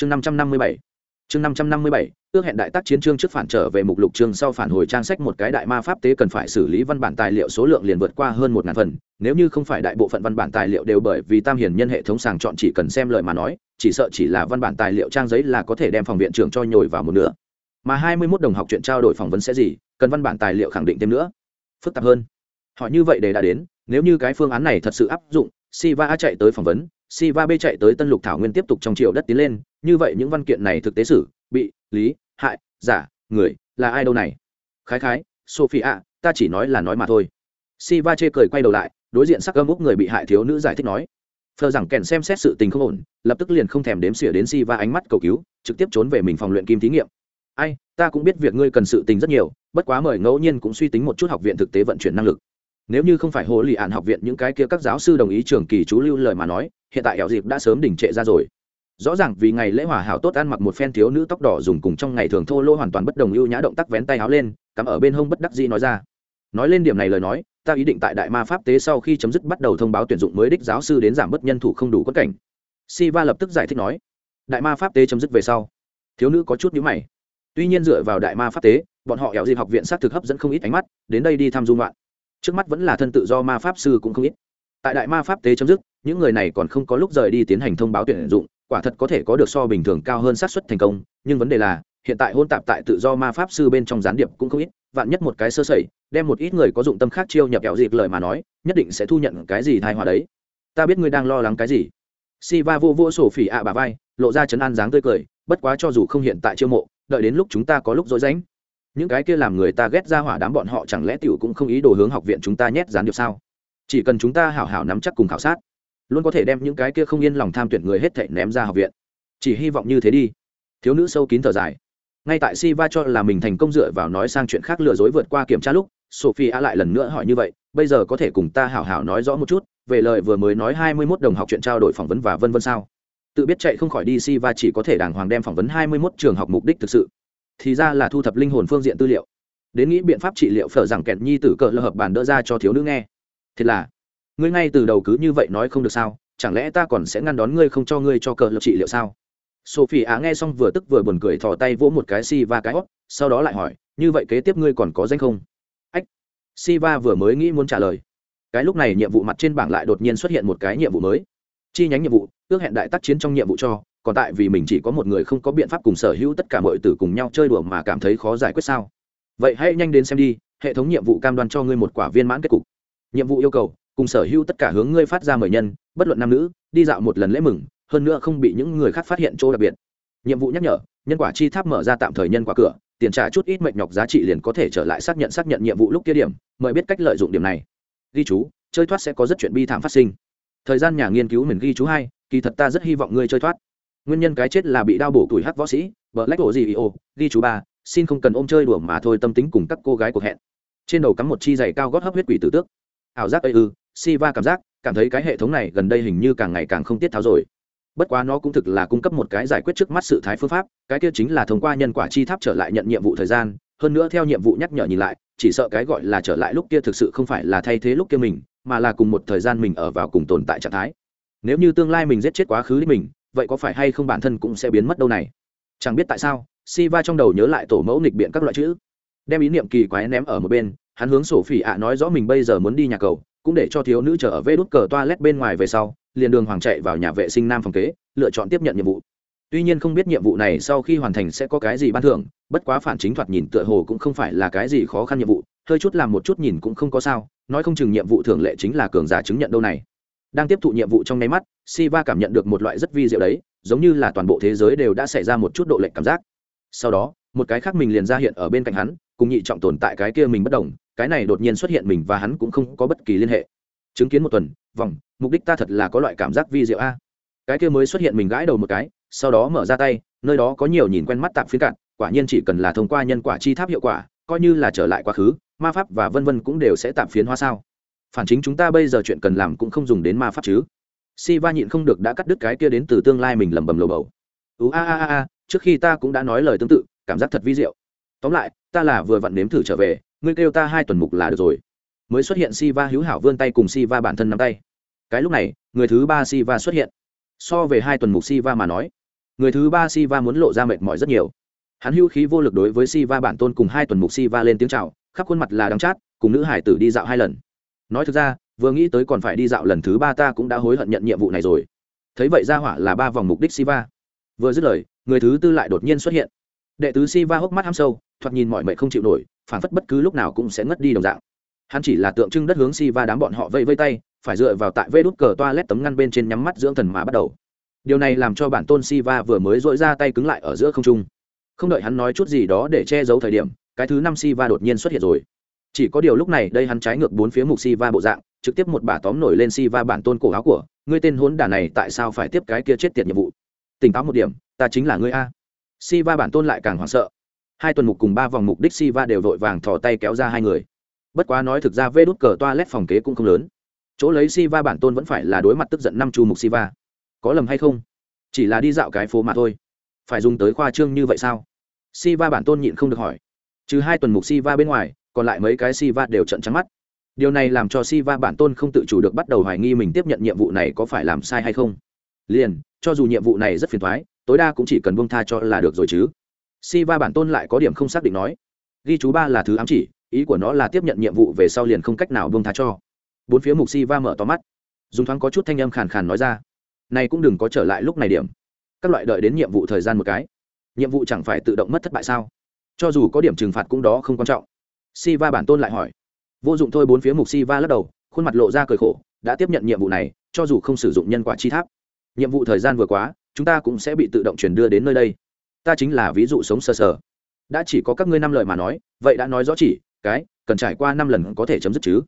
chương năm trăm năm mươi bảy. Chương năm trăm năm mươi bảy ước hẹn đại tác chiến trương trước phản trở về mục lục chương sau phản hồi trang sách một cái đại ma pháp tế cần phải xử lý văn bản tài liệu số lượng liền vượt qua hơn một ngàn phần. Nếu như không phải đại bộ phận văn bản tài liệu đều bởi vì tam hiển nhân hệ thống sàng chọn chỉ cần xem lời mà nói chỉ sợ chỉ là văn bản tài liệu trang giấy là có thể đem phòng viện trưởng cho nhồi vào một nửa. Mà hai mươi 21 đồng học chuyện trao đổi phỏng vấn sẽ gì cần văn bản tài liệu khẳng định thêm nữa. Phức tạp hơn. Họ như vậy để đã đến nếu như cái phương án này thật sự áp dụng Siva A chạy tới phỏng vấn, Siva B chạy tới Tân Lục Thảo Nguyên tiếp tục trong triều đất tiến lên, như vậy những văn kiện này thực tế xử, bị, lý, hại, giả, người, là ai đâu này? Khái khái, Sophia, ta chỉ nói là nói mà thôi. si va chê cười quay đầu lại, đối diện sắc âm úc người bị hại thiếu nữ giải thích nói. Phờ rằng kèn xem xét sự tình không ổn, lập tức liền không thèm đếm xỉa đến si va ánh mắt cầu cứu, trực tiếp trốn về mình phòng luyện kim thí nghiệm. Ai, ta cũng biết việc ngươi cần sự tình rất nhiều, bất quá mời ngẫu nhiên cũng suy tính một chút học viện thực tế vận chuyển năng lực nếu như không phải hồ lì ạn học viện những cái kia các giáo sư đồng ý trường kỳ chú lưu lời mà nói hiện tại ẻo dịp đã sớm đỉnh trệ ra rồi rõ ràng vì ngày lễ hòa hảo tốt ăn mặc một phen thiếu nữ tóc đỏ dùng cùng trong ngày thường thô lô hoàn toàn bất đồng ưu nhã động tác vén tay áo lên, cắm ở bên hông bất đắc dĩ nói ra. Nói lên điểm này lời nói, ta ý định tại đại ma pháp tế sau khi chấm dứt bắt đầu thông báo tuyển dụng mới đích giáo sư đến giảm bớt nhân thủ không đủ quất cảnh. Siva lập tức giải thích nói, đại ma pháp tế chấm dứt về sau, thiếu nữ có chút nhíu mày. Tuy nhiên dựa vào đại ma pháp tế, bọn họ ẻo dịp học viện xác thực hấp dẫn không ít ánh mắt, đến đây đi thăm dung loạn trước mắt vẫn là thân tự do ma pháp sư cũng không ít. Tại đại ma pháp tế chấm dứt, những người này còn không có lúc rời đi tiến hành thông báo tuyển dụng quả thật có thể có được so bình thường cao hơn xác suất thành công, nhưng vấn đề là, hiện tại hôn tạp tại tự do ma pháp sư bên trong gián điệp cũng không ít, vạn nhất một cái sơ sẩy, đem một ít người có dụng tâm khác chiêu nhập kẹo dịp lời mà nói, nhất định sẽ thu nhận cái gì thai hòa đấy. Ta biết ngươi đang lo lắng cái gì. Si va vô vô sổ phỉ ạ bà vai, lộ ra chấn an dáng tươi cười, bất quá cho dù không hiện tại chiêu mộ, đợi đến lúc chúng ta có lúc dối rãnh. Những cái kia làm người ta ghét ra hỏa đám bọn họ chẳng lẽ tiểu cũng không ý đồ hướng học viện chúng ta nhét gián điệp sao? Chỉ cần chúng ta hảo hảo nắm chắc cùng khảo sát luôn có thể đem những cái kia không yên lòng tham tuyển người hết thảy ném ra học viện. Chỉ hy vọng như thế đi. Thiếu nữ sâu kín thở dài. Ngay tại si va cho là mình thành công dựa vào nói sang chuyện khác lừa dối vượt qua kiểm tra lúc sophie a lại lần nữa hỏi như vậy, bây giờ có thể cùng ta hảo hảo nói rõ một chút, về lời vừa mới nói hai mươi mốt đồng học chuyện trao đổi phỏng vấn và vân vân sao? Tự biết chạy không khỏi đi si va chỉ có thể đàng hoàng đem phỏng vấn hai mươi mốt trường học mục đích thực sự. Thì ra là thu thập linh hồn phương diện tư liệu. Đến nghĩ biện pháp trị liệu phở rằng kẹt nhi tử cỡ lơ hợp bàn đỡ ra cho thiếu nữ nghe. Thật là ngươi ngay từ đầu cứ như vậy nói không được sao? Chẳng lẽ ta còn sẽ ngăn đón ngươi không cho ngươi cho cờ lập trị liệu sao? Sophie á nghe xong vừa tức vừa buồn cười thò tay vỗ một cái si va cái hót sau đó lại hỏi, như vậy kế tiếp ngươi còn có danh không? Ách si va vừa mới nghĩ muốn trả lời. Cái lúc này nhiệm vụ mặt trên bảng lại đột nhiên xuất hiện một cái nhiệm vụ mới. Chi nhánh nhiệm vụ, ước hẹn đại tác chiến trong nhiệm vụ cho, còn tại vì mình chỉ có một người không có biện pháp cùng sở hữu tất cả mọi tử cùng nhau chơi đùa mà cảm thấy khó giải quyết sao? Vậy hãy nhanh đến xem đi, hệ thống nhiệm vụ cam đoan cho ngươi một quả viên mãn kết cục. Nhiệm vụ yêu cầu cùng sở hữu tất cả hướng ngươi phát ra mời nhân, bất luận nam nữ, đi dạo một lần lễ mừng, hơn nữa không bị những người khác phát hiện chỗ đặc biệt. Nhiệm vụ nhắc nhở, nhân quả chi tháp mở ra tạm thời nhân quả cửa, tiền trả chút ít mệnh nhọc giá trị liền có thể trở lại xác nhận xác nhận nhiệm vụ lúc kia điểm, mời biết cách lợi dụng điểm này. Ghi chú, chơi thoát sẽ có rất chuyện bi thảm phát sinh. Thời gian nhà nghiên cứu mình ghi chú hai, kỳ thật ta rất hy vọng ngươi chơi thoát. Nguyên nhân cái chết là bị đau bổ tuổi hắc võ sĩ vợ lách ổ gì ô ghi chú ba, xin không cần ôm chơi đùa mà thôi, tâm tính cùng các cô gái cuộc hẹn. Trên đầu cắm một chi giày cao gót hấp huyết quỷ tử tước. Ảo giác ây ư si va cảm giác, cảm thấy cái hệ thống này gần đây hình như càng ngày càng không tiết tháo rồi. Bất quá nó cũng thực là cung cấp một cái giải quyết trước mắt sự thái phương pháp, cái kia chính là thông qua nhân quả chi tháp trở lại nhận nhiệm vụ thời gian, hơn nữa theo nhiệm vụ nhắc nhở nhìn lại, chỉ sợ cái gọi là trở lại lúc kia thực sự không phải là thay thế lúc kia mình, mà là cùng một thời gian mình ở vào cùng tồn tại trạng thái. Nếu như tương lai mình giết chết quá khứ đích mình, vậy có phải hay không bản thân cũng sẽ biến mất đâu này? Chẳng biết tại sao si va trong đầu nhớ lại tổ mẫu nghịch biện các loại chữ. Đem ý niệm kỳ quái ném ở một bên, hắn hướng sổ phỉ ạ nói rõ mình bây giờ muốn đi nhà cầu cũng để cho thiếu nữ trở ở vê đút cờ toilet bên ngoài về sau, liền đường hoàng chạy vào nhà vệ sinh nam phòng kế, lựa chọn tiếp nhận nhiệm vụ. Tuy nhiên không biết nhiệm vụ này sau khi hoàn thành sẽ có cái gì ban thưởng, bất quá phản chính thoạt nhìn tựa hồ cũng không phải là cái gì khó khăn nhiệm vụ, hơi chút làm một chút nhìn cũng không có sao, nói không chừng nhiệm vụ thường lệ chính là cường giả chứng nhận đâu này. Đang tiếp thụ nhiệm vụ trong nháy mắt, Siva cảm nhận được một loại rất vi diệu đấy, giống như là toàn bộ thế giới đều đã xảy ra một chút độ lệch cảm giác. Sau đó, một cái khác mình liền ra hiện ở bên cạnh hắn, cùng nhị trọng tồn tại cái kia mình bất đồng cái này đột nhiên xuất hiện mình và hắn cũng không có bất kỳ liên hệ. Chứng kiến một tuần, vòng, mục đích ta thật là có loại cảm giác vi diệu a. Cái kia mới xuất hiện mình gãi đầu một cái, sau đó mở ra tay, nơi đó có nhiều nhìn quen mắt tạm phiến cạn, quả nhiên chỉ cần là thông qua nhân quả chi tháp hiệu quả, coi như là trở lại quá khứ, ma pháp và vân vân cũng đều sẽ tạm phiến hoa sao. Phản chính chúng ta bây giờ chuyện cần làm cũng không dùng đến ma pháp chứ. Si va nhịn không được đã cắt đứt cái kia đến từ tương lai mình lẩm bẩm lầu bầu. Ú a a a, trước khi ta cũng đã nói lời tương tự, cảm giác thật vi diệu. Tóm lại, ta là vừa vặn nếm thử trở về ngươi kêu ta hai tuần mục là được rồi. Mới xuất hiện si va hữu hảo vươn tay cùng si va bản thân nắm tay. Cái lúc này, người thứ ba si va xuất hiện. So về hai tuần mục si va mà nói, người thứ ba si va muốn lộ ra mệt mỏi rất nhiều. Hắn hưu khí vô lực đối với si va bản tôn cùng hai tuần mục si va lên tiếng chào, khắp khuôn mặt là đắng chát, cùng nữ hải tử đi dạo hai lần. Nói thực ra, vừa nghĩ tới còn phải đi dạo lần thứ ba ta cũng đã hối hận nhận nhiệm vụ này rồi. Thấy vậy ra hỏa là ba vòng mục đích si va vừa dứt lời, người thứ tư lại đột nhiên xuất hiện. Đệ tứ si va hốc mắt ham sâu thoạt nhìn mọi mệnh không chịu nổi phản phất bất cứ lúc nào cũng sẽ ngất đi đồng dạng. Hắn chỉ là tượng trưng đất hướng si va đám bọn họ vây vây tay, phải dựa vào tại vê đút cờ toa lét tấm ngăn bên trên nhắm mắt dưỡng thần mà bắt đầu. Điều này làm cho bản tôn si va vừa mới dội ra tay cứng lại ở giữa không trung. Không đợi hắn nói chút gì đó để che giấu thời điểm, cái thứ năm si va đột nhiên xuất hiện rồi. Chỉ có điều lúc này đây hắn trái ngược bốn phía mục si va bộ dạng, trực tiếp một bà tóm nổi lên si va bản tôn cổ áo của, ngươi tên hốn đả này tại sao phải tiếp cái kia chết tiệt nhiệm vụ? Tỉnh táo một điểm, ta chính là ngươi a. Si va bản tôn lại càng hoảng sợ hai tuần mục cùng ba vòng mục đích si va đều vội vàng thò tay kéo ra hai người. Bất quá nói thực ra vê đút cờ toa lét phòng kế cũng không lớn. Chỗ lấy si va bản tôn vẫn phải là đối mặt tức giận năm chu mục si va có lầm hay không? Chỉ là đi dạo cái phố mà thôi. Phải dùng tới khoa trương như vậy sao? Si va bản tôn nhịn không được hỏi. Trừ hai tuần mục si va bên ngoài, còn lại mấy cái si va đều trận trắng mắt. Điều này làm cho si va bản tôn không tự chủ được bắt đầu hoài nghi mình tiếp nhận nhiệm vụ này có phải làm sai hay không. Liền, cho dù nhiệm vụ này rất phiền thoái, tối đa cũng chỉ cần bông tha cho là được rồi chứ si va bản tôn lại có điểm không xác định nói, ghi chú ba là thứ ám chỉ, ý của nó là tiếp nhận nhiệm vụ về sau liền không cách nào bông tha cho. Bốn phía mục si va mở to mắt, dùng thoáng có chút thanh âm khàn khàn nói ra, này cũng đừng có trở lại lúc này điểm. Các loại đợi đến nhiệm vụ thời gian một cái, nhiệm vụ chẳng phải tự động mất thất bại sao? Cho dù có điểm trừng phạt cũng đó không quan trọng. Si va bản tôn lại hỏi. Vô dụng thôi bốn phía mục si va lắc đầu, khuôn mặt lộ ra cười khổ, đã tiếp nhận nhiệm vụ này, cho dù không sử dụng nhân quả chi tháp, nhiệm vụ thời gian vừa quá, chúng ta cũng sẽ bị tự động chuyển đưa đến nơi đây ta chính là ví dụ sống sờ sờ. Đã chỉ có các ngươi năm lời mà nói, vậy đã nói rõ chỉ, cái, cần trải qua năm lần có thể chấm dứt chứ.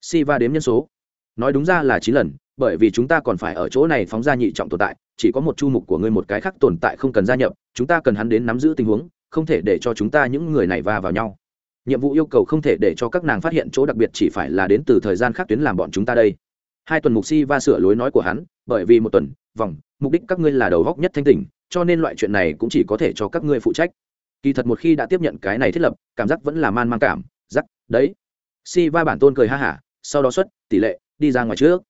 Si va đếm nhân số. Nói đúng ra là chín lần, bởi vì chúng ta còn phải ở chỗ này phóng ra nhị trọng tồn tại, chỉ có một chu mục của ngươi một cái khác tồn tại không cần gia nhập, chúng ta cần hắn đến nắm giữ tình huống, không thể để cho chúng ta những người này va vào nhau. Nhiệm vụ yêu cầu không thể để cho các nàng phát hiện chỗ đặc biệt chỉ phải là đến từ thời gian khác tuyến làm bọn chúng ta đây. Hai tuần mục si va sửa lối nói của hắn, bởi vì một tuần, vòng, mục đích các ngươi là đầu góc nhất thanh tỉnh cho nên loại chuyện này cũng chỉ có thể cho các ngươi phụ trách. Kỳ thật một khi đã tiếp nhận cái này thiết lập, cảm giác vẫn là man mang cảm, giác, đấy. Si va bản tôn cười ha hả, sau đó xuất, tỷ lệ, đi ra ngoài trước.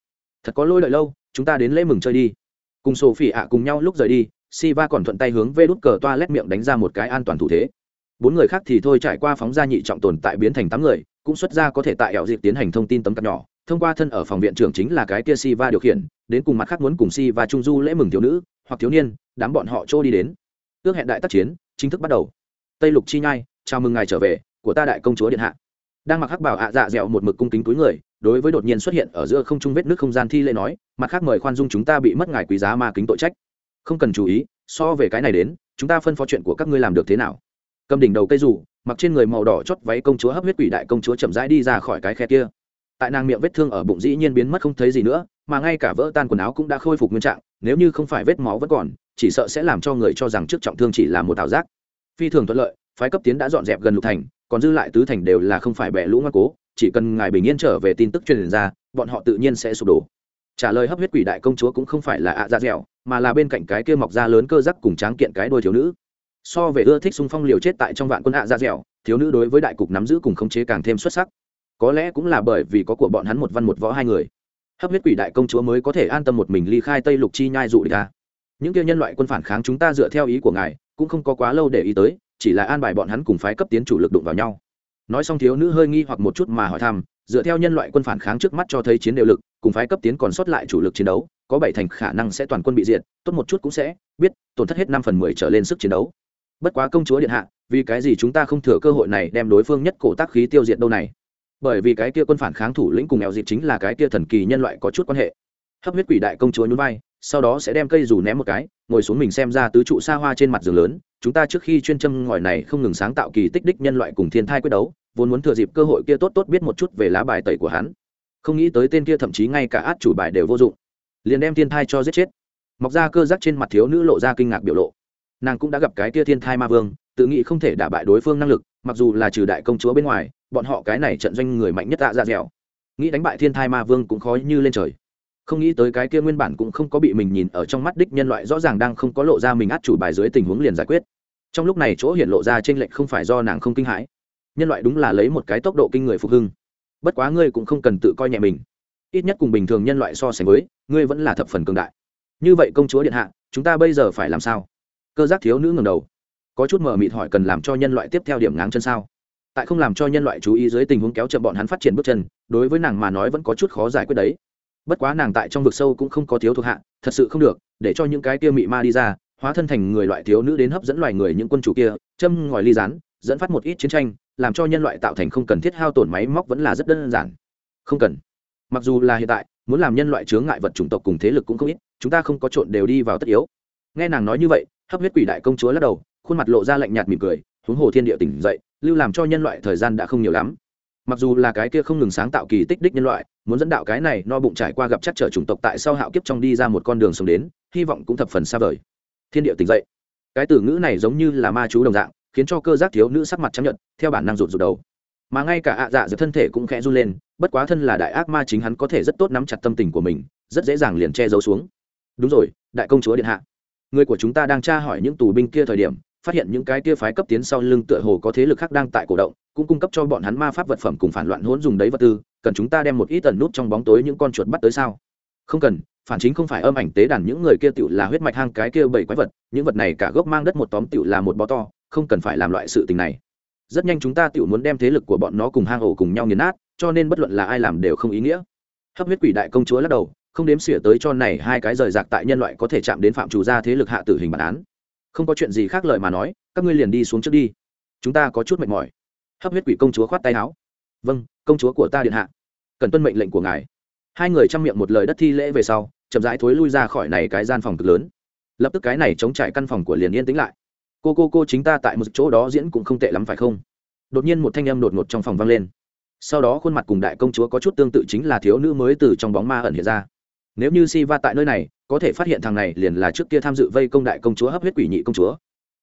Thật có lôi đợi lâu, chúng ta đến lễ mừng chơi đi. Cùng sổ phỉ ạ cùng nhau lúc rời đi si va còn thuận tay hướng vê đút cờ toa lét miệng đánh ra một cái an toàn thủ thế. Bốn người khác thì thôi trải qua phóng ra nhị trọng tồn tại biến thành tám người, cũng xuất ra có thể tại ẻo dịp tiến hành thông tin tấm cặp nhỏ. Thông qua thân ở phòng viện trưởng chính là cái kia si va điều khiển, đến cùng mặt khác muốn cùng si va trung du lễ mừng thiếu nữ hoặc thiếu niên, đám bọn họ trôi đi đến. Ước hẹn đại tác chiến, chính thức bắt đầu. Tây lục chi nhai, chào mừng ngài trở về, của ta đại công chúa điện hạ. Đang mặc hắc bảo ạ dạ dẹo một mực cung kính túi người, đối với đột nhiên xuất hiện ở giữa không trung vết nước không gian thi lễ nói, mặt khác mời khoan dung chúng ta bị mất ngài quý giá ma kính tội trách. Không cần chú ý, so về cái này đến, chúng ta phân phó chuyện của các ngươi làm được thế nào. Cầm đỉnh đầu cây rủ mặc trên người màu đỏ chót váy công chúa hấp huyết quỷ đại công chúa chậm rãi đi ra khỏi cái khe kia. Tại nàng miệng vết thương ở bụng dĩ nhiên biến mất không thấy gì nữa, mà ngay cả vỡ tan quần áo cũng đã khôi phục nguyên trạng nếu như không phải vết máu vẫn còn, chỉ sợ sẽ làm cho người cho rằng trước trọng thương chỉ là một ảo giác. Phi thường thuận lợi, phái cấp tiến đã dọn dẹp gần lục thành, còn dư lại tứ thành đều là không phải bẻ lũ ngoan cố, chỉ cần ngài bình yên trở về tin tức truyền ra, bọn họ tự nhiên sẽ sụp đổ. Trả lời hấp huyết quỷ đại công chúa cũng không phải là ạ da dẻo, mà là bên cạnh cái kia mọc da lớn cơ giắc cùng tráng kiện cái đôi thiếu nữ. So về ưa thích xung phong liều chết tại trong vạn quân ạ da dẻo, thiếu nữ đối với đại cục nắm giữ cùng khống chế càng thêm xuất sắc. Có lẽ cũng là bởi vì có của bọn hắn một văn một võ hai người hấp huyết quỷ đại công chúa mới có thể an tâm một mình ly khai tây lục chi nhai dụ địch ta những kia nhân loại quân phản kháng chúng ta dựa theo ý của ngài, cũng không có quá lâu để ý tới, chỉ là an bài bọn hắn cùng phái cấp tiến chủ lực đụng vào nhau. Nói xong thiếu nữ hơi nghi hoặc một chút mà hỏi thăm, dựa theo nhân loại quân phản kháng trước mắt cho thấy chiến đều lực, cùng phái cấp tiến còn sót lại chủ lực chiến đấu, có bảy thành khả năng sẽ toàn quân bị diệt, tốt một chút cũng sẽ, biết, tổn thất hết năm phần mười trở lên sức chiến đấu. Bất quá công chúa điện hạ, vì cái gì chúng ta không thừa cơ hội này đem đối phương nhất cổ tác khí tiêu diệt đâu này? Bởi vì cái kia quân phản kháng thủ lĩnh cùng nghèo dịp chính là cái kia thần kỳ nhân loại có chút quan hệ. Hấp huyết quỷ đại công chúa nhún vai, sau đó sẽ đem cây dù ném một cái, ngồi xuống mình xem ra tứ trụ xa hoa trên mặt giường lớn, chúng ta trước khi chuyên châm ngòi này không ngừng sáng tạo kỳ tích đích nhân loại cùng thiên thai quyết đấu, vốn muốn thừa dịp cơ hội kia tốt tốt biết một chút về lá bài tẩy của hắn. Không nghĩ tới tên kia thậm chí ngay cả át chủ bài đều vô dụng. Liền đem thiên thai cho giết chết. Mọc ra cơ giác trên mặt thiếu nữ lộ ra kinh ngạc biểu lộ. Nàng cũng đã gặp cái kia thiên thai ma vương, tự nghĩ không thể đả bại đối phương năng lực, mặc dù là trừ đại công chúa bên ngoài bọn họ cái này trận doanh người mạnh nhất tạ ra dạ dẻo. Nghĩ đánh bại thiên thai ma vương cũng khó như lên trời. Không nghĩ tới cái kia nguyên bản cũng không có bị mình nhìn ở trong mắt đích nhân loại rõ ràng đang không có lộ ra mình át chủ bài dưới tình huống liền giải quyết. Trong lúc này chỗ hiện lộ ra t r ê n lệch không phải do nàng không kinh hãi. Nhân loại đúng là lấy một cái tốc độ kinh người phục hưng. Bất quá ngươi cũng không cần tự coi nhẹ mình. Ít nhất cùng bình thường nhân loại so sánh với, ngươi vẫn là thập phần cường đại. Như vậy công chúa điện hạ, chúng ta bây giờ phải làm sao? Cơ giác thiếu nữ ngầm đầu. Có chút mờ mịt hỏi cần làm cho nhân loại tiếp theo điểm ngáng chân sao? Tại không làm cho nhân loại chú ý dưới tình huống kéo chậm bọn hắn phát triển bước chân, đối với nàng mà nói vẫn có chút khó giải quyết đấy. Bất quá nàng tại trong vực sâu cũng không có thiếu thuộc hạ, thật sự không được, để cho những cái kia mị ma đi ra, hóa thân thành người loại thiếu nữ đến hấp dẫn loài người những quân chủ kia, châm ngòi ly rán, dẫn phát một ít chiến tranh, làm cho nhân loại tạo thành không cần thiết hao tổn máy móc vẫn là rất đơn giản. Không cần. Mặc dù là hiện tại, muốn làm nhân loại chướng ngại vật chủng tộc cùng thế lực cũng không ít, chúng ta không có trộn đều đi vào tất yếu. Nghe nàng nói như vậy, hấp huyết quỷ đại công chúa lắc đầu, khuôn mặt lộ ra lạnh nhạt mỉm cười, huống hồ thiên địa tỉnh dậy lưu làm cho nhân loại thời gian đã không nhiều lắm. Mặc dù là cái kia không ngừng sáng tạo kỳ tích đích nhân loại, muốn dẫn đạo cái này no bụng trải qua gặp chắc trở chủng tộc tại sau hạo kiếp trong đi ra một con đường sống đến, hy vọng cũng thập phần xa vời. Thiên địa tỉnh dậy. Cái từ ngữ này giống như là ma chú đồng dạng, khiến cho cơ giác thiếu nữ sắc mặt chấp nhận theo bản năng rụt rụt đầu. Mà ngay cả ạ dạ giữa thân thể cũng khẽ run lên, bất quá thân là đại ác ma chính hắn có thể rất tốt nắm chặt tâm tình của mình, rất dễ dàng liền che giấu xuống. Đúng rồi, đại công chúa điện hạ. Người của chúng ta đang tra hỏi những tù binh kia thời điểm phát hiện những cái kia phái cấp tiến sau lưng tựa hồ có thế lực khác đang tại cổ động, cũng cung cấp cho bọn hắn ma pháp vật phẩm cùng phản loạn hỗn dùng đấy vật tư, cần chúng ta đem một ít tần nút trong bóng tối những con chuột bắt tới sao? Không cần, phản chính không phải âm ảnh tế đàn những người kia tựu là huyết mạch hang cái kia bảy quái vật, những vật này cả gốc mang đất một tóm tựu là một bó to, không cần phải làm loại sự tình này. Rất nhanh chúng ta tựu muốn đem thế lực của bọn nó cùng hang ổ cùng nhau nghiền nát, cho nên bất luận là ai làm đều không ý nghĩa. Hấp huyết quỷ đại công chúa lắc đầu, không đếm xỉa tới cho này hai cái rời rạc tại nhân loại có thể chạm đến phạm chủ gia thế lực hạ tử hình bản án không có chuyện gì khác lời mà nói, các ngươi liền đi xuống trước đi. Chúng ta có chút mệt mỏi. Hấp huyết quỷ công chúa khoát tay áo. Vâng công chúa của ta điện hạ. Cần tuân mệnh lệnh của ngài. Hai người chăm miệng một lời đất thi lễ về sau, chậm rãi thối lui ra khỏi này cái gian phòng cực lớn. Lập tức cái này chống trải căn phòng của liền yên tĩnh lại. Cô cô cô chính ta tại một chỗ đó diễn cũng không tệ lắm phải không? Đột nhiên một thanh âm đột ngột trong phòng vang lên. Sau đó khuôn mặt cùng đại công chúa có chút tương tự chính là thiếu nữ mới từ trong bóng ma ẩn hiện ra. Nếu như si va tại nơi này có thể phát hiện thằng này liền là trước kia tham dự vây công đại công chúa hấp huyết quỷ nhị công chúa.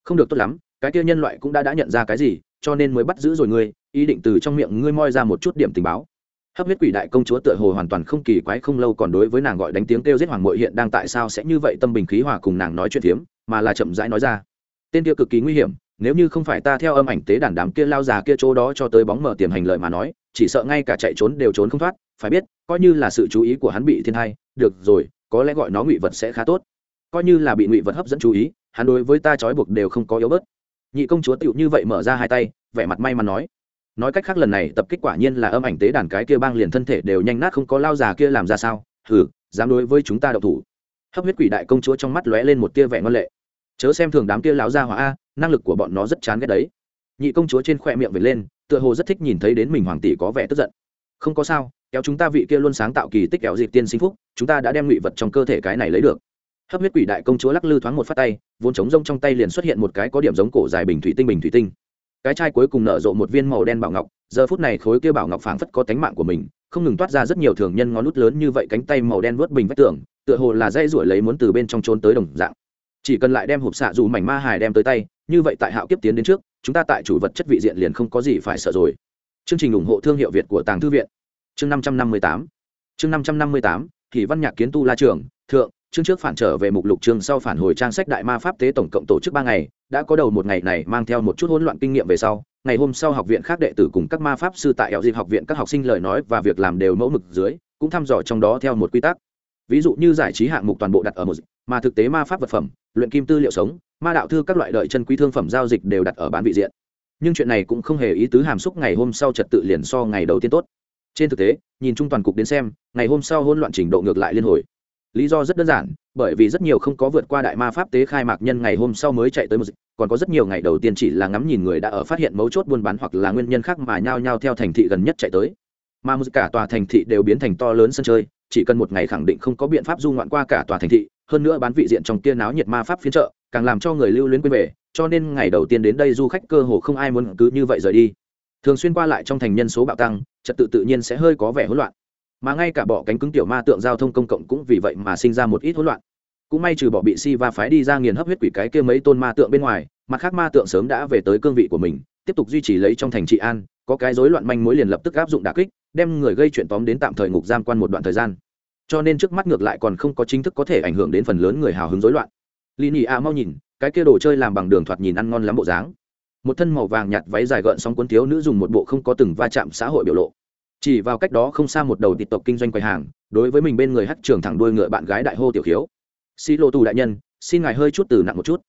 Không được tốt lắm, cái kia nhân loại cũng đã đã nhận ra cái gì, cho nên mới bắt giữ rồi ngươi, ý định từ trong miệng ngươi moi ra một chút điểm tình báo. Hấp huyết quỷ đại công chúa tựa hồ hoàn toàn không kỳ quái không lâu còn đối với nàng gọi đánh tiếng kêu giết hoàng mội hiện đang tại sao sẽ như vậy tâm bình khí hòa cùng nàng nói chuyện phiếm mà là chậm rãi nói ra. Tên kia cực kỳ nguy hiểm, nếu như không phải ta theo âm ảnh tế đàn đám kia lao già kia chỗ đó cho tới bóng mở tiềm hành lợi mà nói, chỉ sợ ngay cả chạy trốn đều trốn không thoát, phải biết, coi như là sự chú ý của hắn bị thiên hai được rồi có lẽ gọi nó ngụy vật sẽ khá tốt. Coi như là bị ngụy vật hấp dẫn chú ý, hắn đối với ta trói buộc đều không có yếu bớt. Nhị công chúa tựu như vậy mở ra hai tay, vẻ mặt may mắn nói. Nói cách khác lần này tập kích quả nhiên là âm ảnh tế đàn cái kia bang liền thân thể đều nhanh nát không có lao già kia làm ra sao. Hừ, dám đối với chúng ta đậu thủ. Hấp huyết quỷ đại công chúa trong mắt lóe lên một tia vẻ ngon lệ. Chớ xem thường đám kia láo ra hỏa a, năng lực của bọn nó rất chán ghét đấy. Nhị công chúa trên khoe miệng về lên, tựa hồ rất thích nhìn thấy đến mình hoàng tỷ có vẻ tức giận không có sao, kéo chúng ta vị kia luôn sáng tạo kỳ tích kéo dịp tiên sinh phúc, chúng ta đã đem ngụy vật trong cơ thể cái này lấy được. Hấp huyết quỷ đại công chúa lắc lư thoáng một phát tay, vốn trống rông trong tay liền xuất hiện một cái có điểm giống cổ dài bình thủy tinh bình thủy tinh. Cái chai cuối cùng nở rộ một viên màu đen bảo ngọc, giờ phút này khối kia bảo ngọc phảng phất có tánh mạng của mình, không ngừng toát ra rất nhiều thường nhân ngón nút lớn như vậy cánh tay màu đen vớt bình vách tường, tựa hồ là dây ruổi lấy muốn từ bên trong trốn tới đồng dạng. Chỉ cần lại đem hộp xạ dù mảnh ma hài đem tới tay, như vậy tại hạo kiếp tiến đến trước, chúng ta tại chủ vật chất vị diện liền không có gì phải sợ rồi chương trình ủng hộ thương hiệu việt của tàng thư viện. Chương năm trăm năm mươi tám. Chương năm trăm năm mươi tám thì văn nhạc kiến tu la trường, thượng, chương trước phản trở về mục lục chương sau phản hồi trang sách đại ma pháp tế tổng cộng tổ chức ba ngày, đã có đầu một ngày này mang theo một chút hỗn loạn kinh nghiệm về sau, ngày hôm sau học viện khác đệ tử cùng các ma pháp sư tại eo dịp học viện các học sinh lời nói và việc làm đều mẫu mực dưới, cũng thăm dò trong đó theo một quy tắc. Ví dụ như giải trí hạng mục toàn bộ đặt ở một mà thực tế ma pháp vật phẩm, luyện kim tư liệu sống, ma đạo thư các loại đợi chân quý thương phẩm giao dịch đều đặt ở bán vị diện nhưng chuyện này cũng không hề ý tứ hàm xúc ngày hôm sau trật tự liền so ngày đầu tiên tốt. Trên thực tế, nhìn chung toàn cục đến xem, ngày hôm sau hỗn loạn trình độ ngược lại liên hồi. Lý do rất đơn giản, bởi vì rất nhiều không có vượt qua đại ma pháp tế khai mạc nhân ngày hôm sau mới chạy tới một dịch, còn có rất nhiều ngày đầu tiên chỉ là ngắm nhìn người đã ở phát hiện mấu chốt buôn bán hoặc là nguyên nhân khác mà nhao nhao theo thành thị gần nhất chạy tới. Mà một cả tòa thành thị đều biến thành to lớn sân chơi, chỉ cần một ngày khẳng định không có biện pháp du ngoạn qua cả tòa thành thị, hơn nữa bán vị diện trong kia náo nhiệt ma pháp phiên trợ càng làm cho người lưu luyến quên về cho nên ngày đầu tiên đến đây du khách cơ hồ không ai muốn cứ như vậy rời đi. Thường xuyên qua lại trong thành nhân số bạo tăng, trật tự tự nhiên sẽ hơi có vẻ hỗn loạn. Mà ngay cả bỏ cánh cứng tiểu ma tượng giao thông công cộng cũng vì vậy mà sinh ra một ít hỗn loạn. Cũng may trừ bỏ bị si va phái đi ra nghiền hấp huyết quỷ cái kia mấy tôn ma tượng bên ngoài, mặt khác ma tượng sớm đã về tới cương vị của mình, tiếp tục duy trì lấy trong thành trị an, có cái rối loạn manh mối liền lập tức áp dụng đà kích, đem người gây chuyện tóm đến tạm thời ngục giam quan một đoạn thời gian. Cho nên trước mắt ngược lại còn không có chính thức có thể ảnh hưởng đến phần lớn người hào hứng rối loạn. Lini a mau nhìn cái kia đồ chơi làm bằng đường thoạt nhìn ăn ngon lắm bộ dáng. Một thân màu vàng nhạt váy dài gợn sóng cuốn thiếu nữ dùng một bộ không có từng va chạm xã hội biểu lộ. Chỉ vào cách đó không xa một đầu tịch tộc kinh doanh quầy hàng, đối với mình bên người hát trường thẳng đuôi ngựa bạn gái đại hô tiểu khiếu. Xi lô tù đại nhân, xin ngài hơi chút từ nặng một chút.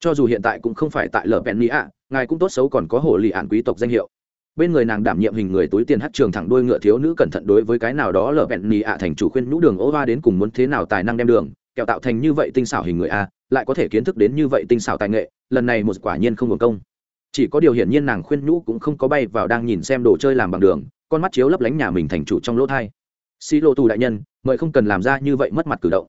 Cho dù hiện tại cũng không phải tại lở bẹn mỹ ạ, ngài cũng tốt xấu còn có hồ lì ạn quý tộc danh hiệu. Bên người nàng đảm nhiệm hình người túi tiền hát trường thẳng đuôi ngựa thiếu nữ cẩn thận đối với cái nào đó lở bẹn mỹ ạ thành chủ khuyên nhũ đường ô va đến cùng muốn thế nào tài năng đem đường, kẹo tạo thành như vậy tinh xảo hình người a lại có thể kiến thức đến như vậy tinh xảo tài nghệ, lần này một quả nhiên không hưởng công. Chỉ có điều hiển nhiên nàng khuyên nhũ cũng không có bay vào đang nhìn xem đồ chơi làm bằng đường, con mắt chiếu lấp lánh nhà mình thành chủ trong lỗ thai. Xi lô tù đại nhân, mời không cần làm ra như vậy mất mặt cử động.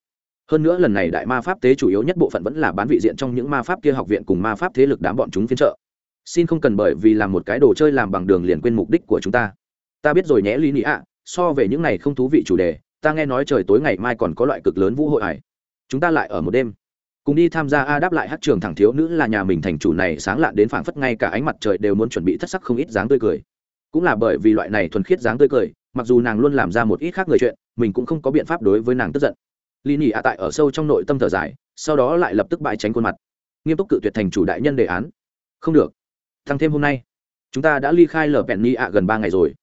Hơn nữa lần này đại ma pháp tế chủ yếu nhất bộ phận vẫn là bán vị diện trong những ma pháp kia học viện cùng ma pháp thế lực đám bọn chúng phiên trợ xin không cần bởi vì làm một cái đồ chơi làm bằng đường liền quên mục đích của chúng ta. Ta biết rồi nhé, lý nị ạ, so về những này không thú vị chủ đề, ta nghe nói trời tối ngày mai còn có loại cực lớn vũ hội hải chúng ta lại ở một đêm cùng đi tham gia a đáp lại hát trường thẳng thiếu nữ là nhà mình thành chủ này sáng lạn đến phảng phất ngay cả ánh mặt trời đều muốn chuẩn bị thất sắc không ít dáng tươi cười. Cũng là bởi vì loại này thuần khiết dáng tươi cười, mặc dù nàng luôn làm ra một ít khác người chuyện, mình cũng không có biện pháp đối với nàng tức giận. Ly nhị a tại ở sâu trong nội tâm thở dài, sau đó lại lập tức bại tránh khuôn mặt. Nghiêm túc cự tuyệt thành chủ đại nhân đề án. Không được. Thăng thêm hôm nay. Chúng ta đã ly khai lờ bẹn nhị ạ gần ba ngày rồi.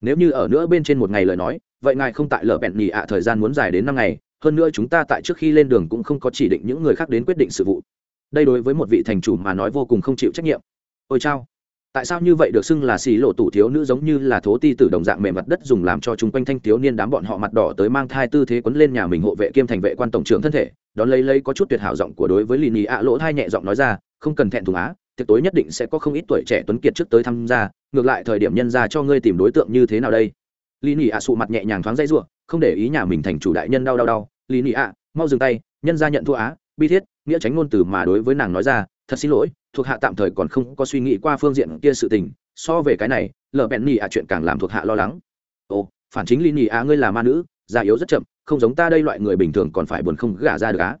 Nếu như ở nữa bên trên một ngày lời nói, vậy ngài không tại lờ bẹn nhị ạ thời gian muốn dài đến năm ngày hơn nữa chúng ta tại trước khi lên đường cũng không có chỉ định những người khác đến quyết định sự vụ. Đây đối với một vị thành chủ mà nói vô cùng không chịu trách nhiệm. Ôi chao. Tại sao như vậy được xưng là xì lộ tủ thiếu nữ giống như là thố ti tử đồng dạng mềm mặt đất dùng làm cho chúng quanh thanh thiếu niên đám bọn họ mặt đỏ tới mang thai tư thế quấn lên nhà mình hộ vệ kiêm thành vệ quan tổng trưởng thân thể, đón lấy lấy có chút tuyệt hảo giọng của đối với lì nhì ạ lỗ thai nhẹ giọng nói ra, không cần thẹn thùng á, tiệc tối nhất định sẽ có không ít tuổi trẻ tuấn kiệt trước tới tham gia, ngược lại thời điểm nhân ra cho ngươi tìm đối tượng như thế nào đây? Lý nị ạ sụ mặt nhẹ nhàng thoáng dây ruộng không để ý nhà mình thành chủ đại nhân đau đau đau. Lý nị ạ, mau dừng tay, nhân ra nhận thua á, bi thiết, nghĩa tránh ngôn từ mà đối với nàng nói ra, thật xin lỗi, thuộc hạ tạm thời còn không có suy nghĩ qua phương diện kia sự tình, so về cái này, lờ bẹn nị ạ chuyện càng làm thuộc hạ lo lắng. Ồ, phản chính lý nị ạ, ngươi là ma nữ, già yếu rất chậm, không giống ta đây loại người bình thường còn phải buồn không gả ra được á.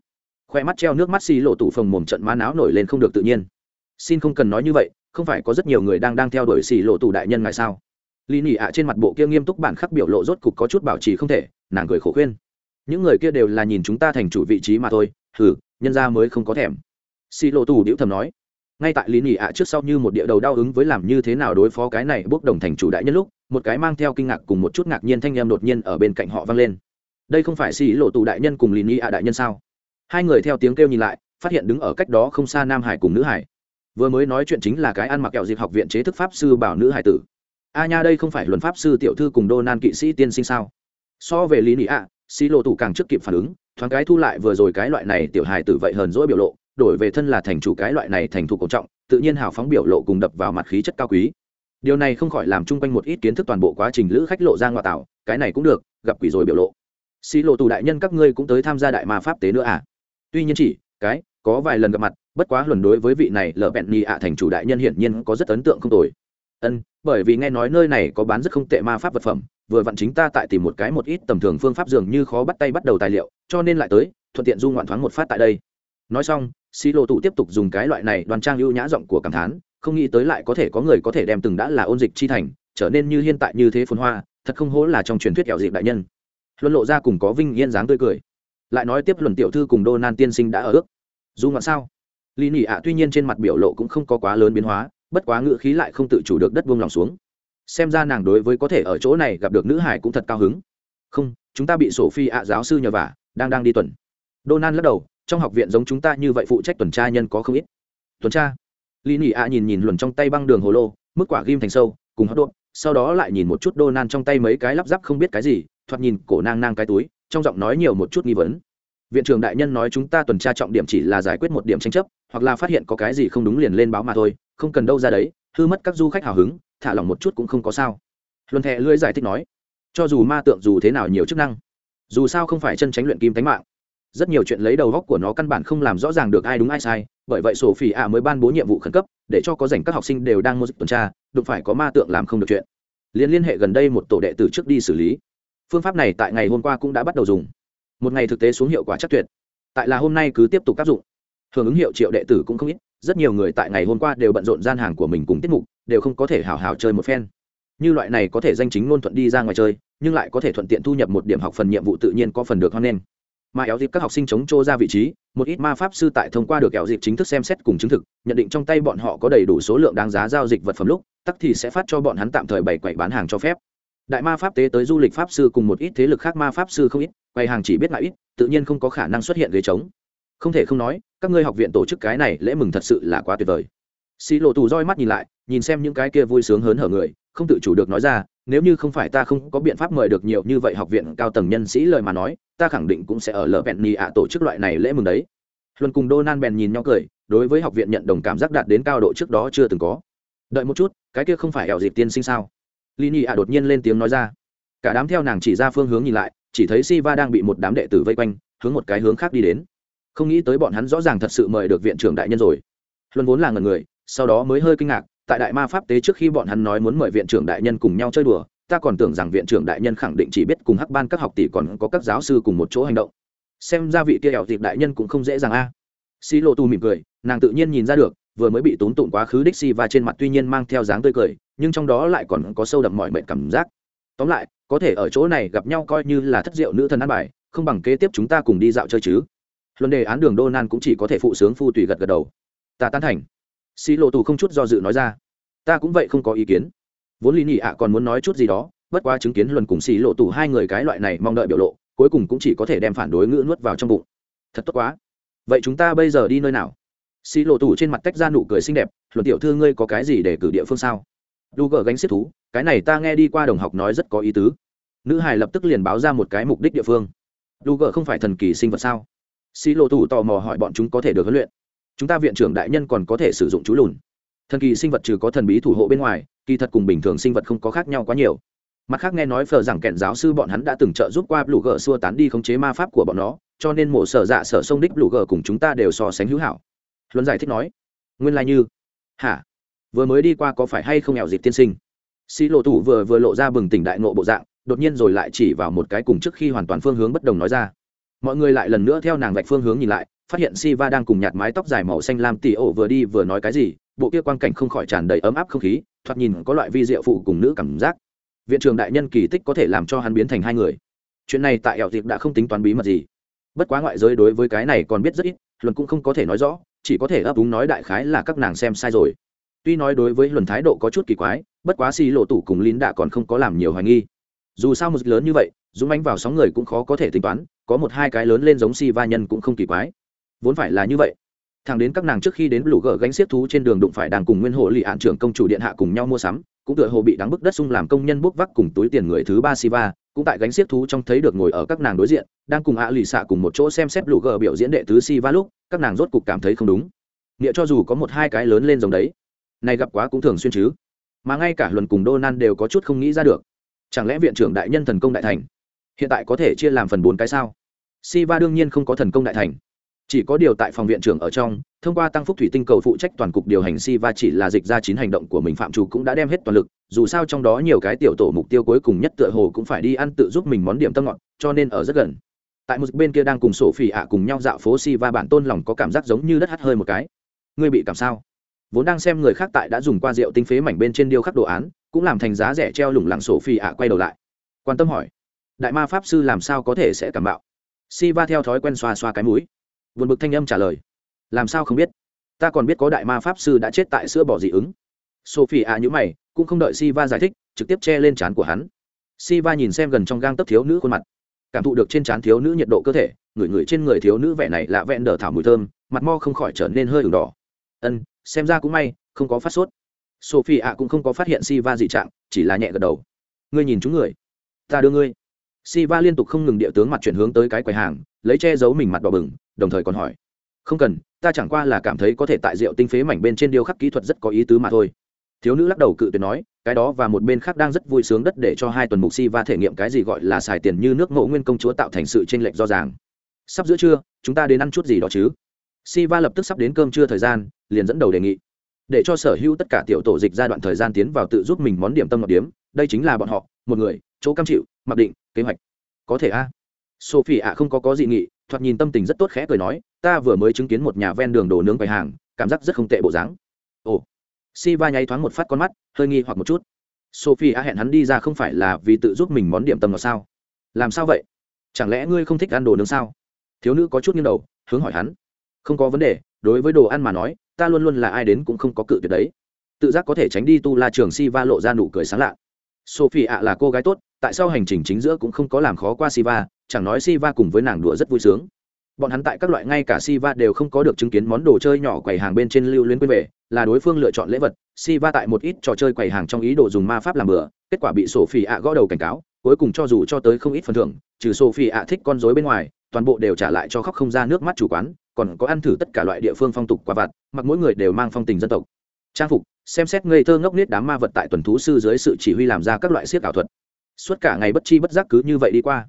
Khoe mắt treo nước mắt xì lộ tủ phồng mồm trận má náo nổi lên không được tự nhiên. Xin không cần nói như vậy, không phải có rất nhiều người đang đang theo đuổi xì lộ tủ đại nhân ngài sao? Lý Nhĩ ạ trên mặt bộ kia nghiêm túc bản khắc biểu lộ rốt cục có chút bảo trì không thể, nàng cười khổ khuyên. Những người kia đều là nhìn chúng ta thành chủ vị trí mà thôi, hừ, nhân ra mới không có thèm. Xì lộ tù điệu thầm nói. Ngay tại lý nhị ạ trước sau như một địa đầu đau ứng với làm như thế nào đối phó cái này bốc đồng thành chủ đại nhân lúc, một cái mang theo kinh ngạc cùng một chút ngạc nhiên thanh em đột nhiên ở bên cạnh họ vang lên. Đây không phải xì lộ tù đại nhân cùng lý nhị ạ đại nhân sao? Hai người theo tiếng kêu nhìn lại, phát hiện đứng ở cách đó không xa nam hải cùng nữ hải. Vừa mới nói chuyện chính là cái ăn mặc kẹo dịp học viện chế thức pháp sư bảo nữ hải tử a nha đây không phải luận pháp sư tiểu thư cùng đô nan kỵ sĩ tiên sinh sao? So về lý nị ạ xì lộ tù càng trước kịp phản ứng, thoáng cái thu lại vừa rồi cái loại này tiểu hài tử vậy hờn dỗi biểu lộ, đổi về thân là thành chủ cái loại này thành thủ cổ trọng, tự nhiên hào phóng biểu lộ cùng đập vào mặt khí chất cao quý. Điều này không khỏi làm chung quanh một ít kiến thức toàn bộ quá trình lữ khách lộ ra ngoại tạo, cái này cũng được, gặp quỷ rồi biểu lộ. Xì lộ tù đại nhân các ngươi cũng tới tham gia đại ma pháp tế nữa à? Tuy nhiên chỉ, cái, có vài lần gặp mặt, bất quá luận đối với vị này lờ bẹn nhì ạ thành chủ đại nhân hiển nhiên có rất ấn tượng không tồi. Ân bởi vì nghe nói nơi này có bán rất không tệ ma pháp vật phẩm, vừa vặn chính ta tại tìm một cái một ít tầm thường phương pháp dường như khó bắt tay bắt đầu tài liệu, cho nên lại tới, thuận tiện du ngoạn thoáng một phát tại đây. Nói xong xi lô tụ tiếp tục dùng cái loại này đoàn trang ưu nhã giọng của cảm thán, không nghĩ tới lại có thể có người có thể đem từng đã là ôn dịch chi thành, trở nên như hiện tại như thế phồn hoa, thật không hố là trong truyền thuyết kẹo dịp đại nhân. Luân lộ ra cùng có vinh yên dáng tươi cười. Lại nói tiếp luận tiểu thư cùng đô nan tiên sinh đã ở ước. Dù ngoạn sao? Lý nỉ ạ tuy nhiên trên mặt biểu lộ cũng không có quá lớn biến hóa bất quá ngữ khí lại không tự chủ được đất buông lòng xuống xem ra nàng đối với có thể ở chỗ này gặp được nữ hải cũng thật cao hứng không chúng ta bị sổ phi ạ giáo sư nhờ vả đang đang đi tuần Donan lắc đầu, trong học viện giống chúng ta như vậy phụ trách tuần tra nhân có không ít. Tuần tra? Lý Nị ạ nhìn nhìn luồn trong tay băng đường hồ lô, mức quả ghim thành sâu, cùng hot đột, sau đó lại nhìn một chút Donan trong tay mấy cái lắp ráp không biết cái gì, thoạt nhìn cổ nang nang cái túi, trong giọng nói nhiều một chút nghi vấn. Viện trưởng đại nhân nói chúng ta tuần tra trọng điểm chỉ là giải quyết một điểm tranh chấp, hoặc là phát hiện có cái gì không đúng liền lên báo mà thôi, không cần đâu ra đấy, hư mất các du khách hào hứng, thả lỏng một chút cũng không có sao. Luân thẹ lưỡi giải thích nói, cho dù ma tượng dù thế nào nhiều chức năng, dù sao không phải chân tránh luyện kim tánh mạng rất nhiều chuyện lấy đầu góc của nó căn bản không làm rõ ràng được ai đúng ai sai bởi vậy sổ phỉ ạ mới ban bố nhiệm vụ khẩn cấp để cho có dành các học sinh đều đang mua dịch tuần tra đụng phải có ma tượng làm không được chuyện. Liên liên hệ gần đây một tổ đệ tử trước đi xử lý. Phương pháp này tại ngày hôm qua cũng đã bắt đầu dùng. Một ngày thực tế xuống hiệu quả chắc tuyệt. Tại là hôm nay cứ tiếp tục áp dụng. Hưởng ứng hiệu triệu đệ tử cũng không ít rất nhiều người tại ngày hôm qua đều bận rộn gian hàng của mình cùng tiết mục, đều không có thể hào hào chơi một phen. Như loại này có thể danh chính ngôn thuận đi ra ngoài chơi, nhưng lại có thể thuận tiện thu nhập một điểm học phần nhiệm vụ tự nhiên có phần được hoan nghênh. Mà éo dịp các học sinh chống trô ra vị trí, một ít ma pháp sư tại thông qua được éo dịp chính thức xem xét cùng chứng thực, nhận định trong tay bọn họ có đầy đủ số lượng đáng giá giao dịch vật phẩm lúc, tắc thì sẽ phát cho bọn hắn tạm thời bày quậy bán hàng cho phép. Đại ma pháp tế tới du lịch pháp sư cùng một ít thế lực khác ma pháp sư không ít, quầy hàng chỉ biết ngại ít, tự nhiên không có khả năng xuất hiện ghế trống. Không thể không nói các ngươi học viện tổ chức cái này lễ mừng thật sự là quá tuyệt vời. Xì lộ tù roi mắt nhìn lại, nhìn xem những cái kia vui sướng hớn hở người, không tự chủ được nói ra, nếu như không phải ta không có biện pháp mời được nhiều như vậy học viện cao tầng nhân sĩ lời mà nói, ta khẳng định cũng sẽ ở lờ vẹn nhì ạ tổ chức loại này lễ mừng đấy. Luân cùng Donan bèn nhìn nhau cười, đối với học viện nhận đồng cảm giác đạt đến cao độ trước đó chưa từng có. Đợi một chút, cái kia không phải ẻo dịp tiên sinh sao? Lini ạ đột nhiên lên tiếng nói ra. Cả đám theo nàng chỉ ra phương hướng nhìn lại, chỉ thấy Siva đang bị một đám đệ tử vây quanh, hướng một cái hướng khác đi đến không nghĩ tới bọn hắn rõ ràng thật sự mời được viện trưởng đại nhân rồi. Luân vốn là ngần người, sau đó mới hơi kinh ngạc, tại đại ma pháp tế trước khi bọn hắn nói muốn mời viện trưởng đại nhân cùng nhau chơi đùa, ta còn tưởng rằng viện trưởng đại nhân khẳng định chỉ biết cùng hắc ban các học tỷ còn có các giáo sư cùng một chỗ hành động. Xem ra vị kia ẻo dịp đại nhân cũng không dễ dàng a. Xi lộ tu mỉm cười, nàng tự nhiên nhìn ra được, vừa mới bị tốn tụng quá khứ đích xi và trên mặt tuy nhiên mang theo dáng tươi cười, nhưng trong đó lại còn có sâu đậm mọi mệt cảm giác. Tóm lại, có thể ở chỗ này gặp nhau coi như là thất diệu nữ thần ăn bài, không bằng kế tiếp chúng ta cùng đi dạo chơi chứ luận đề án đường đô nan cũng chỉ có thể phụ sướng phu tùy gật gật đầu. Ta tán thành. Xi lộ tù không chút do dự nói ra. Ta cũng vậy không có ý kiến. Vốn lý nhị ạ còn muốn nói chút gì đó, bất quá chứng kiến luận cùng xì lộ tù hai người cái loại này mong đợi biểu lộ, cuối cùng cũng chỉ có thể đem phản đối ngữ nuốt vào trong bụng. Thật tốt quá. Vậy chúng ta bây giờ đi nơi nào? Xì lộ tù trên mặt tách ra nụ cười xinh đẹp luận tiểu thư ngươi có cái gì để cử địa phương sao? Đu gờ gánh xếp thú, cái này ta nghe đi qua đồng học nói rất có ý tứ. Nữ hải lập tức liền báo ra một cái mục đích địa phương. Đu gờ không phải thần kỳ sinh vật sao? Xì lộ tù tò mò hỏi bọn chúng có thể được huấn luyện. Chúng ta viện trưởng đại nhân còn có thể sử dụng chú lùn. Thần kỳ sinh vật trừ có thần bí thủ hộ bên ngoài, kỳ thật cùng bình thường sinh vật không có khác nhau quá nhiều. Mặt khác nghe nói phờ rằng kẹn giáo sư bọn hắn đã từng trợ giúp qua lũ gờ xua tán đi khống chế ma pháp của bọn nó, cho nên mổ sở dạ sở sông đích lũ gờ cùng chúng ta đều so sánh hữu hảo. Luân giải thích nói, nguyên lai、like、như, hả? Vừa mới đi qua có phải hay không nghèo dịp tiên sinh? Xì lộ thủ vừa vừa lộ ra bừng tỉnh đại nộ bộ dạng, đột nhiên rồi lại chỉ vào một cái cùng trước khi hoàn toàn phương hướng bất đồng nói ra mọi người lại lần nữa theo nàng vạch phương hướng nhìn lại, phát hiện si va đang cùng nhạt mái tóc dài màu xanh lam tỉ ổ vừa đi vừa nói cái gì, bộ kia quang cảnh không khỏi tràn đầy ấm áp không khí, thoạt nhìn có loại vi diệu phụ cùng nữ cảm giác. Viện trưởng đại nhân kỳ tích có thể làm cho hắn biến thành hai người. Chuyện này tại ẻo dịp đã không tính toán bí mật gì. Bất quá ngoại giới đối với cái này còn biết rất ít, luận cũng không có thể nói rõ, chỉ có thể ấp úng nói đại khái là các nàng xem sai rồi. Tuy nói đối với luận thái độ có chút kỳ quái, bất quá xì lộ tủ cùng lín đã còn không có làm nhiều hoài nghi. Dù sao một lớn như vậy, dũng ánh vào sóng người cũng khó có thể tính toán có một hai cái lớn lên giống si va nhân cũng không kỳ quái. Vốn phải là như vậy. Thằng đến các nàng trước khi đến lũ gờ gánh xiết thú trên đường đụng phải đàng cùng nguyên hộ lì hạn trưởng công chủ điện hạ cùng nhau mua sắm, cũng tựa hồ bị đáng bức đất sung làm công nhân bốc vác cùng túi tiền người thứ ba siva cũng tại gánh xiết thú trong thấy được ngồi ở các nàng đối diện, đang cùng ạ lì xạ cùng một chỗ xem xét lũ gờ biểu diễn đệ tứ siva lúc, các nàng rốt cục cảm thấy không đúng. Nghĩa cho dù có một hai cái lớn lên giống đấy, này gặp quá cũng thường xuyên chứ. Mà ngay cả luận cùng Donan đều có chút không nghĩ ra được. Chẳng lẽ viện trưởng đại nhân thần công đại thành, hiện tại có thể chia làm phần bốn cái sao? Siva đương nhiên không có thần công đại thành. Chỉ có điều tại phòng viện trưởng ở trong, thông qua tăng phúc thủy tinh cầu phụ trách toàn cục điều hành Siva chỉ là dịch ra chín hành động của mình phạm chủ cũng đã đem hết toàn lực, dù sao trong đó nhiều cái tiểu tổ mục tiêu cuối cùng nhất tựa hồ cũng phải đi ăn tự giúp mình món điểm tâm ngọt, cho nên ở rất gần. Tại một bên kia đang cùng sổ phỉ ạ cùng nhau dạo phố Siva bản tôn lòng có cảm giác giống như đất hắt hơi một cái. Ngươi bị cảm sao? Vốn đang xem người khác tại đã dùng qua rượu tinh phế mảnh bên trên điêu khắc đồ án, cũng làm thành giá rẻ treo lủng lẳng sổ phỉ ạ quay đầu lại. Quan tâm hỏi, đại ma pháp sư làm sao có thể sẽ cảm bạo? Si va theo thói quen xoa xoa cái mũi. Vượt bực thanh âm trả lời. Làm sao không biết? Ta còn biết có đại ma pháp sư đã chết tại sữa bỏ dị ứng. Sophie à nhữ mày, cũng không đợi si va giải thích, trực tiếp che lên trán của hắn. Si va nhìn xem gần trong gang tấc thiếu nữ khuôn mặt. Cảm thụ được trên trán thiếu nữ nhiệt độ cơ thể, ngửi ngửi trên người thiếu nữ vẻ này lạ vẹn đờ thảo mùi thơm, mặt mo không khỏi trở nên hơi ửng đỏ. Ân, xem ra cũng may, không có phát sốt. Sophie ạ cũng không có phát hiện si va dị trạng, chỉ là nhẹ gật đầu. Ngươi nhìn chúng người. Ta đưa ngươi. Siva liên tục không ngừng địa tướng mặt chuyển hướng tới cái quầy hàng, lấy che giấu mình mặt đỏ bừng, đồng thời còn hỏi, không cần, ta chẳng qua là cảm thấy có thể tại rượu tinh phế mảnh bên trên điêu khắc kỹ thuật rất có ý tứ mà thôi. Thiếu nữ lắc đầu cự tuyệt nói, cái đó và một bên khác đang rất vui sướng đất để cho hai tuần mục Siva thể nghiệm cái gì gọi là xài tiền như nước ngộ nguyên công chúa tạo thành sự chênh lệch rõ ràng. Sắp giữa trưa, chúng ta đến ăn chút gì đó chứ? Siva lập tức sắp đến cơm trưa thời gian, liền dẫn đầu đề nghị. Để cho sở hữu tất cả tiểu tổ dịch giai đoạn thời gian tiến vào tự giúp mình món điểm tâm ngọc điếm, đây chính là bọn họ, một người, chỗ cam chịu, mặc định kế hoạch. Có thể a. Sophie ạ, không có có dị nghị, thoạt nhìn tâm tình rất tốt khẽ cười nói, ta vừa mới chứng kiến một nhà ven đường đồ nướng quầy hàng, cảm giác rất không tệ bộ dáng. Ồ. Si va nháy thoáng một phát con mắt, hơi nghi hoặc một chút. Sophie ạ hẹn hắn đi ra không phải là vì tự giúp mình món điểm tâm nào sao? Làm sao vậy? Chẳng lẽ ngươi không thích ăn đồ nướng sao? Thiếu nữ có chút nghiêng đầu, hướng hỏi hắn. Không có vấn đề, đối với đồ ăn mà nói, ta luôn luôn là ai đến cũng không có cự tuyệt đấy. Tự giác có thể tránh đi tu la trường si va lộ ra nụ cười sáng lạ. Sophie ạ là cô gái tốt tại sao hành trình chính giữa cũng không có làm khó qua siva, chẳng nói siva cùng với nàng đùa rất vui sướng. Bọn hắn tại các loại ngay cả Siva đều không có được chứng kiến món đồ chơi nhỏ quầy hàng bên trên lưu luyến quên về, là đối phương lựa chọn lễ vật. Siva tại một ít trò chơi quầy hàng trong ý đồ dùng ma pháp làm bữa kết quả bị Sophie ạ gõ đầu cảnh cáo, cuối cùng cho dù cho tới không ít phần thưởng, trừ Sophie ạ thích con rối bên ngoài, toàn bộ đều trả lại cho khóc không ra nước mắt chủ quán, còn có ăn thử tất cả loại địa phương phong tục quả vặt, mặc mỗi người đều mang phong tình dân tộc. Trang phục, xem xét ngây thơ ngốc nghếch đám ma vật tại tuần thú sư dưới sự chỉ huy làm ra các loại siết ảo thuật suốt cả ngày bất chi bất giác cứ như vậy đi qua.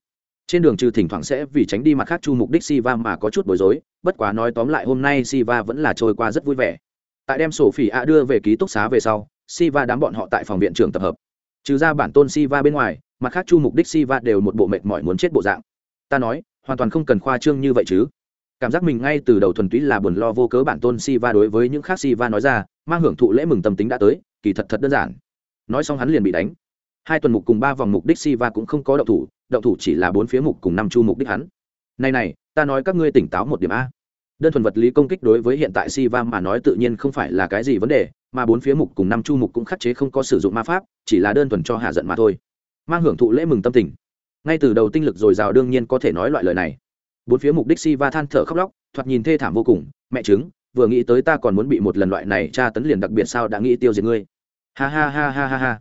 Trên đường trừ thỉnh thoảng sẽ vì tránh đi mặt khác chu mục đích Siva mà có chút bối rối, bất quá nói tóm lại hôm nay Siva vẫn là trôi qua rất vui vẻ. Tại đem sổ phỉ ạ đưa về ký túc xá về sau, Siva đám bọn họ tại phòng viện trưởng tập hợp. Trừ ra bản tôn Siva bên ngoài, mặt khác chu mục đích Siva đều một bộ mệt mỏi muốn chết bộ dạng. Ta nói, hoàn toàn không cần khoa trương như vậy chứ. Cảm giác mình ngay từ đầu thuần túy là buồn lo vô cớ bản tôn Siva đối với những khác Siva nói ra, mang hưởng thụ lễ mừng tâm tính đã tới, kỳ thật thật đơn giản. Nói xong hắn liền bị đánh hai tuần mục cùng ba vòng mục đích Siva cũng không có động thủ động thủ chỉ là bốn phía mục cùng năm chu mục đích hắn. Này này, ta nói các ngươi tỉnh táo một điểm a. Đơn thuần vật lý công kích đối với hiện tại Siva mà nói tự nhiên không phải là cái gì vấn đề, mà bốn phía mục cùng năm chu mục cũng khắc chế không có sử dụng ma pháp, chỉ là đơn thuần cho hạ giận mà thôi. Mang hưởng thụ lễ mừng tâm tình. Ngay từ đầu tinh lực dồi dào đương nhiên có thể nói loại lời này. Bốn phía mục đích Siva than thở khóc lóc, thoạt nhìn thê thảm vô cùng, mẹ chứng vừa nghĩ tới ta còn muốn bị một lần loại này tra tấn liền đặc biệt sao đã nghĩ tiêu diệt ngươi. Ha ha ha ha ha ha.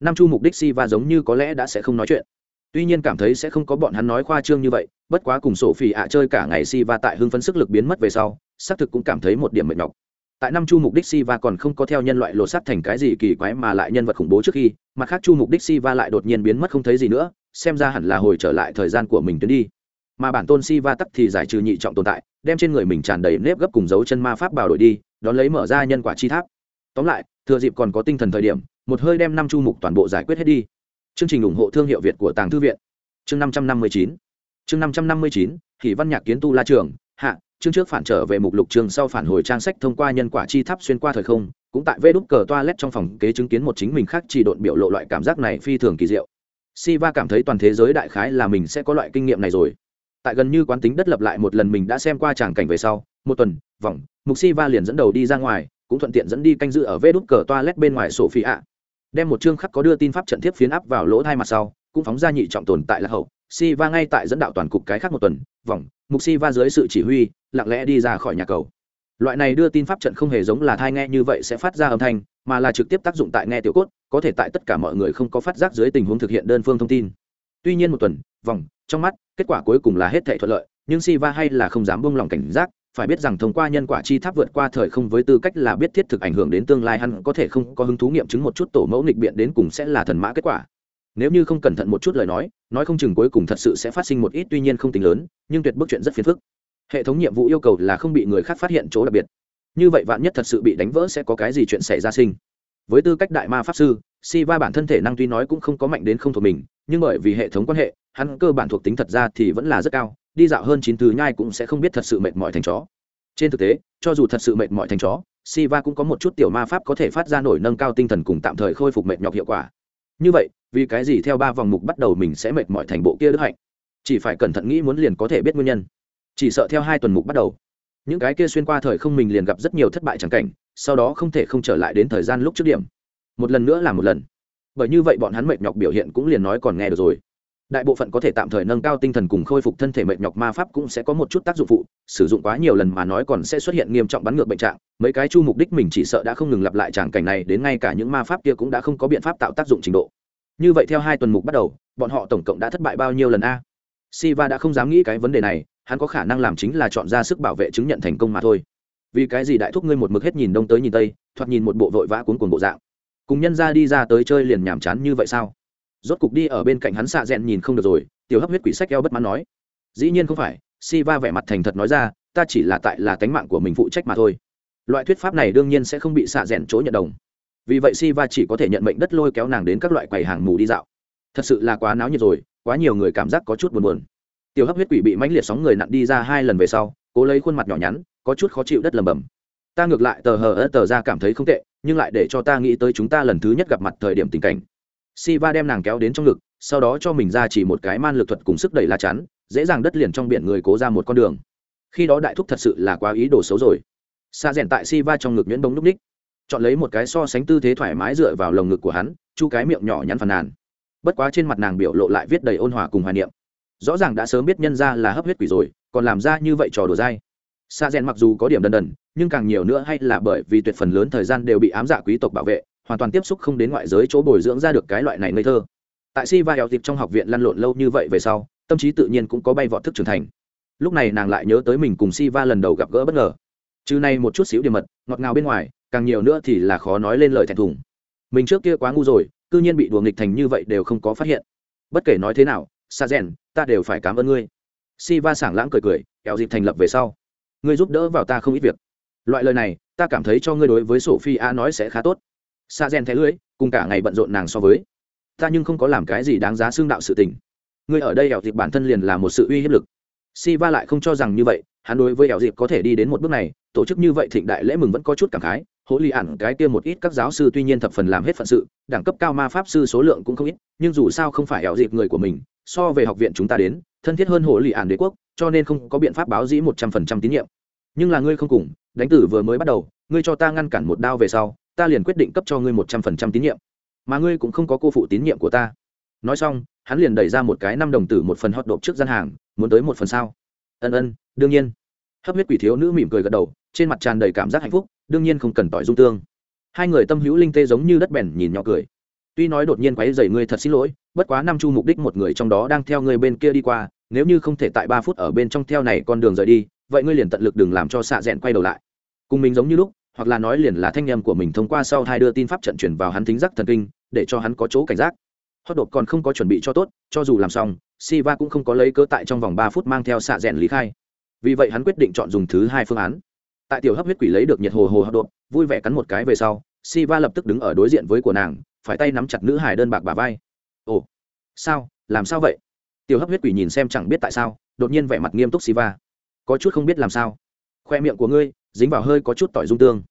Nam chu mục đích Si Va giống như có lẽ đã sẽ không nói chuyện. Tuy nhiên cảm thấy sẽ không có bọn hắn nói khoa trương như vậy, bất quá cùng sổ phỉ ạ chơi cả ngày si va tại hưng phấn sức lực biến mất về sau, xác thực cũng cảm thấy một điểm mệt nhọc. Tại năm chu mục đích si va còn không có theo nhân loại lột sắt thành cái gì kỳ quái mà lại nhân vật khủng bố trước khi, mặt khác chu mục đích si va lại đột nhiên biến mất không thấy gì nữa, xem ra hẳn là hồi trở lại thời gian của mình tuyến đi. Mà bản tôn si va tắc thì giải trừ nhị trọng tồn tại, đem trên người mình tràn đầy nếp gấp cùng dấu chân ma pháp bào đổi đi, đón lấy mở ra nhân quả chi tháp. Tóm lại, thừa dịp còn có tinh thần thời điểm một hơi đem năm chu mục toàn bộ giải quyết hết đi. Chương trình ủng hộ thương hiệu việt của tàng thư viện. Chương năm trăm năm mươi chín. Chương năm trăm năm mươi chín thì văn nhạc kiến tu la trường. Hạ, chương trước phản trở về mục lục chương sau phản hồi trang sách thông qua nhân quả chi tháp xuyên qua thời không, cũng tại vê đúc cờ toilet trong phòng kế chứng kiến một chính mình khác chỉ độn biểu lộ loại cảm giác này phi thường kỳ diệu. Siva cảm thấy toàn thế giới đại khái là mình sẽ có loại kinh nghiệm này rồi. Tại gần như quán tính đất lập lại một lần mình đã xem qua tràng cảnh về sau, một tuần, vòng, mục Siva liền dẫn đầu đi ra ngoài, cũng thuận tiện dẫn đi canh giữ ở vế đúc cờ toilet bên ngoài sổ phi ạ đem một chương khắc có đưa tin pháp trận thiếp phiến áp vào lỗ thai mặt sau, cũng phóng ra nhị trọng tồn tại là hậu. Si va ngay tại dẫn đạo toàn cục cái khác một tuần, vòng, mục si va dưới sự chỉ huy, lặng lẽ đi ra khỏi nhà cầu. Loại này đưa tin pháp trận không hề giống là thai nghe như vậy sẽ phát ra âm thanh, mà là trực tiếp tác dụng tại nghe tiểu cốt, có thể tại tất cả mọi người không có phát giác dưới tình huống thực hiện đơn phương thông tin. Tuy nhiên một tuần, vòng, trong mắt, kết quả cuối cùng là hết thể thuận lợi, nhưng si va hay là không dám buông lòng cảnh giác phải biết rằng thông qua nhân quả chi tháp vượt qua thời không với tư cách là biết thiết thực ảnh hưởng đến tương lai, hắn có thể không có hứng thú nghiệm chứng một chút tổ mẫu nghịch biện đến cùng sẽ là thần mã kết quả. Nếu như không cẩn thận một chút lời nói nói không chừng cuối cùng thật sự sẽ phát sinh một ít tuy nhiên không tính lớn, nhưng tuyệt bức chuyện rất phiền phức. Hệ thống nhiệm vụ yêu cầu là không bị người khác phát hiện chỗ đặc biệt. Như vậy vạn nhất thật sự bị đánh vỡ sẽ có cái gì chuyện xảy ra sinh? Với tư cách đại ma pháp sư si va bản thân thể năng tuy nói cũng không có mạnh đến không thuộc mình, nhưng bởi vì hệ thống quan hệ hắn cơ bản thuộc tính thật ra thì vẫn là rất cao đi dạo hơn chín thứ nhai cũng sẽ không biết thật sự mệt mỏi thành chó trên thực tế cho dù thật sự mệt mỏi thành chó Siva cũng có một chút tiểu ma pháp có thể phát ra nổi nâng cao tinh thần cùng tạm thời khôi phục mệt nhọc hiệu quả. Như vậy, vì cái gì theo ba vòng mục bắt đầu mình sẽ mệt mỏi thành bộ kia đức hạnh? Chỉ phải cẩn thận nghĩ muốn liền có thể biết nguyên nhân. Chỉ sợ theo hai tuần mục bắt đầu, những cái kia xuyên qua thời không mình liền gặp rất nhiều thất bại chẳng cảnh, sau đó không thể không trở lại đến thời gian lúc trước điểm. Một lần nữa là một lần. Bởi như vậy bọn hắn mệt nhọc biểu hiện cũng liền nói còn nghe được rồi đại bộ phận có thể tạm thời nâng cao tinh thần cùng khôi phục thân thể mệt nhọc ma pháp cũng sẽ có một chút tác dụng phụ, sử dụng quá nhiều lần mà nói còn sẽ xuất hiện nghiêm trọng bắn ngược bệnh trạng, mấy cái chu mục đích mình chỉ sợ đã không ngừng lặp lại tràng cảnh này, đến ngay cả những ma pháp kia cũng đã không có biện pháp tạo tác dụng trình độ. Như vậy theo hai tuần mục bắt đầu, bọn họ tổng cộng đã thất bại bao nhiêu lần a? Siva đã không dám nghĩ cái vấn đề này, hắn có khả năng làm chính là chọn ra sức bảo vệ chứng nhận thành công mà thôi. Vì cái gì đại thúc ngươi một mực hết nhìn đông tới nhìn tây, thoạt nhìn một bộ vội vã cuốn cuồng bộ dạng? Cùng nhân ra đi ra tới chơi liền nhàm chán như vậy sao? Rốt cục đi ở bên cạnh hắn xạ rẽn nhìn không được rồi, tiểu hấp huyết quỷ sách eo bất mãn nói. Dĩ nhiên không phải si va vẻ mặt thành thật nói ra, ta chỉ là tại là tánh mạng của mình phụ trách mà thôi. Loại thuyết pháp này đương nhiên sẽ không bị xạ rẽn chỗ nhận đồng. Vì vậy si va chỉ có thể nhận mệnh đất lôi kéo nàng đến các loại quầy hàng mù đi dạo. Thật sự là quá náo nhiệt rồi, quá nhiều người cảm giác có chút buồn buồn. Tiểu hấp huyết quỷ bị mãnh liệt sóng người nặn đi ra hai lần về sau, cố lấy khuôn mặt nhỏ nhắn, có chút khó chịu đất lầm bầm. Ta ngược lại tờ hờ ớt tờ ra cảm thấy không tệ, nhưng lại để cho ta nghĩ tới chúng ta lần thứ nhất gặp mặt thời điểm tình cảnh. Siva đem nàng kéo đến trong ngực, sau đó cho mình ra chỉ một cái man lực thuật cùng sức đẩy la chắn, dễ dàng đất liền trong biển người cố ra một con đường. Khi đó đại thúc thật sự là quá ý đồ xấu rồi. Sa rèn tại Siva trong ngực nhuyễn bóng lúc ních, chọn lấy một cái so sánh tư thế thoải mái dựa vào lồng ngực của hắn, chu cái miệng nhỏ nhắn phàn nàn. Bất quá trên mặt nàng biểu lộ lại viết đầy ôn hòa cùng hoài niệm. Rõ ràng đã sớm biết nhân ra là hấp huyết quỷ rồi, còn làm ra như vậy trò đùa dai Sa rèn mặc dù có điểm đần đần nhưng càng nhiều nữa hay là bởi vì tuyệt phần lớn thời gian đều bị ám dạ quý tộc bảo vệ hoàn toàn tiếp xúc không đến ngoại giới chỗ bồi dưỡng ra được cái loại này ngây thơ. Tại si va hẹo dịp trong học viện lăn lộn lâu như vậy về sau, tâm trí tự nhiên cũng có bay vọt thức trưởng thành. Lúc này nàng lại nhớ tới mình cùng si va lần đầu gặp gỡ bất ngờ. Chứ này một chút xíu điểm mật, ngọt ngào bên ngoài, càng nhiều nữa thì là khó nói lên lời thẹn thùng. Mình trước kia quá ngu rồi, cư nhiên bị đùa nghịch thành như vậy đều không có phát hiện. Bất kể nói thế nào xa rèn ta đều phải cảm ơn ngươi. Si va sảng lãng cười cười, kẹo dịp thành lập về sau. Ngươi giúp đỡ vào ta không ít việc. Loại lời này, ta cảm thấy cho ngươi đối với sophie a nói sẽ khá tốt sa rèn thẻ lưới, cùng cả ngày bận rộn nàng so với. Ta nhưng không có làm cái gì đáng giá xương đạo sự tình. Ngươi ở đây ẻo dịp bản thân liền là một sự uy hiếp lực. Si va lại không cho rằng như vậy, hắn đối với ẻo dịp có thể đi đến một bước này, tổ chức như vậy thịnh đại lễ mừng vẫn có chút cảm khái. Hỗ lì ản, cái kia một ít các giáo sư tuy nhiên thập phần làm hết phận sự, đẳng cấp cao ma pháp sư số lượng cũng không ít, nhưng dù sao không phải ẻo dịp người của mình, so về học viện chúng ta đến, thân thiết hơn hỗ lì ản đế quốc, cho nên không có biện pháp báo dĩ một trăm phần trăm tín nhiệm. Nhưng là ngươi không cùng, đánh tử vừa mới bắt đầu, ngươi cho ta ngăn cản một đao về sau ta liền quyết định cấp cho ngươi một trăm phần trăm tín nhiệm. Mà ngươi cũng không có cô phụ tín nhiệm của ta. Nói xong, hắn liền đẩy ra một cái năm đồng tử một phần hót độp trước gian hàng, muốn tới một phần sao? Ân ân, đương nhiên. Hấp huyết quỷ thiếu nữ mỉm cười gật đầu, trên mặt tràn đầy cảm giác hạnh phúc, đương nhiên không cần tỏi dung tương. Hai người tâm hữu linh tê giống như đất bèn nhìn nhỏ cười. Tuy nói đột nhiên quấy dày ngươi thật xin lỗi, bất quá năm chu mục đích một người trong đó đang theo ngươi bên kia đi qua, nếu như không thể tại ba phút ở bên trong theo này con đường rời đi, vậy ngươi liền tận lực đừng làm cho xạ rẽn quay đầu lại. Cùng mình giống như lúc hoặc là nói liền là thanh nhầm của mình thông qua sau hai đưa tin pháp trận chuyển vào hắn thính giác thần kinh, để cho hắn có chỗ cảnh giác. Hót đột còn không có chuẩn bị cho tốt, cho dù làm xong, siva cũng không có lấy cớ tại trong vòng ba phút mang theo xạ rèn lý khai. Vì vậy hắn quyết định chọn dùng thứ hai phương án. Tại tiểu hấp huyết quỷ lấy được nhiệt hồ hồ hấp đột vui vẻ cắn một cái về sau si va lập tức đứng ở đối diện với của nàng, phải tay nắm chặt nữ hải đơn bạc bà vai. Ồ, sao, làm sao vậy? Tiểu hấp huyết quỷ nhìn xem chẳng biết tại sao, đột nhiên vẻ mặt nghiêm túc si va có chút không biết làm sao. Khoe miệng của ngươi, dính vào hơi có chút tỏi dung tương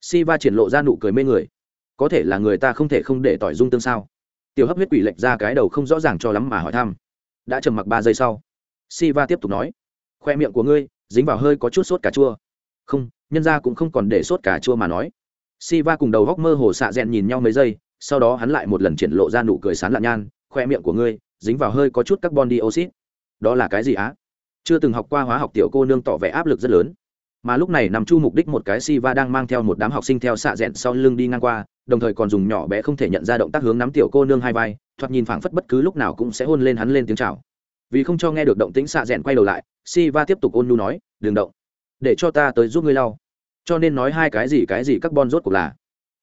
si va triển lộ ra nụ cười mê người. Có thể là người ta không thể không để tỏi dung tương sao? Tiểu hấp huyết quỷ lệch ra cái đầu không rõ ràng cho lắm mà hỏi thăm. Đã trầm mặc ba giây sau si va tiếp tục nói, khoe miệng của ngươi dính vào hơi có chút sốt cà chua. Không, nhân ra cũng không còn để sốt cà chua mà nói. Si va cùng đầu góc mơ hồ xạ rẽn nhìn nhau mấy giây, sau đó hắn lại một lần triển lộ ra nụ cười sán lạn nhan, khoe miệng của ngươi dính vào hơi có chút carbon dioxide. Đó là cái gì á? Chưa từng học qua hóa học tiểu cô nương tỏ vẻ áp lực rất lớn mà lúc này nằm chu mục đích một cái si va đang mang theo một đám học sinh theo xạ rẽn sau lưng đi ngang qua, đồng thời còn dùng nhỏ bé không thể nhận ra động tác hướng nắm tiểu cô nương hai vai, thoạt nhìn phảng phất bất cứ lúc nào cũng sẽ hôn lên hắn lên tiếng chào. Vì không cho nghe được động tĩnh xạ rẽn quay đầu lại, si va tiếp tục ôn nu nói, đừng động. Để cho ta tới giúp ngươi lau. Cho nên nói hai cái gì cái gì các bon rốt cuộc là.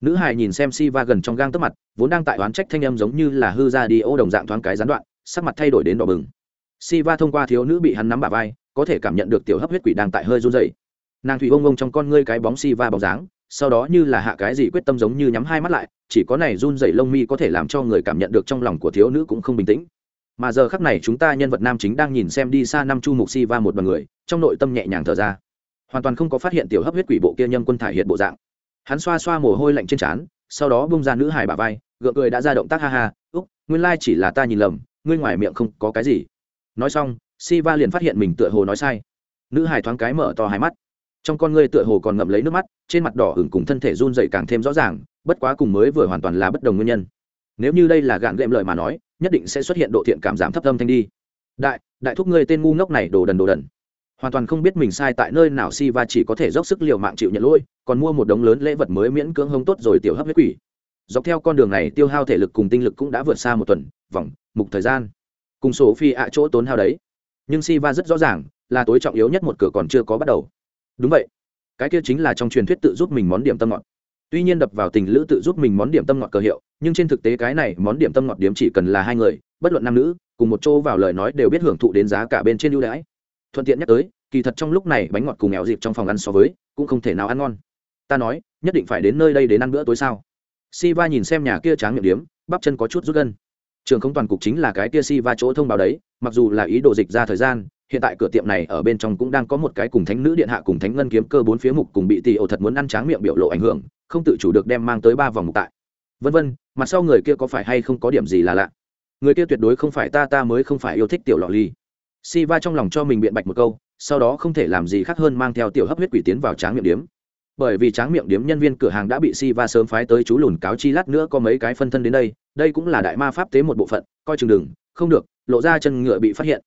Nữ hài nhìn xem si va gần trong gang tấp mặt, vốn đang tại oán trách thanh âm giống như là hư ra đi ô đồng dạng thoáng cái gián đoạn, sắc mặt thay đổi đến đỏ bừng. Si va thông qua thiếu nữ bị hắn nắm bà vai, có thể cảm nhận được tiểu hấp huyết quỷ đang tại hơi run dày nàng thủy ông ông trong con ngươi cái bóng si va bóng dáng, sau đó như là hạ cái gì quyết tâm giống như nhắm hai mắt lại, chỉ có này run dày lông mi có thể làm cho người cảm nhận được trong lòng của thiếu nữ cũng không bình tĩnh. Mà giờ khắc này chúng ta nhân vật nam chính đang nhìn xem đi xa năm chu mục si va một bằng người, trong nội tâm nhẹ nhàng thở ra. Hoàn toàn không có phát hiện tiểu hấp huyết quỷ bộ kia nhâm quân thải hiện bộ dạng. Hắn xoa xoa mồ hôi lạnh trên trán, sau đó bung ra nữ hài bà vai, gượng cười đã ra động tác ha ha, úc, nguyên lai chỉ là ta nhìn lầm, ngươi ngoài miệng không có cái gì. Nói xong, si va liền phát hiện mình tựa hồ nói sai. Nữ hài thoáng cái mở to hai mắt trong con ngươi tựa hồ còn ngậm lấy nước mắt, trên mặt đỏ hửng cùng thân thể run dậy càng thêm rõ ràng, bất quá cùng mới vừa hoàn toàn là bất đồng nguyên nhân. Nếu như đây là gạn gệm lời mà nói, nhất định sẽ xuất hiện độ thiện cảm giảm thấp âm thanh đi. Đại đại thúc ngươi tên ngu ngốc này đồ đần đồ đần. Hoàn toàn không biết mình sai tại nơi nào si va chỉ có thể dốc sức liều mạng chịu nhận lỗi, còn mua một đống lớn lễ vật mới miễn cưỡng hông tốt rồi tiểu hấp huyết quỷ. Dọc theo con đường này, tiêu hao thể lực cùng tinh lực cũng đã vượt xa một tuần, vòng, mục thời gian. Cùng số phi ạ chỗ tốn hao đấy. Nhưng si va rất rõ ràng, là tối trọng yếu nhất một cửa còn chưa có bắt đầu đúng vậy. Cái kia chính là trong truyền thuyết tự giúp mình món điểm tâm ngọt. Tuy nhiên đập vào tình lữ tự giúp mình món điểm tâm ngọt cờ hiệu, nhưng trên thực tế cái này món điểm tâm ngọt điểm chỉ cần là hai người, bất luận nam nữ, cùng một chỗ vào lời nói đều biết hưởng thụ đến giá cả bên trên ưu đãi. Thuận tiện nhắc tới, kỳ thật trong lúc này bánh ngọt cùng nghèo dịp trong phòng ăn so với, cũng không thể nào ăn ngon. Ta nói, nhất định phải đến nơi đây đến ăn bữa tối sao? Si va nhìn xem nhà kia tráng miệng điếm, bắp chân có chút rút gân. Trường không toàn cục chính là cái kia si va chỗ thông báo đấy, mặc dù là ý đồ dịch ra thời gian hiện tại cửa tiệm này ở bên trong cũng đang có một cái cùng thánh nữ điện hạ cùng thánh ngân kiếm cơ bốn phía mục cùng bị tì ổ thật muốn ăn tráng miệng biểu lộ ảnh hưởng, không tự chủ được đem mang tới ba vòng mục tại. Vân vân, mặt sau người kia có phải hay không có điểm gì là lạ? Người kia tuyệt đối không phải ta ta mới không phải yêu thích tiểu lọ ly. Si va trong lòng cho mình biện bạch một câu, sau đó không thể làm gì khác hơn mang theo tiểu hấp huyết quỷ tiến vào tráng miệng điếm. Bởi vì tráng miệng điếm nhân viên cửa hàng đã bị si va sớm phái tới chú lùn cáo chi lát nữa có mấy cái phân thân đến đây đây cũng là đại ma pháp tế một bộ phận, coi chừng đừng, không được, lộ ra chân ngựa bị phát hiện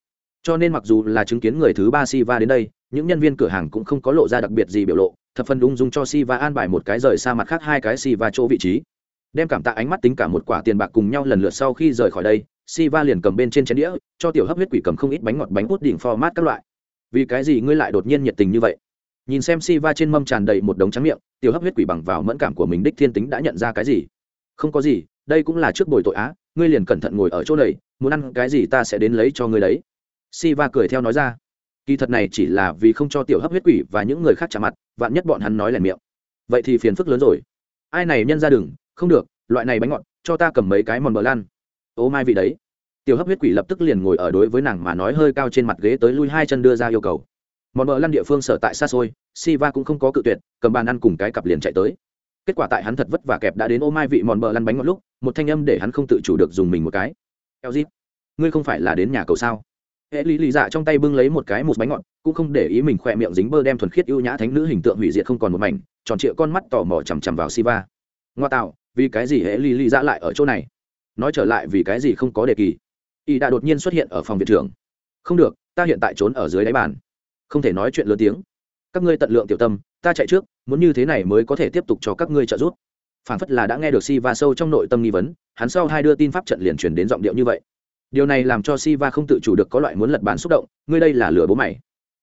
cho nên mặc dù là chứng kiến người thứ ba Siva đến đây, những nhân viên cửa hàng cũng không có lộ ra đặc biệt gì biểu lộ, thập phần ung dung cho Siva an bài một cái rời xa mặt khác hai cái Siva chỗ vị trí. Đem cảm tạ ánh mắt tính cả một quả tiền bạc cùng nhau lần lượt sau khi rời khỏi đây, Siva liền cầm bên trên chén đĩa, cho tiểu hấp huyết quỷ cầm không ít bánh ngọt, bánh út đỉnh format các loại. Vì cái gì ngươi lại đột nhiên nhiệt tình như vậy? Nhìn xem Siva trên mâm tràn đầy một đống trắng miệng, tiểu hấp huyết quỷ bằng vào mẫn cảm của mình đích thiên tính đã nhận ra cái gì? Không có gì, đây cũng là trước bồi tội á, ngươi liền cẩn thận ngồi ở chỗ này, muốn ăn cái gì ta sẽ đến lấy cho ngươi đấy. Siva cười theo nói ra. Kỳ thật này chỉ là vì không cho tiểu hấp huyết quỷ và những người khác trả mặt, vạn nhất bọn hắn nói lẻn miệng. Vậy thì phiền phức lớn rồi. Ai này nhân ra đừng, không được, loại này bánh ngọt, cho ta cầm mấy cái mòn bờ lan. Ô mai vị đấy. Tiểu hấp huyết quỷ lập tức liền ngồi ở đối với nàng mà nói hơi cao trên mặt ghế tới lui hai chân đưa ra yêu cầu. Mòn bờ lăn địa phương sở tại xa xôi, Siva cũng không có cự tuyệt, cầm bàn ăn cùng cái cặp liền chạy tới. Kết quả tại hắn thật vất vả kẹp đã đến ô mai vị mòn bờ lăn bánh ngọt lúc, một thanh âm để hắn không tự chủ được dùng mình một cái. Eo zip ngươi không phải là đến nhà cầu sao? Hệ lý lý dạ trong tay bưng lấy một cái một bánh ngọt, cũng không để ý mình khỏe miệng dính bơ đem thuần khiết ưu nhã thánh nữ hình tượng hủy diệt không còn một mảnh, tròn trịa con mắt tò mò chằm chằm vào siva. Ngoa tạo, vì cái gì hệ lý lý dạ lại ở chỗ này? Nói trở lại vì cái gì không có đề kỳ? Y đã đột nhiên xuất hiện ở phòng viện trưởng. Không được, ta hiện tại trốn ở dưới đáy bàn. Không thể nói chuyện lớn tiếng. Các ngươi tận lượng tiểu tâm, ta chạy trước, muốn như thế này mới có thể tiếp tục cho các ngươi trợ giúp. Phản phất là đã nghe được si va sâu trong nội tâm nghi vấn, hắn sau hai đưa tin pháp trận liền truyền đến giọng điệu như vậy điều này làm cho si va không tự chủ được có loại muốn lật bàn xúc động, ngươi đây là lừa bố mày.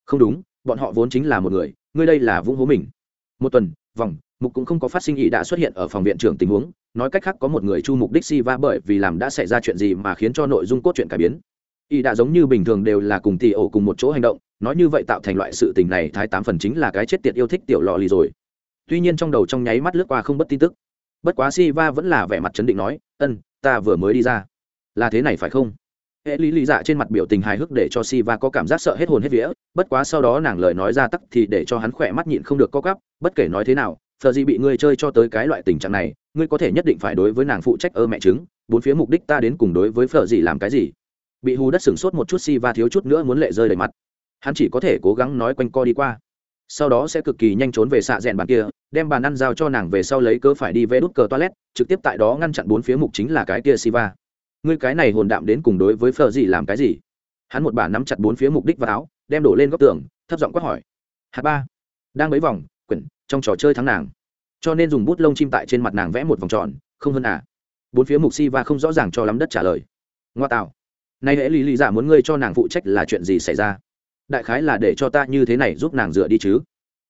Không đúng, bọn họ vốn chính là một người, ngươi đây là vũng hố mình. Một tuần, vòng, mục cũng không có phát sinh ý đã xuất hiện ở phòng viện trưởng tình huống, nói cách khác có một người chu mục đích si va bởi vì làm đã xảy ra chuyện gì mà khiến cho nội dung cốt truyện cải biến. Ý đã giống như bình thường đều là cùng tỷ ổ cùng một chỗ hành động, nói như vậy tạo thành loại sự tình này thái tám phần chính là cái chết tiệt yêu thích tiểu lò lì rồi. Tuy nhiên trong đầu trong nháy mắt lướt qua không bất tin tức. Bất quá si va vẫn là vẻ mặt chấn định nói, ân, ta vừa mới đi ra. Là thế này phải không? Hệ lý lý dạ trên mặt biểu tình hài hước để cho si va có cảm giác sợ hết hồn hết vía, bất quá sau đó nàng lời nói ra tắc thì để cho hắn khỏe mắt nhịn không được co cắp bất kể nói thế nào thờ gì bị ngươi chơi cho tới cái loại tình trạng này, ngươi có thể nhất định phải đối với nàng phụ trách ơ mẹ chứng bốn phía mục đích ta đến cùng đối với phờ gì làm cái gì? Bị hù đất sửng sốt một chút si va thiếu chút nữa muốn lệ rơi đầy mặt. Hắn chỉ có thể cố gắng nói quanh co đi qua. Sau đó sẽ cực kỳ nhanh trốn về xạ rèn bàn kia, đem bàn ăn giao cho nàng về sau lấy cớ phải đi vẽ đút cờ toilet, trực tiếp tại đó ngăn chặn bốn phía mục chính là cái kia siva ngươi cái này hồn đạm đến cùng đối với phờ gì làm cái gì? Hắn một bà nắm chặt bốn phía mục đích và áo, đem đổ lên góc tường, thấp giọng quát hỏi. Hạt ba. Đang mấy vòng, quyển, trong trò chơi thắng nàng. Cho nên dùng bút lông chim tại trên mặt nàng vẽ một vòng tròn, không hơn à. Bốn phía mục si và không rõ ràng cho lắm đất trả lời. Ngoa tạo. Nay hễ lý lý giả muốn ngươi cho nàng phụ trách là chuyện gì xảy ra? Đại khái là để cho ta như thế này giúp nàng dựa đi chứ.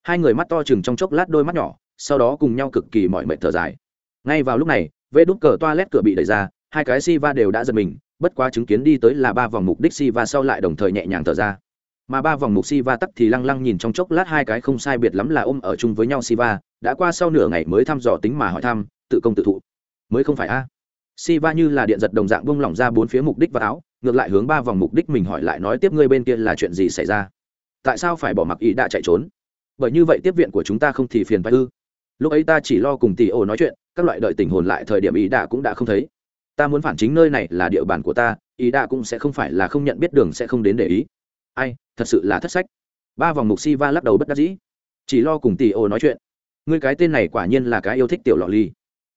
Hai người mắt to chừng trong chốc lát đôi mắt nhỏ, sau đó cùng nhau cực kỳ mọi mệt thở dài. Ngay vào lúc này vê đút cờ toa lét cửa bị đẩy ra hai cái si va đều đã giật mình, bất quá chứng kiến đi tới là ba vòng mục đích si va sau lại đồng thời nhẹ nhàng thở ra. Mà ba vòng mục si va tắt thì lăng lăng nhìn trong chốc lát hai cái không sai biệt lắm là ôm ở chung với nhau si va đã qua sau nửa ngày mới thăm dò tính mà hỏi thăm, tự công tự thụ. Mới không phải a? Si va như là điện giật đồng dạng bông lỏng ra bốn phía mục đích và áo, ngược lại hướng ba vòng mục đích mình hỏi lại nói tiếp ngươi bên kia là chuyện gì xảy ra? Tại sao phải bỏ mặc ý đã chạy trốn? Bởi như vậy tiếp viện của chúng ta không thì phiền phải ư? Lúc ấy ta chỉ lo cùng tỷ ổ nói chuyện, các loại đợi tình hồn lại thời điểm ý đã cũng đã không thấy ta muốn phản chính nơi này là địa bàn của ta, ý đã cũng sẽ không phải là không nhận biết đường sẽ không đến để ý. Ai, thật sự là thất sách. Ba vòng mục si va lắc đầu bất đắc dĩ. Chỉ lo cùng tỷ ô nói chuyện. Ngươi cái tên này quả nhiên là cái yêu thích tiểu lọ ly.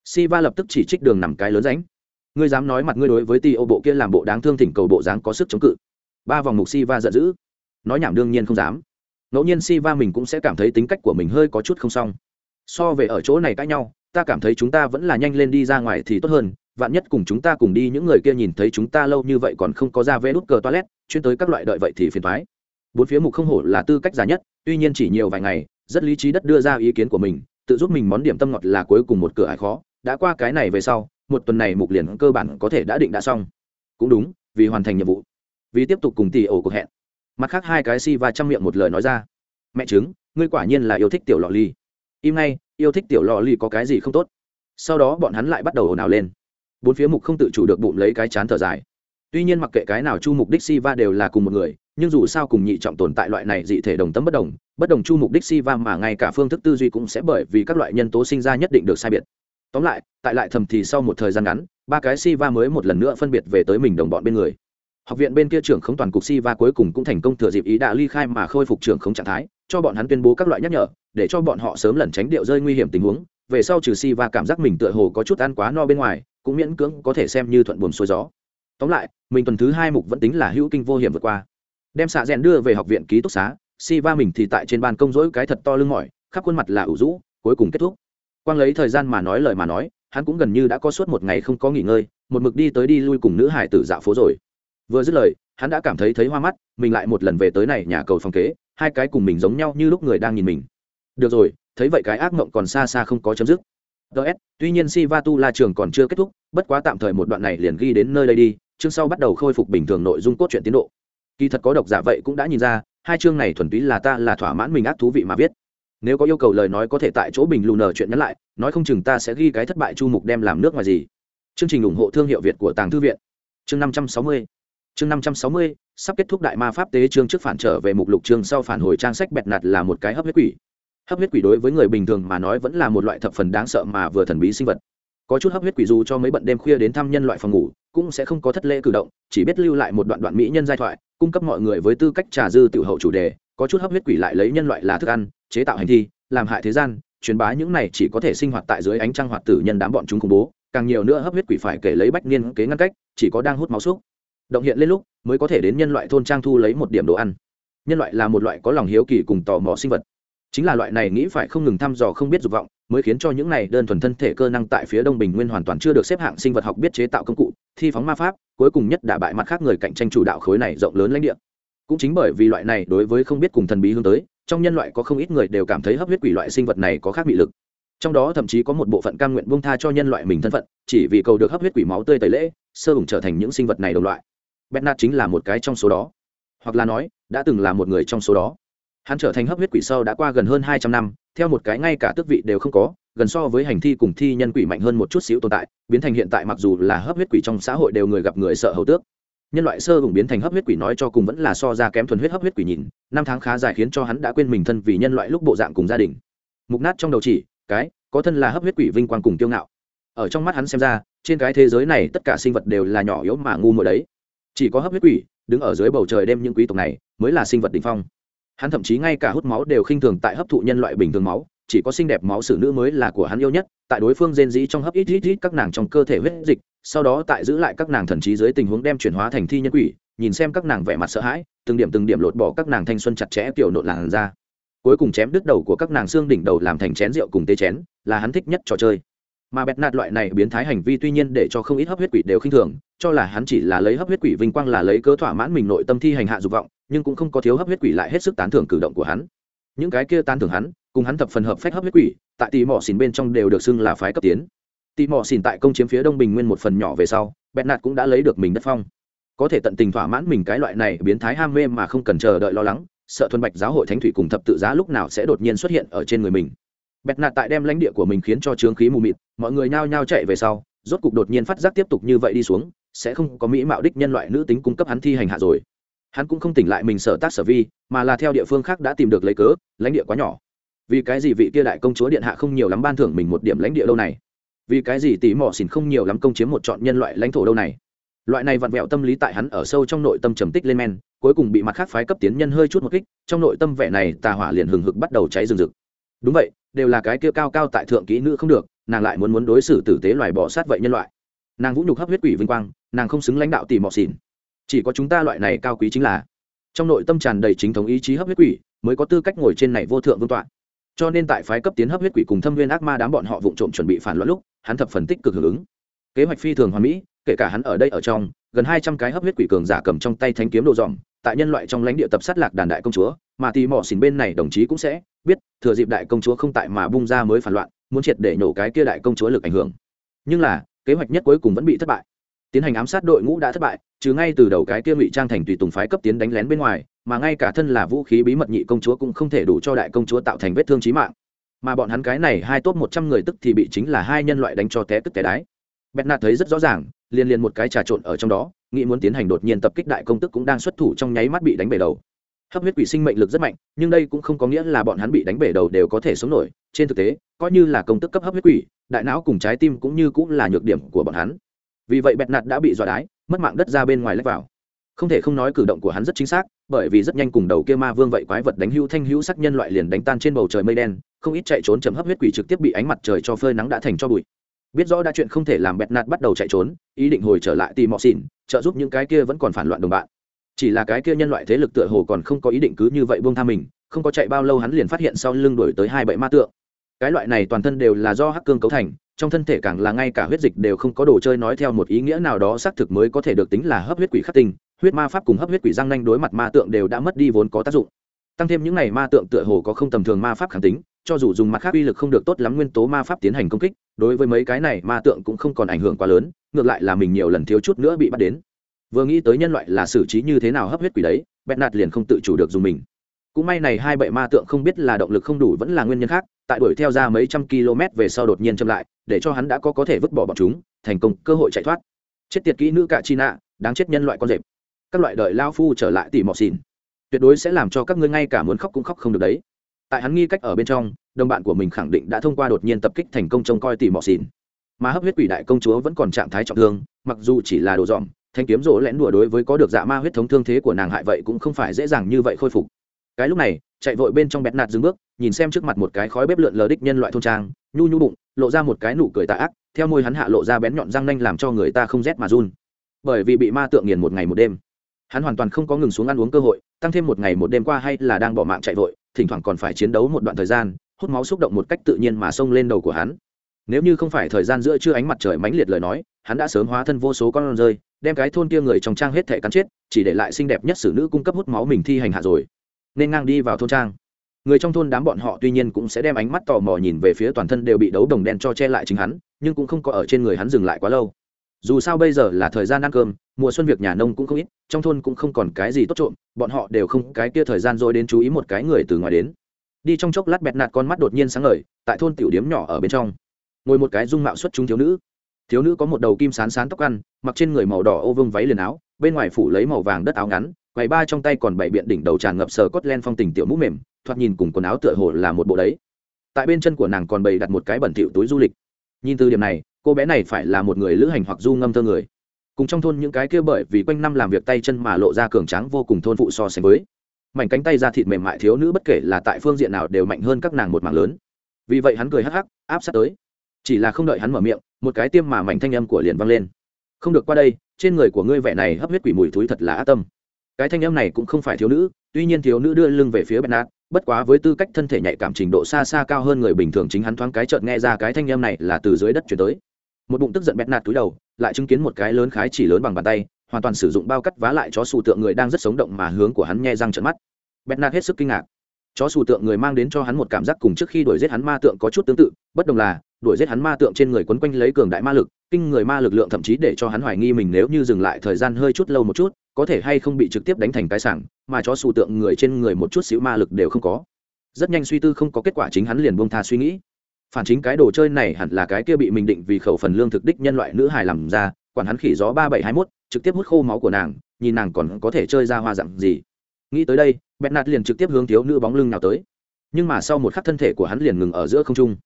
Si va lập tức chỉ trích đường nằm cái lớn ránh. Ngươi dám nói mặt ngươi đối với tỷ ô bộ kia làm bộ đáng thương thỉnh cầu bộ dáng có sức chống cự. Ba vòng mục si va giận dữ. Nói nhảm đương nhiên không dám. Ngẫu nhiên si va mình cũng sẽ cảm thấy tính cách của mình hơi có chút không xong. So về ở chỗ này cãi nhau, ta cảm thấy chúng ta vẫn là nhanh lên đi ra ngoài thì tốt hơn vạn nhất cùng chúng ta cùng đi, những người kia nhìn thấy chúng ta lâu như vậy còn không có ra vé đút cờ toilet, chuyên tới các loại đợi vậy thì phiền thoái bốn phía mục không hổ là tư cách giá nhất, tuy nhiên chỉ nhiều vài ngày, rất lý trí đất đưa ra ý kiến của mình, tự giúp mình món điểm tâm ngọt là cuối cùng một cửa ải khó, đã qua cái này về sau, một tuần này mục liền cơ bản có thể đã định đã xong. Cũng đúng, vì hoàn thành nhiệm vụ. Vì tiếp tục cùng tỷ ổ cuộc hẹn. Mặt khác hai cái si và chăm miệng một lời nói ra. Mẹ chứng ngươi quả nhiên là yêu thích tiểu lò ly. Im ngay, yêu thích tiểu lò ly có cái gì không tốt? Sau đó bọn hắn lại bắt đầu ồn ào lên bốn phía mục không tự chủ được bụng lấy cái chán thở dài. Tuy nhiên mặc kệ cái nào chu mục đích si va đều là cùng một người, nhưng dù sao cùng nhị trọng tồn tại loại này dị thể đồng tâm bất đồng bất đồng chu mục đích si va mà ngay cả phương thức tư duy cũng sẽ bởi vì các loại nhân tố sinh ra nhất định được sai biệt. Tóm lại, tại lại thầm thì sau một thời gian ngắn, ba cái si va mới một lần nữa phân biệt về tới mình đồng bọn bên người. Học viện bên kia trưởng khống toàn cục si va cuối cùng cũng thành công thừa dịp ý đã ly khai mà khôi phục trưởng khống trạng thái, cho bọn hắn tuyên bố các loại nhắc nhở, để cho bọn họ sớm lẩn tránh điệu rơi nguy hiểm tình huống. Về sau trừ si va cảm giác mình tựa hồ có chút ăn quá no bên ngoài cũng miễn cưỡng có thể xem như thuận buồm xuôi gió. Tóm lại, mình tuần thứ hai mục vẫn tính là hữu kinh vô hiểm vượt qua. Đem xạ rèn đưa về học viện ký túc xá si va mình thì tại trên ban công rỗi cái thật to lưng mỏi, khắp khuôn mặt là ủ rũ, cuối cùng kết thúc. Quang lấy thời gian mà nói lời mà nói, hắn cũng gần như đã có suốt một ngày không có nghỉ ngơi, một mực đi tới đi lui cùng nữ hải tử dạo phố rồi. Vừa dứt lời, hắn đã cảm thấy thấy hoa mắt, mình lại một lần về tới này nhà cầu phòng kế, hai cái cùng mình giống nhau như lúc người đang nhìn mình. Được rồi, thấy vậy cái ác mộng còn xa xa không có chấm dứt ts tuy nhiên si va tu la trường còn chưa kết thúc, bất quá tạm thời một đoạn này liền ghi đến nơi đây đi, chương sau bắt đầu khôi phục bình thường nội dung cốt truyện tiến độ. Kỳ thật có độc giả vậy cũng đã nhìn ra, hai chương này thuần túy là ta là thỏa mãn mình ác thú vị mà viết. Nếu có yêu cầu lời nói có thể tại chỗ bình lù nở chuyện nhắn lại, nói không chừng ta sẽ ghi cái thất bại chu mục đem làm nước ngoài gì. Chương trình ủng hộ thương hiệu việt của tàng thư viện. Chương năm trăm sáu mươi. Chương năm trăm sáu mươi, sắp kết thúc đại ma pháp tế chương trước phản trở về mục lục chương sau phản hồi trang sách bẹt nạt là một cái hấp huyết quỷ hấp huyết quỷ đối với người bình thường mà nói vẫn là một loại thập phần đáng sợ mà vừa thần bí sinh vật. Có chút hấp huyết quỷ dù cho mấy bận đêm khuya đến thăm nhân loại phòng ngủ, cũng sẽ không có thất lễ cử động, chỉ biết lưu lại một đoạn đoạn mỹ nhân giai thoại, cung cấp mọi người với tư cách trà dư tiểu hậu chủ đề. Có chút hấp huyết quỷ lại lấy nhân loại là thức ăn, chế tạo hành thi, làm hại thế gian, truyền bá những này chỉ có thể sinh hoạt tại dưới ánh trăng hoạt tử nhân đám bọn chúng khủng bố. Càng nhiều nữa hấp huyết quỷ phải kể lấy bách niên kế ngăn cách, chỉ có đang hút máu xúc. Động hiện lên lúc, mới có thể đến nhân loại thôn trang thu lấy một điểm đồ ăn. Nhân loại là một loại có lòng hiếu kỳ cùng tò mò sinh vật chính là loại này nghĩ phải không ngừng thăm dò không biết dục vọng, mới khiến cho những này đơn thuần thân thể cơ năng tại phía đông bình nguyên hoàn toàn chưa được xếp hạng sinh vật học biết chế tạo công cụ, thi phóng ma pháp, cuối cùng nhất đả bại mặt khác người cạnh tranh chủ đạo khối này rộng lớn lãnh địa. Cũng chính bởi vì loại này đối với không biết cùng thần bí hướng tới, trong nhân loại có không ít người đều cảm thấy hấp huyết quỷ loại sinh vật này có khác bị lực. Trong đó thậm chí có một bộ phận cam nguyện bông tha cho nhân loại mình thân phận, chỉ vì cầu được hấp huyết quỷ máu tươi tẩy lễ, sơ hùng trở thành những sinh vật này đồng loại. Bernard chính là một cái trong số đó. Hoặc là nói, đã từng là một người trong số đó hắn trở thành hấp huyết quỷ sâu đã qua gần hơn hai trăm năm, theo một cái ngay cả tước vị đều không có, gần so với hành thi cùng thi nhân quỷ mạnh hơn một chút xíu tồn tại, biến thành hiện tại mặc dù là hấp huyết quỷ trong xã hội đều người gặp người sợ hầu tước. Nhân loại sơ vùng biến thành hấp huyết quỷ nói cho cùng vẫn là so ra kém thuần huyết hấp huyết quỷ nhìn, năm tháng khá dài khiến cho hắn đã quên mình thân vì nhân loại lúc bộ dạng cùng gia đình. Mục nát trong đầu chỉ, cái, có thân là hấp huyết quỷ vinh quang cùng tiêu ngạo. Ở trong mắt hắn xem ra, trên cái thế giới này tất cả sinh vật đều là nhỏ yếu mà ngu muội đấy. Chỉ có hấp huyết quỷ, đứng ở dưới bầu trời đêm những quý tộc này, mới là sinh vật đỉnh phong hắn thậm chí ngay cả hút máu đều khinh thường tại hấp thụ nhân loại bình thường máu, chỉ có xinh đẹp máu xử nữ mới là của hắn yêu nhất, tại đối phương rên dĩ trong hấp ít ít ít các nàng trong cơ thể huyết dịch, sau đó tại giữ lại các nàng thần trí dưới tình huống đem chuyển hóa thành thi nhân quỷ, nhìn xem các nàng vẻ mặt sợ hãi, từng điểm từng điểm lột bỏ các nàng thanh xuân chặt chẽ kiểu nộn làn ra cuối cùng chém đứt đầu của các nàng xương đỉnh đầu làm thành chén rượu cùng tê chén, là hắn thích nhất trò chơi. Mà bẹt nạt loại này biến thái hành vi tuy nhiên để cho không ít hấp huyết quỷ đều khinh thường cho là hắn chỉ là lấy hấp huyết quỷ vinh quang là lấy cớ thỏa mãn mình nội tâm thi hành hạ dục vọng, nhưng cũng không có thiếu hấp huyết quỷ lại hết sức tán thưởng cử động của hắn. Những cái kia tán thưởng hắn, cùng hắn thập phần hợp phách hấp huyết quỷ, tại tỷ mỏ xỉn bên trong đều được xưng là phái cấp tiến. Tỷ mỏ xỉn tại công chiếm phía đông bình nguyên một phần nhỏ về sau, bẹt nạt cũng đã lấy được mình đất phong. Có thể tận tình thỏa mãn mình cái loại này biến thái ham mê mà không cần chờ đợi lo lắng, sợ thuần bạch giáo hội thánh thủy cùng thập tự giá lúc nào sẽ đột nhiên xuất hiện ở trên người mình. Bẹt nạt tại đem lãnh địa của mình khiến cho trướng khí mù mịt, mọi người nhao nhao chạy về sau, rốt cục đột nhiên phát giác tiếp tục như vậy đi xuống sẽ không có mỹ mạo đích nhân loại nữ tính cung cấp hắn thi hành hạ rồi. Hắn cũng không tỉnh lại mình sở tác sở vi, mà là theo địa phương khác đã tìm được lấy cớ, lãnh địa quá nhỏ. Vì cái gì vị kia đại công chúa điện hạ không nhiều lắm ban thưởng mình một điểm lãnh địa đâu này? Vì cái gì tỉ mỏ xỉn không nhiều lắm công chiếm một chọn nhân loại lãnh thổ đâu này? Loại này vặn vẹo tâm lý tại hắn ở sâu trong nội tâm trầm tích lên men, cuối cùng bị mặt khác phái cấp tiến nhân hơi chút một kích, trong nội tâm vẻ này tà hỏa liền hừng hực bắt đầu cháy rừng rực. Đúng vậy, đều là cái kia cao cao tại thượng kỹ nữ không được, nàng lại muốn muốn đối xử tử tế loài bỏ sát vậy nhân loại nàng vũ nhục hấp huyết quỷ vinh quang, nàng không xứng lãnh đạo tỷ mọ xỉn. Chỉ có chúng ta loại này cao quý chính là. Trong nội tâm tràn đầy chính thống ý chí hấp huyết quỷ, mới có tư cách ngồi trên này vô thượng vương tọa. Cho nên tại phái cấp tiến hấp huyết quỷ cùng thâm viên ác ma đám bọn họ vụng trộm chuẩn bị phản loạn lúc, hắn thập phần tích cực hưởng ứng. Kế hoạch phi thường hoàn mỹ, kể cả hắn ở đây ở trong, gần hai trăm cái hấp huyết quỷ cường giả cầm trong tay thanh kiếm đồ dòm, tại nhân loại trong lãnh địa tập sát lạc đàn đại công chúa, mà tì mỏ xỉn bên này đồng chí cũng sẽ biết, thừa dịp đại công chúa không tại mà bung ra mới phản loạn, muốn triệt để nhổ cái kia đại công chúa lực ảnh hưởng. Nhưng là kế hoạch nhất cuối cùng vẫn bị thất bại. Tiến hành ám sát đội ngũ đã thất bại chứ ngay từ đầu cái kia ngụy trang thành tùy tùng phái cấp tiến đánh lén bên ngoài, mà ngay cả thân là vũ khí bí mật nhị công chúa cũng không thể đủ cho đại công chúa tạo thành vết thương chí mạng. Mà bọn hắn cái này hai top một trăm người tức thì bị chính là hai nhân loại đánh cho té tức té đái. Bẹt nạt thấy rất rõ ràng liên liên một cái trà trộn ở trong đó, nghĩ muốn tiến hành đột nhiên tập kích đại công tức cũng đang xuất thủ trong nháy mắt bị đánh bể đầu hấp huyết quỷ sinh mệnh lực rất mạnh, nhưng đây cũng không có nghĩa là bọn hắn bị đánh bể đầu đều có thể sống nổi. Trên thực tế, coi như là công tức cấp hấp huyết quỷ, đại não cùng trái tim cũng như cũng là nhược điểm của bọn hắn. Vì vậy bẹt nạt đã bị dọa đái, mất mạng đất ra bên ngoài lách vào. Không thể không nói cử động của hắn rất chính xác, bởi vì rất nhanh cùng đầu kia ma vương vậy quái vật đánh hữu thanh hữu sắc nhân loại liền đánh tan trên bầu trời mây đen, không ít chạy trốn chấm hấp huyết quỷ trực tiếp bị ánh mặt trời cho phơi nắng đã thành cho bụi. Biết rõ đã chuyện không thể làm bẹt nạt bắt đầu chạy trốn, ý định hồi trở lại tìm mọ xỉn, trợ giúp những cái kia vẫn còn phản loạn đồng bạn chỉ là cái kia nhân loại thế lực tựa hồ còn không có ý định cứ như vậy buông tha mình, không có chạy bao lâu hắn liền phát hiện sau lưng đuổi tới hai bậy ma tượng. Cái loại này toàn thân đều là do hắc cương cấu thành, trong thân thể càng là ngay cả huyết dịch đều không có đồ chơi nói theo một ý nghĩa nào đó xác thực mới có thể được tính là hấp huyết quỷ khắc tinh, huyết ma pháp cùng hấp huyết quỷ răng nanh đối mặt ma tượng đều đã mất đi vốn có tác dụng. Tăng thêm những này ma tượng tựa hồ có không tầm thường ma pháp kháng tính, cho dù dùng mặt khác uy lực không được tốt lắm nguyên tố ma pháp tiến hành công kích, đối với mấy cái này ma tượng cũng không còn ảnh hưởng quá lớn, ngược lại là mình nhiều lần thiếu chút nữa bị bắt đến vừa nghĩ tới nhân loại là xử trí như thế nào hấp huyết quỷ đấy bẹn nạt liền không tự chủ được dùng mình. Cũng may này hai bệ ma tượng không biết là động lực không đủ vẫn là nguyên nhân khác, tại đuổi theo ra mấy trăm km về sau đột nhiên chậm lại, để cho hắn đã có có thể vứt bỏ bọn chúng, thành công cơ hội chạy thoát. Chết tiệt kỹ nữ cả chi nạ, đáng chết nhân loại con rệp. Các loại đợi lao phu trở lại tỉ mọ xìn tuyệt đối sẽ làm cho các ngươi ngay cả muốn khóc cũng khóc không được đấy. Tại hắn nghi cách ở bên trong, đồng bạn của mình khẳng định đã thông qua đột nhiên tập kích thành công trông coi tỉ mọ xìn mà hấp huyết quỷ đại công chúa vẫn còn trạng thái trọng thương, mặc dù chỉ là đồ dòm thanh kiếm rỗ lén đùa đối với có được dạ ma huyết thống thương thế của nàng hại vậy cũng không phải dễ dàng như vậy khôi phục. Cái lúc này, chạy vội bên trong bẹt nạt dừng bước, nhìn xem trước mặt một cái khói bếp lượn lờ đích nhân loại thôn trang, nhu nhu bụng, lộ ra một cái nụ cười tạ ác, theo môi hắn hạ lộ ra bén nhọn răng nanh làm cho người ta không rét mà run. Bởi vì bị ma tượng nghiền một ngày một đêm, hắn hoàn toàn không có ngừng xuống ăn uống cơ hội, tăng thêm một ngày một đêm qua hay là đang bỏ mạng chạy vội, thỉnh thoảng còn phải chiến đấu một đoạn thời gian, hút máu xúc động một cách tự nhiên mà xông lên đầu của hắn. Nếu như không phải thời gian giữa trưa ánh mặt trời mãnh liệt lời nói, hắn đã sớm hóa thân vô số con rơi đem cái thôn kia người trong trang hết thể cắn chết, chỉ để lại xinh đẹp nhất xử nữ cung cấp hút máu mình thi hành hạ rồi. Nên ngang đi vào thôn trang. Người trong thôn đám bọn họ tuy nhiên cũng sẽ đem ánh mắt tò mò nhìn về phía toàn thân đều bị đấu đồng đen cho che lại chính hắn, nhưng cũng không có ở trên người hắn dừng lại quá lâu. Dù sao bây giờ là thời gian ăn cơm, mùa xuân việc nhà nông cũng không ít, trong thôn cũng không còn cái gì tốt trộm, bọn họ đều không cái kia thời gian rồi đến chú ý một cái người từ ngoài đến. Đi trong chốc lát bẹt nạt con mắt đột nhiên sáng ngời, tại thôn tiểu điếm nhỏ ở bên trong, ngồi một cái dung mạo xuất chúng thiếu nữ thiếu nữ có một đầu kim sán sán tóc ăn, mặc trên người màu đỏ ô vương váy liền áo, bên ngoài phủ lấy màu vàng đất áo ngắn, quầy ba trong tay còn bảy biện đỉnh đầu tràn ngập sờ cốt len phong tình tiểu mũ mềm, thoạt nhìn cùng quần áo tựa hồ là một bộ đấy. Tại bên chân của nàng còn bày đặt một cái bẩn thỉu túi du lịch. Nhìn từ điểm này, cô bé này phải là một người lữ hành hoặc du ngâm thơ người. Cùng trong thôn những cái kia bởi vì quanh năm làm việc tay chân mà lộ ra cường tráng vô cùng thôn phụ so sánh với. Mảnh cánh tay ra thịt mềm mại thiếu nữ bất kể là tại phương diện nào đều mạnh hơn các nàng một mảng lớn. Vì vậy hắn cười hắc hắc, áp sát tới chỉ là không đợi hắn mở miệng, một cái tiêm mà mảnh thanh âm của liền vang lên. Không được qua đây, trên người của ngươi vẻ này hấp huyết quỷ mùi thúi thật là ác tâm. Cái thanh âm này cũng không phải thiếu nữ, tuy nhiên thiếu nữ đưa lưng về phía bernard, bất quá với tư cách thân thể nhạy cảm trình độ xa xa cao hơn người bình thường chính hắn thoáng cái chợt nghe ra cái thanh âm này là từ dưới đất chuyển tới. Một bụng tức giận bernard túi đầu, lại chứng kiến một cái lớn khái chỉ lớn bằng bàn tay, hoàn toàn sử dụng bao cắt vá lại chó sù tượng người đang rất sống động mà hướng của hắn nghe răng trận mắt. Bernard hết sức kinh ngạc. Chó sù tượng người mang đến cho hắn một cảm giác cùng trước khi đuổi giết hắn ma tượng có chút tương tự, bất đồng là đuổi giết hắn ma tượng trên người quấn quanh lấy cường đại ma lực, kinh người ma lực lượng thậm chí để cho hắn hoài nghi mình nếu như dừng lại thời gian hơi chút lâu một chút, có thể hay không bị trực tiếp đánh thành cái sảng, mà chó sù tượng người trên người một chút xíu ma lực đều không có. Rất nhanh suy tư không có kết quả chính hắn liền buông tha suy nghĩ. Phản chính cái đồ chơi này hẳn là cái kia bị mình định vì khẩu phần lương thực đích nhân loại nữ hài làm ra, quản hắn khỉ gió ba bảy hai mốt, trực tiếp hút khô máu của nàng, nhìn nàng còn có thể chơi ra hoa dặn gì. Nghĩ tới đây, bẹt nạt liền trực tiếp hướng thiếu nữ bóng lưng nào tới. Nhưng mà sau một khắc thân thể của hắn liền ngừng ở giữa không trung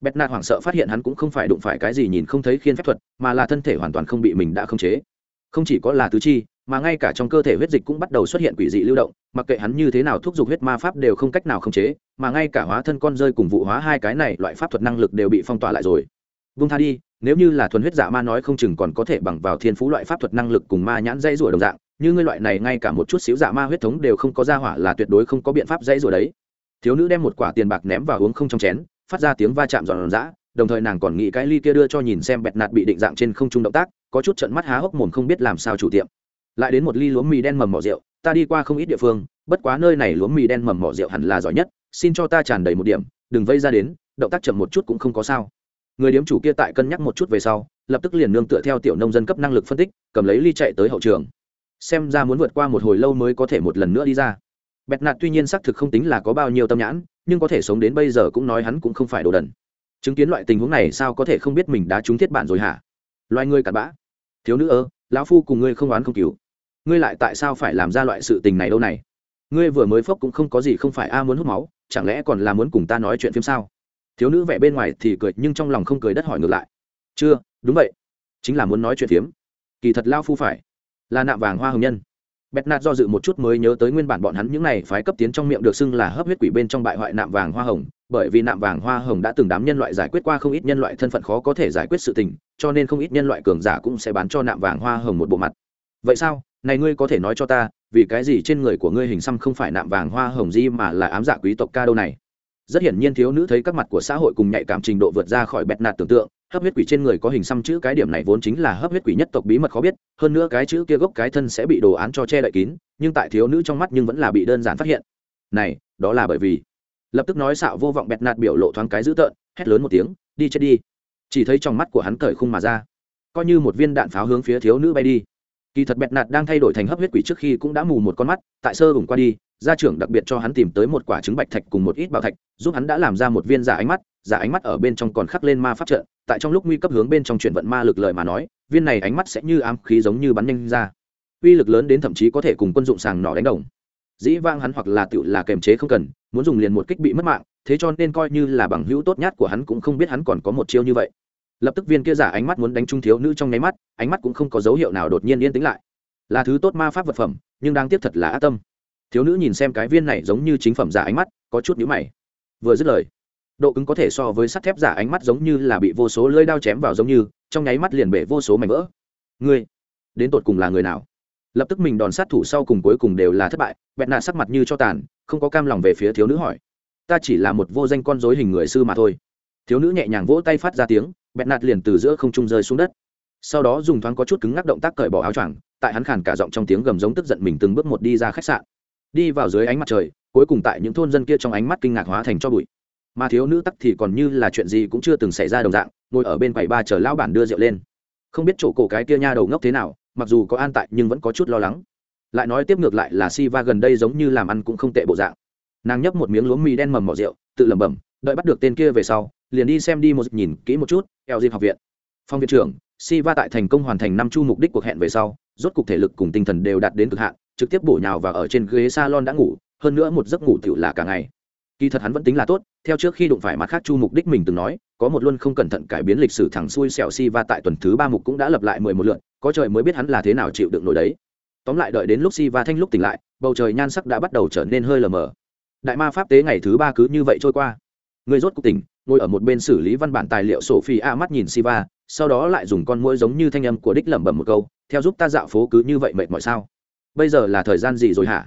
bẹt nạt hoảng sợ phát hiện hắn cũng không phải đụng phải cái gì nhìn không thấy khiên phép thuật, mà là thân thể hoàn toàn không bị mình đã khống chế. Không chỉ có là tứ chi, mà ngay cả trong cơ thể huyết dịch cũng bắt đầu xuất hiện quỷ dị lưu động, mặc kệ hắn như thế nào thúc giục huyết ma pháp đều không cách nào khống chế, mà ngay cả hóa thân con rơi cùng vụ hóa hai cái này loại pháp thuật năng lực đều bị phong tỏa lại rồi. Vung tha đi, nếu như là thuần huyết giả ma nói không chừng còn có thể bằng vào thiên phú loại pháp thuật năng lực cùng ma nhãn dây rủa đồng dạng, như ngươi loại này ngay cả một chút xíu giả ma huyết thống đều không có ra hỏa là tuyệt đối không có biện pháp dây rủa đấy. Thiếu nữ đem một quả tiền bạc ném vào uống không trong chén phát ra tiếng va chạm giòn giã, đồng thời nàng còn nghĩ cái ly kia đưa cho nhìn xem bẹt nạt bị định dạng trên không trung động tác, có chút trận mắt há hốc mồm không biết làm sao chủ tiệm. Lại đến một ly lúa mì đen mầm mỏ rượu, ta đi qua không ít địa phương, bất quá nơi này lúa mì đen mầm mỏ rượu hẳn là giỏi nhất, xin cho ta tràn đầy một điểm, đừng vây ra đến, động tác chậm một chút cũng không có sao. Người điếm chủ kia tại cân nhắc một chút về sau, lập tức liền nương tựa theo tiểu nông dân cấp năng lực phân tích, cầm lấy ly chạy tới hậu trường. Xem ra muốn vượt qua một hồi lâu mới có thể một lần nữa đi ra. Bẹt nạt tuy nhiên xác thực không tính là có bao nhiêu tâm nhãn nhưng có thể sống đến bây giờ cũng nói hắn cũng không phải đồ đần. Chứng kiến loại tình huống này sao có thể không biết mình đã trúng thiết bản rồi hả? Loài ngươi cặn bã. Thiếu nữ ơ, lão phu cùng ngươi không oán không cứu ngươi lại tại sao phải làm ra loại sự tình này đâu này? Ngươi vừa mới phốc cũng không có gì không phải a muốn hút máu, chẳng lẽ còn là muốn cùng ta nói chuyện phim sao? Thiếu nữ vẻ bên ngoài thì cười, nhưng trong lòng không cười đất hỏi ngược lại. Chưa, đúng vậy. Chính là muốn nói chuyện phiếm. Kỳ thật lao phu phải. Là nạm vàng hoa hồng nhân bét nạt do dự một chút mới nhớ tới nguyên bản bọn hắn những này phái cấp tiến trong miệng được xưng là hấp huyết quỷ bên trong bại hoại nạm vàng hoa hồng, bởi vì nạm vàng hoa hồng đã từng đám nhân loại giải quyết qua không ít nhân loại thân phận khó có thể giải quyết sự tình, cho nên không ít nhân loại cường giả cũng sẽ bán cho nạm vàng hoa hồng một bộ mặt. Vậy sao? Này ngươi có thể nói cho ta, vì cái gì trên người của ngươi hình xăm không phải nạm vàng hoa hồng di mà là ám dạ quý tộc ca đâu này? Rất hiển nhiên thiếu nữ thấy các mặt của xã hội cùng nhạy cảm trình độ vượt ra khỏi bẹt nạt tưởng tượng hấp huyết quỷ trên người có hình xăm chữ cái điểm này vốn chính là hấp huyết quỷ nhất tộc bí mật khó biết, hơn nữa cái chữ kia gốc cái thân sẽ bị đồ án cho che đậy kín, nhưng tại thiếu nữ trong mắt nhưng vẫn là bị đơn giản phát hiện. Này, đó là bởi vì lập tức nói xạo vô vọng bẹt nạt biểu lộ thoáng cái dữ tợn, hét lớn một tiếng, đi chết đi. Chỉ thấy trong mắt của hắn cởi khung mà ra, coi như một viên đạn pháo hướng phía thiếu nữ bay đi. Kỳ thật bẹt nạt đang thay đổi thành hấp huyết quỷ trước khi cũng đã mù một con mắt, tại sơ vùng qua đi, gia trưởng đặc biệt cho hắn tìm tới một quả trứng bạch thạch cùng một ít bảo thạch, giúp hắn đã làm ra một viên giả ánh mắt, giả ánh mắt ở bên trong còn khắc lên ma pháp trận tại trong lúc nguy cấp hướng bên trong chuyển vận ma lực lợi mà nói, viên này ánh mắt sẽ như ám khí giống như bắn nhanh ra. Uy lực lớn đến thậm chí có thể cùng quân dụng sàng nỏ đánh đồng. Dĩ vang hắn hoặc là tựu là kềm chế không cần, muốn dùng liền một kích bị mất mạng, thế cho nên coi như là bằng hữu tốt nhất của hắn cũng không biết hắn còn có một chiêu như vậy. Lập tức viên kia giả ánh mắt muốn đánh trung thiếu nữ trong nháy mắt, ánh mắt cũng không có dấu hiệu nào đột nhiên yên tĩnh lại. Là thứ tốt ma pháp vật phẩm, nhưng đang tiếp thật là ác tâm. Thiếu nữ nhìn xem cái viên này giống như chính phẩm giả ánh mắt, có chút nhữ mày. Vừa dứt lời độ cứng có thể so với sắt thép giả ánh mắt giống như là bị vô số lưỡi đao chém vào giống như, trong nháy mắt liền bể vô số mảnh vỡ. Ngươi, đến tột cùng là người nào? Lập tức mình đòn sát thủ sau cùng cuối cùng đều là thất bại bẹn nạ sắc mặt như cho tàn, không có cam lòng về phía thiếu nữ hỏi. Ta chỉ là một vô danh con dối hình người sư mà thôi. Thiếu nữ nhẹ nhàng vỗ tay phát ra tiếng bẹn nạt liền từ giữa không trung rơi xuống đất. Sau đó dùng thoáng có chút cứng ngắc động tác cởi bỏ áo choàng, tại hắn khàn cả giọng trong tiếng gầm giống tức giận mình từng bước một đi ra khách sạn. Đi vào dưới ánh mặt trời, cuối cùng tại những thôn dân kia trong ánh mắt kinh ngạc hóa thành cho bụi mà thiếu nữ tắc thì còn như là chuyện gì cũng chưa từng xảy ra đồng dạng, ngồi ở bên quầy ba chờ lão bản đưa rượu lên. Không biết chỗ cổ cái kia nha đầu ngốc thế nào, mặc dù có an tại nhưng vẫn có chút lo lắng. Lại nói tiếp ngược lại là si va gần đây giống như làm ăn cũng không tệ bộ dạng. Nàng nhấp một miếng lúa mì đen mầm mỏ rượu, tự lẩm bẩm, đợi bắt được tên kia về sau, liền đi xem đi một nhìn kỹ một chút, eo dịp học viện. Phong viện trưởng si va tại thành công hoàn thành năm chu mục đích cuộc hẹn về sau, rốt cục thể lực cùng tinh thần đều đạt đến cực hạn, trực tiếp bổ nhào và ở trên ghế salon đã ngủ, hơn nữa một giấc ngủ tựu là cả ngày kỳ thật hắn vẫn tính là tốt, theo trước khi đụng phải mặt khác chu mục đích mình từng nói, có một luân không cẩn thận cải biến lịch sử thẳng xuôi xẻo si va tại tuần thứ ba mục cũng đã lập lại mười một lượn có trời mới biết hắn là thế nào chịu đựng nổi đấy. Tóm lại đợi đến lúc si va thanh lúc tỉnh lại, bầu trời nhan sắc đã bắt đầu trở nên hơi lờ mờ. Đại ma pháp tế ngày thứ ba cứ như vậy trôi qua. Người rốt cuộc tỉnh, ngồi ở một bên xử lý văn bản tài liệu sổ phi a mắt nhìn si va, sau đó lại dùng con mũi giống như thanh âm của đích lẩm bẩm một câu, theo giúp ta dạo phố cứ như vậy mệt mỏi sao? Bây giờ là thời gian gì rồi hả?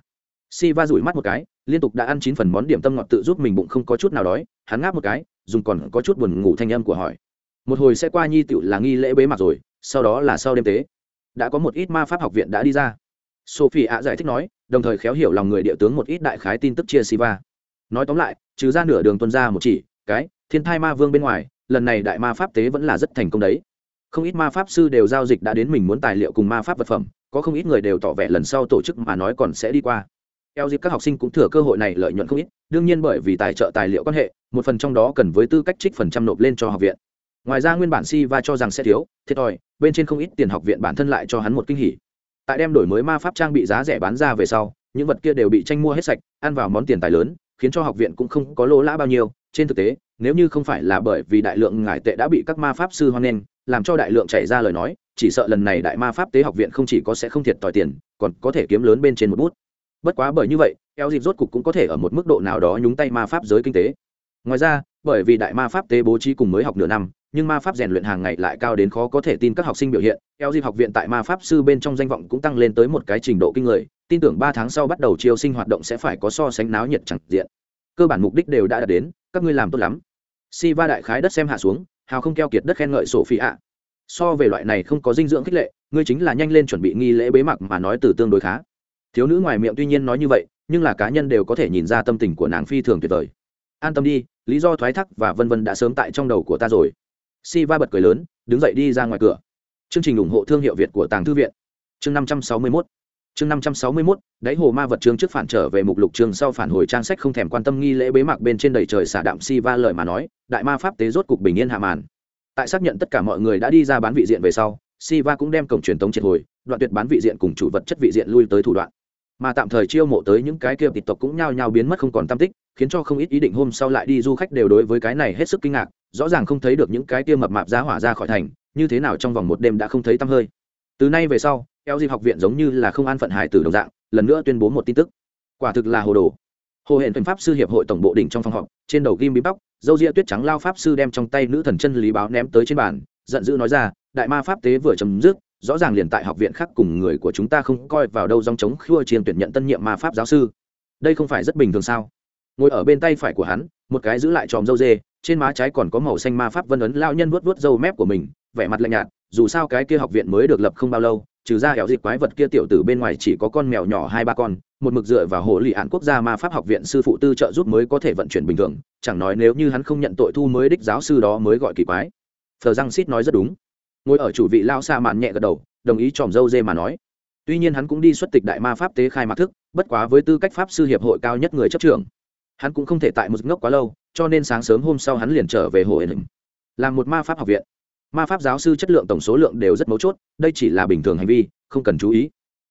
Siva rủi mắt một cái, liên tục đã ăn chín phần món điểm tâm ngọt tự giúp mình bụng không có chút nào đói, hắn ngáp một cái, dùng còn có chút buồn ngủ thanh âm của hỏi. Một hồi sẽ qua nhi tựu là nghi lễ bế mạc rồi, sau đó là sau đêm tế. Đã có một ít ma pháp học viện đã đi ra. Sophie ạ giải thích nói, đồng thời khéo hiểu lòng người địa tướng một ít đại khái tin tức chia siva. Nói tóm lại, trừ ra nửa đường tuân ra một chỉ, cái, thiên thai ma vương bên ngoài, lần này đại ma pháp tế vẫn là rất thành công đấy. Không ít ma pháp sư đều giao dịch đã đến mình muốn tài liệu cùng ma pháp vật phẩm, có không ít người đều tỏ vẻ lần sau tổ chức mà nói còn sẽ đi qua eo dịp các học sinh cũng thừa cơ hội này lợi nhuận không ít, đương nhiên bởi vì tài trợ tài liệu quan hệ, một phần trong đó cần với tư cách trích phần trăm nộp lên cho học viện. Ngoài ra nguyên bản si va cho rằng sẽ thiếu, thiệt thòi, bên trên không ít tiền học viện bản thân lại cho hắn một kinh hỉ. Tại đem đổi mới ma pháp trang bị giá rẻ bán ra về sau, những vật kia đều bị tranh mua hết sạch, ăn vào món tiền tài lớn, khiến cho học viện cũng không có lỗ lã bao nhiêu. Trên thực tế, nếu như không phải là bởi vì đại lượng ngải tệ đã bị các ma pháp sư hoan nghênh, làm cho đại lượng chảy ra lời nói, chỉ sợ lần này đại ma pháp tế học viện không chỉ có sẽ không thiệt tỏi tiền, còn có thể kiếm lớn bên trên một bút bất quá bởi như vậy, eo dịp rốt cục cũng có thể ở một mức độ nào đó nhúng tay ma pháp giới kinh tế. Ngoài ra, bởi vì đại ma pháp tế bố trí cùng mới học nửa năm, nhưng ma pháp rèn luyện hàng ngày lại cao đến khó có thể tin các học sinh biểu hiện. Eo dịp học viện tại ma pháp sư bên trong danh vọng cũng tăng lên tới một cái trình độ kinh người, tin tưởng ba tháng sau bắt đầu chiêu sinh hoạt động sẽ phải có so sánh náo nhiệt chẳng diện. Cơ bản mục đích đều đã đạt đến, các ngươi làm tốt lắm. Si va đại khái đất xem hạ xuống, hào không keo kiệt đất khen ngợi sổ phi ạ so về loại này không có dinh dưỡng khích lệ, ngươi chính là nhanh lên chuẩn bị nghi lễ bế mạc mà nói từ tương đối khá thiếu nữ ngoài miệng tuy nhiên nói như vậy, nhưng là cá nhân đều có thể nhìn ra tâm tình của nàng phi thường tuyệt vời. An tâm đi, lý do thoái thác và vân vân đã sớm tại trong đầu của ta rồi. Si va bật cười lớn, đứng dậy đi ra ngoài cửa. Chương trình ủng hộ thương hiệu việt của tàng thư viện. Chương năm trăm sáu mươi mốt. Chương năm trăm sáu mươi mốt, đáy hồ ma vật chương trước phản trở về mục lục chương sau phản hồi trang sách không thèm quan tâm nghi lễ bế mạc bên trên đầy trời xả đạm si va lời mà nói, đại ma pháp tế rốt cục bình yên hạ màn. Tại xác nhận tất cả mọi người đã đi ra bán vị diện về sau si va cũng đem cổng truyền tống triệt hồi, đoạn tuyệt bán vị diện cùng chủ vật chất vị diện lui tới thủ đoạn mà tạm thời chiêu mộ tới những cái kia tịch tộc cũng nhao nhao biến mất không còn tam tích, khiến cho không ít ý định hôm sau lại đi du khách đều đối với cái này hết sức kinh ngạc, rõ ràng không thấy được những cái kia mập mạp giá hỏa ra khỏi thành, như thế nào trong vòng một đêm đã không thấy tăm hơi. Từ nay về sau, eo dịp học viện giống như là không an phận hải tử đồng dạng, lần nữa tuyên bố một tin tức. Quả thực là hồ đồ. Hồ hẹn tuần pháp sư hiệp hội tổng bộ đỉnh trong phòng họp, trên đầu ghim bí bóc, dâu ria tuyết trắng lao pháp sư đem trong tay nữ thần chân lý báo ném tới trên bàn, giận dữ nói ra, đại ma pháp tế vừa chấm dứt rõ ràng liền tại học viện khác cùng người của chúng ta không coi vào đâu dòng chống khua chiên tuyển nhận tân nhiệm ma pháp giáo sư. Đây không phải rất bình thường sao? Ngồi ở bên tay phải của hắn, một cái giữ lại tròm dâu dê, trên má trái còn có màu xanh ma pháp vân ấn lao nhân vuốt vuốt dâu mép của mình, vẻ mặt lạnh nhạt, dù sao cái kia học viện mới được lập không bao lâu, trừ ra hẻo dịp quái vật kia tiểu tử bên ngoài chỉ có con mèo nhỏ hai ba con, một mực dựa vào hồ lì ạn quốc gia ma pháp học viện sư phụ tư trợ giúp mới có thể vận chuyển bình thường, chẳng nói nếu như hắn không nhận tội thu mới đích giáo sư đó mới gọi kỳ quái. Thờ răng xít nói rất đúng ngồi ở chủ vị lao xa mạn nhẹ gật đầu, đồng ý tròm dâu dê mà nói. Tuy nhiên hắn cũng đi xuất tịch đại ma pháp tế khai mạc thức, bất quá với tư cách pháp sư hiệp hội cao nhất người chấp trưởng, hắn cũng không thể tại một ngốc quá lâu, cho nên sáng sớm hôm sau hắn liền trở về hồ ẩn làm một ma pháp học viện. Ma pháp giáo sư chất lượng tổng số lượng đều rất mấu chốt, đây chỉ là bình thường hành vi, không cần chú ý.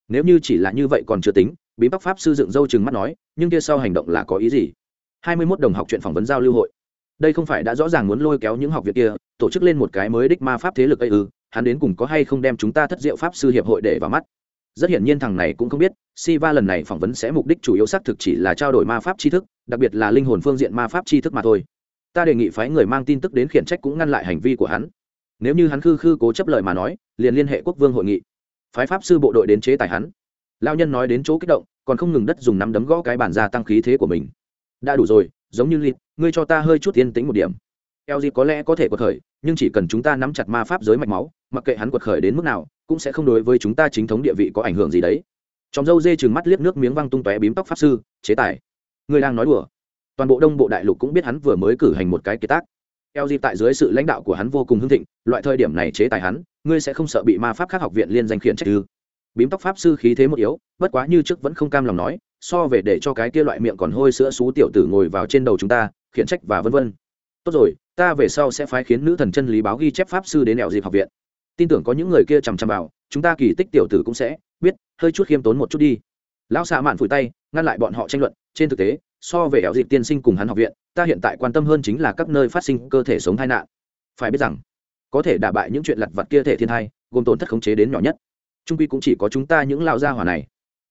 Nếu như chỉ là như vậy còn chưa tính, bí bắc pháp sư dựng dâu chừng mắt nói, nhưng kia sau hành động là có ý gì? Hai mươi 21 đồng học chuyện phỏng vấn giao lưu hội đây không phải đã rõ ràng muốn lôi kéo những học viện kia, tổ chức lên một cái mới đích ma pháp thế lực ấy ư, hắn đến cùng có hay không đem chúng ta thất diệu pháp sư hiệp hội để vào mắt? Rất hiển nhiên thằng này cũng không biết, Siva lần này phỏng vấn sẽ mục đích chủ yếu xác thực chỉ là trao đổi ma pháp tri thức, đặc biệt là linh hồn phương diện ma pháp tri thức mà thôi. Ta đề nghị phái người mang tin tức đến khiển trách cũng ngăn lại hành vi của hắn. Nếu như hắn khư khư cố chấp lời mà nói, liền liên hệ quốc vương hội nghị. Phái pháp sư bộ đội đến chế tài hắn. Lao nhân nói đến chỗ kích động, còn không ngừng đất dùng nắm đấm gõ cái bản ra tăng khí thế của mình. Đã đủ rồi, giống như lịt ngươi cho ta hơi chút yên tĩnh một điểm. Eo gì có lẽ có thể quật khởi nhưng chỉ cần chúng ta nắm chặt ma pháp giới mạch máu mặc kệ hắn quật khởi đến mức nào cũng sẽ không đối với chúng ta chính thống địa vị có ảnh hưởng gì đấy. Trong dâu dê chừng mắt liếc nước miếng văng tung tóe bím tóc pháp sư chế tài. Ngươi đang nói đùa. Toàn bộ đông bộ đại lục cũng biết hắn vừa mới cử hành một cái kế tác. LG tại dưới sự lãnh đạo của hắn vô cùng hưng thịnh, loại thời điểm này chế tài hắn, ngươi sẽ không sợ bị ma pháp khác học viện liên danh khiển trách ư? Bím tóc pháp sư khí thế một yếu, bất quá như trước vẫn không cam lòng nói, so về để cho cái kia loại miệng còn hôi sữa xú tiểu tử ngồi vào trên đầu chúng ta, khiển trách và vân vân. Tốt rồi, ta về sau sẽ phái khiến nữ thần chân lý báo ghi chép pháp sư đến nẻo dịp học viện. Tin tưởng có những người kia chằm chằm vào, chúng ta kỳ tích tiểu tử cũng sẽ biết, hơi chút khiêm tốn một chút đi. Lão xạ mạn phủi tay, ngăn lại bọn họ tranh luận, trên thực tế, so về ẻo dịp tiên sinh cùng hắn học viện ta hiện tại quan tâm hơn chính là các nơi phát sinh cơ thể sống tai nạn phải biết rằng có thể đả bại những chuyện lặt vặt kia thể thiên thai gồm tổn thất khống chế đến nhỏ nhất trung quy cũng chỉ có chúng ta những lão gia hỏa này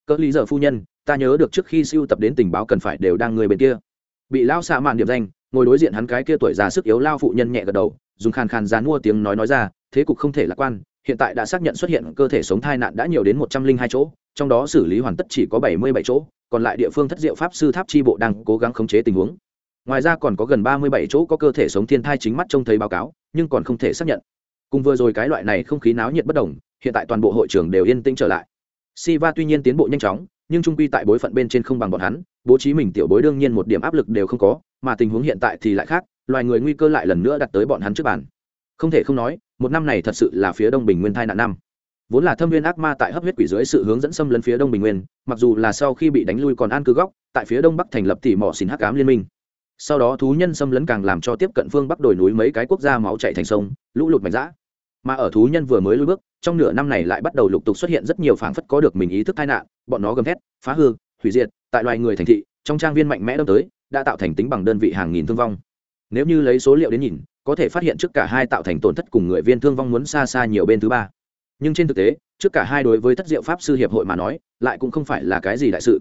cỡ lý giờ phu nhân ta nhớ được trước khi siêu tập đến tình báo cần phải đều đang người bên kia bị lao xạ mạn điểm danh, ngồi đối diện hắn cái kia tuổi già sức yếu lao phụ nhân nhẹ gật đầu, dùng khàn khàn dán mua tiếng nói nói ra, thế cục không thể lạc quan, hiện tại đã xác nhận xuất hiện cơ thể sống thai nạn đã nhiều đến một trăm linh hai chỗ, trong đó xử lý hoàn tất chỉ có bảy mươi bảy chỗ, còn lại địa phương thất diệu pháp sư tháp chi bộ đang cố gắng khống chế tình huống. Ngoài ra còn có gần ba mươi bảy chỗ có cơ thể sống thiên thai chính mắt trông thấy báo cáo, nhưng còn không thể xác nhận. Cùng vừa rồi cái loại này không khí náo nhiệt bất đồng, hiện tại toàn bộ hội trường đều yên tĩnh trở lại. Siva tuy nhiên tiến bộ nhanh chóng nhưng trung quy tại bối phận bên trên không bằng bọn hắn, bố trí mình tiểu bối đương nhiên một điểm áp lực đều không có, mà tình huống hiện tại thì lại khác, loài người nguy cơ lại lần nữa đặt tới bọn hắn trước bàn. Không thể không nói, một năm này thật sự là phía đông bình nguyên thai nạn năm. Vốn là thâm viên ác ma tại hấp huyết quỷ dưới sự hướng dẫn xâm lấn phía đông bình nguyên, mặc dù là sau khi bị đánh lui còn an cư góc, tại phía đông bắc thành lập tỉ mỏ xin hắc ám liên minh. Sau đó thú nhân xâm lấn càng làm cho tiếp cận phương bắc đồi núi mấy cái quốc gia máu chạy thành sông, lũ lụt mạnh dã. Mà ở thú nhân vừa mới lui bước trong nửa năm này lại bắt đầu lục tục xuất hiện rất nhiều phảng phất có được mình ý thức tai nạn, bọn nó gầm thét, phá hư, hủy diệt, tại loài người thành thị, trong trang viên mạnh mẽ đâm tới, đã tạo thành tính bằng đơn vị hàng nghìn thương vong. Nếu như lấy số liệu đến nhìn, có thể phát hiện trước cả hai tạo thành tổn thất cùng người viên thương vong muốn xa xa nhiều bên thứ ba. Nhưng trên thực tế, trước cả hai đối với tất diệu pháp sư hiệp hội mà nói, lại cũng không phải là cái gì đại sự.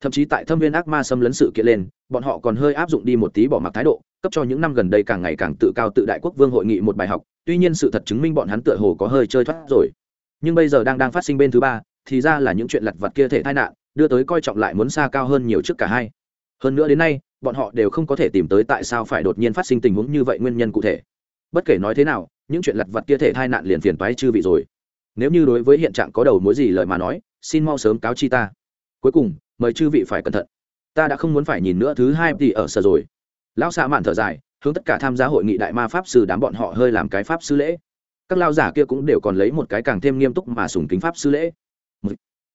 Thậm chí tại thâm viên ác ma xâm lấn sự kiện lên, bọn họ còn hơi áp dụng đi một tí bỏ mặc thái độ, cấp cho những năm gần đây càng ngày càng tự cao tự đại quốc vương hội nghị một bài học tuy nhiên sự thật chứng minh bọn hắn tựa hồ có hơi chơi thoát rồi. Nhưng bây giờ đang đang phát sinh bên thứ ba, thì ra là những chuyện lặt vặt kia thể tai nạn, đưa tới coi trọng lại muốn xa cao hơn nhiều trước cả hai. Hơn nữa đến nay, bọn họ đều không có thể tìm tới tại sao phải đột nhiên phát sinh tình huống như vậy nguyên nhân cụ thể. Bất kể nói thế nào, những chuyện lặt vặt kia thể tai nạn liền phiền toái chư vị rồi. Nếu như đối với hiện trạng có đầu mối gì lời mà nói, xin mau sớm cáo chi ta. Cuối cùng, mời chư vị phải cẩn thận. Ta đã không muốn phải nhìn nữa thứ hai thì ở sở rồi. Lão xạ mạn thở dài hướng tất cả tham gia hội nghị đại ma pháp sư đám bọn họ hơi làm cái pháp sư lễ. Các lao giả kia cũng đều còn lấy một cái càng thêm nghiêm túc mà sùng kính pháp sư lễ.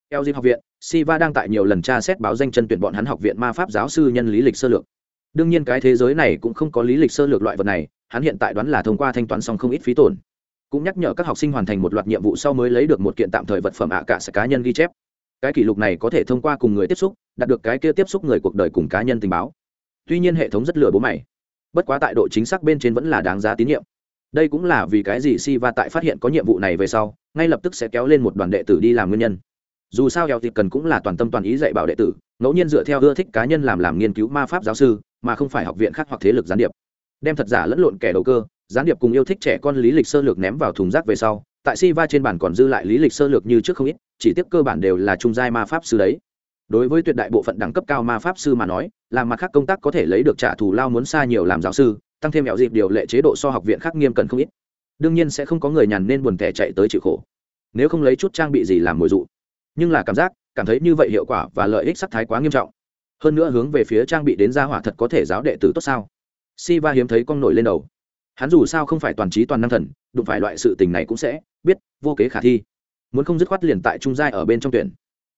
Eo học viện, siva đang tại nhiều lần tra xét báo danh chân tuyển bọn hắn học viện ma pháp giáo sư nhân lý lịch sơ lược. Đương nhiên cái thế giới này cũng không có lý lịch sơ lược loại vật này, hắn hiện tại đoán là thông qua thanh toán xong không ít phí tổn. Cũng nhắc nhở các học sinh hoàn thành một loạt nhiệm vụ sau mới lấy được một kiện tạm thời vật phẩm ạ cả sẽ cá nhân ghi chép. Cái kỷ lục này có thể thông qua cùng người tiếp xúc, đạt được cái kia tiếp xúc người cuộc đời cùng cá nhân tình báo. Tuy nhiên hệ thống rất lừa bố mày bất quá tại độ chính xác bên trên vẫn là đáng giá tín nhiệm. Đây cũng là vì cái gì si va tại phát hiện có nhiệm vụ này về sau ngay lập tức sẽ kéo lên một đoàn đệ tử đi làm nguyên nhân. Dù sao eo thì cần cũng là toàn tâm toàn ý dạy bảo đệ tử ngẫu nhiên dựa theo ưa thích cá nhân làm làm nghiên cứu ma pháp giáo sư mà không phải học viện khác hoặc thế lực gián điệp. Đem thật giả lẫn lộn kẻ đầu cơ gián điệp cùng yêu thích trẻ con lý lịch sơ lược ném vào thùng rác về sau tại Si Va trên bản còn dư lại lý lịch sơ lược như trước không ít, chỉ tiếp cơ bản đều là trung giai ma pháp sư đấy. Đối với tuyệt đại bộ phận đẳng cấp cao ma pháp sư mà nói, làm mặt khác công tác có thể lấy được trả thù lao muốn xa nhiều làm giáo sư, tăng thêm mẹo dịp điều lệ chế độ so học viện khác nghiêm cần không ít. Đương nhiên sẽ không có người nhàn nên buồn tẻ chạy tới chịu khổ. Nếu không lấy chút trang bị gì làm mồi dụ. Nhưng là cảm giác, cảm thấy như vậy hiệu quả và lợi ích sắc thái quá nghiêm trọng. Hơn nữa hướng về phía trang bị đến gia hỏa thật có thể giáo đệ tử tốt sao? Siva hiếm thấy con nổi lên đầu hắn dù sao không phải toàn trí toàn năng thần đụng phải loại sự tình này cũng sẽ biết vô kế khả thi muốn không dứt khoát liền tại trung giai ở bên trong tuyển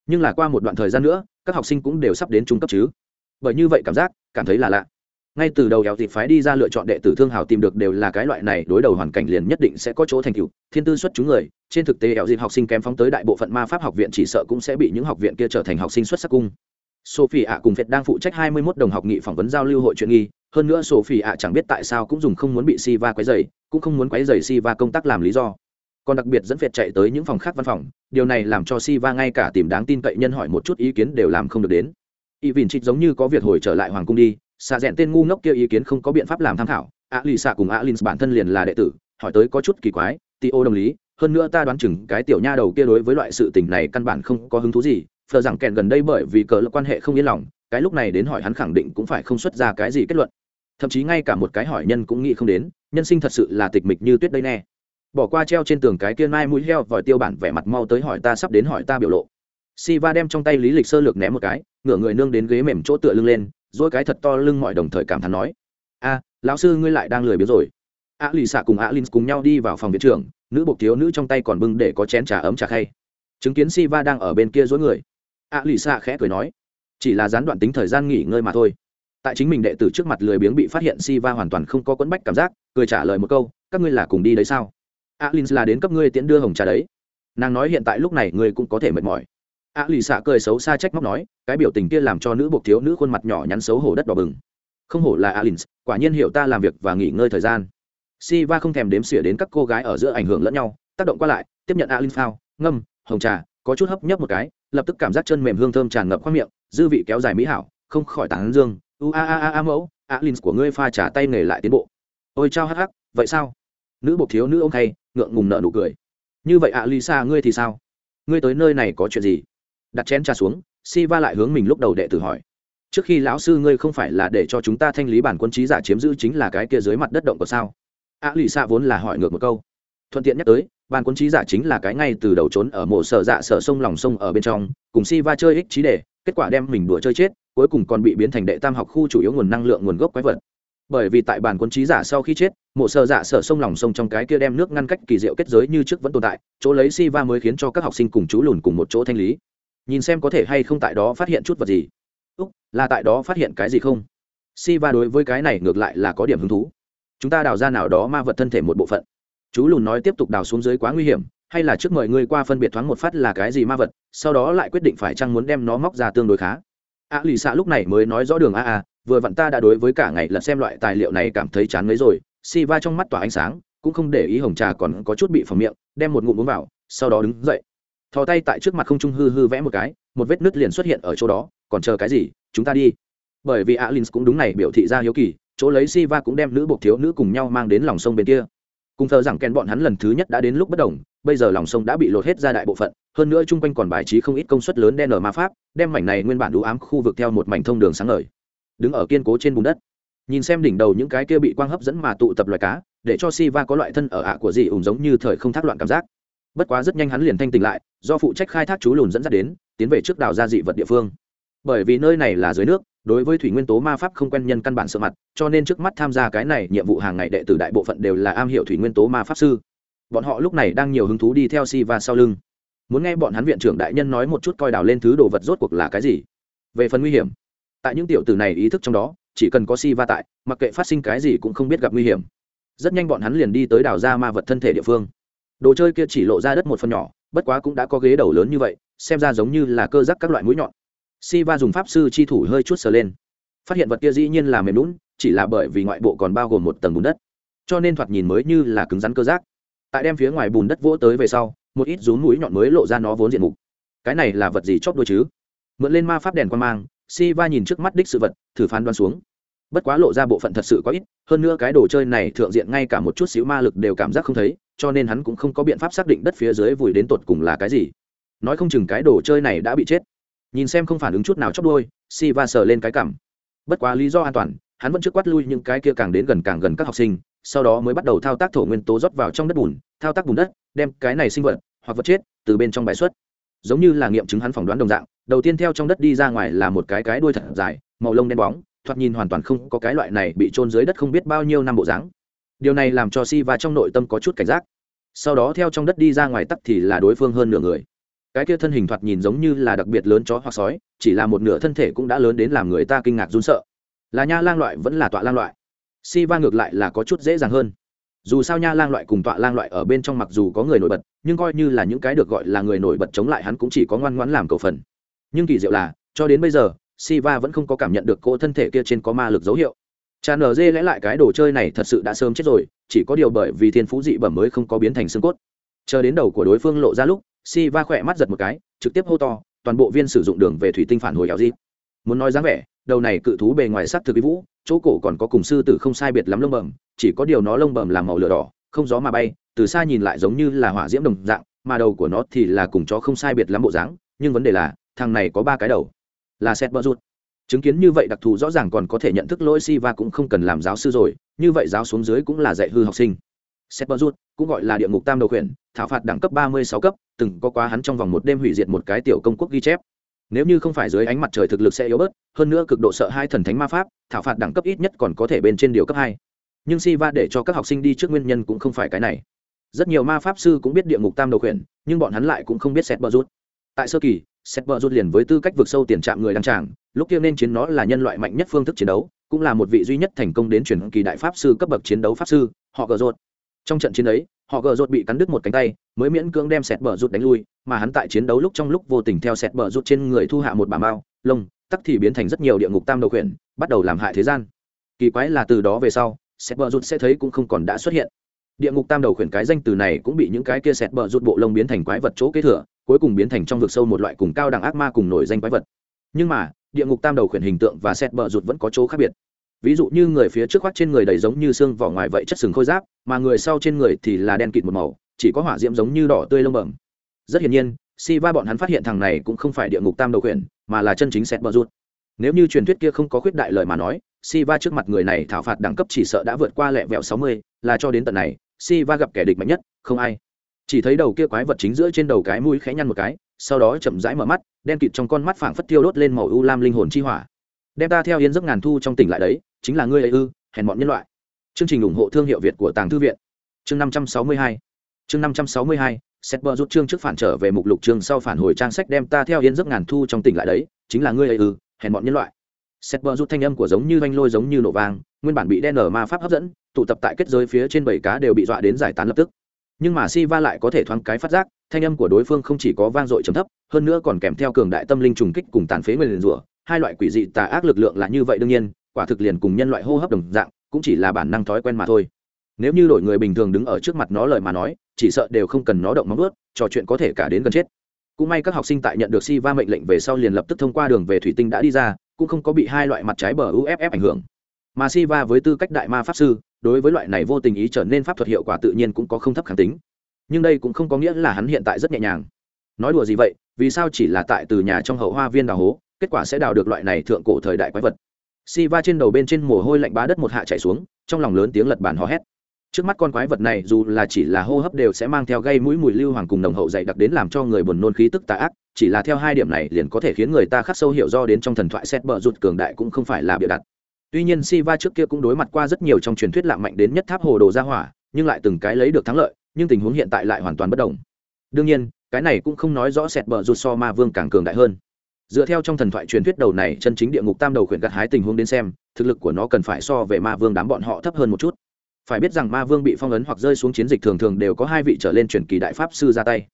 nhưng là qua một đoạn thời gian nữa, các học sinh cũng đều sắp đến trung cấp chứ. Bởi như vậy cảm giác, cảm thấy là lạ. Ngay từ đầu éo dịp phái đi ra lựa chọn đệ tử thương hào tìm được đều là cái loại này, đối đầu hoàn cảnh liền nhất định sẽ có chỗ thành tựu, thiên tư xuất chúng người. Trên thực tế éo dịp học sinh kém phóng tới đại bộ phận ma pháp học viện chỉ sợ cũng sẽ bị những học viện kia trở thành học sinh xuất sắc cung. Sophie ạ cùng phệt đang phụ trách hai mươi 21 đồng học nghị phỏng vấn giao lưu hội chuyện nghi. Hơn nữa sophie ạ chẳng biết tại sao cũng dùng không muốn bị Si Va quấy rầy, cũng không muốn quấy rầy siva công tác làm lý do còn đặc biệt dẫn phiệt chạy tới những phòng khác văn phòng, điều này làm cho si va ngay cả tìm đáng tin cậy nhân hỏi một chút ý kiến đều làm không được đến. Y vìn trích giống như có việc hồi trở lại hoàng cung đi xạ rẽn tên ngu ngốc kia ý kiến không có biện pháp làm tham khảo, a lì xạ cùng a lin bản thân liền là đệ tử, hỏi tới có chút kỳ quái ti ô đồng lý, hơn nữa ta đoán chừng cái tiểu nha đầu kia đối với loại sự tình này căn bản không có hứng thú gì, phờ rằng kèn gần đây bởi vì cờ quan hệ không yên lòng, cái lúc này đến hỏi hắn khẳng định cũng phải không xuất ra cái gì kết luận. Thậm chí ngay cả một cái hỏi nhân cũng nghĩ không đến, nhân sinh thật sự là tịch mịch như tuyết đây nè bỏ qua treo trên tường cái kia mai mũi heo vòi tiêu bản vẻ mặt mau tới hỏi ta sắp đến hỏi ta biểu lộ. Si va đem trong tay lý lịch sơ lược ném một cái, ngửa người nương đến ghế mềm chỗ tựa lưng lên dỗi cái thật to lưng mọi đồng thời cảm thán nói, a, lão sư ngươi lại đang lười biếng rồi. A lì xạ cùng a linh cùng nhau đi vào phòng viện trưởng, nữ bộc thiếu nữ trong tay còn bưng để có chén trà ấm trà khay. Chứng kiến si va đang ở bên kia dối người, a lì xạ khẽ cười nói, chỉ là gián đoạn tính thời gian nghỉ ngơi mà thôi. Tại chính mình đệ tử trước mặt lười biếng bị phát hiện si va hoàn toàn không có quẫn bách cảm giác, cười trả lời một câu, các ngươi là cùng đi đấy sao? Alin là đến cấp ngươi tiễn đưa hồng trà đấy. Nàng nói hiện tại lúc này ngươi cũng có thể mệt mỏi. A lì xạ cười xấu xa trách móc nói, cái biểu tình kia làm cho nữ buộc thiếu nữ khuôn mặt nhỏ nhắn xấu hổ đất đỏ bừng. Không hổ là alin quả nhiên hiểu ta làm việc và nghỉ ngơi thời gian. Si va không thèm đếm xỉa đến các cô gái ở giữa ảnh hưởng lẫn nhau, tác động qua lại, tiếp nhận alin phao, ngâm, hồng trà, có chút hấp nhấp một cái, lập tức cảm giác chân mềm hương thơm tràn ngập khoang miệng, dư vị kéo dài mỹ hảo, không khỏi tán dương. U a a a a mẫu alin của ngươi pha trà tay nghề lại tiến bộ. Ôi chao hắc hắc, vậy sao? Nữ bộc thiếu nữ ông thay ngượng ngùng nợ nụ cười. Như vậy ạ, lisa, ngươi thì sao? Ngươi tới nơi này có chuyện gì? Đặt chén trà xuống si va lại hướng mình lúc đầu đệ tử hỏi. Trước khi lão sư ngươi không phải là để cho chúng ta thanh lý bản quân trí giả chiếm giữ chính là cái kia dưới mặt đất động của sao? Ạ lì vốn là hỏi ngược một câu. Thuận tiện nhắc tới, bản quân trí giả chính là cái ngay từ đầu trốn ở mộ sở dạ sở sông lòng sông ở bên trong, cùng si va chơi ích trí đề, kết quả đem mình đùa chơi chết, cuối cùng còn bị biến thành đệ tam học khu chủ yếu nguồn năng lượng nguồn gốc quái vật bởi vì tại bản quân trí giả sau khi chết, mộ sơ dạ sở sông lòng sông trong cái kia đem nước ngăn cách kỳ diệu kết giới như trước vẫn tồn tại, chỗ lấy si va mới khiến cho các học sinh cùng chú lùn cùng một chỗ thanh lý. Nhìn xem có thể hay không tại đó phát hiện chút vật gì. Úc, là tại đó phát hiện cái gì không? Si va đối với cái này ngược lại là có điểm hứng thú. Chúng ta đào ra nào đó ma vật thân thể một bộ phận. Chú lùn nói tiếp tục đào xuống dưới quá nguy hiểm, hay là trước mời ngươi qua phân biệt thoáng một phát là cái gì ma vật, sau đó lại quyết định phải chăng muốn đem nó móc ra tương đối khá. A lì xạ lúc này mới nói rõ đường a a vừa vặn ta đã đối với cả ngày lật xem loại tài liệu này cảm thấy chán ngấy rồi. Si va trong mắt tỏa ánh sáng, cũng không để ý hồng trà còn có chút bị phòng miệng, đem một ngụm uống vào, sau đó đứng dậy. Thò tay tại trước mặt không trung hư hư vẽ một cái, một vết nứt liền xuất hiện ở chỗ đó, còn chờ cái gì, chúng ta đi. Bởi vì alin cũng đúng này biểu thị ra hiếu kỳ, chỗ lấy si va cũng đem nữ bộc thiếu nữ cùng nhau mang đến lòng sông bên kia. Cùng thờ rằng Ken bọn hắn lần thứ nhất đã đến lúc bất đồng, bây giờ lòng sông đã bị lột hết ra đại bộ phận, hơn nữa chung quanh còn bài trí không ít công suất lớn đen ở ma pháp, đem mảnh này nguyên bản đủ ám khu vực theo một mảnh thông đường sáng ngời đứng ở kiên cố trên bùn đất. Nhìn xem đỉnh đầu những cái kia bị quang hấp dẫn mà tụ tập loài cá, để cho si va có loại thân ở ạ của gì ủng giống như thời không thác loạn cảm giác. Bất quá rất nhanh hắn liền thanh tỉnh lại, do phụ trách khai thác chú lùn dẫn dắt đến, tiến về trước đào ra dị vật địa phương. Bởi vì nơi này là dưới nước, đối với thủy nguyên tố ma pháp không quen nhân căn bản sợ mặt, cho nên trước mắt tham gia cái này nhiệm vụ hàng ngày đệ tử đại bộ phận đều là am hiểu thủy nguyên tố ma pháp sư. Bọn họ lúc này đang nhiều hứng thú đi theo si va sau lưng. Muốn nghe bọn hắn viện trưởng đại nhân nói một chút coi đào lên thứ đồ vật rốt cuộc là cái gì. Về phần nguy hiểm tại những tiểu tử này ý thức trong đó, chỉ cần có si va tại, mặc kệ phát sinh cái gì cũng không biết gặp nguy hiểm. Rất nhanh bọn hắn liền đi tới đào ra ma vật thân thể địa phương. Đồ chơi kia chỉ lộ ra đất một phần nhỏ, bất quá cũng đã có ghế đầu lớn như vậy, xem ra giống như là cơ giác các loại mũi nhọn. Si va dùng pháp sư chi thủ hơi chút sờ lên. Phát hiện vật kia dĩ nhiên là mềm lún chỉ là bởi vì ngoại bộ còn bao gồm một tầng bùn đất. Cho nên thoạt nhìn mới như là cứng rắn cơ giác. Tại đem phía ngoài bùn đất vỗ tới về sau, một ít rún mũi nhọn mới lộ ra nó vốn diện mục. Cái này là vật gì chóp đôi chứ? Mượn lên ma pháp đèn quan mang si va nhìn trước mắt đích sự vật, thử phán đoán xuống. Bất quá lộ ra bộ phận thật sự có ít, hơn nữa cái đồ chơi này thượng diện ngay cả một chút xíu ma lực đều cảm giác không thấy, cho nên hắn cũng không có biện pháp xác định đất phía dưới vùi đến tột cùng là cái gì. Nói không chừng cái đồ chơi này đã bị chết. Nhìn xem không phản ứng chút nào chóc đôi si va sờ lên cái cảm bất quá lý do an toàn, hắn vẫn trước quát lui những cái kia càng đến gần càng gần các học sinh, sau đó mới bắt đầu thao tác thổ nguyên tố rót vào trong đất bùn, thao tác bùn đất, đem cái này sinh vật hoặc vật chết từ bên trong bài xuất giống như là nghiệm chứng hắn phỏng đoán đồng dạng, đầu tiên theo trong đất đi ra ngoài là một cái cái đuôi thật dài, màu lông đen bóng, thoạt nhìn hoàn toàn không có cái loại này bị trôn dưới đất không biết bao nhiêu năm bộ dáng. Điều này làm cho si va trong nội tâm có chút cảnh giác. Sau đó theo trong đất đi ra ngoài tắt thì là đối phương hơn nửa người. Cái kia thân hình thoạt nhìn giống như là đặc biệt lớn chó hoặc sói, chỉ là một nửa thân thể cũng đã lớn đến làm người ta kinh ngạc run sợ. Là nha lang loại vẫn là tọa lang loại. Si va ngược lại là có chút dễ dàng hơn dù sao nha lang loại cùng tọa lang loại ở bên trong mặc dù có người nổi bật nhưng coi như là những cái được gọi là người nổi bật chống lại hắn cũng chỉ có ngoan ngoãn làm cầu phần nhưng kỳ diệu là cho đến bây giờ Siva vẫn không có cảm nhận được cô thân thể kia trên có ma lực dấu hiệu. Cha ở dê lẽ lại cái đồ chơi này thật sự đã sớm chết rồi, chỉ có điều bởi vì thiên phú dị bẩm mới không có biến thành xương cốt. Chờ đến đầu của đối phương lộ ra lúc, Siva khỏe mắt giật một cái, trực tiếp hô to, toàn bộ viên sử dụng đường về thủy tinh phản hồi ảo dịp. Muốn nói dáng vẻ, đầu này cự thú bề ngoài sắc thực vũ, chỗ cổ còn có cùng sư tử không sai biệt lắm lông bẩm, chỉ có điều nó lông bẩm làm màu lửa đỏ, không gió mà bay, từ xa nhìn lại giống như là hỏa diễm đồng dạng, mà đầu của nó thì là cùng chó không sai biệt lắm bộ dáng, nhưng vấn đề là, thằng này có ba cái đầu. Là xét bỡ rút chứng kiến như vậy đặc thù rõ ràng còn có thể nhận thức lỗi si và cũng không cần làm giáo sư rồi như vậy giáo xuống dưới cũng là dạy hư học sinh. Xét bỡ rút cũng gọi là địa ngục tam đầu khuyển thảo phạt đẳng cấp ba mươi sáu cấp từng có quá hắn trong vòng một đêm hủy diệt một cái tiểu công quốc ghi chép nếu như không phải dưới ánh mặt trời thực lực sẽ yếu bớt, hơn nữa cực độ sợ hai thần thánh ma pháp, thảo phạt đẳng cấp ít nhất còn có thể bên trên điều cấp hai. Nhưng si va để cho các học sinh đi trước nguyên nhân cũng không phải cái này. Rất nhiều ma pháp sư cũng biết địa ngục tam đầu khuyển, nhưng bọn hắn lại cũng không biết xét bờ rút tại sơ kỳ xét bờ rút liền với tư cách vượt sâu tiền trạm người đăng tràng, lúc kia nên chiến nó là nhân loại mạnh nhất phương thức chiến đấu, cũng là một vị duy nhất thành công đến chuyển kỳ đại pháp sư cấp bậc chiến đấu pháp sư, họ gờ rột trong trận chiến ấy họ gờ rột bị cắn đứt một cánh tay, mới miễn cưỡng đem sẹt bờ rút đánh lui, mà hắn tại chiến đấu lúc trong lúc vô tình theo sẹt bờ rút trên người thu hạ một bà mao, lông, tắc thì biến thành rất nhiều địa ngục tam đầu khuyển, bắt đầu làm hại thế gian. Kỳ quái là từ đó về sau, sẹt bờ rút sẽ thấy cũng không còn đã xuất hiện. Địa ngục tam đầu khuyển cái danh từ này cũng bị những cái kia sẹt bờ rút bộ lông biến thành quái vật chỗ kế thừa, cuối cùng biến thành trong vực sâu một loại cùng cao đẳng ác ma cùng nổi danh quái vật. Nhưng mà, địa ngục tam đầu khuyển hình tượng và sẹt bờ rụt vẫn có chỗ khác biệt ví dụ như người phía trước khoác trên người đầy giống như xương vỏ ngoài vậy chất sừng khôi giáp mà người sau trên người thì là đen kịt một màu chỉ có hỏa diễm giống như đỏ tươi lông bẩm. Rất hiển nhiên si va bọn hắn phát hiện thằng này cũng không phải địa ngục tam đầu quyền, mà là chân chính xét bờ rút nếu như truyền thuyết kia không có khuyết đại lời mà nói si va trước mặt người này thảo phạt đẳng cấp chỉ sợ đã vượt qua lẹ vẹo sáu mươi là cho đến tận này si va gặp kẻ địch mạnh nhất không ai. Chỉ thấy đầu kia quái vật chính giữa trên đầu cái mũi khẽ nhăn một cái sau đó chậm rãi mở mắt đen kịt trong con mắt phảng phất tiêu đốt lên màu u lam linh hồn chi hỏa. Đem ta theo yên giấc ngàn thu trong tỉnh lại đấy chính là ngươi ấy ư, hèn bọn nhân loại. Chương trình ủng hộ thương hiệu việt của tàng thư viện. Chương năm trăm sáu mươi hai. Chương năm trăm sáu mươi hai xét bờ rút chương trước phản trở về mục lục chương sau phản hồi trang sách đem ta theo yên giấc ngàn thu trong tỉnh lại đấy, chính là ngươi ấy ư, hèn bọn nhân loại. Xét bờ rút thanh âm của giống như oanh lôi giống như nổ vang, nguyên bản bị đen ở ma pháp hấp dẫn, tụ tập tại kết giới phía trên bảy cá đều bị dọa đến giải tán lập tức. Nhưng mà si va lại có thể thoáng cái phát giác, thanh âm của đối phương không chỉ có vang dội trầm thấp, hơn nữa còn kèm theo cường đại tâm linh trùng kích cùng tàn phế nguyên rủa, hai loại quỷ dị tà ác lực lượng là như vậy đương nhiên quả thực liền cùng nhân loại hô hấp đồng dạng, cũng chỉ là bản năng thói quen mà thôi. Nếu như đổi người bình thường đứng ở trước mặt nó lời mà nói, chỉ sợ đều không cần nó động móng ướt trò chuyện có thể cả đến gần chết. Cũng may các học sinh tại nhận được si va mệnh lệnh về sau liền lập tức thông qua đường về thủy tinh đã đi ra, cũng không có bị hai loại mặt trái bờ uff ảnh hưởng. Mà si va với tư cách đại ma pháp sư, đối với loại này vô tình ý trở nên pháp thuật hiệu quả tự nhiên cũng có không thấp kháng tính. Nhưng đây cũng không có nghĩa là hắn hiện tại rất nhẹ nhàng. Nói đùa gì vậy, vì sao chỉ là tại từ nhà trong hậu hoa viên đào hố, kết quả sẽ đào được loại này thượng cổ thời đại quái vật? Si va trên đầu bên trên mồ hôi lạnh bá đất một hạ chạy xuống, trong lòng lớn tiếng lật bàn hò hét. Trước mắt con quái vật này dù là chỉ là hô hấp đều sẽ mang theo gây mũi mùi lưu hoàng cùng đồng hậu dày đặc đến làm cho người buồn nôn khí tức tà ác, chỉ là theo hai điểm này liền có thể khiến người ta khắc sâu hiểu do đến trong thần thoại xét bờ rụt cường đại cũng không phải là bịa đặt. Tuy nhiên Siva trước kia cũng đối mặt qua rất nhiều trong truyền thuyết lạ mạnh đến nhất tháp hồ đồ gia hỏa, nhưng lại từng cái lấy được thắng lợi, nhưng tình huống hiện tại lại hoàn toàn bất đồng. Đương nhiên, cái này cũng không nói rõ sẹt bờ rụt so ma vương càng cường đại hơn dựa theo trong thần thoại truyền thuyết đầu này, chân chính địa ngục tam đầu khuyển gặt hái tình huống đến xem, thực lực của nó cần phải so về ma vương đám bọn họ thấp hơn một chút. Phải biết rằng ma vương bị phong ấn hoặc rơi xuống chiến dịch thường thường đều có hai vị trở lên truyền kỳ đại pháp sư ra tay.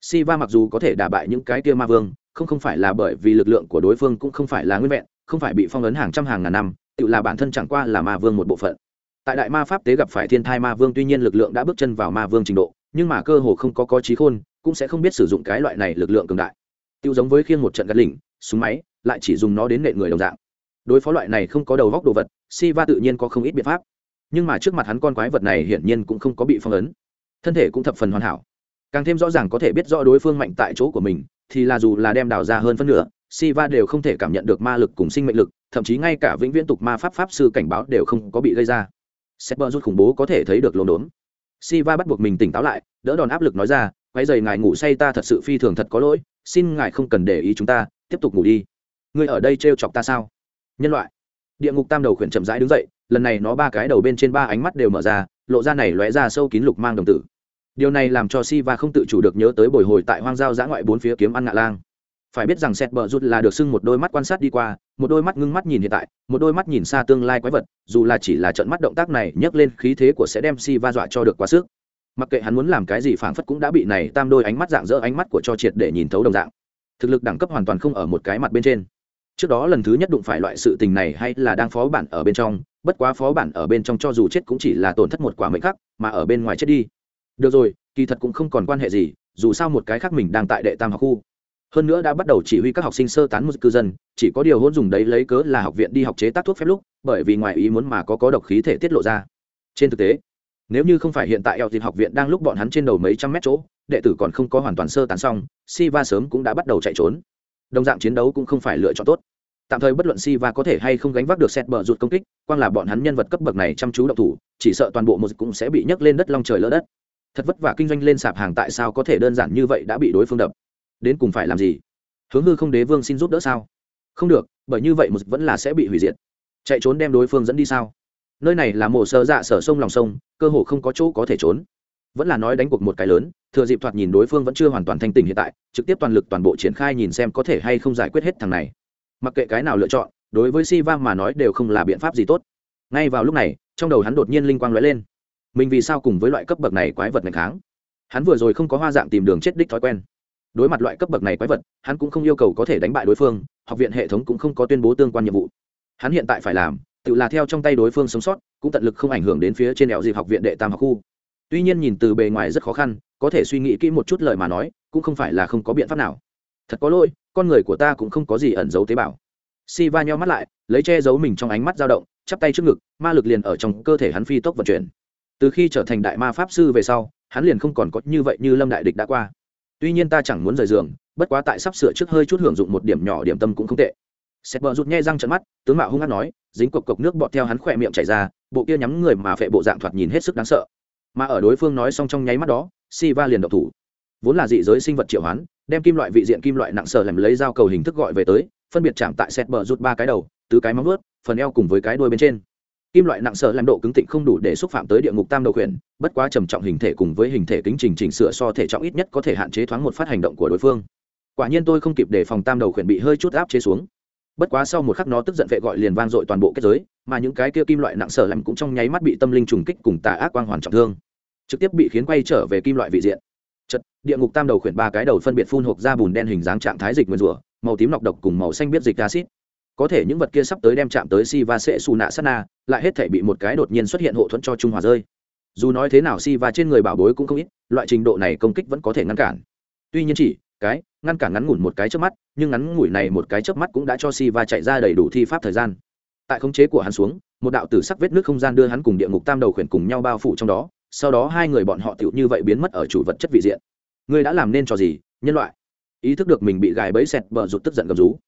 Siva mặc dù có thể đả bại những cái kia ma vương, không không phải là bởi vì lực lượng của đối phương cũng không phải là nguyên vẹn, không phải bị phong ấn hàng trăm hàng ngàn năm, tự là bản thân chẳng qua là ma vương một bộ phận. Tại đại ma pháp tế gặp phải thiên thai ma vương tuy nhiên lực lượng đã bước chân vào ma vương trình độ, nhưng mà cơ hồ không có có trí khôn, cũng sẽ không biết sử dụng cái loại này lực lượng cường đại tiêu giống với khiên một trận gắt lỉnh súng máy lại chỉ dùng nó đến nệ người đồng dạng đối phó loại này không có đầu góc đồ vật si va tự nhiên có không ít biện pháp nhưng mà trước mặt hắn con quái vật này hiển nhiên cũng không có bị phong ấn thân thể cũng thập phần hoàn hảo càng thêm rõ ràng có thể biết rõ đối phương mạnh tại chỗ của mình thì là dù là đem đào ra hơn phân nửa Siva đều không thể cảm nhận được ma lực cùng sinh mệnh lực, thậm chí ngay cả vĩnh viễn tục ma pháp pháp sư cảnh báo đều không có bị gây ra. Sepper rút khủng bố có thể thấy được lồn đốn. Siva bắt buộc mình tỉnh táo lại, đỡ đòn áp lực nói ra, quái dày ngài ngủ say ta thật sự phi thường thật có lỗi, xin ngài không cần để ý chúng ta, tiếp tục ngủ đi." Ngươi ở đây trêu chọc ta sao? Nhân loại. Địa ngục tam đầu khuyển chậm rãi đứng dậy, lần này nó ba cái đầu bên trên ba ánh mắt đều mở ra, lộ ra này lóe ra sâu kín lục mang đồng tử. Điều này làm cho Siva không tự chủ được nhớ tới bồi hồi tại hoang giao giã ngoại bốn phía kiếm ăn ngạ lang phải biết rằng sẹt bờ rút là được xưng một đôi mắt quan sát đi qua một đôi mắt ngưng mắt nhìn hiện tại một đôi mắt nhìn xa tương lai quái vật dù là chỉ là trận mắt động tác này nhấc lên khí thế của sẽ đem si va dọa cho được quá sức mặc kệ hắn muốn làm cái gì phảng phất cũng đã bị này tam đôi ánh mắt dạng dỡ ánh mắt của cho triệt để nhìn thấu đồng dạng. Thực lực đẳng cấp hoàn toàn không ở một cái mặt bên trên. Trước đó lần thứ nhất đụng phải loại sự tình này hay là đang phó bản ở bên trong, bất quá phó bản ở bên trong cho dù chết cũng chỉ là tổn thất một quả mệnh khắc, mà ở bên ngoài chết đi. Được rồi, kỳ thật cũng không còn quan hệ gì, dù sao một cái khác mình đang tại đệ tam học khu. Hơn nữa đã bắt đầu chỉ huy các học sinh sơ tán một cư dân, chỉ có điều hôn dùng đấy lấy cớ là học viện đi học chế tác thuốc phép lúc, bởi vì ngoài ý muốn mà có có độc khí thể tiết lộ ra. Trên thực tế nếu như không phải hiện tại eo dịp học viện đang lúc bọn hắn trên đầu mấy trăm mét chỗ, đệ tử còn không có hoàn toàn sơ tán xong, siva sớm cũng đã bắt đầu chạy trốn. Đồng dạng chiến đấu cũng không phải lựa chọn tốt. Tạm thời bất luận siva có thể hay không gánh vác được xét bờ rụt công kích, quang là bọn hắn nhân vật cấp bậc này chăm chú độc thủ, chỉ sợ toàn bộ một cũng sẽ bị nhấc lên đất long trời lỡ đất. Thật vất vả kinh doanh lên sạp hàng tại sao có thể đơn giản như vậy đã bị đối phương đập? Đến cùng phải làm gì? Hướng hư không đế vương xin giúp đỡ sao? Không được, bởi như vậy một vẫn là sẽ bị hủy diệt. Chạy trốn đem đối phương dẫn đi sao? Nơi này là mổ sơ dạ sở sông lòng sông, cơ hồ không có chỗ có thể trốn. Vẫn là nói đánh cuộc một cái lớn, thừa dịp thoạt nhìn đối phương vẫn chưa hoàn toàn thanh tình hiện tại, trực tiếp toàn lực toàn bộ triển khai nhìn xem có thể hay không giải quyết hết thằng này. Mặc kệ cái nào lựa chọn, đối với si va mà nói đều không là biện pháp gì tốt. Ngay vào lúc này, trong đầu hắn đột nhiên linh quang lóe lên. Mình vì sao cùng với loại cấp bậc này quái vật ngày kháng? Hắn vừa rồi không có hoa dạng tìm đường chết đích thói quen. Đối mặt loại cấp bậc này quái vật, hắn cũng không yêu cầu có thể đánh bại đối phương, học viện hệ thống cũng không có tuyên bố tương quan nhiệm vụ. Hắn hiện tại phải làm tự là theo trong tay đối phương sống sót, cũng tận lực không ảnh hưởng đến phía trên đèo dịp học viện đệ tam học khu. Tuy nhiên nhìn từ bề ngoài rất khó khăn, có thể suy nghĩ kỹ một chút lời mà nói, cũng không phải là không có biện pháp nào. Thật có lỗi, con người của ta cũng không có gì ẩn giấu tế bào. Si va nhau mắt lại, lấy che giấu mình trong ánh mắt dao động, chắp tay trước ngực, ma lực liền ở trong cơ thể hắn phi tốc vận chuyển. Từ khi trở thành đại ma pháp sư về sau, hắn liền không còn có như vậy như lâm đại địch đã qua. Tuy nhiên ta chẳng muốn rời giường, bất quá tại sắp sửa trước hơi chút hưởng dụng một điểm nhỏ điểm tâm cũng không tệ sét bờ rụt nghe răng trận mắt tướng mạo hung hát nói dính cộc cộc nước bọt theo hắn khỏe miệng chảy ra bộ kia nhắm người mà phệ bộ dạng thoạt nhìn hết sức đáng sợ. Mà ở đối phương nói xong trong nháy mắt đó si va liền độc thủ. Vốn là dị giới sinh vật triệu hoán đem kim loại vị diện kim loại nặng sờ làm lấy dao cầu hình thức gọi về tới phân biệt chạm tại sét bờ rụt ba cái đầu tứ cái móng vuốt phần eo cùng với cái đuôi bên trên. Kim loại nặng sợ làm độ cứng tịnh không đủ để xúc phạm tới địa ngục tam đầu quyền, bất quá trầm trọng hình thể cùng với hình thể kính trình chỉnh sửa so thể trọng ít nhất có thể hạn chế thoáng một phát hành động của đối phương. Quả nhiên tôi không kịp để phòng tam đầu quyền bị hơi chút áp chế xuống bất quá sau một khắc nó tức giận vệ gọi liền vang dội toàn bộ kết giới, mà những cái kia kim loại nặng sở làm cũng trong nháy mắt bị tâm linh trùng kích cùng tà ác quang hoàn trọng thương. Trực tiếp bị khiến quay trở về kim loại vị diện. Chật địa ngục tam đầu khuyển ba cái đầu phân biệt phun hộp ra bùn đen hình dáng trạng thái dịch nguyên rủa, màu tím nọc độc cùng màu xanh biết dịch acid. Có thể những vật kia sắp tới đem chạm tới si va sẽ xù nạ sát na, lại hết thể bị một cái đột nhiên xuất hiện hộ thuẫn cho trung hòa rơi. Dù nói thế nào si va trên người bảo bối cũng không ít, loại trình độ này công kích vẫn có thể ngăn cản. Tuy nhiên chỉ cái, ngăn cản ngắn ngủn một cái trước mắt, nhưng ngắn ngủi này một cái trước mắt cũng đã cho si va chạy ra đầy đủ thi pháp thời gian. Tại khống chế của hắn xuống, một đạo tử sắc vết nước không gian đưa hắn cùng địa ngục tam đầu khuyển cùng nhau bao phủ trong đó, sau đó hai người bọn họ tựu như vậy biến mất ở chủ vật chất vị diện. Ngươi đã làm nên trò gì, nhân loại? Ý thức được mình bị gài bẫy xẹt bờ rụt tức giận gầm rú.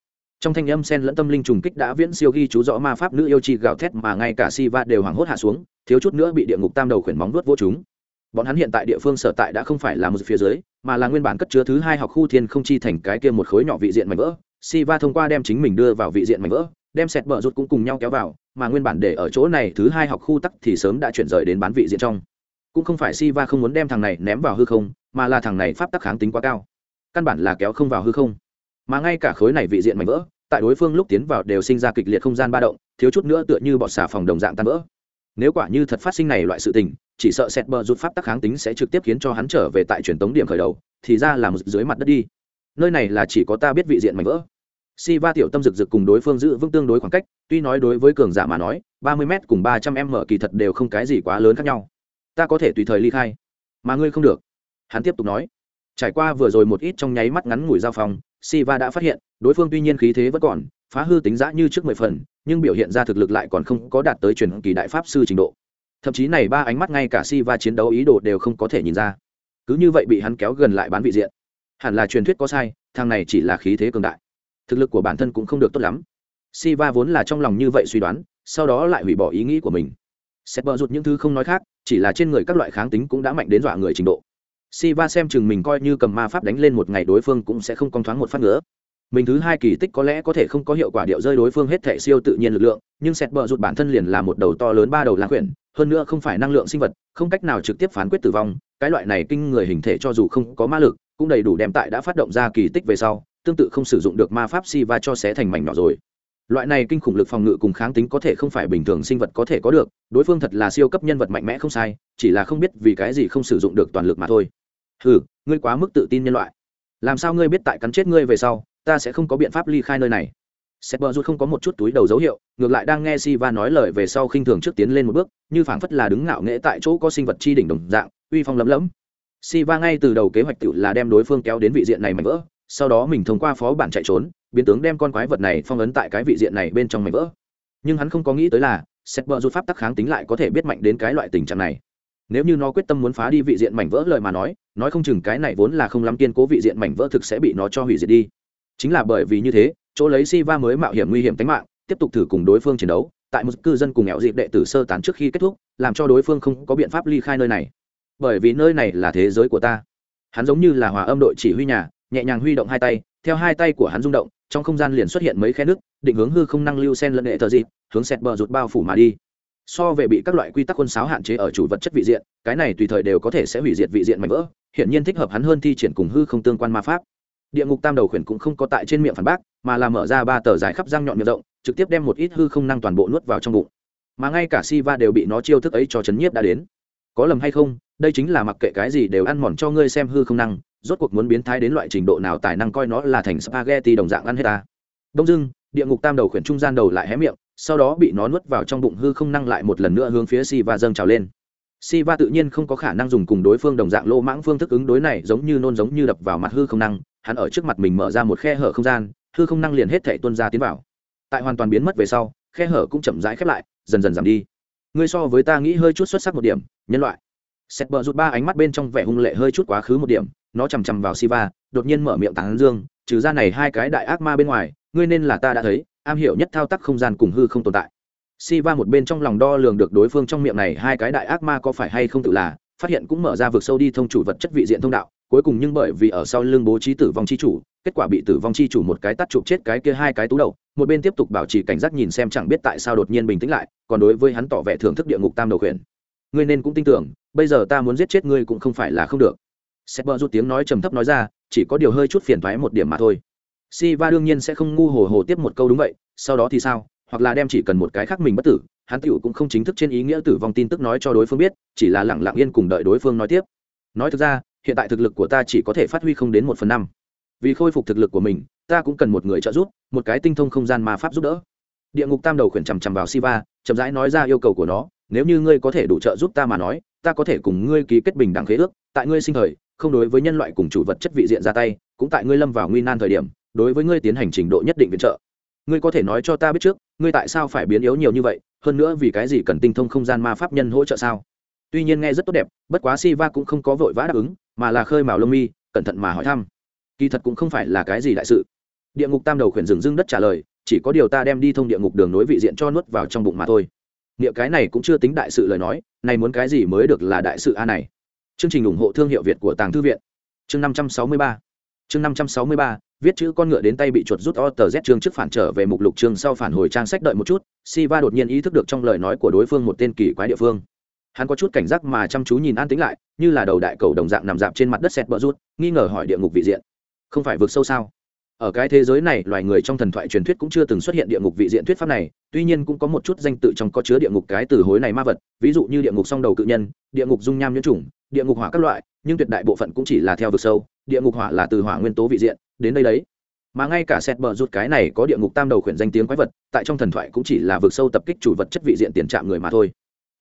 Trong thanh âm sen lẫn tâm linh trùng kích đã viễn siêu ghi chú rõ ma pháp nữ yêu chi gào thét mà ngay cả si va đều hoảng hốt hạ xuống, thiếu chút nữa bị địa ngục tam đầu khuyển móng vuốt vô chúng bọn hắn hiện tại địa phương sở tại đã không phải là một phía dưới, mà là nguyên bản cất chứa thứ hai học khu thiên không chi thành cái kia một khối nhỏ vị diện mảnh vỡ. Si va thông qua đem chính mình đưa vào vị diện mảnh vỡ, đem sẹt bờ rút cũng cùng nhau kéo vào, mà nguyên bản để ở chỗ này thứ hai học khu tắc thì sớm đã chuyển rời đến bán vị diện trong. Cũng không phải si va không muốn đem thằng này ném vào hư không, mà là thằng này pháp tắc kháng tính quá cao. Căn bản là kéo không vào hư không. Mà ngay cả khối này vị diện mảnh vỡ, tại đối phương lúc tiến vào đều sinh ra kịch liệt không gian ba động, thiếu chút nữa tựa như bọt xà phòng đồng dạng tan vỡ. Nếu quả như thật phát sinh này loại sự tình chỉ sợ sẹt bờ rút pháp tắc kháng tính sẽ trực tiếp khiến cho hắn trở về tại truyền tống điểm khởi đầu thì ra là một dưới mặt đất đi. Nơi này là chỉ có ta biết vị diện mảnh vỡ. Si va tiểu tâm rực rực cùng đối phương giữ vững tương đối khoảng cách tuy nói đối với cường giả mà nói ba mươi m cùng ba trăm m kỳ thật đều không cái gì quá lớn khác nhau. Ta có thể tùy thời ly khai mà ngươi không được. Hắn tiếp tục nói. Trải qua vừa rồi một ít trong nháy mắt ngắn ngủi giao phòng Siva đã phát hiện, đối phương tuy nhiên khí thế vẫn còn, phá hư tính dã như trước mười phần, nhưng biểu hiện ra thực lực lại còn không có đạt tới truyền kỳ đại pháp sư trình độ thậm chí này ba ánh mắt ngay cả si va chiến đấu ý đồ đều không có thể nhìn ra. Cứ như vậy bị hắn kéo gần lại bán vị diện. Hẳn là truyền thuyết có sai, thằng này chỉ là khí thế cường đại. Thực lực của bản thân cũng không được tốt lắm. Si va vốn là trong lòng như vậy suy đoán, sau đó lại hủy bỏ ý nghĩ của mình. Xét bờ rụt những thứ không nói khác, chỉ là trên người các loại kháng tính cũng đã mạnh đến dọa người trình độ. Si va xem chừng mình coi như cầm ma pháp đánh lên một ngày đối phương cũng sẽ không cong thoáng một phát nữa. Mình thứ hai kỳ tích có lẽ có thể không có hiệu quả điệu rơi đối phương hết thể siêu tự nhiên lực lượng, nhưng sẹt bờ rụt bản thân liền là một đầu to lớn ba đầu lang quyển hơn nữa không phải năng lượng sinh vật, không cách nào trực tiếp phán quyết tử vong, cái loại này kinh người hình thể cho dù không có ma lực, cũng đầy đủ đem tại đã phát động ra kỳ tích về sau, tương tự không sử dụng được ma pháp si va cho xé thành mảnh nhỏ rồi. Loại này kinh khủng lực phòng ngự cùng kháng tính có thể không phải bình thường sinh vật có thể có được, đối phương thật là siêu cấp nhân vật mạnh mẽ không sai, chỉ là không biết vì cái gì không sử dụng được toàn lực mà thôi. Ừ ngươi quá mức tự tin nhân loại. Làm sao ngươi biết tại cắn chết ngươi về sau, ta sẽ không có biện pháp ly khai nơi này? Sét bờ rút không có một chút túi đầu dấu hiệu, ngược lại đang nghe si va nói lời về sau khinh thường trước tiến lên một bước, như phảng phất là đứng ngạo nghễ tại chỗ có sinh vật chi đỉnh đồng dạng, uy phong lấm lấm. Si va ngay từ đầu kế hoạch tiểu là đem đối phương kéo đến vị diện này mảnh vỡ, sau đó mình thông qua phó bản chạy trốn, biến tướng đem con quái vật này phong ấn tại cái vị diện này bên trong mảnh vỡ. Nhưng hắn không có nghĩ tới là, sét bờ rút pháp tắc kháng tính lại có thể biết mạnh đến cái loại tình trạng này. Nếu như nó quyết tâm muốn phá đi vị diện mảnh vỡ lời mà nói nói không chừng cái này vốn là không lắm kiên cố vị diện mảnh vỡ thực sẽ bị nó cho hủy diệt đi. Chính là bởi vì như thế chỗ lấy si va mới mạo hiểm nguy hiểm tính mạng, tiếp tục thử cùng đối phương chiến đấu. Tại một cư dân cùng nghèo dịp đệ tử sơ tán trước khi kết thúc, làm cho đối phương không có biện pháp ly khai nơi này. Bởi vì nơi này là thế giới của ta. Hắn giống như là hòa âm đội chỉ huy nhà, nhẹ nhàng huy động hai tay, theo hai tay của hắn rung động, trong không gian liền xuất hiện mấy khe nước, định hướng hư không năng lưu sen lẫn hệ thờ dịp, hướng xẹt bờ rụt bao phủ mà đi. So về bị các loại quy tắc quân sáo hạn chế ở chủ vật chất vị diện, cái này tùy thời đều có thể sẽ hủy diệt vị diện mạnh vỡ hiện nhiên thích hợp hắn hơn thi triển cùng hư không tương quan ma pháp địa ngục tam đầu khuyển cũng không có tại trên miệng phản bác, mà là mở ra ba tờ dài khắp răng nhọn miệng rộng, trực tiếp đem một ít hư không năng toàn bộ nuốt vào trong bụng. Mà ngay cả si va đều bị nó chiêu thức ấy cho chấn nhiếp đã đến. Có lầm hay không, đây chính là mặc kệ cái gì đều ăn mòn cho ngươi xem hư không năng, rốt cuộc muốn biến thái đến loại trình độ nào tài năng coi nó là thành spaghetti đồng dạng ăn hết ta. Đông dưng địa ngục tam đầu khuyển trung gian đầu lại hé miệng, sau đó bị nó nuốt vào trong bụng hư không năng lại một lần nữa hướng phía si va dâng trào lên si va tự nhiên không có khả năng dùng cùng đối phương đồng dạng lô mãng phương thức ứng đối này, giống như nôn giống như đập vào mặt hư không năng, hắn ở trước mặt mình mở ra một khe hở không gian, hư không năng liền hết thể tuân ra tiến vào. Tại hoàn toàn biến mất về sau, khe hở cũng chậm rãi khép lại, dần dần giảm đi. Ngươi so với ta nghĩ hơi chút xuất sắc một điểm, nhân loại. Sét bờ rút ba ánh mắt bên trong vẻ hung lệ hơi chút quá khứ một điểm, nó chằm chằm vào siva, đột nhiên mở miệng tán dương, trừ ra này hai cái đại ác ma bên ngoài, ngươi nên là ta đã thấy, am hiểu nhất thao tác không gian cùng hư không tồn tại. Siva một bên trong lòng đo lường được đối phương trong miệng này hai cái đại ác ma có phải hay không tự là, phát hiện cũng mở ra vực sâu đi thông chủ vật chất vị diện thông đạo, cuối cùng nhưng bởi vì ở sau lưng bố trí tử vong chi chủ, kết quả bị tử vong chi chủ một cái tắt chụp chết cái kia hai cái tú đầu, một bên tiếp tục bảo trì cảnh giác nhìn xem chẳng biết tại sao đột nhiên bình tĩnh lại, còn đối với hắn tỏ vẻ thưởng thức địa ngục tam đầu huyền Ngươi nên cũng tin tưởng, bây giờ ta muốn giết chết ngươi cũng không phải là không được. Sepper rút tiếng nói trầm thấp nói ra, chỉ có điều hơi chút phiền toái một điểm mà thôi. Siva đương nhiên sẽ không ngu hồ hồ tiếp một câu đúng vậy, sau đó thì sao? Hoặc là đem chỉ cần một cái khác mình bất tử, hắn tiểu cũng không chính thức trên ý nghĩa tử vong tin tức nói cho đối phương biết, chỉ là lặng lặng yên cùng đợi đối phương nói tiếp. Nói thực ra, hiện tại thực lực của ta chỉ có thể phát huy không đến một phần năm. Vì khôi phục thực lực của mình ta cũng cần một người trợ giúp một cái tinh thông không gian ma pháp giúp đỡ. Địa ngục tam đầu khuyển chằm chằm vào siva chậm rãi nói ra yêu cầu của nó nếu như ngươi có thể đủ trợ giúp ta mà nói ta có thể cùng ngươi ký kết bình đẳng khế ước tại ngươi sinh thời không đối với nhân loại cùng chủ vật chất vị diện ra tay cũng tại ngươi lâm vào nguy nan thời điểm đối với ngươi tiến hành trình độ nhất định viện trợ ngươi có thể nói cho ta biết trước, ngươi tại sao phải biến yếu nhiều như vậy, hơn nữa vì cái gì cần tinh thông không gian ma pháp nhân hỗ trợ sao? Tuy nhiên nghe rất tốt đẹp, bất quá si va cũng không có vội vã đáp ứng, mà là khơi mào lông mi, cẩn thận mà hỏi thăm. Kỳ thật cũng không phải là cái gì đại sự. Địa ngục tam đầu khuyển rừng dưng đất trả lời, chỉ có điều ta đem đi thông địa ngục đường nối vị diện cho nuốt vào trong bụng mà thôi. Nghĩa cái này cũng chưa tính đại sự lời nói, này muốn cái gì mới được là đại sự a này. Chương trình ủng hộ thương hiệu việt của tàng thư viện. Chương năm trăm sáu mươi ba chương năm trăm sáu mươi ba, viết chữ con ngựa đến tay bị chuột rút o tờ z chương trước phản trở về mục lục chương sau phản hồi trang sách đợi một chút si va đột nhiên ý thức được trong lời nói của đối phương một tên kỳ quái địa phương. Hắn có chút cảnh giác mà chăm chú nhìn an tính lại, như là đầu đại cầu đồng dạng nằm dạp trên mặt đất xẹt bỡ rút, nghi ngờ hỏi địa ngục vị diện. Không phải vượt sâu sao? Ở cái thế giới này, loài người trong thần thoại truyền thuyết cũng chưa từng xuất hiện địa ngục vị diện thuyết pháp này, tuy nhiên cũng có một chút danh tự trong có chứa địa ngục cái từ hối này ma vật, ví dụ như địa ngục song đầu cự nhân, địa ngục dung nham nhiễm chủng, địa ngục hỏa các loại, nhưng tuyệt đại bộ phận cũng chỉ là theo vực sâu địa ngục hỏa là từ hỏa nguyên tố vị diện đến đây đấy. Mà ngay cả xét bờ rút cái này có địa ngục tam đầu khuyển danh tiếng quái vật tại trong thần thoại cũng chỉ là vực sâu tập kích chủ vật chất vị diện tiền trạm người mà thôi.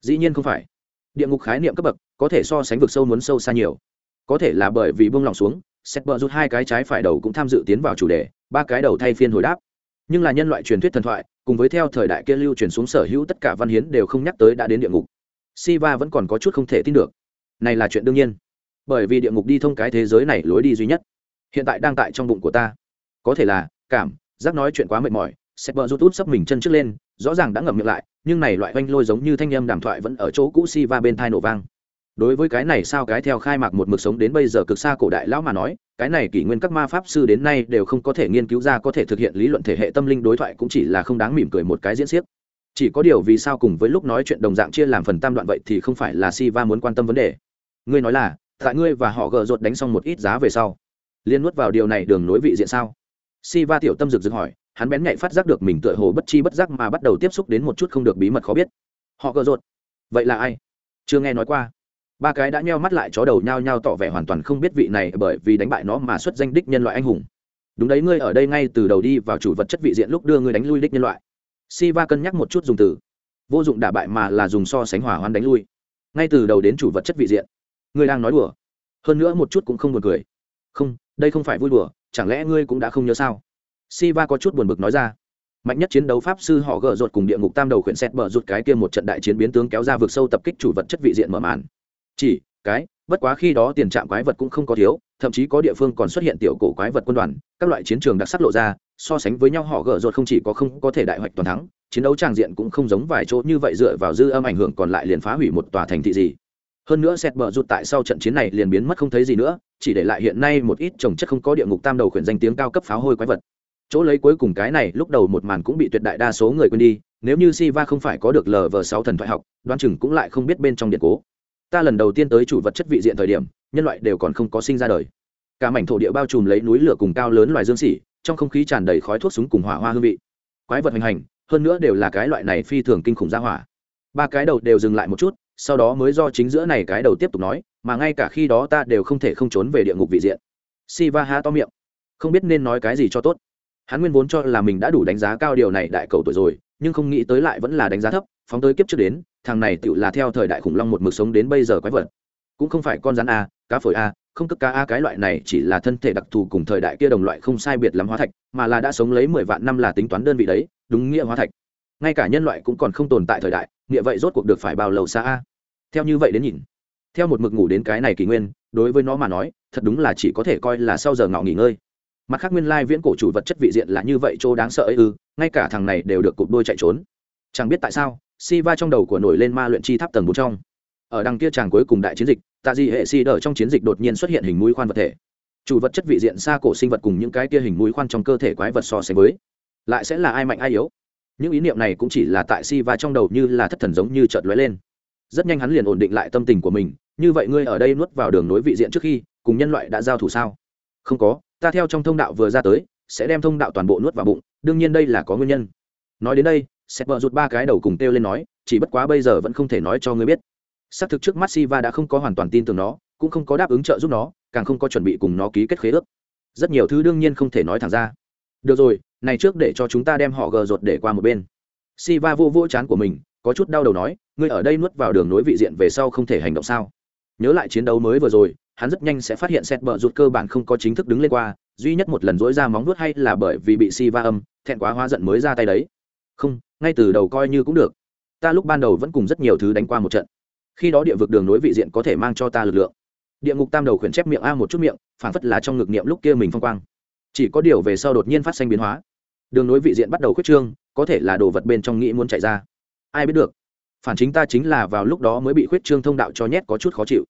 Dĩ nhiên không phải. Địa ngục khái niệm cấp bậc có thể so sánh vực sâu muốn sâu xa nhiều. Có thể là bởi vì buông lòng xuống xét bờ rút hai cái trái phải đầu cũng tham dự tiến vào chủ đề ba cái đầu thay phiên hồi đáp. Nhưng là nhân loại truyền thuyết thần thoại cùng với theo thời đại kia lưu truyền xuống sở hữu tất cả văn hiến đều không nhắc tới đã đến địa ngục. Siva vẫn còn có chút không thể tin được. Này là chuyện đương nhiên, bởi vì địa ngục đi thông cái thế giới này lối đi duy nhất, hiện tại đang tại trong bụng của ta. Có thể là cảm giác nói chuyện quá mệt mỏi, Sepper rút út sấp mình chân trước lên, rõ ràng đã ngậm miệng lại, nhưng này loại oanh lôi giống như thanh âm đàm thoại vẫn ở chỗ cũ Siva bên tai nổ vang. Đối với cái này sao cái theo khai mạc một mực sống đến bây giờ cực xa cổ đại lão mà nói, cái này kỷ nguyên các ma pháp sư đến nay đều không có thể nghiên cứu ra có thể thực hiện lý luận thể hệ tâm linh đối thoại cũng chỉ là không đáng mỉm cười một cái diễn xiếc chỉ có điều vì sao cùng với lúc nói chuyện đồng dạng chia làm phần tam đoạn vậy thì không phải là si va muốn quan tâm vấn đề ngươi nói là tại ngươi và họ gờ rột đánh xong một ít giá về sau. Liên nuốt vào điều này đường nối vị diện sao? Si va tiểu tâm rực rực hỏi, hắn bén nhạy phát giác được mình tựa hồ bất chi bất giác mà bắt đầu tiếp xúc đến một chút không được bí mật khó biết. Họ gờ rột? Vậy là ai? Chưa nghe nói qua. Ba cái đã nheo mắt lại chó đầu nhao nhao tỏ vẻ hoàn toàn không biết vị này bởi vì đánh bại nó mà xuất danh đích nhân loại anh hùng. Đúng đấy, ngươi ở đây ngay từ đầu đi vào chủ vật chất vị diện lúc đưa ngươi đánh lui đích nhân loại. Si va cân nhắc một chút dùng từ. Vô dụng đả bại mà là dùng so sánh hỏa hoan đánh lui. Ngay từ đầu đến chủ vật chất vị diện ngươi đang nói đùa. Hơn nữa một chút cũng không buồn cười. Không, đây không phải vui đùa, chẳng lẽ ngươi cũng đã không nhớ sao? Si va có chút buồn bực nói ra. Mạnh nhất chiến đấu pháp sư họ gỡ rột cùng địa ngục tam đầu khuyển xét bờ rụt cái kia một trận đại chiến biến tướng kéo ra vực sâu tập kích chủ vật chất vị diện mở màn. Chỉ, cái, bất quá khi đó tiền trạm quái vật cũng không có thiếu, thậm chí có địa phương còn xuất hiện tiểu cổ quái vật quân đoàn, các loại chiến trường đặc sắc lộ ra, so sánh với nhau họ gỡ rột không chỉ có không có thể đại hoạch toàn thắng, chiến đấu tràng diện cũng không giống vài chỗ như vậy dựa vào dư âm ảnh hưởng còn lại liền phá hủy một tòa thành thị gì hơn nữa sẹt bờ rụt tại sau trận chiến này liền biến mất không thấy gì nữa, chỉ để lại hiện nay một ít trồng chất không có địa ngục tam đầu khuyển danh tiếng cao cấp pháo hôi quái vật. Chỗ lấy cuối cùng cái này, lúc đầu một màn cũng bị tuyệt đại đa số người quên đi, nếu như Siva không phải có được lờ vờ sáu thần thoại học, đoán chừng cũng lại không biết bên trong điện cố. Ta lần đầu tiên tới chủ vật chất vị diện thời điểm, nhân loại đều còn không có sinh ra đời. Cả mảnh thổ địa bao trùm lấy núi lửa cùng cao lớn loài dương xỉ, trong không khí tràn đầy khói thuốc súng cùng hỏa hoa hương vị. Quái vật hoành hành, hơn nữa đều là cái loại này phi thường kinh khủng ra hỏa. Ba cái đầu đều dừng lại một chút sau đó mới do chính giữa này cái đầu tiếp tục nói, mà ngay cả khi đó ta đều không thể không trốn về địa ngục vị diện. Siva ha to miệng. Không biết nên nói cái gì cho tốt. Hắn nguyên vốn cho là mình đã đủ đánh giá cao điều này đại cầu tuổi rồi, nhưng không nghĩ tới lại vẫn là đánh giá thấp, phóng tới kiếp trước đến, thằng này tựu là theo thời đại khủng long một mực sống đến bây giờ quái vật. Cũng không phải con rắn a, cá phổi a, không cất cá a, cái loại này chỉ là thân thể đặc thù cùng thời đại kia đồng loại không sai biệt lắm hóa thạch, mà là đã sống lấy mười vạn năm là tính toán đơn vị đấy, đúng nghĩa hóa thạch ngay cả nhân loại cũng còn không tồn tại thời đại, nghĩa vậy rốt cuộc được phải bao lâu xa a? Theo như vậy đến nhìn, theo một mực ngủ đến cái này kỷ nguyên, đối với nó mà nói, thật đúng là chỉ có thể coi là sau giờ ngọ nghỉ ngơi. Mặt khác nguyên lai viễn cổ chủ vật chất vị diện là như vậy chỗ đáng sợ ấy ư, ngay cả thằng này đều được cụp đôi chạy trốn. Chẳng biết tại sao si va trong đầu của nổi lên ma luyện chi tháp tầng bốn trong. Ở đằng kia chàng cuối cùng đại chiến dịch tạ di hệ si đờ trong chiến dịch đột nhiên xuất hiện hình mũi khoan vật thể. Chủ vật chất vị diện xa cổ sinh vật cùng những cái kia hình mũi khoan trong cơ thể quái vật so sánh với, lại sẽ là ai mạnh ai yếu? Những ý niệm này cũng chỉ là tại si va trong đầu như là thất thần giống như chợt lóe lên. Rất nhanh hắn liền ổn định lại tâm tình của mình, như vậy ngươi ở đây nuốt vào đường nối vị diện trước khi cùng nhân loại đã giao thủ sao? Không có, ta theo trong thông đạo vừa ra tới, sẽ đem thông đạo toàn bộ nuốt vào bụng, đương nhiên đây là có nguyên nhân. Nói đến đây sẽ vợ rụt ba cái đầu cùng kêu lên nói, chỉ bất quá bây giờ vẫn không thể nói cho ngươi biết. Xác thực trước mắt siva đã không có hoàn toàn tin tưởng nó, cũng không có đáp ứng trợ giúp nó, càng không có chuẩn bị cùng nó ký kết khế ước. Rất nhiều thứ đương nhiên không thể nói thẳng ra được rồi, này trước để cho chúng ta đem họ gờ rột để qua một bên. Siva vô vô chán của mình, có chút đau đầu nói, ngươi ở đây nuốt vào đường nối vị diện về sau không thể hành động sao? Nhớ lại chiến đấu mới vừa rồi, hắn rất nhanh sẽ phát hiện xét bờ rụt cơ bản không có chính thức đứng lên qua, duy nhất một lần dối ra móng nuốt hay là bởi vì bị si va âm, thẹn quá hóa giận mới ra tay đấy. Không, ngay từ đầu coi như cũng được. Ta lúc ban đầu vẫn cùng rất nhiều thứ đánh qua một trận. Khi đó địa vực đường nối vị diện có thể mang cho ta lực lượng. Địa ngục tam đầu khuyển chép miệng a một chút miệng phản phất là trong ngực niệm lúc kia mình phong quang chỉ có điều về sau đột nhiên phát sinh biến hóa. Đường nối vị diện bắt đầu khuyết trương, có thể là đồ vật bên trong nghĩ muốn chạy ra. Ai biết được, phản chính ta chính là vào lúc đó mới bị khuyết trương thông đạo cho nhét có chút khó chịu.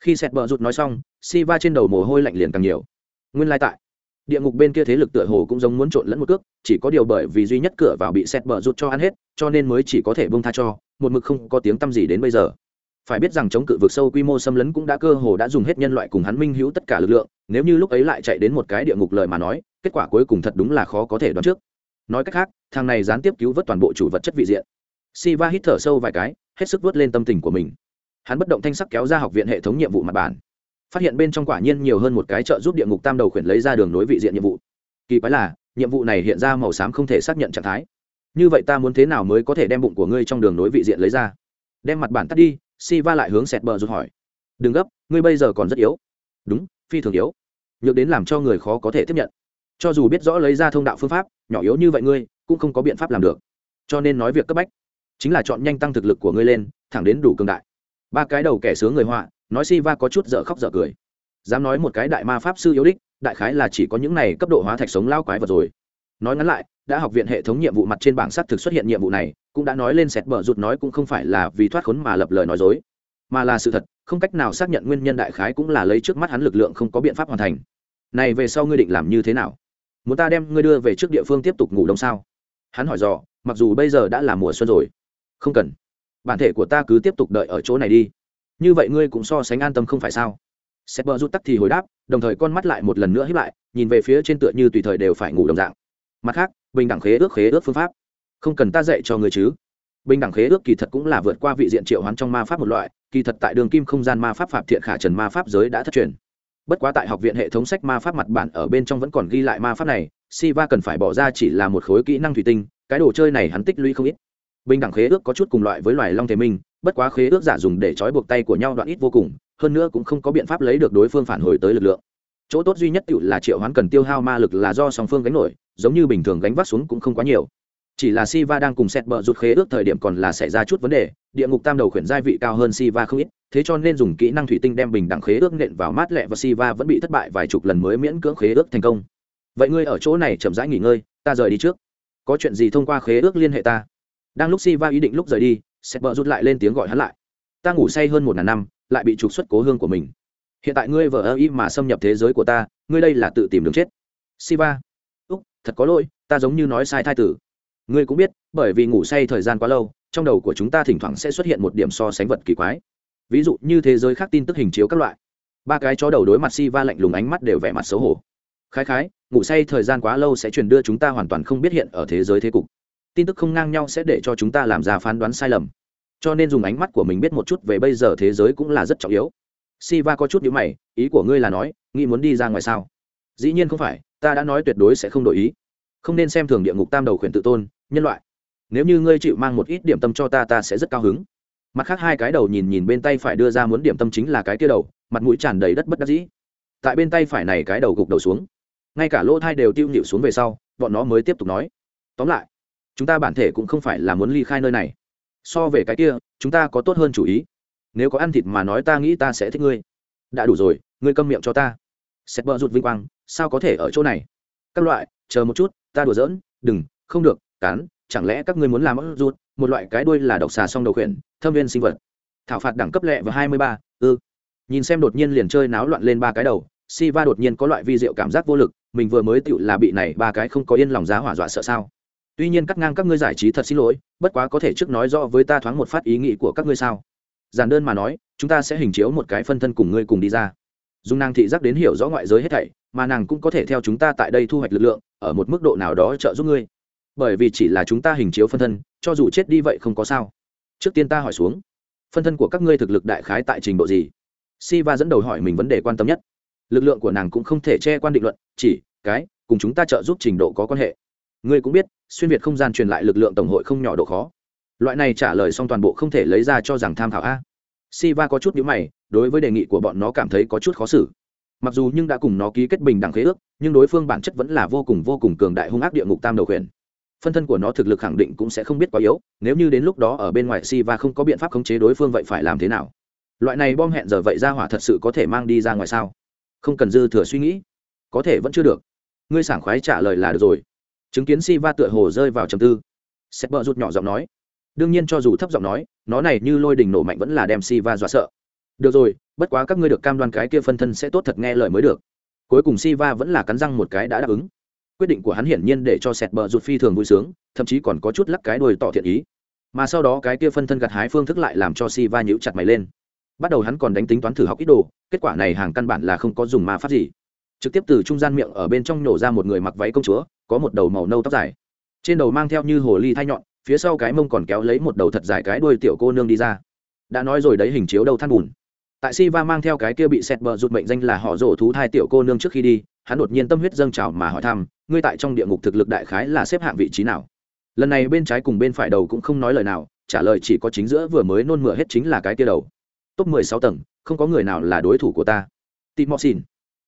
Khi sẹt bờ rụt nói xong si va trên đầu mồ hôi lạnh liền càng nhiều. Nguyên lai tại, địa ngục bên kia thế lực tựa hồ cũng giống muốn trộn lẫn một cước, chỉ có điều bởi vì duy nhất cửa vào bị sẹt bờ rụt cho ăn hết, cho nên mới chỉ có thể bông tha cho, một mực không có tiếng tăm gì đến bây giờ phải biết rằng chống cự vực sâu quy mô xâm lấn cũng đã cơ hồ đã dùng hết nhân loại cùng hắn minh hữu tất cả lực lượng, nếu như lúc ấy lại chạy đến một cái địa ngục lời mà nói, kết quả cuối cùng thật đúng là khó có thể đoán trước. Nói cách khác, thằng này gián tiếp cứu vớt toàn bộ chủ vật chất vị diện. Si va hít thở sâu vài cái, hết sức vớt lên tâm tình của mình. Hắn bất động thanh sắc kéo ra học viện hệ thống nhiệm vụ mặt bản phát hiện bên trong quả nhiên nhiều hơn một cái trợ giúp địa ngục tam đầu khuyển lấy ra đường nối vị diện nhiệm vụ. Kỳ quái là, nhiệm vụ này hiện ra màu xám không thể xác nhận trạng thái. Như vậy ta muốn thế nào mới có thể đem bụng của ngươi trong đường nối vị diện lấy ra? Đem mặt bản tắt đi si va lại hướng sẹt bờ rút hỏi. Đừng gấp, ngươi bây giờ còn rất yếu. Đúng, phi thường yếu. Nhược đến làm cho người khó có thể tiếp nhận. Cho dù biết rõ lấy ra thông đạo phương pháp, nhỏ yếu như vậy ngươi, cũng không có biện pháp làm được. Cho nên nói việc cấp bách, chính là chọn nhanh tăng thực lực của ngươi lên, thẳng đến đủ cường đại. Ba cái đầu kẻ sướng người họa, nói si va có chút dở khóc dở cười. Dám nói một cái đại ma pháp sư yếu đích, đại khái là chỉ có những này cấp độ hóa thạch sống lao quái vật rồi nói ngắn lại, đã học viện hệ thống nhiệm vụ mặt trên bảng xác thực xuất hiện nhiệm vụ này, cũng đã nói lên sẹt bờ rụt nói cũng không phải là vì thoát khốn mà lập lời nói dối, mà là sự thật, không cách nào xác nhận nguyên nhân đại khái cũng là lấy trước mắt hắn lực lượng không có biện pháp hoàn thành. Này về sau ngươi định làm như thế nào? Muốn ta đem ngươi đưa về trước địa phương tiếp tục ngủ đông sao? Hắn hỏi dò, mặc dù bây giờ đã là mùa xuân rồi. Không cần. Bản thể của ta cứ tiếp tục đợi ở chỗ này đi. Như vậy ngươi cũng so sánh an tâm không phải sao? Sét bờ rút tắc thì hồi đáp, đồng thời con mắt lại một lần nữa hiếp lại, nhìn về phía trên tựa như tùy thời đều phải ngủ đồng dạng mặt khác, bình đẳng khế ước khế ước phương pháp. Không cần ta dạy cho người chứ. Bình đẳng khế ước kỳ thật cũng là vượt qua vị diện triệu hoán trong ma pháp một loại, kỳ thật tại đường kim không gian ma pháp phạm thiện khả trần ma pháp giới đã thất truyền. Bất quá tại học viện hệ thống sách ma pháp mặt bản ở bên trong vẫn còn ghi lại ma pháp này, Siva cần phải bỏ ra chỉ là một khối kỹ năng thủy tinh, cái đồ chơi này hắn tích lũy không ít. Bình đẳng khế ước có chút cùng loại với loài long thế minh bất quá khế ước giả dùng để trói buộc tay của nhau đoạn ít vô cùng, hơn nữa cũng không có biện pháp lấy được đối phương phản hồi tới lực lượng chỗ tốt duy nhất tự là triệu hoán cần tiêu hao ma lực là do song phương gánh nổi giống như bình thường gánh vác xuống cũng không quá nhiều chỉ là Siva đang cùng xét bờ rụt khế ước thời điểm còn là xảy ra chút vấn đề, địa ngục tam đầu khuyển giai vị cao hơn Siva không ít, thế cho nên dùng kỹ năng thủy tinh đem bình đẳng khế ước nện vào mát lẹ và Siva vẫn bị thất bại vài chục lần mới miễn cưỡng khế ước thành công. Vậy ngươi ở chỗ này chậm rãi nghỉ ngơi, ta rời đi trước. Có chuyện gì thông qua khế ước liên hệ ta. Đang lúc Siva ý định lúc rời đi, xét bờ rụt lại lên tiếng gọi hắn lại. Ta ngủ say hơn một ngàn năm, lại bị trục xuất cố hương của mình. Hiện tại ngươi vợ ơ y mà xâm nhập thế giới của ta, ngươi đây là tự tìm đường chết. Siva, úc, thật có lỗi, ta giống như nói sai thai tử. Ngươi cũng biết bởi vì ngủ say thời gian quá lâu trong đầu của chúng ta thỉnh thoảng sẽ xuất hiện một điểm so sánh vật kỳ quái. Ví dụ như thế giới khác tin tức hình chiếu các loại. Ba cái chó đầu đối mặt si va lạnh lùng ánh mắt đều vẻ mặt xấu hổ. Khái khái ngủ say thời gian quá lâu sẽ truyền đưa chúng ta hoàn toàn không biết hiện ở thế giới thế cục. Tin tức không ngang nhau sẽ để cho chúng ta làm ra phán đoán sai lầm. Cho nên dùng ánh mắt của mình biết một chút về bây giờ thế giới cũng là rất trọng yếu si va có chút nhữ mày, ý của ngươi là nói, nghĩ muốn đi ra ngoài sao? Dĩ nhiên không phải, ta đã nói tuyệt đối sẽ không đổi ý. Không nên xem thường địa ngục tam đầu khuyển tự tôn, nhân loại. Nếu như ngươi chịu mang một ít điểm tâm cho ta ta sẽ rất cao hứng. Mặt khác hai cái đầu nhìn nhìn bên tay phải đưa ra muốn điểm tâm chính là cái kia đầu, mặt mũi tràn đầy đất bất đắc dĩ. Tại bên tay phải này cái đầu gục đầu xuống. Ngay cả lỗ thai đều tiêu nhịu xuống về sau, bọn nó mới tiếp tục nói. Tóm lại, chúng ta bản thể cũng không phải là muốn ly khai nơi này. So về cái kia, chúng ta có tốt hơn chủ ý nếu có ăn thịt mà nói ta nghĩ ta sẽ thích ngươi. Đã đủ rồi, ngươi câm miệng cho ta. Xét bờ rụt vinh quang, sao có thể ở chỗ này? Các loại, chờ một chút, ta đùa giỡn, đừng, không được cán chẳng lẽ các ngươi muốn làm ớt rụt một loại cái đuôi là độc xà song đầu khuyển, thâm viên sinh vật. Thảo phạt đẳng cấp lệ và hai mươi ba, ư. Nhìn xem đột nhiên liền chơi náo loạn lên ba cái đầu si va đột nhiên có loại vi diệu cảm giác vô lực, mình vừa mới tựu là bị này ba cái không có yên lòng giá hỏa dọa sợ sao? Tuy nhiên cắt ngang các ngươi giải trí thật xin lỗi, bất quá có thể trước nói rõ với ta thoáng một phát ý nghĩ của các ngươi sao? Giản đơn mà nói, chúng ta sẽ hình chiếu một cái phân thân cùng ngươi cùng đi ra. Dùng nàng thị giác đến hiểu rõ ngoại giới hết thảy, mà nàng cũng có thể theo chúng ta tại đây thu hoạch lực lượng, ở một mức độ nào đó trợ giúp ngươi. Bởi vì chỉ là chúng ta hình chiếu phân thân, cho dù chết đi vậy không có sao. Trước tiên ta hỏi xuống, phân thân của các ngươi thực lực đại khái tại trình độ gì? Si va dẫn đầu hỏi mình vấn đề quan tâm nhất. Lực lượng của nàng cũng không thể che quan định luận, chỉ, cái, cùng chúng ta trợ giúp trình độ có quan hệ. Ngươi cũng biết, xuyên việt không gian truyền lại lực lượng tổng hội không nhỏ độ khó loại này trả lời xong toàn bộ không thể lấy ra cho rằng tham khảo a. Si va có chút nhữ mày, đối với đề nghị của bọn nó cảm thấy có chút khó xử. Mặc dù nhưng đã cùng nó ký kết bình đẳng khế ước, nhưng đối phương bản chất vẫn là vô cùng vô cùng cường đại hung ác địa ngục tam đầu khuyển. Phân thân của nó thực lực khẳng định cũng sẽ không biết quá yếu, nếu như đến lúc đó ở bên ngoài si và không có biện pháp khống chế đối phương vậy phải làm thế nào? Loại này bom hẹn giờ vậy ra hỏa thật sự có thể mang đi ra ngoài sao? Không cần dư thừa suy nghĩ. Có thể vẫn chưa được. Ngươi sảng khoái trả lời là được rồi. Chứng kiến si va tựa hồ rơi vào trầm tư. Sẽ bờ rút nhỏ giọng nói đương nhiên cho dù thấp giọng nói, nó này như lôi đình nổ mạnh vẫn là đem si va dọa sợ. Được rồi, bất quá các ngươi được cam đoan cái kia phân thân sẽ tốt thật nghe lời mới được. Cuối cùng si va vẫn là cắn răng một cái đã đáp ứng. Quyết định của hắn hiển nhiên để cho sẹt bờ rụt phi thường vui sướng, thậm chí còn có chút lắc cái đuôi tỏ thiện ý. Mà sau đó cái kia phân thân gặt hái phương thức lại làm cho si va nhíu chặt mày lên. Bắt đầu hắn còn đánh tính toán thử học ít đồ, kết quả này hàng căn bản là không có dùng ma pháp gì. Trực tiếp từ trung gian miệng ở bên trong nổ ra một người mặc váy công chúa, có một đầu màu nâu tóc dài. Trên đầu mang theo như hồ ly thai nhọn phía sau cái mông còn kéo lấy một đầu thật dài cái đuôi tiểu cô nương đi ra. Đã nói rồi đấy, hình chiếu đầu than bùn. Tại si va mang theo cái kia bị sẹt bờ rụt mệnh danh là họ rổ thú thai tiểu cô nương trước khi đi, hắn đột nhiên tâm huyết dâng trào mà hỏi thăm, ngươi tại trong địa ngục thực lực đại khái là xếp hạng vị trí nào? Lần này bên trái cùng bên phải đầu cũng không nói lời nào, trả lời chỉ có chính giữa vừa mới nôn mửa hết chính là cái kia đầu. Top mười sáu tầng, không có người nào là đối thủ của ta. Tị mọ xin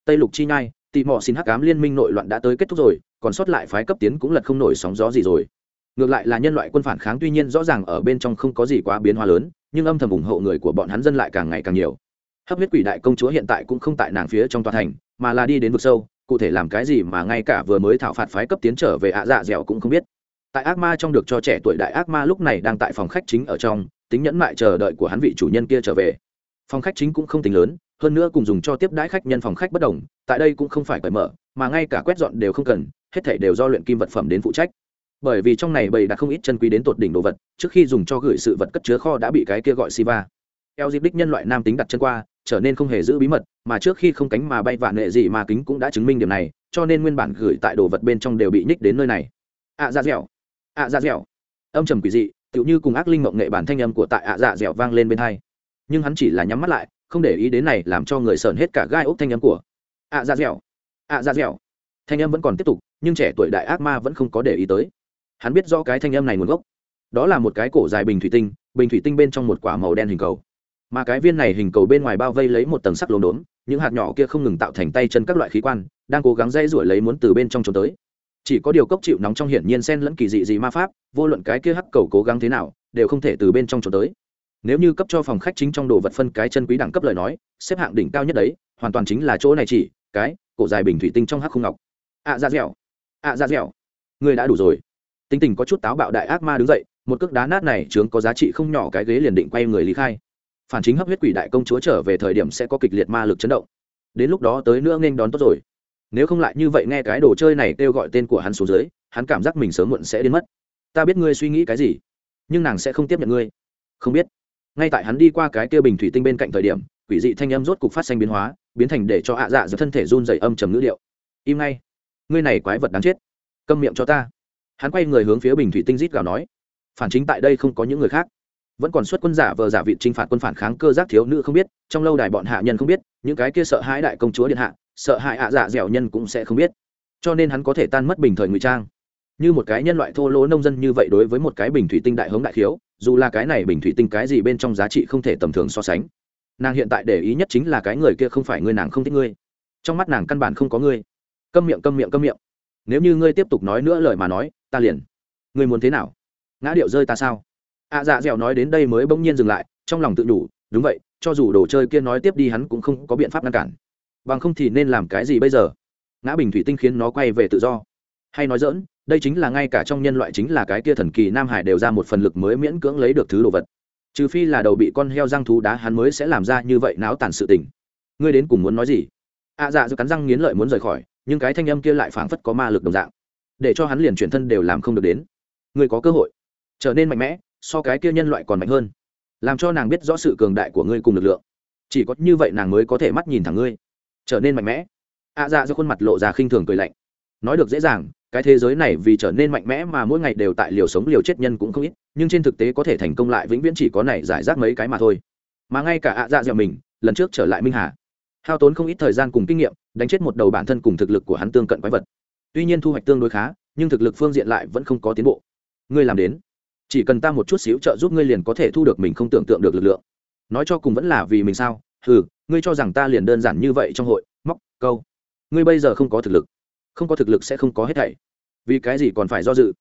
tây lục chi nhai tị mọ xin hắc cám liên minh nội loạn đã tới kết thúc rồi, còn sót lại phái cấp tiến cũng lật không nổi sóng gió gì rồi ngược lại là nhân loại quân phản kháng tuy nhiên rõ ràng ở bên trong không có gì quá biến hóa lớn, nhưng âm thầm ủng hộ người của bọn hắn dân lại càng ngày càng nhiều. Hấp huyết quỷ đại công chúa hiện tại cũng không tại nàng phía trong tòa thành, mà là đi đến vực sâu, cụ thể làm cái gì mà ngay cả vừa mới thảo phạt phái cấp tiến trở về ạ dạ dẻo cũng không biết. Tại ác ma trong được cho trẻ tuổi đại ác ma lúc này đang tại phòng khách chính ở trong, tính nhẫn mại chờ đợi của hắn vị chủ nhân kia trở về. Phòng khách chính cũng không tính lớn, hơn nữa cùng dùng cho tiếp đãi khách nhân phòng khách bất đồng, tại đây cũng không phải cởi mở, mà ngay cả quét dọn đều không cần, hết thảy đều do luyện kim vật phẩm đến phụ trách bởi vì trong này bầy đặt không ít chân quý đến tột đỉnh đồ vật, trước khi dùng cho gửi sự vật cất chứa kho đã bị cái kia gọi siva. Eo dịp đích nhân loại nam tính đặt chân qua, trở nên không hề giữ bí mật, mà trước khi không cánh mà bay vạn nghệ gì mà kính cũng đã chứng minh điểm này, cho nên nguyên bản gửi tại đồ vật bên trong đều bị nhích đến nơi này. Ạ dạ dẻo, ạ dạ dẻo. Âm trầm quỷ dị, tựu như cùng ác linh mộng nghệ bản thanh âm của tại ạ dạ dẻo vang lên bên hai. Nhưng hắn chỉ là nhắm mắt lại, không để ý đến này làm cho người sờn hết cả gai ốc thanh âm của ạ dạ dẻo. Ạ dạ dẻo. Thanh âm vẫn còn tiếp tục, nhưng trẻ tuổi đại ác ma vẫn không có để ý tới hắn biết rõ cái thanh âm này nguồn gốc. Đó là một cái cổ dài bình thủy tinh bình thủy tinh bên trong một quả màu đen hình cầu. Mà cái viên này hình cầu bên ngoài bao vây lấy một tầng sắc lốm đốm những hạt nhỏ kia không ngừng tạo thành tay chân các loại khí quan đang cố gắng dây rủi lấy muốn từ bên trong trốn tới. Chỉ có điều cốc chịu nóng trong hiển nhiên xen lẫn kỳ dị gì ma pháp vô luận cái kia hắc cầu cố gắng thế nào đều không thể từ bên trong trốn tới. Nếu như cấp cho phòng khách chính trong đồ vật phân cái chân quý đẳng cấp lời nói xếp hạng đỉnh cao nhất đấy hoàn toàn chính là chỗ này chỉ cái cổ dài bình thủy tinh trong hắc không ngọc. Ạ à, ra dẻo. Ạ à, ra dẻo. Người đã đủ rồi tính tình có chút táo bạo đại ác ma đứng dậy, một cước đá nát này chướng có giá trị không nhỏ, cái ghế liền định quay người lý khai. Phản chính hấp huyết quỷ đại công chúa trở về thời điểm sẽ có kịch liệt ma lực chấn động. Đến lúc đó tới nữa nghênh đón tốt rồi. Nếu không lại như vậy nghe cái đồ chơi này kêu gọi tên của hắn xuống dưới, hắn cảm giác mình sớm muộn sẽ đến mất. Ta biết ngươi suy nghĩ cái gì, nhưng nàng sẽ không tiếp nhận ngươi. Không biết. Ngay tại hắn đi qua cái kia bình thủy tinh bên cạnh thời điểm, quỷ dị thanh âm rốt cục phát xanh biến hóa, biến thành để cho ạ dạ giữa thân thể run dày âm trầm ngữ liệu im ngay. Ngươi này quái vật đáng chết. Câm miệng cho ta hắn quay người hướng phía bình thủy tinh rít gào nói, phản chính tại đây không có những người khác. Vẫn còn xuất quân giả vờ giả vị t r i n h phạt quân phản kháng cơ giác thiếu nữ không biết, trong lâu đài bọn hạ nhân không biết, những cái kia sợ hãi đại công chúa điện hạ, sợ hãi ạ dạ dẻo nhân cũng sẽ không biết. Cho nên hắn có thể tan mất bình thời ngụy trang. Như một cái nhân loại thô lỗ nông dân như vậy đối với một cái bình thủy tinh đại hống đại khiếu, dù là cái này bình thủy tinh cái gì bên trong giá trị không thể tầm thường so sánh. Nàng hiện tại để ý nhất chính là cái người kia không phải người nàng không thích ngươi. Trong mắt nàng căn bản không có ngươi. Câm miệng câm miệng câm miệng. Nếu như ngươi tiếp tục nói nữa lời mà nói ta liền. Ngươi muốn thế nào? Ngã điệu rơi ta sao? Ạ dạ dẻo nói đến đây mới bỗng nhiên dừng lại, trong lòng tự đủ đúng vậy, cho dù đồ chơi kia nói tiếp đi hắn cũng không có biện pháp ngăn cản. Bằng không thì nên làm cái gì bây giờ? Ngã bình thủy tinh khiến nó quay về tự do. Hay nói dỡn đây chính là ngay cả trong nhân loại chính là cái kia thần kỳ nam hải đều ra một phần lực mới miễn cưỡng lấy được thứ đồ vật. Trừ phi là đầu bị con heo răng thú đá hắn mới sẽ làm ra như vậy náo tàn sự tình. Ngươi đến cùng muốn nói gì? Ạ dạ dù cắn răng nghiến lợi muốn rời khỏi, nhưng cái thanh âm kia lại phảng phất có ma lực đồng dạng để cho hắn liền chuyển thân đều làm không được đến. Ngươi có cơ hội. Trở nên mạnh mẽ, so cái kia nhân loại còn mạnh hơn. Làm cho nàng biết rõ sự cường đại của ngươi cùng lực lượng. Chỉ có như vậy nàng mới có thể mắt nhìn thẳng ngươi. Trở nên mạnh mẽ. Ạ à dạ do khuôn mặt lộ ra khinh thường cười lạnh. Nói được dễ dàng, cái thế giới này vì trở nên mạnh mẽ mà mỗi ngày đều tại liều sống liều chết nhân cũng không ít, nhưng trên thực tế có thể thành công lại vĩnh viễn chỉ có này giải rác mấy cái mà thôi. Mà ngay cả ạ dạ dẹo mình, lần trước trở lại minh hà, hao tốn không ít thời gian cùng kinh nghiệm, đánh chết một đầu bản thân cùng thực lực của hắn tương cận quái vật tuy nhiên thu hoạch tương đối khá, nhưng thực lực phương diện lại vẫn không có tiến bộ. Ngươi làm đến. Chỉ cần ta một chút xíu trợ giúp ngươi liền có thể thu được mình không tưởng tượng được lực lượng. Nói cho cùng vẫn là vì mình sao? Ừ ngươi cho rằng ta liền đơn giản như vậy trong hội? Móc, câu. Ngươi bây giờ không có thực lực. Không có thực lực sẽ không có hết thảy. Vì cái gì còn phải do dự?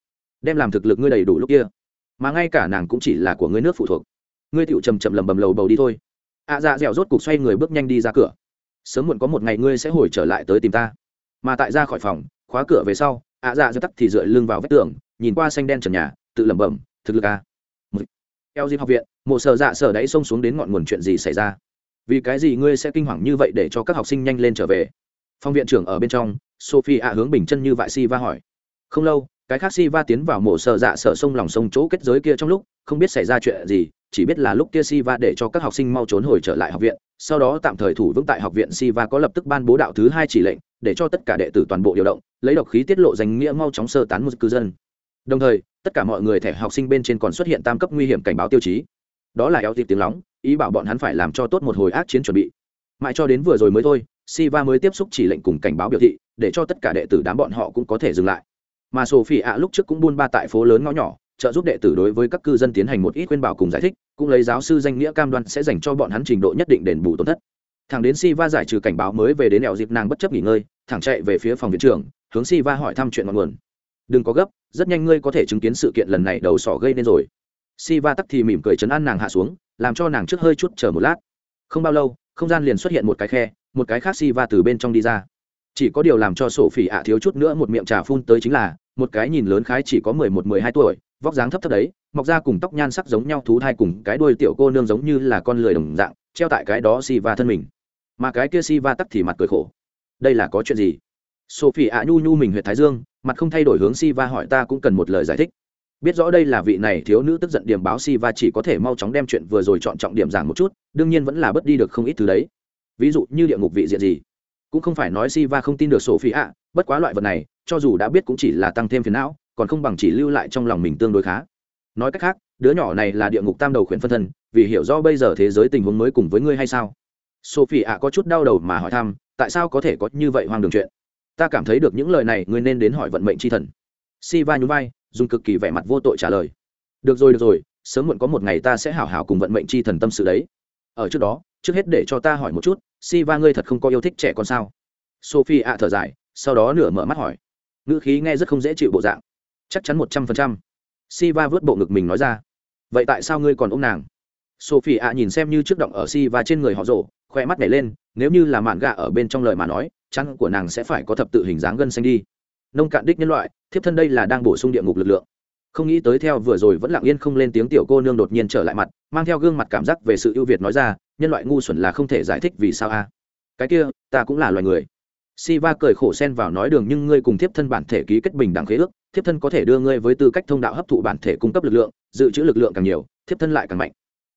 Đem làm thực lực ngươi đầy đủ lúc kia. Mà ngay cả nàng cũng chỉ là của ngươi nước phụ thuộc. Ngươi tựu chầm chậm lầm bầm lầu bầu đi thôi. Ạ à dạ dẻo rốt cục xoay người bước nhanh đi ra cửa. Sớm muộn có một ngày ngươi sẽ hồi trở lại tới tìm ta. Mà tại ra khỏi phòng khóa cửa về sau, ạ à dạ dẻo tắt thì dựa lưng vào vách tường, nhìn qua xanh đen trần nhà, tự lẩm bẩm, thực lực à? a eo dịp học viện mộ sở dạ sở đáy xông xuống đến ngọn nguồn chuyện gì xảy ra? Vì cái gì ngươi sẽ kinh hoàng như vậy để cho các học sinh nhanh lên trở về? Phong viện trưởng ở bên trong, sophie ạ hướng bình chân như vại si va hỏi. Không lâu, cái khác si va tiến vào mộ sở dạ sở sông lòng sông chỗ kết giới kia trong lúc, không biết xảy ra chuyện gì, chỉ biết là lúc kia si va để cho các học sinh mau trốn hồi trở lại học viện, sau đó tạm thời thủ vững tại học viện si va có lập tức ban bố đạo thứ hai chỉ lệnh để cho tất cả đệ tử toàn bộ điều động, lấy độc khí tiết lộ danh nghĩa mau chóng sơ tán một cư dân. Đồng thời, tất cả mọi người thẻ học sinh bên trên còn xuất hiện tam cấp nguy hiểm cảnh báo tiêu chí. Đó là eo dịp tiếng lóng, ý bảo bọn hắn phải làm cho tốt một hồi ác chiến chuẩn bị. Mãi cho đến vừa rồi mới thôi, siva mới tiếp xúc chỉ lệnh cùng cảnh báo biểu thị, để cho tất cả đệ tử đám bọn họ cũng có thể dừng lại. Mà sophie ạ lúc trước cũng buôn ba tại phố lớn ngõ nhỏ, trợ giúp đệ tử đối với các cư dân tiến hành một ít khuyên bảo cùng giải thích, cũng lấy giáo sư danh nghĩa cam đoan sẽ dành cho bọn hắn trình độ nhất định đền bù tổn thất thằng đến Si Va giải trừ cảnh báo mới về đến đèo dịp nàng bất chấp nghỉ ngơi thẳng chạy về phía phòng viện trưởng hướng Si Va hỏi thăm chuyện ngọn nguồn đừng có gấp rất nhanh ngươi có thể chứng kiến sự kiện lần này đầu sỏ gây nên rồi Si Va tắc thì mỉm cười chấn an nàng hạ xuống, làm cho nàng trước hơi chút chờ một lát. Không bao lâu, không gian liền xuất hiện một cái khe, một cái khác Si Va từ bên trong đi ra. Chỉ có điều làm cho sổ phỉ ạ thiếu chút nữa một miệng trà phun tới chính là, một cái nhìn lớn khái chỉ có mười một mười hai tuổi, vóc dáng thấp thấp đấy, mọc ra cùng tóc nhan sắc giống nhau thú thai cùng cái đuôi tiểu cô nương giống như là con lười đồng dạng, treo tại cái đó Si Va thân mình. Mà cái kia Siva tắc thì mặt cười khổ. Đây là có chuyện gì? Sophie ạ nhu nhu mình huyện thái dương, mặt không thay đổi hướng Siva hỏi ta cũng cần một lời giải thích. Biết rõ đây là vị này thiếu nữ tức giận điểm báo si va chỉ có thể mau chóng đem chuyện vừa rồi chọn trọng điểm giảng một chút đương nhiên vẫn là bớt đi được không ít thứ đấy. Ví dụ như địa ngục vị diện gì? Cũng không phải nói si va không tin được sophie phi ạ bất quá loại vật này cho dù đã biết cũng chỉ là tăng thêm phiền não còn không bằng chỉ lưu lại trong lòng mình tương đối khá. Nói cách khác đứa nhỏ này là địa ngục tam đầu khuyển phân thân vì hiểu rõ bây giờ thế giới tình huống mới cùng với ngươi hay sao? Sophie ạ có chút đau đầu mà hỏi thăm, tại sao có thể có như vậy hoang đường chuyện? Ta cảm thấy được những lời này, ngươi nên đến hỏi vận mệnh chi thần. Si va nhún vai, dùng cực kỳ vẻ mặt vô tội trả lời. Được rồi được rồi, sớm muộn có một ngày ta sẽ hảo hảo cùng vận mệnh chi thần tâm sự đấy. Ở trước đó, trước hết để cho ta hỏi một chút si va ngươi thật không có yêu thích trẻ con sao? Sophie ạ thở dài, sau đó nửa mở mắt hỏi. Ngữ khí nghe rất không dễ chịu bộ dạng. Chắc chắn một trăm phần trăm. Si va vớt bộ ngực mình nói ra. Vậy tại sao ngươi còn ôm nàng? Sophie ạ nhìn xem như trước động ở si va trên người họ rổ khoe mắt nhảy lên nếu như là mạn gạ ở bên trong lời mà nói chăn của nàng sẽ phải có thập tự hình dáng gân xanh đi. Nông cạn đích nhân loại thiếp thân đây là đang bổ sung địa ngục lực lượng. Không nghĩ tới theo vừa rồi vẫn lặng yên không lên tiếng tiểu cô nương đột nhiên trở lại mặt mang theo gương mặt cảm giác về sự ưu việt nói ra nhân loại ngu xuẩn là không thể giải thích vì sao a. Cái kia ta cũng là loài người. Siva cười khổ xen vào nói đường nhưng ngươi cùng thiếp thân bản thể ký kết bình đẳng khế ước, thiếp thân có thể đưa ngươi với tư cách thông đạo hấp thụ bản thể cung cấp lực lượng, dự trữ lực lượng càng nhiều, thiếp thân lại càng mạnh.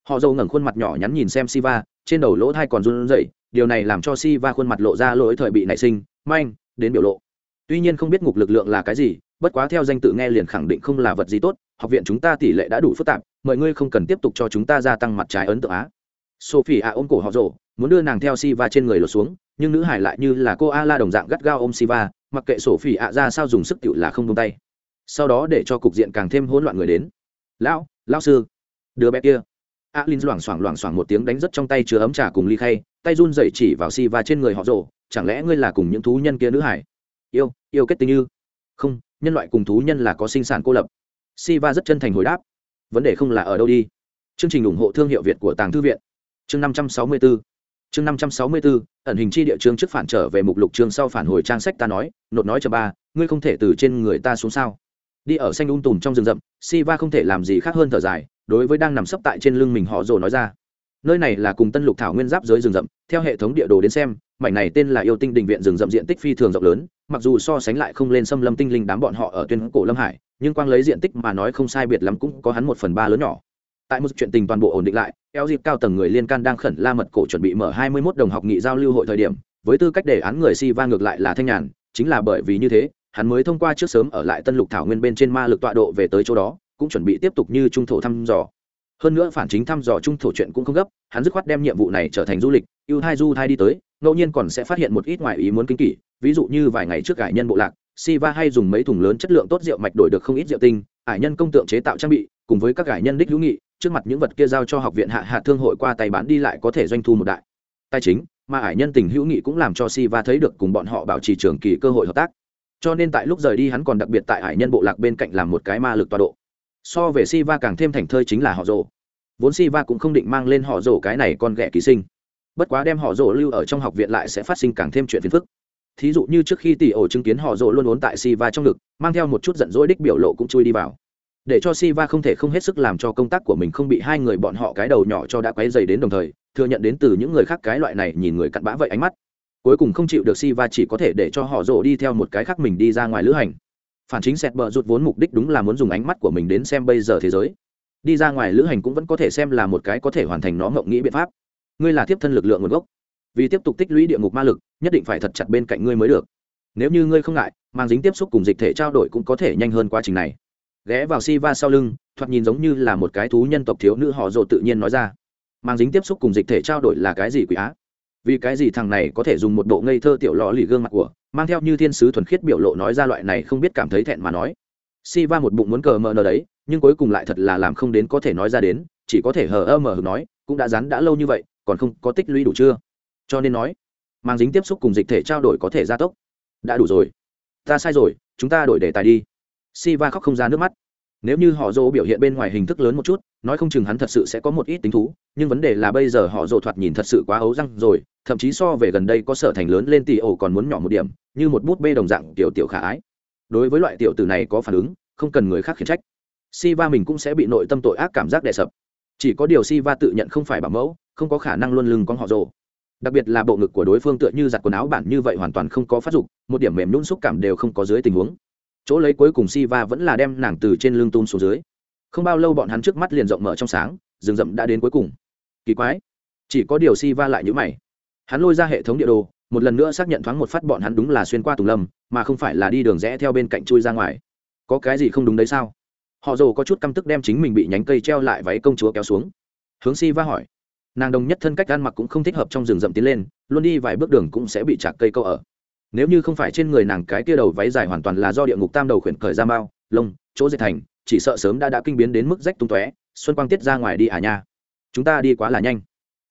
Họ dâu ngẩng khuôn mặt nhỏ nhắn nhìn xem Siva, trên đầu lỗ thai còn run rẩy, điều này làm cho Siva khuôn mặt lộ ra lỗi thời bị nảy sinh, manh, đến biểu lộ. Tuy nhiên không biết ngục lực lượng là cái gì bất quá theo danh tự nghe liền khẳng định không là vật gì tốt học viện chúng ta tỷ lệ đã đủ phức tạp mọi ngươi không cần tiếp tục cho chúng ta gia tăng mặt trái ấn tượng á. Sophie a ôm cổ họ rổ muốn đưa nàng theo siva trên người lột xuống nhưng nữ hải lại như là cô a la đồng dạng gắt gao ôm siva mặc kệ sophie a ra sao dùng sức tựu là không tung tay. Sau đó để cho cục diện càng thêm hỗn loạn người đến. Lão lão sư đứa bé kia a linh loảng xoảng loảng xoảng một tiếng đánh rất trong tay chứa ấm trà cùng ly khay, tay run dậy chỉ vào si va trên người họ rồ. chẳng lẽ ngươi là cùng những thú nhân kia nữ hải? Yêu yêu kết tình như không, nhân loại cùng thú nhân là có sinh sản cô lập. Si va rất chân thành hồi đáp, vấn đề không là ở đâu đi. Chương trình ủng hộ thương hiệu việt của tàng thư viện. Chương năm trăm sáu mươi bốn chương năm trăm sáu mươi bốn ẩn hình chi địa chương trước phản trở về mục lục chương sau phản hồi trang sách ta nói, nột nói cho ba, ngươi không thể từ trên người ta xuống sao? Đi ở xanh un tùm trong rừng rậm si va không thể làm gì khác hơn thở dài đối với đang nằm sấp tại trên lưng mình họ rồ nói ra. Nơi này là cùng tân lục thảo nguyên giáp giới rừng rậm, theo hệ thống địa đồ đến xem, mảnh này tên là yêu tinh đình viện rừng rậm diện tích phi thường rộng lớn, mặc dù so sánh lại không lên xâm lâm tinh linh đám bọn họ ở tuyên cổ lâm hải, nhưng quang lấy diện tích mà nói không sai biệt lắm cũng có hắn một phần ba lớn nhỏ. Tại một chuyện tình toàn bộ ổn định lại, eo dịp cao tầng người liên can đang khẩn la mật cổ chuẩn bị mở hai mươi 21 đồng học nghị giao lưu hội thời điểm, với tư cách đề án người si va ngược lại là thanh nhàn, chính là bởi vì như thế, hắn mới thông qua trước sớm ở lại tân lục thảo nguyên bên trên ma lực tọa độ về tới chỗ đó cũng chuẩn bị tiếp tục như trung thổ thăm dò hơn nữa phản chính thăm dò trung thổ chuyện cũng không gấp hắn dứt khoát đem nhiệm vụ này trở thành du lịch ưu thai du thai đi tới ngẫu nhiên còn sẽ phát hiện một ít ngoại ý muốn kinh kỷ ví dụ như vài ngày trước cải nhân bộ lạc Siva hay dùng mấy thùng lớn chất lượng tốt rượu mạch đổi được không ít rượu tinh, ải nhân công tượng chế tạo trang bị, cùng với các cải nhân đích hữu nghị, trước mặt những vật kia giao cho học viện hạ hạ thương hội qua tay bán đi lại có thể doanh thu một đại tài chính, mà ải nhân tình hữu nghị cũng làm cho Siva thấy được cùng bọn họ bảo trì trường kỳ cơ hội hợp tác. Cho nên tại lúc rời đi hắn còn đặc biệt tại ải nhân bộ lạc bên cạnh làm một cái ma lực tọa độ. So về Siva càng thêm thành thơi chính là họ rồ. Vốn Siva cũng không định mang lên họ rồ cái này con ghẻ ký sinh. Bất quá đem họ rồ lưu ở trong học viện lại sẽ phát sinh càng thêm chuyện phiền phức thí dụ như trước khi tỷ ổ chứng kiến họ rồ luôn ốn tại Siva trong ngực, mang theo một chút giận dỗi đích biểu lộ cũng chui đi vào. Để cho Siva không thể không hết sức làm cho công tác của mình không bị hai người bọn họ cái đầu nhỏ cho đã quấy dày đến đồng thời, thừa nhận đến từ những người khác cái loại này nhìn người cặn bã vậy ánh mắt. Cuối cùng không chịu được Siva chỉ có thể để cho họ rồ đi theo một cái khác mình đi ra ngoài lữ hành. Phản chính sẹt bờ rụt vốn mục đích đúng là muốn dùng ánh mắt của mình đến xem bây giờ thế giới. Đi ra ngoài lữ hành cũng vẫn có thể xem là một cái có thể hoàn thành nó ngộng nghĩ biện pháp. Ngươi là tiếp thân lực lượng nguồn gốc. Vì tiếp tục tích lũy địa ngục ma lực, nhất định phải thật chặt bên cạnh ngươi mới được. Nếu như ngươi không ngại, mang dính tiếp xúc cùng dịch thể trao đổi cũng có thể nhanh hơn quá trình này. Ghé vào si va sau lưng, thoạt nhìn giống như là một cái thú nhân tộc thiếu nữ họ rộ tự nhiên nói ra. Mang dính tiếp xúc cùng dịch thể trao đổi là cái gì quỷ á? Vì cái gì thằng này có thể dùng một bộ ngây thơ tiểu lò lì gương mặt của mang theo như thiên sứ thuần khiết biểu lộ nói ra loại này không biết cảm thấy thẹn mà nói. Si va một bụng muốn cờ mờ nờ đấy, nhưng cuối cùng lại thật là làm không đến có thể nói ra đến, chỉ có thể hờ ơ mờ hực nói, cũng đã rắn đã lâu như vậy, còn không có tích lũy đủ chưa? Cho nên nói, mang dính tiếp xúc cùng dịch thể trao đổi có thể gia tốc. Đã đủ rồi. Ta sai rồi, chúng ta đổi đề tài đi. Si va khóc không ra nước mắt nếu như họ dỗ biểu hiện bên ngoài hình thức lớn một chút, nói không chừng hắn thật sự sẽ có một ít tính thú, nhưng vấn đề là bây giờ họ dỗ thoạt nhìn thật sự quá ấu răng rồi, thậm chí so về gần đây có sở thành lớn lên tỷ ổ còn muốn nhỏ một điểm, như một bút bê đồng dạng tiểu tiểu khả ái. Đối với loại tiểu tử này có phản ứng, không cần người khác khiển trách. Si va mình cũng sẽ bị nội tâm tội ác cảm giác đè sập. Chỉ có điều si va tự nhận không phải bảo mẫu, không có khả năng luôn lưng con họ rồ đặc biệt là bộ ngực của đối phương tựa như giặt quần áo bản như vậy hoàn toàn không có phát dục, một điểm mềm nhún xúc cảm đều không có dưới tình huống chỗ lấy cuối cùng si va vẫn là đem nàng từ trên lưng tung xuống dưới. Không bao lâu bọn hắn trước mắt liền rộng mở trong sáng, rừng rậm đã đến cuối cùng. Kỳ quái, chỉ có điều si va lại nhữ mày. Hắn lôi ra hệ thống địa đồ, một lần nữa xác nhận thoáng một phát bọn hắn đúng là xuyên qua tùng lâm, mà không phải là đi đường rẽ theo bên cạnh chui ra ngoài. Có cái gì không đúng đấy sao? Họ dồ có chút căm tức đem chính mình bị nhánh cây treo lại váy công chúa kéo xuống. Hướng si va hỏi. Nàng đồng nhất thân cách ăn mặc cũng không thích hợp trong rừng rậm tiến lên, luôn đi vài bước đường cũng sẽ bị chạc cây câu ở nếu như không phải trên người nàng cái kia đầu váy dài hoàn toàn là do địa ngục tam đầu khuyển khởi ra mao lông, chỗ dệt thành, chỉ sợ sớm đã đã kinh biến đến mức rách tung tóe, xuân quang tiết ra ngoài đi à nha. Chúng ta đi quá là nhanh.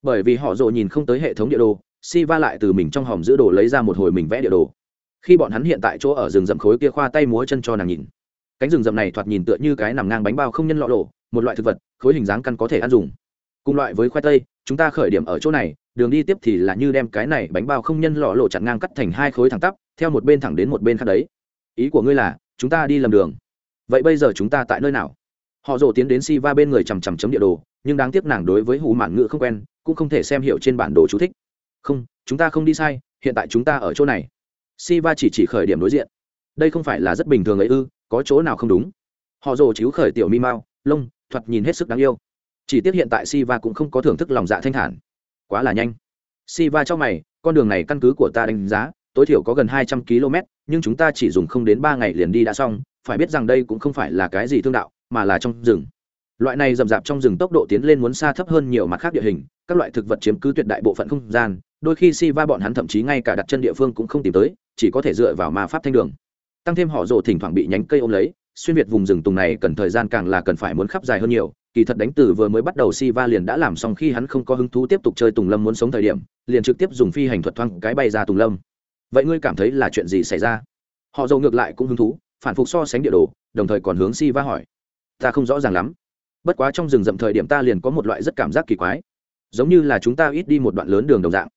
Bởi vì họ rộ nhìn không tới hệ thống địa đồ si va lại từ mình trong hòm giữ đồ lấy ra một hồi mình vẽ địa đồ. Khi bọn hắn hiện tại chỗ ở rừng rậm khối kia khoa tay múa chân cho nàng nhìn. Cánh rừng rậm này thoạt nhìn tựa như cái nằm ngang bánh bao không nhân lọ lộ, một loại thực vật, khối hình dáng căn có thể ăn dùng. Cùng loại với khoai tây chúng ta khởi điểm ở chỗ này, đường đi tiếp thì là như đem cái này bánh bao không nhân lọ lộ chặn ngang cắt thành hai khối thẳng tắp, theo một bên thẳng đến một bên khác đấy. Ý của ngươi là, chúng ta đi lầm đường. Vậy bây giờ chúng ta tại nơi nào? Họ rồ tiến đến si va bên người chằm chằm chấm địa đồ, nhưng đáng tiếc nàng đối với hù mạn ngự không quen, cũng không thể xem hiểu trên bản đồ chú thích. Không, chúng ta không đi sai, hiện tại chúng ta ở chỗ này. Si va chỉ chỉ khởi điểm đối diện. Đây không phải là rất bình thường ấy ư, có chỗ nào không đúng? Họ rồ chiếu khởi tiểu mi Mao lông, thoạt nhìn hết sức đáng yêu chỉ tiếc hiện tại si va cũng không có thưởng thức lòng dạ thanh thản. Quá là nhanh. Si va cho mày, con đường này căn cứ của ta đánh giá, tối thiểu có gần hai trăm km, nhưng chúng ta chỉ dùng không đến ba ngày liền đi đã xong, phải biết rằng đây cũng không phải là cái gì thương đạo, mà là trong rừng. Loại này rậm rạp trong rừng tốc độ tiến lên muốn xa thấp hơn nhiều mặt khác địa hình, các loại thực vật chiếm cứ tuyệt đại bộ phận không gian, đôi khi si va bọn hắn thậm chí ngay cả đặt chân địa phương cũng không tìm tới, chỉ có thể dựa vào ma pháp thanh đường. Tăng thêm họ rồ thỉnh thoảng bị nhánh cây ôm lấy xuyên việt vùng rừng tùng này cần thời gian càng là cần phải muốn khắp dài hơn nhiều. Kỳ thật đánh từ vừa mới bắt đầu si va liền đã làm xong khi hắn không có hứng thú tiếp tục chơi tùng lâm muốn sống thời điểm, liền trực tiếp dùng phi hành thuật thoang cái bay ra tùng lâm. Vậy ngươi cảm thấy là chuyện gì xảy ra? Họ dầu ngược lại cũng hứng thú, phản phục so sánh địa đồ, đồng thời còn hướng si va hỏi. Ta không rõ ràng lắm. Bất quá trong rừng rậm thời điểm ta liền có một loại rất cảm giác kỳ quái. Giống như là chúng ta ít đi một đoạn lớn đường đồng dạng.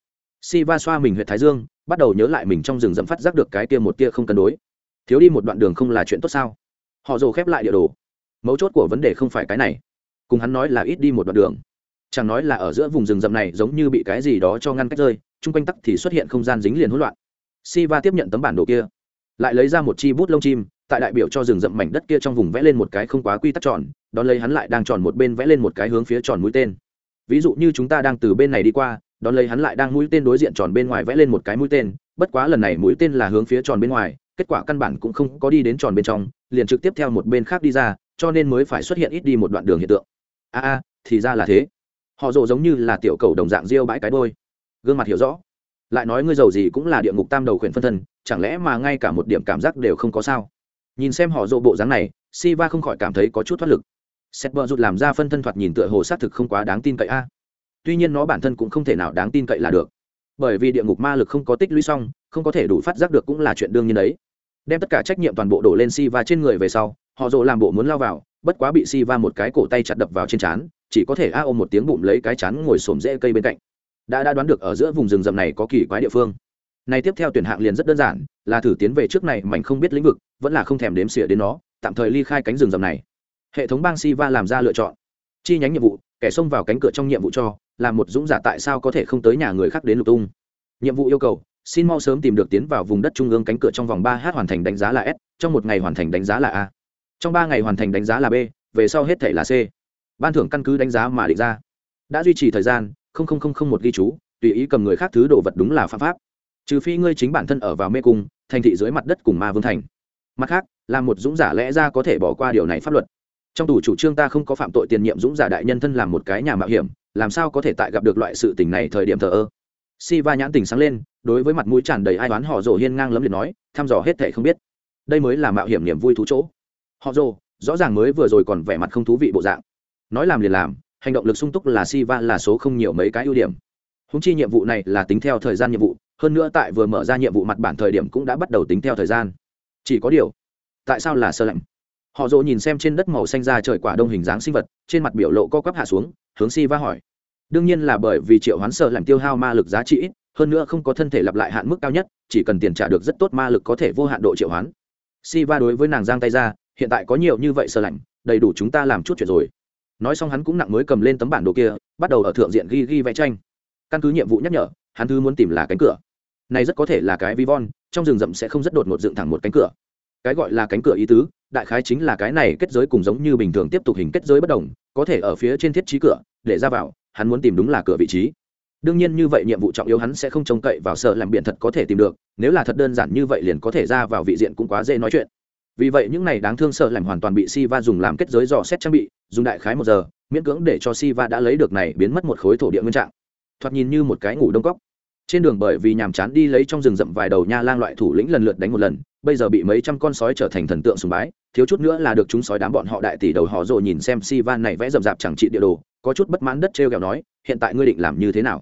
Si va xoa mình huyện thái dương, bắt đầu nhớ lại mình trong rừng rậm phát giác được cái kia một tia không cân đối. Thiếu đi một đoạn đường không là chuyện tốt sao? Họ dồ khép lại địa đồ. Mấu chốt của vấn đề không phải cái này. Cùng hắn nói là ít đi một đoạn đường. Chẳng nói là ở giữa vùng rừng rậm này giống như bị cái gì đó cho ngăn cách rơi, chung quanh tắc thì xuất hiện không gian dính liền hỗn loạn. Si va tiếp nhận tấm bản đồ kia, lại lấy ra một chi bút lông chim, tại đại biểu cho rừng rậm mảnh đất kia trong vùng vẽ lên một cái không quá quy tắc tròn, đón lấy hắn lại đang tròn một bên vẽ lên một cái hướng phía tròn mũi tên. Ví dụ như chúng ta đang từ bên này đi qua, đón lấy hắn lại đang mũi tên đối diện tròn bên ngoài vẽ lên một cái mũi tên, bất quá lần này mũi tên là hướng phía tròn bên ngoài, kết quả căn bản cũng không có đi đến tròn bên trong liền trực tiếp theo một bên khác đi ra, cho nên mới phải xuất hiện ít đi một đoạn đường hiện tượng. A a, thì ra là thế. Họ rộ giống như là tiểu cầu đồng dạng riêu bãi cái đôi gương mặt hiểu rõ. Lại nói ngươi giàu gì cũng là địa ngục tam đầu khuyển phân thân, chẳng lẽ mà ngay cả một điểm cảm giác đều không có sao? Nhìn xem họ rộ bộ dáng này si va không khỏi cảm thấy có chút thoát lực. Xét bờ rụt làm ra phân thân thoạt nhìn tựa hồ xác thực không quá đáng tin cậy a. Tuy nhiên nó bản thân cũng không thể nào đáng tin cậy là được. Bởi vì địa ngục ma lực không có tích lũy xong, không có thể đủ phát giác được cũng là chuyện đương nhiên đấy đem tất cả trách nhiệm toàn bộ đổ lên si va trên người về sau, họ rồ làm bộ muốn lao vào, bất quá bị si va một cái cổ tay chặt đập vào trên trán, chỉ có thể a ôm một tiếng bụng lấy cái chán ngồi xổm rễ cây bên cạnh. Đã đã đoán được ở giữa vùng rừng rậm này có kỳ quái địa phương. Này tiếp theo tuyển hạng liền rất đơn giản, là thử tiến về trước này mảnh không biết lĩnh vực, vẫn là không thèm đếm xỉa đến nó, tạm thời ly khai cánh rừng rậm này. Hệ thống bang si va làm ra lựa chọn. Chi nhánh nhiệm vụ, kẻ xông vào cánh cửa trong nhiệm vụ cho, là một dũng giả tại sao có thể không tới nhà người khác đến lục tung. Nhiệm vụ yêu cầu xin mau sớm tìm được tiến vào vùng đất trung ương cánh cửa trong vòng ba h hoàn thành đánh giá là s, trong một ngày hoàn thành đánh giá là a. Trong ba ngày hoàn thành đánh giá là b, về sau hết thể là c. Ban thưởng căn cứ đánh giá mà định ra. Đã duy trì thời gian, không không không không một ghi chú, tùy ý cầm người khác thứ đồ vật đúng là phạm pháp. Trừ phi ngươi chính bản thân ở vào mê cung, thành thị dưới mặt đất cùng ma vương thành. Mặt khác, là một dũng giả lẽ ra có thể bỏ qua điều này pháp luật. Trong tù chủ trương ta không có phạm tội tiền nhiệm dũng giả đại nhân thân làm một cái nhà mạo hiểm, làm sao có thể tại gặp được loại sự tình này thời điểm thờ ơ? Si va nhãn tình sáng lên đối với mặt mũi tràn đầy ai đoán họ rồ hiên ngang lấm liệt nói, thăm dò hết thể không biết. Đây mới là mạo hiểm niềm vui thú chỗ. Họ rồ, rõ ràng mới vừa rồi còn vẻ mặt không thú vị bộ dạng. Nói làm liền làm, hành động lực sung túc là si va là số không nhiều mấy cái ưu điểm. Húng chi nhiệm vụ này là tính theo thời gian nhiệm vụ, hơn nữa tại vừa mở ra nhiệm vụ mặt bản thời điểm cũng đã bắt đầu tính theo thời gian. Chỉ có điều, tại sao là sơ lạnh? Họ dỗ nhìn xem trên đất màu xanh ra trời quả đông hình dáng sinh vật, trên mặt biểu lộ co quắp hạ xuống, hướng si va hỏi. Đương nhiên là bởi vì triệu hoán sợ làm tiêu hao ma lực giá trị hơn nữa không có thân thể lặp lại hạn mức cao nhất, chỉ cần tiền trả được rất tốt ma lực có thể vô hạn độ triệu hoán. Si va đối với nàng giang tay ra, hiện tại có nhiều như vậy sơ lạnh, đầy đủ chúng ta làm chút chuyện rồi. Nói xong hắn cũng nặng mới cầm lên tấm bản đồ kia, bắt đầu ở thượng diện ghi ghi vẽ tranh. Căn cứ nhiệm vụ nhắc nhở, hắn thứ muốn tìm là cánh cửa. Này rất có thể là cái vi von trong rừng rậm sẽ không rất đột ngột dựng thẳng một cánh cửa. Cái gọi là cánh cửa ý tứ, đại khái chính là cái này kết giới cùng giống như bình thường tiếp tục hình kết giới bất đồng, có thể ở phía trên thiết trí cửa, để ra vào, hắn muốn tìm đúng là cửa vị trí đương nhiên như vậy nhiệm vụ trọng yếu hắn sẽ không trông cậy vào sợ làm biện thật có thể tìm được, nếu là thật đơn giản như vậy liền có thể ra vào vị diện cũng quá dễ nói chuyện. Vì vậy những này đáng thương sợ làm hoàn toàn bị si va dùng làm kết giới dò xét trang bị, dùng đại khái một giờ, miễn cưỡng để cho si va đã lấy được này biến mất một khối thổ địa nguyên trạng. Thoạt nhìn như một cái ngủ đông cóc trên đường bởi vì nhàm chán đi lấy trong rừng rậm vài đầu nha lang loại thủ lĩnh lần lượt đánh một lần, bây giờ bị mấy trăm con sói trở thành thần tượng sùng bái, thiếu chút nữa là được chúng sói đám bọn họ đại tỷ đầu họ rồi nhìn xem si van này vẽ rậm rạp chẳng trị địa đồ, có chút bất mãn đất t r e o kẹo nói, hiện tại ngươi định làm như thế nào?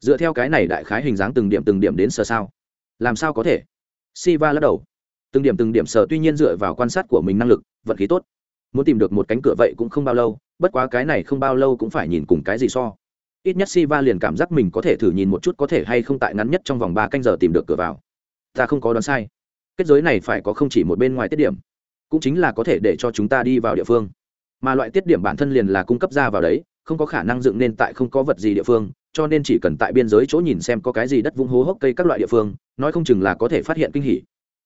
Dựa theo cái này đại khái hình dáng từng điểm từng điểm đến sờ sao? Làm sao có thể? Si va lắc đầu. Từng điểm từng điểm sờ tuy nhiên dựa vào quan sát của mình năng lực, vận khí tốt. Muốn tìm được một cánh cửa vậy cũng không bao lâu, bất quá cái này không bao lâu cũng phải nhìn cùng cái gì so. Ít nhất si va liền cảm giác mình có thể thử nhìn một chút có thể hay không tại ngắn nhất trong vòng ba canh giờ tìm được cửa vào. Ta không có đoán sai. Kết giới này phải có không chỉ một bên ngoài tiết điểm, cũng chính là có thể để cho chúng ta đi vào địa phương. Mà loại tiết điểm bản thân liền là cung cấp ra vào đấy không có khả năng dựng nên tại không có vật gì địa phương, cho nên chỉ cần tại biên giới chỗ nhìn xem có cái gì đất vung hố hốc cây các loại địa phương, nói không chừng là có thể phát hiện kinh hỉ.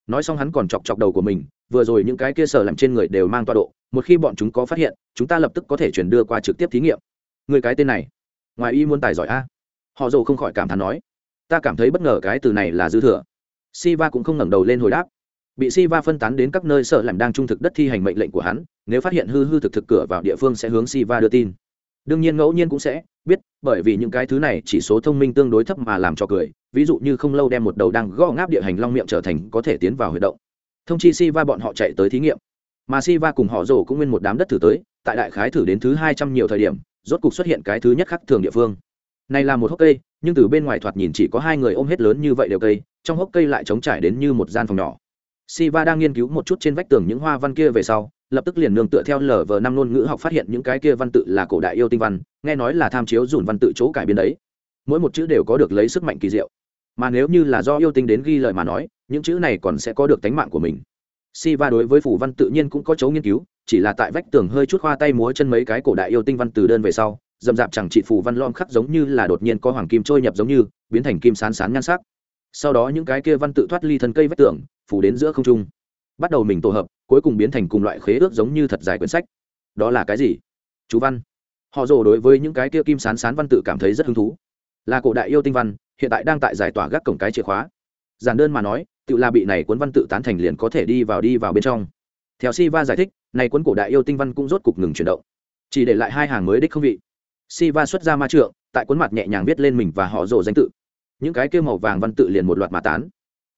Nói xong hắn còn chọc chọc đầu của mình, vừa rồi những cái kia sở làm trên người đều mang toa độ, một khi bọn chúng có phát hiện, chúng ta lập tức có thể chuyển đưa qua trực tiếp thí nghiệm. Người cái tên này, ngoài y muốn tài giỏi a. Họ dầu không khỏi cảm thán nói, ta cảm thấy bất ngờ cái từ này là dư thừa. Siva cũng không ngẩng đầu lên hồi đáp. Bị Siva phân tán đến các nơi sợ làm đang trung thực đất thi hành mệnh lệnh của hắn, nếu phát hiện hư hư thực thực cửa vào địa phương sẽ hướng Siva đưa tin đương nhiên ngẫu nhiên cũng sẽ, biết, bởi vì những cái thứ này chỉ số thông minh tương đối thấp mà làm cho cười, ví dụ như không lâu đem một đầu đang gõ ngáp địa hành long miệng trở thành có thể tiến vào huy động. Thông chi Siva bọn họ chạy tới thí nghiệm. Mà Siva cùng họ rổ cũng nguyên một đám đất thử tới, tại đại khái thử đến thứ hai trăm nhiều thời điểm, rốt cục xuất hiện cái thứ nhất khác thường địa phương. Này là một hốc cây, nhưng từ bên ngoài thoạt nhìn chỉ có hai người ôm hết lớn như vậy đều cây, trong hốc cây lại trống trải đến như một gian phòng nhỏ siva đang nghiên cứu một chút trên vách tường những hoa văn kia về sau lập tức liền nương tựa theo lở vở năm ngôn ngữ học phát hiện những cái kia văn tự là cổ đại yêu tinh văn nghe nói là tham chiếu dùn văn tự chỗ cải biến đấy. Mỗi một chữ đều có được lấy sức mạnh kỳ diệu. Mà nếu như là do yêu tinh đến ghi lời mà nói những chữ này còn sẽ có được tánh mạng của mình. Siva đối với phủ văn tự nhiên cũng có chấu nghiên cứu, chỉ là tại vách tường hơi chút khoa tay múa chân mấy cái cổ đại yêu tinh văn từ đơn về sau, dầm dạp chẳng trị phủ văn lom khắc giống như là đột nhiên có hoàng kim trôi nhập giống như, biến thành kim sán sán nhan sắc. Sau đó những cái kia văn tự thoát ly thân cây vách tường, phủ đến giữa không trung. Bắt đầu mình tổ hợp, cuối cùng biến thành cùng loại khế ước giống như thật dài quyển sách. Đó là cái gì? Chú văn. Họ rồ đối với những cái kia kim sán sán văn tự cảm thấy rất hứng thú. Là cổ đại yêu tinh văn, hiện tại đang tại giải tỏa gác cổng cái chìa khóa. Giản đơn mà nói, tự là bị này cuốn văn tự tán thành liền có thể đi vào đi vào bên trong theo siva giải thích này cuốn cổ đại yêu tinh văn cũng rốt cục ngừng chuyển động chỉ để lại hai hàng mới đích không vị siva xuất ra ma trượng tại cuốn mặt nhẹ nhàng viết lên mình và họ rồ danh tự những cái kia màu vàng văn tự liền một loạt mà tán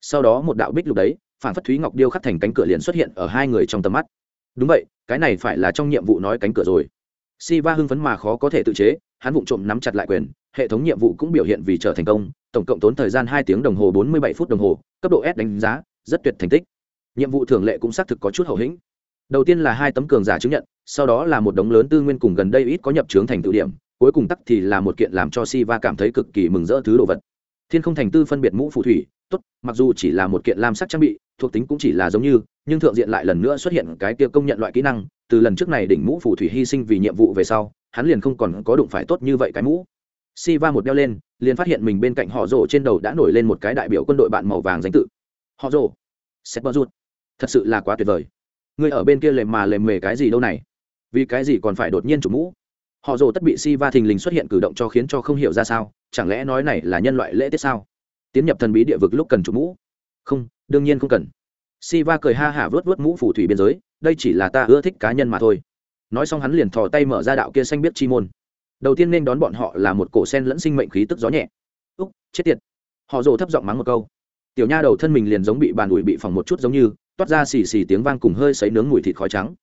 sau đó một đạo bích lục đấy phản phất thúy ngọc điêu khắc thành cánh cửa liền xuất hiện ở hai người trong tầm mắt. Đúng vậy, cái này phải là trong nhiệm vụ nói cánh cửa rồi. Siva hưng phấn mà khó có thể tự chế, hắn vụng trộm nắm chặt lại quyền, hệ thống nhiệm vụ cũng biểu hiện vì trở thành công, tổng cộng tốn thời gian hai tiếng đồng hồ bốn mươi bảy phút đồng hồ, cấp độ s đánh giá, rất tuyệt thành tích. Nhiệm vụ thường lệ cũng xác thực có chút hậu hĩnh. Đầu tiên là hai tấm cường giả chứng nhận, sau đó là một đống lớn tư nguyên cùng gần đây ít có nhập trướng thành tự điểm, cuối cùng tắc thì là một kiện làm cho Siva cảm thấy cực kỳ mừng rỡ thứ đồ vật. Thiên không thành tư phân biệt mũ phù thủy tốt, mặc dù chỉ là một kiện lam sắc trang bị, thuộc tính cũng chỉ là giống như, nhưng thượng diện lại lần nữa xuất hiện cái kia công nhận loại kỹ năng, từ lần trước này đỉnh mũ phù thủy hy sinh vì nhiệm vụ về sau, hắn liền không còn có đụng phải tốt như vậy cái mũ. Si va một đeo lên, liền phát hiện mình bên cạnh họ rồ trên đầu đã nổi lên một cái đại biểu quân đội bạn màu vàng danh tự. Họ rồ. Sét bờ rút thật sự là quá tuyệt vời. Người ở bên kia lề mà lề mề cái gì đâu này? Vì cái gì còn phải đột nhiên chủ mũ? Họ rồ tất bị si va thình lình xuất hiện cử động cho khiến cho không hiểu ra sao, chẳng lẽ nói này là nhân loại lễ tiết sao? Tiến nhập thần bí địa vực lúc cần chủ mũ. Không, đương nhiên không cần. Si va cười ha hả vớt vớt mũ phủ thủy biên giới, đây chỉ là ta ưa thích cá nhân mà thôi. Nói xong hắn liền thò tay mở ra đạo kia xanh biết chi môn. Đầu tiên nên đón bọn họ là một cổ sen lẫn sinh mệnh khí tức gió nhẹ. Úc, chết tiệt. Họ rồ thấp giọng mắng một câu. Tiểu nha đầu thân mình liền giống bị bàn ủi bị phòng một chút giống như, toát ra xì xì tiếng vang cùng hơi sấy nướng mùi thịt khói trắng.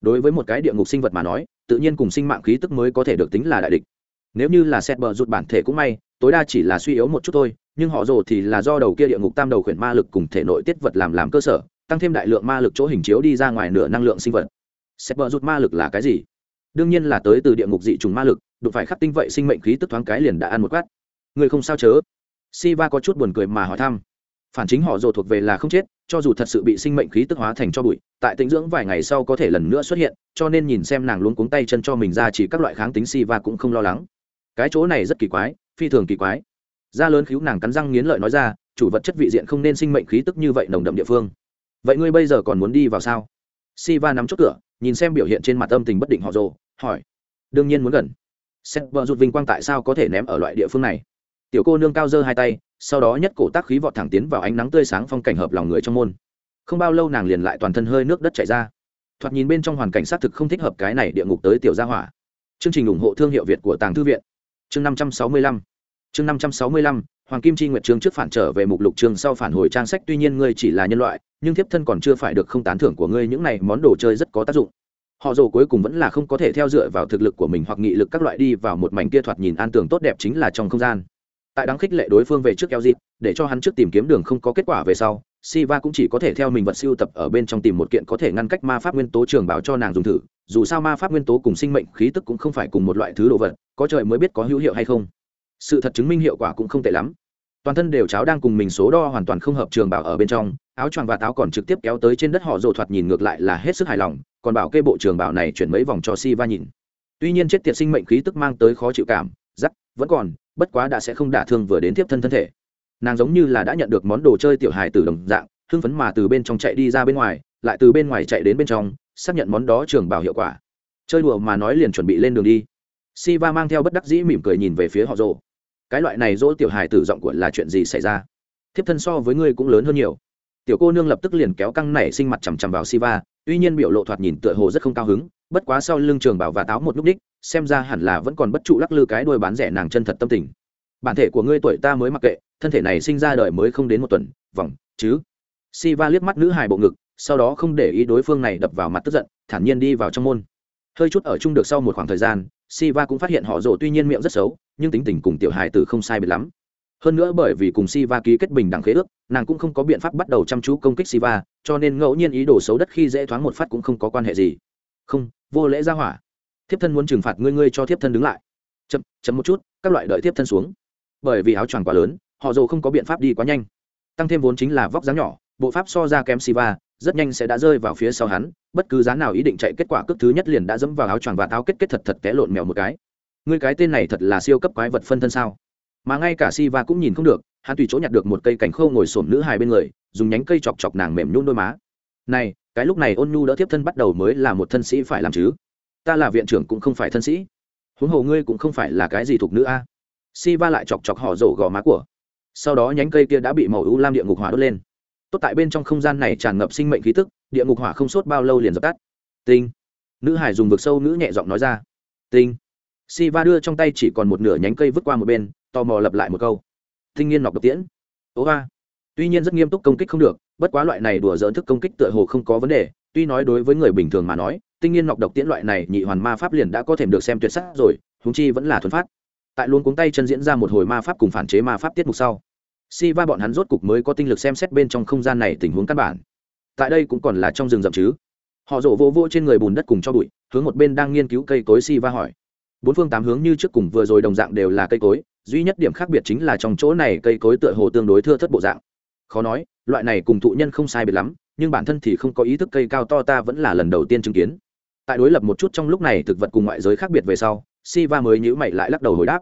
Đối với một cái địa ngục sinh vật mà nói, tự nhiên cùng sinh mạng khí tức mới có thể được tính là đại địch. Nếu như là xét bờ rụt bản thể cũng may, tối đa chỉ là suy yếu một chút thôi nhưng họ rồ thì là do đầu kia địa ngục tam đầu khuyển ma lực cùng thể nội tiết vật làm làm cơ sở, tăng thêm đại lượng ma lực chỗ hình chiếu đi ra ngoài nửa năng lượng sinh vật. Xét bờ rút ma lực là cái gì? Đương nhiên là tới từ địa ngục dị trùng ma lực, đụng phải khắc tinh vậy sinh mệnh khí tức thoáng cái liền đã ăn một quát. Người không sao chớ? Siva có chút buồn cười mà hỏi thăm. Phản chính họ rồ thuộc về là không chết, cho dù thật sự bị sinh mệnh khí tức hóa thành cho bụi, tại tĩnh dưỡng vài ngày sau có thể lần nữa xuất hiện, cho nên nhìn xem nàng luôn cuống tay chân cho mình ra chỉ các loại kháng tính Siva cũng không lo lắng. Cái chỗ này rất kỳ quái, phi thường kỳ quái da lớn khiếu nàng cắn răng nghiến lợi nói ra, chủ vật chất vị diện không nên sinh mệnh khí tức như vậy nồng đậm địa phương. Vậy ngươi bây giờ còn muốn đi vào sao? Siva nắm chốt cửa, nhìn xem biểu hiện trên mặt âm tình bất định họ rồ hỏi. Đương nhiên muốn gần. Xét vợ rụt vinh quang tại sao có thể ném ở loại địa phương này? Tiểu cô nương cao dơ hai tay, sau đó nhất cổ tác khí vọt thẳng tiến vào ánh nắng tươi sáng phong cảnh hợp lòng người trong môn. Không bao lâu nàng liền lại toàn thân hơi nước đất chảy ra. Thoạt nhìn bên trong hoàn cảnh xác thực không thích hợp cái này địa ngục tới tiểu gia hỏa. Chương trình ủng hộ thương hiệu việt của tàng thư viện. Chương năm trăm sáu mươi lăm chương năm trăm sáu mươi lăm, hoàng kim chi nguyệt chương trước phản trở về mục lục chương sau phản hồi trang sách tuy nhiên ngươi chỉ là nhân loại, nhưng thiếp thân còn chưa phải được không tán thưởng của ngươi những này món đồ chơi rất có tác dụng. Họ dù cuối cùng vẫn là không có thể theo dựa vào thực lực của mình hoặc nghị lực các loại đi vào một mảnh kia thoạt nhìn an tưởng tốt đẹp chính là trong không gian. Tại đáng khích lệ đối phương về trước eo dịp, để cho hắn trước tìm kiếm đường không có kết quả về sau, Siva cũng chỉ có thể theo mình vật siêu tập ở bên trong tìm một kiện có thể ngăn cách ma pháp nguyên tố trường bảo cho nàng dùng thử, dù sao ma pháp nguyên tố cùng sinh mệnh khí tức cũng không phải cùng một loại thứ đồ vật, có trời mới biết có hữu hiệu hay không sự thật chứng minh hiệu quả cũng không tệ lắm. Toàn thân đều cháo đang cùng mình số đo hoàn toàn không hợp trường bảo ở bên trong, áo choàng và táo còn trực tiếp kéo tới trên đất họ rồ thoạt nhìn ngược lại là hết sức hài lòng, còn bảo kê bộ trường bảo này chuyển mấy vòng cho si va nhìn. Tuy nhiên chết tiệt sinh mệnh khí tức mang tới khó chịu cảm giắc vẫn còn, bất quá đã sẽ không đả thương vừa đến tiếp thân thân thể. Nàng giống như là đã nhận được món đồ chơi tiểu hài từ đồng dạng, hưng phấn mà từ bên trong chạy đi ra bên ngoài, lại từ bên ngoài chạy đến bên trong, xác nhận món đó trường bảo hiệu quả. Chơi đùa mà nói liền chuẩn bị lên đường đi. Si va mang theo bất đắc dĩ mỉm cười nhìn về phía họ rồ cái loại này dỗ tiểu hài tử giọng của là chuyện gì xảy ra? Thiếp thân so với ngươi cũng lớn hơn nhiều. Tiểu cô nương lập tức liền kéo căng nảy sinh mặt chằm chằm vào Siva, tuy nhiên biểu lộ thoạt nhìn tựa hồ rất không cao hứng, bất quá sau lưng trường bảo và táo một nút đích, xem ra hẳn là vẫn còn bất trụ lắc lư cái đuôi bán rẻ nàng chân thật tâm tình. Bản thể của ngươi tuổi ta mới mặc kệ, thân thể này sinh ra đời mới không đến một tuần, vòng, chứ? Siva liếc mắt nữ hài bộ ngực, sau đó không để ý đối phương này đập vào mặt tức giận, thản nhiên đi vào trong môn. Hơi chút ở chung được sau một khoảng thời gian, Siva cũng phát hiện họ rồ tuy nhiên miệng rất xấu nhưng tính tình cùng tiểu hài tử không sai biệt lắm. Hơn nữa bởi vì cùng Siva ký kết bình đẳng khế ước, nàng cũng không có biện pháp bắt đầu chăm chú công kích Siva, cho nên ngẫu nhiên ý đồ xấu đất khi dễ thoáng một phát cũng không có quan hệ gì. Không, vô lễ ra hỏa. Thiếp thân muốn trừng phạt ngươi ngươi cho thiếp thân đứng lại. Chậm chậm một chút, các loại đợi thiếp thân xuống. Bởi vì áo choàng quá lớn, họ dù không có biện pháp đi quá nhanh. Tăng thêm vốn chính là vóc dáng nhỏ, bộ pháp so ra kém siva, rất nhanh sẽ đã rơi vào phía sau hắn, bất cứ giá nào ý định chạy kết quả cước thứ nhất liền đã dẫm vào áo choàng và táo kết kết thật thật té lộn mèo một cái ngươi cái tên này thật là siêu cấp quái vật phân thân sao? Mà ngay cả siva cũng nhìn không được, hắn tùy chỗ nhặt được một cây cành khô ngồi sổm nữ hài bên người, dùng nhánh cây chọc chọc nàng mềm nhún đôi má. Này, cái lúc này ôn nhu đỡ tiếp thân bắt đầu mới là một thân sĩ phải làm chứ. Ta là viện trưởng cũng không phải thân sĩ. Huống hồ ngươi cũng không phải là cái gì thuộc nữ a. Si va lại chọc chọc họ rổ gò má của. Sau đó nhánh cây kia đã bị màu u lam địa ngục hỏa đốt lên. Tốt tại bên trong không gian này tràn ngập sinh mệnh khí tức, địa ngục hỏa không sốt bao lâu liền dập tắt. Tinh. Nữ hải dùng vực sâu nữ nhẹ giọng nói ra. Tinh si va đưa trong tay chỉ còn một nửa nhánh cây vứt qua một bên, tò mò lập lại một câu. Tinh nhiên nọc độc tiễn. Ố va tuy nhiên rất nghiêm túc công kích không được, bất quá loại này đùa dỡn thức công kích tựa hồ không có vấn đề, tuy nói đối với người bình thường mà nói tinh nhiên nọc độc tiễn loại này nhị hoàn ma pháp liền đã có thể được xem tuyệt sắc rồi húng chi vẫn là thuần phát. Tại luôn cuống tay chân diễn ra một hồi ma pháp cùng phản chế ma pháp tiết mục sau si va bọn hắn rốt cục mới có tinh lực xem xét bên trong không gian này tình huống căn bản. Tại đây cũng còn là trong rừng rậm chứ. Họ rổ vô vô trên người bùn đất cùng cho bụi, hướng một bên đang nghiên cứu cây cối si va hỏi bốn phương tám hướng như trước cùng vừa rồi đồng dạng đều là cây cối, duy nhất điểm khác biệt chính là trong chỗ này cây cối tựa hồ tương đối thưa thất bộ dạng. Khó nói, loại này cùng thụ nhân không sai biệt lắm, nhưng bản thân thì không có ý thức cây cao to ta vẫn là lần đầu tiên chứng kiến. Tại đối lập một chút trong lúc này thực vật cùng ngoại giới khác biệt về sau si va mới nhữ mày lại lắc đầu hồi đáp.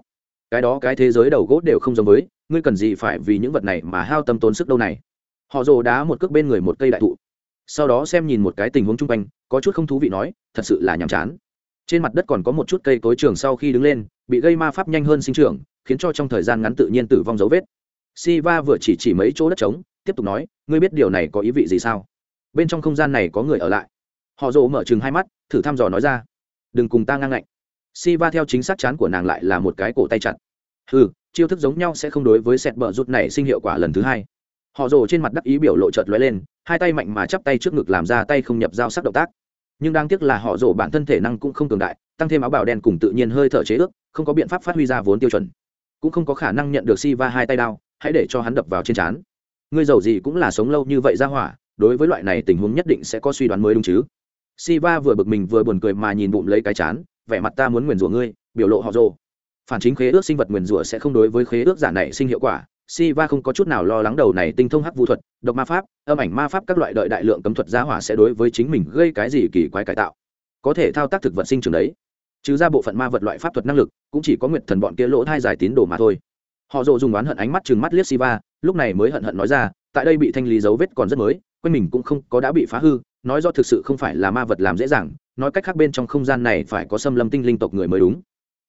Cái đó cái thế giới đầu gỗ đều không giống với, ngươi cần gì phải vì những vật này mà hao tâm tốn sức đâu này. Họ rồ đá một cước bên người một cây đại thụ. Sau đó xem nhìn một cái tình huống chung quanh, có chút không thú vị nói, thật sự là nhàm chán trên mặt đất còn có một chút cây cối trường sau khi đứng lên, bị gây ma pháp nhanh hơn sinh trưởng, khiến cho trong thời gian ngắn tự nhiên tử vong dấu vết. Si va vừa chỉ chỉ mấy chỗ đất trống, tiếp tục nói, ngươi biết điều này có ý vị gì sao? Bên trong không gian này có người ở lại. Họ rộ mở chừng hai mắt, thử thăm dò nói ra, đừng cùng ta ngang ngạnh. Si va theo chính xác chán của nàng lại là một cái cổ tay chặt. Ừ chiêu thức giống nhau sẽ không đối với sẹt bờ rút này sinh hiệu quả lần thứ hai. Họ rồ trên mặt đắc ý biểu lộ chợt lóe lên, hai tay mạnh mà chắp tay trước ngực làm ra tay không nhập giao sắc động tác nhưng đáng tiếc là họ rổ bản thân thể năng cũng không cường đại tăng thêm áo bào đen cùng tự nhiên hơi thở chế ước không có biện pháp phát huy ra vốn tiêu chuẩn cũng không có khả năng nhận được si va hai tay đao hãy để cho hắn đập vào trên trán ngươi giàu gì cũng là sống lâu như vậy ra hỏa đối với loại này tình huống nhất định sẽ có suy đoán mới đúng chứ Siva vừa bực mình vừa buồn cười mà nhìn bụng lấy cái chán, vẻ mặt ta muốn nguyền rủa ngươi, biểu lộ họ rồ. Phản chính khế ước sinh vật nguyền rủa sẽ không đối với khế ước giả này sinh hiệu quả. Siva không có chút nào lo lắng đầu này tinh thông hắc vũ thuật, độc ma pháp, âm ảnh ma pháp các loại đợi đại lượng cấm thuật giá hỏa sẽ đối với chính mình gây cái gì kỳ quái cải tạo. Có thể thao tác thực vật sinh trưởng đấy. Trừ ra bộ phận ma vật loại pháp thuật năng lực, cũng chỉ có nguyệt thần bọn kia lỗ thai giải tín đồ mà thôi. Họ dộ dùng oán hận ánh mắt chừng mắt liếc Siva, lúc này mới hận hận nói ra, tại đây bị thanh lý dấu vết còn rất mới, quanh mình cũng không có đã bị phá hư, nói do thực sự không phải là ma vật làm dễ dàng nói cách khác bên trong không gian này phải có xâm lâm tinh linh tộc người mới đúng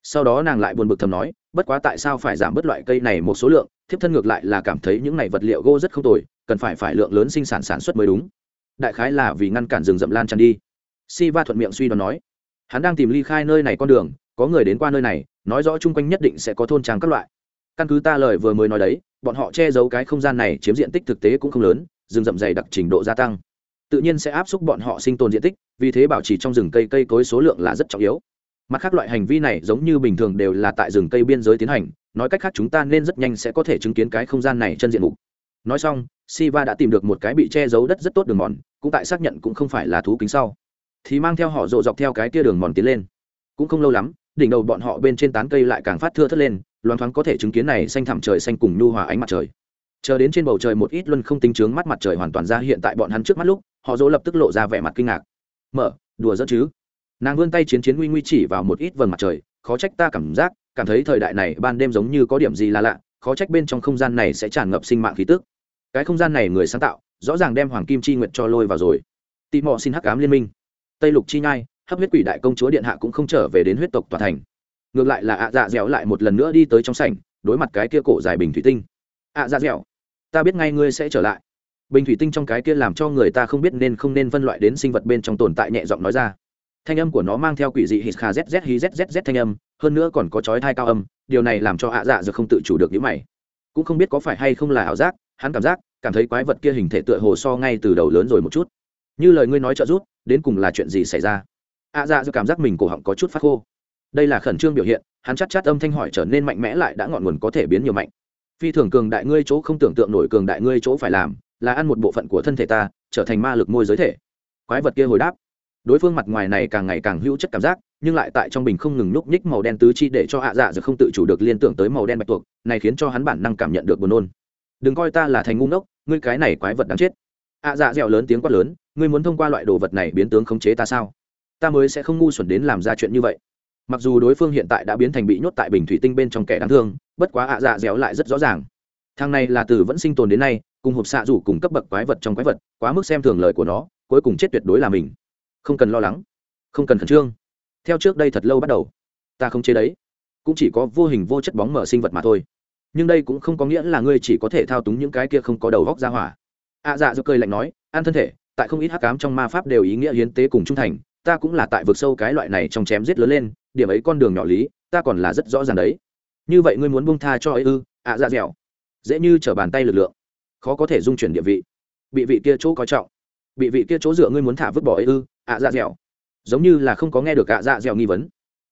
sau đó nàng lại buồn bực thầm nói bất quá tại sao phải giảm bớt loại cây này một số lượng thiếp thân ngược lại là cảm thấy những này vật liệu gỗ rất không tồi, cần phải phải lượng lớn sinh sản sản xuất mới đúng. Đại khái là vì ngăn cản rừng rậm lan tràn đi. Si va thuận miệng suy đoán nói, hắn đang tìm ly khai nơi này con đường, có người đến qua nơi này, nói rõ chung quanh nhất định sẽ có thôn trang các loại. Căn cứ ta lời vừa mới nói đấy, bọn họ che giấu cái không gian này chiếm diện tích thực tế cũng không lớn, rừng rậm dày đặc trình độ gia tăng. Tự nhiên sẽ áp suất bọn họ sinh tồn diện tích, vì thế bảo trì trong rừng cây cây cối số lượng là rất trọng yếu. Mặt khác loại hành vi này giống như bình thường đều là tại rừng cây biên giới tiến hành nói cách khác chúng ta nên rất nhanh sẽ có thể chứng kiến cái không gian này chân diện mục. Nói xong, siva đã tìm được một cái bị che giấu đất rất tốt đường mòn, cũng tại xác nhận cũng không phải là thú kính sau. Thì mang theo họ rộ dọc theo cái kia đường mòn tiến lên. Cũng không lâu lắm, đỉnh đầu bọn họ bên trên tán cây lại càng phát thưa thất lên loan thoáng có thể chứng kiến này xanh thẳm trời xanh cùng nhu hòa ánh mặt trời. Chờ đến trên bầu trời một ít luân không tính chướng mắt mặt trời hoàn toàn ra hiện tại bọn hắn trước mắt lúc, họ dỗ lập tức lộ ra vẻ mặt kinh ngạc. Mở, đùa dẫn chứ? Nàng vươn tay chiến chiến nguy nguy chỉ vào một ít vầng mặt trời, khó trách ta cảm giác cảm thấy thời đại này ban đêm giống như có điểm gì là lạ, khó trách bên trong không gian này sẽ tràn ngập sinh mạng khí tức. Cái không gian này người sáng tạo, rõ ràng đem hoàng kim chi nguyện cho lôi vào rồi. Tị mọ xin hắc cám liên minh. Tây lục chi nhai, hấp huyết quỷ đại công chúa điện hạ cũng không trở về đến huyết tộc tòa thành. Ngược lại là ạ dạ dẻo lại một lần nữa đi tới trong sảnh, đối mặt cái kia cổ dài bình thủy tinh. Ạ dạ dẻo, ta biết ngay ngươi sẽ trở lại. Bình thủy tinh trong cái kia làm cho người ta không biết nên không nên phân loại đến sinh vật bên trong tồn tại nhẹ giọng nói ra thanh âm của nó mang theo quỷ dị hít kha zz hi zzz thanh âm, hơn nữa còn có chói thai cao âm, điều này làm cho hạ dạ dược không tự chủ được những mày. Cũng không biết có phải hay không là ảo giác, hắn cảm giác, cảm thấy quái vật kia hình thể tựa hồ so ngay từ đầu lớn rồi một chút. Như lời ngươi nói trợ giúp, đến cùng là chuyện gì xảy ra? Ạ dạ dược cảm giác mình cổ họng có chút phát khô. Đây là khẩn trương biểu hiện, hắn chắc chắn âm thanh hỏi trở nên mạnh mẽ lại đã ngọn nguồn có thể biến nhiều mạnh. Phi thường cường đại ngươi chỗ không tưởng tượng nổi cường đại ngươi chỗ phải làm, là ăn một bộ phận của thân thể ta, trở thành ma lực môi giới thể. Quái vật kia hồi đáp đối phương mặt ngoài này càng ngày càng hữu chất cảm giác, nhưng lại tại trong bình không ngừng núp nhích màu đen tứ chi để cho hạ dạ giờ không tự chủ được liên tưởng tới màu đen bạch tuộc, này khiến cho hắn bản năng cảm nhận được buồn nôn. Đừng coi ta là thành ngu ngốc, ngươi cái này quái vật đáng chết. hạ dạ dẻo lớn tiếng quát lớn, ngươi muốn thông qua loại đồ vật này biến tướng khống chế ta sao? Ta mới sẽ không ngu xuẩn đến làm ra chuyện như vậy. Mặc dù đối phương hiện tại đã biến thành bị nhốt tại bình thủy tinh bên trong kẻ đáng thương, bất quá ạ dạ dẻo lại rất rõ ràng. Thằng này là từ vẫn sinh tồn đến nay, cùng hộp xạ rủ cùng cấp bậc quái vật trong quái vật, quá mức xem thường lời của nó, cuối cùng chết tuyệt đối là mình không cần lo lắng. Không cần khẩn trương. Theo trước đây thật lâu bắt đầu, ta không chế đấy. Cũng chỉ có vô hình vô chất bóng mở sinh vật mà thôi. Nhưng đây cũng không có nghĩa là ngươi chỉ có thể thao túng những cái kia không có đầu góc ra hỏa. Ạ dạ do cười lạnh nói, an thân thể, tại không ít hắc cám trong ma pháp đều ý nghĩa hiến tế cùng trung thành. Ta cũng là tại vực sâu cái loại này trong chém giết lớn lên, điểm ấy con đường nhỏ lý, ta còn là rất rõ ràng đấy. Như vậy ngươi muốn buông tha cho ấy ư? Ạ dạ dẻo. Dễ như t r ở bàn tay lực lượng. Khó có thể dung chuyển địa vị. Bị vị kia chỗ coi trọng. Bị vị kia chỗ dựa ngươi muốn thả vứt bỏ ấy ư? Ạ dạ dẻo. Giống như là không có nghe được ạ dạ dẻo nghi vấn.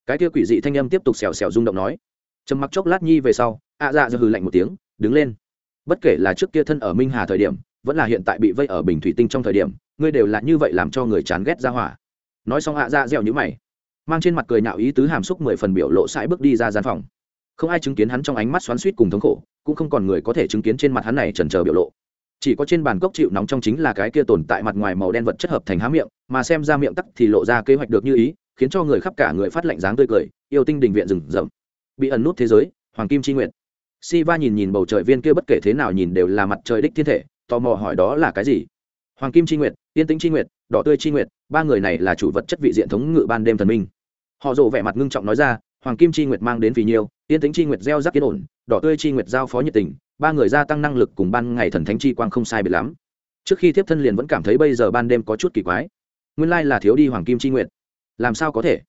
Cái kia quỷ dị thanh âm tiếp tục xèo xèo rung động nói. Trầm mặc chốc lát nhi về sau, ạ dạ dẻo hừ lạnh một tiếng, đứng lên. Bất kể là trước kia thân ở minh hà thời điểm, vẫn là hiện tại bị vây ở bình thủy tinh trong thời điểm, ngươi đều là như vậy làm cho người chán ghét ra hỏa. Nói xong ạ dạ dẻo như mày, mang trên mặt cười nhạo ý tứ hàm xúc mười phần biểu lộ sãi bước đi ra gian phòng. Không ai chứng kiến hắn trong ánh mắt xoắn suýt cùng thống khổ, cũng không còn người có thể chứng kiến trên mặt hắn này trần trờ biểu lộ chỉ có trên bàn cốc chịu nóng trong chính là cái kia tồn tại mặt ngoài màu đen vật chất hợp thành há miệng mà xem ra miệng tắc thì lộ ra kế hoạch được như ý khiến cho người khắp cả người phát lạnh dáng tươi cười yêu tinh đình viện rừng rậm. Bị ẩn nút thế giới hoàng kim tri nguyện si va nhìn nhìn bầu trời viên kia bất kể thế nào nhìn đều là mặt trời đích thiên thể tò mò hỏi đó là cái gì? Hoàng kim tri nguyện tiên tính tri nguyện đỏ tươi tri nguyện ba người này là chủ vật chất vị diện thống ngự ban đêm thần minh. Họ rộ vẻ mặt ngưng trọng nói ra hoàng kim chi nguyệt mang đến vì nhiều, yên tính chi nguyệt gieo rắc yên ổn đỏ tươi chi nguyệt giao phó nhiệt tình ba người gia tăng năng lực cùng ban ngày thần thánh chi quang không sai biệt lắm. Trước khi tiếp thân liền vẫn cảm thấy bây giờ ban đêm có chút kỳ quái. Nguyên lai là thiếu đi hoàng kim chi nguyệt. Làm sao có thể?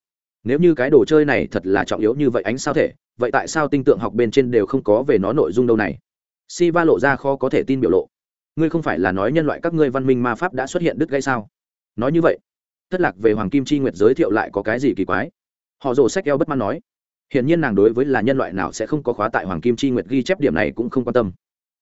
Nếu như cái đồ chơi này thật là trọng yếu như vậy ánh sao thể, vậy tại sao tinh tượng học bên trên đều không có về nó nội dung đâu này? Si va lộ ra khó có thể tin biểu lộ. Ngươi không phải là nói nhân loại các ngươi văn minh ma pháp đã xuất hiện đứt gây sao? Nói như vậy, thất lạc về hoàng kim chi nguyệt giới thiệu lại có cái gì kỳ quái? Họ rồ sách eo bất mãn nói hiển nhiên nàng đối với là nhân loại nào sẽ không có khóa tại hoàng kim chi nguyệt ghi chép điểm này cũng không quan tâm.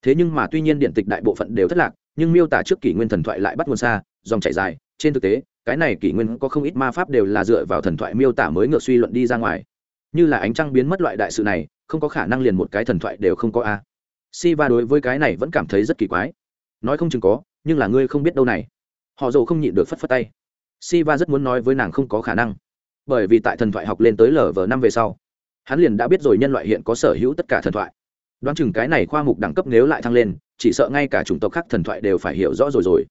Thế nhưng mà tuy nhiên điện tịch đại bộ phận đều thất lạc, nhưng miêu tả trước kỷ nguyên thần thoại lại bắt nguồn xa, dòng chảy dài. Trên thực tế, cái này kỷ nguyên có không ít ma pháp đều là dựa vào thần thoại miêu tả mới ngược suy luận đi ra ngoài. Như là ánh trăng biến mất loại đại sự này, không có khả năng liền một cái thần thoại đều không có a. Si va đối với cái này vẫn cảm thấy rất kỳ quái. Nói không chừng có, nhưng là ngươi không biết đâu này. Họ dồ không nhịn được phất phất tay. Si va rất muốn nói với nàng không có khả năng. Bởi vì tại thần thoại học lên tới lv năm về sau hắn liền đã biết rồi nhân loại hiện có sở hữu tất cả thần thoại. Đoán chừng cái này khoa mục đẳng cấp nếu lại thăng lên, chỉ sợ ngay cả chủng tộc khác thần thoại đều phải hiểu rõ rồi rồi.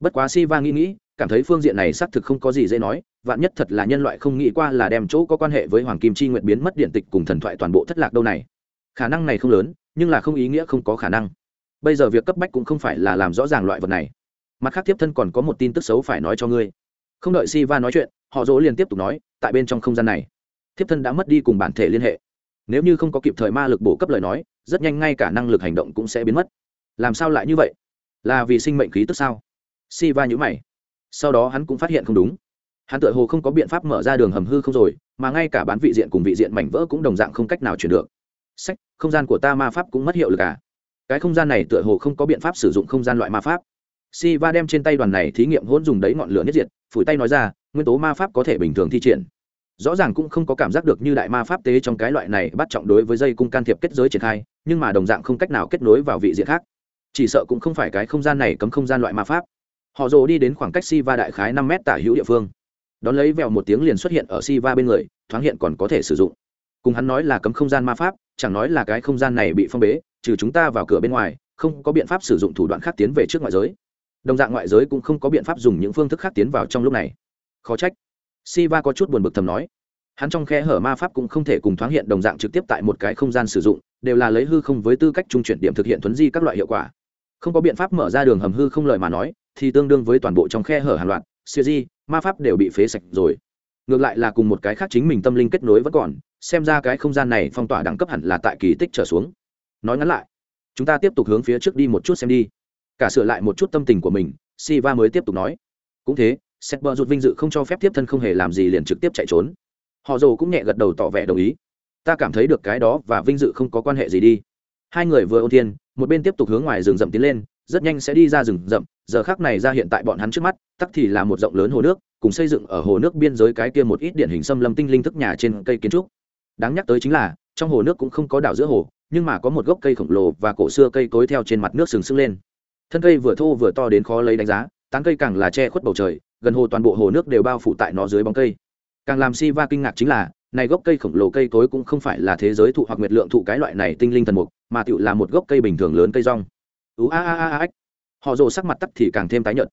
Bất quá si va nghĩ nghĩ, cảm thấy phương diện này xác thực không có gì dễ nói, vạn nhất thật là nhân loại không nghĩ qua là đem chỗ có quan hệ với hoàng kim chi nguyện biến mất điện tịch cùng thần thoại toàn bộ thất lạc đâu này. Khả năng này không lớn, nhưng là không ý nghĩa không có khả năng. Bây giờ việc cấp bách cũng không phải là làm rõ ràng loại vật này. Mặt khác tiếp thân còn có một tin tức xấu phải nói cho ngươi. Không đợi si va nói chuyện, họ dỗ liền tiếp tục nói, tại bên trong không gian này thiếp thân đã mất đi cùng bản thể liên hệ. Nếu như không có kịp thời ma lực bổ cấp lời nói, rất nhanh ngay cả năng lực hành động cũng sẽ biến mất. Làm sao lại như vậy? Là vì sinh mệnh khí tức sao? Si va nhữ mày. Sau đó hắn cũng phát hiện không đúng. Hắn tự hồ không có biện pháp mở ra đường hầm hư không rồi, mà ngay cả bán vị diện cùng vị diện mảnh vỡ cũng đồng dạng không cách nào chuyển được. Sách, không gian của ta ma pháp cũng mất hiệu lực à? Cái không gian này tựa hồ không có biện pháp sử dụng không gian loại ma pháp. Si va đem trên tay đoàn này thí nghiệm hỗn dùng đấy ngọn lửa nhất diệt, phủi tay nói ra, nguyên tố ma pháp có thể bình thường thi triển rõ ràng cũng không có cảm giác được như đại ma pháp tế trong cái loại này bắt trọng đối với dây cung can thiệp kết giới triển khai, nhưng mà đồng dạng không cách nào kết nối vào vị diện khác. Chỉ sợ cũng không phải cái không gian này cấm không gian loại ma pháp. Họ rồ đi đến khoảng cách si va đại khái năm mét tả hữu địa phương. Đón lấy vèo một tiếng liền xuất hiện ở si va bên người, thoáng hiện còn có thể sử dụng. Cùng hắn nói là cấm không gian ma pháp, chẳng nói là cái không gian này bị phong bế, trừ chúng ta vào cửa bên ngoài, không có biện pháp sử dụng thủ đoạn khác tiến về trước ngoại giới. Đồng dạng ngoại giới cũng không có biện pháp dùng những phương thức khác tiến vào trong lúc này. Khó trách. Siva có chút buồn bực thầm nói. Hắn trong khe hở ma pháp cũng không thể cùng thoáng hiện đồng dạng trực tiếp tại một cái không gian sử dụng, đều là lấy hư không với tư cách trung chuyển điểm thực hiện thuấn di các loại hiệu quả. Không có biện pháp mở ra đường hầm hư không lời mà nói, thì tương đương với toàn bộ trong khe hở hàng loạt, siêu di, ma pháp đều bị phế sạch rồi. Ngược lại là cùng một cái khác chính mình tâm linh kết nối vẫn còn, xem ra cái không gian này phong tỏa đẳng cấp hẳn là tại kỳ tích trở xuống. Nói ngắn lại, chúng ta tiếp tục hướng phía trước đi một chút xem đi. Cả sửa lại một chút tâm tình của mình, siva mới tiếp tục nói. Cũng thế sẹt bờ rụt vinh dự không cho phép tiếp thân không hề làm gì liền trực tiếp chạy trốn. Họ dồ cũng nhẹ gật đầu tỏ vẻ đồng ý. Ta cảm thấy được cái đó và vinh dự không có quan hệ gì đi. Hai người vừa ôn thiên, một bên tiếp tục hướng ngoài rừng rậm tiến lên, rất nhanh sẽ đi ra rừng rậm. Giờ khác này ra hiện tại bọn hắn trước mắt, tắc thì là một rộng lớn hồ nước, cùng xây dựng ở hồ nước biên giới cái kia một ít điển hình xâm lâm tinh linh thức nhà trên cây kiến trúc. Đáng nhắc tới chính là, trong hồ nước cũng không có đảo giữa hồ, nhưng mà có một gốc cây khổng lồ và cổ xưa cây cối theo trên mặt nước sừng sững lên. Thân cây vừa thô vừa to đến khó lấy đánh giá, tán cây càng là che khuất bầu trời gần hồ toàn bộ hồ nước đều bao phủ tại nó dưới bóng cây. Càng làm si va kinh ngạc chính là, này gốc cây khổng lồ cây cối cũng không phải là thế giới thụ hoặc nguyệt lượng thụ cái loại này tinh linh thần mục, mà tựu là một gốc cây bình thường lớn cây rong. Ú a a a a họ rồ sắc mặt tắt thì càng thêm tái nhợt.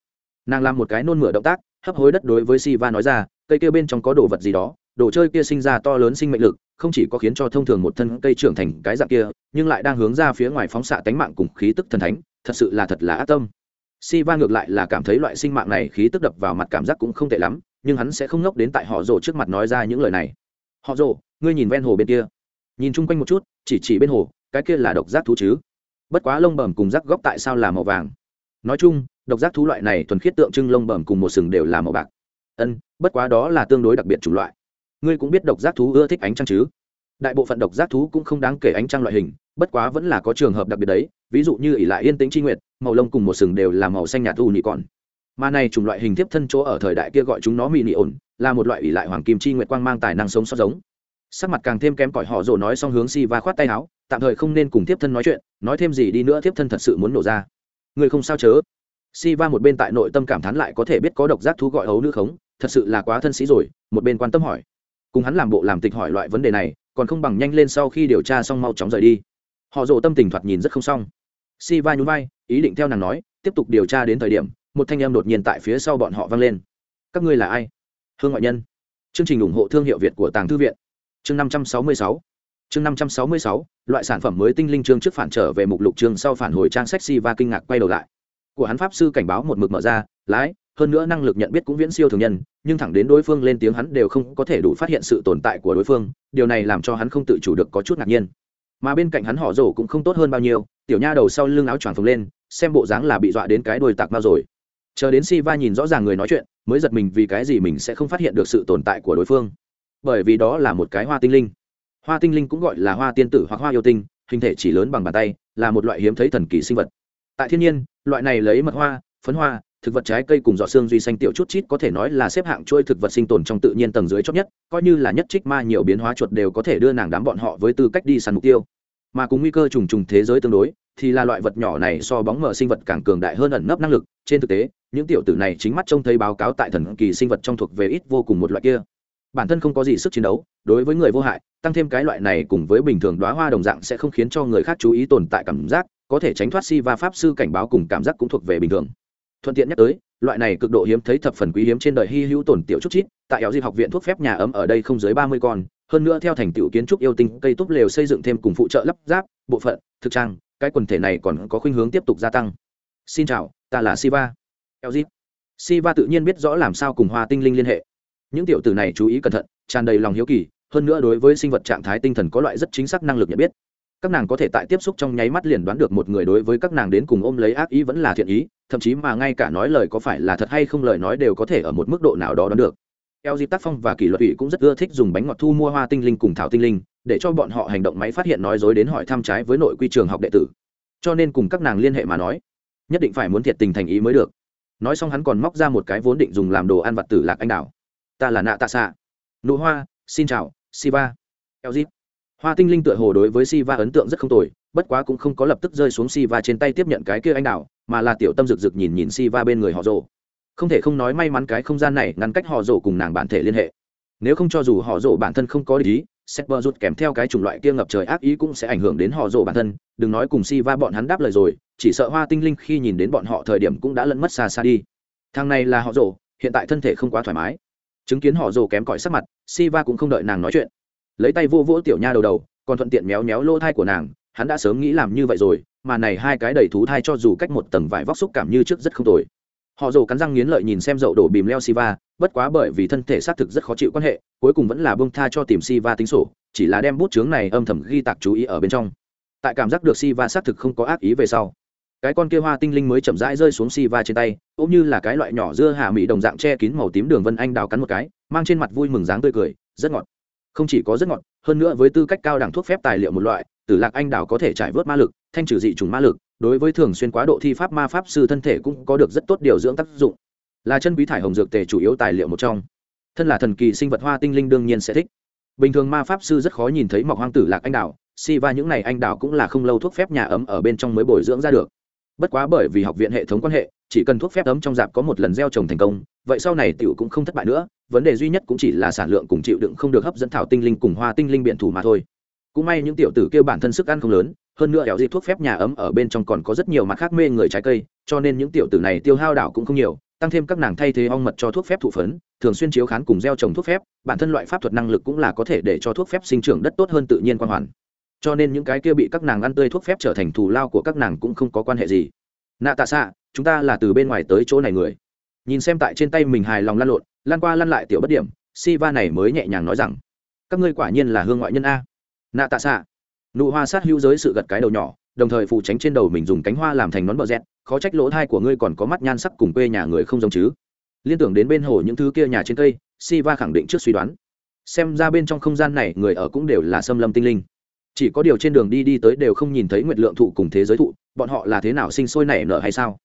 Nàng làm một cái nôn mửa động tác, hấp hối đất đối với si va nói ra, cây kia bên trong có đồ vật gì đó, đồ chơi kia sinh ra to lớn sinh mệnh lực, không chỉ có khiến cho thông thường một thân cây trưởng thành cái dạng kia, nhưng lại đang hướng ra phía ngoài phóng xạ tánh mạng cùng khí tức thần thánh, thật sự là thật là ác tâm si va ngược lại là cảm thấy loại sinh mạng này khí tức đập vào mặt cảm giác cũng không tệ lắm, nhưng hắn sẽ không ngốc đến tại họ rồ trước mặt nói ra những lời này. Họ rồ, ngươi nhìn ven hồ bên kia. Nhìn chung quanh một chút, chỉ chỉ bên hồ, cái kia là độc giác thú chứ. Bất quá lông bẩm cùng rắc góc tại sao là màu vàng? Nói chung, độc giác thú loại này thuần khiết tượng trưng lông bẩm cùng một sừng đều là màu bạc. Ân, bất quá đó là tương đối đặc biệt chủng loại. Ngươi cũng biết độc giác thú ưa thích ánh trăng chứ? Đại bộ phận độc giác thú cũng không đáng kể ánh trăng loại hình, bất quá vẫn là có trường hợp đặc biệt đấy, ví dụ như ỷ lại yên tĩnh tri nguyệt màu lông cùng một sừng đều là màu xanh nhạt u nhị còn. Mà này chủng loại hình tiếp thân chỗ ở thời đại kia gọi chúng nó mị nị ổn, là một loại ủy lại hoàng kim chi nguyệt quang mang tài năng sống sót giống. Sắc mặt càng thêm kém cỏi, họ rồ nói xong hướng si và khoát tay áo, tạm thời không nên cùng tiếp thân nói chuyện, nói thêm gì đi nữa tiếp thân thật sự muốn nổ ra. Người không sao chớ. Si va một bên tại nội tâm cảm thán lại có thể biết có độc giác thú gọi hấu nữ khống, thật sự là quá thân sĩ rồi, một bên quan tâm hỏi. Cùng hắn làm bộ làm tịch hỏi loại vấn đề này, còn không bằng nhanh lên sau khi điều tra xong mau chóng rời đi. Họ rồ tâm tình thoạt nhìn rất không xong si va nhún vai, ý định theo nàng nói, tiếp tục điều tra đến thời điểm, một thanh em đột nhiên tại phía sau bọn họ vang lên. Các ngươi là ai? Hương ngoại nhân. Chương trình ủng hộ thương hiệu việt của tàng thư viện. Chương năm trăm sáu mươi sáu. Chương năm trăm sáu mươi sáu, loại sản phẩm mới tinh linh chương trước phản trở về mục lục chương sau phản hồi trang sách si va kinh ngạc quay đầu lại. Của hắn pháp sư cảnh báo một mực mở ra, lái, hơn nữa năng lực nhận biết cũng viễn siêu thường nhân, nhưng thẳng đến đối phương lên tiếng hắn đều không có thể đủ phát hiện sự tồn tại của đối phương, điều này làm cho hắn không tự chủ được có chút ngạc nhiên mà bên cạnh hắn họ rổ cũng không tốt hơn bao nhiêu, tiểu nha đầu sau lưng áo choàng phồng lên, xem bộ dáng là bị dọa đến cái đuôi tạc bao rồi. Chờ đến si va nhìn rõ ràng người nói chuyện, mới giật mình vì cái gì mình sẽ không phát hiện được sự tồn tại của đối phương. Bởi vì đó là một cái hoa tinh linh. Hoa tinh linh cũng gọi là hoa tiên tử hoặc hoa yêu tinh, hình thể chỉ lớn bằng bàn tay, là một loại hiếm thấy thần kỳ sinh vật. Tại thiên nhiên, loại này lấy mật hoa, phấn hoa thực vật trái cây cùng giọt xương duy xanh tiểu chút chít có thể nói là xếp hạng chuỗi thực vật sinh tồn trong tự nhiên tầng dưới chót nhất, coi như là nhất trích ma nhiều biến hóa chuột đều có thể đưa nàng đám bọn họ với tư cách đi săn mục tiêu. Mà cùng nguy cơ trùng trùng thế giới tương đối, thì là loại vật nhỏ này so bóng mờ sinh vật càng cường đại hơn ẩn nấp năng lực. Trên thực tế, những tiểu tử này chính mắt trông thấy báo cáo tại thần kỳ sinh vật trong thuộc về ít vô cùng một loại kia. Bản thân không có gì sức chiến đấu, đối với người vô hại, tăng thêm cái loại này cùng với bình thường đoá hoa đồng dạng sẽ không khiến cho người khác chú ý tồn tại cảm giác, có thể tránh thoát si và pháp sư cảnh báo cùng cảm giác cũng thuộc về bình thường thuận tiện nhắc tới, loại này cực độ hiếm thấy thập phần quý hiếm trên đời hy hữu tổn tiểu chút chít, tại éo dịp học viện thuốc phép nhà ấm ở đây không dưới ba mươi con, hơn nữa theo thành tựu kiến trúc yêu tinh, cây túp lều xây dựng thêm cùng phụ trợ lắp ráp, bộ phận, thực trang, cái quần thể này còn có khuynh hướng tiếp tục gia tăng. Xin chào, ta là siva. Eo dịp siva tự nhiên biết rõ làm sao cùng hoa tinh linh liên hệ. Những tiểu tử này chú ý cẩn thận, tràn đầy lòng hiếu kỳ, hơn nữa đối với sinh vật trạng thái tinh thần có loại rất chính xác năng lực nhận biết các nàng có thể tại tiếp xúc trong nháy mắt liền đoán được một người đối với các nàng đến cùng ôm lấy ác ý vẫn là thiện ý, thậm chí mà ngay cả nói lời có phải là thật hay không lời nói đều có thể ở một mức độ nào đó đoán được. Eo dịp tác phong và kỷ luật ủy cũng rất ưa thích dùng bánh ngọt thu mua hoa tinh linh cùng thảo tinh linh, để cho bọn họ hành động máy phát hiện nói dối đến hỏi thăm trái với nội quy trường học đệ tử. Cho nên cùng các nàng liên hệ mà nói, nhất định phải muốn thiệt tình thành ý mới được. Nói xong hắn còn móc ra một cái vốn định dùng làm đồ ăn vặt tử lạc anh đào. Ta là nạ tạ xạ nụ hoa, xin chào, siva. Eo dịp hoa tinh linh tựa hồ đối với Si Va ấn tượng rất không tồi bất quá cũng không có lập tức rơi xuống Si Va trên tay tiếp nhận cái kia anh đào mà là tiểu tâm rực rực nhìn nhìn Si Va bên người họ rồ không thể không nói may mắn cái không gian này ngăn cách họ rồ cùng nàng bản thể liên hệ nếu không cho dù họ rồ bản thân không có ý Sepper rút kèm theo cái chủng loại kia ngập trời ác ý cũng sẽ ảnh hưởng đến họ rồ bản thân, đừng nói cùng Si Va bọn hắn đáp lời rồi, chỉ sợ Hoa Tinh Linh khi nhìn đến bọn họ thời điểm cũng đã lẫn mất xa xa đi. Thằng này là họ rồ, hiện tại thân thể không quá thoải mái. Chứng kiến họ rồ kém cỏi sắc mặt, Si Va cũng không đợi nàng nói chuyện, lấy tay vô vỗ tiểu nha đầu đầu, còn thuận tiện méo méo lỗ thai của nàng, hắn đã sớm nghĩ làm như vậy rồi, mà này hai cái đầy thú thai cho dù cách một tầng vải vóc xúc cảm như trước rất không tồi. Họ rồ cắn răng nghiến lợi nhìn xem dậu đổ bìm leo siva bất quá bởi vì thân thể xác thực rất khó chịu quan hệ cuối cùng vẫn là bông tha cho tìm siva tính sổ chỉ là đem bút chướng này âm thầm ghi tạc chú ý ở bên trong. Tại cảm giác được siva xác thực không có ác ý về sau cái con kia hoa tinh linh mới chậm rãi rơi xuống siva trên tay ôm như là cái loại nhỏ dưa hạ mỹ đồng dạng che kín màu tím đường vân anh đào cắn một cái mang trên mặt vui mừng dáng tươi cười rất ngọt không chỉ có rất ngọt, hơn nữa với tư cách cao đẳng thuốc phép tài liệu một loại, tử lạc anh đào có thể trải vớt ma lực, thanh trừ dị trùng ma lực, đối với thường xuyên quá độ thi pháp ma pháp sư thân thể cũng có được rất tốt điều dưỡng tác dụng. Là chân quý thải hồng dược tề chủ yếu tài liệu một trong. Thân là thần kỳ sinh vật hoa tinh linh đương nhiên sẽ thích. Bình thường ma pháp sư rất khó nhìn thấy mọc hoang tử lạc anh đào, si va những n à y anh đào cũng là không lâu thuốc phép nhà ấm ở bên trong mới bồi dưỡng ra được. Bất quá bởi vì học viện hệ thống quan hệ, chỉ cần thuốc phép ấm trong dạp có một lần gieo trồng thành công, vậy sau này t i ể u cũng không thất bại nữa vấn đề duy nhất cũng chỉ là sản lượng cùng chịu đựng không được hấp dẫn thảo tinh linh cùng hoa tinh linh biện thủ mà thôi. Cũng may những tiểu tử kêu bản thân sức ăn không lớn, hơn nữa ẻo dịp thuốc phép nhà ấm ở bên trong còn có rất nhiều mặt khác mê người trái cây, cho nên những tiểu tử này tiêu hao đảo cũng không nhiều, tăng thêm các nàng thay thế ong mật cho thuốc phép thụ phấn, thường xuyên chiếu khán cùng gieo trồng thuốc phép, bản thân loại pháp thuật năng lực cũng là có thể để cho thuốc phép sinh trưởng đất tốt hơn tự nhiên quan hoàn. Cho nên những cái kia bị các nàng ăn tươi thuốc phép trở thành thù lao của các nàng cũng không có quan hệ gì. Nạ tạ xạ, chúng ta là từ bên ngoài tới chỗ này người nhìn xem tại trên tay mình hài lòng lan lộn lan qua lăn lại tiểu bất điểm si va này mới nhẹ nhàng nói rằng, các ngươi quả nhiên là hương ngoại nhân a. Nạ tạ xạ. Nụ hoa sát hữu giới sự gật cái đầu nhỏ, đồng thời phụ tránh trên đầu mình dùng cánh hoa làm thành nón bờ rét khó trách lỗ thai của ngươi còn có mắt nhan sắc cùng quê nhà người không giống chứ. Liên tưởng đến bên hồ những thứ kia nhà trên cây si va khẳng định trước suy đoán. Xem ra bên trong không gian này người ở cũng đều là xâm lâm tinh linh. Chỉ có điều trên đường đi đi tới đều không nhìn thấy nguyệt lượng thụ cùng thế giới thụ, bọn họ là thế nào sinh sôi nảy nở hay sao?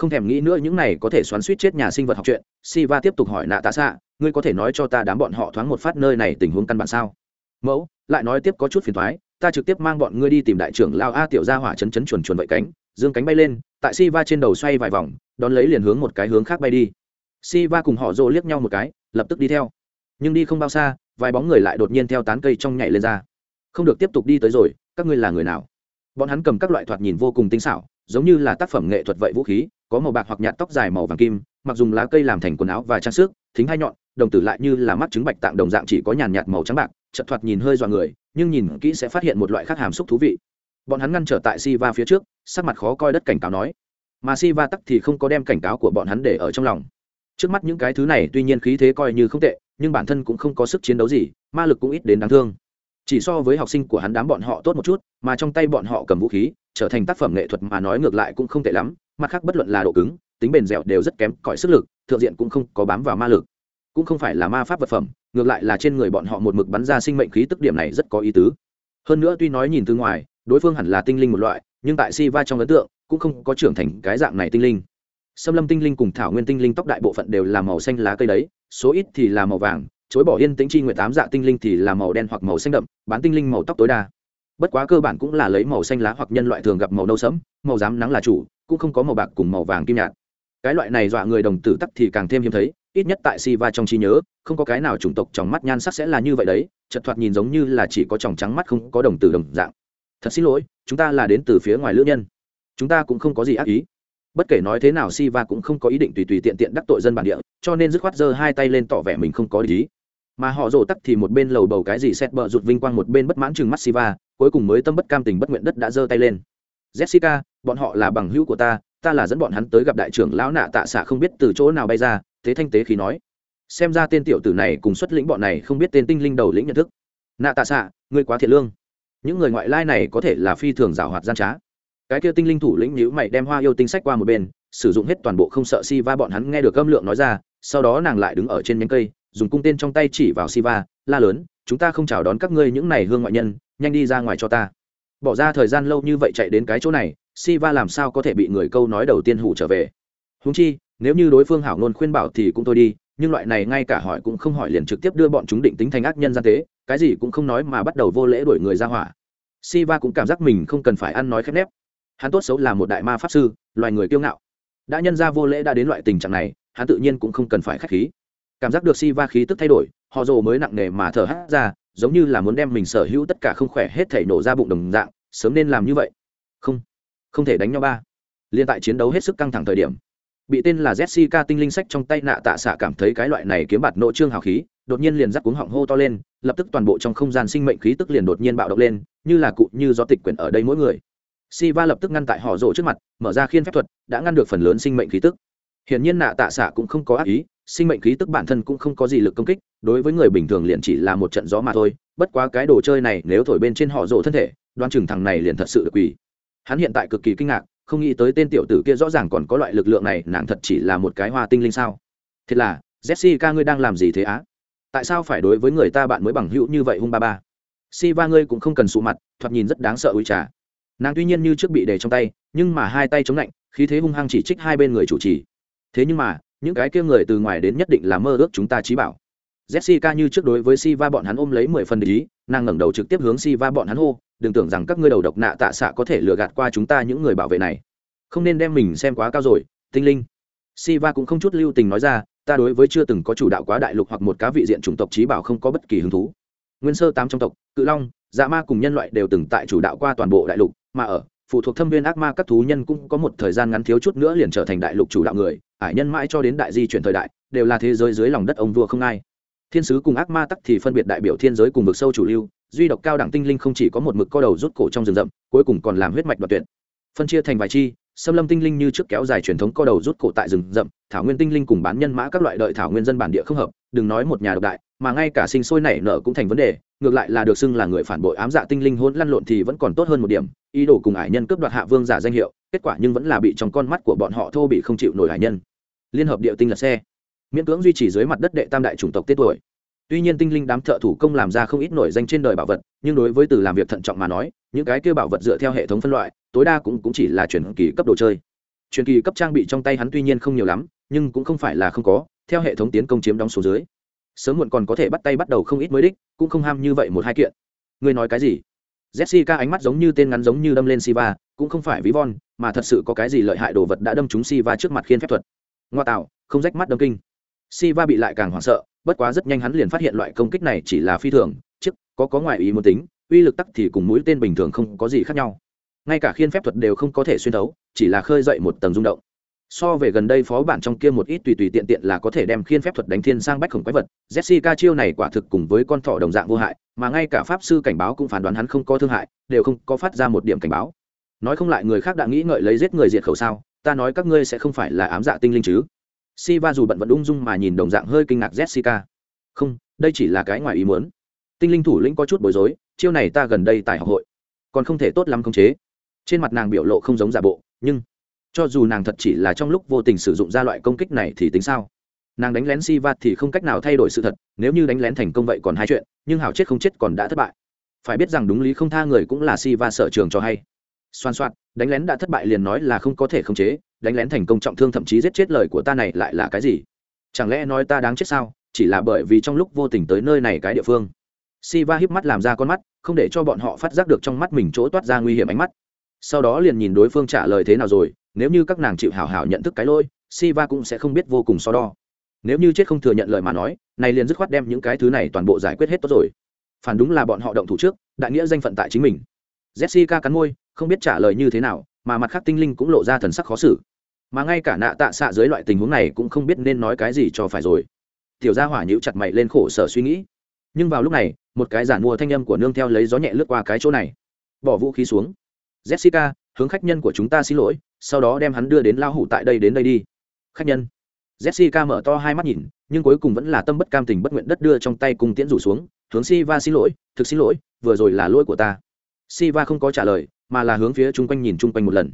Không thèm nghĩ nữa những này có thể xoắn suýt chết nhà sinh vật học chuyện si va tiếp tục hỏi nạ tạ xạ ngươi có thể nói cho ta đám bọn họ thoáng một phát nơi này tình huống căn bản sao? Mẫu, lại nói tiếp có chút phiền thoái ta trực tiếp mang bọn ngươi đi tìm đại trưởng lao a tiểu gia hỏa chấn chấn chuồn chuồn vậy cánh, dương cánh bay lên, tại si va trên đầu xoay vài vòng, đón lấy liền hướng một cái hướng khác bay đi. Si va cùng họ rồ liếc nhau một cái, lập tức đi theo. Nhưng đi không bao xa, vài bóng người lại đột nhiên theo tán cây trong nhảy lên ra. Không được tiếp tục đi tới rồi, các ngươi là người nào? Bọn hắn cầm các loại thoạt nhìn vô cùng tinh xảo, giống như là tác phẩm nghệ thuật vậy vũ khí có màu bạc hoặc nhạt tóc dài màu vàng kim, mặc dùng lá cây làm thành quần áo và trang sức, thính hai nhọn, đồng tử lại như là mắt trứng bạch tạng đồng dạng chỉ có nhàn nhạt màu trắng bạc, chật thoạt nhìn hơi dọa người, nhưng nhìn kỹ sẽ phát hiện một loại khác hàm xúc thú vị. Bọn hắn ngăn trở tại si va phía trước, sắc mặt khó coi đất cảnh cáo nói. Mà si va tắc thì không có đem cảnh cáo của bọn hắn để ở trong lòng. Trước mắt những cái thứ này tuy nhiên khí thế coi như không tệ, nhưng bản thân cũng không có sức chiến đấu gì, ma lực cũng ít đến đáng thương. Chỉ so với học sinh của hắn đám bọn họ tốt một chút, mà trong tay bọn họ cầm vũ khí, trở thành tác phẩm nghệ thuật mà nói ngược lại cũng không tệ lắm mặt khác bất luận là độ cứng, tính bền dẻo đều rất kém, cỏi sức lực, thượng diện cũng không có bám vào ma lực. Cũng không phải là ma pháp vật phẩm, ngược lại là trên người bọn họ một mực bắn ra sinh mệnh khí tức điểm này rất có ý tứ. Hơn nữa tuy nói nhìn từ ngoài, đối phương hẳn là tinh linh một loại, nhưng tại si va trong ấn tượng, cũng không có trưởng thành cái dạng này tinh linh. Xâm lâm tinh linh cùng thảo nguyên tinh linh tóc đại bộ phận đều là màu xanh lá cây đấy, số ít thì là màu vàng, chối bỏ yên tĩnh chi nguyện tám dạ tinh linh thì là màu đen hoặc màu xanh đậm, bán tinh linh màu tóc tối đa. Bất quá cơ bản cũng là lấy màu xanh lá hoặc nhân loại thường gặp màu nâu sẫm, màu rám nắng là chủ cũng không có màu bạc cùng màu vàng kim nhạt. Cái loại này dọa người đồng tử tắc thì càng thêm hiếm thấy, ít nhất tại si va trong trí nhớ, không có cái nào chủng tộc trong mắt nhan sắc sẽ là như vậy đấy chật thoạt nhìn giống như là chỉ có tròng trắng mắt không có đồng tử đồng dạng. Thật xin lỗi, chúng ta là đến từ phía ngoài lữ nhân. Chúng ta cũng không có gì ác ý. Bất kể nói thế nào si va cũng không có ý định tùy tùy tiện tiện đắc tội dân bản địa, cho nên dứt khoát giơ hai tay lên tỏ vẻ mình không có ý. Mà họ rồ tắc thì một bên lầu bầu cái gì xét bờ rụt vinh quang một bên bất mãn chừng mắt siva, cuối cùng mới tâm bất cam tình bất nguyện đất đã giơ tay lên jessica bọn họ là bằng hữu của ta ta là dẫn bọn hắn tới gặp đại trưởng lão nạ tạ xạ không biết từ chỗ nào bay ra thế thanh tế khí nói. Xem ra tên tiểu tử này cùng xuất lĩnh bọn này không biết tên tinh linh đầu lĩnh nhận thức. Nạ tạ xạ ngươi quá thiệt lương. Những người ngoại lai này có thể là phi thường giảo hoạt gian trá. Cái kia tinh linh thủ lĩnh nhữ mày đem hoa yêu tinh sách qua một bên sử dụng hết toàn bộ không sợ si va bọn hắn nghe được âm lượng nói ra sau đó nàng lại đứng ở trên nhánh cây dùng cung tên trong tay chỉ vào Si Va, la lớn chúng ta không chào đón các ngươi những này hương ngoại nhân nhanh đi ra ngoài cho ta bỏ ra thời gian lâu như vậy chạy đến cái chỗ này, siva làm sao có thể bị người câu nói đầu tiên hủ trở về? Húng chi, nếu như đối phương hảo ngôn khuyên bảo thì cũng thôi đi, nhưng loại này ngay cả hỏi cũng không hỏi liền trực tiếp đưa bọn chúng định tính thành ác nhân gian tế, cái gì cũng không nói mà bắt đầu vô lễ đuổi người ra hỏa. Siva cũng cảm giác mình không cần phải ăn nói khép nép. Hắn tốt xấu là một đại ma pháp sư, loài người kiêu ngạo. Đã nhân ra vô lễ đã đến loại tình trạng này, hắn tự nhiên cũng không cần phải k h á c h khí. Cảm giác được si va khí tức thay đổi, họ rồ mới nặng nề mà thở hát ra giống như là muốn đem mình sở hữu tất cả không khỏe hết thể nổ ra bụng đồng dạng, sớm nên làm như vậy. Không không thể đánh nhau ba. Liên tại chiến đấu hết sức căng thẳng thời điểm, bị tên là jessica tinh linh sách trong tay nạ tạ xạ cảm thấy cái loại này kiếm bạt nộ trương hào khí, đột nhiên liền rắc cuống họng hô to lên, lập tức toàn bộ trong không gian sinh mệnh khí tức liền đột nhiên bạo động lên, như là cụ như do tịch quyển ở đây mỗi người. Si va lập tức ngăn tại họ rộ trước mặt, mở ra khiên phép thuật, đã ngăn được phần lớn sinh mệnh khí tức. Hiển nhiên nạ tạ xạ cũng không có ác ý sinh mệnh khí tức bản thân cũng không có gì lực công kích, đối với người bình thường liền chỉ là một trận gió mà thôi, bất quá cái đồ chơi này nếu thổi bên trên họ rộ thân thể, đoan chừng thằng này liền thật sự được quỳ. Hắn hiện tại cực kỳ kinh ngạc, không nghĩ tới tên tiểu tử kia rõ ràng còn có loại lực lượng này, nàng thật chỉ là một cái hoa tinh linh sao. Thật là, jessica ngươi đang làm gì thế á? Tại sao phải đối với người ta bạn mới bằng hữu như vậy hung ba ba? Si va ngươi cũng không cần sụ mặt, thoạt nhìn rất đáng sợ ui trà. Nàng tuy nhiên như trước bị đề trong tay, nhưng mà hai tay chống lạnh, khí thế hung hăng chỉ trích hai bên người chủ trì. Thế nhưng mà những cái kia người từ ngoài đến nhất định là mơ ước chúng ta trí bảo. Jessica như trước đối với Siva bọn hắn ôm lấy mười phần ý, nàng ngẩng đầu trực tiếp hướng Siva bọn hắn hô, đừng tưởng rằng các ngươi đầu độc nạ tạ xạ có thể lừa gạt qua chúng ta những người bảo vệ này. Không nên đem mình xem quá cao rồi, tinh linh. Siva cũng không chút lưu tình nói ra, ta đối với chưa từng có chủ đạo quá đại lục hoặc một cá vị diện chủng tộc trí bảo không có bất kỳ hứng thú. Nguyên sơ tám trong tộc, cự long dạ ma cùng nhân loại đều từng tại chủ đạo qua toàn bộ đại lục, mà ở phụ thuộc thâm viên ác ma các thú nhân cũng có một thời gian ngắn thiếu chút nữa liền trở thành đại lục chủ đạo người, ải nhân mãi cho đến đại di chuyển thời đại, đều là thế giới dưới lòng đất ông vua không ai. Thiên sứ cùng ác ma tắc thì phân biệt đại biểu thiên giới cùng vực sâu chủ lưu, duy độc cao đẳng tinh linh không chỉ có một mực co đầu rút cổ trong rừng rậm, cuối cùng còn làm huyết mạch đoạt tuyệt. Phân chia thành vài chi xâm lâm tinh linh như trước kéo dài truyền thống co đầu rút cổ tại rừng rậm, thảo nguyên tinh linh cùng bán nhân mã các loại đợi thảo nguyên dân bản địa không hợp, đừng nói một nhà độc đại, mà ngay cả sinh sôi nảy nở cũng thành vấn đề, ngược lại là được xưng là người phản bội ám dạ tinh linh hôn lăn lộn thì vẫn còn tốt hơn một điểm, ý đồ cùng ải nhân cướp đoạt hạ vương giả danh hiệu, kết quả nhưng vẫn là bị trong con mắt của bọn họ thô bị không chịu nổi ải nhân. Liên hợp địa tinh là xe. Miễn cưỡng duy trì dưới mặt đất đệ tam đại chủng tộc tết tuổi. Tuy nhiên tinh linh đám thợ thủ công làm ra không ít nổi danh trên đời bảo vật, nhưng đối với từ làm việc thận trọng mà nói những cái kia bảo vật dựa theo hệ thống phân loại tối đa cũng, cũng chỉ là chuyển kỳ cấp đồ chơi. Chuyển kỳ cấp trang bị trong tay hắn tuy nhiên không nhiều lắm nhưng cũng không phải là không có theo hệ thống tiến công chiếm đóng số dưới. Sớm muộn còn có thể bắt tay bắt đầu không ít mới đích cũng không ham như vậy một hai kiện. Ngươi nói cái gì? Jessica ánh mắt giống như tên ngắn giống như đâm lên siva cũng không phải ví von mà thật sự có cái gì lợi hại đồ vật đã đâm chúng siva trước mặt khiên phép thuật. Ngoa tạo không rách mắt đâm kinh. Siva bị lại càng hoảng sợ bất quá rất nhanh hắn liền phát hiện loại công kích này chỉ là phi thường chức có có ngoại ý muốn tính uy lực tắc thì cùng mũi tên bình thường không có gì khác nhau. Ngay cả khiên phép thuật đều không có thể xuyên thấu, chỉ là khơi dậy một tầng rung động. So về gần đây phó bản trong kia một ít tùy tùy tiện tiện là có thể đem khiên phép thuật đánh thiên sang bách khổng quái vật, jessica chiêu này quả thực cùng với con thỏ đồng dạng vô hại, mà ngay cả pháp sư cảnh báo cũng phán đoán hắn không có thương hại, đều không có phát ra một điểm cảnh báo. Nói không lại người khác đã nghĩ ngợi lấy giết người diệt khẩu sao, ta nói các ngươi sẽ không phải là ám dạ tinh linh chứ? Si va dù bận vẫn ung dung mà nhìn đồng dạng hơi kinh ngạc jessica. Không, đây chỉ là cái ngoài ý muốn. Tinh linh thủ lĩnh có chút bối rối chiêu này ta gần đây tại học hội, còn không thể tốt lắm khống chế. Trên mặt nàng biểu lộ không giống giả bộ, nhưng cho dù nàng thật chỉ là trong lúc vô tình sử dụng ra loại công kích này thì tính sao? Nàng đánh lén si va thì không cách nào thay đổi sự thật, nếu như đánh lén thành công vậy còn hai chuyện, nhưng hảo chết không chết còn đã thất bại. Phải biết rằng đúng lý không tha người cũng là si va sở trường cho hay. Xoan xoạt, đánh lén đã thất bại liền nói là không có thể khống chế, đánh lén thành công trọng thương thậm chí giết chết lời của ta này lại là cái gì? Chẳng lẽ nói ta đáng chết sao? Chỉ là bởi vì trong lúc vô tình tới nơi này cái địa phương. Siva híp mắt làm ra con mắt, không để cho bọn họ phát giác được trong mắt mình chỗ toát ra nguy hiểm ánh mắt. Sau đó liền nhìn đối phương trả lời thế nào rồi, nếu như các nàng chịu hảo hảo nhận thức cái lôi, Siva cũng sẽ không biết vô cùng so đo. Nếu như chết không thừa nhận lời mà nói, này liền dứt khoát đem những cái thứ này toàn bộ giải quyết hết tốt rồi. Phản đúng là bọn họ động thủ trước, đại nghĩa danh phận tại chính mình. Jessica cắn môi, không biết trả lời như thế nào, mà mặt khác tinh linh cũng lộ ra thần sắc khó xử. Mà ngay cả nạ tạ xạ dưới loại tình huống này cũng không biết nên nói cái gì cho phải rồi. Tiểu gia hỏa nhíu chặt mày lên khổ sở suy nghĩ nhưng vào lúc này, một cái giản mua thanh âm của nương theo lấy gió nhẹ lướt qua cái chỗ này. Bỏ vũ khí xuống. Jessica, hướng khách nhân của chúng ta xin lỗi, sau đó đem hắn đưa đến lao hủ tại đây đến đây đi. Khách nhân. Jessica mở to hai mắt nhìn, nhưng cuối cùng vẫn là tâm bất cam tình bất nguyện đất đưa trong tay cùng tiễn rủ xuống, hướng siva xin lỗi, thực xin lỗi, vừa rồi là lỗi của ta. Siva không có trả lời, mà là hướng phía chung quanh nhìn chung quanh một lần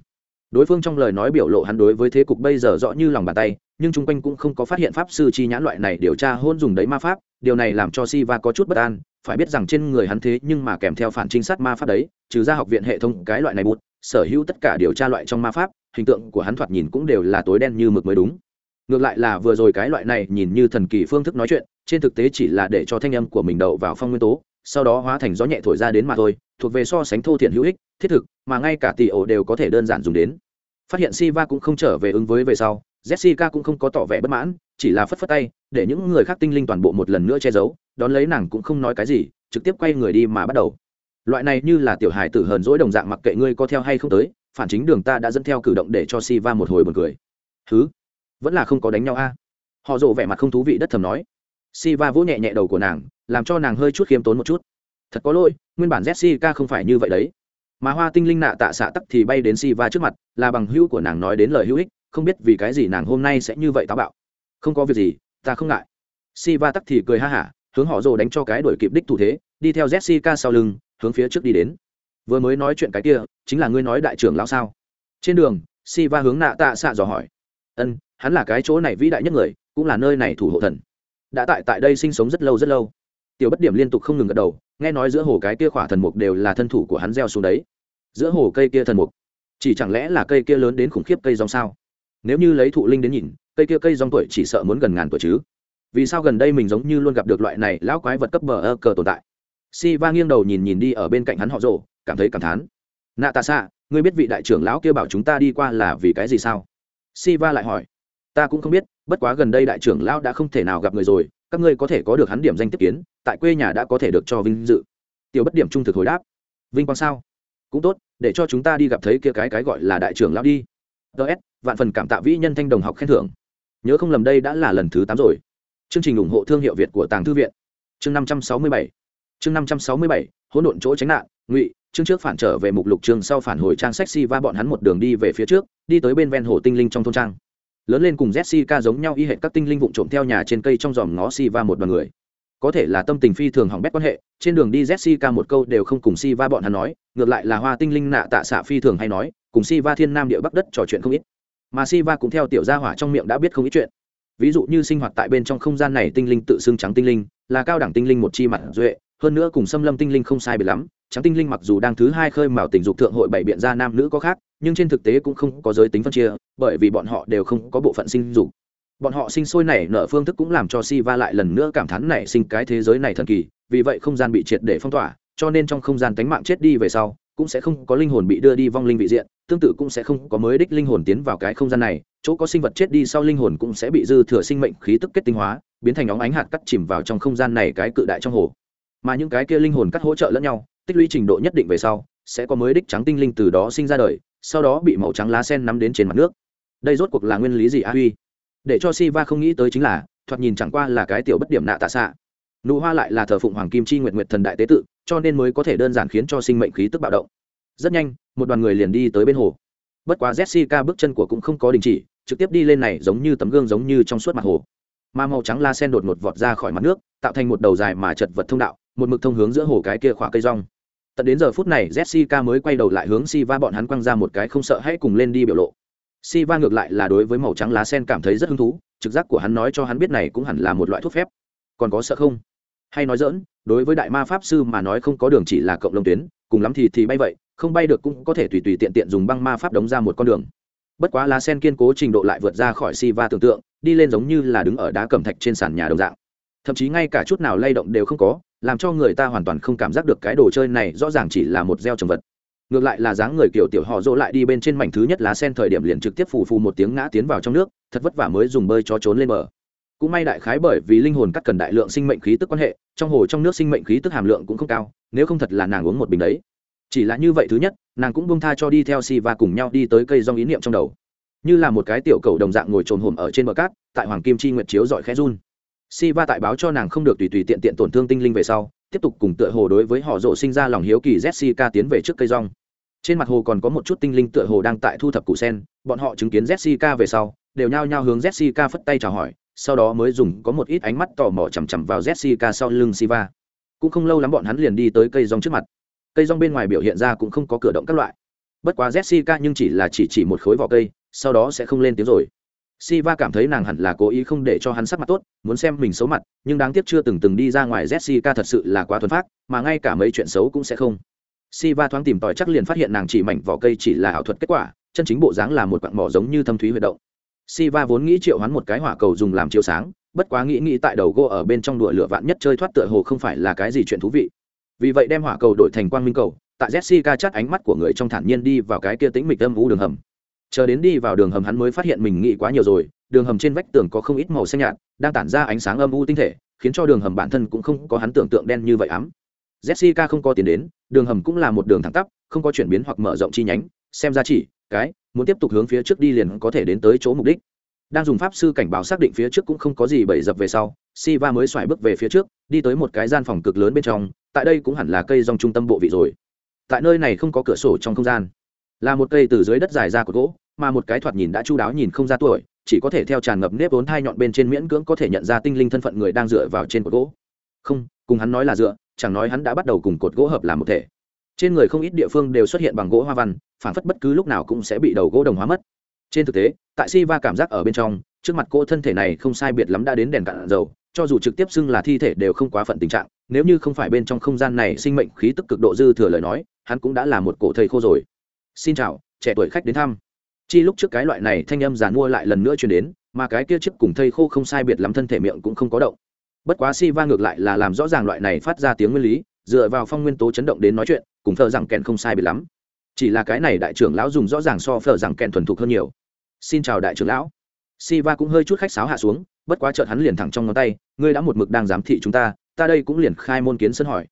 đối phương trong lời nói biểu lộ hắn đối với thế cục bây giờ rõ như lòng bàn tay nhưng chung quanh cũng không có phát hiện pháp sư chi nhãn loại này điều tra hôn dùng đấy ma pháp điều này làm cho Si Va có chút bất an, phải biết rằng trên người hắn thế nhưng mà kèm theo phản trinh sát ma pháp đấy, trừ ra học viện hệ thống cái loại này bụt sở hữu tất cả điều tra loại trong ma pháp, hình tượng của hắn thoạt nhìn cũng đều là tối đen như mực mới đúng. Ngược lại là vừa rồi cái loại này nhìn như thần kỳ phương thức nói chuyện, trên thực tế chỉ là để cho thanh âm của mình đậu vào phong nguyên tố, sau đó hóa thành gió nhẹ thổi ra đến mà thôi, thuộc về so sánh thô thiện hữu ích, thiết thực, mà ngay cả tỷ ổ đều có thể đơn giản dùng đến. Phát hiện Si Va cũng không trở về ứng với về sau, Jessica cũng không có tỏ vẻ bất mãn, chỉ là phất phất tay để những người khác tinh linh toàn bộ một lần nữa che giấu đón lấy nàng cũng không nói cái gì trực tiếp quay người đi mà bắt đầu. Loại này như là tiểu hài tử hờn dỗi đồng dạng mặc kệ ngươi có theo hay không tới phản chính đường ta đã dẫn theo cử động để cho si va một hồi buồn cười. Thứ vẫn là không có đánh nhau a? Họ rộ vẻ mặt không thú vị đất thầm nói. Si va vỗ nhẹ nhẹ đầu của nàng làm cho nàng hơi chút khiêm tốn một chút. Thật có lỗi nguyên bản jessica không phải như vậy đấy mà hoa tinh linh nạ tạ xạ tắc thì bay đến si va trước mặt, là bằng hữu của nàng nói đến lời hữu ích, không biết vì cái gì nàng hôm nay sẽ như vậy táo bạo. Không có việc gì, ta không ngại. Si va tắc thì cười ha hả, hướng họ rồ đánh cho cái đuổi kịp đích thủ thế, đi theo jessica sau lưng, hướng phía trước đi đến. Vừa mới nói chuyện cái kia, chính là ngươi nói đại trưởng lão sao? Trên đường si va hướng nạ tạ xạ dò hỏi. Ân, hắn là cái chỗ này vĩ đại nhất người, cũng là nơi này thủ hộ thần. Đã tại tại đây sinh sống rất lâu rất lâu tiểu bất điểm liên tục không ngừng gật đầu, nghe nói giữa hồ cái kia khỏa thần mục đều là thân thủ của hắn gieo xuống đấy. Giữa hồ cây kia thần mục, chỉ chẳng lẽ là cây kia lớn đến khủng khiếp cây rong sao? Nếu như lấy thụ linh đến nhìn, cây kia cây rong tuổi chỉ sợ muốn gần ngàn tuổi chứ. Vì sao gần đây mình giống như luôn gặp được loại này lão quái vật cấp bờ ơ cờ tồn tại? Si va nghiêng đầu nhìn nhìn đi ở bên cạnh hắn họ rồ cảm thấy cảm thán. Nạ tạ xạ ngươi biết vị đại trưởng lão kia bảo chúng ta đi qua là vì cái gì sao? Si va lại hỏi. Ta cũng không biết, bất quá gần đây đại trưởng lão đã không thể nào gặp người rồi các ngươi có thể có được hắn điểm danh tiếp kiến, tại quê nhà đã có thể được cho vinh dự. Tiểu bất điểm trung thực hồi đáp. Vinh quang sao? Cũng tốt, để cho chúng ta đi gặp thấy kia cái cái gọi là đại trưởng lão đi. Ts vạn phần cảm tạ vĩ nhân thanh đồng học khen thưởng. Nhớ không lầm đây đã là lần thứ tám rồi. Chương trình ủng hộ thương hiệu việt của tàng thư viện. Chương năm trăm sáu mươi bảy. Chương năm trăm sáu mươi bảy, hỗn độn chỗ tránh nạn, ngụy, chương trước phản trở về mục lục trường sau phản hồi trang sách si bọn hắn một đường đi về phía trước, đi tới bên ven hồ tinh linh trong thôn trang lớn lên cùng jessica giống nhau y hệ các tinh linh vụn trộm theo nhà trên cây trong dòm ngó si va một đoàn người. Có thể là tâm tình phi thường hỏng bét quan hệ, trên đường đi jessica một câu đều không cùng si va bọn hắn nói, ngược lại là hoa tinh linh nạ tạ xạ phi thường hay nói, cùng si va thiên nam địa bắc đất trò chuyện không ít. Mà si va cũng theo tiểu gia hỏa trong miệng đã biết không ít chuyện. Ví dụ như sinh hoạt tại bên trong không gian này tinh linh tự xưng trắng tinh linh, là cao đẳng tinh linh một chi mặt duệ, hơn nữa cùng xâm lâm tinh linh không sai biệt lắm, trắng tinh linh mặc dù đang thứ hai khơi mào tình dục thượng hội bảy biện ra nam nữ có khác nhưng trên thực tế cũng không có giới tính phân chia, bởi vì bọn họ đều không có bộ phận sinh dục. Bọn họ sinh sôi nảy nở phương thức cũng làm cho si va lại lần nữa cảm thán nảy sinh cái thế giới này thần kỳ, vì vậy không gian bị triệt để phong tỏa, cho nên trong không gian tánh mạng chết đi về sau, cũng sẽ không có linh hồn bị đưa đi vong linh vị diện, tương tự cũng sẽ không có mới đích linh hồn tiến vào cái không gian này, chỗ có sinh vật chết đi sau linh hồn cũng sẽ bị dư thừa sinh mệnh khí tức kết tinh hóa, biến thành óng ánh hạt cắt chìm vào trong không gian này cái cự đại trong hồ. Mà những cái kia linh hồn cắt hỗ trợ lẫn nhau, tích lũy trình độ nhất định về sau, sẽ có mới đích trắng tinh linh từ đó sinh ra đời sau đó bị màu trắng lá sen nắm đến trên mặt nước. Đây rốt cuộc là nguyên lý gì a huy? Để cho si va không nghĩ tới chính là, thoạt nhìn chẳng qua là cái tiểu bất điểm nạ tạ xạ. Nụ hoa lại là thờ phụng hoàng kim chi nguyện nguyệt thần đại tế tự, cho nên mới có thể đơn giản khiến cho sinh mệnh khí tức bạo động. Rất nhanh, một đoàn người liền đi tới bên hồ. Bất quá jessica bước chân của cũng không có đình chỉ, trực tiếp đi lên này giống như tấm gương giống như trong suốt mặt hồ. Mà màu trắng la sen đột ngột vọt ra khỏi mặt nước, tạo thành một đầu dài mà chật vật thông đạo, một mực thông hướng giữa hồ cái kia khỏa cây rong tận đến giờ phút này, jessica mới quay đầu lại hướng si va bọn hắn quăng ra một cái không sợ hãy cùng lên đi biểu lộ. Si va ngược lại là đối với màu trắng lá sen cảm thấy rất hứng thú, trực giác của hắn nói cho hắn biết này cũng hẳn là một loại thuốc phép. Còn có sợ không? Hay nói dỡn đối với đại ma pháp sư mà nói không có đường chỉ là cộng lông tuyến, cùng lắm thì thì bay vậy, không bay được cũng có thể tùy tùy tiện tiện dùng băng ma pháp đóng ra một con đường. Bất quá lá sen kiên cố trình độ lại vượt ra khỏi si va tưởng tượng, đi lên giống như là đứng ở đá cẩm thạch trên sàn nhà đồng dạng. Thậm chí ngay cả chút nào lay động đều không có làm cho người ta hoàn toàn không cảm giác được cái đồ chơi này rõ ràng chỉ là một gieo trồng vật. Ngược lại là dáng người kiểu tiểu họ dỗ lại đi bên trên mảnh thứ nhất lá sen thời điểm liền trực tiếp phù phù một tiếng ngã tiến vào trong nước, thật vất vả mới dùng bơi cho trốn lên bờ. Cũng may đại khái bởi vì linh hồn cắt cần đại lượng sinh mệnh khí tức quan hệ, trong hồ trong nước sinh mệnh khí tức hàm lượng cũng không cao, nếu không thật là nàng uống một bình đấy. Chỉ là như vậy thứ nhất, nàng cũng bông tha cho đi theo si và cùng nhau đi tới cây rong ý niệm trong đầu. Như là một cái tiểu cầu đồng dạng ngồi trồn hồm ở trên bờ cát, tại hoàng kim chi nguyệt chiếu dọi khẽ run si va tại báo cho nàng không được tùy tùy tiện tiện tổn thương tinh linh về sau, tiếp tục cùng tựa hồ đối với họ rộ sinh ra lòng hiếu kỳ jessica tiến về trước cây rong. Trên mặt hồ còn có một chút tinh linh tựa hồ đang tại thu thập củ sen, bọn họ chứng kiến jessica về sau, đều nhao nhao hướng jessica phất tay chào hỏi, sau đó mới dùng có một ít ánh mắt tò mò chằm chằm vào jessica sau lưng siva. Cũng không lâu lắm bọn hắn liền đi tới cây rong trước mặt. Cây rong bên ngoài biểu hiện ra cũng không có cửa động các loại. Bất quá jessica nhưng chỉ là chỉ chỉ một khối vỏ cây, sau đó sẽ không lên tiếng rồi. Siva cảm thấy nàng hẳn là cố ý không để cho hắn sắc mặt tốt, muốn xem mình xấu mặt, nhưng đáng tiếc chưa từng từng đi ra ngoài Jessica thật sự là quá thuần phác, mà ngay cả mấy chuyện xấu cũng sẽ không. Siva thoáng tìm tòi chắc liền phát hiện nàng chỉ mảnh vỏ cây chỉ là ảo thuật kết quả, chân chính bộ dáng là một quặng mỏ giống như thâm thúy huy động. Siva vốn nghĩ triệu hắn một cái hỏa cầu dùng làm chiếu sáng, bất quá nghĩ nghĩ tại đầu gỗ ở bên trong đùa lửa vạn nhất chơi thoát tựa hồ không phải là cái gì chuyện thú vị. Vì vậy đem hỏa cầu đổi thành quang minh cầu, tại Jessica chát ánh mắt của người trong thản nhiên đi vào cái kia tĩnh mịch âm u đường hầm chờ đến đi vào đường hầm hắn mới phát hiện mình nghĩ quá nhiều rồi, đường hầm trên vách tường có không ít màu xanh nhạt, đang tản ra ánh sáng âm u tinh thể, khiến cho đường hầm bản thân cũng không có hắn tưởng tượng đen như vậy ám. Jessica không có tiền đến, đường hầm cũng là một đường thẳng tắp, không có chuyển biến hoặc mở rộng chi nhánh, xem ra chỉ cái, muốn tiếp tục hướng phía trước đi liền có thể đến tới chỗ mục đích. Đang dùng pháp sư cảnh báo xác định phía trước cũng không có gì bậy dập về sau, Siva mới xoài bước về phía trước, đi tới một cái gian phòng cực lớn bên trong, tại đây cũng hẳn là cây dòng trung tâm bộ vị rồi. Tại nơi này không có cửa sổ trong không gian là một cây từ dưới đất dài ra của gỗ, mà một cái thoạt nhìn đã chu đáo nhìn không ra tuổi, chỉ có thể theo tràn ngập nếp vốn thai nhọn bên trên miễn cưỡng có thể nhận ra tinh linh thân phận người đang dựa vào trên cột gỗ. Không, cùng hắn nói là dựa, chẳng nói hắn đã bắt đầu cùng cột gỗ hợp làm một thể. Trên người không ít địa phương đều xuất hiện bằng gỗ hoa văn phản phất bất cứ lúc nào cũng sẽ bị đầu gỗ đồng hóa mất. Trên thực tế, tại si va cảm giác ở bên trong, trước mặt cô thân thể này không sai biệt lắm đã đến đèn cạn dầu, cho dù trực tiếp xưng là thi thể đều không quá phận tình trạng, nếu như không phải bên trong không gian này sinh mệnh khí tức cực độ dư thừa lời nói, hắn cũng đã là một cổ thầy khô rồi xin chào, trẻ tuổi khách đến thăm. Chi lúc trước cái loại này thanh âm giàn mua lại lần nữa chuyển đến, mà cái kia chiếc cùng thây khô không sai biệt lắm thân thể miệng cũng không có động. Bất quá si va ngược lại là làm rõ ràng loại này phát ra tiếng nguyên lý, dựa vào phong nguyên tố chấn động đến nói chuyện, cùng thợ rằng kèn không sai biệt lắm. Chỉ là cái này đại trưởng lão dùng rõ ràng so phở rằng kèn thuần thục hơn nhiều. Xin chào đại trưởng lão. Si va cũng hơi chút khách sáo hạ xuống, bất quá chợt hắn liền thẳng trong ngón tay, ngươi đã một mực đang giám thị chúng ta ta đây cũng liền khai môn kiến sân hỏi.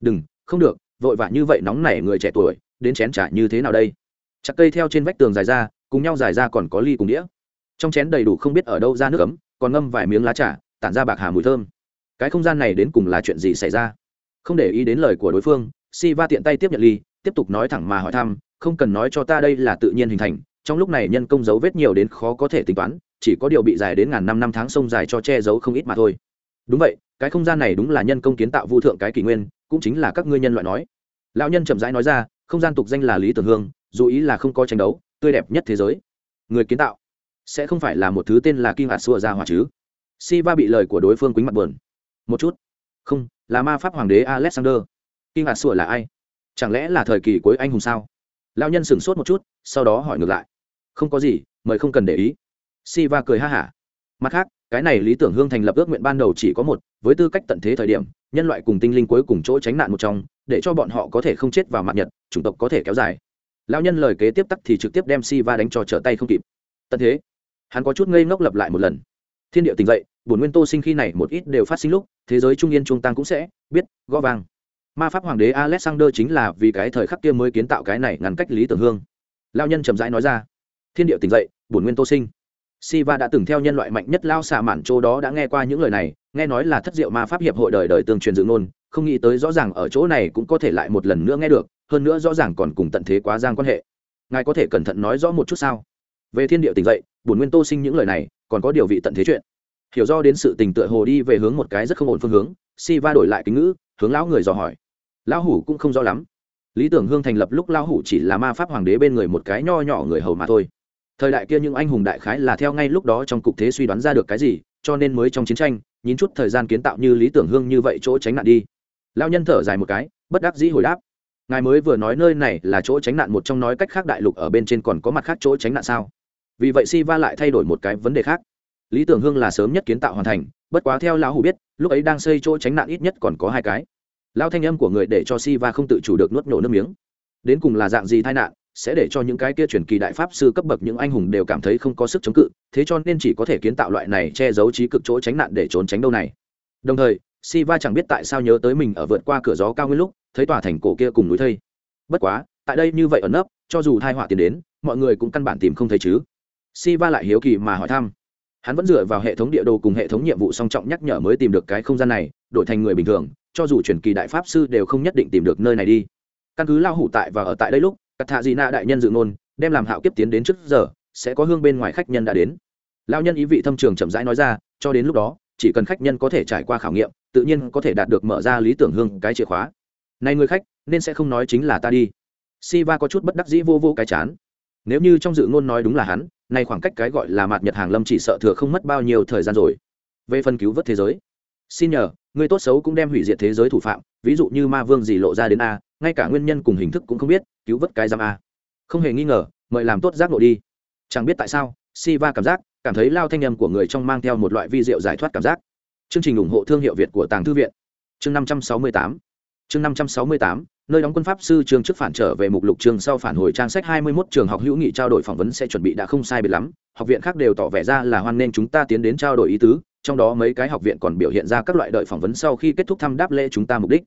Đừng, không được, vội vã như vậy nóng nảy người trẻ tuổi đến chén trà như thế nào đây? Chặt cây theo trên vách tường dài ra, cùng nhau dài ra còn có ly cùng đĩa. Trong chén đầy đủ không biết ở đâu ra nước ấm, còn ngâm vài miếng lá trà, tản ra bạc hà mùi thơm. Cái không gian này đến cùng là chuyện gì xảy ra? Không để ý đến lời của đối phương si va tiện tay tiếp nhận ly, tiếp tục nói thẳng mà hỏi thăm, không cần nói cho ta đây là tự nhiên hình thành, trong lúc này nhân công dấu vết nhiều đến khó có thể tính toán, chỉ có điều bị dài đến ngàn năm năm tháng sông dài cho che giấu không ít mà thôi. Đúng vậy, cái không gian này đúng là nhân công kiến tạo vô thượng cái kỷ nguyên, cũng chính là các ngươi nhân loại nói. Lão nhân chậm rãi nói ra không gian tục danh là lý tưởng hương, dù ý là không có tranh đấu, tươi đẹp nhất thế giới. Người kiến tạo, sẽ không phải là một thứ tên là kim hạt xua ra hỏa chứ? Si va bị lời của đối phương quýnh mặt buồn. Một chút. Không, là ma pháp hoàng đế alexander. Kim hạt xua là ai? Chẳng lẽ là thời kỳ cuối anh hùng sao? Lao nhân sửng sốt một chút, sau đó hỏi ngược lại. Không có gì, mời không cần để ý. Si va cười ha hả. Mặt khác cái này lý tưởng hương thành lập ước nguyện ban đầu chỉ có một, với tư cách tận thế thời điểm, nhân loại cùng tinh linh cuối cùng chỗ tránh nạn một trong, để cho bọn họ có thể không chết vào mặt nhật, chủng tộc có thể kéo dài. Lão nhân lời kế tiếp tắc thì trực tiếp đem si va đánh cho trở tay không kịp. Tận thế. Hắn có chút ngây ngốc lập lại một lần. Thiên địa tỉnh dậy, bổn nguyên tô sinh khi này một ít đều phát sinh lúc, thế giới trung yên trung tăng cũng sẽ biết, gõ vàng ma pháp hoàng đế alexander chính là vì cái thời khắc kia mới kiến tạo cái này ngăn cách lý tưởng hương. Lao nhân chậm rãi nói ra. Thiên địa tỉnh dậy, bổn nguyên tô sinh. Siva đã từng theo nhân loại mạnh nhất lao xạ mạn châu đó đã nghe qua những lời này, nghe nói là thất diệu ma pháp hiệp hội đời đời tương truyền dựng ngôn, không nghĩ tới rõ ràng ở chỗ này cũng có thể lại một lần nữa nghe được, hơn nữa rõ ràng còn cùng tận thế quá giang quan hệ. Ngài có thể cẩn thận nói rõ một chút sao? Về thiên địa tỉnh dậy, bổn nguyên tô sinh những lời này, còn có điều vị tận thế chuyện. Hiểu do đến sự tình tựa hồ đi về hướng một cái rất không ổn phương hướng, Siva đổi lại kính ngữ, hướng lão người dò hỏi. Lão hủ cũng không rõ lắm. Lý tưởng hương thành lập lúc lão hủ chỉ là ma pháp hoàng đế bên người một cái nho nhỏ người hầu mà thôi thời đại kia những anh hùng đại khái là theo ngay lúc đó trong cục thế suy đoán ra được cái gì, cho nên mới trong chiến tranh, nhín chút thời gian kiến tạo như lý tưởng hương như vậy chỗ tránh nạn đi. Lao nhân thở dài một cái, bất đắc dĩ hồi đáp. Ngài mới vừa nói nơi này là chỗ tránh nạn, một trong nói cách khác đại lục ở bên trên còn có mặt khác chỗ tránh nạn sao? Vì vậy si va lại thay đổi một cái vấn đề khác. Lý tưởng hương là sớm nhất kiến tạo hoàn thành, bất quá theo lão hủ biết, lúc ấy đang xây chỗ tránh nạn ít nhất còn có hai cái. Lao thanh âm của người để cho si va không tự chủ được nuốt nổ nước miếng. Đến cùng là dạng gì tai nạn sẽ để cho những cái kia truyền kỳ đại pháp sư cấp bậc những anh hùng đều cảm thấy không có sức chống cự, thế cho nên chỉ có thể kiến tạo loại này che giấu trí cực chỗ tránh nạn để trốn tránh đâu này. Đồng thời si va chẳng biết tại sao nhớ tới mình ở vượt qua cửa gió cao nguyên lúc, thấy tòa thành cổ kia cùng núi thây. Bất quá, tại đây như vậy ẩn nấp, cho dù thai họa tiền đến, mọi người cũng căn bản tìm không thấy chứ. Si va lại hiếu kỳ mà hỏi thăm. Hắn vẫn dựa vào hệ thống địa đồ cùng hệ thống nhiệm vụ song trọng nhắc nhở mới tìm được cái không gian này, đổi thành người bình thường, cho dù truyền kỳ đại pháp sư đều không nhất định tìm được nơi này đi. Căn cứ lao hủ tại và ở tại đây lúc cắt thạ dị na đại nhân dự ngôn, đem làm hạo kiếp tiến đến trước giờ, sẽ có hương bên ngoài khách nhân đã đến. Lao nhân ý vị thâm trường chậm rãi nói ra, cho đến lúc đó, chỉ cần khách nhân có thể trải qua khảo nghiệm, tự nhiên có thể đạt được mở ra lý tưởng hương cái chìa khóa. Này người khách, nên sẽ không nói chính là ta đi. Si va có chút bất đắc dĩ vô vô cái chán. Nếu như trong dự ngôn nói đúng là hắn nay khoảng cách cái gọi là mạt nhật hàng lâm chỉ sợ thừa không mất bao nhiêu thời gian rồi. Về phần cứu vớt thế giới, xin nhờ, người tốt xấu cũng đem hủy diệt thế giới thủ phạm, ví dụ như ma vương gì lộ ra đến a, ngay cả nguyên nhân cùng hình thức cũng không biết cứu vớt cái giam a. Không hề nghi ngờ, mời làm tốt giác nội đi. Chẳng biết tại sao si va cảm giác, cảm thấy lao thanh âm của người trong mang theo một loại vi rượu giải thoát cảm giác. Chương trình ủng hộ thương hiệu việt của tàng thư viện. Chương năm trăm sáu mươi tám. Chương năm trăm sáu mươi tám, nơi đóng quân pháp sư trường trước phản trở về mục lục trường sau phản hồi trang sách hai mươi 21 trường học hữu nghị trao đổi phỏng vấn sẽ chuẩn bị đã không sai biệt lắm. Học viện khác đều tỏ vẻ ra là hoan nghênh chúng ta tiến đến trao đổi ý tứ, trong đó mấy cái học viện còn biểu hiện ra các loại đợi phỏng vấn sau khi kết thúc thăm đáp lễ chúng ta mục đích.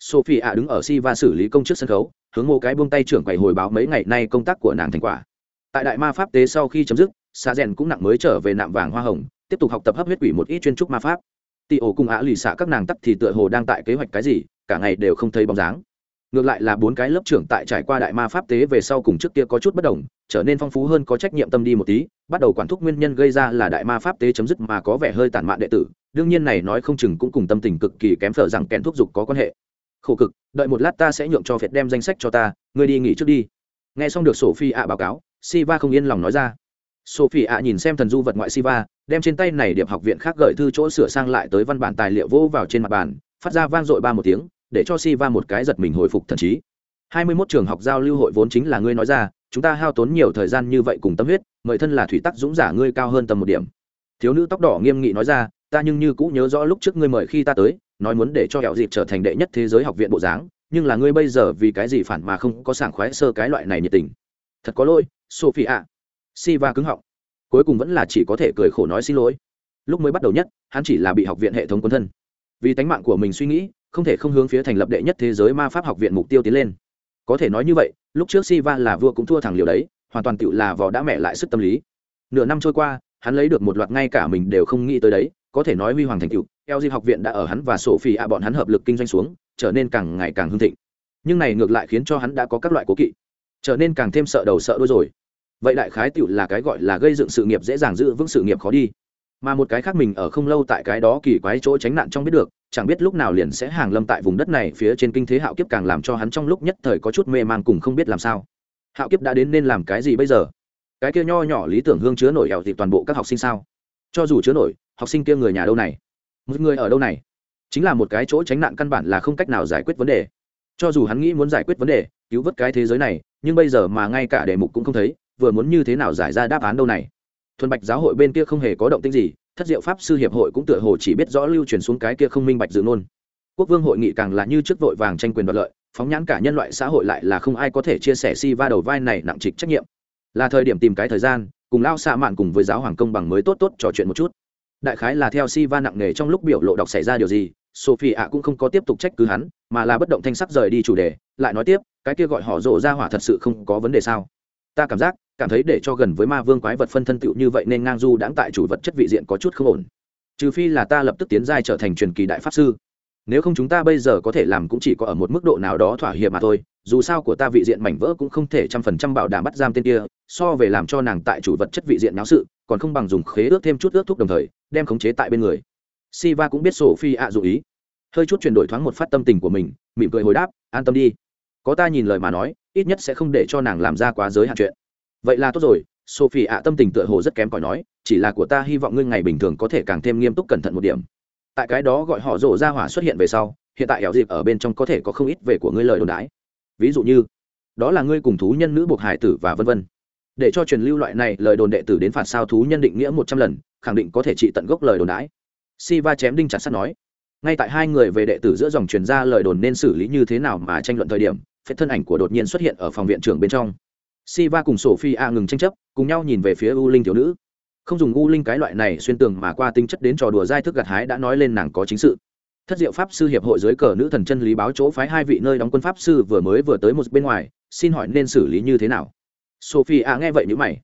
Sophie ạ đứng ở si và xử lý công chức sân khấu hướng mô cái buông tay trưởng quầy hồi báo mấy ngày nay công tác của nàng thành quả. Tại đại ma pháp tế sau khi chấm dứt xa rèn cũng nặng mới trở về nạm vàng hoa hồng, tiếp tục học tập hấp huyết quỷ một ít chuyên trúc ma pháp. Tị ổ cùng ạ lì xạ các nàng tắt thì tựa hồ đang tại kế hoạch cái gì, cả ngày đều không thấy bóng dáng. Ngược lại là bốn cái lớp trưởng tại trải qua đại ma pháp tế về sau cùng trước kia có chút bất đồng, trở nên phong phú hơn có trách nhiệm tâm đi một tí, bắt đầu quản thúc nguyên nhân gây ra là đại ma pháp tế chấm dứt mà có vẻ hơi tản mạn đệ tử, đương nhiên này nói không chừng cũng cùng tâm tình cực kỳ kém phở rằng kèn thuốc dục có quan hệ khổ cực đợi một lát ta sẽ nhượng cho phệt đem danh sách cho ta ngươi đi nghỉ trước đi nghe xong được sophie ạ báo cáo siva không yên lòng nói ra sophie ạ nhìn xem thần du vật ngoại siva đem trên tay này điệp học viện khác gợi thư chỗ sửa sang lại tới văn bản tài liệu vô vào trên mặt bàn phát ra vang dội ba một tiếng để cho Siva một cái giật mình hồi phục thần trí. 21 trường học giao lưu hội vốn chính là ngươi nói ra, chúng ta hao tốn nhiều thời gian như vậy cùng tâm huyết, mời thân là thủy tắc dũng giả ngươi cao hơn tầm một điểm. Thiếu nữ tóc đỏ nghiêm nghị nói ra, ta nhưng như cũ nhớ rõ lúc trước ngươi mời khi ta tới, nói muốn để cho hẻo dịp trở thành đệ nhất thế giới học viện bộ dáng, nhưng là ngươi bây giờ vì cái gì phản mà không có sảng khoái sơ cái loại này nhiệt tình. Thật có lỗi, Sophie ạ. Siva cứng họng. Cuối cùng vẫn là chỉ có thể cười khổ nói xin lỗi. Lúc mới bắt đầu nhất, hắn chỉ là bị học viện hệ thống quân thân. Vì tánh mạng của mình suy nghĩ, không thể không hướng phía thành lập đệ nhất thế giới ma pháp học viện mục tiêu tiến lên có thể nói như vậy lúc trước Siva là vua cũng thua thẳng liều đấy hoàn toàn tựu là vò đã mẹ lại sức tâm lý nửa năm trôi qua hắn lấy được một loạt ngay cả mình đều không nghĩ tới đấy có thể nói huy hoàng thành tựu eo di học viện đã ở hắn và sổ phi ạ bọn hắn hợp lực kinh doanh xuống, trở nên càng ngày càng hưng thịnh. Nhưng này ngược lại khiến cho hắn đã có các loại cố kỵ, trở nên càng thêm sợ đầu sợ đuôi rồi. Vậy đại khái tựu là cái gọi là gây dựng sự nghiệp dễ dàng giữ vững sự nghiệp khó đi. Mà một cái khác mình ở không lâu tại cái đó kỳ quái chỗ tránh nạn trong biết được, chẳng biết lúc nào liền sẽ hàng lâm tại vùng đất này phía trên kinh thế hạo kiếp càng làm cho hắn trong lúc nhất thời có chút mê man cùng không biết làm sao. Hạo kiếp đã đến nên làm cái gì bây giờ? Cái kia nho nhỏ lý tưởng hương chứa nổi ẻo dịp toàn bộ các học sinh sao? Cho dù chứa nổi, học sinh kia người nhà đâu này? Một người ở đâu này? Chính là một cái chỗ tránh nạn căn bản là không cách nào giải quyết vấn đề. Cho dù hắn nghĩ muốn giải quyết vấn đề, cứu vớt cái thế giới này, nhưng bây giờ mà ngay cả đề mục cũng không thấy, vừa muốn như thế nào giải ra đáp án đâu này? Thuần bạch giáo hội bên kia không hề có động tĩnh gì, thất diệu pháp sư hiệp hội cũng tựa hồ chỉ biết rõ lưu truyền xuống cái kia không minh bạch dự ngôn. Quốc vương hội nghị càng là như trước vội vàng tranh quyền đoạt lợi, phóng nhãn cả nhân loại xã hội lại là không ai có thể chia sẻ si va đầu vai này nặng trịch trách nhiệm. Là thời điểm tìm cái thời gian, cùng lao xạ mạn cùng với giáo hoàng công bằng mới tốt tốt trò chuyện một chút đại khái là theo si va nặng nề trong lúc biểu lộ đọc xảy ra điều gì sophie ạ cũng không có tiếp tục trách cứ hắn, mà là bất động thanh sắc rời đi chủ đề, lại nói tiếp, cái kia gọi họ rộ ra hỏa thật sự không có vấn đề sao? Ta cảm giác, cảm thấy để cho gần với ma vương quái vật phân thân tựu như vậy nên ngang du đãng tại chủ vật chất vị diện có chút không ổn. Trừ phi là ta lập tức tiến giai trở thành truyền kỳ đại pháp sư. Nếu không chúng ta bây giờ có thể làm cũng chỉ có ở một mức độ nào đó thỏa hiệp mà thôi, dù sao của ta vị diện mảnh vỡ cũng không thể trăm phần trăm bảo đảm bắt giam tên kia, so về làm cho nàng tại chủ vật chất vị diện náo sự còn không bằng dùng khế ước thêm chút ước thúc đồng thời, đem khống chế tại bên người. Siva cũng biết sổ phi ạ dụ ý. Hơi chút chuyển đổi thoáng một phát tâm tình của mình, mỉm cười hồi đáp, an tâm đi. Có ta nhìn lời mà nói, ít nhất sẽ không để cho nàng làm ra quá giới hạn chuyện. Vậy là tốt rồi. Sophie ạ tâm tình tựa hồ rất kém cỏi nói, chỉ là của ta hy vọng ngươi ngày bình thường có thể càng thêm nghiêm túc cẩn thận một điểm. Tại cái đó gọi họ rổ ra hỏa xuất hiện về sau, hiện tại ẻo dịp ở bên trong có thể có không ít về của ngươi lời đồn đái ví dụ như, đó là ngươi cùng thú nhân nữ buộc hải tử và vân vân để cho truyền lưu loại này lời đồn đệ tử đến phạt sao thú nhân định nghĩa một trăm lần, khẳng định có thể trị tận gốc lời đồn đãi. Si va chém đinh chặt sắt nói, ngay tại hai người về đệ tử giữa dòng truyền ra lời đồn nên xử lý như thế nào mà tranh luận thời điểm phép thân ảnh của đột nhiên xuất hiện ở phòng viện trưởng bên trong. Si va cùng sophie a ngừng tranh chấp, cùng nhau nhìn về phía u linh thiếu nữ. Không dùng u linh cái loại này xuyên tường mà qua tinh chất đến trò đùa dai thức gặt hái đã nói lên nàng có chính sự. Thất diệu pháp sư hiệp hội dưới cờ nữ thần chân lý báo chỗ phái hai vị nơi đóng quân pháp sư vừa mới vừa tới một bên ngoài, xin hỏi nên xử lý như thế nào? Sophie a nghe vậy nhữ mày.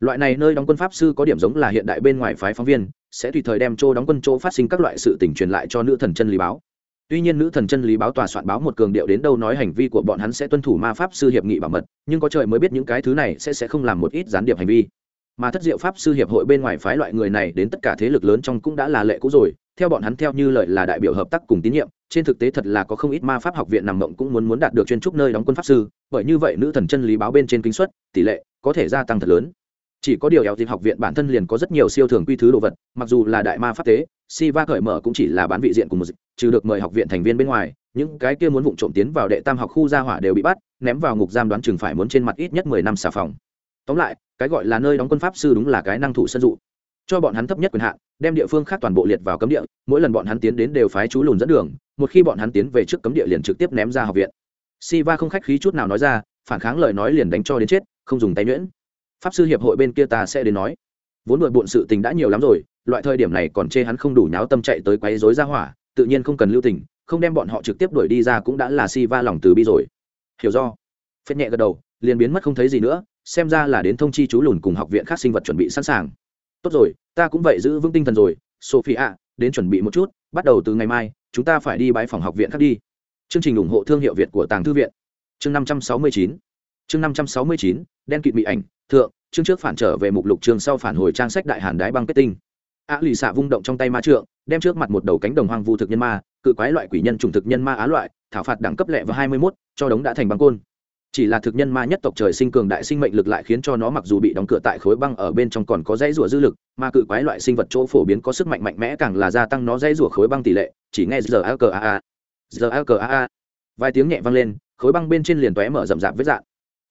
Loại này nơi đóng quân pháp sư có điểm giống là hiện đại bên ngoài phái phóng viên, sẽ tùy thời đem chỗ đóng quân chỗ phát sinh các loại sự tình truyền lại cho nữ thần chân lý báo. Tuy nhiên nữ thần chân lý báo tòa soạn báo một cường điệu đến đâu nói hành vi của bọn hắn sẽ tuân thủ ma pháp sư hiệp nghị bảo mật, nhưng có trời mới biết những cái thứ này sẽ sẽ không làm một ít gián điệp hành vi. Mà thất diệu pháp sư hiệp hội bên ngoài phái loại người này đến tất cả thế lực lớn trong cũng đã là lệ cũ rồi theo bọn hắn theo như lời là đại biểu hợp tác cùng tín nhiệm, trên thực tế thật là có không ít ma pháp học viện nằm mộng cũng muốn muốn đạt được chuyên trúc nơi đóng quân pháp sư, bởi như vậy nữ thần chân lý báo bên trên kính suất, tỷ lệ có thể gia tăng thật lớn. Chỉ có điều eo thịt học viện bản thân liền có rất nhiều siêu thường quy thứ đồ vật, mặc dù là đại ma pháp tế, si va cởi mở cũng chỉ là bán vị diện của một dịch, trừ được mời học viện thành viên bên ngoài, những cái kia muốn vụ trộm tiến vào đệ tam học khu gia hỏa đều bị bắt, ném vào ngục giam đoán chừng phải muốn trên mặt ít nhất mười năm xà phòng. Tóm lại, cái gọi là nơi đóng quân pháp sư đúng là cái năng thủ sân dụ cho bọn hắn thấp nhất quyền hạn, đem địa phương khác toàn bộ liệt vào cấm địa, mỗi lần bọn hắn tiến đến đều phái chú lùn dẫn đường, một khi bọn hắn tiến về trước cấm địa liền trực tiếp ném ra học viện. Si va không khách khí chút nào nói ra, phản kháng lời nói liền đánh cho đến chết, không dùng tay nhuyễn. Pháp sư hiệp hội bên kia ta sẽ đến nói. Vốn nội bộn sự tình đã nhiều lắm rồi, loại thời điểm này còn chê hắn không đủ nháo tâm chạy tới quấy rối ra hỏa, tự nhiên không cần lưu tình, không đem bọn họ trực tiếp đuổi đi ra cũng đã là si va lòng từ bi rồi. Hiểu do. Phết nhẹ gật đầu, liền biến mất không thấy gì nữa, xem ra là đến thông chi chú lùn cùng học viện khác sinh vật chuẩn bị sẵn sàng tốt rồi, ta cũng vậy giữ vững tinh thần rồi sophie ạ đến chuẩn bị một chút, bắt đầu từ ngày mai, chúng ta phải đi bãi phòng học viện khác đi. Chương trình ủng hộ thương hiệu việt của tàng thư viện. Chương năm trăm sáu mươi chín. Chương năm trăm sáu mươi chín, đen kịt bị ảnh, thượng, chương trước phản trở về mục lục chương sau phản hồi trang sách đại hàn đái băng kết tinh. Á lì xạ vung động trong tay ma trượng, đem trước mặt một đầu cánh đồng hoang vu thực nhân ma, cự quái loại quỷ nhân trùng thực nhân ma á loại, thảo phạt đẳng cấp lệ và hai mươi mốt, cho đống đã thành băng côn chỉ là thực nhân ma nhất tộc trời sinh cường đại sinh mệnh lực lại khiến cho nó mặc dù bị đóng cửa tại khối băng ở bên trong còn có dãy rủa dư lực mà cự quái loại sinh vật chỗ phổ biến có sức mạnh mạnh mẽ càng là gia tăng nó dãy rủa khối băng tỷ lệ, chỉ nghe giờ a cờ a a, giờ a cờ a a. Vài tiếng nhẹ vang lên, khối băng bên trên liền tóe mở rậm rạp vết dạng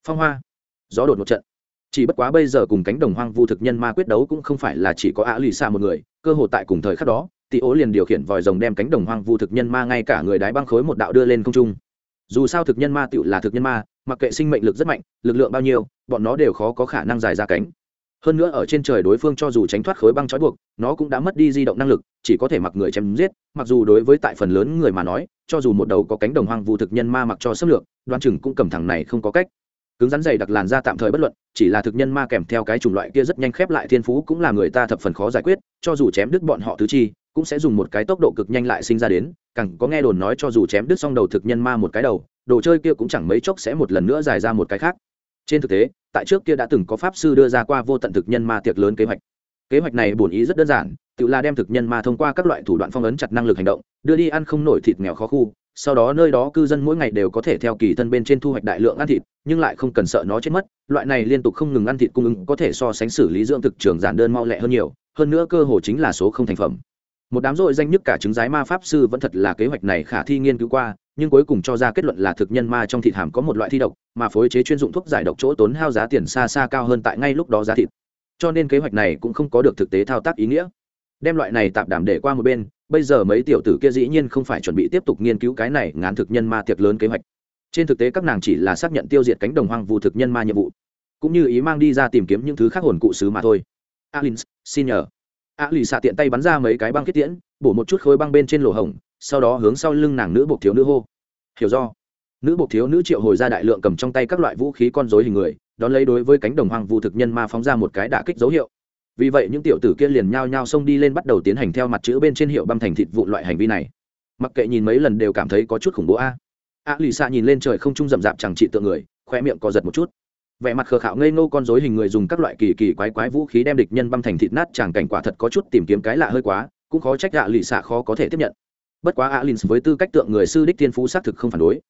phong hoa, gió đột một trận. Chỉ bất quá bây giờ cùng cánh đồng hoang vu thực nhân ma quyết đấu cũng không phải là chỉ có ạ lì xa một người, cơ hội tại cùng thời khắc đó tỷ ố liền điều khiển vòi rồng đem cánh đồng hoang vu thực nhân ma ngay cả người đái băng khối một đạo đưa lên không trung. Dù sao thực nhân ma tựu là thực nhân ma mặc kệ sinh mệnh lực rất mạnh, lực lượng bao nhiêu, bọn nó đều khó có khả năng dài ra cánh. Hơn nữa ở trên trời đối phương cho dù tránh thoát khối băng trói buộc, nó cũng đã mất đi di động năng lực, chỉ có thể mặc người chém giết, mặc dù đối với tại phần lớn người mà nói, cho dù một đầu có cánh đồng hoang vu thực nhân ma mặc cho xâm lược, đoan chừng cũng cầm thẳng này không có cách. Cứng rắn dày đặc làn ra tạm thời bất luận, chỉ là thực nhân ma kèm theo cái chủng loại kia rất nhanh khép lại thiên phú cũng là người ta thập phần khó giải quyết, cho dù chém đứt bọn họ tứ chi cũng sẽ dùng một cái tốc độ cực nhanh lại sinh ra đến cẳng có nghe đồn nói cho dù chém đứt xong đầu thực nhân ma một cái đầu, đồ chơi kia cũng chẳng mấy chốc sẽ một lần nữa dài ra một cái khác. Trên thực tế, tại trước kia đã từng có pháp sư đưa ra qua vô tận thực nhân ma tiệc lớn kế hoạch. Kế hoạch này bổn ý rất đơn giản, tự là đem thực nhân ma thông qua các loại thủ đoạn phong ấn chặt năng lực hành động, đưa đi ăn không nổi thịt nghèo khó khu, sau đó nơi đó cư dân mỗi ngày đều có thể theo kỳ thân bên trên thu hoạch đại lượng ăn thịt, nhưng lại không cần sợ nó chết mất, loại này liên tục không ngừng ăn thịt cung ứng có thể so sánh xử lý dưỡng thực trường giản đơn mau lẹ hơn nhiều, hơn nữa cơ hồ chính là số không thành phẩm một đám dội danh nhất cả chứng giái ma pháp sư vẫn thật là kế hoạch này khả thi nghiên cứu qua, nhưng cuối cùng cho ra kết luận là thực nhân ma trong thịt hàm có một loại thi độc, mà phối chế chuyên dụng thuốc giải độc chỗ tốn hao giá tiền xa xa cao hơn tại ngay lúc đó giá thịt. Cho nên kế hoạch này cũng không có được thực tế thao tác ý nghĩa. Đem loại này tạm đảm để qua một bên, bây giờ mấy tiểu tử kia dĩ nhiên không phải chuẩn bị tiếp tục nghiên cứu cái này ngán thực nhân ma tiệc lớn kế hoạch. Trên thực tế các nàng chỉ là xác nhận tiêu diệt cánh đồng hoang vu thực nhân ma nhiệm vụ, cũng như ý mang đi ra tìm kiếm những thứ khác hồn cụ sứ mà thôi. Alin xin nhờ a lì xạ tiện tay bắn ra mấy cái băng kết tiễn, bổ một chút khối băng bên trên lỗ hồng. sau đó hướng sau lưng nàng nữ buộc thiếu nữ hô. Hiểu do. Nữ buộc thiếu nữ triệu hồi ra đại lượng cầm trong tay các loại vũ khí con dối hình người, đón lấy đối với cánh đồng hoang vu thực nhân ma phóng ra một cái đả kích dấu hiệu. Vì vậy những tiểu tử kia liền nhao nhao xông đi lên bắt đầu tiến hành theo mặt chữ bên trên hiệu băng thành thịt vụ loại hành vi này. Mặc kệ nhìn mấy lần đều cảm thấy có chút khủng bố a. A lì xạ nhìn lên trời không trung rậm rạp chẳng trị tượng người khoe miệng co giật một chút vẻ mặt khờ khạo ngây ngô con dối hình người dùng các loại kỳ kỳ quái quái vũ khí đem địch nhân băm thành thịt nát chẳng cảnh quả thật có chút tìm kiếm cái lạ hơi quá, cũng khó trách ạ lì xạ khó có thể tiếp nhận. Bất quá alin với tư cách tượng người sư đích tiên phú xác thực không phản đối.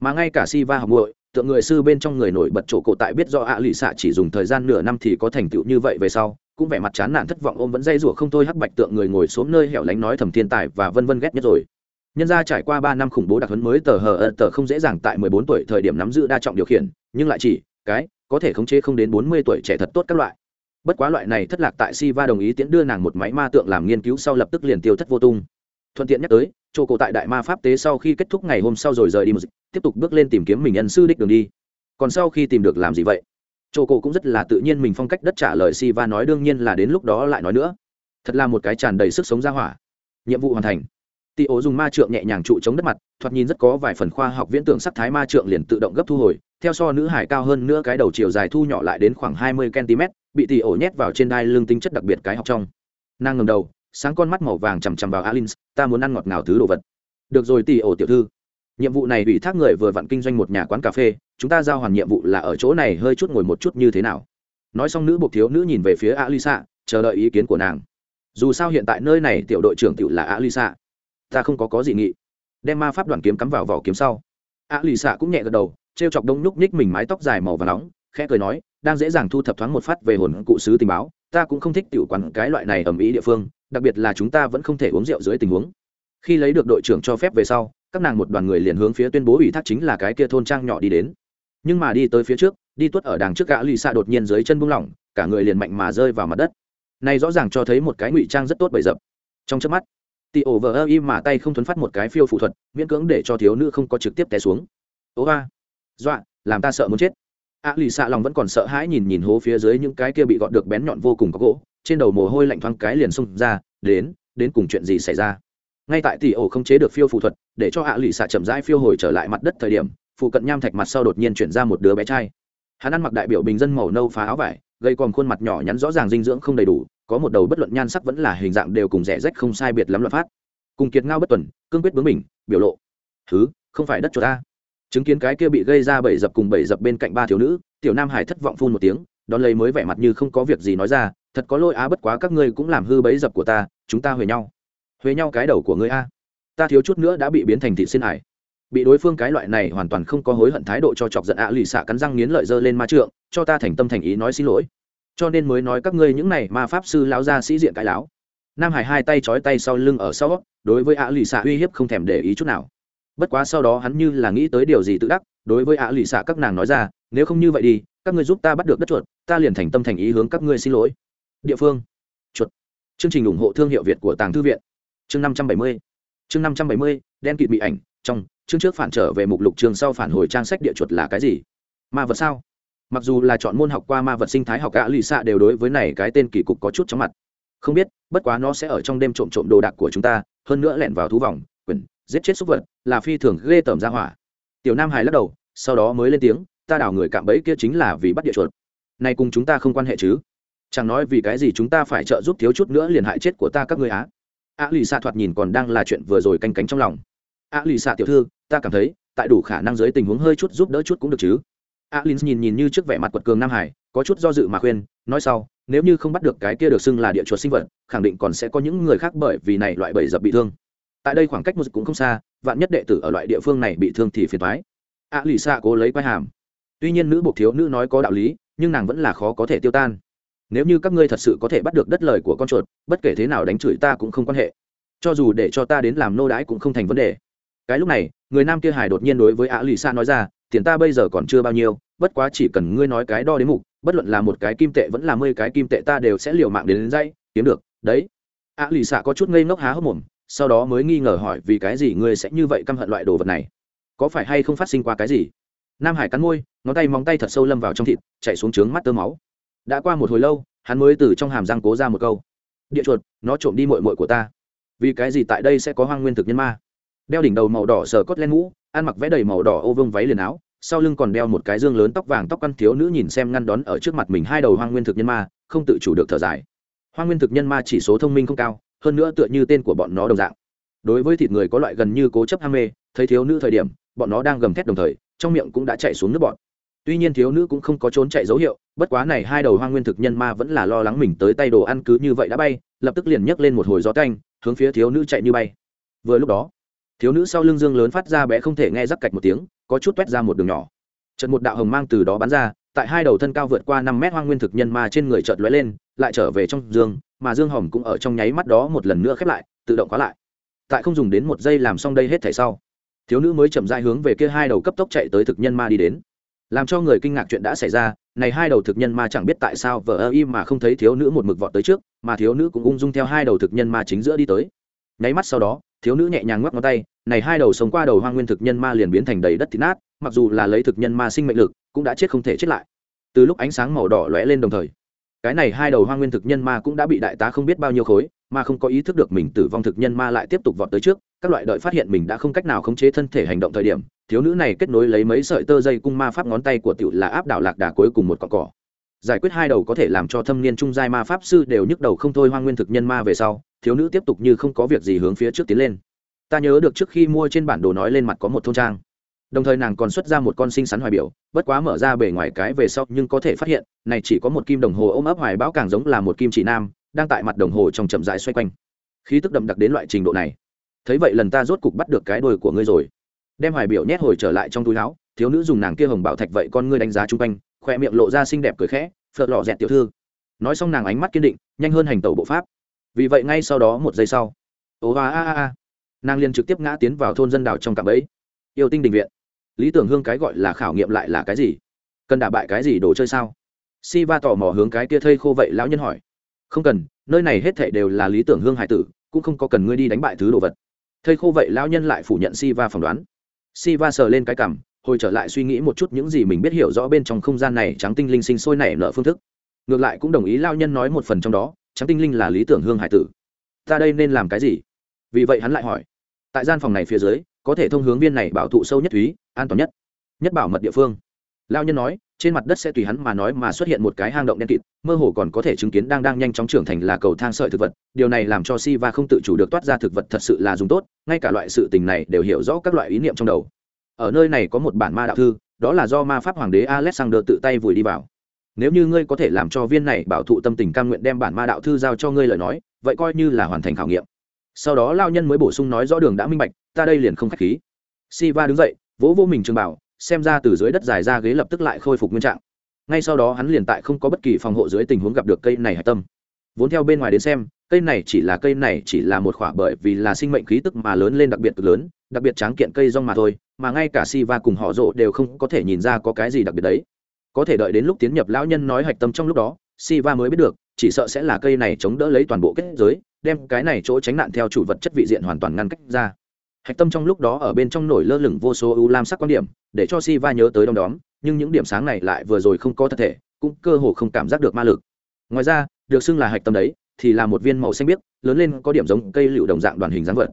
Mà ngay cả si va học muội, tượng người sư bên trong người nổi bật chỗ cổ tại biết do ạ lì xạ chỉ dùng thời gian nửa năm thì có thành tựu như vậy về sau, cũng vẻ mặt chán nản thất vọng ôm vẫn dây rủa không thôi hắc bạch tượng người ngồi xuống nơi hẻo lánh nói thầm thiên tài và vân vân ghét nhất rồi. Nhân ra trải qua ba năm khủng bố đặc huấn mới tờ hờ ơ tờ không dễ dàng tại mười bốn tuổi thời điểm nắm giữ đa trọng điều khiển, nhưng lại chỉ cái có thể khống chế không đến bốn mươi tuổi trẻ thật tốt các loại. Bất quá loại này thất lạc tại si va đồng ý tiễn đưa nàng một máy ma tượng làm nghiên cứu sau lập tức liền tiêu thất vô tung. Thuận tiện nhắc tới, chỗ cổ tại đại ma pháp tế sau khi kết thúc ngày hôm sau rồi rời đi một tiếp tục bước lên tìm kiếm mình nhân sư đích đường đi. Còn sau khi tìm được làm gì vậy? Chỗ cổ cũng rất là tự nhiên mình phong cách đất trả lời si va nói đương nhiên là đến lúc đó lại nói nữa. Thật là một cái tràn đầy sức sống ra hỏa. Nhiệm vụ hoàn thành. Tị ố dùng ma trượng nhẹ nhàng trụ chống đất mặt thoạt nhìn rất có vài phần khoa học viễn tưởng sắc thái ma trượng liền tự động gấp thu hồi, theo so nữ hải cao hơn nữa cái đầu chiều dài thu nhỏ lại đến khoảng hai mươi cm, bị tỉ ổ nhét vào trên đai lương tính chất đặc biệt cái học trong. Nàng ngầm đầu, sáng con mắt màu vàng chằm chằm vào alin ta muốn ăn ngọt ngào thứ đồ vật. Được rồi tỉ ổ tiểu thư. Nhiệm vụ này ủy thác người vừa vặn kinh doanh một nhà quán cà phê, chúng ta giao hoàn nhiệm vụ là ở chỗ này hơi chút ngồi một chút như thế nào. Nói xong nữ buộc thiếu nữ nhìn về phía alisa, chờ đợi ý kiến của nàng. Dù sao hiện tại nơi này tiểu đội trưởng tiểu là alisa. Ta không có có gì nghị đem ma pháp đoàn kiếm cắm vào vỏ kiếm sau. A lì xạ cũng nhẹ gật đầu t r e o chọc đông nhúc nhích mình mái tóc dài màu và nóng, khẽ cười nói, đang dễ dàng thu thập thoáng một phát về hồn cụ sứ tình báo, ta cũng không thích tiểu quản cái loại này ầm ĩ địa phương, đặc biệt là chúng ta vẫn không thể uống rượu dưới tình huống. Khi lấy được đội trưởng cho phép về sau, các nàng một đoàn người liền hướng phía tuyên bố ủy thác chính là cái kia thôn trang nhỏ đi đến. Nhưng mà đi tới phía trước, đi tuất ở đằng trước gã lì xạ đột nhiên dưới chân buông lỏng, cả người liền mạnh mà rơi vào mặt đất. Này rõ ràng cho thấy một cái ngụy trang rất tốt bầy dập. Trong chớp mắt tị ổ vờ ơ y mà tay không thuấn phát một cái phiêu phụ thuật, miễn cưỡng để cho thiếu nữ không có trực tiếp té xuống. Ố ba dọa, làm ta sợ muốn chết. A lì xạ lòng vẫn còn sợ hãi nhìn nhìn hố phía dưới những cái kia bị gọt được bén nhọn vô cùng có gỗ. Trên đầu mồ hôi lạnh thoáng cái liền xông ra, đến đến cùng chuyện gì xảy ra? Ngay tại tỷ ổ không chế được phiêu phụ thuật, để cho ạ lì xạ chậm rãi phiêu hồi trở lại mặt đất thời điểm, phụ cận nham thạch mặt sau đột nhiên chuyển ra một đứa bé trai. Hắn ăn mặc đại biểu bình dân màu nâu phá áo vải gây còm khuôn mặt nhỏ nhắn rõ ràng dinh dưỡng không đầy đủ, có một đầu bất luận nhan sắc vẫn là hình dạng đều cùng rẻ rách không sai biệt lắm luật phát cùng kiệt ngao bất tuần, cương quyết bướng mình biểu lộ. Thứ không phải đất cho ta. Chứng kiến cái kia bị gây ra bảy dập cùng bảy dập bên cạnh ba thiếu nữ, tiểu nam hải thất vọng phun một tiếng, đón lấy mới vẻ mặt như không có việc gì nói ra, thật có lỗi á, bất quá các ngươi cũng làm hư bấy dập của ta, chúng ta huề nhau. Huề nhau cái đầu của ngươi a. Ta thiếu chút nữa đã bị biến thành thị xin hải bị đối phương cái loại này hoàn toàn không có hối hận thái độ cho chọc giận ạ lì xạ cắn răng nghiến lợi dơ lên ma trượng, cho ta thành tâm thành ý nói xin lỗi. Cho nên mới nói các ngươi những này ma pháp sư lão gia sĩ diện cái láo nam hải hai tay trói tay sau lưng ở sau, đối với ạ lì xạ uy hiếp không thèm để ý chút nào. Bất quá sau đó hắn như là nghĩ tới điều gì tự đắc, đối với ạ lì xạ các nàng nói ra, nếu không như vậy đi, các ngươi giúp ta bắt được đất chuột, ta liền thành tâm thành ý hướng các ngươi xin lỗi. Địa phương. Chuột. Chương trình ủng hộ thương hiệu việt của tàng thư viện. Chương năm trăm bảy mươi. Chương năm trăm bảy mươi, đen kịt bị ảnh trong, chương trước phản trở về mục lục trường sau phản hồi trang sách địa chuột là cái gì? Ma vật sao? Mặc dù là chọn môn học qua ma vật sinh thái học gã lì xạ đều đối với này cái tên kỳ cục có chút chóng mặt. Không biết, bất quá nó sẽ ở trong đêm trộm trộm đồ đạc của chúng ta, hơn nữa lẻn vào thú vòng quyển giết chết súc vật, là phi thường ghê tởm ra hỏa. Tiểu nam hải lắc đầu, sau đó mới lên tiếng, ta đảo người cạm bẫy kia chính là vì bắt địa chuột. Này cùng chúng ta không quan hệ chứ? Chẳng nói vì cái gì chúng ta phải trợ giúp thiếu chút nữa liền hại chết của ta các người á. A lì xạ thoạt nhìn còn đang là chuyện vừa rồi canh cánh trong lòng a lì xạ tiểu thư, ta cảm thấy, tại đủ khả năng dưới tình huống hơi chút giúp đỡ chút cũng được chứ. A lin nhìn nhìn như trước vẻ mặt quật cường nam hải, có chút do dự mà khuyên, nói sau, nếu như không bắt được cái kia được xưng là địa chuột sinh vật, khẳng định còn sẽ có những người khác bởi vì này loại bẫy dập bị thương. Tại đây khoảng cách một cũng không xa, vạn nhất đệ tử ở loại địa phương này bị thương thì phiền thoái a lì xạ cố lấy quai hàm. Tuy nhiên nữ buộc thiếu nữ nói có đạo lý, nhưng nàng vẫn là khó có thể tiêu tan. Nếu như các ngươi thật sự có thể bắt được đất lời của con chuột, bất kể thế nào đánh chửi ta cũng không quan hệ. Cho dù để cho ta đến làm nô đái cũng không thành vấn đề cái lúc này người nam kia hải đột nhiên đối với ạ lì xa nói ra tiền ta bây giờ còn chưa bao nhiêu bất quá chỉ cần ngươi nói cái đo đến mục bất luận là một cái kim tệ vẫn là mươi cái kim tệ ta đều sẽ liều mạng đến, đến dây kiếm được. Đấy. Ạ lì xa có chút ngây ngốc há hốc mồm sau đó mới nghi ngờ hỏi vì cái gì ngươi sẽ như vậy căm hận loại đồ vật này? Có phải hay không phát sinh qua cái gì? Nam hải cắn môi ngón tay móng tay thật sâu lâm vào trong thịt chạy xuống trướng mắt tơ máu. Đã qua một hồi lâu hắn mới từ trong hàm răng cố ra một câu địa chuột nó trộm đi mội mội của ta. Vì cái gì tại đây sẽ có hoang nguyên thực nhân ma? Đeo đỉnh đầu màu đỏ sờ cốt len mũ, ăn mặc vẽ đầy màu đỏ ô vương váy liền áo, sau lưng còn đeo một cái dương lớn tóc vàng tóc căn thiếu nữ nhìn xem ngăn đón ở trước mặt mình hai đầu hoang nguyên thực nhân ma, không tự chủ được thở dài. Hoang nguyên thực nhân ma chỉ số thông minh không cao, hơn nữa tựa như tên của bọn nó đồng dạng. Đối với thịt người có loại gần như cố chấp ham mê, thấy thiếu nữ thời điểm, bọn nó đang gầm thét đồng thời, trong miệng cũng đã chạy xuống nước bọn tuy nhiên thiếu nữ cũng không có trốn chạy dấu hiệu, bất quá này hai đầu hoang nguyên thực nhân ma vẫn là lo lắng mình tới tay đồ ăn cứ như vậy đã bay, lập tức liền nhấc lên một hồi gió canh hướng phía thiếu nữ chạy như bay. Vừa lúc đó thiếu nữ sau lưng dương lớn phát ra bé không thể nghe rắc cạch một tiếng, có chút toét ra một đường nhỏ. Trận một đạo hồng mang từ đó bắn ra, tại hai đầu thân cao vượt qua năm mét hoang nguyên thực nhân ma trên người chợt lóe lên, lại trở về trong dương, mà dương hồng cũng ở trong nháy mắt đó một lần nữa khép lại, tự động khóa lại. Tại không dùng đến một giây làm xong đây hết thảy sau, thiếu nữ mới chậm rãi hướng về kia hai đầu cấp tốc chạy tới thực nhân ma đi đến. Làm cho người kinh ngạc chuyện đã xảy ra, này hai đầu thực nhân ma chẳng biết tại sao vợ ơ im mà không thấy thiếu nữ một mực vọt tới trước, mà thiếu nữ cũng ung dung theo hai đầu thực nhân ma chính giữa đi tới. Nháy mắt sau đó thiếu nữ nhẹ nhàng ngoắc ngón tay, này hai đầu sống qua đầu hoang nguyên thực nhân ma liền biến thành đầy đất thịt nát, mặc dù là lấy thực nhân ma sinh mệnh lực, cũng đã chết không thể chết lại. Từ lúc ánh sáng màu đỏ lóe lên đồng thời, cái này hai đầu hoang nguyên thực nhân ma cũng đã bị đại tá không biết bao nhiêu khối, mà không có ý thức được mình tử vong thực nhân ma lại tiếp tục vọt tới trước, các loại đợi phát hiện mình đã không cách nào khống chế thân thể hành động thời điểm, thiếu nữ này kết nối lấy mấy sợi tơ dây cung ma pháp ngón tay của tiểu là áp đảo lạc đà cuối cùng một cỏ cỏ giải quyết hai đầu có thể làm cho thâm niên trung giai ma pháp sư đều nhức đầu không thôi. Hoang nguyên thực nhân ma về sau, thiếu nữ tiếp tục như không có việc gì hướng phía trước tiến lên. Ta nhớ được trước khi mua trên bản đồ nói lên mặt có một thôn trang. Đồng thời nàng còn xuất ra một con sinh sắn hoài biểu, bất quá mở ra bề ngoài cái về sau nhưng có thể phát hiện, này chỉ có một kim đồng hồ ôm ấp hoài bão càng giống là một kim chỉ nam, đang tại mặt đồng hồ trong chậm dại xoay quanh. Khí tức đậm đặc đến loại trình độ này. Thấy vậy lần ta rốt cục bắt được cái đôi của ngươi rồi. Đem hoài biểu nhét hồi trở lại trong túi áo, thiếu nữ dùng nàng kia hồng bảo thạch vậy con ngươi đánh giá chung quanh khoe miệng lộ ra xinh đẹp cười khẽ phật lò dẹt tiểu thư. Nói xong nàng ánh mắt kiên định, nhanh hơn hành tẩu bộ pháp. Vì vậy ngay sau đó một giây sau, ồ a a a nàng liền trực tiếp ngã tiến vào thôn dân đảo trong cạm ấy yêu tinh đình viện. Lý tưởng hương cái gọi là khảo nghiệm lại là cái gì? Cần đả bại cái gì đồ chơi sao? Si va tò mò hướng cái kia thây khô vậy lão nhân hỏi. Không cần, nơi này hết thảy đều là lý tưởng hương hải tử, cũng không có cần ngươi đi đánh bại thứ đồ vật. Thây khô vậy lão nhân lại phủ nhận si va phỏng đoán. Si va sờ lên cái cằm hồi trở lại suy nghĩ một chút những gì mình biết hiểu rõ bên trong không gian này trắng tinh linh sinh sôi nảy nở phương thức. Ngược lại cũng đồng ý lao nhân nói một phần trong đó trắng tinh linh là lý tưởng hương hải tử. Ta đây nên làm cái gì? Vì vậy hắn lại hỏi. Tại gian phòng này phía dưới, có thể thông hướng viên này bảo thụ sâu nhất thúy, an toàn nhất. Nhất bảo mật địa phương. Lao nhân nói, trên mặt đất sẽ tùy hắn mà nói mà xuất hiện một cái hang động đen kịt, mơ hồ còn có thể chứng kiến đang đang nhanh chóng trưởng thành là cầu thang sợi thực vật. Điều này làm cho si va không tự chủ được toát ra thực vật thật sự là dùng tốt, ngay cả loại sự tình này đều hiểu rõ các loại ý niệm trong đầu ở nơi này có một bản ma đạo thư, đó là do ma pháp hoàng đế alexander tự tay vùi đi vào. Nếu như ngươi có thể làm cho viên này bảo thụ tâm tình cam nguyện đem bản ma đạo thư giao cho ngươi lời nói, vậy coi như là hoàn thành khảo nghiệm. Sau đó lao nhân mới bổ sung nói rõ đường đã minh bạch, ta đây liền không k h á c h khí. Si va đứng dậy, vỗ vô mình trường bảo, xem ra từ dưới đất dài ra ghế lập tức lại khôi phục nguyên trạng. Ngay sau đó hắn liền tại không có bất kỳ phòng hộ dưới tình huống gặp được cây này hạch tâm. Vốn theo bên ngoài đến xem, cây này chỉ là cây này chỉ là một khoả bởi vì là sinh mệnh khí tức mà lớn lên đặc biệt cực lớn, đặc biệt tráng kiện cây rong mà thôi mà ngay cả si va cùng họ rộ đều không có thể nhìn ra có cái gì đặc biệt đấy. Có thể đợi đến lúc tiến nhập lão nhân nói hạch tâm trong lúc đó si va mới biết được, chỉ sợ sẽ là cây này chống đỡ lấy toàn bộ kết giới, đem cái này chỗ tránh nạn theo chủ vật chất vị diện hoàn toàn ngăn cách ra. Hạch tâm trong lúc đó ở bên trong nổi lơ lửng vô số ưu lam sắc quan điểm, để cho si va nhớ tới đom đóm, nhưng những điểm sáng này lại vừa rồi không có thật thể, cũng cơ hồ không cảm giác được ma lực. Ngoài ra, được xưng là hạch tâm đấy, thì là một viên màu xanh biếc, lớn lên có điểm giống cây lựu đồng dạng đoàn hình dáng vật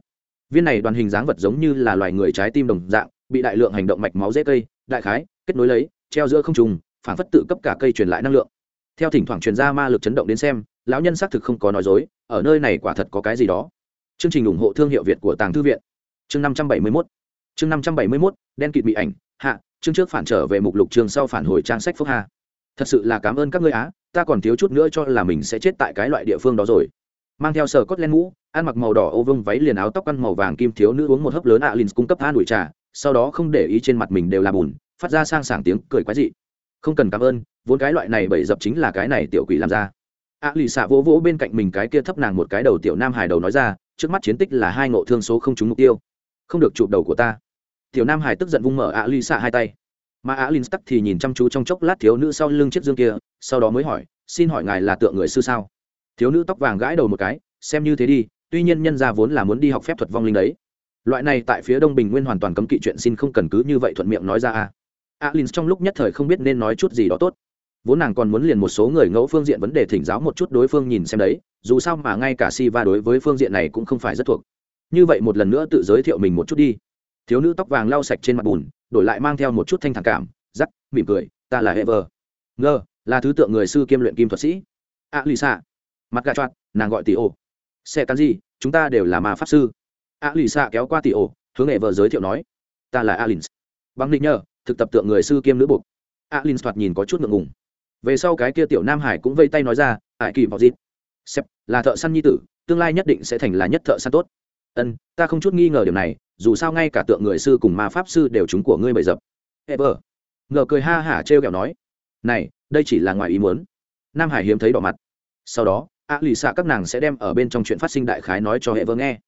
viên này đoàn hình dáng vật giống như là loài người trái tim đồng dạng, bị đại lượng hành động mạch máu dễ cây, đại khái, kết nối lấy, treo giữa không trùng phản phất tự cấp cả cây truyền lại năng lượng. Theo thỉnh thoảng truyền ra ma lực chấn động đến xem, lão nhân xác thực không có nói dối, ở nơi này quả thật có cái gì đó. Chương trình ủng hộ thương hiệu việt của tàng thư viện. Chương năm trăm bảy mươi mốt. Chương năm trăm bảy mươi mốt, đen kịt bị ảnh, hạ, chương trước phản trở về mục lục chương sau phản hồi trang sách phúc hà. Thật sự là cảm ơn các ngươi á, ta còn thiếu chút nữa cho là mình sẽ chết tại cái loại địa phương đó rồi mang theo sờ cốt len mũ, ăn mặc màu đỏ ô vông váy liền áo tóc ăn màu vàng kim thiếu nữ uống một hớp lớn alin cung cấp than đuổi trà, sau đó không để ý trên mặt mình đều là bùn, phát ra sang sảng tiếng cười quái dị. Không cần cảm ơn, vốn cái loại này bậy dập chính là cái này tiểu quỷ làm ra. A lì xạ vỗ vỗ bên cạnh mình cái kia thấp nàng một cái đầu tiểu nam hải đầu nói ra, trước mắt chiến tích là hai ngộ thương số không trúng mục tiêu. Không được chụp đầu của ta. Tiểu nam hải tức giận vung mở a lì xạ hai tay. Mà a lin tắc thì nhìn chăm chú trong chốc lát thiếu nữ sau lưng chiếc dương kia, sau đó mới hỏi, xin hỏi ngài là tượng người sư sao? Thiếu nữ tóc vàng gãi đầu một cái, xem như thế đi, tuy nhiên nhân gia vốn là muốn đi học phép thuật vong linh đấy. Loại này tại phía đông bình nguyên hoàn toàn cấm kỵ chuyện xin không cần cứ như vậy thuận miệng nói ra a. Alin trong lúc nhất thời không biết nên nói chút gì đó tốt. Vốn nàng còn muốn liền một số người ngẫu phương diện vấn đề thỉnh giáo một chút đối phương nhìn xem đấy, dù sao mà ngay cả si va đối với phương diện này cũng không phải rất thuộc. Như vậy một lần nữa tự giới thiệu mình một chút đi. Thiếu nữ tóc vàng lau sạch trên mặt bùn, đổi lại mang theo một chút thanh thản cảm giắc mỉm cười, ta là ever. ngơ là thứ tượng người sư kiêm luyện kim thuật sĩ. A lì xạ mặt gà choạt, nàng gọi tỷ ổ. Xe cắn gì, chúng ta đều là ma pháp sư. A lì xạ kéo qua tỷ ổ, hướng nghệ vợ giới thiệu nói, ta là alin bằng định nhờ, thực tập tượng người sư kiêm nữ buộc alin thoạt nhìn có chút ngượng ngùng. Về sau cái kia tiểu nam hải cũng vây tay nói ra, ải kỳ vào dịp. Sep là thợ săn nhi tử, tương lai nhất định sẽ thành là nhất thợ săn tốt. Ân, ta không chút nghi ngờ điều này, dù sao ngay cả tượng người sư cùng ma pháp sư đều chúng của ngươi bày dập. Ever. Ngờ cười ha hả trêu kẹo nói, này, đây chỉ là ngoài ý muốn. Nam hải hiếm thấy đỏ mặt. Sau đó ạ lì xạ các nàng sẽ đem ở bên trong chuyện phát sinh đại khái nói cho hệ vợ nghe.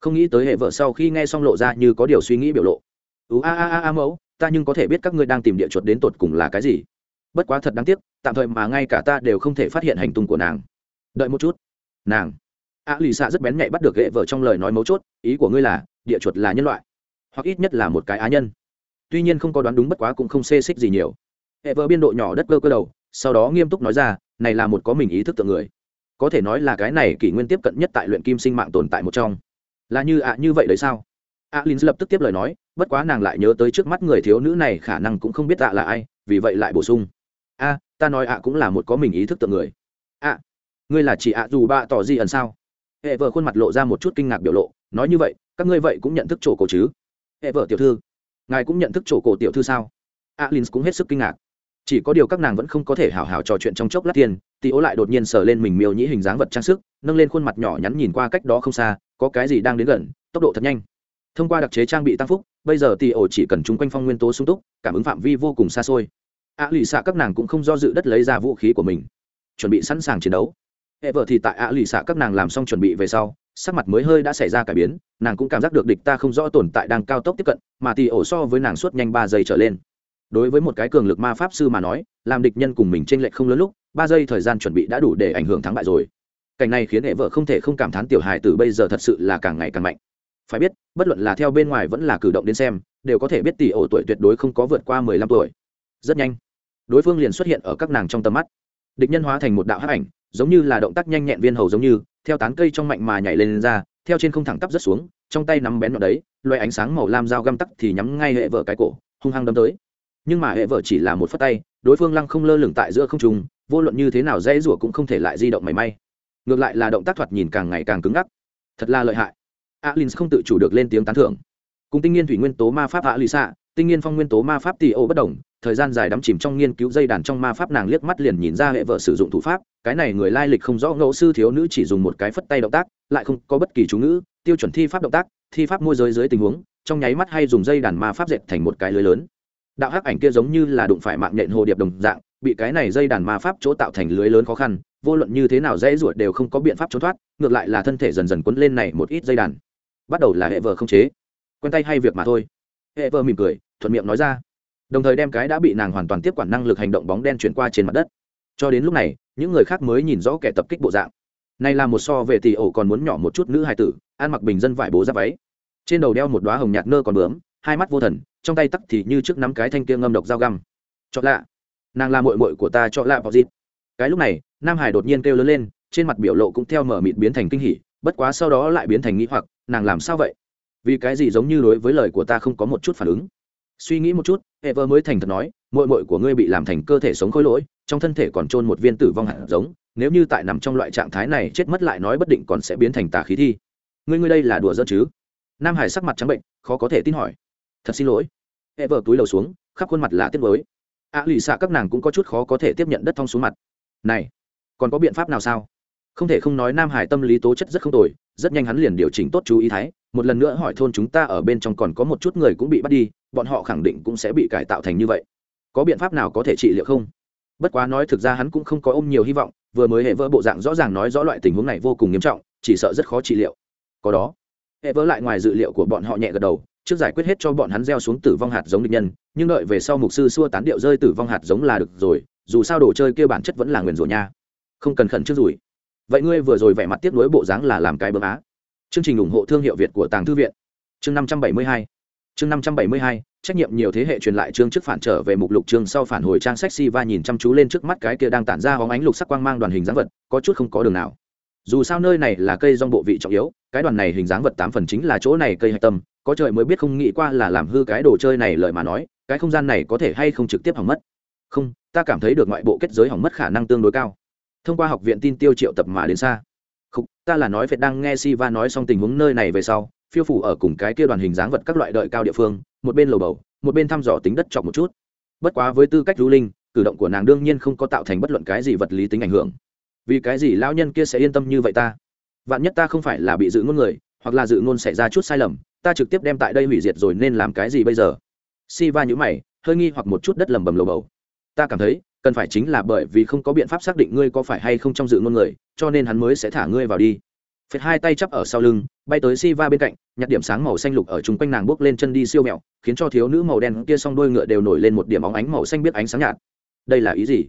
Không nghĩ tới hệ vợ sau khi nghe xong lộ ra như có điều suy nghĩ biểu lộ. Ú, a a a a, mẫu, ta nhưng có thể biết các ngươi đang tìm địa chuột đến tột cùng là cái gì. Bất quá thật đáng tiếc, tạm thời mà ngay cả ta đều không thể phát hiện hành tung của nàng. Đợi một chút. Nàng. Ạ lì xạ rất bén nhạy bắt được hệ vợ trong lời nói mấu chốt, ý của ngươi là, địa chuột là nhân loại, hoặc ít nhất là một cái á nhân. Tuy nhiên không có đoán đúng bất quá cũng không xê xích gì nhiều. Hệ vợ biên độ nhỏ đất cơ cơ đầu, sau đó nghiêm túc nói ra, này là một có mình ý thức tượng người có thể nói là cái này kỷ nguyên tiếp cận nhất tại luyện kim sinh mạng tồn tại một trong. Là như ạ, như vậy đấy sao? A l i n lập tức tiếp lời nói, bất quá nàng lại nhớ tới trước mắt người thiếu nữ này khả năng cũng không biết ạ là ai, vì vậy lại bổ sung. A, ta nói ạ cũng là một có mình ý thức tượng người. A, ngươi là chị ạ dù bạ tỏ gì ẩn sao? Hệ vợ khuôn mặt lộ ra một chút kinh ngạc biểu lộ, nói như vậy, các ngươi vậy cũng nhận thức chỗ cổ chứ? Hệ vợ tiểu thư, ngài cũng nhận thức chỗ cổ tiểu thư sao? A l i n cũng hết sức kinh ngạc chỉ có điều các nàng vẫn không có thể hào hào trò chuyện trong chốc lát tiền tì ố lại đột nhiên sờ lên mình miêu nhĩ hình dáng vật trang sức, nâng lên khuôn mặt nhỏ nhắn nhìn qua cách đó không xa, có cái gì đang đến gần, tốc độ thật nhanh. Thông qua đặc chế trang bị tăng phúc, bây giờ tì ổ chỉ cần chung quanh phong nguyên tố sung túc, cảm ứng phạm vi vô cùng xa xôi. Ạ lì xạ các nàng cũng không do dự đất lấy ra vũ khí của mình, chuẩn bị sẵn sàng chiến đấu. Hệ vợ thì tại ạ lì xạ các nàng làm xong chuẩn bị về sau, sắc mặt mới hơi đã xảy ra cải biến, nàng cũng cảm giác được địch ta không rõ tồn tại đang cao tốc tiếp cận, mà tì ổ so với nàng suốt nhanh ba giây trở lên đối với một cái cường lực ma pháp sư mà nói làm địch nhân cùng mình t r ê n lệch không lớn lúc ba giây thời gian chuẩn bị đã đủ để ảnh hưởng thắng bại rồi. Cảnh này khiến hệ vợ không thể không cảm thán tiểu hài từ bây giờ thật sự là càng ngày càng mạnh. Phải biết bất luận là theo bên ngoài vẫn là cử động đến xem đều có thể biết tỷ ổ tuổi tuyệt đối không có vượt qua mười lăm tuổi. Rất nhanh đối phương liền xuất hiện ở các nàng trong tầm mắt. Địch nhân hóa thành một đạo hắc ảnh giống như là động tác nhanh nhẹn viên hầu giống như theo tán cây trong mạnh mà nhảy lên, lên ra theo trên không thẳng tắp rất xuống trong tay nắm bén vào đấy loại ánh sáng màu lam dao găm tắc thì nhắm ngay hệ vợ cái cổ hung hăng đâm tới nhưng mà hệ vợ chỉ là một phát tay, đối phương lăng không lơ lửng tại giữa không trung, vô luận như thế nào dễ rủa cũng không thể lại di động mảy may. Ngược lại là động tác thoạt nhìn càng ngày càng cứng ngắc. Thật là lợi hại. Alin không tự chủ được lên tiếng tán thưởng. Cùng tinh nghiên thủy nguyên tố ma pháp hạ lì xạ tinh nghiên phong nguyên tố ma pháp tì ô bất đồng, thời gian dài đắm chìm trong nghiên cứu dây đàn trong ma pháp nàng liếc mắt liền nhìn ra hệ vợ sử dụng thủ pháp, cái này người lai lịch không rõ ngẫu sư thiếu nữ chỉ dùng một cái phất tay động tác, lại không có bất kỳ chú ngữ, tiêu chuẩn thi pháp động tác, thi pháp môi giới dưới tình huống, trong nháy mắt hay dùng dây đàn ma pháp dệt thành một cái lưới lớn đạo hắc ảnh kia giống như là đụng phải mạng nhện hồ điệp đồng dạng, bị cái này dây đàn ma pháp chỗ tạo thành lưới lớn khó khăn, vô luận như thế nào dễ ruột đều không có biện pháp trốn thoát, ngược lại là thân thể dần dần quấn lên này một ít dây đàn. Bắt đầu là hệ vợ không chế. Quen tay hay việc mà thôi. Hệ vợ mỉm cười, thuận miệng nói ra. Đồng thời đem cái đã bị nàng hoàn toàn tiếp quản năng lực hành động bóng đen chuyển qua trên mặt đất. Cho đến lúc này, những người khác mới nhìn rõ kẻ tập kích bộ dạng. Này là một so về tỷ ổ còn muốn nhỏ một chút nữ hài tử, ăn mặc bình dân vải bố giáp váy. Trên đầu đeo một đoá hồng nhạt nơ còn bướm, hai mắt vô thần trong tay tắc thì như trước nắm cái thanh kia ngâm độc dao găm. Cho lạ. Nàng là mội mội của ta cho lạ vào dịp. Cái lúc này, nam hải đột nhiên kêu lớn lên, trên mặt biểu lộ cũng theo mở mịt biến thành kinh hỉ, bất quá sau đó lại biến thành nghĩ hoặc, nàng làm sao vậy? Vì cái gì giống như đối với lời của ta không có một chút phản ứng? Suy nghĩ một chút hệ vợ mới thành thật nói mội mội của ngươi bị làm thành cơ thể sống khối lỗi, trong thân thể còn trôn một viên tử vong hạt giống, nếu như tại nằm trong loại trạng thái này chết mất lại nói bất định còn sẽ biến thành tà khí thi. Ngươi ngươi đây là đùa giỡn chứ? Nam hải sắc mặt trắng bệnh, khó có thể tin hỏi thật xin lỗi. E vợ túi đầu xuống khắp khuôn mặt là tiếc với ạ à, lì xạ các nàng cũng có chút khó có thể tiếp nhận đất thong xuống mặt. Này còn có biện pháp nào sao? Không thể không nói nam hải tâm lý tố chất rất không tồi rất nhanh hắn liền điều chỉnh tốt chú ý thái một lần nữa hỏi thôn chúng ta ở bên trong còn có một chút người cũng bị bắt đi bọn họ khẳng định cũng sẽ bị cải tạo thành như vậy. Có biện pháp nào có thể trị liệu không? Bất quá nói thực ra hắn cũng không có ôm nhiều hy vọng vừa mới hệ vỡ bộ dạng rõ ràng nói rõ loại tình huống này vô cùng nghiêm trọng chỉ sợ rất khó trị liệu. Có đó. Hệ vỡ lại ngoài dự liệu của bọn họ nhẹ gật đầu trước giải quyết hết cho bọn hắn gieo xuống tử vong hạt giống địch nhân, nhưng đợi về sau mục sư xua tán điệu rơi tử vong hạt giống là được rồi, dù sao đồ chơi kia bản chất vẫn là nguyền rủa nha. Không cần khẩn trước rủi. Vậy ngươi vừa rồi vẻ mặt tiếc nuối bộ dáng là làm cái bơm á. Chương trình ủng hộ thương hiệu việt của tàng thư viện. Chương năm trăm bảy mươi hai. Chương năm trăm bảy mươi hai, trách nhiệm nhiều thế hệ truyền lại chương trước phản trở về mục lục chương sau phản hồi trang sách si va nhìn chăm chú lên trước mắt cái kia đang tản ra hóng ánh lục sắc quang mang đoàn hình dáng vật, có chút không có đường nào. Dù sao nơi này là cây dong bộ vị trọng yếu, cái đoàn này hình dáng vật tám phần chính là chỗ này cây hạch tâm có trời mới biết không nghĩ qua là làm hư cái đồ chơi này lời mà nói, cái không gian này có thể hay không trực tiếp hỏng mất. Không, ta cảm thấy được ngoại bộ kết giới hỏng mất khả năng tương đối cao. Thông qua học viện tin tiêu triệu tập mà đến xa. Không ta là nói phệt đang nghe si va nói xong tình huống nơi này về sau, phiêu phủ ở cùng cái kia đoàn hình dáng vật các loại đợi cao địa phương, một bên lầu bầu, một bên thăm dò tính đất chọc một chút. Bất quá với tư cách du linh, cử động của nàng đương nhiên không có tạo thành bất luận cái gì vật lý tính ảnh hưởng. Vì cái gì lão nhân kia sẽ yên tâm như vậy ta? Vạn nhất ta không phải là bị dự ngôn người, hoặc là dự ngôn xảy ra chút sai lầm ta trực tiếp đem tại đây hủy diệt rồi nên làm cái gì bây giờ? Si va nhữ mày, hơi nghi hoặc một chút đất lầm bầm lầu bầu. Ta cảm thấy, cần phải chính là bởi vì không có biện pháp xác định ngươi có phải hay không trong dự ngôn người, cho nên hắn mới sẽ thả ngươi vào đi. Phệt hai tay chắp ở sau lưng, bay tới si va bên cạnh, nhặt điểm sáng màu xanh lục ở chung quanh nàng bước lên chân đi siêu mẹo, khiến cho thiếu nữ màu đen kia s o n g đôi ngựa đều nổi lên một điểm óng ánh màu xanh biết ánh sáng nhạt. Đây là ý gì?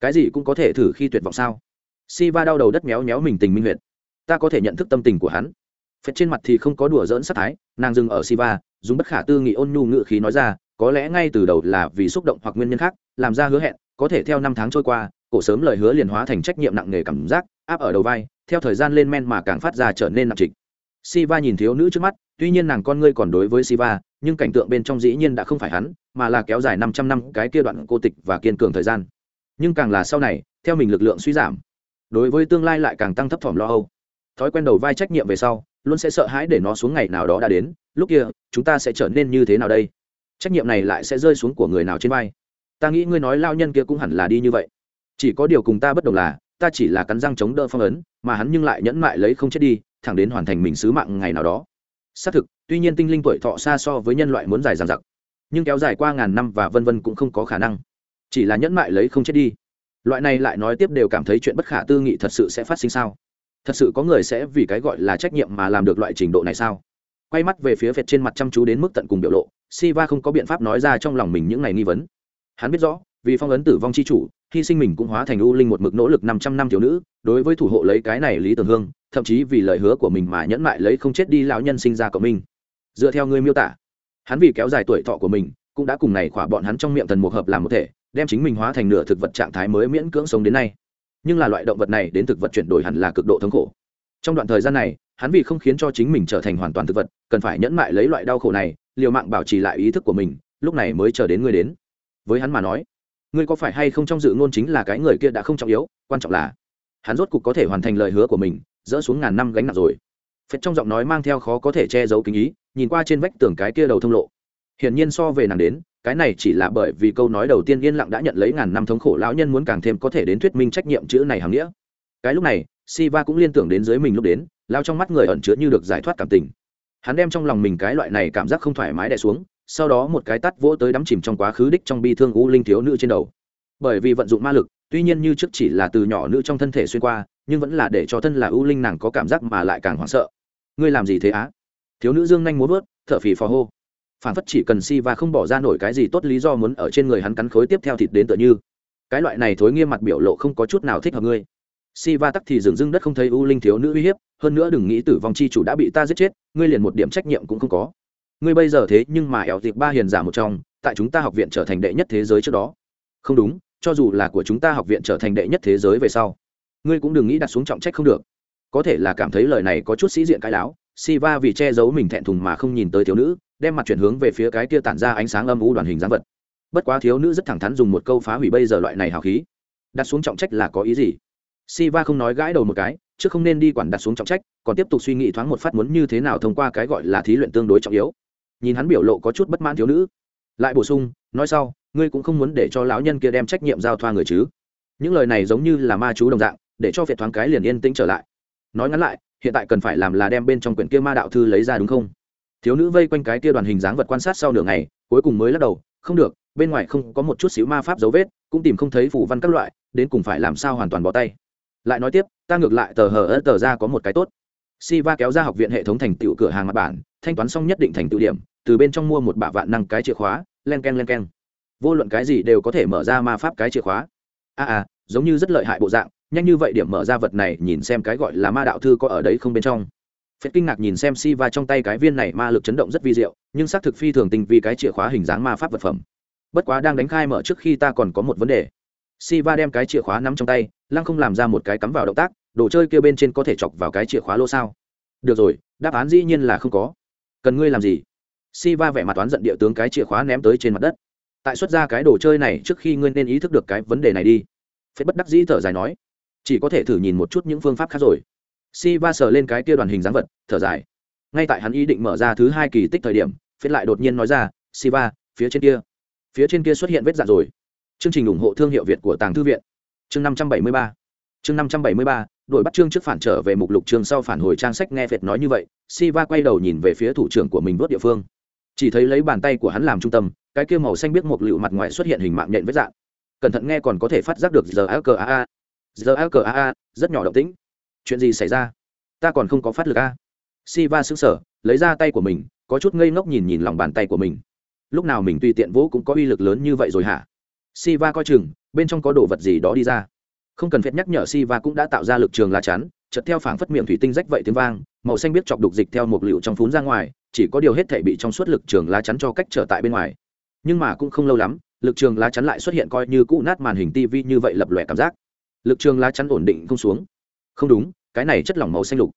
Cái gì cũng có thể thử khi tuyệt vọng sao? Si va đau đầu đất méo méo mình tình minh huyệt. Ta có thể nhận thức tâm tình của hắn phệt trên mặt thì không có đùa dỡn sắc thái nàng dừng ở Siva, dùng bất khả tư nghị ôn nhu ngự khí nói ra có lẽ ngay từ đầu là vì xúc động hoặc nguyên nhân khác làm ra hứa hẹn có thể theo năm tháng trôi qua cổ sớm lời hứa liền hóa thành trách nhiệm nặng nề cảm giác áp ở đầu vai theo thời gian lên men mà càng phát ra trở nên nặng trịch. Siva nhìn thiếu nữ trước mắt tuy nhiên nàng con ngươi còn đối với siva nhưng cảnh tượng bên trong dĩ nhiên đã không phải hắn mà là kéo dài năm trăm năm cái kia đoạn cô tịch và kiên cường thời gian. Nhưng càng là sau này theo mình lực lượng suy giảm đối với tương lai lại càng tăng thấp thỏm lo âu. Thói quen đầu vai trách nhiệm về sau luôn sẽ sợ hãi để nó xuống ngày nào đó đã đến, lúc kia, chúng ta sẽ trở nên như thế nào đây? Trách nhiệm này lại sẽ rơi xuống của người nào trên vai? Ta nghĩ ngươi nói lao nhân kia cũng hẳn là đi như vậy. Chỉ có điều cùng ta bất đồng là, ta chỉ là cắn răng chống đỡ phong ấn, mà hắn nhưng lại nhẫn mại lấy không chết đi, thẳng đến hoàn thành mình sứ mạng ngày nào đó. Xác thực, tuy nhiên tinh linh tuổi thọ xa so với nhân loại muốn dài dằng dặc, nhưng kéo dài qua ngàn năm và vân vân cũng không có khả năng. Chỉ là nhẫn mại lấy không chết đi. Loại này lại nói tiếp đều cảm thấy chuyện bất khả tư nghị thật sự sẽ phát sinh sao? Thật sự có người sẽ vì cái gọi là trách nhiệm mà làm được loại trình độ này sao? Quay mắt về phía vệt trên mặt chăm chú đến mức tận cùng biểu lộ, siva không có biện pháp nói ra trong lòng mình những ngày nghi vấn. Hắn biết rõ, vì phong ấn tử vong c h i chủ, hy sinh mình cũng hóa thành u linh một mực nỗ lực năm trăm năm thiếu nữ, đối với thủ hộ lấy cái này lý tường hương, thậm chí vì lời hứa của mình mà nhẫn mại lấy không chết đi lão nhân sinh ra của mình dựa theo ngươi miêu tả, hắn vì kéo dài tuổi thọ của mình, cũng đã cùng này khỏa bọn hắn trong miệng thần một hợp làm một thể, đem chính mình hóa thành nửa thực vật trạng thái mới miễn cưỡng sống đến nay nhưng là loại động vật này đến thực vật chuyển đổi hẳn là cực độ thống khổ. Trong đoạn thời gian này, hắn vì không khiến cho chính mình trở thành hoàn toàn thực vật, cần phải nhẫn mại lấy loại đau khổ này, liều mạng bảo trì lại ý thức của mình, lúc này mới chờ đến ngươi đến. Với hắn mà nói, ngươi có phải hay không trong dự ngôn chính là cái người kia đã không trọng yếu, quan trọng là hắn rốt cục có thể hoàn thành lời hứa của mình, dỡ xuống ngàn năm gánh nặng rồi. Phật trong giọng nói mang theo khó có thể che giấu kính ý, nhìn qua trên vách tường cái kia đầu thông lộ. Hiển nhiên so về nàng đến cái này chỉ là bởi vì câu nói đầu tiên yên lặng đã nhận lấy ngàn năm thống khổ lão nhân muốn càng thêm có thể đến thuyết minh trách nhiệm chữ này hàm nghĩa. Cái lúc này, Siva cũng liên tưởng đến dưới mình lúc đến, lao trong mắt người ẩn chứa như được giải thoát cảm tình. Hắn đem trong lòng mình cái loại này cảm giác không thoải mái đè xuống, sau đó một cái tắt vỗ tới đắm chìm trong quá khứ đích trong bi thương u linh thiếu nữ trên đầu. Bởi vì vận dụng ma lực, tuy nhiên như trước chỉ là từ nhỏ nữ trong thân thể xuyên qua, nhưng vẫn là để cho thân là u linh nàng có cảm giác mà lại càng hoảng sợ. Ngươi làm gì thế á? Thiếu nữ dương nhanh muốn vớt thở phì phò hô phản phất chỉ cần si và không bỏ ra nổi cái gì tốt lý do muốn ở trên người hắn cắn khối tiếp theo thịt đến tựa như. Cái loại này thối nghiêm mặt biểu lộ không có chút nào thích hợp ngươi. Si va tắc thì dừng dưng đất không thấy u linh thiếu nữ uy hiếp, hơn nữa đừng nghĩ tử vong chi chủ đã bị ta giết chết, ngươi liền một điểm trách nhiệm cũng không có. Ngươi bây giờ thế nhưng mà ẻo tiệp ba hiền giả một trong, tại chúng ta học viện trở thành đệ nhất thế giới trước đó. Không đúng, cho dù là của chúng ta học viện trở thành đệ nhất thế giới về sau, ngươi cũng đừng nghĩ đặt xuống trọng trách không được. Có thể là cảm thấy lời này có chút sĩ diện cái láo si va vì che giấu mình thẹn thùng mà không nhìn tới thiếu nữ đem mặt chuyển hướng về phía cái kia tản ra ánh sáng âm u đoàn hình dáng vật bất quá thiếu nữ rất thẳng thắn dùng một câu phá hủy bây giờ loại này hào khí đặt xuống trọng trách là có ý gì Siva không nói gãi đầu một cái, chứ không nên đi quản đặt xuống trọng trách, còn tiếp tục suy nghĩ thoáng một phát muốn như thế nào thông qua cái gọi là thí luyện tương đối trọng yếu. Nhìn hắn biểu lộ có chút bất mãn thiếu nữ, lại bổ sung, nói sau, ngươi cũng không muốn để cho lão nhân kia đem trách nhiệm giao thoa người chứ? Những lời này giống như là ma chú đồng dạng, để cho việc thoáng cái liền yên tĩnh trở lại. Nói ngắn lại, hiện tại cần phải làm là đem bên trong quyển kia ma đạo thư lấy ra đúng không? Thiếu nữ vây quanh cái kia đoàn hình dáng vật quan sát sau nửa ngày, cuối cùng mới lắc đầu, không được, bên ngoài không có một chút xíu ma pháp dấu vết, cũng tìm không thấy phù văn các loại, đến cùng phải làm sao hoàn toàn bỏ tay lại nói tiếp ta ngược lại tờ hờ ớt tờ ra có một cái tốt Siva kéo ra học viện hệ thống thành tựu cửa hàng mặt bản, thanh toán xong nhất định thành tựu điểm, từ bên trong mua một bả vạn năng cái chìa khóa, len ken len ken. Vô luận cái gì đều có thể mở ra ma pháp cái chìa khóa. A à, à, giống như rất lợi hại bộ dạng, nhanh như vậy điểm mở ra vật này, nhìn xem cái gọi là ma đạo thư có ở đấy không bên trong. Phết kinh ngạc nhìn xem Siva trong tay cái viên này ma lực chấn động rất vi diệu, nhưng xác thực phi thường tình vì cái chìa khóa hình dáng ma pháp vật phẩm. Bất quá đang đánh khai mở trước khi ta còn có một vấn đề. Siva đem cái chìa khóa nắm trong tay, lăng không làm ra một cái cắm vào động tác đồ chơi kia bên trên có thể chọc vào cái chìa khóa lô sao? Được rồi đáp án dĩ nhiên là không có. Cần ngươi làm gì? Si va vẻ mặt toán giận địa tướng cái chìa khóa ném tới trên mặt đất. Tại xuất ra cái đồ chơi này trước khi ngươi nên ý thức được cái vấn đề này đi. Phết bất đắc dĩ thở dài nói chỉ có thể thử nhìn một chút những phương pháp khác rồi si va sờ lên cái kia đoàn hình dáng vật, thở dài. Ngay tại hắn ý định mở ra thứ hai kỳ tích thời điểm phết lại đột nhiên nói ra si va phía trên kia. Phía trên kia xuất hiện vết dạn rồi. Chương trình ủng hộ thương hiệu việt của tàng thư viện. Chương năm trăm bảy mươi ba. Chương năm trăm bảy mươi ba đội bắt chương trước phản trở về mục lục chương sau phản hồi trang sách nghe phệt nói như vậy Siva quay đầu nhìn về phía thủ trưởng của mình vớt địa phương. Chỉ thấy lấy bàn tay của hắn làm trung tâm, cái kia màu xanh biết một lựu mặt ngoài xuất hiện hình mạng nhện vết dạng cẩn thận nghe còn có thể phát giác được giờ a cờ a a. Giờ a cờ a a, rất nhỏ động tĩnh chuyện gì xảy ra? Ta còn không có phát lực a. Si va xứng sở lấy ra tay của mình, có chút ngây ngốc nhìn nhìn lòng bàn tay của mình. Lúc nào mình tùy tiện vỗ cũng có uy lực lớn như vậy rồi hả? Si va coi chừng, bên trong có đồ vật gì đó đi ra. Không cần phép nhắc nhở si va cũng đã tạo ra lực trường lá chắn, chợt theo phảng phất miệng thủy tinh rách vậy tiếng vang, màu xanh biết chọc đục dịch theo một liệu trong phún ra ngoài, chỉ có điều hết thể bị trong suốt lực trường lá chắn cho cách trở tại bên ngoài. Nhưng mà cũng không lâu lắm, lực trường lá chắn lại xuất hiện coi như cũ nát màn hình tv như vậy lập lòe cảm giác. Lực trường lá chắn ổn định không xuống không đúng, cái này chất lỏng màu xanh lục.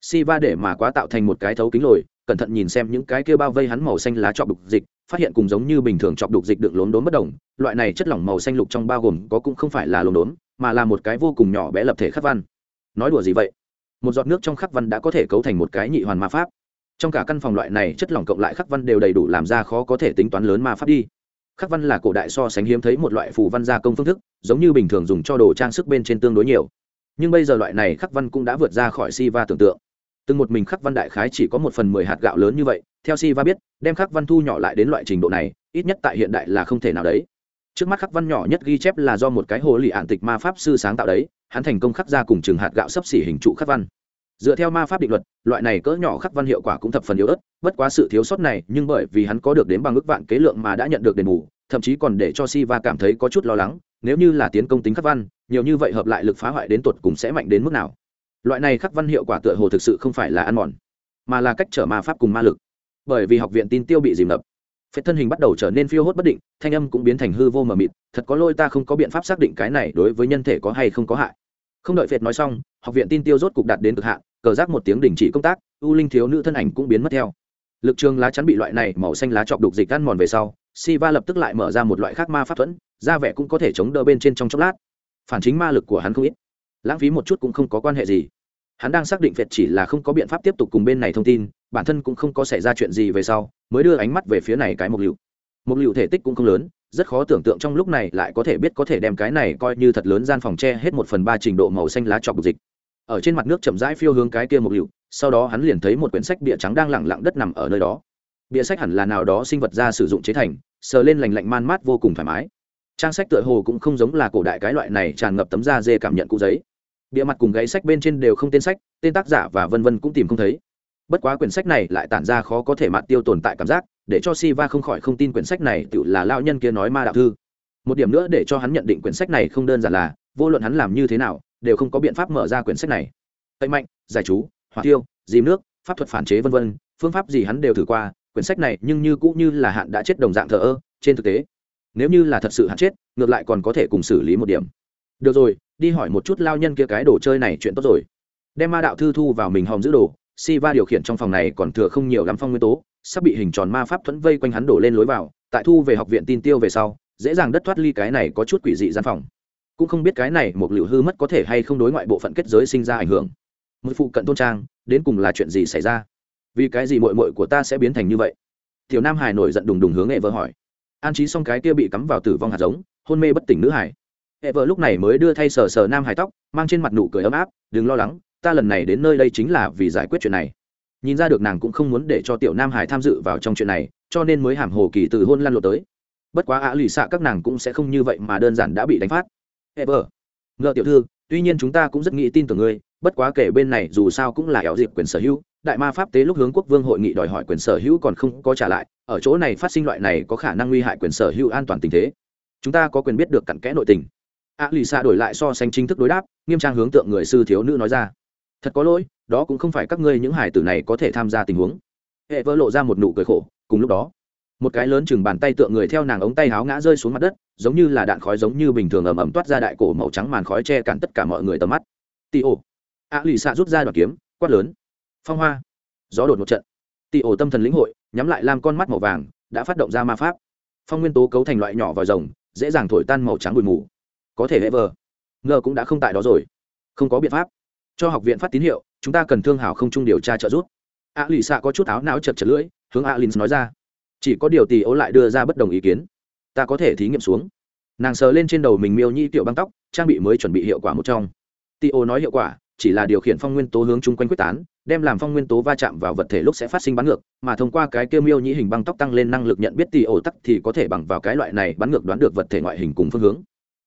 Si va để mà quá tạo thành một cái thấu kính lồi, cẩn thận nhìn xem những cái kia bao vây hắn màu xanh lá chọc đục dịch, phát hiện cùng giống như bình thường chọc đục dịch đựng lốm đốm bất đồng, loại này chất lỏng màu xanh lục trong bao gồm có cũng không phải là lốm đốm, mà là một cái vô cùng nhỏ bé lập thể khắc văn. Nói đùa gì vậy? Một giọt nước trong khắc văn đã có thể cấu thành một cái nhị hoàn ma pháp. Trong cả căn phòng loại này chất lỏng cộng lại khắc văn đều đầy đủ làm ra khó có thể tính toán lớn ma pháp đi. Khắc văn là cổ đại so sánh hiếm thấy một loại phù văn gia công phương thức, giống như bình thường dùng cho đồ trang sức bên trên tương đối nhiều nhưng bây giờ loại này khắc văn cũng đã vượt ra khỏi si va tưởng tượng. Từng một mình khắc văn đại khái chỉ có một phần mười hạt gạo lớn như vậy, theo si va biết, đem khắc văn thu nhỏ lại đến loại trình độ này, ít nhất tại hiện đại là không thể nào đấy. Trước mắt khắc văn nhỏ nhất ghi chép là do một cái hồ lì ạn tịch ma pháp sư sáng tạo đấy, hắn thành công khắc ra cùng chừng hạt gạo sấp xỉ hình trụ khắc văn. Dựa theo ma pháp định luật, loại này cỡ nhỏ khắc văn hiệu quả cũng thập phần yếu ớt, bất quá sự thiếu sót này nhưng bởi vì hắn có được đến bằng ước vạn kế lượng mà đã nhận được đền bù thậm chí còn để cho si va cảm thấy có chút lo lắng, nếu như là tiến công tính khắc văn, nhiều như vậy hợp lại lực phá hoại đến tột cùng sẽ mạnh đến mức nào? Loại này khắc văn hiệu quả tựa hồ thực sự không phải là ăn mòn, mà là cách trở ma pháp cùng ma lực. Bởi vì học viện tin tiêu bị dìm ngập phết thân hình bắt đầu trở nên phiêu hốt bất định, thanh âm cũng biến thành hư vô mờ mịt, thật có lôi ta không có biện pháp xác định cái này đối với nhân thể có hay không có hại. Không đợi phệt nói xong, học viện tin tiêu rốt cục đạt đến cực hạn, cờ rác một tiếng đình chỉ công tác, u linh thiếu nữ thân ảnh cũng biến mất theo. Lực trường lá chắn bị loại này màu xanh lá chọc đục dịch ăn mòn về sau si va lập tức lại mở ra một loại khác ma pháp thuẫn, ra vẻ cũng có thể chống đỡ bên trên trong chốc lát. Phản chính ma lực của hắn không ít. Lãng phí một chút cũng không có quan hệ gì. Hắn đang xác định việc chỉ là không có biện pháp tiếp tục cùng bên này thông tin, bản thân cũng không có xảy ra chuyện gì về sau, mới đưa ánh mắt về phía này cái mục liệu mục liệu thể tích cũng không lớn, rất khó tưởng tượng trong lúc này lại có thể biết có thể đem cái này coi như thật lớn gian phòng tre hết một phần ba trình độ màu xanh lá chọc dịch. Ở trên mặt nước chậm rãi phiêu hướng cái kia mục liệu sau đó hắn liền thấy một quyển sách địa trắng đang lẳng lặng đất nằm ở nơi đó bìa sách hẳn là nào đó sinh vật ra sử dụng chế thành, sờ lên lành lạnh man mát vô cùng thoải mái. Trang sách tựa hồ cũng không giống là cổ đại cái loại này tràn ngập tấm da dê cảm nhận cụ giấy. Bìa mặt cùng gáy sách bên trên đều không tên sách, tên tác giả và vân vân cũng tìm không thấy. Bất quá quyển sách này lại tản ra khó có thể mạt tiêu tồn tại cảm giác, để cho si va không khỏi không tin quyển sách này tự là lao nhân kia nói ma đạo thư. Một điểm nữa để cho hắn nhận định quyển sách này không đơn giản là, vô luận hắn làm như thế nào, đều không có biện pháp mở ra quyển sách này. Tây mạnh, giải chú, hỏa tiêu, dìm nước, pháp thuật phản chế vân vân, phương pháp gì hắn đều thử qua quyển sách này nhưng như cũng như là hạn đã chết đồng dạng thờ ơ, trên thực tế, nếu như là thật sự hạn chết, ngược lại còn có thể cùng xử lý một điểm. Được rồi, đi hỏi một chút lao nhân kia cái đồ chơi này chuyện tốt rồi. Đem ma đạo thư thu vào mình hòm giữ đồ si va điều khiển trong phòng này còn thừa không nhiều lắm phong nguyên tố, sắp bị hình tròn ma pháp thuẫn vây quanh hắn đổ lên lối vào, tại thu về học viện tin tiêu về sau, dễ dàng đất thoát ly cái này có chút quỷ dị gian phòng. Cũng không biết cái này một liệu hư mất có thể hay không đối ngoại bộ phận kết giới sinh ra ảnh hưởng. Một phụ cận tôn trang, đến cùng là chuyện gì xảy ra? Vì cái gì mội mội của ta sẽ biến thành như vậy? Tiểu nam hải nổi giận đùng đùng hướng hệ vợ hỏi. An trí xong cái kia bị cắm vào tử vong hạt giống, hôn mê bất tỉnh nữ hải. Hệ vợ lúc này mới đưa thay sờ sờ nam hải tóc, mang trên mặt nụ cười ấm áp, đừng lo lắng, ta lần này đến nơi đây chính là vì giải quyết chuyện này. Nhìn ra được nàng cũng không muốn để cho tiểu nam hải tham dự vào trong chuyện này, cho nên mới hàm hồ kỳ từ hôn lăn lộ tới. Bất quá ạ lì xạ các nàng cũng sẽ không như vậy mà đơn giản đã bị đánh phát. Ever, ngờ tiểu thư, tuy nhiên chúng ta cũng rất nghĩ tin tưởng ngươi, bất quá kể bên này dù sao cũng là éo dịp quyền sở hữu đại ma pháp tế lúc hướng quốc vương hội nghị đòi hỏi quyền sở hữu còn không có trả lại, ở chỗ này phát sinh loại này có khả năng nguy hại quyền sở hữu an toàn tình thế. Chúng ta có quyền biết được cặn kẽ nội tình. A lì xạ đổi lại so sánh chính thức đối đáp, nghiêm trang hướng tượng người sư thiếu nữ nói ra. Thật có lỗi, đó cũng không phải các ngươi những hải tử này có thể tham gia tình huống. Hệ vỡ lộ ra một nụ cười khổ, cùng lúc đó, một cái lớn chừng bàn tay tượng người theo nàng ống tay háo ngã rơi xuống mặt đất, giống như là đạn khói giống như bình thường ầm ầm toát ra đại cổ màu trắng màn khói che cản tất cả mọi người tầm mắt. Tì ô a lì xạ rút ra đoạn kiếm, quát lớn phong hoa. Gió đột một trận. Tì ổ tâm thần lĩnh hội, nhắm lại làm con mắt màu vàng, đã phát động ra ma pháp. Phong nguyên tố cấu thành loại nhỏ vòi rồng, dễ dàng thổi tan màu trắng bụi mù. Có thể hệ vờ. Ngờ cũng đã không tại đó rồi. Không có biện pháp. Cho học viện phát tín hiệu, chúng ta cần thương hảo không chung điều tra trợ giúp. A lì xạ có chút áo não chật chật lưỡi, hướng a lin nói ra. Chỉ có điều Tì ố lại đưa ra bất đồng ý kiến. Ta có thể thí nghiệm xuống. Nàng sờ lên trên đầu mình miêu nhi tiểu băng tóc, trang bị mới chuẩn bị hiệu quả một trong. Tì ố nói hiệu quả, chỉ là điều khiển phong nguyên tố hướng chung quanh quyết tán đem làm phong nguyên tố va chạm vào vật thể lúc sẽ phát sinh bắn ngược, mà thông qua cái kêu miêu nhĩ hình băng tóc tăng lên năng lực nhận biết tỷ ổ tắc thì có thể bằng vào cái loại này bắn ngược đoán được vật thể ngoại hình cùng phương hướng.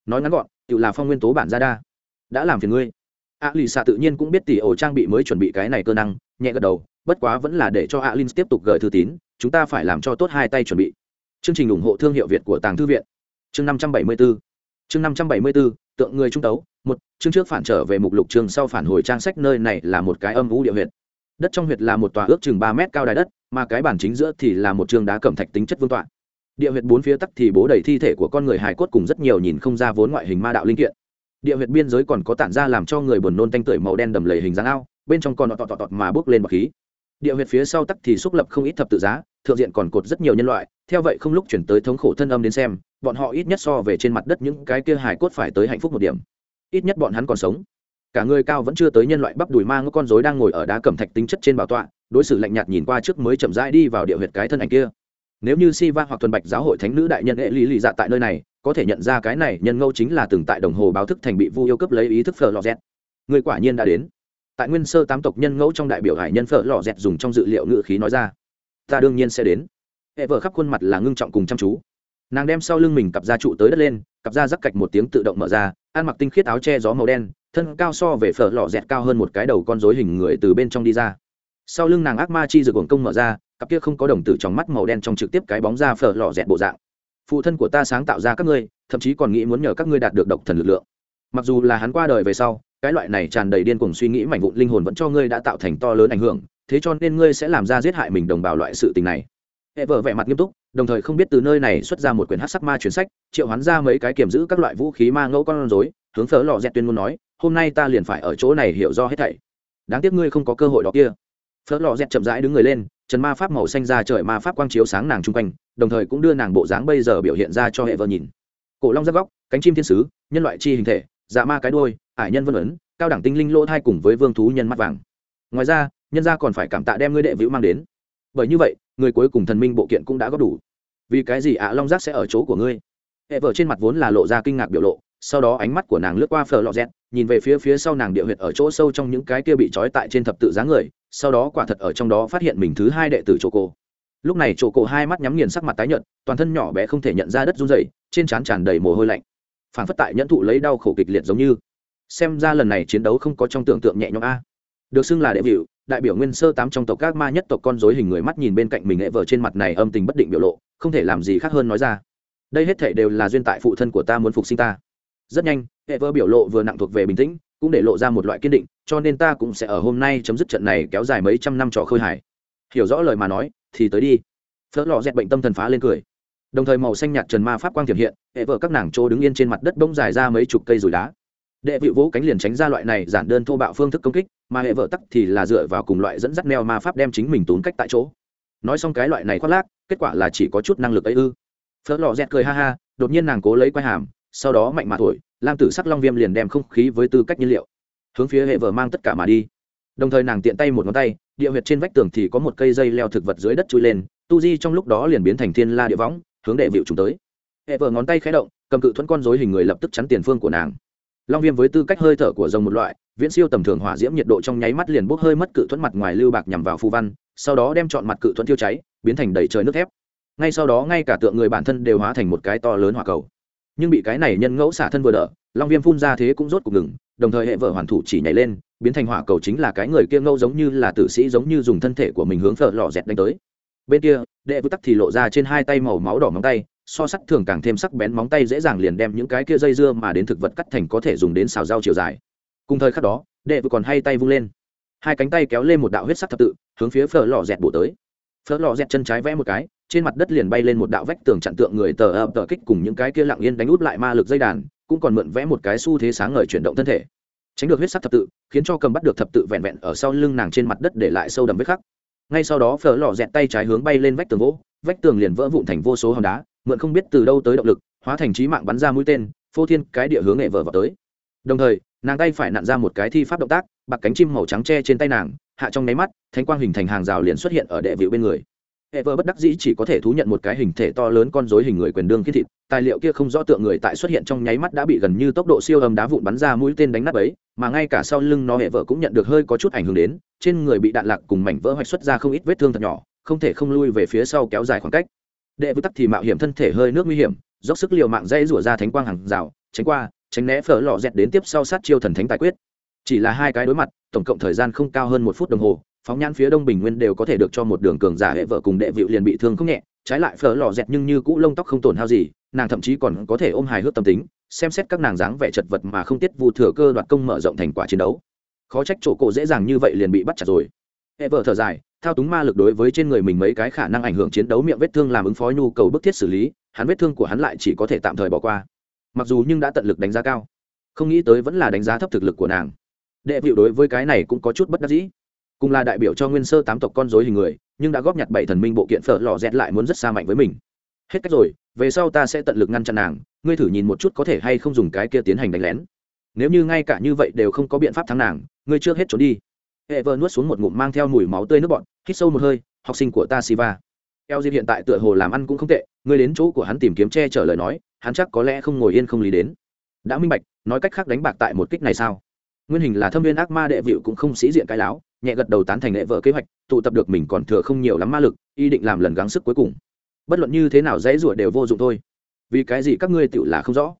Nói ngắn gọn, tự là phong nguyên tố bản ra đa. Đã làm phiền ngươi. A lì xạ tự nhiên cũng biết tỷ ổ trang bị mới chuẩn bị cái này cơ năng, nhẹ gật đầu, bất quá vẫn là để cho a alin tiếp tục gửi thư tín, chúng ta phải làm cho tốt hai tay chuẩn bị. Chương trình ủng hộ thương hiệu việt của tàng thư viện. Chương năm trăm bảy mươi bốn chương năm trăm bảy mươi bốn tượng người trung tấu một, chương trước phản trở về mục lục chương sau phản hồi trang sách nơi này là một cái âm vũ địa huyệt. Đất trong huyệt là một tòa ước chừng ba mét cao đài đất, mà cái bản chính giữa thì là một trường đá cẩm thạch tính chất vương tọa. Địa huyệt bốn phía tắc thì bố đầy thi thể của con người hài cốt cùng rất nhiều nhìn không ra vốn ngoại hình ma đạo linh kiện. Địa huyệt biên giới còn có tản ra làm cho người buồn nôn tanh tưởi màu đen đầm lầy hình dáng ao, bên trong còn tọt tọt tọt mà bước lên bọc khí. Địa huyệt phía sau tắc thì xúc lập không ít thập tự giá, thượng diện còn cột rất nhiều nhân loại, theo vậy không lúc chuyển tới thống khổ thân âm đến xem, bọn họ ít nhất so về trên mặt đất những cái kia hài cốt phải tới hạnh phúc một điểm ít nhất bọn hắn còn sống. Cả người cao vẫn chưa tới nhân loại bắp đùi mang con rối đang ngồi ở đá cẩm thạch tính chất trên bảo tọa, đối xử lạnh nhạt nhìn qua trước mới chậm rãi đi vào địa huyệt cái thân ảnh kia. Nếu như si va hoặc tuần bạch giáo hội thánh nữ đại nhân hệ lý lì dạ tại nơi này, có thể nhận ra cái này nhân ngâu chính là từng tại đồng hồ báo thức thành bị vu yêu cấp lấy ý thức phở lò dẹt. Người quả nhiên đã đến. Tại nguyên sơ tám tộc nhân ngẫu trong đại biểu hải nhân phở lò dẹt dùng trong dự liệu ngự khí nói ra. Ta đương nhiên sẽ đến. Hệ vợ khắp khuôn mặt là ngưng trọng cùng chăm chú nàng đem sau lưng mình cặp da trụ tới đất lên, cặp da rắc cạch một tiếng tự động mở ra, ăn mặc tinh khiết áo che gió màu đen, thân cao so về phở lò dẹt cao hơn một cái đầu con rối hình người từ bên trong đi ra. Sau lưng nàng ác ma chi rực quần công mở ra, cặp kia không có đồng tử trong mắt màu đen trong trực tiếp cái bóng ra phở lò dẹt bộ dạng. Phụ thân của ta sáng tạo ra các ngươi, thậm chí còn nghĩ muốn nhờ các ngươi đạt được độc thần lực lượng. Mặc dù là hắn qua đời về sau, cái loại này tràn đầy điên cuồng suy nghĩ mảnh vụn linh hồn vẫn cho ngươi đã tạo thành to lớn ảnh hưởng, thế cho nên ngươi sẽ làm ra giết hại mình đồng bào loại sự tình này. Hệ vợ vẻ mặt nghiêm túc đồng thời không biết từ nơi này xuất ra một quyển hát sắc ma truyền sách, triệu hoán ra mấy cái kiểm giữ các loại vũ khí ma ngẫu con rối, hướng phở lò dẹt tuyên ngôn nói, hôm nay ta liền phải ở chỗ này hiểu do hết thảy. Đáng tiếc ngươi không có cơ hội đó kia. Phở lò dẹt chậm rãi đứng người lên, trần ma pháp màu xanh ra trời ma pháp quang chiếu sáng nàng chung quanh, đồng thời cũng đưa nàng bộ dáng bây giờ biểu hiện ra cho hệ vợ nhìn. Cổ long giáp góc, cánh chim thiên sứ, nhân loại chi hình thể dạ ma cái đôi ải nhân vân ấn, cao đẳng tinh linh lỗ thai cùng với vương thú nhân mắt vàng. Ngoài ra, nhân gia còn phải cảm tạ đem ngươi đệ vĩu mang đến. Bởi như vậy người cuối cùng thần minh bộ kiện cũng đã góp đủ. Vì cái gì ạ, long giác sẽ ở chỗ của ngươi? Hệ vợ trên mặt vốn là lộ ra kinh ngạc biểu lộ, sau đó ánh mắt của nàng lướt qua phở lọ dẹt nhìn về phía phía sau nàng địa huyệt ở chỗ sâu trong những cái kia bị trói tại trên thập tự giá người, sau đó quả thật ở trong đó phát hiện mình thứ hai đệ tử chỗ cô lúc này chỗ cổ hai mắt nhắm nghiền sắc mặt tái nhợt, toàn thân nhỏ bé không thể nhận ra đất run rẩy, trên trán tràn đầy mồ hôi lạnh. Phản phất tại nhẫn thụ lấy đau khổ kịch liệt giống như. Xem ra lần này chiến đấu không có trong tưởng tượng nhẹ nhõm a. Được xưng là đệ vịu đại biểu nguyên sơ tám trong tộc các ma nhất tộc con dối hình người mắt nhìn bên cạnh mình nghệ vợ trên mặt này âm tình bất định biểu lộ, không thể làm gì khác hơn nói ra. Đây hết thể đều là duyên tại phụ thân của ta muốn phục sinh ta. Rất nhanh hệ vợ biểu lộ vừa nặng thuộc về bình tĩnh, cũng để lộ ra một loại kiên định, cho nên ta cũng sẽ ở hôm nay chấm dứt trận này kéo dài mấy trăm năm trò khơi hải hiểu rõ lời mà nói, thì tới đi. Phớt lò dẹt bệnh tâm thần phá lên cười. Đồng thời màu xanh nhạt trần ma pháp quang thiểm hiện hệ vợ các nàng trô đứng yên trên mặt đất bông dài ra mấy chục cây rùi đá đệ vị vỗ cánh liền tránh ra loại này giản đơn thô bạo phương thức công kích, mà hệ vợ tắc thì là dựa vào cùng loại dẫn dắt neo ma pháp đem chính mình tốn cách tại chỗ. Nói xong cái loại này khoác lác, kết quả là chỉ có chút năng lực ấy ư. Phớt lò dẹt cười ha ha, đột nhiên nàng cố lấy quai hàm, sau đó mạnh mà thổi, lam tử sắc long viêm liền đem không khí với tư cách nhiên liệu, hướng phía hệ vợ mang tất cả mà đi. Đồng thời nàng tiện tay một ngón tay, địa huyệt trên vách tường thì có một cây dây leo thực vật dưới đất chui lên, tu di trong lúc đó liền biến thành thiên la địa võng, hướng đệ vịu chúng tới. Hệ vợ ngón tay khé động, cầm cự thuẫn con dối hình người lập tức chắn tiền phương của nàng long viêm với tư cách hơi thở của rồng một loại, viễn siêu tầm thường hỏa diễm nhiệt độ trong nháy mắt liền bốc hơi mất cự thuẫn mặt ngoài lưu bạc nhằm vào phù văn, sau đó đem chọn mặt cự thuẫn tiêu cháy, biến thành đầy trời nước thép. Ngay sau đó, ngay cả tượng người bản thân đều hóa thành một cái to lớn hỏa cầu. Nhưng bị cái này nhân ngẫu xả thân vừa đỡ, long viêm phun ra thế cũng rốt cuộc ngừng, đồng thời hệ vợ hoàn thủ chỉ nhảy lên, biến thành hỏa cầu chính là cái người kia ngẫu giống như là tử sĩ giống như dùng thân thể của mình hướng phở lò dẹt đánh tới. Bên kia, đệ vũ tắc thì lộ ra trên hai tay màu máu đỏ móng tay so sắt thường càng thêm sắc bén, móng tay dễ dàng liền đem những cái kia dây dưa mà đến thực vật cắt thành có thể dùng đến xào rau chiều dài. Cùng thời khắc đó, đệ vừa còn hay tay vung lên. Hai cánh tay kéo lên một đạo huyết sắc thập tự, hướng phía phở lò dẹt bổ tới. Phở lò dẹt chân trái vẽ một cái, trên mặt đất liền bay lên một đạo vách tường chặn tượng người tờ ập tờ kích cùng những cái kia lặng yên đánh út lại ma lực dây đàn, cũng còn mượn vẽ một cái xu thế sáng ngời chuyển động thân thể. Tránh được huyết sắc thập tự, khiến cho cầm bắt được thập tự vẹn vẹn ở sau lưng nàng trên mặt đất để lại sâu đầm vết khắc. Ngay sau đó, phở lò dẹt tay trái hướng bay lên vách tường gỗ, vách tường liền vỡ vụn thành vô số hòn đá mượn không biết từ đâu tới động lực, hóa thành trí mạng bắn ra mũi tên, phô thiên cái địa hướng nghệ vợ vào tới. Đồng thời, nàng tay phải nặn ra một cái thi pháp động tác, bạc cánh chim màu trắng tre trên tay nàng, hạ trong nháy mắt, thánh quang hình thành hàng rào liền xuất hiện ở đệ vịu bên người. Hệ vợ bất đắc dĩ chỉ có thể thú nhận một cái hình thể to lớn con dối hình người quyền đương khiết thịt, tài liệu kia không rõ tượng người tại xuất hiện trong nháy mắt đã bị gần như tốc độ siêu âm đá vụn bắn ra mũi tên đánh nát ấy, mà ngay cả sau lưng nó hệ vợ cũng nhận được hơi có chút ảnh hưởng đến, trên người bị đạn lạc cùng mảnh vỡ hoạch xuất ra không ít vết thương thật nhỏ, không thể không lui về phía sau kéo dài khoảng cách đệ vư tắc thì mạo hiểm thân thể hơi nước nguy hiểm, dốc sức liều mạng dây rủa ra thánh quang hàng rào, tránh qua, tránh né phở lò dẹt đến tiếp sau sát chiêu thần thánh tài quyết. Chỉ là hai cái đối mặt, tổng cộng thời gian không cao hơn một phút đồng hồ, phóng nhãn phía đông bình nguyên đều có thể được cho một đường cường giả hệ vợ cùng đệ vịu liền bị thương không nhẹ, trái lại phở lò dẹt nhưng như cũ lông tóc không tổn hao gì, nàng thậm chí còn có thể ôm hài hước tâm tính, xem xét các nàng dáng vẻ chật vật mà không tiết vu thừa cơ đoạt công mở rộng thành quả chiến đấu. Khó trách chỗ cổ dễ dàng như vậy liền bị bắt chặt rồi hệ vợ thở dài, thao túng ma lực đối với trên người mình mấy cái khả năng ảnh hưởng chiến đấu miệng vết thương làm ứng phó nhu cầu bức thiết xử lý, hắn vết thương của hắn lại chỉ có thể tạm thời bỏ qua. Mặc dù nhưng đã tận lực đánh giá cao. Không nghĩ tới vẫn là đánh giá thấp thực lực của nàng. Đệ vịu đối với cái này cũng có chút bất đắc dĩ. Cùng là đại biểu cho nguyên sơ tám tộc con dối hình người, nhưng đã góp nhặt bảy thần minh bộ kiện phở lò rét lại muốn rất xa mạnh với mình. Hết cách rồi, về sau ta sẽ tận lực ngăn chặn nàng, ngươi thử nhìn một chút có thể hay không dùng cái kia tiến hành đánh lén. Nếu như ngay cả như vậy đều không có biện pháp thắng nàng, ngươi trước hết trốn đi hệ vợ nuốt xuống một ngụm mang theo mùi máu tươi nước bọn hít sâu một hơi, học sinh của ta siva eo diệp hiện tại tựa hồ làm ăn cũng không tệ ngươi đến chỗ của hắn tìm kiếm che chở lời nói, hắn chắc có lẽ không ngồi yên không lý đến. Đã minh bạch, nói cách khác đánh bạc tại một kích này sao? Nguyên hình là thâm viên ác ma đệ vịu cũng không sĩ diện cái láo, nhẹ gật đầu tán thành lệ vợ kế hoạch, tụ tập được mình còn thừa không nhiều lắm ma lực y định làm lần gắng sức cuối cùng. Bất luận như thế nào dễ rủa đều vô dụng thôi. Vì cái gì các ngươi tựu là không rõ?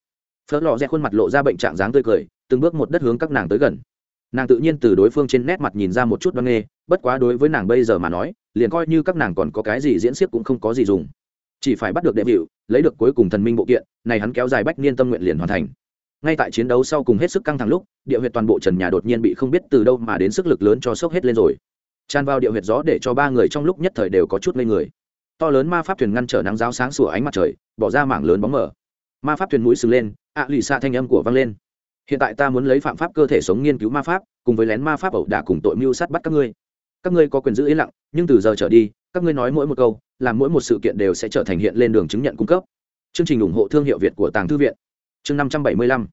Phớt lò rẽ khuôn mặt lộ ra bệnh trạng dáng tươi cười, từng bước một đất hướng các nàng tới gần nàng tự nhiên từ đối phương trên nét mặt nhìn ra một chút đoan nghê, bất quá đối với nàng bây giờ mà nói, liền coi như các nàng còn có cái gì diễn xiếc cũng không có gì dùng. Chỉ phải bắt được đệ vịu lấy được cuối cùng thần minh bộ kiện, này hắn kéo dài bách niên tâm nguyện liền hoàn thành. Ngay tại chiến đấu sau cùng hết sức căng thẳng lúc, địa huyệt toàn bộ trần nhà đột nhiên bị không biết từ đâu mà đến sức lực lớn cho sốc hết lên rồi. Tràn vào địa huyệt gió để cho ba người trong lúc nhất thời đều có chút ngây người. To lớn ma pháp thuyền ngăn trở nắng giáo sáng sủa ánh mặt trời, bỏ ra mảng lớn bóng mờ. ma pháp thuyền mũi sừng lên, ạ lì xa thanh âm của vang lên hiện tại ta muốn lấy phạm pháp cơ thể sống nghiên cứu ma pháp, cùng với lén ma pháp ẩu đả cùng tội mưu sát bắt các ngươi. Các ngươi có quyền giữ yên lặng, nhưng từ giờ trở đi, các ngươi nói mỗi một câu, làm mỗi một sự kiện đều sẽ trở thành hiện lên đường chứng nhận cung cấp. Chương trình ủng hộ thương hiệu việt của tàng thư viện. Chương năm trăm bảy mươi lăm.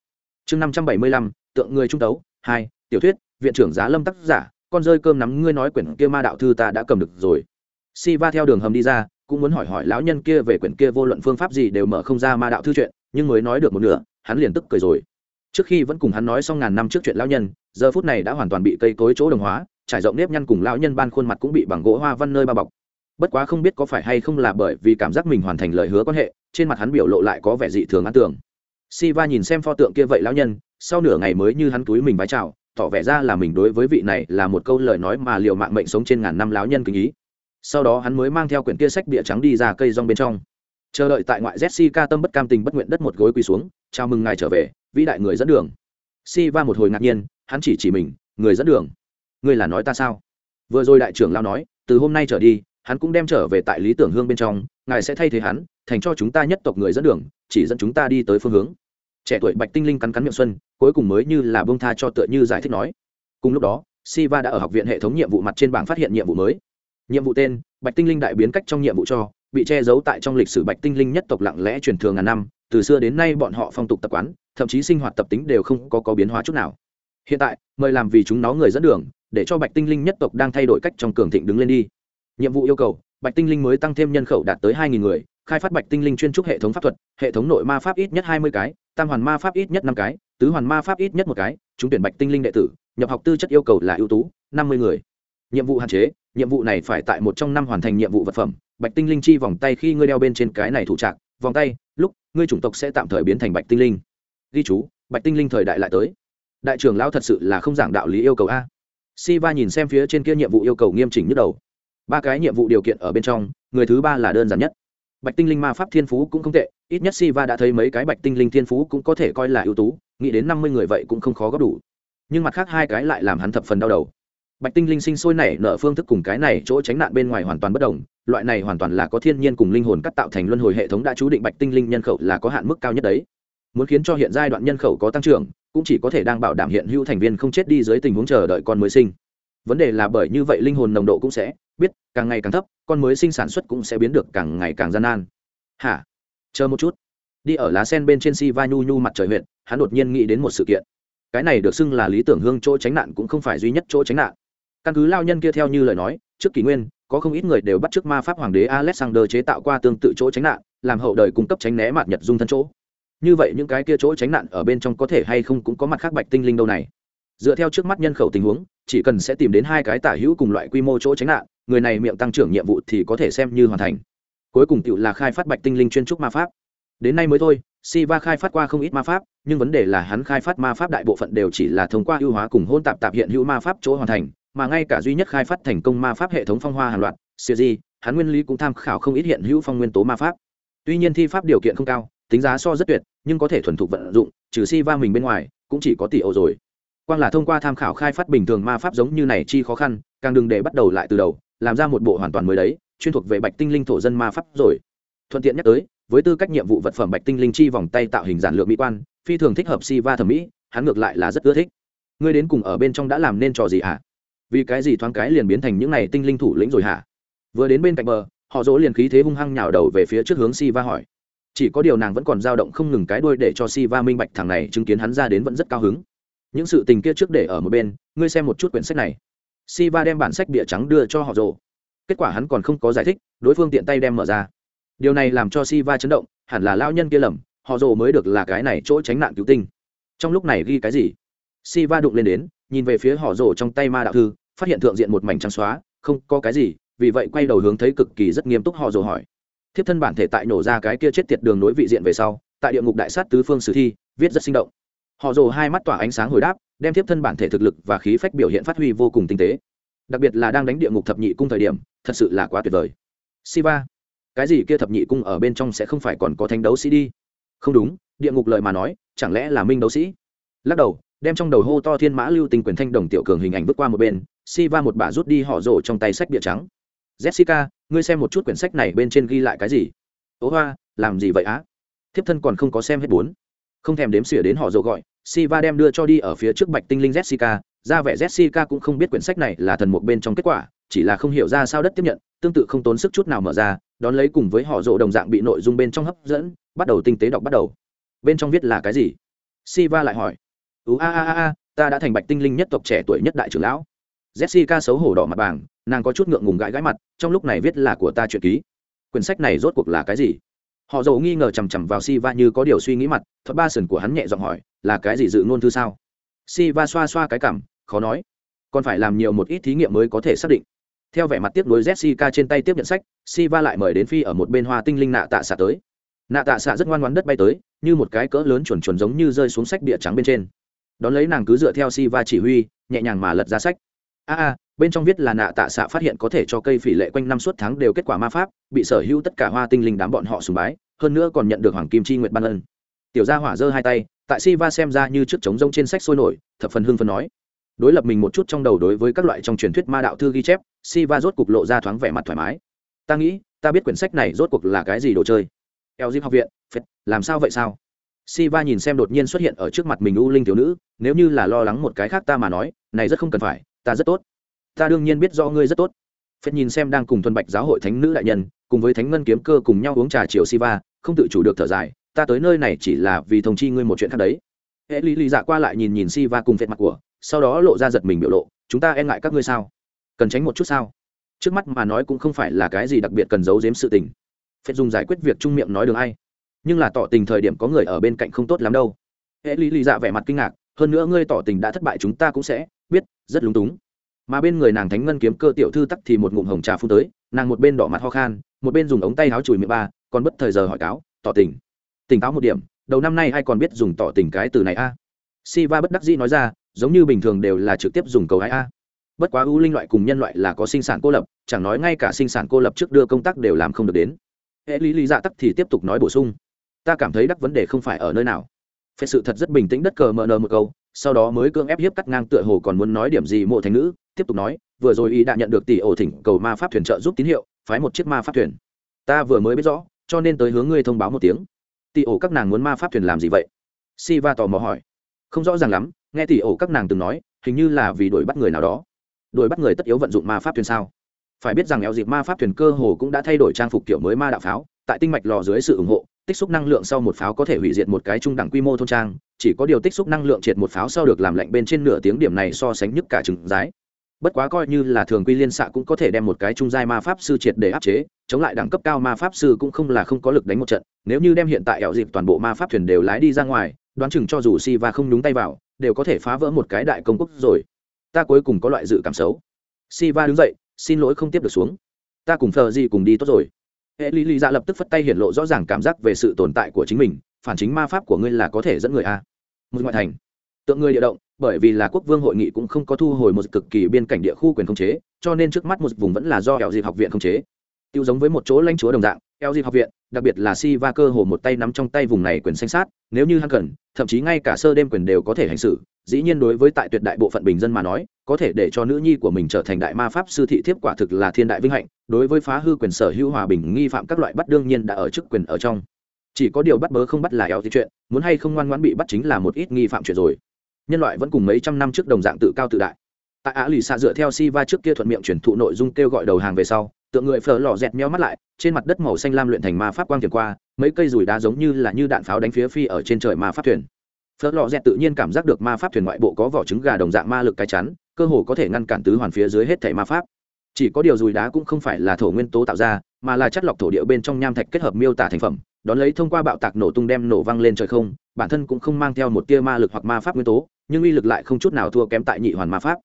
Chương năm trăm bảy mươi lăm, tượng người trung tấu, hai, tiểu thuyết, viện trưởng giá lâm tác giả, con rơi cơm nắm ngươi nói quyển kia ma đạo thư ta đã cầm được rồi. Si va theo đường hầm đi ra, cũng muốn hỏi hỏi lão nhân kia về quyển kia vô luận phương pháp gì đều mở không ra ma đạo thư chuyện, nhưng mới nói được một nửa, hắn liền tức cười rồi trước khi vẫn cùng hắn nói xong ngàn năm trước chuyện lão nhân, giờ phút này đã hoàn toàn bị cây cối chỗ đồng hóa, trải rộng nếp nhăn cùng lão nhân ban khuôn mặt cũng bị bằng gỗ hoa văn nơi bao bọc. Bất quá không biết có phải hay không là bởi vì cảm giác mình hoàn thành lời hứa quan hệ, trên mặt hắn biểu lộ lại có vẻ dị thường ăn tưởng si va nhìn xem pho tượng kia vậy lão nhân, sau nửa ngày mới như hắn túi mình vái chào, tỏ vẻ ra là mình đối với vị này là một câu lời nói mà liệu mạng mệnh sống trên ngàn năm lão nhân kính ý. Sau đó hắn mới mang theo quyển kia sách bìa trắng đi ra cây rong bên trong chờ đợi tại ngoại jessica tâm bất cam tình bất nguyện đất một gối quỳ xuống, chào mừng ngài trở về, vĩ đại người dẫn đường. Si va một hồi ngạc nhiên, hắn chỉ chỉ mình, người dẫn đường? Ngươi là nói ta sao? Vừa rồi đại trưởng lao nói, từ hôm nay trở đi, hắn cũng đem trở về tại lý tưởng hương bên trong, ngài sẽ thay thế hắn, thành cho chúng ta nhất tộc người dẫn đường, chỉ dẫn chúng ta đi tới phương hướng. Trẻ tuổi bạch tinh linh cắn cắn miệng xuân, cuối cùng mới như là bông tha cho tựa như giải thích nói. Cùng lúc đó, siva đã ở học viện hệ thống nhiệm vụ mặt trên bảng phát hiện nhiệm vụ mới. Nhiệm vụ tên, bạch tinh linh đại biến cách trong nhiệm vụ cho bị che giấu tại trong lịch sử bạch tinh linh nhất tộc lặng lẽ truyền thường ngàn năm từ xưa đến nay bọn họ phong tục tập quán thậm chí sinh hoạt tập tính đều không có, có biến hóa chút nào. Hiện tại mời làm vì chúng nó người dẫn đường để cho bạch tinh linh nhất tộc đang thay đổi cách trong cường thịnh đứng lên đi. Nhiệm vụ yêu cầu bạch tinh linh mới tăng thêm nhân khẩu đạt tới hai người khai phát bạch tinh linh chuyên trúc hệ thống pháp thuật hệ thống nội ma pháp ít nhất hai mươi cái tam hoàn ma pháp ít nhất năm cái tứ hoàn ma pháp ít nhất một cái chúng tuyển bạch tinh linh đệ tử nhập học tư chất yêu cầu là ưu tú năm mươi người. Nhiệm vụ hạn chế nhiệm vụ này phải tại một trong năm hoàn thành nhiệm vụ vật phẩm bạch tinh linh chi vòng tay khi ngươi đeo bên trên cái này thủ trạc vòng tay, lúc, ngươi chủng tộc sẽ tạm thời biến thành bạch tinh linh. Ghi chú, bạch tinh linh thời đại lại tới. Đại trưởng lão thật sự là không giảng đạo lý yêu cầu a. Si va nhìn xem phía trên kia nhiệm vụ yêu cầu nghiêm chỉnh nhất đầu. Ba cái nhiệm vụ điều kiện ở bên trong, người thứ ba là đơn giản nhất. Bạch tinh linh ma pháp thiên phú cũng không tệ, ít nhất si va đã thấy mấy cái bạch tinh linh thiên phú cũng có thể coi là ưu tú, nghĩ đến năm mươi người vậy cũng không khó góp đủ. Nhưng mặt khác hai cái lại làm hắn thập phần đau đầu bạch tinh linh sinh sôi nảy nở phương thức cùng cái này chỗ tránh nạn bên ngoài hoàn toàn bất đồng, loại này hoàn toàn là có thiên nhiên cùng linh hồn cắt tạo thành luân hồi hệ thống đã chú định bạch tinh linh nhân khẩu là có hạn mức cao nhất đấy. Muốn khiến cho hiện giai đoạn nhân khẩu có tăng trưởng, cũng chỉ có thể đang bảo đảm hiện hữu thành viên không chết đi dưới tình huống chờ đợi con mới sinh. Vấn đề là bởi như vậy linh hồn nồng độ cũng sẽ biết, càng ngày càng thấp, con mới sinh sản xuất cũng sẽ biến được càng ngày càng gian nan. Hả? Chờ một chút. Đi ở lá sen bên trên si va nhu nhu mặt trời huyện hắn đột nhiên nghĩ đến một sự kiện. Cái này được xưng là lý tưởng hương chỗ tránh nạn cũng không phải duy nhất chỗ tránh nạn căn cứ lao nhân kia theo như lời nói trước kỷ nguyên có không ít người đều bắt chước ma pháp hoàng đế alexander chế tạo qua tương tự chỗ tránh nạn làm hậu đời cung cấp tránh né mạt nhật dung thân chỗ. Như vậy những cái kia chỗ tránh nạn ở bên trong có thể hay không cũng có mặt khác bạch tinh linh đâu này. Dựa theo trước mắt nhân khẩu tình huống chỉ cần sẽ tìm đến hai cái tả hữu cùng loại quy mô chỗ tránh nạn người này miệng tăng trưởng nhiệm vụ thì có thể xem như hoàn thành. Cuối cùng tự là khai phát bạch tinh linh chuyên trúc ma pháp. Đến nay mới thôi Siva khai phát qua không ít ma pháp, nhưng vấn đề là hắn khai phát ma pháp đại bộ phận đều chỉ là thông qua ưu hóa cùng hôn tạp tạp hiện hữu ma pháp chỗ hoàn thành, mà ngay cả duy nhất khai phát thành công ma pháp hệ thống phong hoa hàng loạt, Siri, hắn nguyên lý cũng tham khảo không ít hiện hữu phong nguyên tố ma pháp. Tuy nhiên thi pháp điều kiện không cao, tính giá so rất tuyệt, nhưng có thể thuần thục vận dụng, trừ Siva mình bên ngoài, cũng chỉ có tỷ ô rồi. Quang là thông qua tham khảo khai phát bình thường ma pháp giống như này chi khó khăn, càng đừng để bắt đầu lại từ đầu, làm ra một bộ hoàn toàn mới đấy, chuyên thuộc về Bạch Tinh Linh thổ dân ma pháp rồi. Thuận tiện nhắc tới, với tư cách nhiệm vụ vật phẩm bạch tinh linh chi vòng tay tạo hình giản lược mỹ quan phi thường thích hợp si va thẩm mỹ hắn ngược lại là rất ưa thích ngươi đến cùng ở bên trong đã làm nên trò gì à? Vì cái gì thoáng cái liền biến thành những này tinh linh thủ lĩnh rồi hả? Vừa đến bên cạnh bờ, họ dỗ liền khí thế hung hăng nhào đầu về phía trước hướng si va hỏi. Chỉ có điều nàng vẫn còn dao động không ngừng cái đuôi để cho si va minh bạch thằng này chứng kiến hắn ra đến vẫn rất cao hứng. Những sự tình kia trước để ở một bên, ngươi xem một chút quyển sách này. Si va đem bản sách bịa trắng đưa cho họ rồ kết quả hắn còn không có giải thích, đối phương tiện tay đem mở ra. Điều này làm cho si va chấn động, hẳn là lao nhân kia lầm, họ rồ mới được là cái này chỗ tránh nạn cứu tinh. Trong lúc này ghi cái gì? Si va đụng lên đến nhìn về phía họ rồ trong tay ma đạo thư, phát hiện thượng diện một mảnh trắng xóa, không có cái gì, vì vậy quay đầu hướng thấy cực kỳ rất nghiêm túc họ rồ hỏi. Thiếp thân bản thể tại nổ ra cái kia chết tiệt đường nối vị diện về sau, tại địa ngục đại sát tứ phương sử thi, viết rất sinh động. Họ rồ hai mắt tỏa ánh sáng hồi đáp, đem thiếp thân bản thể thực lực và khí phách biểu hiện phát huy vô cùng tinh tế. Đặc biệt là đang đánh địa ngục thập nhị cung thời điểm, thật sự là quá tuyệt vời. Siva, cái gì kia thập nhị cung ở bên trong sẽ không phải còn có thánh đấu sĩ đi? Không đúng, địa ngục lời mà nói, chẳng lẽ là minh đấu sĩ? Lắc đầu đem trong đầu hô to thiên mã lưu tình quyền thanh đồng tiểu cường hình ảnh vứt qua một bên, si va một bà rút đi họ rổ trong tay sách bịa trắng. Jessica, ngươi xem một chút quyển sách này bên trên ghi lại cái gì? Ố hoa, làm gì vậy á? Thiếp thân còn không có xem hết bốn. Không thèm đếm xỉa đến họ rổ gọi, si va đem đưa cho đi ở phía trước bạch tinh linh jessica, ra vẻ jessica cũng không biết quyển sách này là thần một bên trong kết quả, chỉ là không hiểu ra sao đất tiếp nhận, tương tự không tốn sức chút nào mở ra, đón lấy cùng với họ rộ đồng dạng bị nội dung bên trong hấp dẫn, bắt đầu tinh tế đọc bắt đầu. Bên trong viết là cái gì? Siva lại hỏi ú, a a a a, ta đã thành bạch tinh linh nhất tộc trẻ tuổi nhất đại trưởng lão. Jessica xấu hổ đỏ mặt bảng nàng có chút ngượng ngùng gãi gãi mặt, trong lúc này viết là của ta chuyện ký. Quyển sách này rốt cuộc là cái gì? Họ dầu nghi ngờ chằm chằm vào Si Va như có điều suy nghĩ mặt, thuật ba sần của hắn nhẹ giọng hỏi, là cái gì dự ngôn thư sao? Si Va xoa xoa cái cảm, khó nói. Còn phải làm nhiều một ít thí nghiệm mới có thể xác định. Theo vẻ mặt tiếp nối jessica trên tay tiếp nhận sách Si Va lại mời đến phi ở một bên hoa tinh linh nạ tạ xạ tới. Nạ tạ xạ rất ngoan ngoãn đất bay tới, như một cái cỡ lớn chuẩn chuẩn giống như rơi xuống sách bịa trắng bên trên đón lấy nàng cứ dựa theo siva chỉ huy, nhẹ nhàng mà lật ra sách. A a, bên trong viết là nạ tạ xạ phát hiện có thể cho cây phỉ lệ quanh năm suốt tháng đều kết quả ma pháp, bị sở hữu tất cả hoa tinh linh đám bọn họ sùng bái, hơn nữa còn nhận được hoàng kim chi nguyệt ban ân. Tiểu gia hỏa giơ hai tay, tại siva xem ra như trước trống rông trên sách sôi nổi, thập phần hưng phần nói. Đối lập mình một chút trong đầu đối với các loại trong truyền thuyết ma đạo thư ghi chép si va rốt cục lộ ra thoáng vẻ mặt thoải mái. Ta nghĩ, ta biết quyển sách này rốt cuộc là cái gì đồ chơi? Eo học viện, phết, làm sao vậy sao? Siva nhìn xem đột nhiên xuất hiện ở trước mặt mình u linh thiếu nữ nếu như là lo lắng một cái khác ta mà nói này rất không cần phải ta rất tốt. Ta đương nhiên biết do ngươi rất tốt. Phết nhìn xem đang cùng thuần bạch giáo hội thánh nữ đại nhân cùng với thánh ngân kiếm cơ cùng nhau uống trà chiều Siva, không tự chủ được thở dài ta tới nơi này chỉ là vì thông chi ngươi một chuyện khác đấy. Hệ lý lý dạ qua lại nhìn nhìn Siva cùng phết mặt của sau đó lộ ra giật mình biểu lộ chúng ta e ngại các ngươi sao? Cần tránh một chút sao? Trước mắt mà nói cũng không phải là cái gì đặc biệt cần giấu giếm sự tình. Phết dùng giải quyết việc trung miệng nói đường ai nhưng là tỏ tình thời điểm có người ở bên cạnh không tốt lắm đâu. Hệ lý lý dạ vẻ mặt kinh ngạc, hơn nữa ngươi tỏ tình đã thất bại chúng ta cũng sẽ biết, rất lúng túng. Mà bên người nàng thánh ngân kiếm cơ tiểu thư tắc thì một ngụm hồng trà phun tới, nàng một bên đỏ mặt ho khan, một bên dùng ống tay áo chùi miệng ba, còn bất thời giờ hỏi cáo, tỏ tình. Tỉnh táo một điểm, đầu năm nay ai còn biết dùng tỏ tình cái từ này a? Si va bất đắc dĩ nói ra, giống như bình thường đều là trực tiếp dùng cầu ai a. Bất quá ưu linh loại cùng nhân loại là có sinh sản cô lập, chẳng nói ngay cả sinh sản cô lập trước đưa công tác đều làm không được đến. Hệ lý lý dạ tắc thì tiếp tục nói bổ sung ta cảm thấy đắc vấn đề không phải ở nơi nào. Phép sự thật rất bình tĩnh đất cờ mờ nờ một câu, sau đó mới cưỡng ép hiếp cắt ngang tựa hồ còn muốn nói điểm gì mộ thành nữ, tiếp tục nói, vừa rồi y đã nhận được tỷ ổ thỉnh cầu ma pháp thuyền trợ giúp tín hiệu, phái một chiếc ma pháp thuyền. Ta vừa mới biết rõ, cho nên tới hướng ngươi thông báo một tiếng. Tỷ ổ các nàng muốn ma pháp thuyền làm gì vậy? Si va tò mò hỏi. Không rõ ràng lắm, nghe tỷ ổ các nàng từng nói, hình như là vì đuổi bắt người nào đó. Đuổi bắt người tất yếu vận dụng ma pháp thuyền sao? Phải biết rằng eo dịp ma pháp thuyền cơ hồ cũng đã thay đổi trang phục kiểu mới ma đạo pháo, tại tinh mạch lò dưới sự ủng hộ tích xúc năng lượng sau một pháo có thể hủy diệt một cái trung đẳng quy mô thôn trang, chỉ có điều tích xúc năng lượng triệt một pháo sau được làm lạnh bên trên nửa tiếng điểm này so sánh nhất cả trừng giái bất quá coi như là thường quy liên xạ cũng có thể đem một cái trung giai ma pháp sư triệt để áp chế, chống lại đẳng cấp cao ma pháp sư cũng không là không có lực đánh một trận, nếu như đem hiện tại ẻo dịp toàn bộ ma pháp thuyền đều lái đi ra ngoài, đoán chừng cho dù si va không đúng tay vào, đều có thể phá vỡ một cái đại công quốc rồi. Ta cuối cùng có loại dự cảm xấu. Si va đứng dậy, xin lỗi không tiếp được xuống. Ta cùng thờ gì cùng đi tốt rồi hệ lý lý dạ lập tức phất tay hiển lộ rõ ràng cảm giác về sự tồn tại của chính mình, phản chính ma pháp của ngươi là có thể dẫn người a. Một ngoại thành. Tượng người địa động, bởi vì là quốc vương hội nghị cũng không có thu hồi một cực kỳ biên cảnh địa khu quyền khống chế, cho nên trước mắt một vùng vẫn là do eo dịp học viện khống chế. Tiêu giống với một chỗ lãnh chúa đồng dạng, eo dịp học viện, đặc biệt là si va cơ hồ một tay nắm trong tay vùng này quyền xanh sát, nếu như hắn cần, thậm chí ngay cả sơ đêm quyền đều có thể hành xử dĩ nhiên đối với tại tuyệt đại bộ phận bình dân mà nói, có thể để cho nữ nhi của mình trở thành đại ma pháp sư thị thiếp quả thực là thiên đại vinh hạnh, đối với phá hư quyền sở hữu hòa bình nghi phạm các loại bắt đương nhiên đã ở chức quyền ở trong. Chỉ có điều bắt bớ không bắt là eo thì chuyện, muốn hay không ngoan ngoãn bị bắt chính là một ít nghi phạm chuyện rồi. Nhân loại vẫn cùng mấy trăm năm trước đồng dạng tự cao tự đại. Tại á lì xạ dựa theo si va trước kia thuận miệng truyền thụ nội dung kêu gọi đầu hàng về sau, tượng người phở lò dẹt meo mắt lại, trên mặt đất màu xanh lam luyện thành ma pháp quang tiềm qua, mấy cây rùi đá giống như là như đạn pháo đánh phía phi ở trên trời ma pháp thuyền phớt lò dẹt tự nhiên cảm giác được ma pháp thuyền ngoại bộ có vỏ trứng gà đồng dạng ma lực cái chắn, cơ hồ có thể ngăn cản tứ hoàn phía dưới hết thẻ ma pháp. Chỉ có điều rùi đá cũng không phải là thổ nguyên tố tạo ra, mà là chất lọc thổ địa bên trong nham thạch kết hợp miêu tả thành phẩm, đón lấy thông qua bạo tạc nổ tung đem nổ văng lên trời không, bản thân cũng không mang theo một tia ma lực hoặc ma pháp nguyên tố, nhưng uy lực lại không chút nào thua kém tại nhị hoàn ma pháp.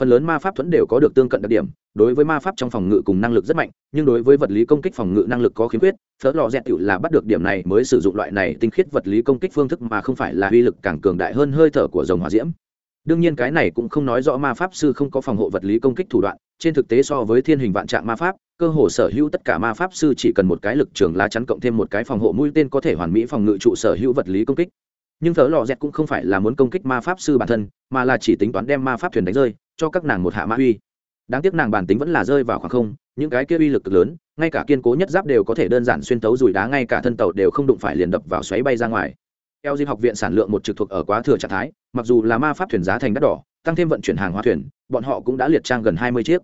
Phần lớn ma pháp thuẫn đều có được tương cận đặc điểm đối với ma pháp trong phòng ngự cùng năng lực rất mạnh, nhưng đối với vật lý công kích phòng ngự năng lực có khiếm khuyết phớt lò dẹt tựu là bắt được điểm này mới sử dụng loại này tinh khiết vật lý công kích phương thức mà không phải là uy lực càng cường đại hơn hơi thở của dòng hỏa diễm. Đương nhiên cái này cũng không nói rõ ma pháp sư không có phòng hộ vật lý công kích thủ đoạn, trên thực tế so với thiên hình vạn trạng ma pháp, cơ hồ sở hữu tất cả ma pháp sư chỉ cần một cái lực trường lá chắn cộng thêm một cái phòng hộ mũi tên có thể hoàn mỹ phòng ngự trụ sở hữu vật lý công kích. Nhưng thợ lò dẹt cũng không phải là muốn công kích ma pháp sư bản thân, mà là chỉ tính toán đem ma pháp thuyền đánh rơi, cho các nàng một hạ ma uy đáng tiếc nàng bản tính vẫn là rơi vào khoảng không, những cái kia uy lực cực lớn, ngay cả kiên cố nhất giáp đều có thể đơn giản xuyên tấu rùi đá, ngay cả thân tàu đều không đụng phải liền đập vào xoáy bay ra ngoài. Eo dịp học viện sản lượng một trực thuộc ở quá thừa trạng thái, mặc dù là ma pháp thuyền giá thành đắt đỏ, tăng thêm vận chuyển hàng hóa thuyền, bọn họ cũng đã liệt trang gần hai mươi chiếc.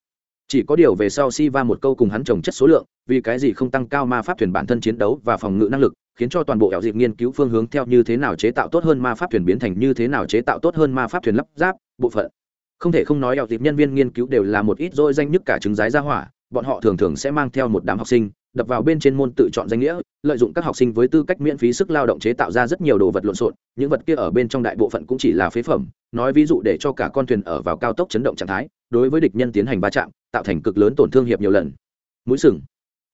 Chỉ có điều về sau si va một câu cùng hắn trồng chất số lượng, vì cái gì không tăng cao ma pháp thuyền bản thân chiến đấu và phòng ngự năng lực, khiến cho toàn bộ ẻo dịp nghiên cứu phương hướng theo như thế nào chế tạo tốt hơn ma pháp thuyền biến thành như thế nào chế tạo tốt hơn ma pháp thuyền lắp ráp, bộ phận không thể không nói ẻo dịp nhân viên nghiên cứu đều là một ít dôi danh nhất cả trứng giái ra hỏa, bọn họ thường thường sẽ mang theo một đám học sinh, đập vào bên trên môn tự chọn danh nghĩa, lợi dụng các học sinh với tư cách miễn phí sức lao động chế tạo ra rất nhiều đồ vật lộn xộn, những vật kia ở bên trong đại bộ phận cũng chỉ là phế phẩm, nói ví dụ để cho cả con thuyền ở vào cao tốc chấn động trạng thái, đối với địch nhân tiến hành va chạm, tạo thành cực lớn tổn thương hiệp nhiều lần. Mũi sừng.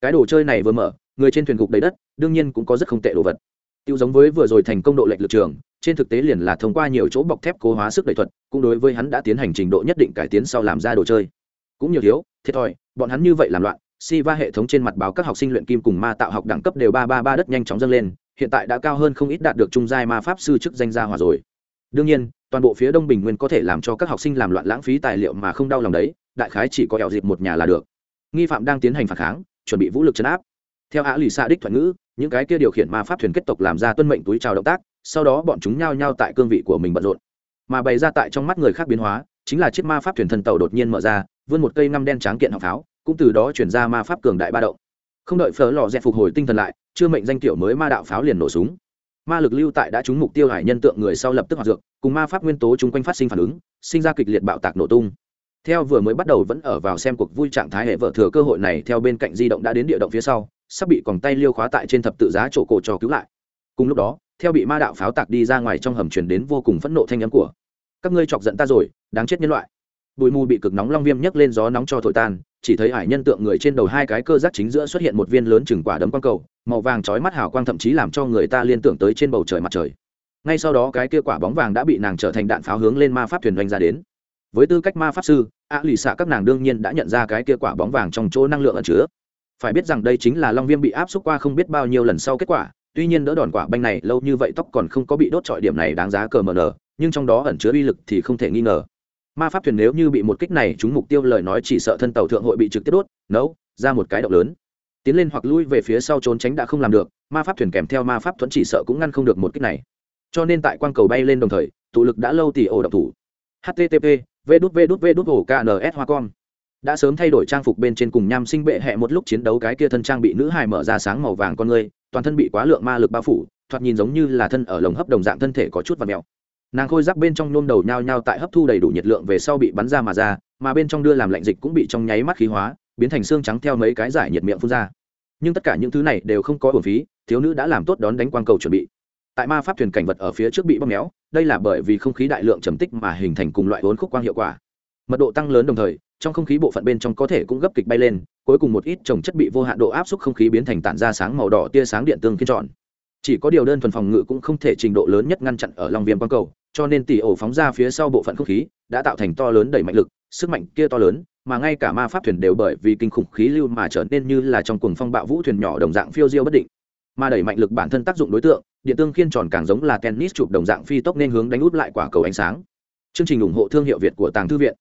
Cái đồ chơi này vừa mở, người trên thuyền gục đầy đất, đương nhiên cũng có rất không tệ đồ vật. Tiêu giống với vừa rồi thành công độ lệch lực trường trên thực tế liền là thông qua nhiều chỗ bọc thép cố hóa sức đẩy thuật, cũng đối với hắn đã tiến hành trình độ nhất định cải tiến sau làm ra đồ chơi. Cũng nhiều thiếu, thiệt thòi, bọn hắn như vậy làm loạn si va hệ thống trên mặt báo các học sinh luyện kim cùng ma tạo học đẳng cấp đều ba ba ba đất nhanh chóng dâng lên, hiện tại đã cao hơn không ít đạt được trung giai ma pháp sư chức danh gia hòa rồi. Đương nhiên, toàn bộ phía đông bình nguyên có thể làm cho các học sinh làm loạn lãng phí tài liệu mà không đau lòng đấy, đại khái chỉ có ẻo dịp một nhà là được. Nghi phạm đang tiến hành phản kháng, chuẩn bị vũ lực chấn áp. Theo á lì xa đích thuận ngữ, những cái kia điều khiển ma pháp thuyền kết tộc làm ra tuân mệnh túi trào động tác sau đó bọn chúng nhao nhao tại cương vị của mình bận rộn. Mà bày ra tại trong mắt người khác biến hóa, chính là chiếc ma pháp thuyền thần tàu đột nhiên mở ra, vươn một cây ngăm đen tráng kiện học pháo, cũng từ đó chuyển ra ma pháp cường đại ba động. Không đợi phở lò dẹp phục hồi tinh thần lại, chưa mệnh danh tiểu mới ma đạo pháo liền nổ súng. Ma lực lưu tại đã trúng mục tiêu hải nhân tượng người sau lập tức hoạt dược, cùng ma pháp nguyên tố chung quanh phát sinh phản ứng, sinh ra kịch liệt bạo tạc nổ tung. Theo vừa mới bắt đầu vẫn ở vào xem cuộc vui trạng thái hệ vợ thừa cơ hội này theo bên cạnh di động đã đến địa động phía sau, sắp bị còng tay liêu khóa tại trên thập tự giá chỗ cổ cho cứu lại. Cùng lúc đó theo bị ma đạo pháo tạc đi ra ngoài trong hầm truyền đến vô cùng phẫn nộ thanh âm của. Các ngươi chọc giận ta rồi, đáng chết nhân loại. Bụi mù bị cực nóng long viêm nhấc lên gió nóng cho thổi tan, chỉ thấy hải nhân tượng người trên đầu hai cái cơ giác chính giữa xuất hiện một viên lớn chừng quả đấm quang cầu, màu vàng chói mắt hào quang thậm chí làm cho người ta liên tưởng tới trên bầu trời mặt trời. Ngay sau đó cái kia quả bóng vàng đã bị nàng trở thành đạn pháo hướng lên ma pháp thuyền doanh ra đến. Với tư cách ma pháp sư ạ lì xạ các nàng đương nhiên đã nhận ra cái kia quả bóng vàng trong chỗ năng lượng ẩn chứa. Phải biết rằng đây chính là long viêm bị áp xúc qua không biết bao nhiêu lần sau kết quả tuy nhiên đỡ đòn quả banh này lâu như vậy tóc còn không có bị đốt trọi điểm này đáng giá cờ mờ nở nhưng trong đó ẩn chứa uy lực thì không thể nghi ngờ. Ma pháp thuyền nếu như bị một kích này chúng mục tiêu lời nói chỉ sợ thân tàu thượng hội bị trực tiếp đốt, nấu, ra một cái động lớn. Tiến lên hoặc lui về phía sau trốn tránh đã không làm được, ma pháp thuyền kèm theo ma pháp thuẫn chỉ sợ cũng ngăn không được một kích này. Cho nên tại quang cầu bay lên đồng thời, tụ lực đã lâu tỷ ổ độc thủ. Http v đút v đút v đút ổ kns hoa con. Đã sớm thay đổi trang phục bên trên cùng nham sinh bệ hẹ một lúc chiến đấu cái kia thân trang bị nữ hài mở ra sáng màu vàng con người toàn thân bị quá lượng ma lực bao phủ, thoạt nhìn giống như là thân ở lồng hấp đồng dạng thân thể có chút và mèo nàng khôi giáp bên trong nôm đầu nhao nhao tại hấp thu đầy đủ nhiệt lượng về sau bị bắn ra mà ra, mà bên trong đưa làm lạnh dịch cũng bị trong nháy mắt khí hóa, biến thành xương trắng theo mấy cái giải nhiệt miệng phun ra. Nhưng tất cả những thứ này đều không có bổn phí, thiếu nữ đã làm tốt đón đánh quang cầu chuẩn bị. Tại ma pháp thuyền cảnh vật ở phía trước bị bóp méo, đây là bởi vì không khí đại lượng trầm tích mà hình thành cùng loại vốn khúc quang hiệu quả mật độ tăng lớn đồng thời, trong không khí bộ phận bên trong có thể cũng gấp kịch bay lên, cuối cùng một ít trồng chất bị vô hạn độ áp suất không khí biến thành tản ra sáng màu đỏ tia sáng điện tương kiên tròn. Chỉ có điều đơn thuần phòng ngự cũng không thể trình độ lớn nhất ngăn chặn ở lòng viêm quang cầu, cho nên tỷ ổ phóng ra phía sau bộ phận không khí đã tạo thành to lớn đẩy mạnh lực, sức mạnh kia to lớn, mà ngay cả ma pháp thuyền đều bởi vì kinh khủng khí lưu mà trở nên như là trong cuồng phong bạo vũ thuyền nhỏ đồng dạng phiêu diêu bất định. Mà đẩy mạnh lực bản thân tác dụng đối tượng, điện tương khiên tròn càng giống là tennis chụp đồng dạng phi tốc nên hướng đánh út lại quả cầu ánh sáng. Chương trình ủng hộ thương hiệu việt của tàng thư viện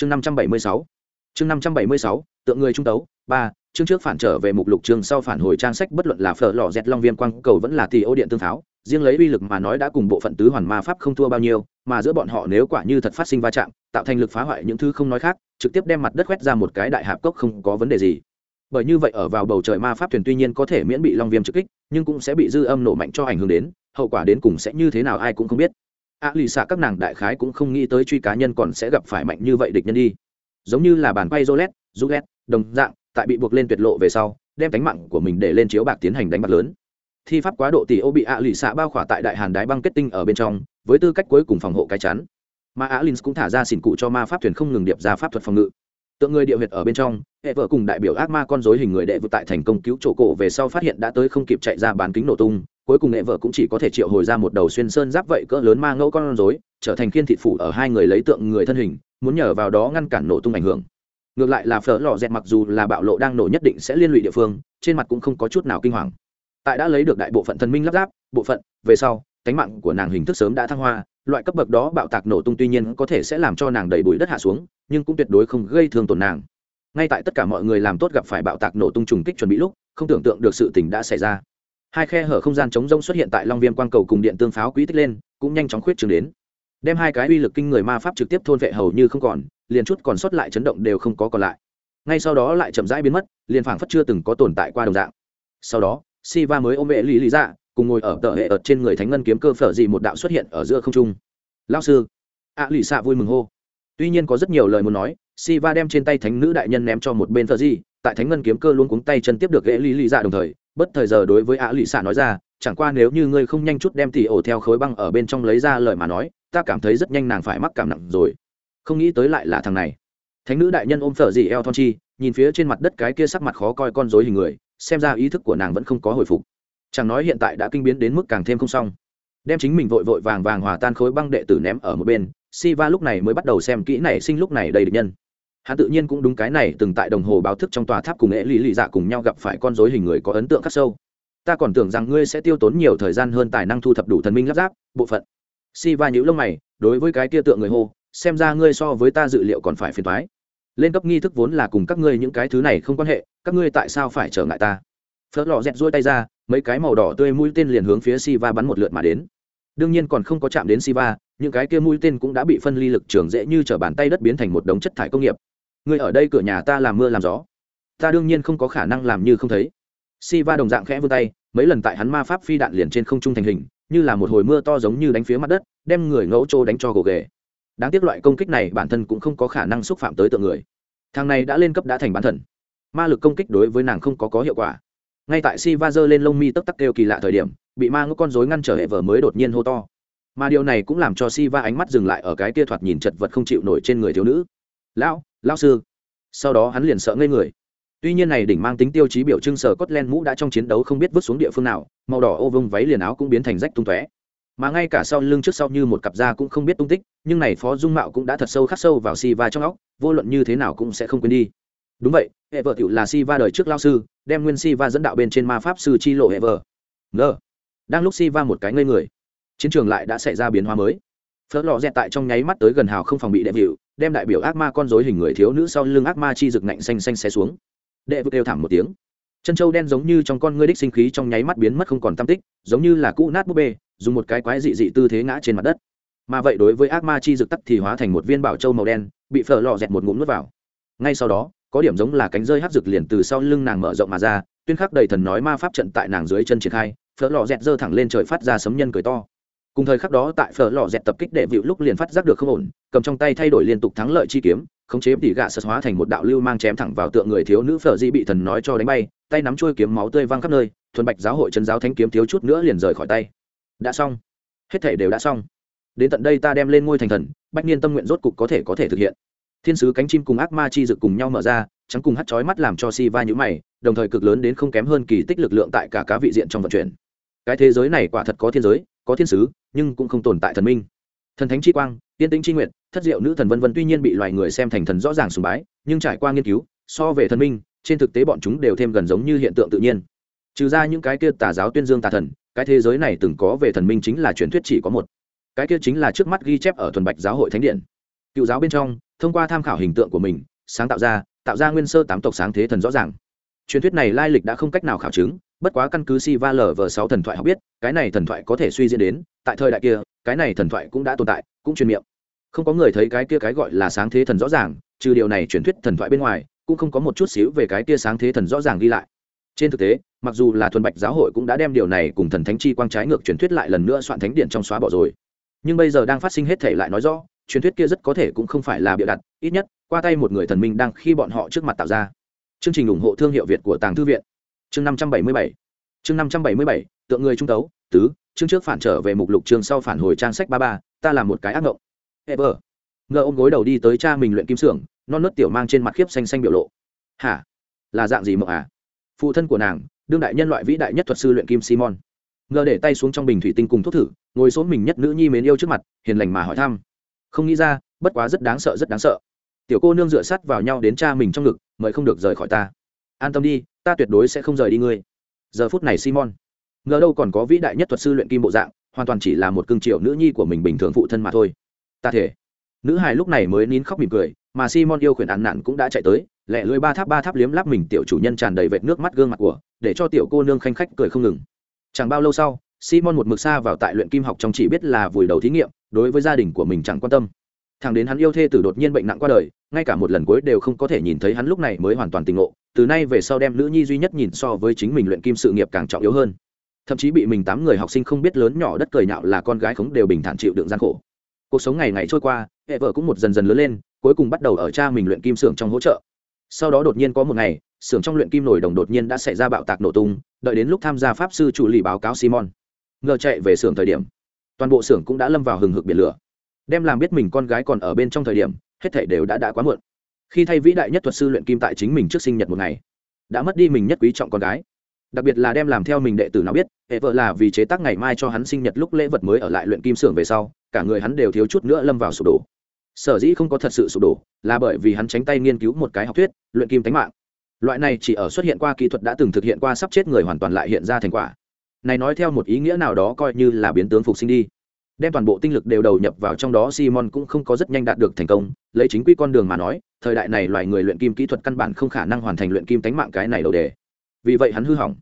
chương năm trăm bảy mươi sáu. Chương năm trăm bảy mươi sáu, tượng người trung tấu. Ba, chương trước phản trở về mục lục chương sau phản hồi trang sách, bất luận là phở lò dẹt long viêm quang, cầu vẫn là tỷ ô điện tương pháo, riêng lấy uy lực mà nói đã cùng bộ phận tứ hoàn ma pháp không thua bao nhiêu, mà giữa bọn họ nếu quả như thật phát sinh va chạm, tạo thành lực phá hoại những thứ không nói khác, trực tiếp đem mặt đất quét ra một cái đại hạp cốc không có vấn đề gì. Bởi như vậy ở vào bầu trời ma pháp thuyền tuy nhiên có thể miễn bị long viêm trực kích, nhưng cũng sẽ bị dư âm nổ mạnh cho ảnh hưởng đến, hậu quả đến cùng sẽ như thế nào ai cũng không biết a lì xạ các nàng đại khái cũng không nghĩ tới truy cá nhân còn sẽ gặp phải mạnh như vậy địch nhân đi. Giống như là bàn quay rolet julet đồng dạng, tại bị buộc lên tuyệt lộ về sau, đem cánh mạng của mình để lên chiếu bạc tiến hành đánh bạc lớn. Thi pháp quá độ tỷ ô bị ạ lì xạ bao khỏa tại đại hàn đái băng kết tinh ở bên trong, với tư cách cuối cùng phòng hộ cái chắn. Mà á cũng thả ra xỉn cụ cho ma pháp thuyền không ngừng điệp ra pháp thuật phòng ngự tượng người địa huyệt ở bên trong, hệ vợ cùng đại biểu ác ma con dối hình người đệ vượt tại thành công cứu chỗ cổ về sau phát hiện đã tới không kịp chạy ra bán kính nổ tung, cuối cùng hệ vợ cũng chỉ có thể triệu hồi ra một đầu xuyên sơn giáp vậy cỡ lớn ma ngẫu con dối trở thành khiên thịt phủ ở hai người lấy tượng người thân hình, muốn nhờ vào đó ngăn cản nổ tung ảnh hưởng. Ngược lại là phở lò dẹt mặc dù là bạo lộ đang nổ nhất định sẽ liên lụy địa phương, trên mặt cũng không có chút nào kinh hoàng. Tại đã lấy được đại bộ phận thần minh lắp ráp, bộ phận, về sau, cánh mạng của nàng hình thức sớm đã thăng hoa loại cấp bậc đó bạo tạc nổ tung tuy nhiên có thể sẽ làm cho nàng đầy bụi đất hạ xuống, nhưng cũng tuyệt đối không gây thương tổn nàng. Ngay tại tất cả mọi người làm tốt gặp phải bạo tạc nổ tung trùng kích chuẩn bị lúc, không tưởng tượng được sự tình đã xảy ra. Hai khe hở không gian chống rông xuất hiện tại long viêm quang cầu cùng điện tương pháo quỹ tích lên, cũng nhanh chóng khuyết trường đến. Đem hai cái uy lực kinh người ma pháp trực tiếp thôn vệ hầu như không còn, liền chút còn sót lại chấn động đều không có còn lại. Ngay sau đó lại chậm rãi biến mất, liền phảng phất chưa từng có tồn tại qua đồng dạng. Sau đó si va mới ôm vệ lý lý dạ cùng ngồi ở tờ hệ ợt trên người thánh ngân kiếm cơ phở gì một đạo xuất hiện ở giữa không trung. Lao sư ạ à, lì xạ vui mừng hô. Tuy nhiên có rất nhiều lời muốn nói si va đem trên tay thánh nữ đại nhân ném cho một bên phở gì tại thánh ngân kiếm cơ luôn cuống tay chân tiếp được ghế lý lý dạ đồng thời bất thời giờ đối với ạ lụy lì xạ nói ra chẳng qua nếu như ngươi không nhanh chút đem tỉ ổ theo khối băng ở bên trong lấy ra lời mà nói ta cảm thấy rất nhanh nàng phải mắc cảm nặng rồi. Không nghĩ tới lại là thằng này. Thánh nữ đại nhân ôm phở gì eo thon chi nhìn phía trên mặt đất cái kia sắc mặt khó coi con dối hình người xem ra ý thức của nàng vẫn không có hồi phục chẳng nói hiện tại đã kinh biến đến mức càng thêm không xong. Đem chính mình vội vội vàng vàng hòa tan khối băng đệ tử ném ở một bên, Siva lúc này mới bắt đầu xem kỹ này sinh lúc này đầy địch nhân. Hắn tự nhiên cũng đúng cái này từng tại đồng hồ báo thức trong tòa tháp cùng ế lý lì dạ cùng nhau gặp phải con dối hình người có ấn tượng khắc sâu. Ta còn tưởng rằng ngươi sẽ tiêu tốn nhiều thời gian hơn tài năng thu thập đủ thần minh lắp ráp, bộ phận. Siva nhíu lông mày, đối với cái kia tượng người hô, xem ra ngươi so với ta dự liệu còn phải phiền thoái lên cấp nghi thức vốn là cùng các ngươi những cái thứ này không quan hệ, các ngươi tại sao phải trở ngại ta? Phớt lò dẹt dôi tay ra mấy cái màu đỏ tươi mũi tên liền hướng phía Siva bắn một lượt mà đến. Đương nhiên còn không có chạm đến Siva, những cái kia mũi tên cũng đã bị phân ly lực trường dễ như trở bàn tay đất biến thành một đống chất thải công nghiệp. Người ở đây cửa nhà ta làm mưa làm gió, ta đương nhiên không có khả năng làm như không thấy. Siva đồng dạng khẽ vươn tay, mấy lần tại hắn ma pháp phi đạn liền trên không trung thành hình, như là một hồi mưa to giống như đánh phía mặt đất, đem người ngẫu trô đánh cho gồ ghề. Đáng tiếc loại công kích này bản thân cũng không có khả năng xúc phạm tới tượng người. Thằng này đã lên cấp đã thành bán thần, ma lực công kích đối với nàng không có có hiệu quả ngay tại si va dơ lên lông mi tấp tắc kêu kỳ lạ thời điểm, bị ma ngũ con dối ngăn trở hệ vở mới đột nhiên hô to. Mà điều này cũng làm cho si va ánh mắt dừng lại ở cái kia thoạt nhìn chật vật không chịu nổi trên người thiếu nữ. Lão lão sư. Sau đó hắn liền sợ ngây người. Tuy nhiên này đỉnh mang tính tiêu chí biểu trưng sở cốt len mũ đã trong chiến đấu không biết vứt xuống địa phương nào, màu đỏ ô vông váy liền áo cũng biến thành rách tung tóe. Mà ngay cả sau lưng trước sau như một cặp da cũng không biết tung tích, nhưng này phó dung mạo cũng đã thật sâu khắc sâu vào si va trong óc, vô luận như thế nào cũng sẽ không quên đi đúng vậy, hệ vợ tiểu là si va đời trước lao sư, đem nguyên si va dẫn đạo bên trên ma pháp sư chi lộ hệ vợ. Ngờ. Đang lúc si va một cái ngây người, chiến trường lại đã xảy ra biến hóa mới. Phớt lò dẹt tại trong nháy mắt tới gần hào không phòng bị đệ vịu đem đại biểu ác ma con dối hình người thiếu nữ sau lưng ác ma chi rực nạnh xanh xanh xé xuống. Đệ vịu kêu thảm một tiếng. Chân trâu đen giống như trong con ngươi đích sinh khí trong nháy mắt biến mất không còn tam tích, giống như là cũ nát búp bê, dùng một cái quái dị dị tư thế ngã trên mặt đất. Mà vậy đối với ác ma chi rực tắc thì hóa thành một viên bảo châu màu đen, bị phở lò dẹt một ngụm nuốt vào. Ngay sau đó có điểm giống là cánh rơi hắc rực liền từ sau lưng nàng mở rộng mà ra, tuyên khắc đầy thần nói ma pháp trận tại nàng dưới chân triển khai, phở lò dẹt giơ thẳng lên trời phát ra sấm nhân cười to. Cùng thời khắc đó tại phở lò dẹt tập kích đệ vịu lúc liền phát giác được không ổn, cầm trong tay thay đổi liên tục thắng lợi chi kiếm, khống chế tỉ gạ sật hóa thành một đạo lưu mang chém thẳng vào tượng người thiếu nữ phở di bị thần nói cho đánh bay, tay nắm trôi kiếm máu tươi văng khắp nơi, thuần bạch giáo hội chân giáo thánh kiếm thiếu chút nữa liền rời khỏi tay. Đã xong. Hết thể đều đã xong. Đến tận đây ta đem lên ngôi thành thần, bách niên tâm nguyện rốt cục có thể có thể thực hiện thiên sứ cánh chim cùng ác ma chi dực cùng nhau mở ra, trắng cùng hắt chói mắt làm cho si va nhũ mày, đồng thời cực lớn đến không kém hơn kỳ tích lực lượng tại cả cá vị diện trong vận chuyển. Cái thế giới này quả thật có thiên giới, có thiên sứ, nhưng cũng không tồn tại thần minh. Thần thánh chi quang, tiên tĩnh chi nguyện thất diệu nữ thần vân vân tuy nhiên bị loài người xem thành thần rõ ràng sùng bái, nhưng trải qua nghiên cứu, so về thần minh, trên thực tế bọn chúng đều thêm gần giống như hiện tượng tự nhiên. Trừ ra những cái kia tà giáo tuyên dương tà thần, cái thế giới này từng có về thần minh chính là truyền thuyết chỉ có một. Cái kia chính là trước mắt ghi chép ở thuần bạch giáo hội thánh điện. Cựu giáo bên trong thông qua tham khảo hình tượng của mình, sáng tạo ra tạo ra nguyên sơ tám tộc sáng thế thần rõ ràng. Truyền thuyết này lai lịch đã không cách nào khảo chứng, bất quá căn cứ si va lờ vờ sáu thần thoại học biết, cái này thần thoại có thể suy diễn đến, tại thời đại kia, cái này thần thoại cũng đã tồn tại, cũng truyền miệng. Không có người thấy cái kia cái gọi là sáng thế thần rõ ràng, trừ điều này truyền thuyết thần thoại bên ngoài, cũng không có một chút xíu về cái kia sáng thế thần rõ ràng ghi lại. Trên thực tế, mặc dù là thuần bạch giáo hội cũng đã đem điều này cùng thần thánh chi quang trái ngược truyền thuyết lại lần nữa soạn thánh điện trong xóa bỏ rồi. Nhưng bây giờ đang phát sinh hết thể lại nói rõ truyền thuyết kia rất có thể cũng không phải là bịa đặt, ít nhất, qua tay một người thần minh đang khi bọn họ trước mặt tạo ra. Chương trình ủng hộ thương hiệu việt của tàng thư viện. Chương năm trăm bảy mươi bảy. Chương năm trăm bảy mươi bảy, tượng người trung tấu, tứ, chương trước phản trở về mục lục chương sau phản hồi trang sách ba ba, ta là một cái ác ngộng. Ever. Ngờ ôm gối đầu đi tới cha mình luyện kim xưởng, non nớt tiểu mang trên mặt khiếp xanh xanh biểu lộ. Hả? Là dạng gì mộng à? Phụ thân của nàng, đương đại nhân loại vĩ đại nhất thuật sư luyện kim simon. Ngờ để tay xuống trong bình thủy tinh cùng thuốc thử, ngồi xuống mình nhất nữ nhi mến yêu trước mặt, hiền lành mà hỏi thăm không nghĩ ra, bất quá rất đáng sợ, rất đáng sợ. Tiểu cô nương dựa sắt vào nhau đến cha mình trong ngực, mời không được rời khỏi ta. An tâm đi, ta tuyệt đối sẽ không rời đi ngươi. Giờ phút này simon, ngờ đâu còn có vĩ đại nhất thuật sư luyện kim bộ dạng, hoàn toàn chỉ là một cương triệu nữ nhi của mình bình thường phụ thân mà thôi. Ta thể nữ hài lúc này mới nín khóc mỉm cười, mà simon yêu khuyển ăn nạn cũng đã chạy tới lẹ lưỡi ba tháp ba tháp liếm láp mình tiểu chủ nhân tràn đầy vệt nước mắt gương mặt của, để cho tiểu cô nương khanh khách cười không ngừng. Chẳng bao lâu sau simon một mực xa vào tại luyện kim học trong chỉ biết là vùi đầu thí nghiệm, đối với gia đình của mình chẳng quan tâm. Thằng đến hắn yêu thê tử đột nhiên bệnh nặng qua đời, ngay cả một lần cuối đều không có thể nhìn thấy hắn lúc này mới hoàn toàn tỉnh ngộ, từ nay về sau đem nữ nhi duy nhất nhìn so với chính mình luyện kim sự nghiệp càng trọng yếu hơn. Thậm chí bị mình tám người học sinh không biết lớn nhỏ đất cười nhạo là con gái khống đều bình thản chịu đựng gian khổ. Cuộc sống ngày ngày trôi qua, hệ vợ cũng một dần dần lớn lên, cuối cùng bắt đầu ở cha mình luyện kim xưởng trong hỗ trợ. Sau đó đột nhiên có một ngày, xưởng trong luyện kim nổi đồng đột nhiên đã xảy ra bạo tạc nổ tung, đợi đến lúc tham gia pháp sư chủ lì báo cáo simon ngờ chạy về xưởng thời điểm. Toàn bộ xưởng cũng đã lâm vào hừng hực biển lửa. Đem làm biết mình con gái còn ở bên trong thời điểm, hết thảy đều đã đã quá muộn. Khi thay vĩ đại nhất thuật sư luyện kim tại chính mình trước sinh nhật một ngày, đã mất đi mình nhất quý trọng con gái. Đặc biệt là đem làm theo mình đệ tử nào biết, hệ vợ là vì chế tác ngày mai cho hắn sinh nhật lúc lễ vật mới ở lại luyện kim xưởng về sau, cả người hắn đều thiếu chút nữa lâm vào sụp đổ. Sở dĩ không có thật sự sụp đổ, là bởi vì hắn tránh tay nghiên cứu một cái học thuyết, luyện kim tánh mạng. Loại này chỉ ở xuất hiện qua kỹ thuật đã từng thực hiện qua sắp chết người hoàn toàn lại hiện ra thành quả này nói theo một ý nghĩa nào đó coi như là biến tướng phục sinh đi. Đem toàn bộ tinh lực đều đầu nhập vào trong đó, simon cũng không có rất nhanh đạt được thành công. Lấy chính quy con đường mà nói, thời đại này loài người luyện kim kỹ thuật căn bản không khả năng hoàn thành luyện kim tánh mạng cái này đầu đề. Vì vậy hắn hư hỏng.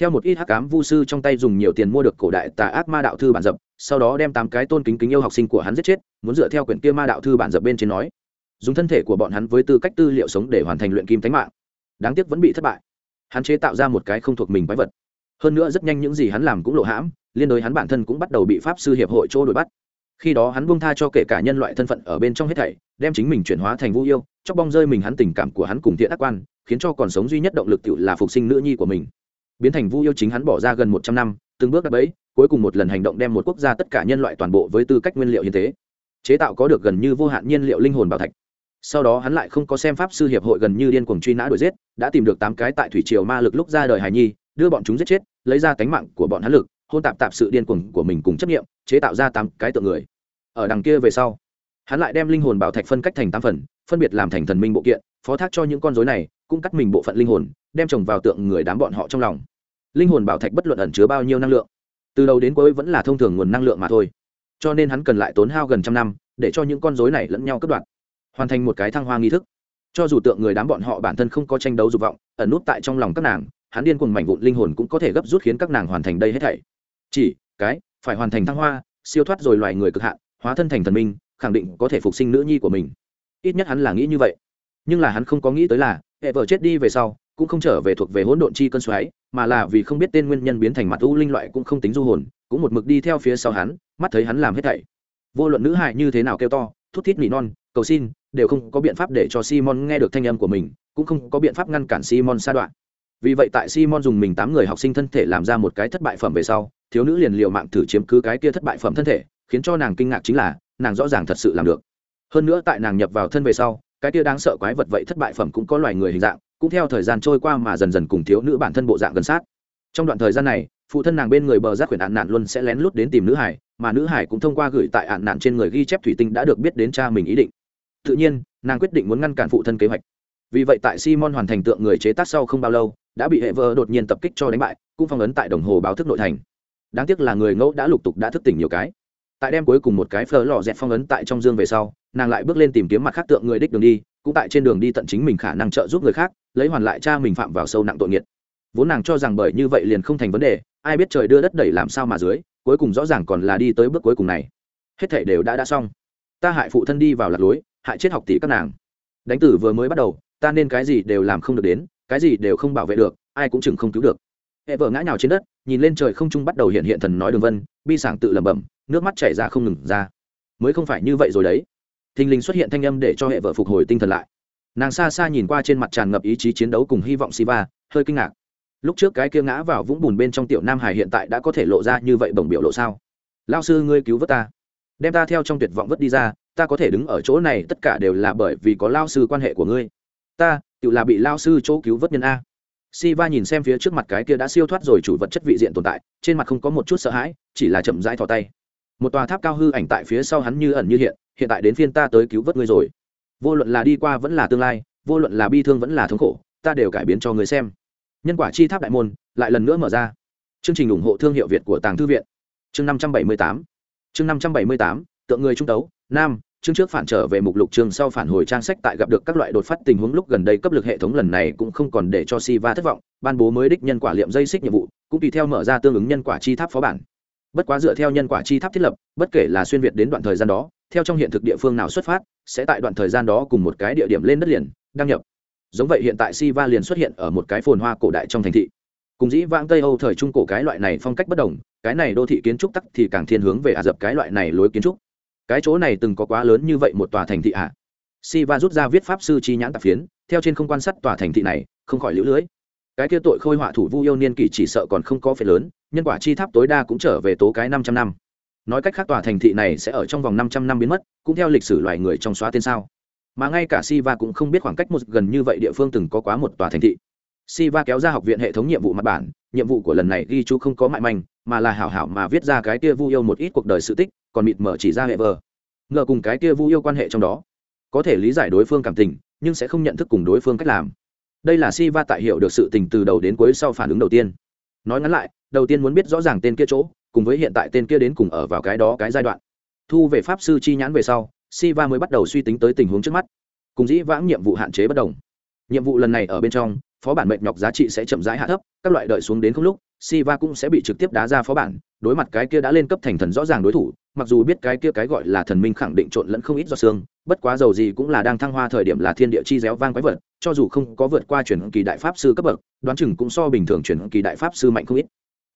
Theo một ít hắc cám vu sư trong tay dùng nhiều tiền mua được cổ đại tà ác ma đạo thư bản dập, sau đó đem tám cái tôn kính kính yêu học sinh của hắn giết chết, muốn dựa theo quyển kia ma đạo thư bản dập bên trên nói. Dùng thân thể của bọn hắn với tư cách tư liệu sống để hoàn thành luyện kim tánh mạng. Đáng tiếc vẫn bị thất bại. Hắn chế tạo ra một cái không thuộc mình quái vật hơn nữa rất nhanh những gì hắn làm cũng lộ hãm, liên đối hắn bản thân cũng bắt đầu bị pháp sư hiệp hội chỗ đuổi bắt. Khi đó hắn buông tha cho kể cả nhân loại thân phận ở bên trong hết thảy, đem chính mình chuyển hóa thành vũ yêu, chóc bong rơi mình hắn tình cảm của hắn cùng thiện ác quan, khiến cho còn sống duy nhất động lực tự là phục sinh nữ nhi của mình. Biến thành vũ yêu chính hắn bỏ ra gần một trăm năm, từng bước đắp ấy cuối cùng một lần hành động đem một quốc gia tất cả nhân loại toàn bộ với tư cách nguyên liệu như thế chế tạo có được gần như vô hạn nhiên liệu linh hồn bảo thạch. Sau đó hắn lại không có xem pháp sư hiệp hội gần như điên cuồng truy nã đuổi giết, đã tìm được tám cái tại thủy triều ma lực lúc ra đời hài nhi, đưa bọn chúng giết chết lấy ra tánh mạng của bọn hắn lực, hôn tạp tạp sự điên cuồng của mình cùng chấp nghiệm chế tạo ra tám cái tượng người. Ở đằng kia về sau, hắn lại đem linh hồn bảo thạch phân cách thành tám phần, phân biệt làm thành thần minh bộ kiện, phó thác cho những con dối này, cũng cắt mình bộ phận linh hồn, đem trồng vào tượng người đám bọn họ trong lòng. Linh hồn bảo thạch bất luận ẩn chứa bao nhiêu năng lượng, từ đầu đến cuối vẫn là thông thường nguồn năng lượng mà thôi. Cho nên hắn cần lại tốn hao gần trăm năm, để cho những con dối này lẫn nhau cất đoạn hoàn thành một cái thăng hoa nghi thức. Cho dù tượng người đám bọn họ bản thân không có tranh đấu dục vọng, ẩn nút tại trong lòng các nàng hắn điên cuồng mảnh vụn linh hồn cũng có thể gấp rút khiến các nàng hoàn thành đây hết thảy. Chỉ, cái, phải hoàn thành thăng hoa, siêu thoát rồi loài người cực hạn, hóa thân thành thần minh, khẳng định có thể phục sinh nữ nhi của mình. Ít nhất hắn là nghĩ như vậy. Nhưng là hắn không có nghĩ tới là, hệ vợ chết đi về sau, cũng không trở về thuộc về hỗn độn chi cơn xoáy, mà là vì không biết tên nguyên nhân biến thành mặt u linh loại cũng không tính du hồn, cũng một mực đi theo phía sau hắn, mắt thấy hắn làm hết thảy. Vô luận nữ hại như thế nào kêu to, thút thít nỉ non, cầu xin, đều không có biện pháp để cho simon nghe được thanh âm của mình, cũng không có biện pháp ngăn cản simon sa đoạn vì vậy tại simon dùng mình tám người học sinh thân thể làm ra một cái thất bại phẩm về sau, thiếu nữ liền liều mạng thử chiếm cứ cái kia thất bại phẩm thân thể, khiến cho nàng kinh ngạc chính là, nàng rõ ràng thật sự làm được. Hơn nữa tại nàng nhập vào thân về sau, cái kia đáng sợ quái vật vậy thất bại phẩm cũng có loài người hình dạng, cũng theo thời gian trôi qua mà dần dần cùng thiếu nữ bản thân bộ dạng gần sát. Trong đoạn thời gian này, phụ thân nàng bên người bờ giác quyển ạn nạn luôn sẽ lén lút đến tìm nữ hải, mà nữ hải cũng thông qua gửi tại ạn nạn trên người ghi chép thủy tinh đã được biết đến cha mình ý định. Tự nhiên, nàng quyết định muốn ngăn cản phụ thân kế hoạch vì vậy tại simon hoàn thành tượng người chế tác sau không bao lâu, đã bị hệ vợ đột nhiên tập kích cho đánh bại, cũng phong ấn tại đồng hồ báo thức nội thành. Đáng tiếc là người ngẫu đã lục tục đã thức tỉnh nhiều cái. Tại đêm cuối cùng một cái phở lò dẹt phong ấn tại trong dương về sau, nàng lại bước lên tìm kiếm mặt khác tượng người đích đường đi, cũng tại trên đường đi tận chính mình khả năng trợ giúp người khác, lấy hoàn lại cha mình phạm vào sâu nặng tội nghiệt. Vốn nàng cho rằng bởi như vậy liền không thành vấn đề, ai biết trời đưa đất đẩy làm sao mà dưới, cuối cùng rõ ràng còn là đi tới bước cuối cùng này. Hết thể đều đã đã xong. Ta hại phụ thân đi vào lạc lối, hại chết học tỷ các nàng. Đánh tử vừa mới bắt đầu ta nên cái gì đều làm không được đến, cái gì đều không bảo vệ được, ai cũng chừng không cứu được. Hệ vợ ngã nhào trên đất, nhìn lên trời không trung bắt đầu hiện hiện thần nói đường vân, bi sảng tự lẩm bẩm, nước mắt chảy ra không ngừng ra. Mới không phải như vậy rồi đấy. Thình lình xuất hiện thanh âm để cho hệ vợ phục hồi tinh thần lại. Nàng xa xa nhìn qua trên mặt tràn ngập ý chí chiến đấu cùng hy vọng siva, hơi kinh ngạc. Lúc trước cái kia ngã vào vũng bùn bên trong tiểu nam hải hiện tại đã có thể lộ ra như vậy bổng biểu lộ sao? Lao sư ngươi cứu vớt ta. Đem ta theo trong tuyệt vọng vớt đi ra, ta có thể đứng ở chỗ này tất cả đều là bởi vì có lao sư quan hệ của ngươi ta tự là bị lao sư chỗ cứu vớt nhân a Siva nhìn xem phía trước mặt cái kia đã siêu thoát rồi chủ vật chất vị diện tồn tại, trên mặt không có một chút sợ hãi, chỉ là chậm rãi thò tay. Một tòa tháp cao hư ảnh tại phía sau hắn như ẩn như hiện, hiện tại đến phiên ta tới cứu vớt ngươi rồi. Vô luận là đi qua vẫn là tương lai, vô luận là bi thương vẫn là thống khổ, ta đều cải biến cho ngươi xem. Nhân quả chi tháp đại môn lại lần nữa mở ra. Chương trình ủng hộ thương hiệu Việt của Tàng Thư viện. Chương 578. Chương 578, tượng người trung tấu, nam, chương trước phản trở về mục lục chương sau phản hồi trang sách tại gặp được các loại đột phát tình huống lúc gần đây cấp lực hệ thống lần này cũng không còn để cho Siva thất vọng, ban bố mới đích nhân quả liệm dây xích nhiệm vụ, cũng tùy theo mở ra tương ứng nhân quả chi tháp phó bản. Bất quá dựa theo nhân quả chi tháp thiết lập, bất kể là xuyên việt đến đoạn thời gian đó, theo trong hiện thực địa phương nào xuất phát, sẽ tại đoạn thời gian đó cùng một cái địa điểm lên đất liền, đăng nhập. Giống vậy hiện tại Siva liền xuất hiện ở một cái phồn hoa cổ đại trong thành thị. Cùng dĩ vãng Tây Âu thời trung cổ cái loại này phong cách bất đồng, cái này đô thị kiến trúc tắc thì càng thiên hướng về ả dập cái loại này lối kiến trúc cái chỗ này từng có quá lớn như vậy một tòa thành thị ạ à? si va rút ra viết pháp sư chi nhãn tạp phiến, theo trên không quan sát tòa thành thị này, không khỏi lũ lưới cái kia tội khôi họa thủ vu yêu niên kỷ chỉ sợ còn không có phải lớn, nhân quả chi tháp tối đa cũng trở về tố cái năm trăm năm nói cách khác tòa thành thị này sẽ ở trong vòng năm trăm năm biến mất, cũng theo lịch sử loài người trong xóa tên sao mà ngay cả Siva cũng không biết khoảng cách một gần như vậy địa phương từng có quá một tòa thành thị. Siva kéo ra học viện hệ thống nhiệm vụ mặt bản, nhiệm vụ của lần này ghi chú không có mại manh, mà là hảo hảo mà viết ra cái kia vu yêu một ít cuộc đời sự tích, còn mịt mở chỉ ra hệ vờ. Ngờ cùng cái kia vu yêu quan hệ trong đó. Có thể lý giải đối phương cảm tình nhưng sẽ không nhận thức cùng đối phương cách làm. Đây là si va tại hiểu được sự tình từ đầu đến cuối sau phản ứng đầu tiên. Nói ngắn lại đầu tiên muốn biết rõ ràng tên kia chỗ cùng với hiện tại tên kia đến cùng ở vào cái đó cái giai đoạn. Thu về pháp sư chi nhãn về sau si va mới bắt đầu suy tính tới tình huống trước mắt. Cùng dĩ vãng nhiệm vụ hạn chế bất đồng. Nhiệm vụ lần này ở bên trong phó bản mệnh nhọc giá trị sẽ chậm rãi hạ thấp các loại đợi xuống đến không lúc Siva cũng sẽ bị trực tiếp đá ra phó bản, đối mặt cái kia đã lên cấp thành thần rõ ràng đối thủ, mặc dù biết cái kia cái gọi là thần minh khẳng định trộn lẫn không ít do xương, bất quá dầu gì cũng là đang thăng hoa thời điểm là thiên địa chi réo vang quái vật, cho dù không có vượt qua chuyển kỳ đại pháp sư cấp bậc, đoán chừng cũng so bình thường chuyển kỳ đại pháp sư mạnh không ít.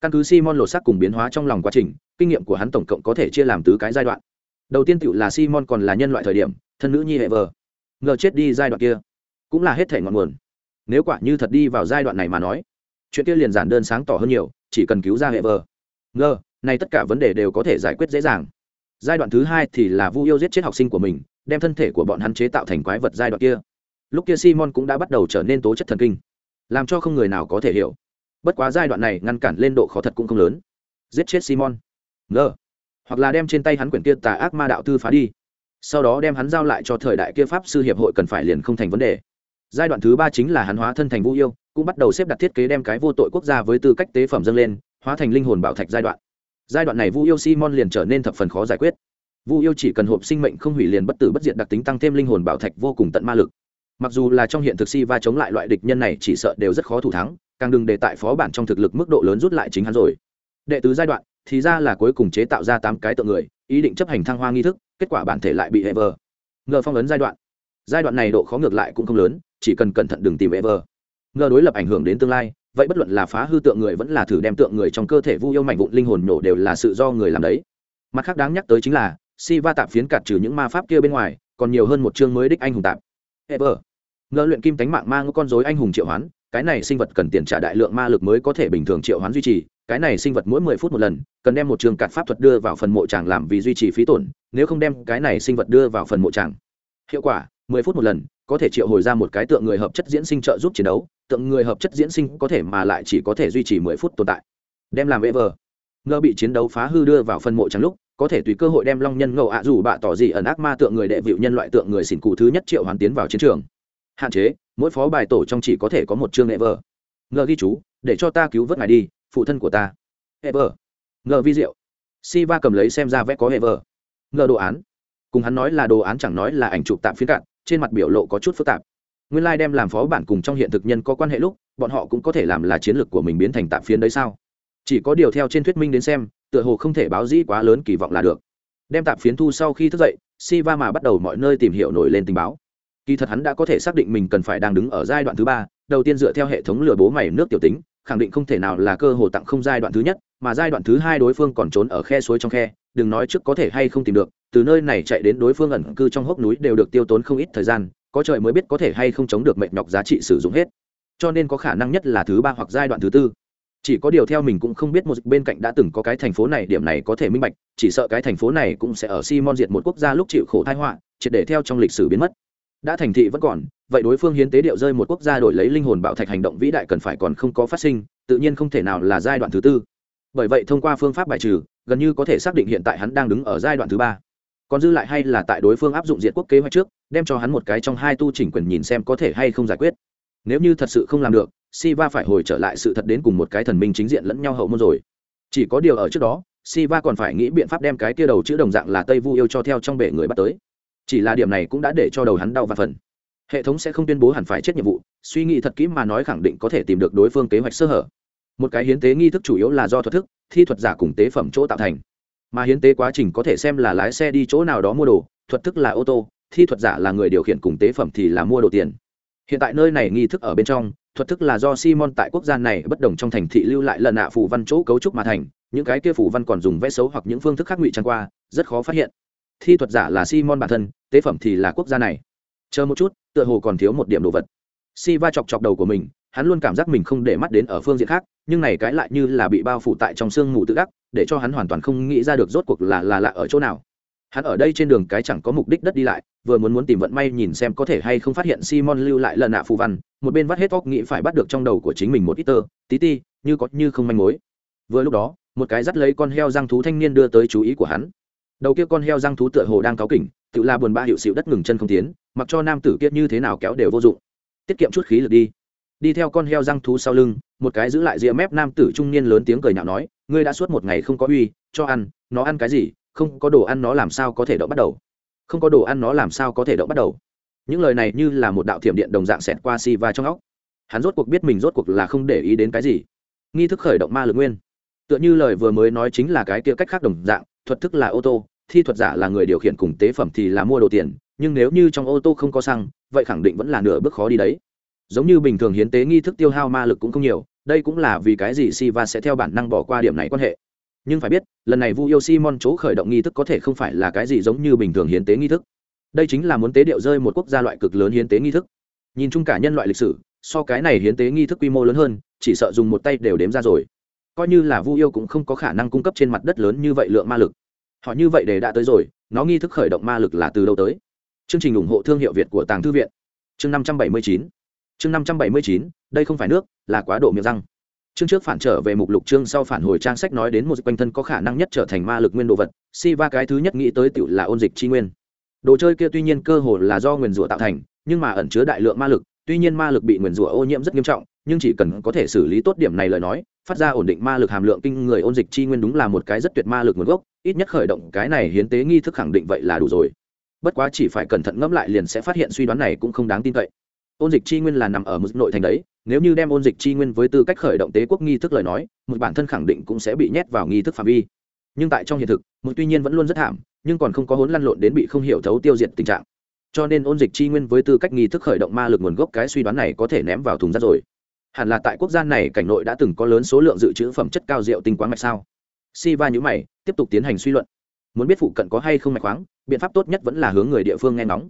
Căn cứ Simon lột xác cùng biến hóa trong lòng quá trình, kinh nghiệm của hắn tổng cộng có thể chia làm tứ cái giai đoạn. Đầu tiên tiểu là Simon còn là nhân loại thời điểm, thân nữ nhi hệ vợ. Ngờ chết đi giai đoạn kia, cũng là hết thể ngọn nguồn. Nếu quả như thật đi vào giai đoạn này mà nói, chuyện kia liền giản đơn sáng tỏ hơn nhiều chỉ cần cứu ra hệ vờ. Ngờ này tất cả vấn đề đều có thể giải quyết dễ dàng. Giai đoạn thứ hai thì là vu yêu giết chết học sinh của mình đem thân thể của bọn hắn chế tạo thành quái vật giai đoạn kia. Lúc kia simon cũng đã bắt đầu trở nên tố chất thần kinh làm cho không người nào có thể hiểu. Bất quá giai đoạn này ngăn cản lên độ khó thật cũng không lớn. Giết chết simon. Ngờ. Hoặc là đem trên tay hắn quyển kia tà ác ma đạo tư phá đi. Sau đó đem hắn giao lại cho thời đại kia pháp sư hiệp hội cần phải liền không thành vấn đề giai đoạn thứ ba chính là hắn hóa thân thành vũ yêu, cũng bắt đầu xếp đặt thiết kế đem cái vô tội quốc gia với tư cách tế phẩm dâng lên, hóa thành linh hồn bảo thạch giai đoạn. Giai đoạn này vu yêu simon liền trở nên thập phần khó giải quyết. Vu yêu chỉ cần hộp sinh mệnh không hủy liền bất tử bất diệt đặc tính tăng thêm linh hồn bảo thạch vô cùng tận ma lực. Mặc dù là trong hiện thực si va chống lại loại địch nhân này chỉ sợ đều rất khó thủ thắng, càng đừng để tại phó bản trong thực lực mức độ lớn rút lại chính hắn rồi. Đệ tứ giai đoạn thì ra là cuối cùng chế tạo ra tám cái tượng người, ý định chấp hành thăng hoa nghi thức, kết quả bản thể lại bị hệ vờ. Ngờ phong ấn giai đoạn. Giai đoạn này độ khó ngược lại cũng không lớn chỉ cần cẩn thận đừng tìm ever. Ngờ đối lập ảnh hưởng đến tương lai, vậy bất luận là phá hư tượng người vẫn là thử đem tượng người trong cơ thể vu yêu mạnh vụn linh hồn nổ đều là sự do người làm đấy. Mặt khác đáng nhắc tới chính là, si va tạp phiến cạt trừ những ma pháp kia bên ngoài, còn nhiều hơn một chương mới đích anh hùng tạp. Ever. Ngờ luyện kim tánh mạng mang con dối anh hùng triệu hoán, cái này sinh vật cần tiền trả đại lượng ma lực mới có thể bình thường triệu hoán duy trì, cái này sinh vật mỗi mười phút một lần, cần đem một trường cạt pháp thuật đưa vào phần mộ tràng làm vì duy trì phí tổn, nếu không đem cái này sinh vật đưa vào phần mộ tràng. Hiệu quả mười phút một lần, có thể triệu hồi ra một cái tượng người hợp chất diễn sinh trợ giúp chiến đấu, tượng người hợp chất diễn sinh có thể mà lại chỉ có thể duy trì mười phút tồn tại. Đem làm ever ngơ bị chiến đấu phá hư đưa vào phân mộ trắng lúc, có thể tùy cơ hội đem long nhân ngẫu ạ à dù bạ tỏ gì ẩn ác ma tượng người đệ vịu nhân loại tượng người xỉn cụ thứ nhất triệu hoàn tiến vào chiến trường. Hạn chế, mỗi phó bài tổ trong chỉ có thể có một chương ever. Ngờ ghi chú, để cho ta cứu vớt ngài đi, phụ thân của ta. Ever. Ngờ vi diệu. Si va cầm lấy xem ra vẽ có ever. Ngờ đồ án. Cùng hắn nói là đồ án chẳng nói là ảnh chụp tạm phiến cạn trên mặt biểu lộ có chút phức tạp. Nguyên lai、like、đem làm phó bản cùng trong hiện thực nhân có quan hệ lúc, bọn họ cũng có thể làm là chiến lược của mình biến thành tạm phiến đấy sao? Chỉ có điều theo trên thuyết minh đến xem, tựa hồ không thể báo dĩ quá lớn kỳ vọng là được. Đem tạm phiến thu sau khi thức dậy si va mà bắt đầu mọi nơi tìm hiểu nổi lên tình báo. Kỳ thật hắn đã có thể xác định mình cần phải đang đứng ở giai đoạn thứ ba, đầu tiên dựa theo hệ thống lừa bố mày nước tiểu tính, khẳng định không thể nào là cơ hồ tặng không giai đoạn thứ nhất, mà giai đoạn thứ hai đối phương còn trốn ở khe suối trong khe, đừng nói trước có thể hay không tìm được từ nơi này chạy đến đối phương ẩn cư trong hốc núi đều được tiêu tốn không ít thời gian, có trời mới biết có thể hay không chống được mệnh nhọc giá trị sử dụng hết. Cho nên có khả năng nhất là thứ ba hoặc giai đoạn thứ tư. Chỉ có điều theo mình cũng không biết một bên cạnh đã từng có cái thành phố này, điểm này có thể minh bạch, chỉ sợ cái thành phố này cũng sẽ ở simon diệt một quốc gia lúc chịu khổ thai họa, triệt để theo trong lịch sử biến mất. Đã thành thị vẫn còn, vậy đối phương hiến tế điệu rơi một quốc gia đổi lấy linh hồn bạo thạch hành động vĩ đại cần phải còn không có phát sinh, tự nhiên không thể nào là giai đoạn thứ tư. Bởi vậy thông qua phương pháp bài trừ, gần như có thể xác định hiện tại hắn đang đứng ở giai đoạn thứ ba còn dư lại hay là tại đối phương áp dụng diện quốc kế hoạch trước đem cho hắn một cái trong hai tu chỉnh quyền nhìn xem có thể hay không giải quyết nếu như thật sự không làm được Siva phải hồi trở lại sự thật đến cùng một cái thần minh chính diện lẫn nhau hậu môn rồi. Chỉ có điều ở trước đó, Siva còn phải nghĩ biện pháp đem cái tia đầu chữ đồng dạng là Tây Vu yêu cho theo trong bể người bắt tới. Chỉ là điểm này cũng đã để cho đầu hắn đau và phần. Hệ thống sẽ không tuyên bố hẳn phải chết nhiệm vụ, suy nghĩ thật kỹ mà nói khẳng định có thể tìm được đối phương kế hoạch sơ hở. Một cái hiến tế nghi thức chủ yếu là do thuật thức, thi thuật giả cùng tế phẩm chỗ tạo thành. Mà hiến tế quá trình có thể xem là lái xe đi chỗ nào đó mua đồ, thuật thức là ô tô, thi thuật giả là người điều khiển cùng tế phẩm thì là mua đồ tiền. Hiện tại nơi này nghi thức ở bên trong, thuật thức là do simon tại quốc gia này bất đồng trong thành thị lưu lại lần nạ phủ văn chỗ cấu trúc mà thành những cái kia phủ văn còn dùng vẽ xấu hoặc những phương thức khác ngụy trang qua rất khó phát hiện. Thi thuật giả là simon bản thân tế phẩm thì là quốc gia này. Chờ một chút tựa hồ còn thiếu một điểm đồ vật. Si va chọc chọc đầu của mình hắn luôn cảm giác mình không để mắt đến ở phương diện khác, nhưng này cái lại như là bị bao phủ tại trong sương mù tự đắc, để cho hắn hoàn toàn không nghĩ ra được rốt cuộc là là lạ ở chỗ nào. Hắn ở đây trên đường cái chẳng có mục đích đất đi lại, vừa muốn muốn tìm vận may nhìn xem có thể hay không phát hiện simon lưu lại lần nạ phù văn, một bên vắt hết óc nghĩ phải bắt được trong đầu của chính mình một ít tơ, tí ti, như có như không manh mối. Vừa lúc đó, một cái dắt lấy con heo răng thú thanh niên đưa tới chú ý của hắn. Đầu kia con heo răng thú tựa hồ đang cáu kỉnh, tự la buồn ba hiệu xịu đất ngừng chân không tiến, mặc cho nam tử kia như thế nào kéo đều vô dụng. Tiết kiệm chút khí lực đi đi theo con heo răng thú sau lưng, một cái giữ lại rìa mép nam tử trung niên lớn tiếng cười nhạo nói, ngươi đã suốt một ngày không có uy, cho ăn, nó ăn cái gì, không có đồ ăn nó làm sao có thể động bắt đầu? Không có đồ ăn nó làm sao có thể động bắt đầu? Những lời này như là một đạo thiểm điện đồng dạng xẹt qua si va trong óc. Hắn rốt cuộc biết mình rốt cuộc là không để ý đến cái gì. Nghi thức khởi động ma lực nguyên. Tựa như lời vừa mới nói chính là cái kia cách khác đồng dạng, thuật thức là ô tô, thi thuật giả là người điều khiển cùng tế phẩm thì là mua đồ tiền, nhưng nếu như trong ô tô không có xăng, vậy khẳng định vẫn là nửa bước khó đi đấy giống như bình thường hiến tế nghi thức tiêu hao ma lực cũng không nhiều, đây cũng là vì cái gì si va sẽ theo bản năng bỏ qua điểm này quan hệ. Nhưng phải biết, lần này vu yêu simon chỗ khởi động nghi thức có thể không phải là cái gì giống như bình thường hiến tế nghi thức. Đây chính là muốn tế điệu rơi một quốc gia loại cực lớn hiến tế nghi thức. Nhìn chung cả nhân loại lịch sử, so cái này hiến tế nghi thức quy mô lớn hơn, chỉ sợ dùng một tay đều đếm ra rồi. Coi như là vu yêu cũng không có khả năng cung cấp trên mặt đất lớn như vậy lượng ma lực. Họ như vậy để đã tới rồi, nó nghi thức khởi động ma lực là từ đâu tới? Chương trình ủng hộ thương hiệu việt của tàng thư viện. Chương năm trăm bảy mươi chín chương năm trăm bảy mươi chín, đây không phải nước, là quá độ miệng răng. Chương trước phản trở về mục lục, chương sau phản hồi trang sách nói đến một quanh thân có khả năng nhất trở thành ma lực nguyên đồ vật, si va cái thứ nhất nghĩ tới tựu là ôn dịch chi nguyên. Đồ chơi kia tuy nhiên cơ hồ là do nguyền rủa tạo thành, nhưng mà ẩn chứa đại lượng ma lực, tuy nhiên ma lực bị nguyền rủa ô nhiễm rất nghiêm trọng, nhưng chỉ cần có thể xử lý tốt điểm này lời nói, phát ra ổn định ma lực hàm lượng kinh người ôn dịch chi nguyên đúng là một cái rất tuyệt ma lực nguồn gốc, ít nhất khởi động cái này hiến tế nghi thức khẳng định vậy là đủ rồi. Bất quá chỉ phải cẩn thận ngẫm lại liền sẽ phát hiện suy đoán này cũng không đáng tin cậy ôn dịch chi nguyên là nằm ở mức nội thành đấy, nếu như đem ôn dịch chi nguyên với tư cách khởi động tế quốc nghi thức lời nói, một bản thân khẳng định cũng sẽ bị nhét vào nghi thức phạm vi. Nhưng tại trong hiện thực, một tuy nhiên vẫn luôn rất thảm, nhưng còn không có hốn lăn lộn đến bị không hiểu thấu tiêu diệt tình trạng. Cho nên ôn dịch chi nguyên với tư cách nghi thức khởi động ma lực nguồn gốc cái suy đoán này có thể ném vào thùng rác rồi. Hẳn là tại quốc gia này cảnh nội đã từng có lớn số lượng dự trữ phẩm chất cao rượu tinh quáng mạch sao? Si va nhữ mày, tiếp tục tiến hành suy luận. Muốn biết phụ cận có hay không mạch khoáng, biện pháp tốt nhất vẫn là hướng người địa phương nghe ngóng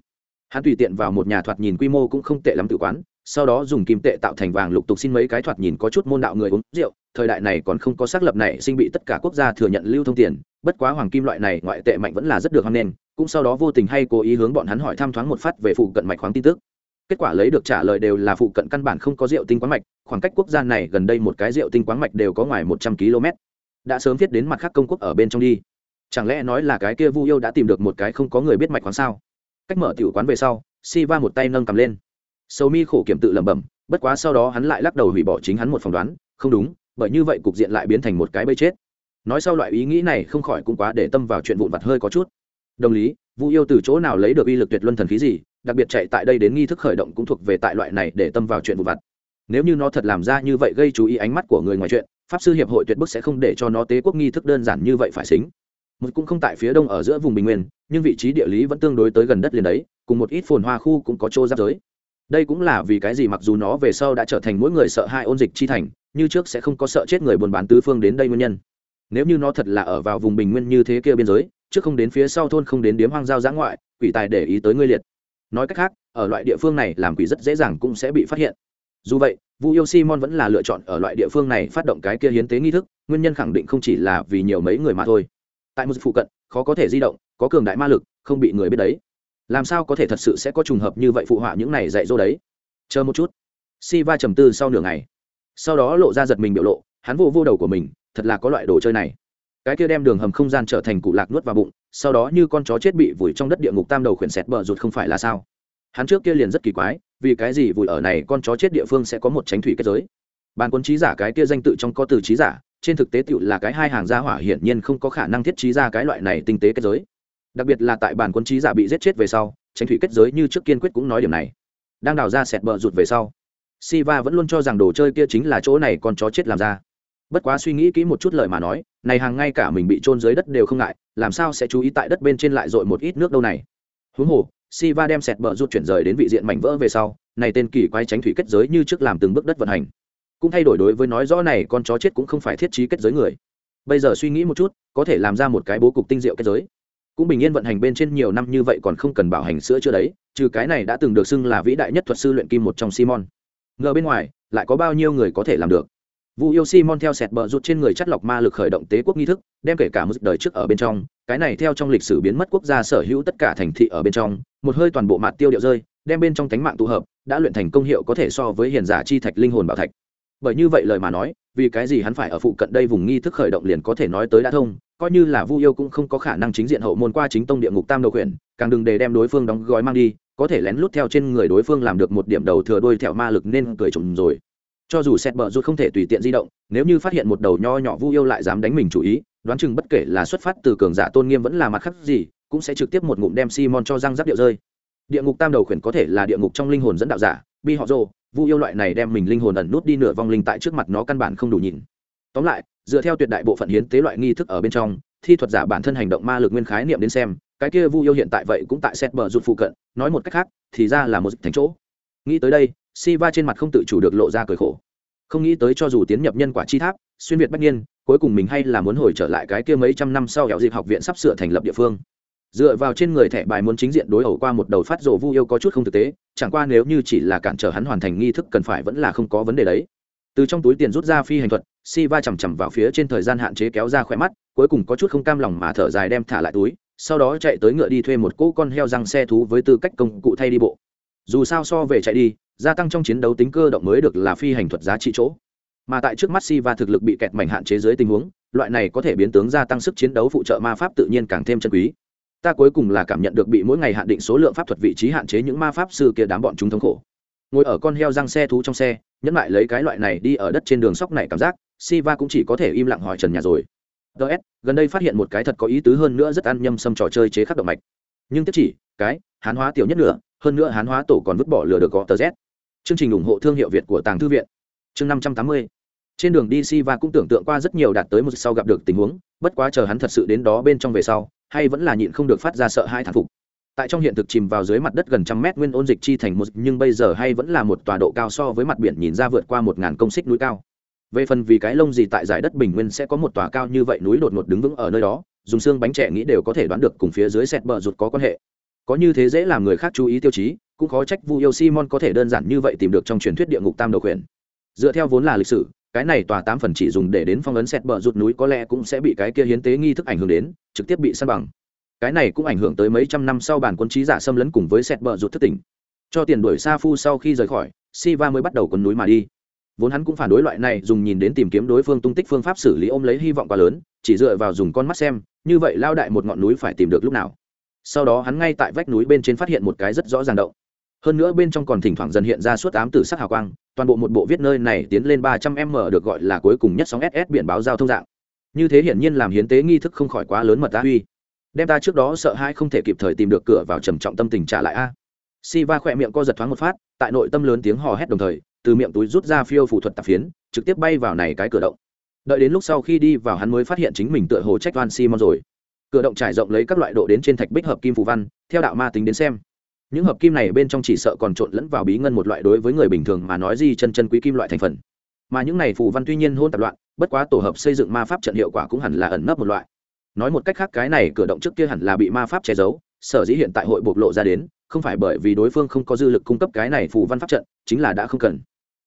hắn tùy tiện vào một nhà thoạt nhìn quy mô cũng không tệ lắm tự quán, sau đó dùng kim tệ tạo thành vàng lục tục xin mấy cái thoạt nhìn có chút môn đạo người uống rượu, thời đại này còn không có xác lập này sinh bị tất cả quốc gia thừa nhận lưu thông tiền, bất quá hoàng kim loại này ngoại tệ mạnh vẫn là rất được hoan nghênh, cũng sau đó vô tình hay cố ý hướng bọn hắn hỏi thăm thoáng một phát về phụ cận mạch khoáng tin tức. Kết quả lấy được trả lời đều là phụ cận căn bản không có rượu tinh quán mạch, khoảng cách quốc gia này gần đây một cái rượu tinh quáng mạch đều có ngoài một trăm km. Đã sớm viết đến mặt khác công quốc ở bên trong đi. Chẳng lẽ nói là cái kia vu yêu đã tìm được một cái không có người biết mạch khoáng sao? Cách mở tiểu quán về sau si va một tay nâng cầm lên. Sầu mi khổ kiểm tự lẩm bẩm, bất quá sau đó hắn lại lắc đầu hủy bỏ chính hắn một phỏng đoán, không đúng, bởi như vậy cục diện lại biến thành một cái bây chết. Nói sau loại ý nghĩ này không khỏi cũng quá để tâm vào chuyện vụn vặt hơi có chút. Đồng lý, vu yêu từ chỗ nào lấy được uy lực tuyệt luân thần khí gì, đặc biệt chạy tại đây đến nghi thức khởi động cũng thuộc về tại loại này để tâm vào chuyện vụn vặt. Nếu như nó thật làm ra như vậy gây chú ý ánh mắt của người ngoài chuyện, pháp sư hiệp hội tuyệt bức sẽ không để cho nó tế quốc nghi thức đơn giản như vậy phải xính một cũng không tại phía đông ở giữa vùng bình nguyên, nhưng vị trí địa lý vẫn tương đối tới gần đất liền đấy, cùng một ít phồn hoa khu cũng có chỗ giáp giới. Đây cũng là vì cái gì mặc dù nó về sau đã trở thành mỗi người sợ hai ôn dịch chi thành, như trước sẽ không có sợ chết người buôn bán tứ phương đến đây nguyên nhân. Nếu như nó thật là ở vào vùng bình nguyên như thế kia biên giới, trước không đến phía sau thôn không đến điếm hoang giao giã ngoại, quỷ tài để ý tới ngươi liệt. Nói cách khác, ở loại địa phương này làm quỷ rất dễ dàng cũng sẽ bị phát hiện. Dù vậy, vu yêu simon vẫn là lựa chọn ở loại địa phương này phát động cái kia hiến tế nghi thức, nguyên nhân khẳng định không chỉ là vì nhiều mấy người mà thôi tại một phụ cận, khó có thể di động, có cường đại ma lực, không bị người biết đấy. Làm sao có thể thật sự sẽ có trùng hợp như vậy phụ họa những này dạy dỗ đấy? Chờ một chút. Si va trầm tư sau nửa ngày. Sau đó lộ ra giật mình biểu lộ, hắn vô vô đầu của mình, thật là có loại đồ chơi này. Cái kia đem đường hầm không gian trở thành cụ lạc nuốt vào bụng, sau đó như con chó chết bị vùi trong đất địa ngục tam đầu khuyển xẹt bờ rụt không phải là sao? Hắn trước kia liền rất kỳ quái, vì cái gì vùi ở này con chó chết địa phương sẽ có một tránh thủy kết giới? Bàn quân trí giả cái kia danh tự trong có từ trí giả trên thực tế tựu là cái hai hàng gia hỏa hiển nhiên không có khả năng thiết trí ra cái loại này tinh tế kết giới. Đặc biệt là tại bản quân trí giả bị giết chết về sau, tránh thủy kết giới như trước kiên quyết cũng nói điểm này. Đang đào ra sẹt bờ rụt về sau, siva vẫn luôn cho rằng đồ chơi kia chính là chỗ này con chó chết làm ra. Bất quá suy nghĩ kỹ một chút lời mà nói, này hàng ngay cả mình bị trôn dưới đất đều không ngại, làm sao sẽ chú ý tại đất bên trên lại dội một ít nước đâu này? Huống hồ, siva đem sẹt bờ rụt chuyển rời đến vị diện mảnh vỡ về sau, này tên kỳ quái tránh thủy kết giới như trước làm từng bước đất vận hành cũng thay đổi đối với nói rõ này con chó chết cũng không phải thiết trí kết giới người. Bây giờ suy nghĩ một chút có thể làm ra một cái bố cục tinh diệu kết giới. Cũng bình yên vận hành bên trên nhiều năm như vậy còn không cần bảo hành sữa chưa đấy trừ cái này đã từng được xưng là vĩ đại nhất thuật sư luyện kim một trong simon. Ngờ bên ngoài lại có bao nhiêu người có thể làm được? Vu yêu Simon theo sẹt bờ rụt trên người chất lọc ma lực khởi động tế quốc nghi thức, đem kể cả một đời trước ở bên trong, cái này theo trong lịch sử biến mất quốc gia sở hữu tất cả thành thị ở bên trong, một hơi toàn bộ mặt tiêu điệu rơi, đem bên trong tánh mạng tụ hợp, đã luyện thành công hiệu có thể so với hiền giả chi thạch linh hồn bảo thạch bởi như vậy lời mà nói, vì cái gì hắn phải ở phụ cận đây vùng nghi thức khởi động liền có thể nói tới đã thông, coi như là vu yêu cũng không có khả năng chính diện hậu môn qua chính tông địa ngục tam đầu quyển càng đừng để đem đối phương đóng gói mang đi, có thể lén lút theo trên người đối phương làm được một điểm đầu thừa đôi theo ma lực nên cười trùng rồi. Cho dù xét bờ rút không thể tùy tiện di động, nếu như phát hiện một đầu nho nhỏ vu yêu lại dám đánh mình chủ ý, đoán chừng bất kể là xuất phát từ cường giả tôn nghiêm vẫn là mặt khác gì, cũng sẽ trực tiếp một ngụm đem simon cho răng giáp điệu rơi. Địa ngục tam đầu khuyển có thể là địa ngục trong linh hồn dẫn đạo giả, bi họ rồ vu yêu loại này đem mình linh hồn ẩn nút đi nửa vong linh tại trước mặt nó căn bản không đủ nhìn. Tóm lại, dựa theo tuyệt đại bộ phận hiến tế loại nghi thức ở bên trong, thi thuật giả bản thân hành động ma lực nguyên khái niệm đến xem, cái kia vu yêu hiện tại vậy cũng tại xét bờ rụt phụ cận, nói một cách khác, thì ra là một thành chỗ. Nghĩ tới đây si va trên mặt không tự chủ được lộ ra cười khổ. Không nghĩ tới cho dù tiến nhập nhân quả chi tháp, xuyên việt bách niên, cuối cùng mình hay là muốn hồi trở lại cái kia mấy trăm năm sau hẻo dịp học viện sắp sửa thành lập địa phương dựa vào trên người thẻ bài muốn chính diện đối ẩu qua một đầu phát rộ vu yêu có chút không thực tế, chẳng qua nếu như chỉ là cản trở hắn hoàn thành nghi thức cần phải vẫn là không có vấn đề đấy. Từ trong túi tiền rút ra phi hành thuật si va chằm chằm vào phía trên thời gian hạn chế kéo ra khỏe mắt, cuối cùng có chút không cam lòng mà thở dài đem thả lại túi, sau đó chạy tới ngựa đi thuê một cỗ con heo răng xe thú với tư cách công cụ thay đi bộ. Dù sao so về chạy đi, gia tăng trong chiến đấu tính cơ động mới được là phi hành thuật giá trị chỗ. Mà tại trước mắt si va thực lực bị kẹt mảnh hạn chế dưới tình huống, loại này có thể biến tướng gia tăng sức chiến đấu phụ trợ ma pháp tự nhiên càng thêm chân quý ta cuối cùng là cảm nhận được bị mỗi ngày hạn định số lượng pháp thuật vị trí hạn chế những ma pháp sư kia đám bọn chúng thống khổ. Ngồi ở con heo răng xe thú trong xe, nhẫn lại lấy cái loại này đi ở đất trên đường sóc này cảm giác, siva cũng chỉ có thể im lặng hỏi trần nhà rồi. Ts gần đây phát hiện một cái thật có ý tứ hơn nữa rất ăn nhâm xâm trò chơi chế khắc động mạch. Nhưng tiếp chỉ, cái, hán hóa tiểu nhất nữa hơn nữa hán hóa tổ còn vứt bỏ lừa được có tờ z. Chương trình ủng hộ thương hiệu việt của tàng thư viện. Chương năm trăm tám mươi. Trên đường đi Siva cũng tưởng tượng qua rất nhiều đạt tới một sau gặp được tình huống, bất quá chờ hắn thật sự đến đó bên trong về sau hay vẫn là nhịn không được phát ra sợ hai thản phục. Tại trong hiện thực chìm vào dưới mặt đất gần trăm mét nguyên ôn dịch chi thành một, nhưng bây giờ hay vẫn là một tòa độ cao so với mặt biển nhìn ra vượt qua một ngàn công xích núi cao. Về phần vì cái lông gì tại giải đất bình nguyên sẽ có một tòa cao như vậy núi đột ngột đứng vững ở nơi đó, dùng xương bánh trẻ nghĩ đều có thể đoán được cùng phía dưới sẹt bờ rụt có quan hệ. Có như thế dễ làm người khác chú ý tiêu chí, cũng khó trách vu yêu simon có thể đơn giản như vậy tìm được trong truyền thuyết địa ngục tam đầu khuyển. Dựa theo vốn là lịch sử cái này tòa tám phần chỉ dùng để đến phong ấn sẹt bờ rụt núi có lẽ cũng sẽ bị cái kia hiến tế nghi thức ảnh hưởng đến, trực tiếp bị săn bằng. Cái này cũng ảnh hưởng tới mấy trăm năm sau bản quân trí giả xâm lấn cùng với sẹt bờ rụt thất tỉnh. Cho tiền đuổi sa phu sau khi rời khỏi, siva mới bắt đầu quấn núi mà đi. Vốn hắn cũng phản đối loại này, dùng nhìn đến tìm kiếm đối phương tung tích phương pháp xử lý ôm lấy hy vọng quá lớn, chỉ dựa vào dùng con mắt xem, như vậy lao đại một ngọn núi phải tìm được lúc nào. Sau đó hắn ngay tại vách núi bên trên phát hiện một cái rất rõ ràng động hơn nữa bên trong còn thỉnh thoảng dần hiện ra suốt ám tử sắc hào quang, toàn bộ một bộ viết nơi này tiến lên ba trăm m được gọi là cuối cùng nhất sóng ss biển báo giao thông dạng. Như thế hiển nhiên làm hiến tế nghi thức không khỏi quá lớn mật ta uy đem ta trước đó sợ hai không thể kịp thời tìm được cửa vào trầm trọng tâm tình trả lại a. Si va khỏe miệng co giật thoáng một phát, tại nội tâm lớn tiếng hò hét đồng thời, từ miệng túi rút ra phiêu phụ thuật tạp phiến, trực tiếp bay vào này cái cửa động. Đợi đến lúc sau khi đi vào hắn mới phát hiện chính mình tựa hồ trách van simon rồi. Cửa động trải rộng lấy các loại độ đến trên thạch bích hợp kim phù văn, theo đạo ma tính đến xem những hợp kim này bên trong chỉ sợ còn trộn lẫn vào bí ngân một loại đối với người bình thường mà nói gì chân chân quý kim loại thành phần. Mà những này phù văn tuy nhiên hôn tạp loạn, bất quá tổ hợp xây dựng ma pháp trận hiệu quả cũng hẳn là ẩn nấp một loại. Nói một cách khác, cái này cửa động trước kia hẳn là bị ma pháp che giấu, sở dĩ hiện tại hội bộc lộ ra đến, không phải bởi vì đối phương không có dư lực cung cấp cái này phù văn pháp trận, chính là đã không cần.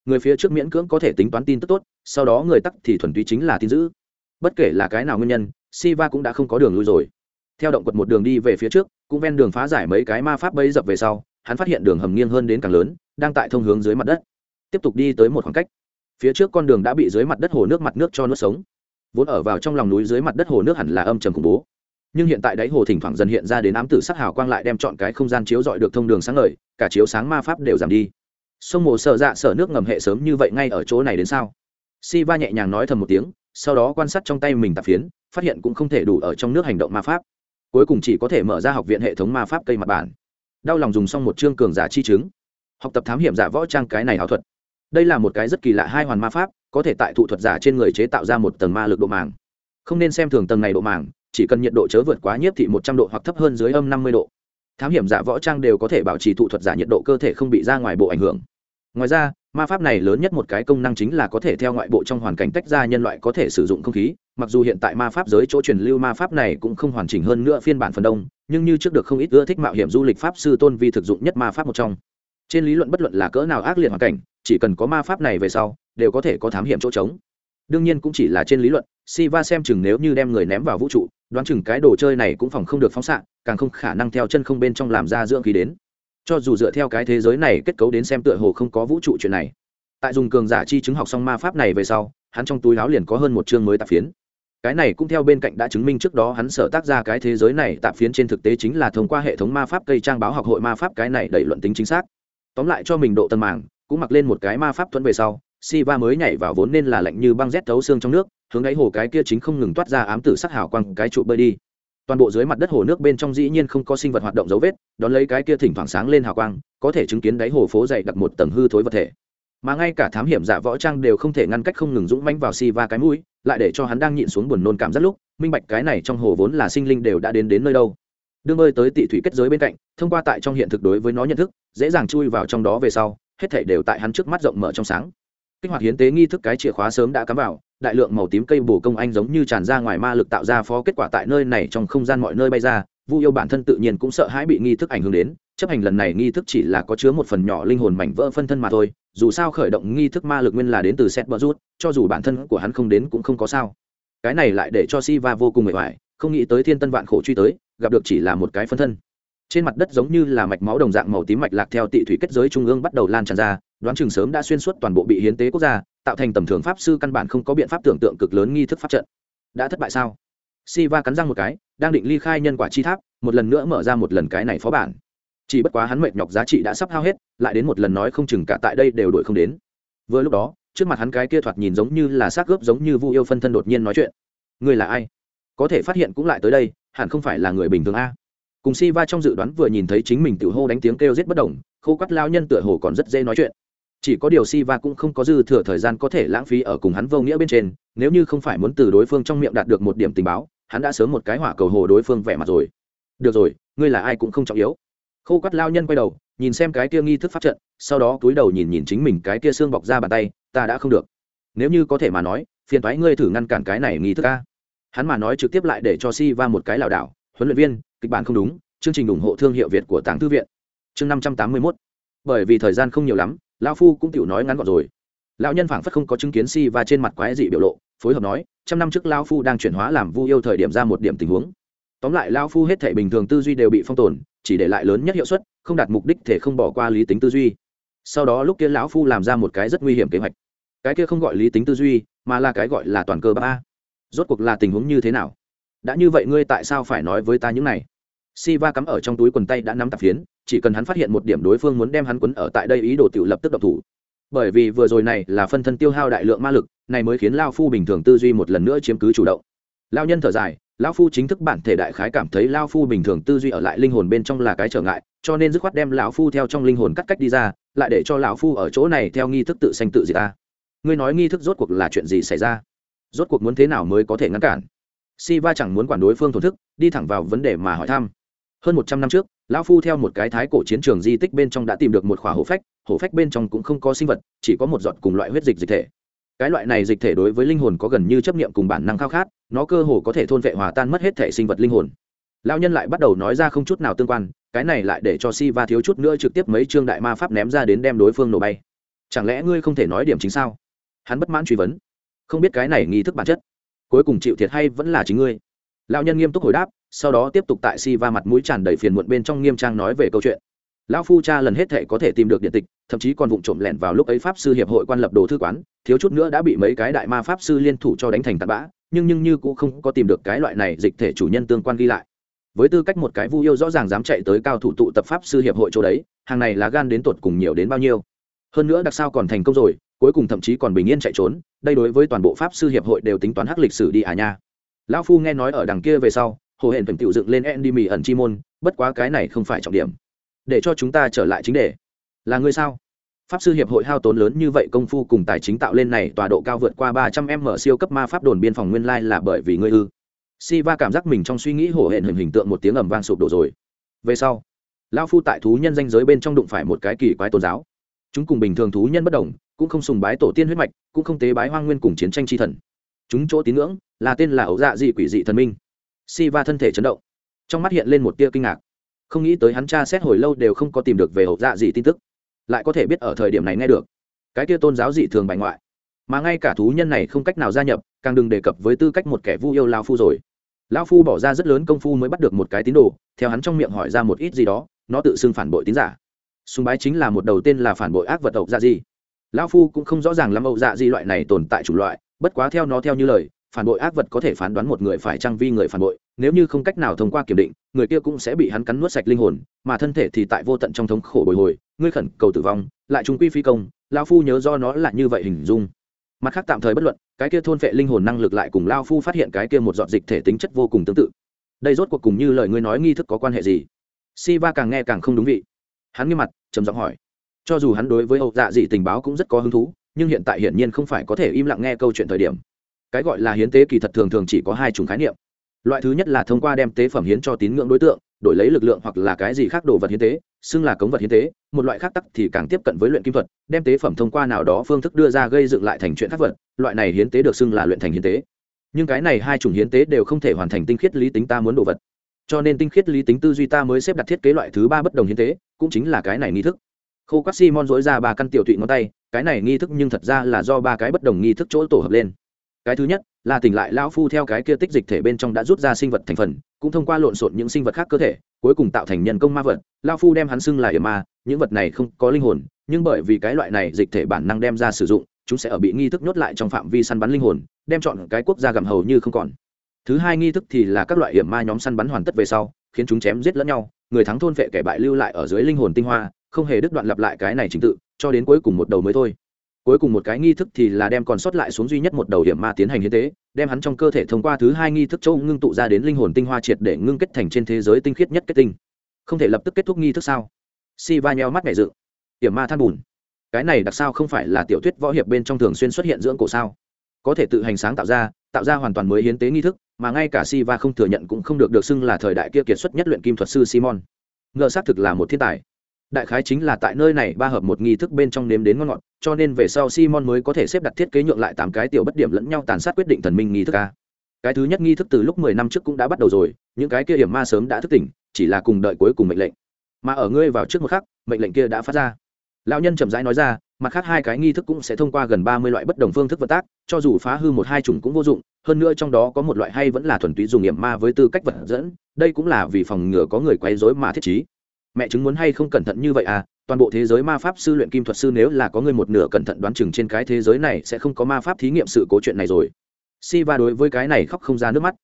Người phía trước miễn cưỡng có thể tính toán tin tức tốt, sau đó người tắc thì thuần túy chính là tin giữ bất kể là cái nào nguyên nhân, siva cũng đã không có đường lui rồi theo động quật một đường đi về phía trước, cũng ven đường phá giải mấy cái ma pháp bấy dập về sau, hắn phát hiện đường hầm nghiêng hơn đến càng lớn, đang tại thông hướng dưới mặt đất. Tiếp tục đi tới một khoảng cách. Phía trước con đường đã bị dưới mặt đất hồ nước mặt nước cho nước sống. Vốn ở vào trong lòng núi dưới mặt đất hồ nước hẳn là âm trầm khủng bố. Nhưng hiện tại đáy hồ thỉnh thoảng dần hiện ra đến ám tử sắc hào quang lại đem chọn cái không gian chiếu dọi được thông đường sáng ngời, cả chiếu sáng ma pháp đều giảm đi. Sông mồ sợ dạ sở nước ngầm hệ sớm như vậy ngay ở chỗ này đến sao? Si va nhẹ nhàng nói thầm một tiếng, sau đó quan sát trong tay mình tạp phiến, phát hiện cũng không thể đủ ở trong nước hành động ma pháp cuối cùng chỉ có thể mở ra học viện hệ thống ma pháp cây mặt bản. Đau lòng dùng xong một chương cường giả chi chứng. Học tập thám hiểm giả võ trang cái này ảo thuật. Đây là một cái rất kỳ lạ hai hoàn ma pháp, có thể tại thụ thuật giả trên người chế tạo ra một tầng ma lực độ màng. Không nên xem thường tầng này độ màng, chỉ cần nhiệt độ chớ vượt quá nhiếp thị một trăm độ hoặc thấp hơn dưới âm năm mươi độ. Thám hiểm giả võ trang đều có thể bảo trì thụ thuật giả nhiệt độ cơ thể không bị ra ngoài bộ ảnh hưởng. Ngoài ra, ma pháp này lớn nhất một cái công năng chính là có thể theo ngoại bộ trong hoàn cảnh tách ra nhân loại có thể sử dụng không khí mặc dù hiện tại ma pháp giới chỗ truyền lưu ma pháp này cũng không hoàn chỉnh hơn nữa phiên bản phần đông, nhưng như trước được không ít ưa thích mạo hiểm du lịch pháp sư tôn vi thực dụng nhất ma pháp một trong. Trên lý luận bất luận là cỡ nào ác liệt hoàn cảnh, chỉ cần có ma pháp này về sau, đều có thể có thám hiểm chỗ trống. Đương nhiên cũng chỉ là trên lý luận, Siva xem chừng nếu như đem người ném vào vũ trụ, đoán chừng cái đồ chơi này cũng phòng không được phóng xạ, càng không khả năng theo chân không bên trong làm ra dưỡng khí đến. Cho dù dựa theo cái thế giới này kết cấu đến xem tựa hồ không có vũ trụ chuyện này. Tại dùng cường giả chi chứng học xong ma pháp này về sau, hắn trong túi láo liền có hơn một chương mới tạp phiến cái này cũng theo bên cạnh đã chứng minh trước đó hắn sở tác ra cái thế giới này, tạp phiến trên thực tế chính là thông qua hệ thống ma pháp cây trang báo học hội ma pháp cái này đẩy luận tính chính xác. Tóm lại cho mình độ tân màng, cũng mặc lên một cái ma pháp thuẫn về sau si va mới nhảy vào vốn nên là lạnh như băng rét thấu xương trong nước, hướng đáy hồ cái kia chính không ngừng toát ra ám tử sắc hào quang, cái trụ bơi đi. Toàn bộ dưới mặt đất hồ nước bên trong dĩ nhiên không có sinh vật hoạt động dấu vết, đón lấy cái kia thỉnh thoảng sáng lên hào quang, có thể chứng kiến đáy hồ phố dày đặt một tầng hư thối vật thể. Mà ngay cả thám hiểm giả võ trang đều không thể ngăn cách không ngừng dũng mãnh vào si va cái mũi lại để cho hắn đang nhịn xuống buồn nôn cảm rất lúc, minh bạch cái này trong hồ vốn là sinh linh đều đã đến đến nơi đâu. Đương bơi tới tị thủy kết giới bên cạnh, thông qua tại trong hiện thực đối với nó nhận thức, dễ dàng chui vào trong đó về sau, hết thảy đều tại hắn trước mắt rộng mở trong sáng. Kích hoạt hiến tế nghi thức cái chìa khóa sớm đã cắm vào, đại lượng màu tím cây bổ công anh giống như tràn ra ngoài ma lực tạo ra phó kết quả tại nơi này trong không gian mọi nơi bay ra vu yêu bản thân tự nhiên cũng sợ hãi bị nghi thức ảnh hưởng đến, chấp hành lần này nghi thức chỉ là có chứa một phần nhỏ linh hồn mảnh vỡ phân thân mà thôi, dù sao khởi động nghi thức ma lực nguyên là đến từ set bờ rút cho dù bản thân của hắn không đến cũng không có sao. Cái này lại để cho si va vô cùng mệt mỏi, không nghĩ tới thiên tân vạn khổ truy tới, gặp được chỉ là một cái phân thân. Trên mặt đất giống như là mạch máu đồng dạng màu tím mạch lạc theo tị thủy kết giới trung ương bắt đầu lan tràn ra, đoán chừng sớm đã xuyên suốt toàn bộ bị hiến tế quốc gia, tạo thành tầm thường pháp sư căn bản không có biện pháp tưởng tượng cực lớn nghi thức pháp trận. Đã thất bại sao? Siva cắn răng một cái, đang định ly khai nhân quả chi tháp, một lần nữa mở ra một lần cái này phó bản. Chỉ bất quá hắn mệt nhọc giá trị đã sắp hao hết, lại đến một lần nói không chừng cả tại đây đều đuổi không đến. Vừa lúc đó, trước mặt hắn cái kia thoạt nhìn giống như là xác gớp giống như vu yêu phân thân đột nhiên nói chuyện. Người là ai? Có thể phát hiện cũng lại tới đây, hẳn không phải là người bình thường a. Cùng si va trong dự đoán vừa nhìn thấy chính mình tự hô đánh tiếng kêu giết bất đồng khô quắt lao nhân tựa hồ còn rất dễ nói chuyện. Chỉ có điều si va cũng không có dư thừa thời gian có thể lãng phí ở cùng hắn vô nghĩa bên trên, nếu như không phải muốn từ đối phương trong miệng đạt được một điểm tình báo hắn đã sớm một cái hỏa cầu hồ đối phương vẻ mặt rồi. Được rồi, ngươi là ai cũng không trọng yếu. Khô quắt lao nhân quay đầu, nhìn xem cái kia nghi thức pháp trận, sau đó cúi đầu nhìn nhìn chính mình cái kia xương bọc ra bàn tay, ta đã không được. Nếu như có thể mà nói, phiền thoái ngươi thử ngăn cản cái này nghi thức ca hắn mà nói trực tiếp lại để cho si va một cái lảo đảo, huấn luyện viên, kịch bản không đúng, chương trình ủng hộ thương hiệu việt của tàng thư viện. Chương năm trăm tám mươi mốt. Bởi vì thời gian không nhiều lắm lao phu cũng tiểu nói ngắn gọn rồi. Lão nhân phảng phất không có chứng kiến si và trên mặt quái dị biểu lộ, phối hợp nói trăm năm trước lao phu đang chuyển hóa làm vu yêu thời điểm ra một điểm tình huống. Tóm lại lao phu hết thể bình thường tư duy đều bị phong tồn, chỉ để lại lớn nhất hiệu suất, không đạt mục đích thể không bỏ qua lý tính tư duy. Sau đó lúc kia lão phu làm ra một cái rất nguy hiểm kế hoạch. Cái kia không gọi lý tính tư duy, mà là cái gọi là toàn cơ ba. Rốt cuộc là tình huống như thế nào? Đã như vậy ngươi tại sao phải nói với ta những này? Si va cắm ở trong túi quần tay đã nắm tạp phiến, chỉ cần hắn phát hiện một điểm đối phương muốn đem hắn quấn ở tại đây ý đồ tự lập tức độc thủ bởi vì vừa rồi này là phân thân tiêu hao đại lượng ma lực, này mới khiến lao phu bình thường tư duy một lần nữa chiếm cứ chủ động. Lao nhân thở dài, lao phu chính thức bản thể đại khái cảm thấy lao phu bình thường tư duy ở lại linh hồn bên trong là cái trở ngại, cho nên dứt khoát đem lão phu theo trong linh hồn cắt cách đi ra, lại để cho lão phu ở chỗ này theo nghi thức tự sanh tự diệt ta. Ngươi nói nghi thức rốt cuộc là chuyện gì xảy ra? Rốt cuộc muốn thế nào mới có thể ngăn cản? Si va chẳng muốn quản đối phương thổn thức, đi thẳng vào vấn đề mà hỏi thăm. Hơn một trăm năm trước lão phu theo một cái thái cổ chiến trường di tích bên trong đã tìm được một khỏa hổ phách hổ phách bên trong cũng không có sinh vật, chỉ có một giọt cùng loại huyết dịch dịch thể. Cái loại này dịch thể đối với linh hồn có gần như chấp niệm cùng bản năng khao khát, nó cơ hồ có thể thôn vệ hòa tan mất hết thể sinh vật linh hồn. Lão nhân lại bắt đầu nói ra không chút nào tương quan, cái này lại để cho si va thiếu chút nữa trực tiếp mấy chương đại ma pháp ném ra đến đem đối phương nổ bay. Chẳng lẽ ngươi không thể nói điểm chính sao? Hắn bất mãn truy vấn. Không biết cái này nghi thức bản chất, cuối cùng chịu thiệt hay vẫn là chính ngươi? Lão nhân nghiêm túc hồi đáp sau đó tiếp tục tại si va mặt mũi tràn đầy phiền muộn bên trong nghiêm trang nói về câu chuyện. Lão phu cha lần hết thể có thể tìm được điện tịch, thậm chí còn vụng trộm lẻn vào lúc ấy pháp sư hiệp hội quan lập đồ thư quán, thiếu chút nữa đã bị mấy cái đại ma pháp sư liên thủ cho đánh thành tạt bã, nhưng nhưng như cũng không có tìm được cái loại này dịch thể chủ nhân tương quan ghi lại. Với tư cách một cái vu yêu rõ ràng dám chạy tới cao thủ tụ tập pháp sư hiệp hội chỗ đấy, hàng này là gan đến tột cùng nhiều đến bao nhiêu. Hơn nữa đặc sao còn thành công rồi, cuối cùng thậm chí còn bình yên chạy trốn, đây đối với toàn bộ pháp sư hiệp hội đều tính toán hắc lịch sử đi à nha. Lão phu nghe nói ở đằng kia về sau hồ hển phải tự dựng lên endy mì ẩn chi môn, bất quá cái này không phải trọng điểm. Để cho chúng ta trở lại chính đề. Là ngươi sao? Pháp sư hiệp hội hao tốn lớn như vậy công phu cùng tài chính tạo lên này tọa độ cao vượt qua ba trăm m siêu cấp ma pháp đồn biên phòng nguyên lai là bởi vì ngươi ư. Si va cảm giác mình trong suy nghĩ hổ hển hình hình tượng một tiếng ầm vang sụp đổ rồi. Về sau lao phu tại thú nhân danh giới bên trong đụng phải một cái kỳ quái tôn giáo. Chúng cùng bình thường thú nhân bất đồng, cũng không sùng bái tổ tiên huyết mạch, cũng không tế bái hoang nguyên cùng chiến tranh tri thần. Chúng chỗ tín ngưỡng là tên là ấu dạ dị quỷ dị thần minh si va thân thể chấn động. Trong mắt hiện lên một tia kinh ngạc. Không nghĩ tới hắn cha xét hồi lâu đều không có tìm được về hậu dạ gì tin tức. Lại có thể biết ở thời điểm này nghe được. Cái tia tôn giáo dị thường bài ngoại. Mà ngay cả thú nhân này không cách nào gia nhập, càng đừng đề cập với tư cách một kẻ vu yêu lao phu rồi. Lao phu bỏ ra rất lớn công phu mới bắt được một cái tín đồ, theo hắn trong miệng hỏi ra một ít gì đó, nó tự xưng phản bội tín giả. Sùng bái chính là một đầu tên là phản bội ác vật ẩu dạ gì. Lão phu cũng không rõ ràng lắm ẩu dạ gì loại này tồn tại chủng loại, bất quá theo nó theo như lời phản bội ác vật có thể phán đoán một người phải trang vi người phản bội, nếu như không cách nào thông qua kiểm định, người kia cũng sẽ bị hắn cắn nuốt sạch linh hồn, mà thân thể thì tại vô tận trong thống khổ bồi hồi, ngươi khẩn cầu tử vong, lại chúng quy phi công, lão phu nhớ do nó là như vậy hình dung. Mặt khác tạm thời bất luận, cái kia thôn phệ linh hồn năng lực lại cùng lao phu phát hiện cái kia một dọn dịch thể tính chất vô cùng tương tự. Đây rốt cuộc cùng như lời ngươi nói nghi thức có quan hệ gì? Si va càng nghe càng không đúng vị. Hắn nghiêm mặt, trầm giọng hỏi. Cho dù hắn đối với âu dạ dị tình báo cũng rất có hứng thú, nhưng hiện tại hiển nhiên không phải có thể im lặng nghe câu chuyện thời điểm cái gọi là hiến tế kỳ thật thường thường chỉ có hai chủng khái niệm. Loại thứ nhất là thông qua đem tế phẩm hiến cho tín ngưỡng đối tượng, đổi lấy lực lượng hoặc là cái gì khác đồ vật hiến tế, xưng là cống vật hiến tế. Một loại khác tắc thì càng tiếp cận với luyện kim thuật, đem tế phẩm thông qua nào đó phương thức đưa ra gây dựng lại thành chuyện khác vật. Loại này hiến tế được xưng là luyện thành hiến tế. Nhưng cái này hai chủng hiến tế đều không thể hoàn thành tinh khiết lý tính ta muốn đồ vật. Cho nên tinh khiết lý tính tư duy ta mới xếp đặt thiết kế loại thứ ba bất đồng hiến tế, cũng chính là cái này nghi thức. Khô quát simon dối ra ba căn tiểu tụy ngón tay, cái này nghi thức nhưng thật ra là do ba cái bất đồng nghi thức chỗ tổ hợp lên cái thứ nhất, là tỉnh lại lão phu theo cái kia tích dịch thể bên trong đã rút ra sinh vật thành phần, cũng thông qua lộn xộn những sinh vật khác cơ thể, cuối cùng tạo thành nhân công ma vật. Lão phu đem hắn xưng là yểm ma, những vật này không có linh hồn, nhưng bởi vì cái loại này dịch thể bản năng đem ra sử dụng, chúng sẽ ở bị nghi thức nhốt lại trong phạm vi săn bắn linh hồn, đem chọn cái quốc gia gặm hầu như không còn. Thứ hai nghi thức thì là các loại hiểm ma nhóm săn bắn hoàn tất về sau, khiến chúng chém giết lẫn nhau, người thắng thôn vệ kẻ bại lưu lại ở dưới linh hồn tinh hoa, không hề đứt đoạn lặp lại cái này trình tự, cho đến cuối cùng một đầu mới thôi cuối cùng một cái nghi thức thì là đem còn sót lại xuống duy nhất một đầu điểm ma tiến hành hiến tế, đem hắn trong cơ thể thông qua thứ hai nghi thức châu ngưng tụ ra đến linh hồn tinh hoa triệt để ngưng kết thành trên thế giới tinh khiết nhất kết tinh. Không thể lập tức kết thúc nghi thức sao? Si va nheo mắt mẹ dự điểm ma than bùn. Cái này đặc sao không phải là tiểu thuyết võ hiệp bên trong thường xuyên xuất hiện dưỡng cổ sao? Có thể tự hành sáng tạo ra tạo ra hoàn toàn mới hiến tế nghi thức, mà ngay cả si va không thừa nhận cũng không được được xưng là thời đại kia kiệt xuất nhất luyện kim thuật sư simon. Ngờ xác thực là một thiên tài đại khái chính là tại nơi này ba hợp một nghi thức bên trong nếm đến ngon ngọt, cho nên về sau simon mới có thể xếp đặt thiết kế nhượng lại tám cái tiểu bất điểm lẫn nhau tàn sát quyết định thần minh nghi thức a. Cái thứ nhất nghi thức từ lúc mười năm trước cũng đã bắt đầu rồi, những cái kia hiểm ma sớm đã thức tỉnh, chỉ là cùng đợi cuối cùng mệnh lệnh. Mà ở ngươi vào trước một khắc, mệnh lệnh kia đã phát ra. Lão nhân chậm rãi nói ra, mặt khác hai cái nghi thức cũng sẽ thông qua gần ba mươi loại bất đồng phương thức vận tác, cho dù phá hư một hai chủng cũng vô dụng, hơn nữa trong đó có một loại hay vẫn là thuần túy dùng hiểm ma với tư cách vật dẫn, đây cũng là vì phòng ngừa có người quấy rối mà thiết trí mẹ chứng muốn hay không cẩn thận như vậy à? Toàn bộ thế giới ma pháp sư luyện kim thuật sư nếu là có người một nửa cẩn thận đoán chừng trên cái thế giới này sẽ không có ma pháp thí nghiệm sự cố chuyện này rồi. Si va đối với cái này khóc không ra nước mắt.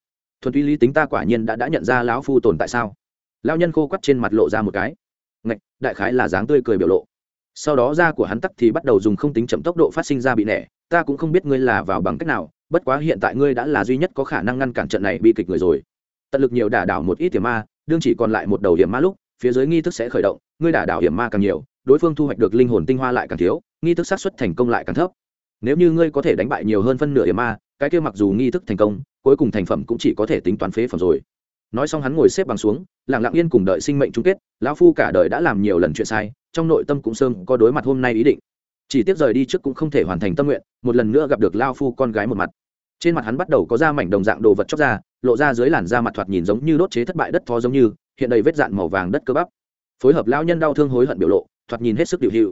Thuần túy lý tính ta quả nhiên đã đã nhận ra lão phu tồn tại sao. Lao nhân khô quắt trên mặt lộ ra một cái. Ngạch, đại khái là dáng tươi cười biểu lộ. Sau đó da của hắn tắc thì bắt đầu dùng không tính chậm tốc độ phát sinh ra bị nẻ. Ta cũng không biết ngươi là vào bằng cách nào, bất quá hiện tại ngươi đã là duy nhất có khả năng ngăn cản trận này bi kịch người rồi. Tận lực nhiều đả đảo một ít tiềm ma, đương chỉ còn lại một đầu hiểm ma lúc phía dưới nghi thức sẽ khởi động, ngươi đả đảo hiểm ma càng nhiều, đối phương thu hoạch được linh hồn tinh hoa lại càng thiếu, nghi thức xác suất thành công lại càng thấp. Nếu như ngươi có thể đánh bại nhiều hơn phân nửa hiểm ma, cái kia mặc dù nghi thức thành công, cuối cùng thành phẩm cũng chỉ có thể tính toán phế phẩm rồi. Nói xong hắn ngồi xếp bằng xuống, lặng lặng yên cùng đợi sinh mệnh chung kết, lão phu cả đời đã làm nhiều lần chuyện sai, trong nội tâm cũng sương có đối mặt hôm nay ý định. Chỉ tiếp rời đi trước cũng không thể hoàn thành tâm nguyện, một lần nữa gặp được lao phu con gái một mặt. Trên mặt hắn bắt đầu có da mảnh đồng dạng đồ vật chóc ra, lộ ra dưới làn da mặt thoạt nhìn giống như đốt chế thất bại đất thó giống như hiện đầy vết dạn màu vàng đất cơ bắp. Phối hợp lao nhân đau thương hối hận biểu lộ, thoạt nhìn hết sức điều hữu.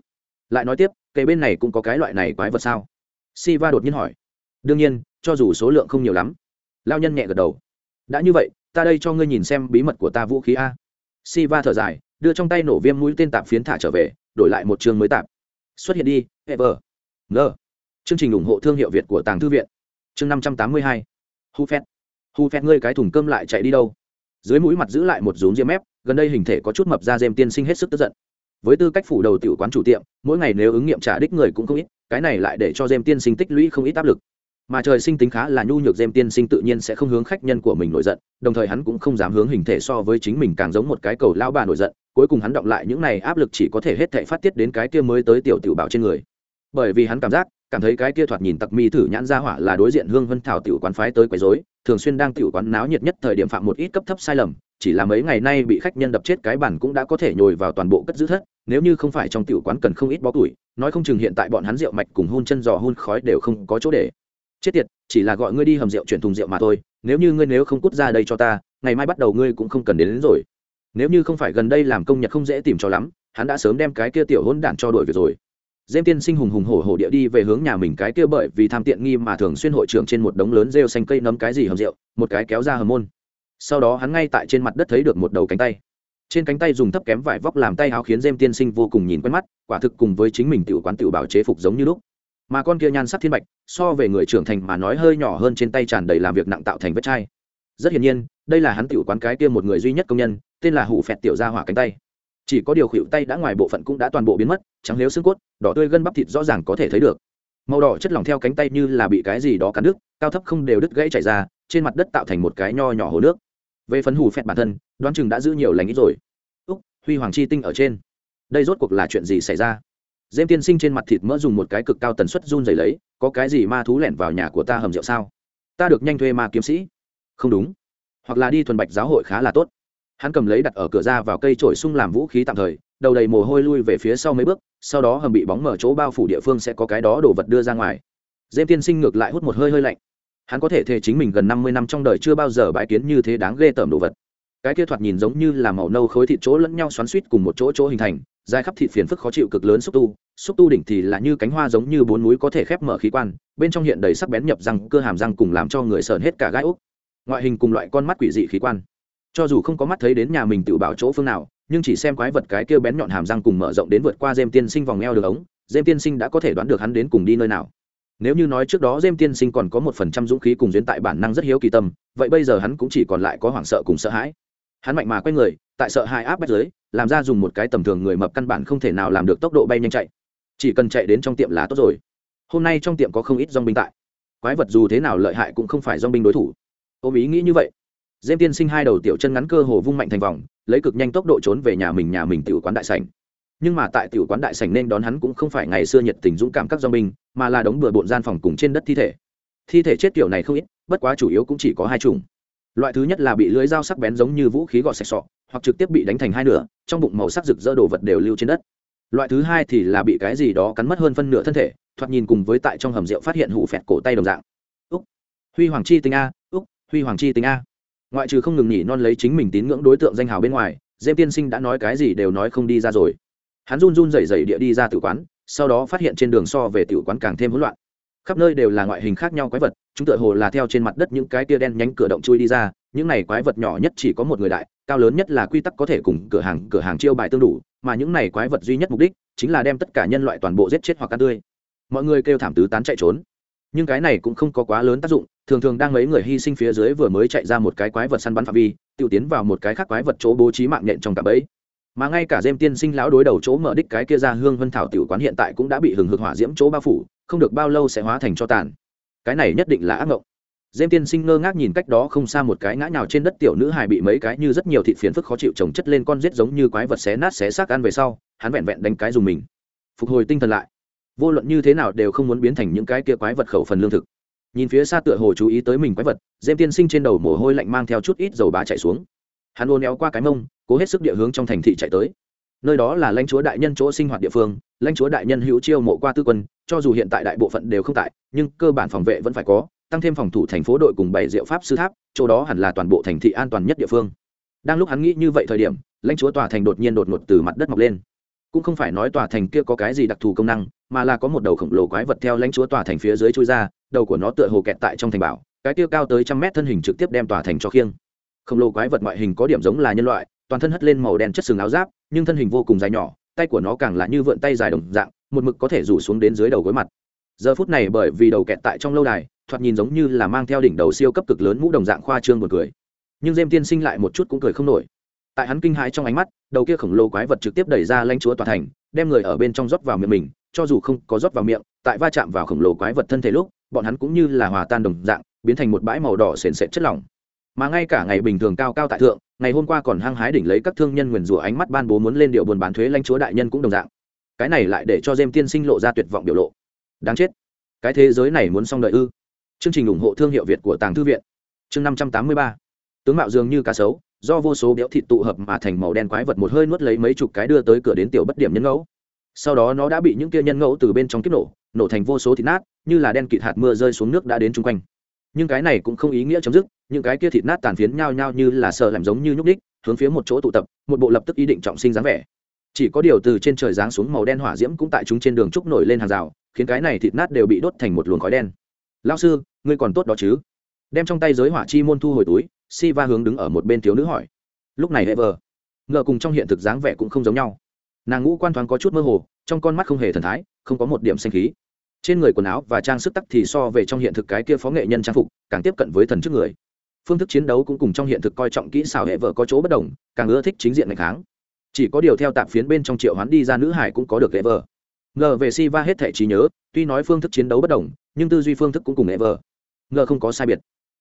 Lại nói tiếp cây bên này cũng có cái loại này quái vật sao? Si va đột nhiên hỏi. Đương nhiên, cho dù số lượng không nhiều lắm. Lao nhân nhẹ gật đầu. Đã như vậy, ta đây cho ngươi nhìn xem bí mật của ta vũ khí a. Si va thở dài, đưa trong tay nổ viêm mũi tên tạp phiến thả trở về, đổi lại một chương mới tạp. Xuất hiện đi, ever. Ngờ. Chương trình ủng hộ thương hiệu việt của tàng thư viện. Chương năm trăm tám mươi hai. Hu phét hu phét ngươi cái thùng cơm lại chạy đi đâu? Dưới mũi mặt giữ lại một rúm diêm mép, gần đây hình thể có chút mập ra dêm tiên sinh hết sức tức giận. Với tư cách phủ đầu tiểu quán chủ tiệm, mỗi ngày nếu ứng nghiệm trả đích người cũng không ít, cái này lại để cho dêm tiên sinh tích lũy không ít áp lực. Mà trời sinh tính khá là nhu nhược dêm tiên sinh tự nhiên sẽ không hướng khách nhân của mình nổi giận, đồng thời hắn cũng không dám hướng hình thể so với chính mình càng giống một cái cầu lao bà nổi giận, cuối cùng hắn động lại những này áp lực chỉ có thể hết thể phát tiết đến cái kia mới tới tiểu tiểu bảo trên người. Bởi vì hắn cảm giác, cảm thấy cái kia thoạt nhìn tặc mi thử nhãn ra hỏa là đối diện hương vân thảo tiểu quán phái tới quấy rối thường xuyên đang tiểu quán náo nhiệt nhất thời điểm phạm một ít cấp thấp sai lầm chỉ là mấy ngày nay bị khách nhân đập chết cái bản cũng đã có thể nhồi vào toàn bộ cất giữ thất nếu như không phải trong tiểu quán cần không ít bó tuổi nói không chừng hiện tại bọn hắn rượu mạch cùng hôn chân giò hôn khói đều không có chỗ để. Chết tiệt chỉ là gọi ngươi đi hầm rượu chuyển thùng rượu mà thôi nếu như ngươi nếu không cút ra đây cho ta ngày mai bắt đầu ngươi cũng không cần đến, đến rồi. Nếu như không phải gần đây làm công nhật không dễ tìm cho lắm hắn đã sớm đem cái kia tiểu hôn đản cho đuổi việc rồi dêm tiên sinh hùng hùng hổ hổ địa đi về hướng nhà mình cái kia bởi vì tham tiện nghi mà thường xuyên hội trưởng trên một đống lớn rêu xanh cây nấm cái gì hầm rượu, một cái kéo ra hầm môn. Sau đó hắn ngay tại trên mặt đất thấy được một đầu cánh tay. Trên cánh tay dùng thấp kém vải vóc làm tay áo khiến dêm tiên sinh vô cùng nhìn quen mắt, quả thực cùng với chính mình tiểu quán tiểu bảo chế phục giống như lúc. Mà con kia nhan sắc thiên bạch, so về người trưởng thành mà nói hơi nhỏ hơn trên tay tràn đầy làm việc nặng tạo thành vết chai. Rất hiển nhiên, đây là hắn tiểu quán cái kia một người duy nhất công nhân, tên là hủ phẹt tiểu ra hỏa cánh tay chỉ có điều khuỵu tay đã ngoài bộ phận cũng đã toàn bộ biến mất, trắng nếu xương cốt, đỏ tươi gân bắp thịt rõ ràng có thể thấy được. Màu đỏ chất lỏng theo cánh tay như là bị cái gì đó cắn đứt, cao thấp không đều đứt gãy chảy ra, trên mặt đất tạo thành một cái nho nhỏ hồ nước. Về phấn hủ phẹt bản thân, đoán chừng đã giữ nhiều lành ít rồi. Úc, huy hoàng chi tinh ở trên. Đây rốt cuộc là chuyện gì xảy ra? Dêm tiên sinh trên mặt thịt mỡ dùng một cái cực cao tần suất run dày lấy, có cái gì ma thú lẻn vào nhà của ta hầm rượu sao? Ta được nhanh thuê ma kiếm sĩ. Không đúng. Hoặc là đi thuần bạch giáo hội khá là tốt hắn cầm lấy đặt ở cửa ra vào cây trổi sung làm vũ khí tạm thời, đầu đầy mồ hôi lui về phía sau mấy bước, sau đó hầm bị bóng mở chỗ bao phủ địa phương sẽ có cái đó đổ vật đưa ra ngoài. Dêm tiên sinh ngược lại hút một hơi hơi lạnh. Hắn có thể thề chính mình gần năm mươi năm trong đời chưa bao giờ bãi kiến như thế đáng ghê tởm đồ vật. Cái kia thoạt nhìn giống như là màu nâu khối thịt chỗ lẫn nhau xoắn suýt cùng một chỗ chỗ hình thành, dài khắp thịt phiền phức khó chịu cực lớn xúc tu xúc tu đỉnh thì là như cánh hoa giống như bốn núi có thể khép mở khí quan, bên trong hiện đầy sắc bén nhập răng cơ hàm răng cùng làm cho người sờn hết cả gai úc. Ngoại hình cùng loại con mắt quỷ dị khí quan cho dù không có mắt thấy đến nhà mình tự bảo chỗ phương nào, nhưng chỉ xem quái vật cái kia bén nhọn hàm răng cùng mở rộng đến vượt qua dêm tiên sinh vòng eo đường ống dêm tiên sinh đã có thể đoán được hắn đến cùng đi nơi nào. Nếu như nói trước đó dêm tiên sinh còn có một phần trăm dũng khí cùng duyên tại bản năng rất hiếu kỳ tâm, vậy bây giờ hắn cũng chỉ còn lại có hoảng sợ cùng sợ hãi. Hắn mạnh mà quay người, tại sợ hai áp bách giới làm ra dùng một cái tầm thường người mập căn bản không thể nào làm được tốc độ bay nhanh chạy. Chỉ cần chạy đến trong tiệm là tốt rồi. Hôm nay trong tiệm có không ít dong binh tại. Quái vật dù thế nào lợi hại cũng không phải dong binh đối thủ. Ôm ý nghĩ như vậy dêm tiên sinh hai đầu tiểu chân ngắn cơ hồ vung mạnh thành vòng, lấy cực nhanh tốc độ trốn về nhà mình nhà mình tiểu quán đại sảnh. Nhưng mà tại tiểu quán đại sảnh nên đón hắn cũng không phải ngày xưa nhiệt tình dũng cảm các dong binh, mà là đống bừa bộn gian phòng cùng trên đất thi thể. Thi thể chết kiểu này không ít, bất quá chủ yếu cũng chỉ có hai chủng. Loại thứ nhất là bị lưới dao sắc bén giống như vũ khí gọt sạch sọ, hoặc trực tiếp bị đánh thành hai nửa, trong bụng màu sắc rực rỡ đồ vật đều lưu trên đất. Loại thứ hai thì là bị cái gì đó cắn mất hơn phân nửa thân thể, thoạt nhìn cùng với tại trong hầm rượu phát hiện hủ phẹt cổ tay đồng dạng. Úc, huy hoàng chi tinh a, úc, huy hoàng chi tinh a ngoại trừ không ngừng nhỉ non lấy chính mình tín ngưỡng đối tượng danh hào bên ngoài dêm tiên sinh đã nói cái gì đều nói không đi ra rồi. Hắn run run rẩy rẩy địa đi ra tử quán, sau đó phát hiện trên đường so về tiểu quán càng thêm hỗn loạn. Khắp nơi đều là ngoại hình khác nhau quái vật, chúng tựa hồ là theo trên mặt đất những cái tia đen nhánh cửa động chui đi ra, những này quái vật nhỏ nhất chỉ có một người đại, cao lớn nhất là quy tắc có thể cùng cửa hàng cửa hàng chiêu bài tương đủ, mà những này quái vật duy nhất mục đích chính là đem tất cả nhân loại toàn bộ giết chết hoặc ăn tươi. Mọi người kêu thảm tứ tán chạy trốn nhưng cái này cũng không có quá lớn tác dụng, thường thường đang mấy người hy sinh phía dưới vừa mới chạy ra một cái quái vật săn bắn phạm vi tự tiến vào một cái khác quái vật chỗ bố trí mạng nhện trong cả bẫy mà ngay cả dêm tiên sinh lão đối đầu chỗ mở đích cái kia ra hương vân thảo tiểu quán hiện tại cũng đã bị hừng hực hỏa diễm chỗ bao phủ, không được bao lâu sẽ hóa thành cho tàn. Cái này nhất định là ác mộng. Dêm tiên sinh ngơ ngác nhìn cách đó không xa một cái ngã nhào trên đất tiểu nữ hài bị mấy cái như rất nhiều thịt phiến phức khó chịu trồng chất lên con rết giống như quái vật xé nát xé xác ăn về sau, hắn vẹn vẹn đánh cái dùng mình. Phục hồi tinh thần lại vô luận như thế nào đều không muốn biến thành những cái kia quái vật khẩu phần lương thực. Nhìn phía xa tựa hồ chú ý tới mình quái vật dêm tiên sinh trên đầu mồ hôi lạnh mang theo chút ít dầu bá chạy xuống. Hắn ôn éo qua cái mông, cố hết sức địa hướng trong thành thị chạy tới. Nơi đó là lãnh chúa đại nhân chỗ sinh hoạt địa phương, lãnh chúa đại nhân hữu chiêu mộ qua tư quân, cho dù hiện tại đại bộ phận đều không tại, nhưng cơ bản phòng vệ vẫn phải có, tăng thêm phòng thủ thành phố đội cùng bảy diệu pháp sư tháp, chỗ đó hẳn là toàn bộ thành thị an toàn nhất địa phương. Đang lúc hắn nghĩ như vậy thời điểm, lãnh chúa tòa thành đột nhiên đột ngột từ mặt đất mọc lên cũng không phải nói tòa thành kia có cái gì đặc thù công năng, mà là có một đầu khổng lồ quái vật theo lãnh chúa tòa thành phía dưới chui ra, đầu của nó tựa hồ kẹt tại trong thành bảo, cái kia cao tới trăm mét thân hình trực tiếp đem tòa thành cho khiêng. Khổng lồ quái vật ngoại hình có điểm giống là nhân loại, toàn thân hất lên màu đen chất sừng áo giáp, nhưng thân hình vô cùng dài nhỏ, tay của nó càng là như vượn tay dài đồng dạng, một mực có thể rủ xuống đến dưới đầu gối mặt. Giờ phút này bởi vì đầu kẹt tại trong lâu đài, thoạt nhìn giống như là mang theo đỉnh đầu siêu cấp cực lớn mũ đồng dạng khoa trương một cười. Nhưng dêm tiên sinh lại một chút cũng cười không nổi. Tại hắn kinh hãi trong ánh mắt đầu kia khổng lồ quái vật trực tiếp đẩy ra lãnh chúa tòa thành, đem người ở bên trong rót vào miệng mình, cho dù không có rót vào miệng, tại va chạm vào khổng lồ quái vật thân thể lúc, bọn hắn cũng như là hòa tan đồng dạng, biến thành một bãi màu đỏ sền sệt chất lỏng. Mà ngay cả ngày bình thường cao cao tại thượng, ngày hôm qua còn hăng hái đỉnh lấy các thương nhân nguyền rủa ánh mắt ban bố muốn lên điệu buồn bán thuế lãnh chúa đại nhân cũng đồng dạng. Cái này lại để cho dêm tiên sinh lộ ra tuyệt vọng biểu lộ. Đáng chết. Cái thế giới này muốn xong đợi ư? Chương trình ủng hộ thương hiệu việt của tàng thư viện. Chương năm trăm tám mươi ba. Tướng mạo dường như cá sấu do vô số béo thịt tụ hợp mà thành màu đen quái vật một hơi nuốt lấy mấy chục cái đưa tới cửa đến tiểu bất điểm nhân ngẫu. Sau đó nó đã bị những kia nhân ngẫu từ bên trong kích nổ nổ thành vô số thịt nát, như là đen kịt hạt mưa rơi xuống nước đã đến chung quanh. Nhưng cái này cũng không ý nghĩa chấm dứt, những cái kia thịt nát tàn phiến nhao nhao như là sợ làm giống như nhúc ních hướng phía một chỗ tụ tập, một bộ lập tức ý định trọng sinh dáng vẻ. Chỉ có điều từ trên trời giáng xuống màu đen hỏa diễm cũng tại chúng trên đường trúc nổi lên hàng rào, khiến cái này thịt nát đều bị đốt thành một luồng khói đen. Lao sư, ngươi còn tốt đó chứ? Đem trong tay giới hỏa chi môn thu hồi túi si va hướng đứng ở một bên thiếu nữ hỏi. Lúc này hệ vờ ngờ cùng trong hiện thực dáng vẻ cũng không giống nhau. Nàng ngũ quan thoáng có chút mơ hồ, trong con mắt không hề thần thái, không có một điểm xanh khí. Trên người quần áo và trang sức tắc thì so về trong hiện thực cái kia phó nghệ nhân trang phục, càng tiếp cận với thần trước người. Phương thức chiến đấu cũng cùng trong hiện thực coi trọng kỹ xảo hệ vợ có chỗ bất đồng, càng ưa thích chính diện ngày kháng. Chỉ có điều theo tạp phiến bên trong triệu hoán đi ra nữ hải cũng có được hệ vợ ngờ về si va hết thể trí nhớ, tuy nói phương thức chiến đấu bất đồng, nhưng tư duy phương thức cũng cùng hệ vợ ngờ không có sai biệt.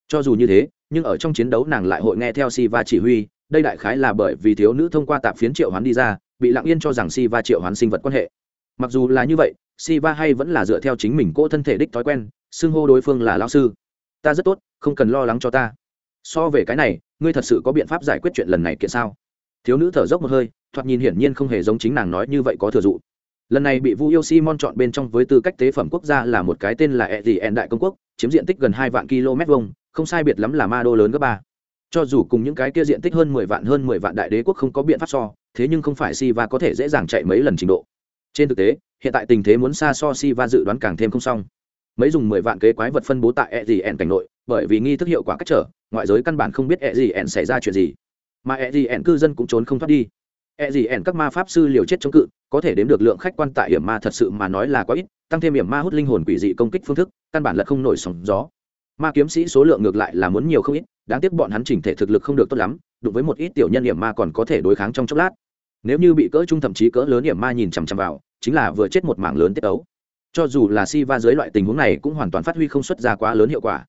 Cho dù như thế nhưng ở trong chiến đấu nàng lại hội nghe theo si va chỉ huy, đây đại khái là bởi vì thiếu nữ thông qua tạp phiến triệu hoán đi ra, bị lặng yên cho rằng si va triệu hoán sinh vật quan hệ. Mặc dù là như vậy si va hay vẫn là dựa theo chính mình cỗ thân thể đích thói quen, xưng hô đối phương là lao sư. Ta rất tốt, không cần lo lắng cho ta. So về cái này, ngươi thật sự có biện pháp giải quyết chuyện lần này kiện sao? Thiếu nữ thở dốc một hơi, thoạt nhìn hiển nhiên không hề giống chính nàng nói như vậy có thừa dụ lần này bị vu yêu simon chọn bên trong với tư cách tế phẩm quốc gia là một cái tên là e d n đại công quốc, chiếm diện tích gần hai vạn km vuông, không sai biệt lắm là ma đô lớn gấp ba. Cho dù cùng những cái kia diện tích hơn mười vạn hơn mười vạn đại đế quốc không có biện pháp so, thế nhưng không phải si va có thể dễ dàng chạy mấy lần trình độ. Trên thực tế, hiện tại tình thế muốn xa so si va dự đoán càng thêm không xong. Mấy dùng mười vạn kế quái vật phân bố tại e gì ẻn cảnh nội, bởi vì nghi thức hiệu quả cách trở, ngoại giới căn bản không biết e gì ẻn xảy ra chuyện gì. Mà e gì ẻn cư dân cũng trốn không thoát đi e gì ẻn các ma pháp sư liều chết chống cự, có thể đếm được lượng khách quan tại hiểm ma thật sự mà nói là quá ít, tăng thêm hiểm ma hút linh hồn quỷ dị công kích phương thức, căn bản là không nổi sóng gió. Ma kiếm sĩ số lượng ngược lại là muốn nhiều không ít, đáng tiếc bọn hắn chỉnh thể thực lực không được tốt lắm, đụng với một ít tiểu nhân hiểm ma còn có thể đối kháng trong chốc lát. Nếu như bị cỡ trung thậm chí cỡ lớn hiểm ma nhìn chằm chằm vào, chính là vừa chết một mảng lớn tiết ấu. Cho dù là si va dưới loại tình huống này cũng hoàn toàn phát huy không xuất ra quá lớn hiệu quả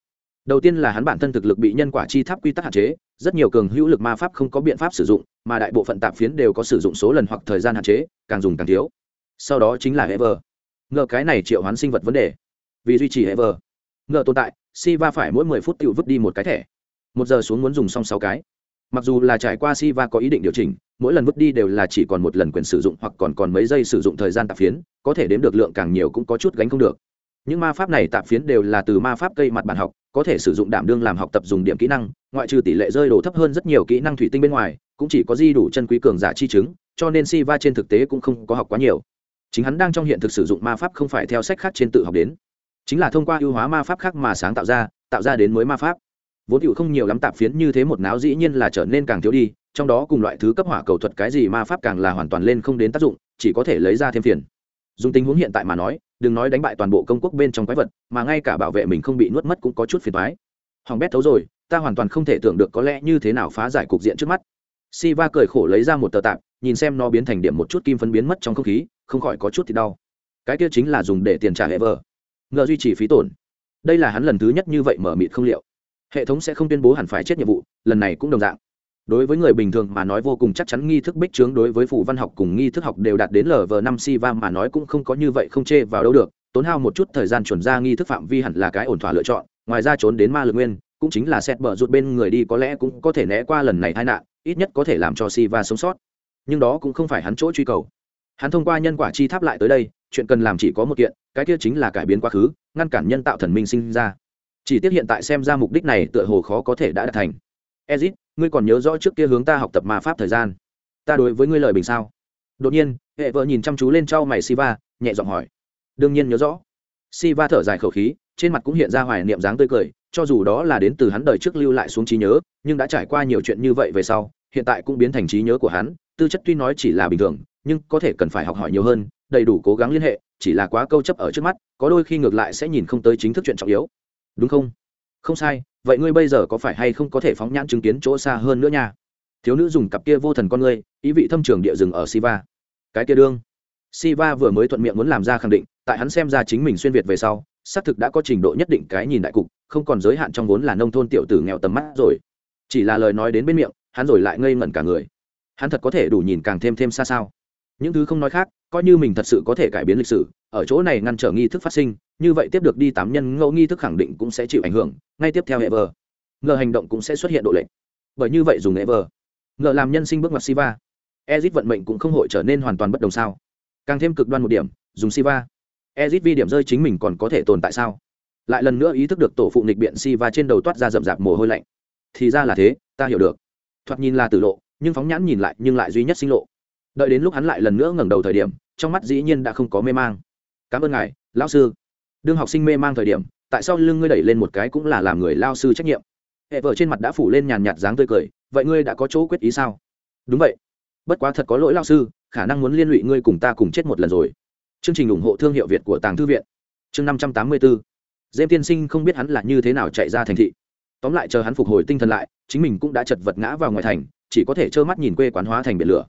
đầu tiên là hắn bản thân thực lực bị nhân quả chi tháp quy tắc hạn chế rất nhiều cường hữu lực ma pháp không có biện pháp sử dụng mà đại bộ phận tạp phiến đều có sử dụng số lần hoặc thời gian hạn chế càng dùng càng thiếu. Sau đó chính là ever, ngờ cái này triệu hoán sinh vật vấn đề. Vì duy trì ever, ngờ tồn tại si va phải mỗi mười phút tự vứt đi một cái thẻ. Một giờ xuống muốn dùng xong sáu cái. Mặc dù là trải qua si va có ý định điều chỉnh mỗi lần vứt đi đều là chỉ còn một lần quyền sử dụng hoặc còn còn mấy giây sử dụng thời gian tạp phiến có thể đếm được lượng càng nhiều cũng có chút gánh không được. Những ma pháp này tạp phiến đều là từ ma pháp cây mặt bản học có thể sử dụng đảm đương làm học tập dùng điểm kỹ năng, ngoại trừ tỷ lệ rơi đổ thấp hơn rất nhiều kỹ năng thủy tinh bên ngoài, cũng chỉ có di đủ chân quý cường giả chi chứng, cho nên si va trên thực tế cũng không có học quá nhiều. Chính hắn đang trong hiện thực sử dụng ma pháp không phải theo sách khác trên tự học đến, chính là thông qua ưu hóa ma pháp khác mà sáng tạo ra tạo ra đến mới ma pháp. Vốn hữu không nhiều lắm tạp phiến như thế một náo dĩ nhiên là trở nên càng thiếu đi, trong đó cùng loại thứ cấp hỏa cầu thuật cái gì ma pháp càng là hoàn toàn lên không đến tác dụng, chỉ có thể lấy ra thêm phiền. Dùng tình huống hiện tại mà nói đừng nói đánh bại toàn bộ công quốc bên trong quái vật mà ngay cả bảo vệ mình không bị nuốt mất cũng có chút phiền thoái hoàng bét thấu rồi ta hoàn toàn không thể tưởng được có lẽ như thế nào phá giải cục diện trước mắt Siva cười khổ lấy ra một tờ tạp, nhìn xem nó biến thành điểm một chút kim phấn biến mất trong không khí, không khỏi có chút thì đau. Cái kia chính là dùng để tiền trả hệ vợ. Ngờ duy trì phí tổn. Đây là hắn lần thứ nhất như vậy mở mịt không liệu. Hệ thống sẽ không tuyên bố hẳn phải chết nhiệm vụ, lần này cũng đồng dạng. Đối với người bình thường mà nói vô cùng chắc chắn nghi thức bích trướng đối với phụ văn học cùng nghi thức học đều đạt đến lv năm si va mà nói cũng không có như vậy không chê vào đâu được, tốn hao một chút thời gian chuẩn ra nghi thức phạm vi hẳn là cái ổn thỏa lựa chọn, ngoài ra trốn đến ma lực nguyên, cũng chính là xét bờ rụt bên người đi có lẽ cũng có thể né qua lần này tai nạn, ít nhất có thể làm cho si va sống sót. Nhưng đó cũng không phải hắn chỗ truy cầu. Hắn thông qua nhân quả chi tháp lại tới đây, chuyện cần làm chỉ có một kiện, cái kia chính là cải biến quá khứ, ngăn cản nhân tạo thần minh sinh ra. Chỉ tiếc hiện tại xem ra mục đích này tựa hồ khó có thể đã đạt thành. Ezit, ngươi còn nhớ rõ trước kia hướng ta học tập ma pháp thời gian? Ta đối với ngươi lời bình sao? Đột nhiên, hệ vợ nhìn chăm chú lên trao mày Siva, nhẹ giọng hỏi. Đương nhiên nhớ rõ. Siva thở dài khẩu khí, trên mặt cũng hiện ra hoài niệm dáng tươi cười, cho dù đó là đến từ hắn đời trước lưu lại xuống trí nhớ, nhưng đã trải qua nhiều chuyện như vậy về sau, hiện tại cũng biến thành trí nhớ của hắn tư chất tuy nói chỉ là bình thường nhưng có thể cần phải học hỏi nhiều hơn đầy đủ cố gắng liên hệ chỉ là quá câu chấp ở trước mắt có đôi khi ngược lại sẽ nhìn không tới chính thức chuyện trọng yếu đúng không không sai vậy ngươi bây giờ có phải hay không có thể phóng nhãn chứng kiến chỗ xa hơn nữa nha? Thiếu nữ dùng cặp kia vô thần con ngươi, ý vị thâm trường địa rừng ở siva. Cái kia đương. Siva vừa mới thuận miệng muốn làm ra khẳng định, tại hắn xem ra chính mình xuyên việt về sau, xác thực đã có trình độ nhất định cái nhìn đại cục, không còn giới hạn trong vốn là nông thôn tiểu tử nghèo tầm mắt rồi. Chỉ là lời nói đến bên miệng, hắn rồi lại ngây ngẩn cả người. Hắn thật có thể đủ nhìn càng thêm thêm xa sao? Những thứ không nói khác, coi như mình thật sự có thể cải biến lịch sử, ở chỗ này ngăn trở nghi thức phát sinh, như vậy tiếp được đi tám nhân ngẫu nghi thức khẳng định cũng sẽ chịu ảnh hưởng, ngay tiếp theo hệ vờ. Ngờ hành động cũng sẽ xuất hiện độ lệnh bởi như vậy dùng hệ vờ, ngờ làm nhân sinh bước ngoặt siva ezit vận mệnh cũng không hội trở nên hoàn toàn bất đồng sao? Càng thêm cực đoan một điểm, dùng siva ezit vi điểm rơi chính mình còn có thể tồn tại sao? Lại lần nữa ý thức được tổ phụ nịch biện siva trên đầu toát ra rậm rạp mồ hôi lạnh. Thì ra là thế, ta hiểu được. Thoạt nhìn là tử lộ, nhưng phóng nhãn nhìn lại nhưng lại duy nhất sinh lộ đợi đến lúc hắn lại lần nữa ngẩng đầu thời điểm, trong mắt dĩ nhiên đã không có mê mang. Cảm ơn ngài, lão sư. Đương học sinh mê mang thời điểm, tại sao lưng ngươi đẩy lên một cái cũng là làm người lao sư trách nhiệm? Hệ vợ trên mặt đã phủ lên nhàn nhạt dáng tươi cười, vậy ngươi đã có chỗ quyết ý sao? Đúng vậy. Bất quá thật có lỗi lao sư, khả năng muốn liên lụy ngươi cùng ta cùng chết một lần rồi. Chương trình ủng hộ thương hiệu việt của tàng thư viện. Chương năm trăm tám mươi bốn dêm tiên sinh không biết hắn là như thế nào chạy ra thành thị. Tóm lại chờ hắn phục hồi tinh thần lại, chính mình cũng đã chật vật ngã vào ngoài thành, chỉ có thể trơ mắt nhìn quê quán hóa thành biển lửa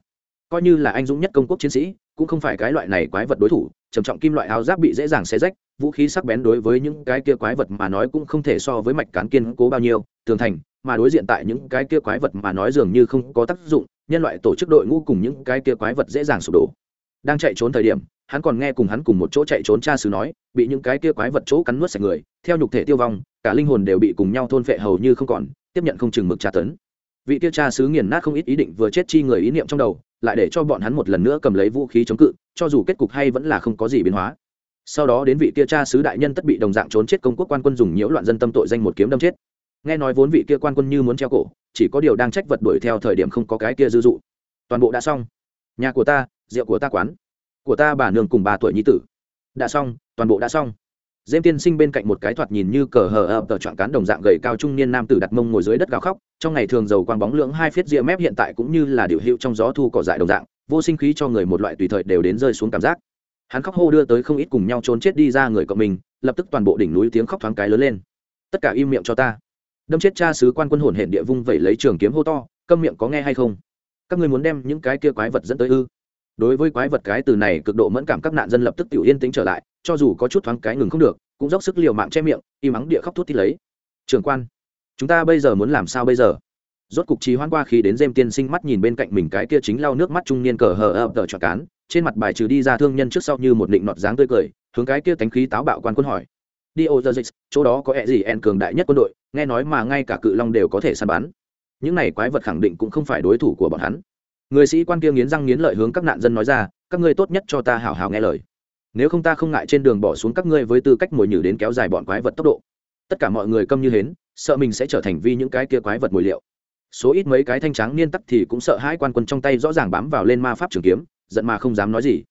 coi như là anh dũng nhất công quốc chiến sĩ, cũng không phải cái loại này quái vật đối thủ, trầm trọng kim loại áo giáp bị dễ dàng xé rách, vũ khí sắc bén đối với những cái kia quái vật mà nói cũng không thể so với mạch cán kiên cố bao nhiêu, tường thành, mà đối diện tại những cái kia quái vật mà nói dường như không có tác dụng, nhân loại tổ chức đội ngũ cùng những cái kia quái vật dễ dàng sụp đổ. Đang chạy trốn thời điểm, hắn còn nghe cùng hắn cùng một chỗ chạy trốn cha xứ nói, bị những cái kia quái vật chỗ cắn nuốt sạch người, theo nhục thể tiêu vong, cả linh hồn đều bị cùng nhau thôn phệ hầu như không còn, tiếp nhận không chừng mực tra tấn vị kia cha sứ nghiền nát không ít ý định vừa chết chi người ý niệm trong đầu, lại để cho bọn hắn một lần nữa cầm lấy vũ khí chống cự, cho dù kết cục hay vẫn là không có gì biến hóa. Sau đó đến vị kia cha sứ đại nhân tất bị đồng dạng trốn chết công quốc quan quân dùng nhiễu loạn dân tâm tội danh một kiếm đâm chết. Nghe nói vốn vị kia quan quân như muốn treo cổ, chỉ có điều đang trách vật đuổi theo thời điểm không có cái kia dư dụ. Toàn bộ đã xong. Nhà của ta, rượu của ta quán. Của ta bà nương cùng bà tuổi nhi tử. Đã xong, toàn bộ đã xong dêm tiên sinh bên cạnh một cái thoạt nhìn như cờ hờ ập tờ chọn cán đồng dạng gầy cao trung niên nam tử đặt mông ngồi dưới đất gào khóc, trong ngày thường dầu quang bóng lưỡng hai phiết ria mép hiện tại cũng như là điều hiệu trong gió thu cỏ dại đồng dạng, vô sinh khí cho người một loại tùy thời đều đến rơi xuống cảm giác. Hắn khóc hô đưa tới không ít cùng nhau trốn chết đi ra người cộng mình, lập tức toàn bộ đỉnh núi tiếng khóc thoáng cái lớn lên. Tất cả im miệng cho ta. Đâm chết cha sứ quan quân hồn hển địa vung vẩy lấy trường kiếm hô to, câm miệng có nghe hay không? Các ngươi muốn đem những cái kia quái vật dẫn tới ư? Đối với quái vật cái từ này cực độ mẫn cảm các nạn dân lập tức tiểu yên tĩnh trở lại cho dù có chút thoáng cái ngừng không được, cũng dốc sức liều mạng che miệng im ắng địa khóc thút thít lấy. Trường quan, chúng ta bây giờ muốn làm sao bây giờ? Rốt cục trì hoãn qua khi đến dêm tiên sinh mắt nhìn bên cạnh mình cái kia chính lau nước mắt trung niên cờ hờ ập tờ trọt cán, trên mặt bài trừ đi ra thương nhân trước sau như một định nọt dáng tươi cười, hướng cái kia tánh khí táo bạo quan quân hỏi. Đi ô dơ dịch, chỗ đó có ẹ gì en cường đại nhất quân đội, nghe nói mà ngay cả cự long đều có thể săn bắn. Những này quái vật khẳng định cũng không phải đối thủ của bọn hắn. Người sĩ quan kia nghiến răng nghiến lợi hướng các nạn dân nói ra, các ngươi tốt nhất cho ta hào hào nghe lời nếu không ta không ngại trên đường bỏ xuống các ngươi với tư cách mồi nhử đến kéo dài bọn quái vật tốc độ. Tất cả mọi người câm như hến, sợ mình sẽ trở thành vi những cái kia quái vật mồi liệu. Số ít mấy cái thanh tráng niên tắc thì cũng sợ hai quan quân trong tay rõ ràng bám vào lên ma pháp trường kiếm, giận mà không dám nói gì.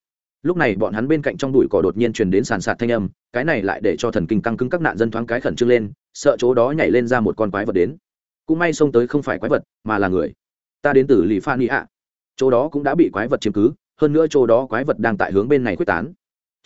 Lúc này bọn hắn bên cạnh trong đùi cỏ đột nhiên truyền đến sàn sạt thanh âm, cái này lại để cho thần kinh căng cứng các nạn dân thoáng cái khẩn trương lên, sợ chỗ đó nhảy lên ra một con quái vật đến. Cũng may xông tới không phải quái vật, mà là người. Ta đến từ lì phan ý ạ. Chỗ đó cũng đã bị quái vật chiếm cứ, hơn nữa chỗ đó quái vật đang tại hướng bên này quyết tán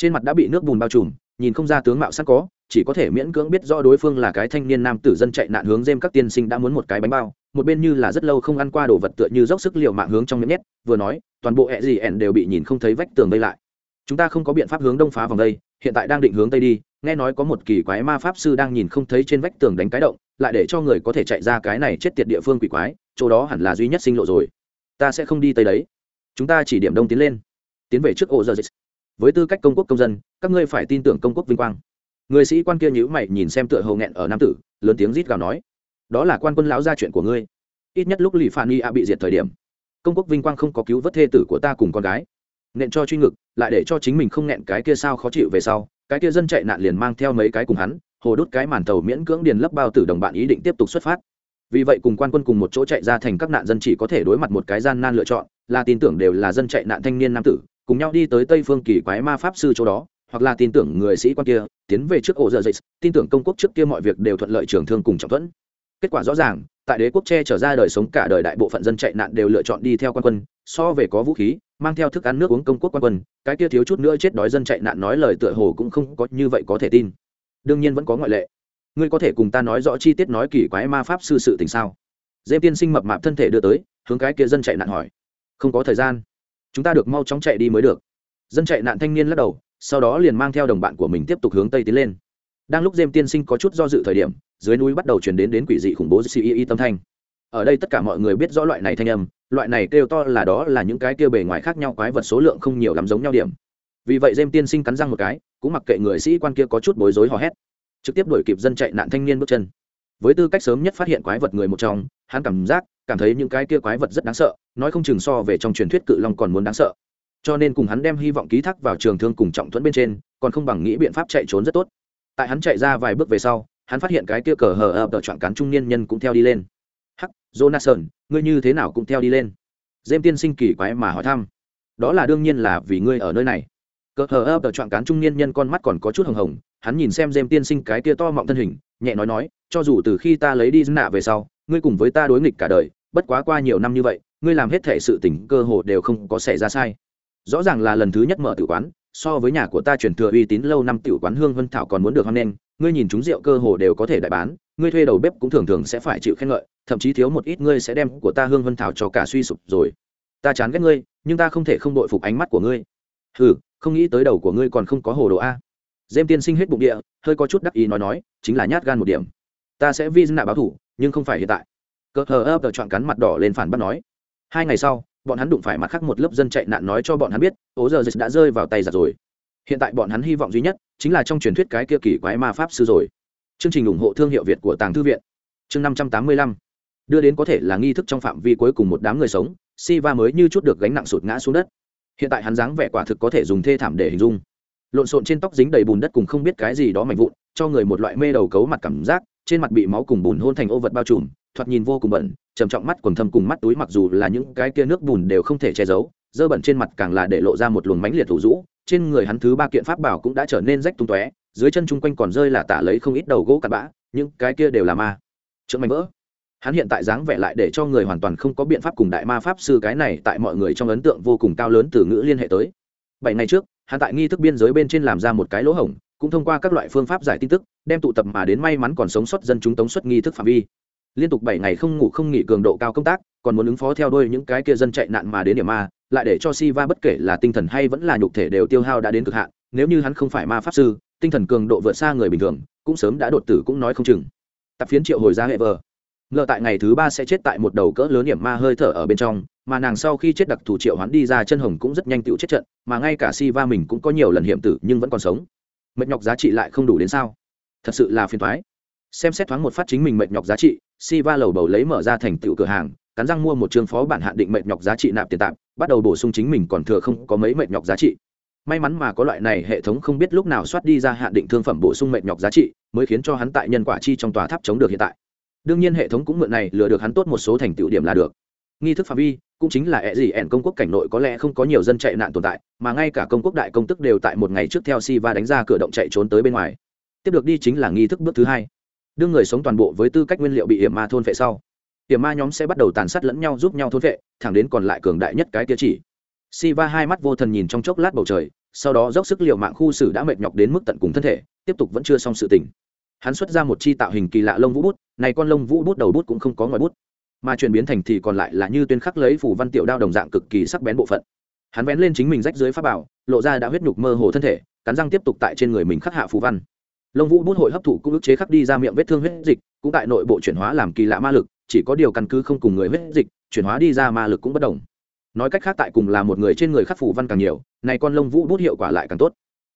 trên mặt đã bị nước bùn bao trùm, nhìn không ra tướng mạo sắc có, chỉ có thể miễn cưỡng biết rõ đối phương là cái thanh niên nam tử dân chạy nạn hướng dêm các tiên sinh đã muốn một cái bánh bao, một bên như là rất lâu không ăn qua đồ vật tựa như dốc sức liều mạng hướng trong miệng nhét, vừa nói, toàn bộ ẹ gì ẻn đều bị nhìn không thấy vách tường vây lại. Chúng ta không có biện pháp hướng đông phá vòng đây, hiện tại đang định hướng tây đi, nghe nói có một kỳ quái ma pháp sư đang nhìn không thấy trên vách tường đánh cái động, lại để cho người có thể chạy ra cái này chết tiệt địa phương quỷ quái, chỗ đó hẳn là duy nhất sinh lộ rồi. Ta sẽ không đi tây đấy. Chúng ta chỉ điểm đông tiến lên. Tiến về trước ô giờ dịch với tư cách công quốc công dân, các ngươi phải tin tưởng công quốc vinh quang. Người sĩ quan kia nhữ mày nhìn xem tựa hầu nghẹn ở nam tử, lớn tiếng rít gào nói, đó là quan quân lão ra chuyện của ngươi. Ít nhất lúc lì phản y a bị diệt thời điểm, công quốc vinh quang không có cứu vớt thê tử của ta cùng con gái. Nện cho truy ngực lại để cho chính mình không nghẹn cái kia sao khó chịu về sau, cái kia dân chạy nạn liền mang theo mấy cái cùng hắn, hồ đốt cái màn tàu miễn cưỡng điền lấp bao tử đồng bạn ý định tiếp tục xuất phát. Vì vậy cùng quan quân cùng một chỗ chạy ra thành các nạn dân chỉ có thể đối mặt một cái gian nan lựa chọn, là tin tưởng đều là dân chạy nạn thanh niên nam tử cùng nhau đi tới tây phương kỳ quái ma pháp sư chỗ đó, hoặc là tin tưởng người sĩ quan kia, tiến về trước ổ giờ dậy, tin tưởng công quốc trước kia mọi việc đều thuận lợi trường thương cùng trọng thuẫn. Kết quả rõ ràng, tại đế quốc che trở ra đời sống cả đời đại bộ phận dân chạy nạn đều lựa chọn đi theo quan quân, so về có vũ khí, mang theo thức ăn nước uống công quốc quan quân, cái kia thiếu chút nữa chết đói dân chạy nạn nói lời tựa hồ cũng không có như vậy có thể tin. Đương nhiên vẫn có ngoại lệ. Ngươi có thể cùng ta nói rõ chi tiết nói kỳ quái ma pháp sư sự tình sao? Dêm tiên sinh mập mạp thân thể đưa tới, hướng cái kia dân chạy nạn hỏi. Không có thời gian chúng ta được mau chóng chạy đi mới được. Dân chạy nạn thanh niên lắc đầu, sau đó liền mang theo đồng bạn của mình tiếp tục hướng tây tiến lên. Đang lúc dêm tiên sinh có chút do dự thời điểm, dưới núi bắt đầu chuyển đến đến quỷ dị khủng bố cii tâm thanh. Ở đây tất cả mọi người biết rõ loại này thanh âm, loại này kêu to là đó là những cái kêu bề ngoài khác nhau quái vật số lượng không nhiều lắm giống nhau điểm. Vì vậy dêm tiên sinh cắn răng một cái, cũng mặc kệ người sĩ quan kia có chút bối rối hò hét, trực tiếp đuổi kịp dân chạy nạn thanh niên bước chân với tư cách sớm nhất phát hiện quái vật người một trong, hắn cảm giác, cảm thấy những cái kia quái vật rất đáng sợ, nói không chừng so về trong truyền thuyết cự long còn muốn đáng sợ. Cho nên cùng hắn đem hy vọng ký thác vào trường thương cùng trọng thuẫn bên trên, còn không bằng nghĩ biện pháp chạy trốn rất tốt. Tại hắn chạy ra vài bước về sau, hắn phát hiện cái kia cờ hờ ập đợt chọn cán trung niên nhân cũng theo đi lên. Hắc, jonathan, ngươi như thế nào cũng theo đi lên. Dêm tiên sinh kỳ quái mà hỏi thăm. Đó là đương nhiên là vì ngươi ở nơi này. Cờ hờ ập đợt chọn cán trung niên nhân con mắt còn có chút hồng hồng, hắn nhìn xem dêm tiên sinh cái kia to mọng thân hình nhẹ nói nói, cho dù từ khi ta lấy đi dân nạ về sau, ngươi cùng với ta đối nghịch cả đời, bất quá qua nhiều năm như vậy, ngươi làm hết thể sự tỉnh cơ hồ đều không có xảy ra sai. Rõ ràng là lần thứ nhất mở tử quán, so với nhà của ta truyền thừa uy tín lâu năm tiểu quán hương vân thảo còn muốn được hoan nghênh, ngươi nhìn chúng rượu cơ hồ đều có thể đại bán, ngươi thuê đầu bếp cũng thường thường sẽ phải chịu khen ngợi, thậm chí thiếu một ít ngươi sẽ đem của ta hương vân thảo cho cả suy sụp rồi. Ta chán ghét ngươi, nhưng ta không thể không đội phục ánh mắt của ngươi. Ừ không nghĩ tới đầu của ngươi còn không có hồ đồ a dêm tiên sinh hết bụng địa, hơi có chút đắc ý nói nói, chính là nhát gan một điểm. Ta sẽ vi dân nạ báo thủ, nhưng không phải hiện tại. Cờ hờ ấp chọn cắn mặt đỏ lên phản bắt nói. Hai ngày sau, bọn hắn đụng phải mặt khác một lớp dân chạy nạn nói cho bọn hắn biết, ố giờ dịch đã rơi vào tay giặc rồi. Hiện tại bọn hắn hy vọng duy nhất, chính là trong truyền thuyết cái kia kỳ quái ma pháp sư rồi. Chương trình ủng hộ thương hiệu việt của tàng thư viện. Chương năm trăm tám mươi lăm. Đưa đến có thể là nghi thức trong phạm vi cuối cùng một đám người sống si va mới như chút được gánh nặng sụt ngã xuống đất. Hiện tại hắn dáng vẻ quả thực có thể dùng thê thảm để hình dung lộn xộn trên tóc dính đầy bùn đất cùng không biết cái gì đó mạnh vụn, cho người một loại mê đầu cấu mặt cảm giác, trên mặt bị máu cùng bùn hôn thành ô vật bao trùm, thoạt nhìn vô cùng bẩn, trầm trọng mắt quần thâm cùng mắt túi mặc dù là những cái kia nước bùn đều không thể che giấu, dơ bẩn trên mặt càng là để lộ ra một luồng mánh liệt thủ rũ trên người hắn thứ ba kiện pháp bảo cũng đã trở nên rách tung tóe, dưới chân chung quanh còn rơi là tả lấy không ít đầu gỗ cặn bã, những cái kia đều là ma. Trượng mạnh vỡ. Hắn hiện tại dáng vẻ lại để cho người hoàn toàn không có biện pháp cùng đại ma pháp sư cái này tại mọi người trong ấn tượng vô cùng cao lớn từ ngữ liên hệ tới. Bảy ngày trước hắn tại nghi thức biên giới bên trên làm ra một cái lỗ hổng, cũng thông qua các loại phương pháp giải tin tức, đem tụ tập mà đến may mắn còn sống sót dân chúng tống xuất nghi thức phạm vi. Liên tục bảy ngày không ngủ không nghỉ cường độ cao công tác, còn muốn ứng phó theo đuôi những cái kia dân chạy nạn mà đến điểm ma lại để cho si va bất kể là tinh thần hay vẫn là nhục thể đều tiêu hao đã đến cực hạn, nếu như hắn không phải ma pháp sư, tinh thần cường độ vượt xa người bình thường, cũng sớm đã đột tử cũng nói không chừng. Tập phiến triệu hồi ra hệ vờ ngờ tại ngày thứ ba sẽ chết tại một đầu cỡ lớn điểm ma hơi thở ở bên trong, mà nàng sau khi chết đặc thủ triệu hoán đi ra chân hồng cũng rất nhanh tựu chết trận, mà ngay cả si va mình cũng có nhiều lần hiểm tử nhưng vẫn còn sống. Mệt nhọc giá trị lại không đủ đến sao? Thật sự là phiền thoái xem xét thoáng một phát chính mình mệt nhọc giá trị si va lầu bầu lấy mở ra thành tựu cửa hàng, cắn răng mua một chương phó bản hạn định mệt nhọc giá trị nạp tiền tạm, bắt đầu bổ sung chính mình còn thừa không có mấy mệt nhọc giá trị. May mắn mà có loại này hệ thống không biết lúc nào soát đi ra hạn định thương phẩm bổ sung mệt nhọc giá trị, mới khiến cho hắn tại nhân quả chi trong tòa tháp chống được hiện tại đương nhiên hệ thống cũng mượn này lừa được hắn tốt một số thành tựu điểm là được. Nghi thức phạm vi cũng chính là ẹ gì ẻn công quốc cảnh nội có lẽ không có nhiều dân chạy nạn tồn tại mà ngay cả công quốc đại công tức đều tại một ngày trước theo si va đánh ra cửa động chạy trốn tới bên ngoài. Tiếp được đi chính là nghi thức bước thứ hai. Đưa người sống toàn bộ với tư cách nguyên liệu bị hiểm ma thôn vệ sau hiểm ma nhóm sẽ bắt đầu tàn sát lẫn nhau giúp nhau thôn vệ thẳng đến còn lại cường đại nhất cái kia chỉ. Siva hai mắt vô thần nhìn trong chốc lát bầu trời, sau đó dốc sức liều mạng khu xử đã mệt nhọc đến mức tận cùng thân thể, tiếp tục vẫn chưa xong sự tình. Hắn xuất ra một chi tạo hình kỳ lạ lông vũ bút, này con lông vũ bút đầu bút cũng không có ngoài bút, mà chuyển biến thành thì còn lại là như tuyên khắc lấy phủ văn tiểu đao đồng dạng cực kỳ sắc bén bộ phận. Hắn vén lên chính mình rách dưới pháp bảo, lộ ra đã huyết nhục mơ hồ thân thể, cắn răng tiếp tục tại trên người mình khắc hạ phù văn. Lông vũ bút hội hấp thụ cũng ức chế khắc đi ra miệng vết thương huyết dịch, cũng tại nội bộ chuyển hóa làm kỳ lạ ma lực, chỉ có điều căn cứ không cùng người huyết dịch, chuyển hóa đi ra ma lực cũng bất đồng nói cách khác tại cùng là một người trên người khắc phủ văn càng nhiều này con lông vũ bút hiệu quả lại càng tốt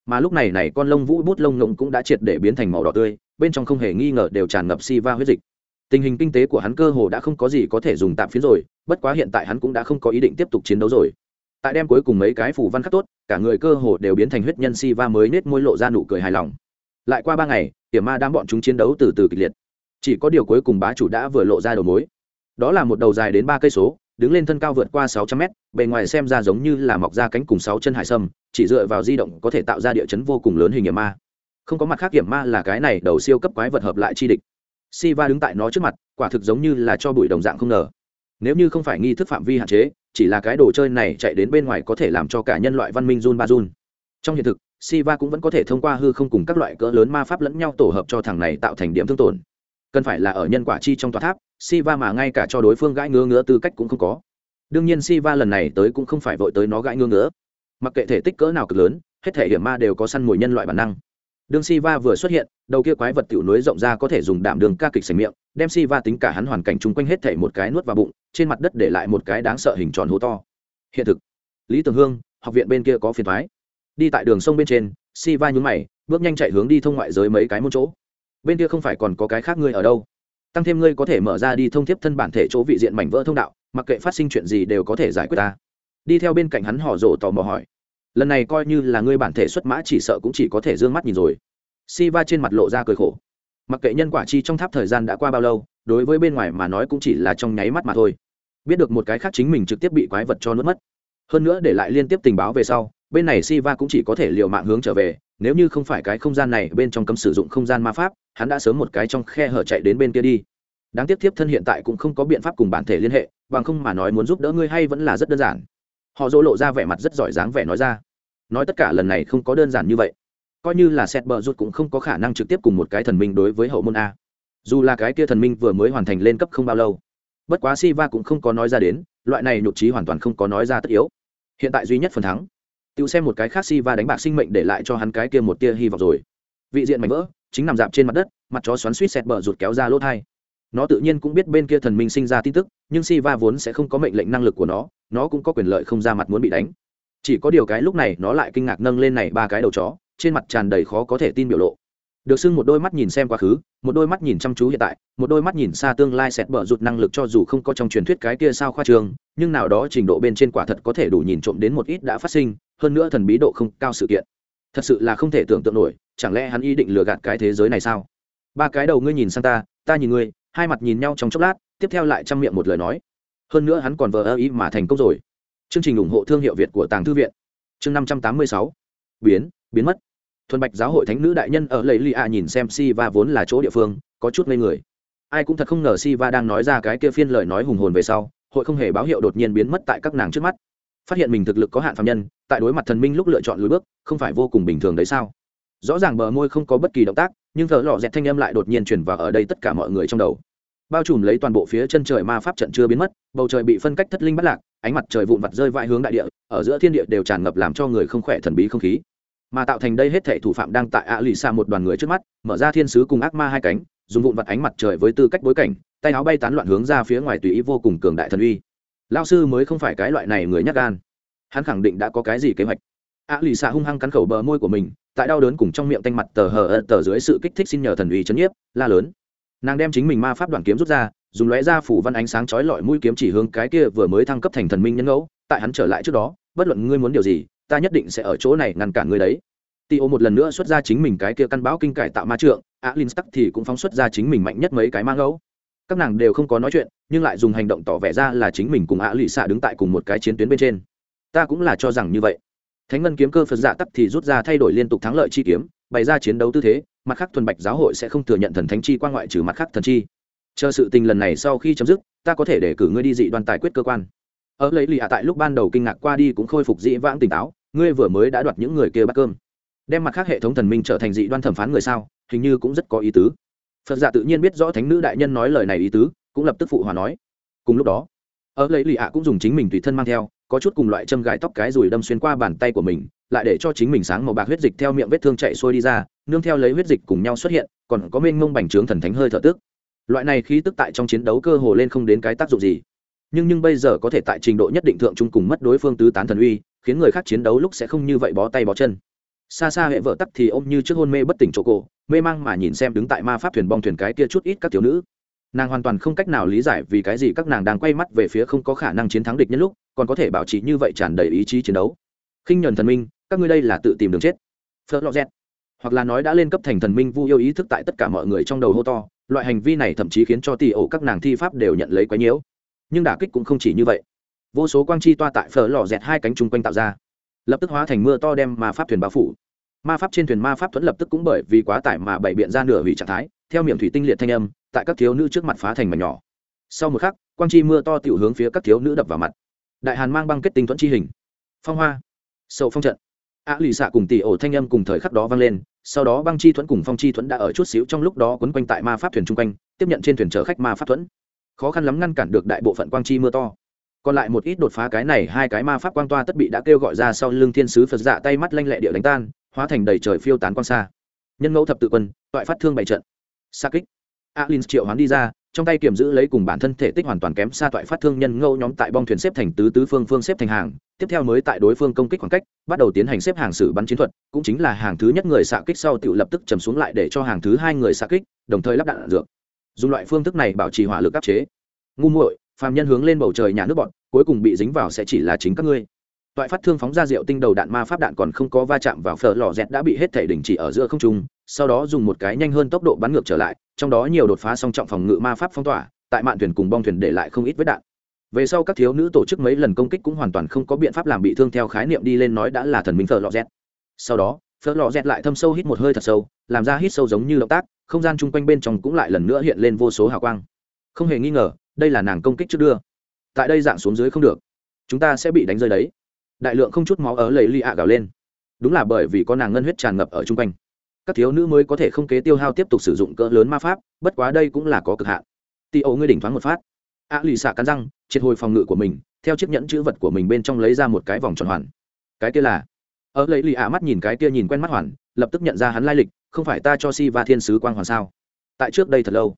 mà lúc này này con lông vũ bút lông ngộng cũng đã triệt để biến thành màu đỏ tươi bên trong không hề nghi ngờ đều tràn ngập si va huyết dịch. Tình hình kinh tế của hắn cơ hồ đã không có gì có thể dùng tạm phiến rồi, bất quá hiện tại hắn cũng đã không có ý định tiếp tục chiến đấu rồi. Tại đêm cuối cùng mấy cái phủ văn khắc tốt, cả người cơ hồ đều biến thành huyết nhân si va mới nết môi lộ ra nụ cười hài lòng. Lại qua ba ngày hiểm ma đám bọn chúng chiến đấu từ từ kịch liệt. Chỉ có điều cuối cùng bá chủ đã vừa lộ ra đầu mối. Đó là một đầu dài đến ba cây số, đứng lên thân cao vượt qua sáu trăm mét, bề ngoài xem ra giống như là mọc ra cánh cùng sáu chân hải sâm, chỉ dựa vào di động có thể tạo ra địa chấn vô cùng lớn hình hiểm ma không có mặt khác hiểm ma là cái này đầu siêu cấp quái vật hợp lại chi địch Siva đứng tại nó trước mặt quả thực giống như là cho bụi đồng dạng không ngờ nếu như không phải nghi thức phạm vi hạn chế chỉ là cái đồ chơi này chạy đến bên ngoài có thể làm cho cả nhân loại văn minh run ba run trong hiện thực Siva cũng vẫn có thể thông qua hư không cùng các loại cỡ lớn ma pháp lẫn nhau tổ hợp cho thằng này tạo thành điểm thương tổn cần phải là ở nhân quả chi trong tòa tháp Siva mà ngay cả cho đối phương gãi ngứa ngứa tư cách cũng không có. Đương nhiên Siva lần này tới cũng không phải vội tới nó gãi ngứa ngứa. Mặc kệ thể tích cỡ nào cực lớn, hết thể hiểm ma đều có săn mồi nhân loại bản năng. Đương Siva vừa xuất hiện, đầu kia quái vật tiểu núi rộng ra có thể dùng đạm đường ca kịch sành miệng, đem Siva tính cả hắn hoàn cảnh chung quanh hết thể một cái nuốt vào bụng, trên mặt đất để lại một cái đáng sợ hình tròn hố to. Hiện thực, Lý Tường Hương, học viện bên kia có phiền thoái Đi tại đường sông bên trên, Siva nhún mày, bước nhanh chạy hướng đi thông ngoại giới mấy cái môn chỗ. Bên kia không phải còn có cái khác ngươi ở đâu? tăng thêm ngươi có thể mở ra đi thông tiếp thân bản thể chỗ vị diện mảnh vỡ thông đạo mặc kệ phát sinh chuyện gì đều có thể giải quyết ta đi theo bên cạnh hắn họ rổ tò mò hỏi lần này coi như là ngươi bản thể xuất mã chỉ sợ cũng chỉ có thể d ư ơ n g mắt nhìn rồi. Si va trên mặt lộ ra cười khổ. Mặc kệ nhân quả chi trong tháp thời gian đã qua bao lâu, đối với bên ngoài mà nói cũng chỉ là trong nháy mắt mà thôi. Biết được một cái khác chính mình trực tiếp bị quái vật cho nuốt mất. Hơn nữa để lại liên tiếp tình báo về sau, bên này si va cũng chỉ có thể l i ề u mạng hướng trở về, nếu như không phải cái không gian này bên trong cấm sử dụng không gian ma pháp, hắn đã sớm một cái trong khe hở chạy đến bên kia đi. Đáng tiếc thiếp thân hiện tại cũng không có biện pháp cùng bản thể liên hệ, bằng không mà nói muốn giúp đỡ ngươi hay vẫn là rất đơn giản họ dỗ lộ ra vẻ mặt rất giỏi dáng vẻ nói ra. Nói tất cả lần này không có đơn giản như vậy. Coi như là xét bờ rút cũng không có khả năng trực tiếp cùng một cái thần minh đối với hậu môn a. Dù là cái kia thần minh vừa mới hoàn thành lên cấp không bao lâu. Bất quá si va cũng không có nói ra đến, loại này nhụt trí hoàn toàn không có nói ra tất yếu. Hiện tại duy nhất phần thắng. Tự xem một cái khác si va đánh bạc sinh mệnh để lại cho hắn cái kia một tia hy vọng rồi. Vị diện mảnh vỡ, chính nằm dạp trên mặt đất, mặt chó xoắn suýt xẹt bờ rụt kéo ra lỗ thai nó tự nhiên cũng biết bên kia thần minh sinh ra tin tức, nhưng si va vốn sẽ không có mệnh lệnh năng lực của nó nó cũng có quyền lợi không ra mặt muốn bị đánh. Chỉ có điều cái lúc này nó lại kinh ngạc nâng lên này ba cái đầu chó, trên mặt tràn đầy khó có thể tin biểu lộ. Được xưng một đôi mắt nhìn xem quá khứ, một đôi mắt nhìn chăm chú hiện tại, một đôi mắt nhìn xa tương lai xẹt bở rụt năng lực cho dù không có trong truyền thuyết cái kia sao khoa trường, nhưng nào đó trình độ bên trên quả thật có thể đủ nhìn trộm đến một ít đã phát sinh, hơn nữa thần bí độ không cao sự kiện. Thật sự là không thể tưởng tượng nổi, chẳng lẽ hắn ý định lừa gạt cái thế giới này sao? Ba cái đầu ngươi nhìn sang ta ta nhìn ngươi hai mặt nhìn nhau trong chốc lát, tiếp theo lại chăm miệng một lời nói. Hơn nữa hắn còn vờ ơ ý mà thành công rồi. Chương trình ủng hộ thương hiệu việt của tàng thư viện. Chương năm trăm tám mươi sáu. Biến biến mất. Thuần bạch giáo hội thánh nữ đại nhân ở lầy li a nhìn xem si va vốn là chỗ địa phương, có chút ngây người. Ai cũng thật không ngờ si va đang nói ra cái kia phiên lời nói hùng hồn về sau, hội không hề báo hiệu đột nhiên biến mất tại các nàng trước mắt. Phát hiện mình thực lực có hạn phạm nhân, tại đối mặt thần minh lúc lựa chọn lùi bước, không phải vô cùng bình thường đấy sao? Rõ ràng bờ môi không có bất kỳ động tác, nhưng thợ lò dẹt thanh âm lại đột nhiên chuyển vào ở đây tất cả mọi người trong đầu. Bao trùm lấy toàn bộ phía chân trời ma pháp trận chưa biến mất, bầu trời bị phân cách thất linh bắt lạc, ánh mặt trời vụn vặt rơi vãi hướng đại địa, ở giữa thiên địa đều tràn ngập làm cho người không khỏe thần bí không khí. Mà tạo thành đây hết thể thủ phạm đang tại ạ lì xa một đoàn người trước mắt, mở ra thiên sứ cùng ác ma hai cánh, dùng vụn vặt ánh mặt trời với tư cách bối cảnh, tay áo bay tán loạn hướng ra phía ngoài tùy ý vô cùng cường đại thần uy. Lao sư mới không phải cái loại này người nhắc gan. Hắn khẳng định đã có cái gì kế hoạch. Ạ lì xa hung hăng cắn khẩu bờ môi của mình tại đau đớn cùng trong miệng tanh mặt tờ hờ tờ dưới sự kích thích xin nhờ thần uy chấn nhiếp la lớn nàng đem chính mình ma pháp đoàn kiếm rút ra dùng lóe ra phủ văn ánh sáng chói lọi mũi kiếm chỉ hướng cái kia vừa mới thăng cấp thành thần minh nhân ngẫu tại hắn trở lại trước đó bất luận ngươi muốn điều gì ta nhất định sẽ ở chỗ này ngăn cản ngươi đấy Tio một lần nữa xuất ra chính mình cái kia căn báo kinh cải tạo ma trượng, Alin Stark thì cũng phóng xuất ra chính mình mạnh nhất mấy cái ma ngẫu. Các nàng đều không có nói chuyện, nhưng lại dùng hành động tỏ vẻ ra là chính mình cùng ạ lì xạ đứng tại cùng một cái chiến tuyến bên trên. Ta cũng là cho rằng như vậy thánh ngân kiếm cơ phật dạ tắc thì rút ra thay đổi liên tục thắng lợi chi kiếm, bày ra chiến đấu tư thế, mặt khác thuần bạch giáo hội sẽ không thừa nhận thần thánh chi qua ngoại trừ mặt khác thần chi. Chờ sự tình lần này sau khi chấm dứt, ta có thể để cử ngươi đi dị đoan tài quyết cơ quan. Ở lấy lì ạ tại lúc ban đầu kinh ngạc qua đi cũng khôi phục dị vãng tỉnh táo, ngươi vừa mới đã đoạt những người kia bắt cơm. Đem mặt khác hệ thống thần minh trở thành dị đoan thẩm phán người sao, hình như cũng rất có ý tứ. Phật giả tự nhiên biết rõ thánh nữ đại nhân nói lời này ý tứ, cũng lập tức phụ hòa nói. Cùng lúc đó, ở lấy lì ạ cũng dùng chính mình tùy thân mang theo có chút cùng loại châm gài tóc cái rùi đâm xuyên qua bàn tay của mình, lại để cho chính mình sáng màu bạc huyết dịch theo miệng vết thương chạy xuôi đi ra, nương theo lấy huyết dịch cùng nhau xuất hiện, còn có mênh mông bành trướng thần thánh hơi thở tức. Loại này khí tức tại trong chiến đấu cơ hồ lên không đến cái tác dụng gì. Nhưng nhưng bây giờ có thể tại trình độ nhất định thượng trung cùng mất đối phương tứ tán thần uy, khiến người khác chiến đấu lúc sẽ không như vậy bó tay bó chân. Xa xa hệ vợ tắc thì ôm như trước hôn mê bất tỉnh chỗ cổ, mê mang mà nhìn xem đứng tại ma pháp thuyền bong thuyền cái kia chút ít các thiếu nữ nàng hoàn toàn không cách nào lý giải vì cái gì các nàng đang quay mắt về phía không có khả năng chiến thắng địch nhân lúc, còn có thể bảo trì như vậy tràn đầy ý chí chiến đấu. Khinh nhuần thần minh, các ngươi đây là tự tìm đường chết. Phớt lọt dẹt. Hoặc là nói đã lên cấp thành thần minh vu yêu ý thức tại tất cả mọi người trong đầu hô to, loại hành vi này thậm chí khiến cho tỷ ổ các nàng thi pháp đều nhận lấy quái nhiễu. Nhưng đả kích cũng không chỉ như vậy. Vô số quang chi toa tại phở lò dẹt hai cánh chung quanh tạo ra. Lập tức hóa thành mưa to đem ma pháp thuyền bao phủ. Ma pháp trên thuyền ma pháp thuẫn lập tức cũng bởi vì quá tải mà bảy biện ra nửa hủy trạng thái theo miệng thủy tinh liệt thanh âm, tại các thiếu nữ trước mặt phá thành mảnh nhỏ. Sau một khắc, quang chi mưa to tiểu hướng phía các thiếu nữ đập vào mặt. Đại hàn mang băng kết tinh thuẫn chi hình. Phong hoa. Sậu phong trận. Á lì xạ cùng tỷ ổ thanh âm cùng thời khắc đó vang lên, sau đó băng chi thuẫn cùng phong chi thuẫn đã ở chút xíu trong lúc đó quấn quanh tại ma pháp thuyền chung quanh, tiếp nhận trên thuyền chở khách ma pháp thuẫn. Khó khăn lắm ngăn cản được đại bộ phận quang chi mưa to. Còn lại một ít đột phá cái này, hai cái ma pháp quang toa tất bị đã kêu gọi ra sau lưng thiên sứ phật dạ tay mắt lanh lẹ địa đánh tan, hóa thành đầy trời phiêu tán quang xa. Nhân ngẫu thập tự quân, toại phát thương bảy trận xa kích. Alin triệu hoán đi ra, trong tay kiểm giữ lấy cùng bản thân thể tích hoàn toàn kém xa toại phát thương nhân ngẫu nhóm tại bong thuyền xếp thành tứ tứ phương phương xếp thành hàng, tiếp theo mới tại đối phương công kích khoảng cách, bắt đầu tiến hành xếp hàng xử bắn chiến thuật, cũng chính là hàng thứ nhất người xạ kích sau tự lập tức chầm xuống lại để cho hàng thứ hai người xạ kích, đồng thời lắp đạn dược. Dùng loại phương thức này bảo trì hỏa lực áp chế. Ngu muội, phàm nhân hướng lên bầu trời nhà nước bọn, cuối cùng bị dính vào sẽ chỉ là chính các ngươi. Toại phát thương phóng ra rượu tinh đầu đạn ma pháp đạn còn không có va chạm vào phở lò dẹt đã bị hết thể đình chỉ ở giữa không trung sau đó dùng một cái nhanh hơn tốc độ bắn ngược trở lại, trong đó nhiều đột phá song trọng phòng ngự ma pháp phong tỏa, tại mạn thuyền cùng bong thuyền để lại không ít vết đạn. Về sau các thiếu nữ tổ chức mấy lần công kích cũng hoàn toàn không có biện pháp làm bị thương theo khái niệm đi lên nói đã là thần minh phở lọ dẹt sau đó phở lọ dẹt lại thâm sâu hít một hơi thật sâu, làm ra hít sâu giống như động tác, không gian chung quanh bên trong cũng lại lần nữa hiện lên vô số hào quang. Không hề nghi ngờ, đây là nàng công kích trước đưa. Tại đây dạng xuống dưới không được. Chúng ta sẽ bị đánh rơi đấy. Đại lượng không chút máu ở lầy ly ạ gào lên. Đúng là bởi vì có nàng ngân huyết tràn ngập ở chung quanh các thiếu nữ mới có thể không kế tiêu hao tiếp tục sử dụng cỡ lớn ma pháp, bất quá đây cũng là có cực hạn. Tị ấu ngươi đỉnh thoáng một phát. Ạ lì xạ cắn răng, triệt hồi phòng ngự của mình, theo chiếc nhẫn chữ vật của mình bên trong lấy ra một cái vòng tròn hoàn. Cái kia là? Ở lấy lì ạ mắt nhìn cái kia nhìn quen mắt hoàn, lập tức nhận ra hắn lai lịch, không phải ta cho si và thiên sứ quang hoàn sao? Tại trước đây thật lâu,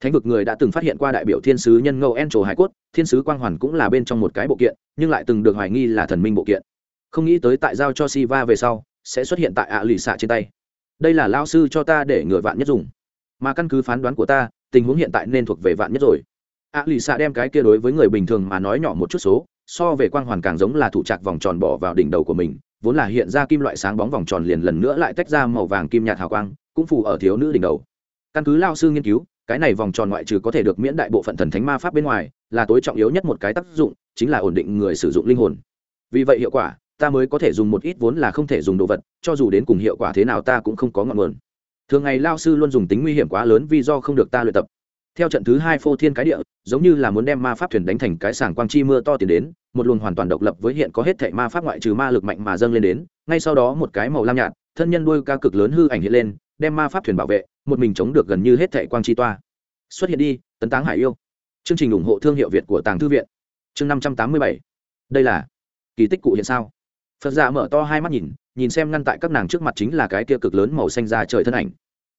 thánh vực người đã từng phát hiện qua đại biểu thiên sứ nhân ngẫu en trổ hải cốt, thiên sứ quang hoàn cũng là bên trong một cái bộ kiện, nhưng lại từng được hoài nghi là thần minh bộ kiện. Không nghĩ tới tại giao cho si va về sau, sẽ xuất hiện tại ạ lì xạ trên tay đây là lao sư cho ta để ngừa vạn nhất dùng. Mà căn cứ phán đoán của ta, tình huống hiện tại nên thuộc về vạn nhất rồi. Ạ lì xạ đem cái kia đối với người bình thường mà nói nhỏ một chút số, so về quang hoàn càng giống là thủ trạc vòng tròn bỏ vào đỉnh đầu của mình, vốn là hiện ra kim loại sáng bóng vòng tròn liền lần nữa lại tách ra màu vàng kim nhạt hào quang, cũng phù ở thiếu nữ đỉnh đầu. Căn cứ lao sư nghiên cứu, cái này vòng tròn ngoại trừ có thể được miễn đại bộ phận thần thánh ma pháp bên ngoài, là tối trọng yếu nhất một cái tác dụng, chính là ổn định người sử dụng linh hồn. Vì vậy hiệu quả ta mới có thể dùng một ít vốn là không thể dùng đồ vật, cho dù đến cùng hiệu quả thế nào ta cũng không có ngọn nguồn. Thường ngày lao sư luôn dùng tính nguy hiểm quá lớn vì do không được ta luyện tập. Theo trận thứ hai phô thiên cái địa, giống như là muốn đem ma pháp thuyền đánh thành cái sảng quang chi mưa to tiền đến, một luồng hoàn toàn độc lập với hiện có hết thệ ma pháp ngoại trừ ma lực mạnh mà dâng lên đến, ngay sau đó một cái màu lam nhạt, thân nhân đuôi ca cực lớn hư ảnh hiện lên, đem ma pháp thuyền bảo vệ, một mình chống được gần như hết thệ quang chi toa. Xuất hiện đi, tấn táng hải yêu. Chương trình ủng hộ thương hiệu việt của tàng thư viện. Chương năm trăm tám mươi bảy. Đây là kỳ tích cụ hiện sao? Phật giả mở to hai mắt nhìn nhìn xem ngăn tại các nàng trước mặt chính là cái kia cực lớn màu xanh ra trời thân ảnh.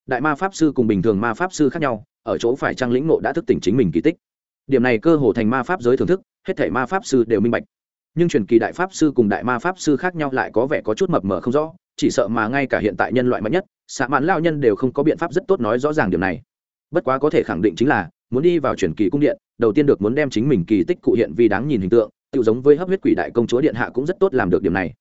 Đại ma pháp sư cùng bình thường ma pháp sư khác nhau, ở chỗ phải trang lĩnh nộ đã thức tỉnh chính mình kỳ tích. Điểm này cơ hồ thành ma pháp giới thưởng thức, hết thể ma pháp sư đều minh bạch. Nhưng truyền kỳ đại pháp sư cùng đại ma pháp sư khác nhau lại có vẻ có chút mập mờ không rõ, chỉ sợ mà ngay cả hiện tại nhân loại mạnh nhất, xạ mãn lao nhân đều không có biện pháp rất tốt nói rõ ràng điểm này. Bất quá có thể khẳng định chính là, muốn đi vào truyền kỳ cung điện, đầu tiên được muốn đem chính mình kỳ tích cụ hiện vì đáng nhìn hình tượng tự giống với hấp huyết quỷ đại công chúa điện hạ cũng rất tốt làm được điểm này.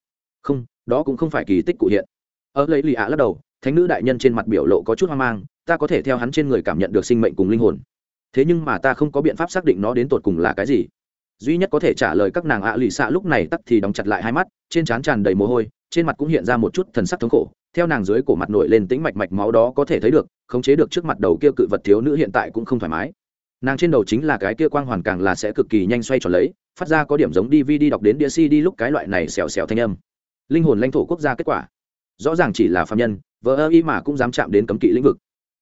Không, đó cũng không phải kỳ tích cụ hiện. Ở lấy lì ạ lắc đầu, thánh nữ đại nhân trên mặt biểu lộ có chút hoang mang, ta có thể theo hắn trên người cảm nhận được sinh mệnh cùng linh hồn. Thế nhưng mà ta không có biện pháp xác định nó đến tột cùng là cái gì. Duy nhất có thể trả lời các nàng ạ lì xạ lúc này tắt thì đóng chặt lại hai mắt, trên trán tràn đầy mồ hôi, trên mặt cũng hiện ra một chút thần sắc thống khổ. Theo nàng dưới cổ mặt nổi lên tĩnh mạch mạch máu đó có thể thấy được, khống chế được trước mặt đầu kia cự vật thiếu nữ hiện tại cũng không thoải mái. Nàng trên đầu chính là cái kia quang hoàn càng là sẽ cực kỳ nhanh xoay tròn lấy phát ra có điểm giống dvd đọc đến đĩa cd lúc cái loại này xèo xèo thanh âm. Linh hồn lãnh thổ quốc gia kết quả. Rõ ràng chỉ là phạm nhân vợ ơ y mà cũng dám chạm đến cấm kỵ lĩnh vực.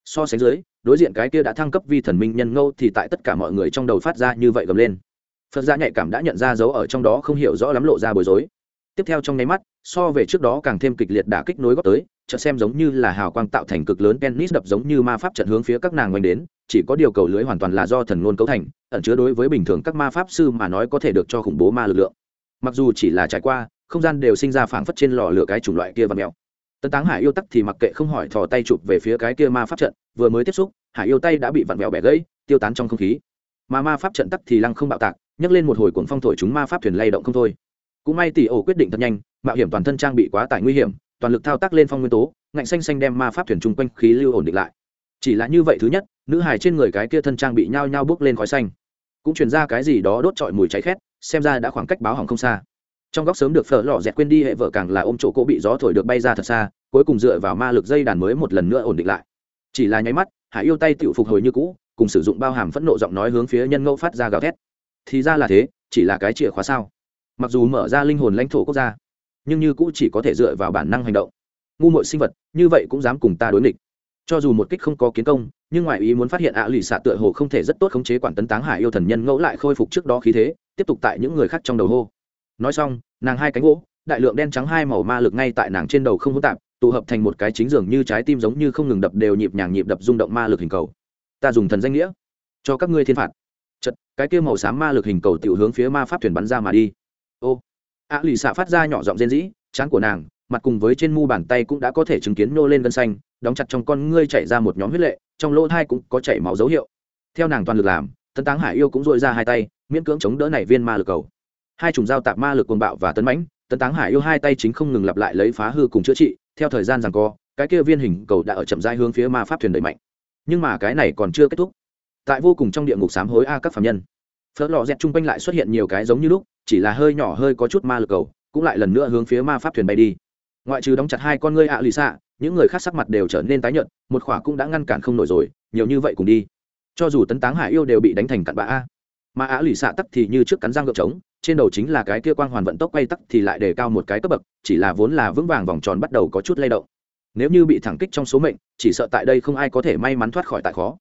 So sánh dưới, đối diện cái kia đã thăng cấp vi thần minh nhân ngâu thì tại tất cả mọi người trong đầu phát ra như vậy gầm lên. Phật gia nhạy cảm đã nhận ra dấu ở trong đó không hiểu rõ lắm lộ ra bối rối. Tiếp theo trong nháy mắt, so về trước đó càng thêm kịch liệt đả kích nối góp tới, chợt xem giống như là hào quang tạo thành cực lớn tennis đập giống như ma pháp trận hướng phía các nàng oanh đến chỉ có điều cầu lưới hoàn toàn là do thần ngôn cấu thành, ẩn chứa đối với bình thường các ma pháp sư mà nói có thể được cho khủng bố ma lực lượng. Mặc dù chỉ là trải qua, không gian đều sinh ra phảng phất trên lò lửa cái chủng loại kia và mèo. Tấn táng hải yêu tắc thì mặc kệ không hỏi thò tay chụp về phía cái kia ma pháp trận, vừa mới tiếp xúc, hải yêu tay đã bị vặn vẹo bẻ gãy, tiêu tán trong không khí. Mà ma pháp trận tắc thì lăng không bạo tạc, nhấc lên một hồi cuồng phong thổi chúng ma pháp thuyền lay động không thôi. Cũng may tỷ ổ quyết định thật nhanh, mạo hiểm toàn thân trang bị quá tải nguy hiểm, toàn lực thao tác lên phong nguyên tố, ngạnh xanh xanh đem ma pháp thuyền chung quanh khí lưu ổn định lại chỉ là như vậy thứ nhất, nữ hài trên người cái kia thân trang bị nhao nhao bước lên khói xanh. Cũng truyền ra cái gì đó đốt trọi mùi cháy khét, xem ra đã khoảng cách báo hỏng không xa. Trong góc sớm được phở lò dẹt quên đi hệ vợ càng là ôm chỗ cỗ bị gió thổi được bay ra thật xa, cuối cùng dựa vào ma lực dây đàn mới một lần nữa ổn định lại. Chỉ là nháy mắt, hải yêu tay tự phục hồi như cũ, cùng sử dụng bao hàm phẫn nộ giọng nói hướng phía nhân ngẫu phát ra gào thét. Thì ra là thế, chỉ là cái chìa khóa sao? Mặc dù mở ra linh hồn lãnh thổ quốc gia, nhưng như cũ chỉ có thể dựa vào bản năng hành động. Ngu mội sinh vật, như vậy cũng dám cùng ta đối nghịch cho dù một kích không có kiến công, nhưng ngoại ý muốn phát hiện ạ lì xạ tựa hồ không thể rất tốt khống chế quản tấn táng hải yêu thần nhân ngẫu lại khôi phục trước đó khí thế, tiếp tục tại những người khác trong đầu hô. Nói xong, nàng hai cánh gỗ, đại lượng đen trắng hai màu ma lực ngay tại nàng trên đầu không hỗn tạp, tụ hợp thành một cái chính dường như trái tim giống như không ngừng đập đều nhịp nhàng nhịp đập rung động ma lực hình cầu. Ta dùng thần danh nghĩa, cho các ngươi thiên phạt. Chật cái kia màu xám ma lực hình cầu tự hướng phía ma pháp thuyền bắn ra mà đi. Ô, ạ lì xạ phát ra nhỏ giọng rên rĩ chán của nàng mặt cùng với trên mu bàn tay cũng đã có thể chứng kiến nô lên gân xanh, đóng chặt trong con ngươi chảy ra một nhóm huyết lệ, trong lỗ thai cũng có chảy máu dấu hiệu. Theo nàng toàn lực làm tân táng hải yêu cũng dội ra hai tay, miễn cưỡng chống đỡ này viên ma lực cầu. Hai chủng dao tạp ma lực cuồng bạo và tấn mãnh, tấn táng hải yêu hai tay chính không ngừng lặp lại lấy phá hư cùng chữa trị, theo thời gian rằng co, cái kia viên hình cầu đã ở chậm rãi hướng phía ma pháp thuyền đẩy mạnh. Nhưng mà cái này còn chưa kết thúc. Tại vô cùng trong địa ngục sám hối a các phạm nhân, phớt lò dẹt chung quanh lại xuất hiện nhiều cái giống như lúc, chỉ là hơi nhỏ hơi có chút ma lực cầu, cũng lại lần nữa hướng phía ma pháp thuyền bay đi ngoại trừ đóng chặt hai con ngươi ạ lì xạ, những người khác sắc mặt đều trở nên tái nhợt, một khỏa cũng đã ngăn cản không nổi rồi, nhiều như vậy cùng đi. Cho dù tấn táng hải yêu đều bị đánh thành cặn bã a. Mà ạ lì xạ tắc thì như trước cắn răng gợp trống, trên đầu chính là cái kia quang hoàn vận tốc quay tắc thì lại đề cao một cái cấp bậc, chỉ là vốn là vững vàng vòng tròn bắt đầu có chút lay động. Nếu như bị thẳng kích trong số mệnh, chỉ sợ tại đây không ai có thể may mắn thoát khỏi tại khó.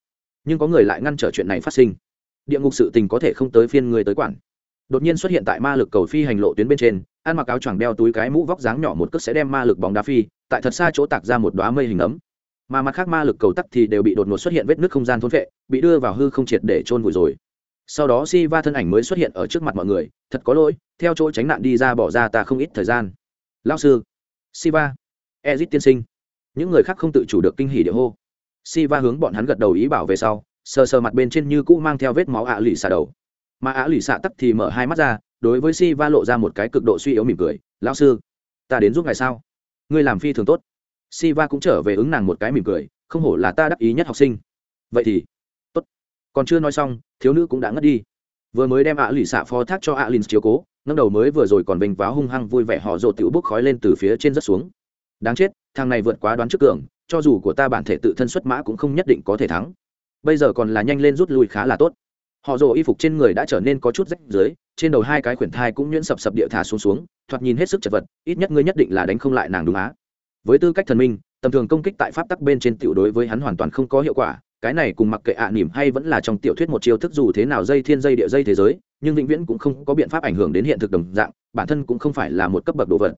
Nhưng có người lại ngăn trở chuyện này phát sinh. Địa ngục sự tình có thể không tới phiên người tới quản đột nhiên xuất hiện tại ma lực cầu phi hành lộ tuyến bên trên, ăn mặc áo choàng đeo túi cái mũ vóc dáng nhỏ một cước sẽ đem ma lực bóng đá phi, tại thật xa chỗ tạc ra một đoá mây hình ấm. Mà mặt khác ma lực cầu tắc thì đều bị đột ngột xuất hiện vết nước không gian thôn vệ bị đưa vào hư không triệt để trôn vùi rồi. Sau đó si va thân ảnh mới xuất hiện ở trước mặt mọi người, thật có lỗi, theo chỗ tránh nạn đi ra bỏ ra ta không ít thời gian. Lao sư. Si va. Ezit tiên sinh. Những người khác không tự chủ được kinh hỉ địa hô. Si va hướng bọn hắn gật đầu ý bảo về sau, sờ sờ mặt bên trên như cũ mang theo vết máu ạ lì xả đầu mà á lì xạ tắc thì mở hai mắt ra, đối với si va lộ ra một cái cực độ suy yếu mỉm cười. Lão sư, ta đến giúp ngài sao? Ngươi làm phi thường tốt. Si va cũng trở về ứng nàng một cái mỉm cười, không hổ là ta đắc ý nhất học sinh. Vậy thì, tốt. Còn chưa nói xong, thiếu nữ cũng đã ngất đi. Vừa mới đem ạ lì xạ phó thác cho ạ lìn chiếu cố nâng đầu mới vừa rồi còn bình váo hung hăng vui vẻ họ rộ tiểu bốc khói lên từ phía trên rất xuống. Đáng chết, thằng này vượt quá đoán trước cường cho dù của ta bản thể tự thân xuất mã cũng không nhất định có thể thắng. Bây giờ còn là nhanh lên rút lui khá là tốt họ rồ y phục trên người đã trở nên có chút rách dưới, trên đầu hai cái khuyển thai cũng nhuyễn sập sập địa thả xuống xuống, thoạt nhìn hết sức chật vật, ít nhất ngươi nhất định là đánh không lại nàng đúng á. Với tư cách thần minh, tầm thường công kích tại pháp tắc bên trên tiểu đối với hắn hoàn toàn không có hiệu quả, cái này cùng mặc kệ ạ à nỉm hay vẫn là trong tiểu thuyết một chiêu thức dù thế nào dây thiên dây địa dây thế giới, nhưng vĩnh viễn cũng không có biện pháp ảnh hưởng đến hiện thực đồng dạng, bản thân cũng không phải là một cấp bậc đồ vật.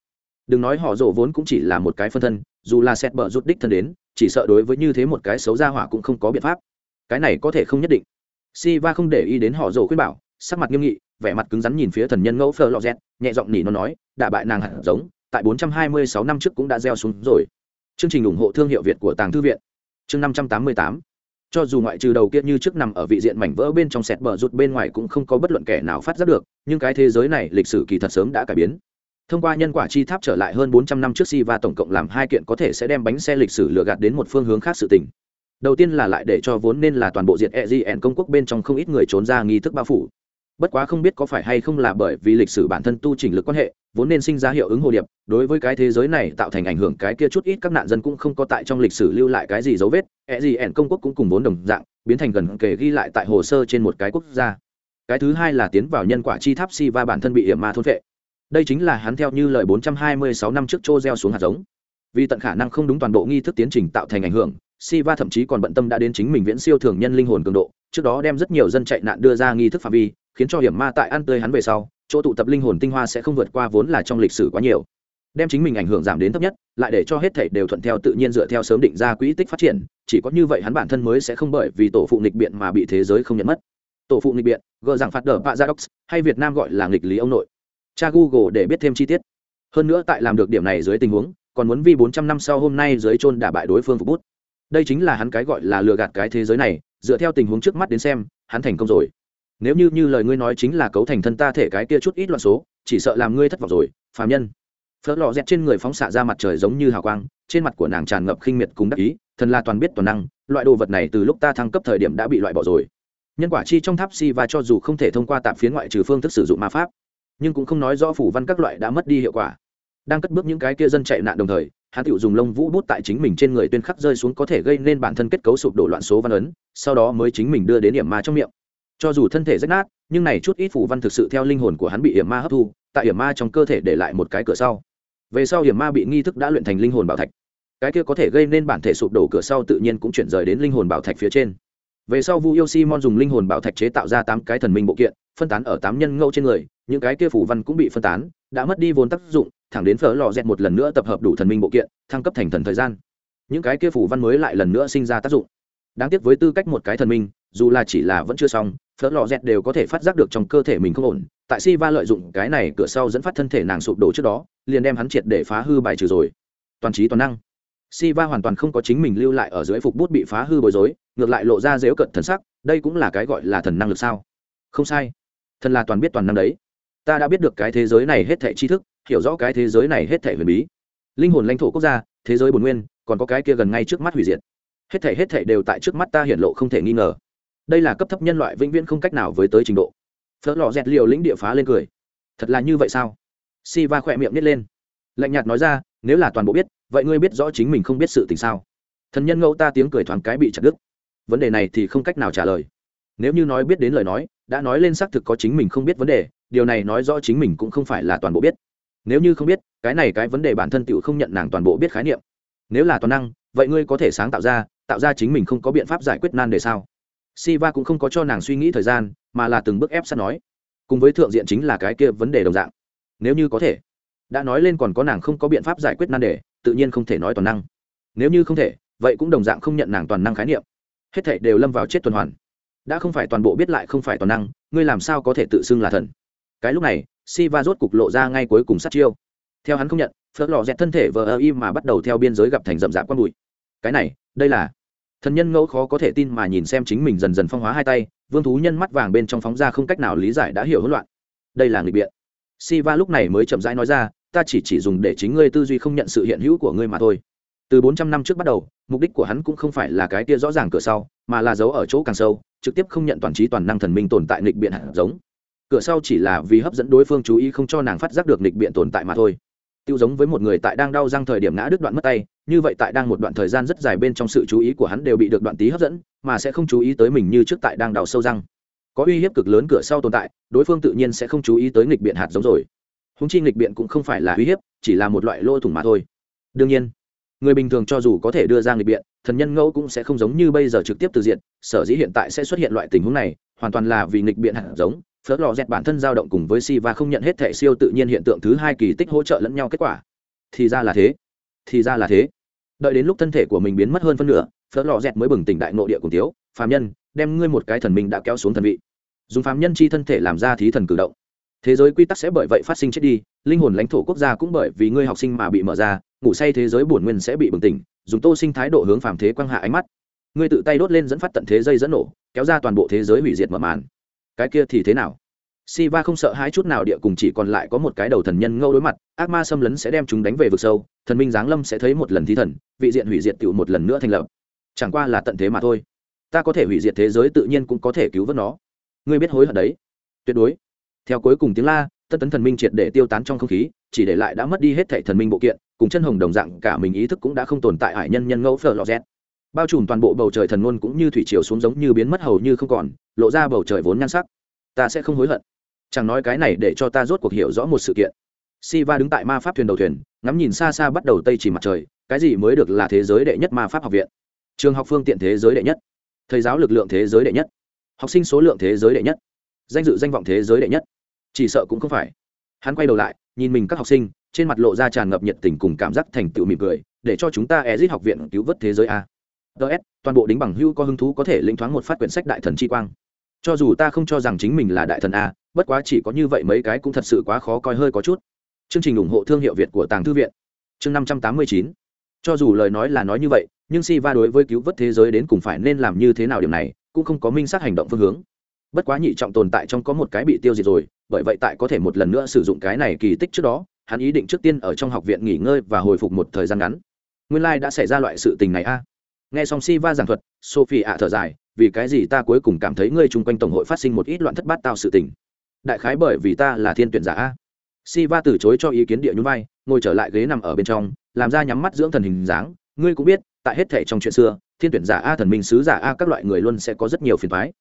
Đừng nói họ rồ vốn cũng chỉ là một cái phân thân, dù là xét bờ rút đích thân đến, chỉ sợ đối với như thế một cái xấu ra hỏa cũng không có biện pháp. Cái này có thể không nhất định si va không để ý đến họ rồ khuyên bảo, sắc mặt nghiêm nghị, vẻ mặt cứng rắn nhìn phía thần nhân ngẫu phờ lò dẹt, nhẹ giọng nỉ nó nói, đả bại nàng hạt giống, tại 426 năm trước cũng đã gieo xuống rồi. Chương trình ủng hộ thương hiệu việt của tàng thư viện. Chương 588 cho dù ngoại trừ đầu kia như trước nằm ở vị diện mảnh vỡ bên trong sẹt bờ rụt bên ngoài cũng không có bất luận kẻ nào phát giác được, nhưng cái thế giới này lịch sử kỳ thật sớm đã cải biến. Thông qua nhân quả chi tháp trở lại hơn 400 năm trước si và tổng cộng làm hai kiện có thể sẽ đem bánh xe lịch sử lừa gạt đến một phương hướng khác sự tình đầu tiên là lại để cho vốn nên là toàn bộ diệt egn công quốc bên trong không ít người trốn ra nghi thức bao phủ. Bất quá không biết có phải hay không là bởi vì lịch sử bản thân tu trình lực quan hệ, vốn nên sinh ra hiệu ứng hồ điệp, đối với cái thế giới này tạo thành ảnh hưởng cái kia chút ít các nạn dân cũng không có tại trong lịch sử lưu lại cái gì dấu vết egn công quốc cũng cùng vốn đồng dạng, biến thành gần kể ghi lại tại hồ sơ trên một cái quốc gia. Cái thứ hai là tiến vào nhân quả chi tháp si va bản thân bị hiểm ma thôn vệ đây chính là hắn theo như lời 426 năm trước trô gieo xuống hạt giống. Vì tận khả năng không đúng toàn bộ nghi thức tiến trình tạo thành ảnh hưởng Siva thậm chí còn bận tâm đã đến chính mình viễn siêu thường nhân linh hồn cường độ, trước đó đem rất nhiều dân chạy nạn đưa ra nghi thức phạm vi, khiến cho hiểm ma tại ăn tươi hắn về sau, chỗ tụ tập linh hồn tinh hoa sẽ không vượt qua vốn là trong lịch sử quá nhiều. Đem chính mình ảnh hưởng giảm đến thấp nhất, lại để cho hết thảy đều thuận theo tự nhiên dựa theo sớm định ra quỹ tích phát triển, chỉ có như vậy hắn bản thân mới sẽ không bởi vì tổ phụ nghịch biện mà bị thế giới không nhận mất. Tổ phụ nghịch biện, gỡ rằng phạt đờ Paradox, hay Việt Nam gọi là nghịch lý ông nội. Cha Google để biết thêm chi tiết. Hơn nữa tại làm được điểm này dưới tình huống, còn muốn vi 400 năm sau hôm nay dưới chôn đả bại đối phương phục bút đây chính là hắn cái gọi là lừa gạt cái thế giới này, dựa theo tình huống trước mắt đến xem, hắn thành công rồi. Nếu như như lời ngươi nói chính là cấu thành thân ta thể cái kia chút ít loạn số, chỉ sợ làm ngươi thất vọng rồi, phàm nhân. Phớt lò dẹt trên người phóng xạ ra mặt trời giống như hào quang, trên mặt của nàng tràn ngập khinh miệt cùng đắc ý, thần là toàn biết toàn năng, loại đồ vật này từ lúc ta thăng cấp thời điểm đã bị loại bỏ rồi. Nhân quả chi trong tháp si và cho dù không thể thông qua tạp phiến ngoại trừ phương thức sử dụng ma pháp, nhưng cũng không nói rõ phủ văn các loại đã mất đi hiệu quả. Đang cất bước những cái kia dân chạy nạn đồng thời hắn tự dùng lông vũ bút tại chính mình trên người tuyên khắc rơi xuống có thể gây nên bản thân kết cấu sụp đổ loạn số văn ấn, sau đó mới chính mình đưa đến điểm ma trong miệng. Cho dù thân thể rách nát, nhưng này chút ít phủ văn thực sự theo linh hồn của hắn bị hiểm ma hấp thu, tại hiểm ma trong cơ thể để lại một cái cửa sau. Về sau hiểm ma bị nghi thức đã luyện thành linh hồn bảo thạch. Cái kia có thể gây nên bản thể sụp đổ cửa sau tự nhiên cũng chuyển rời đến linh hồn bảo thạch phía trên. Về sau vu yêu si mon dùng linh hồn bảo thạch chế tạo ra tám cái thần minh bộ kiện, phân tán ở tám nhân ngẫu trên người, những cái kia phủ văn cũng bị phân tán, đã mất đi vốn tác dụng thẳng đến phở lò dẹt một lần nữa tập hợp đủ thần minh bộ kiện, thăng cấp thành thần thời gian. Những cái kia phủ văn mới lại lần nữa sinh ra tác dụng. Đáng tiếc với tư cách một cái thần minh, dù là chỉ là vẫn chưa xong, phở lò dẹt đều có thể phát giác được trong cơ thể mình không ổn. Tại si va lợi dụng cái này cửa sau dẫn phát thân thể nàng sụp đổ trước đó, liền đem hắn triệt để phá hư bài trừ rồi. Toàn trí toàn năng. Si va hoàn toàn không có chính mình lưu lại ở dưới phục bút bị phá hư bối rối, ngược lại lộ ra dếu cận thần sắc, đây cũng là cái gọi là thần năng lực sao? Không sai. Thần là toàn biết toàn năng đấy. Ta đã biết được cái thế giới này hết thệ tri thức hiểu rõ cái thế giới này hết thảy huyền bí. Linh hồn lãnh thổ quốc gia, thế giới bồn nguyên, còn có cái kia gần ngay trước mắt hủy diệt. Hết thảy hết thảy đều tại trước mắt ta hiện lộ không thể nghi ngờ. Đây là cấp thấp nhân loại vĩnh viễn không cách nào với tới trình độ. Phớt lò dẹt liều lĩnh địa phá lên cười. Thật là như vậy sao? Si va khỏe miệng nít lên. Lạnh nhạt nói ra, nếu là toàn bộ biết, vậy ngươi biết rõ chính mình không biết sự tình sao? Thần nhân ngẫu ta tiếng cười thoáng cái bị chặt đứt. Vấn đề này thì không cách nào trả lời. Nếu như nói biết đến lời nói, đã nói lên xác thực có chính mình không biết vấn đề, điều này nói rõ chính mình cũng không phải là toàn bộ biết nếu như không biết, cái này cái vấn đề bản thân tựu không nhận nàng toàn bộ biết khái niệm. Nếu là toàn năng, vậy ngươi có thể sáng tạo ra tạo ra chính mình không có biện pháp giải quyết nan đề sao? Siva cũng không có cho nàng suy nghĩ thời gian, mà là từng bước ép sát nói. Cùng với thượng diện chính là cái kia vấn đề đồng dạng. Nếu như có thể, đã nói lên còn có nàng không có biện pháp giải quyết nan đề, tự nhiên không thể nói toàn năng. Nếu như không thể, vậy cũng đồng dạng không nhận nàng toàn năng khái niệm. Hết thảy đều lâm vào chết tuần hoàn. Đã không phải toàn bộ biết lại không phải toàn năng, ngươi làm sao có thể tự xưng là thần? Cái lúc này si va rốt cục lộ ra ngay cuối cùng sát chiêu. Theo hắn không nhận, phớt lò dẹt thân thể vờ ơ im mà bắt đầu theo biên giới gặp thành rậm rạp quang bụi. Cái này, đây là thần nhân ngẫu khó có thể tin mà nhìn xem chính mình dần dần phong hóa hai tay, vương thú nhân mắt vàng bên trong phóng ra không cách nào lý giải đã hiểu hỗn loạn. Đây là người biện. Si va lúc này mới chậm rãi nói ra, ta chỉ chỉ dùng để chính ngươi tư duy không nhận sự hiện hữu của ngươi mà thôi. Từ bốn trăm năm trước bắt đầu, mục đích của hắn cũng không phải là cái tia rõ ràng cửa sau, mà là giấu ở chỗ càng sâu, trực tiếp không nhận toàn trí toàn năng thần minh tồn tại nghịch biện hạt giống cửa sau chỉ là vì hấp dẫn đối phương chú ý không cho nàng phát giác được nghịch biện tồn tại mà thôi. Tiêu giống với một người tại đang đau răng thời điểm ngã đứt đoạn mất tay, như vậy tại đang một đoạn thời gian rất dài bên trong sự chú ý của hắn đều bị được đoạn tí hấp dẫn, mà sẽ không chú ý tới mình như trước tại đang đào sâu răng. Có uy hiếp cực lớn cửa sau tồn tại, đối phương tự nhiên sẽ không chú ý tới nghịch biện hạt giống rồi. Húng chi nghịch biện cũng không phải là uy hiếp, chỉ là một loại lỗ thủng mà thôi. Đương nhiên, người bình thường cho dù có thể đưa ra nghịch biện, thần nhân ngẫu cũng sẽ không giống như bây giờ trực tiếp từ diện sở dĩ hiện tại sẽ xuất hiện loại tình huống này, hoàn toàn là vì nghịch biện hạt giống phớt lò dẹt bản thân dao động cùng với si và không nhận hết thẻ siêu tự nhiên hiện tượng thứ hai kỳ tích hỗ trợ lẫn nhau kết quả. Thì ra là thế. Thì ra là thế. Đợi đến lúc thân thể của mình biến mất hơn phân nửa phớt lò dẹt mới bừng tỉnh đại nội địa cùng tiếu phàm nhân, đem ngươi một cái thần minh đã kéo xuống thần vị. Dùng phàm nhân chi thân thể làm ra thí thần cử động. Thế giới quy tắc sẽ bởi vậy phát sinh chết đi, linh hồn lãnh thổ quốc gia cũng bởi vì ngươi học sinh mà bị mở ra, ngủ say thế giới bổn nguyên sẽ bị bừng tỉnh, dùng tô sinh thái độ hướng phàm thế quang hạ ánh mắt. Ngươi tự tay đốt lên dẫn phát tận thế dây dẫn nổ, kéo ra toàn bộ thế giới hủy diệt mở màn cái kia thì thế nào Siva không sợ hãi chút nào địa cùng chỉ còn lại có một cái đầu thần nhân ngâu đối mặt, ác ma xâm lấn sẽ đem chúng đánh về vực sâu, thần minh giáng lâm sẽ thấy một lần thi thần, vị diện hủy diệt tựu một lần nữa thành lập. Chẳng qua là tận thế mà thôi. Ta có thể hủy diệt thế giới tự nhiên cũng có thể cứu vớt nó. Ngươi biết hối hận đấy. Tuyệt đối. Theo cuối cùng tiếng la, tân tấn thần minh triệt để tiêu tán trong không khí, chỉ để lại đã mất đi hết thảy thần minh bộ kiện, cùng chân hồng đồng dạng cả mình ý thức cũng đã không tồn tại hải nhân nhân ngẫu phở lò rét bao trùm toàn bộ bầu trời thần ngôn cũng như thủy chiều xuống giống như biến mất hầu như không còn, lộ ra bầu trời vốn nhan sắc. Ta sẽ không hối hận. Chẳng nói cái này để cho ta rốt cuộc hiểu rõ một sự kiện. Siva đứng tại ma pháp thuyền đầu thuyền, ngắm nhìn xa xa bắt đầu tây chỉ mặt trời, cái gì mới được là thế giới đệ nhất ma pháp học viện? Trường học phương tiện thế giới đệ nhất. Thầy giáo lực lượng thế giới đệ nhất. Học sinh số lượng thế giới đệ nhất. Danh dự danh vọng thế giới đệ nhất. Chỉ sợ cũng không phải. Hắn quay đầu lại, nhìn mình các học sinh, trên mặt lộ ra tràn ngập nhiệt tình cùng cảm giác thành tựu mỉm cười, để cho chúng ta ezit học viện cứu vớt thế giới a ts toàn bộ đính bằng hưu có hứng thú có thể lĩnh thoáng một phát quyển sách đại thần chi quang. Cho dù ta không cho rằng chính mình là đại thần a, bất quá chỉ có như vậy mấy cái cũng thật sự quá khó coi hơi có chút. Chương trình ủng hộ thương hiệu việt của tàng thư viện. Chương năm trăm tám mươi chín. Cho dù lời nói là nói như vậy, nhưng si va đối với cứu vớt thế giới đến cùng phải nên làm như thế nào điểm này, cũng không có minh xác hành động phương hướng. Bất quá nhị trọng tồn tại trong có một cái bị tiêu diệt rồi, bởi vậy tại có thể một lần nữa sử dụng cái này kỳ tích trước đó, hắn ý định trước tiên ở trong học viện nghỉ ngơi và hồi phục một thời gian ngắn. Nguyên lai、like、đã xảy ra loại sự tình này a. à? Nghe xong si va giảng thuật, sophie ạ thở dài, vì cái gì ta cuối cùng cảm thấy ngươi chung quanh tổng hội phát sinh một ít loạn thất bát tao sự tình? Đại khái bởi vì ta là thiên tuyển giả a. Si va từ chối cho ý kiến địa nhún vai, ngồi trở lại ghế nằm ở bên trong, làm ra nhắm mắt dưỡng thần hình dáng. Ngươi cũng biết, tại hết thể trong chuyện xưa, thiên tuyển giả a, thần minh sứ giả a, các loại người luôn sẽ có rất nhiều phiền thoái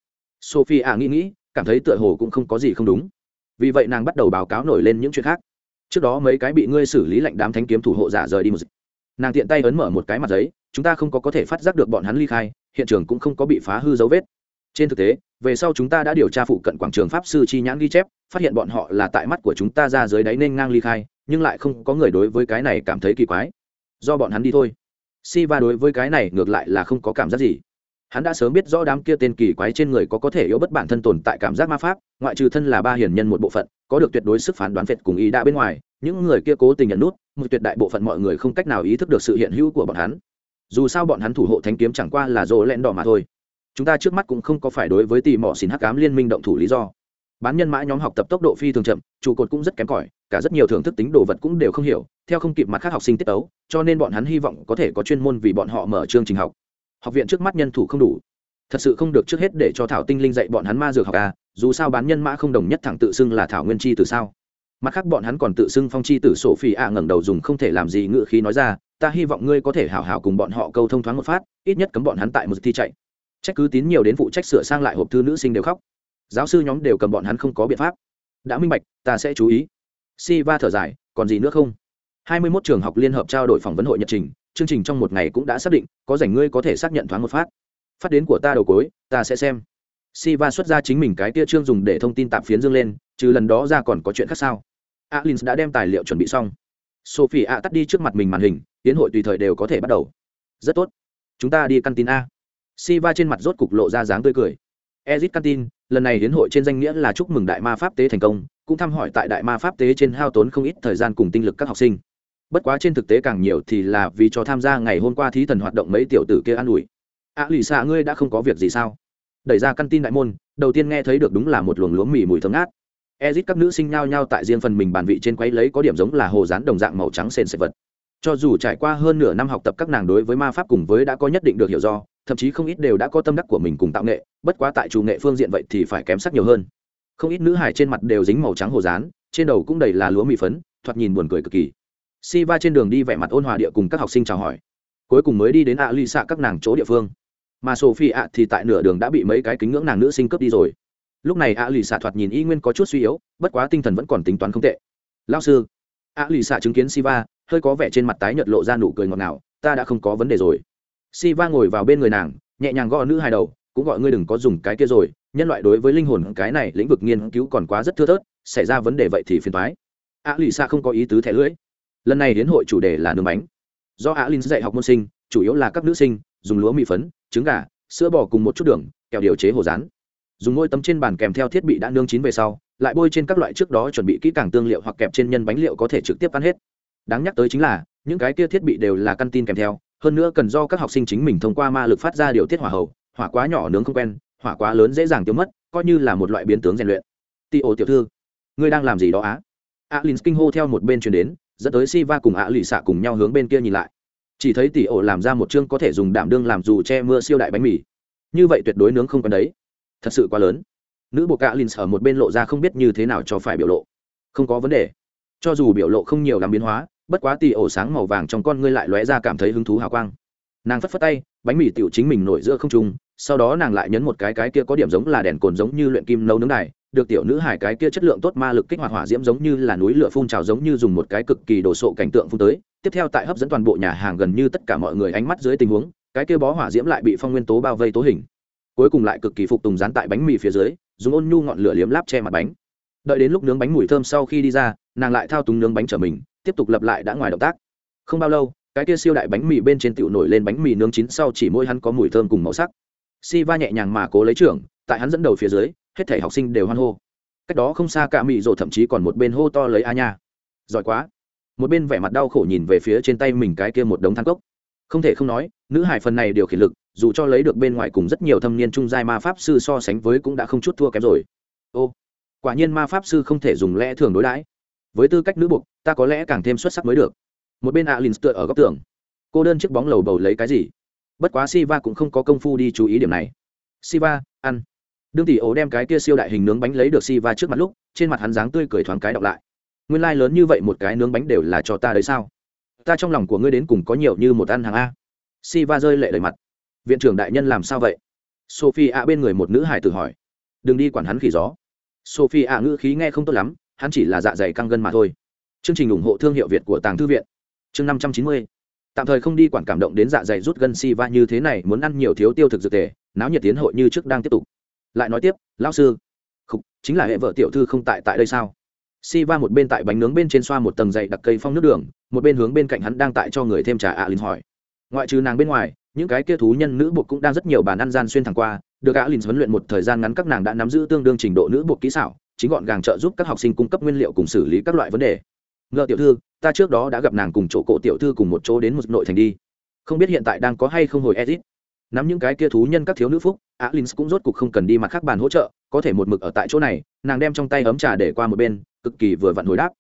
sophie a nghĩ nghĩ, cảm thấy tựa hồ cũng không có gì không đúng. Vì vậy nàng bắt đầu báo cáo nổi lên những chuyện khác. Trước đó mấy cái bị ngươi xử lý lệnh đám thanh kiếm thủ hộ giả rời đi một dịch nàng tiện tay ấn mở một cái mặt giấy, chúng ta không có có thể phát giác được bọn hắn ly khai, hiện trường cũng không có bị phá hư dấu vết. Trên thực tế, về sau chúng ta đã điều tra phụ cận quảng trường pháp sư chi nhãn ghi chép, phát hiện bọn họ là tại mắt của chúng ta ra dưới đáy nên ngang ly khai, nhưng lại không có người đối với cái này cảm thấy kỳ quái. Do bọn hắn đi thôi. Si va đối với cái này ngược lại là không có cảm giác gì hắn đã sớm biết rõ đám kia tên kỳ quái trên người có có thể yếu bất bản thân tồn tại cảm giác ma pháp, ngoại trừ thân là ba hiền nhân một bộ phận, có được tuyệt đối sức phán đoán phệt cùng ý đã bên ngoài, những người kia cố tình nhận nút, một tuyệt đại bộ phận mọi người không cách nào ý thức được sự hiện hữu của bọn hắn. Dù sao bọn hắn thủ hộ thánh kiếm chẳng qua là rỗ lẽn đỏ mà thôi. Chúng ta trước mắt cũng không có phải đối với tì mỏ xin hắc cám liên minh động thủ lý do. Bán nhân mã nhóm học tập tốc độ phi thường chậm, trụ cột cũng rất kém cỏi, cả rất nhiều thưởng thức tính đồ vật cũng đều không hiểu, theo không kịp mặt khác học sinh tiết tấu, cho nên bọn hắn hy vọng có thể có chuyên môn vì bọn họ mở chương trình học học viện trước mắt nhân thủ không đủ. Thật sự không được trước hết để cho thảo tinh linh dạy bọn hắn ma dược học à dù sao bán nhân mã không đồng nhất thẳng tự xưng là thảo nguyên chi từ sao? Mặt khác bọn hắn còn tự xưng phong chi tử sổ phi ạ ngẩng đầu dùng không thể làm gì ngự khí nói ra, ta hy vọng ngươi có thể hảo hảo cùng bọn họ câu thông thoáng một phát, ít nhất cấm bọn hắn tại một thi chạy. Trách cứ tín nhiều đến phụ trách sửa sang lại hộp thư nữ sinh đều khóc. Giáo sư nhóm đều cầm bọn hắn không có biện pháp. Đã minh bạch, ta sẽ chú ý. Si va thở dài, còn gì nữa không? Hai mươi 21 trường học liên hợp trao đổi phỏng vấn hội nhật trình chương trình trong một ngày cũng đã xác định, có rảnh ngươi có thể xác nhận thoáng một phát. Phát đến của ta đầu cối ta sẽ xem. Si va xuất ra chính mình cái tia chương dùng để thông tin tạm phiến dương lên, trừ lần đó ra còn có chuyện khác sao? Alin đã đem tài liệu chuẩn bị xong. Sophie a tắt đi trước mặt mình màn hình, tiến hội tùy thời đều có thể bắt đầu. Rất tốt. Chúng ta đi căn tin a. Si va trên mặt rốt cục lộ ra dáng tươi cười. Ezit cantin lần này hiến hội trên danh nghĩa là chúc mừng đại ma pháp tế thành công, cũng thăm hỏi tại đại ma pháp tế trên hao tốn không ít thời gian cùng tinh lực các học sinh bất quá trên thực tế càng nhiều thì là vì cho tham gia ngày hôm qua thí thần hoạt động mấy tiểu tử kia an ủi. Ạ lì xạ ngươi đã không có việc gì sao? Đẩy ra căn tin đại môn, đầu tiên nghe thấy được đúng là một luồng lúa mì mùi thơm ngát. Ezit các nữ sinh nhao nhao tại riêng phần mình bàn vị trên quấy lấy có điểm giống là hồ rán đồng dạng màu trắng sền sệt vật. Cho dù trải qua hơn nửa năm học tập các nàng đối với ma pháp cùng với đã có nhất định được hiểu do, thậm chí không ít đều đã có tâm đắc của mình cùng tạo nghệ, bất quá tại chủ nghệ phương diện vậy thì phải kém sắc nhiều hơn. Không ít nữ hài trên mặt đều dính màu trắng hồ rán trên đầu cũng đầy là lúa mì phấn, thoạt nhìn buồn cười cực kỳ si va trên đường đi vẻ mặt ôn hòa địa cùng các học sinh chào hỏi. Cuối cùng mới đi đến ạ ly xạ các nàng chỗ địa phương. Mà sophie ạ thì tại nửa đường đã bị mấy cái kính ngưỡng nàng nữ sinh cướp đi rồi. Lúc này ạ lì xạ thoạt nhìn y nguyên có chút suy yếu, bất quá tinh thần vẫn còn tính toán không tệ. Lao sư. Ạ lì xạ chứng kiến siva, hơi có vẻ trên mặt tái nhợt lộ ra nụ cười ngọt ngào, ta đã không có vấn đề rồi. Siva ngồi vào bên người nàng, nhẹ nhàng gõ nữ hai đầu, cũng gọi ngươi đừng có dùng cái kia rồi, nhân loại đối với linh hồn cái này lĩnh vực nghiên cứu còn quá rất thưa thớt, xảy ra vấn đề vậy thì phiền thoái ạ lì xạ không có ý tứ thẻ lưỡi lần này đến hội chủ đề là nướng bánh. Do á linh dạy học môn sinh, chủ yếu là các nữ sinh, dùng lúa mì phấn, trứng gà, sữa bò cùng một chút đường, kẹo điều chế hồ rán. Dùng ngôi tấm trên bàn kèm theo thiết bị đã nương chín về sau, lại bôi trên các loại trước đó chuẩn bị kỹ càng tương liệu hoặc kẹp trên nhân bánh liệu có thể trực tiếp ăn hết. Đáng nhắc tới chính là, những cái kia thiết bị đều là căn tin kèm theo, hơn nữa cần do các học sinh chính mình thông qua ma lực phát ra điều tiết hỏa hậu, hỏa quá nhỏ nướng không quen, hỏa quá lớn dễ dàng tiêu mất, coi như là một loại biến tướng rèn luyện. Tị ô tiểu thư, ngươi đang làm gì đó á? Alin kinh hô theo một bên chuyển đến dẫn tới si va cùng ạ lì xạ cùng nhau hướng bên kia nhìn lại. Chỉ thấy tỷ ổ làm ra một chương có thể dùng đảm đương làm dù che mưa siêu đại bánh mì. Như vậy tuyệt đối nướng không cần đấy. Thật sự quá lớn. Nữ bộ cạ lin ở một bên lộ ra không biết như thế nào cho phải biểu lộ. Không có vấn đề. Cho dù biểu lộ không nhiều làm biến hóa, bất quá tỷ ổ sáng màu vàng trong con ngươi lại lóe ra cảm thấy hứng thú hào quang. Nàng phất phất tay, bánh mì tiểu chính mình nổi giữa không trung sau đó nàng lại nhấn một cái cái kia có điểm giống là đèn cồn giống như luyện kim nấu nướng này được tiểu nữ hải cái kia chất lượng tốt ma lực kích hoạt hỏa diễm giống như là núi lửa phun trào giống như dùng một cái cực kỳ đồ sộ cảnh tượng phun tới, tiếp theo tại hấp dẫn toàn bộ nhà hàng gần như tất cả mọi người ánh mắt dưới tình huống, cái kia bó hỏa diễm lại bị phong nguyên tố bao vây tố hình. Cuối cùng lại cực kỳ phục tùng dán tại bánh mì phía dưới, dùng ôn nhu ngọn lửa liếm láp che mặt bánh. Đợi đến lúc nướng bánh mùi thơm sau khi đi ra, nàng lại thao túng nướng bánh trở mình, tiếp tục lập lại đã ngoài động tác. Không bao lâu, cái kia siêu đại bánh mì bên trên tiểu nổi lên bánh mì nướng chín sau chỉ môi hắn có mùi thơm cùng màu sắc si va nhẹ nhàng mà cố lấy trưởng, tại hắn dẫn đầu phía dưới, hết thể học sinh đều hoan hô. Cách đó không xa cả mị rộ thậm chí còn một bên hô to lấy a nha. Giỏi quá. Một bên vẻ mặt đau khổ nhìn về phía trên tay mình cái kia một đống than cốc. Không thể không nói, nữ hải phần này điều khiển lực, dù cho lấy được bên ngoài cùng rất nhiều thâm niên trung giai ma pháp sư so sánh với cũng đã không chút thua kém rồi. Ô, quả nhiên ma pháp sư không thể dùng lẽ thường đối đãi. Với tư cách nữ buộc ta có lẽ càng thêm xuất sắc mới được. Một bên alin tựa ở góc tường. Cô đơn chiếc bóng lầu bầu lấy cái gì? Bất quá siva cũng không có công phu đi chú ý điểm này. Siva, ăn. Đương tỷ ố đem cái kia siêu đại hình nướng bánh lấy được siva trước mặt lúc, trên mặt hắn dáng tươi cười thoáng cái đọc lại. Nguyên lai、like、lớn như vậy một cái nướng bánh đều là cho ta đấy sao? Ta trong lòng của ngươi đến cùng có nhiều như một ăn hàng a. Siva rơi lệ lời mặt. Viện trưởng đại nhân làm sao vậy? Sophie ạ bên người một nữ hải tử hỏi. Đừng đi quản hắn khỉ gió. Sophie ạ ngữ khí nghe không tốt lắm, hắn chỉ là dạ dày căng gân mà thôi. Chương trình ủng hộ thương hiệu việt của tàng thư viện. Chương năm trăm chín mươi tạm thời không đi quản cảm động đến dạ dày rút gân si va như thế này, muốn ăn nhiều thiếu tiêu thực dược tề, náo nhiệt tiến hội như trước đang tiếp tục. Lại nói tiếp, lão sư không chính là hệ vợ tiểu thư không tại tại đây sao? Si va một bên tại bánh nướng bên trên xoa một tầng dày đặc cây phong nước đường, một bên hướng bên cạnh hắn đang tại cho người thêm trà ạ à linh hỏi. Ngoại trừ nàng bên ngoài, những cái kia thú nhân nữ buộc cũng đang rất nhiều bàn ăn gian xuyên thẳng qua, được ạ linh huấn luyện một thời gian ngắn các nàng đã nắm giữ tương đương trình độ nữ buộc kỹ xảo, chính gọn gàng trợ giúp các học sinh cung cấp nguyên liệu cùng xử lý các loại vấn đề. Ngợ tiểu thư ta trước đó đã gặp nàng cùng chỗ cổ tiểu thư cùng một chỗ đến một nội thành đi. Không biết hiện tại đang có hay không hồi edit nắm những cái kia thú nhân các thiếu nữ phúc alin cũng rốt cục không cần đi mặt khác bàn hỗ trợ, có thể một mực ở tại chỗ này, nàng đem trong tay ấm trà để qua một bên, cực kỳ vừa vặn hồi đáp.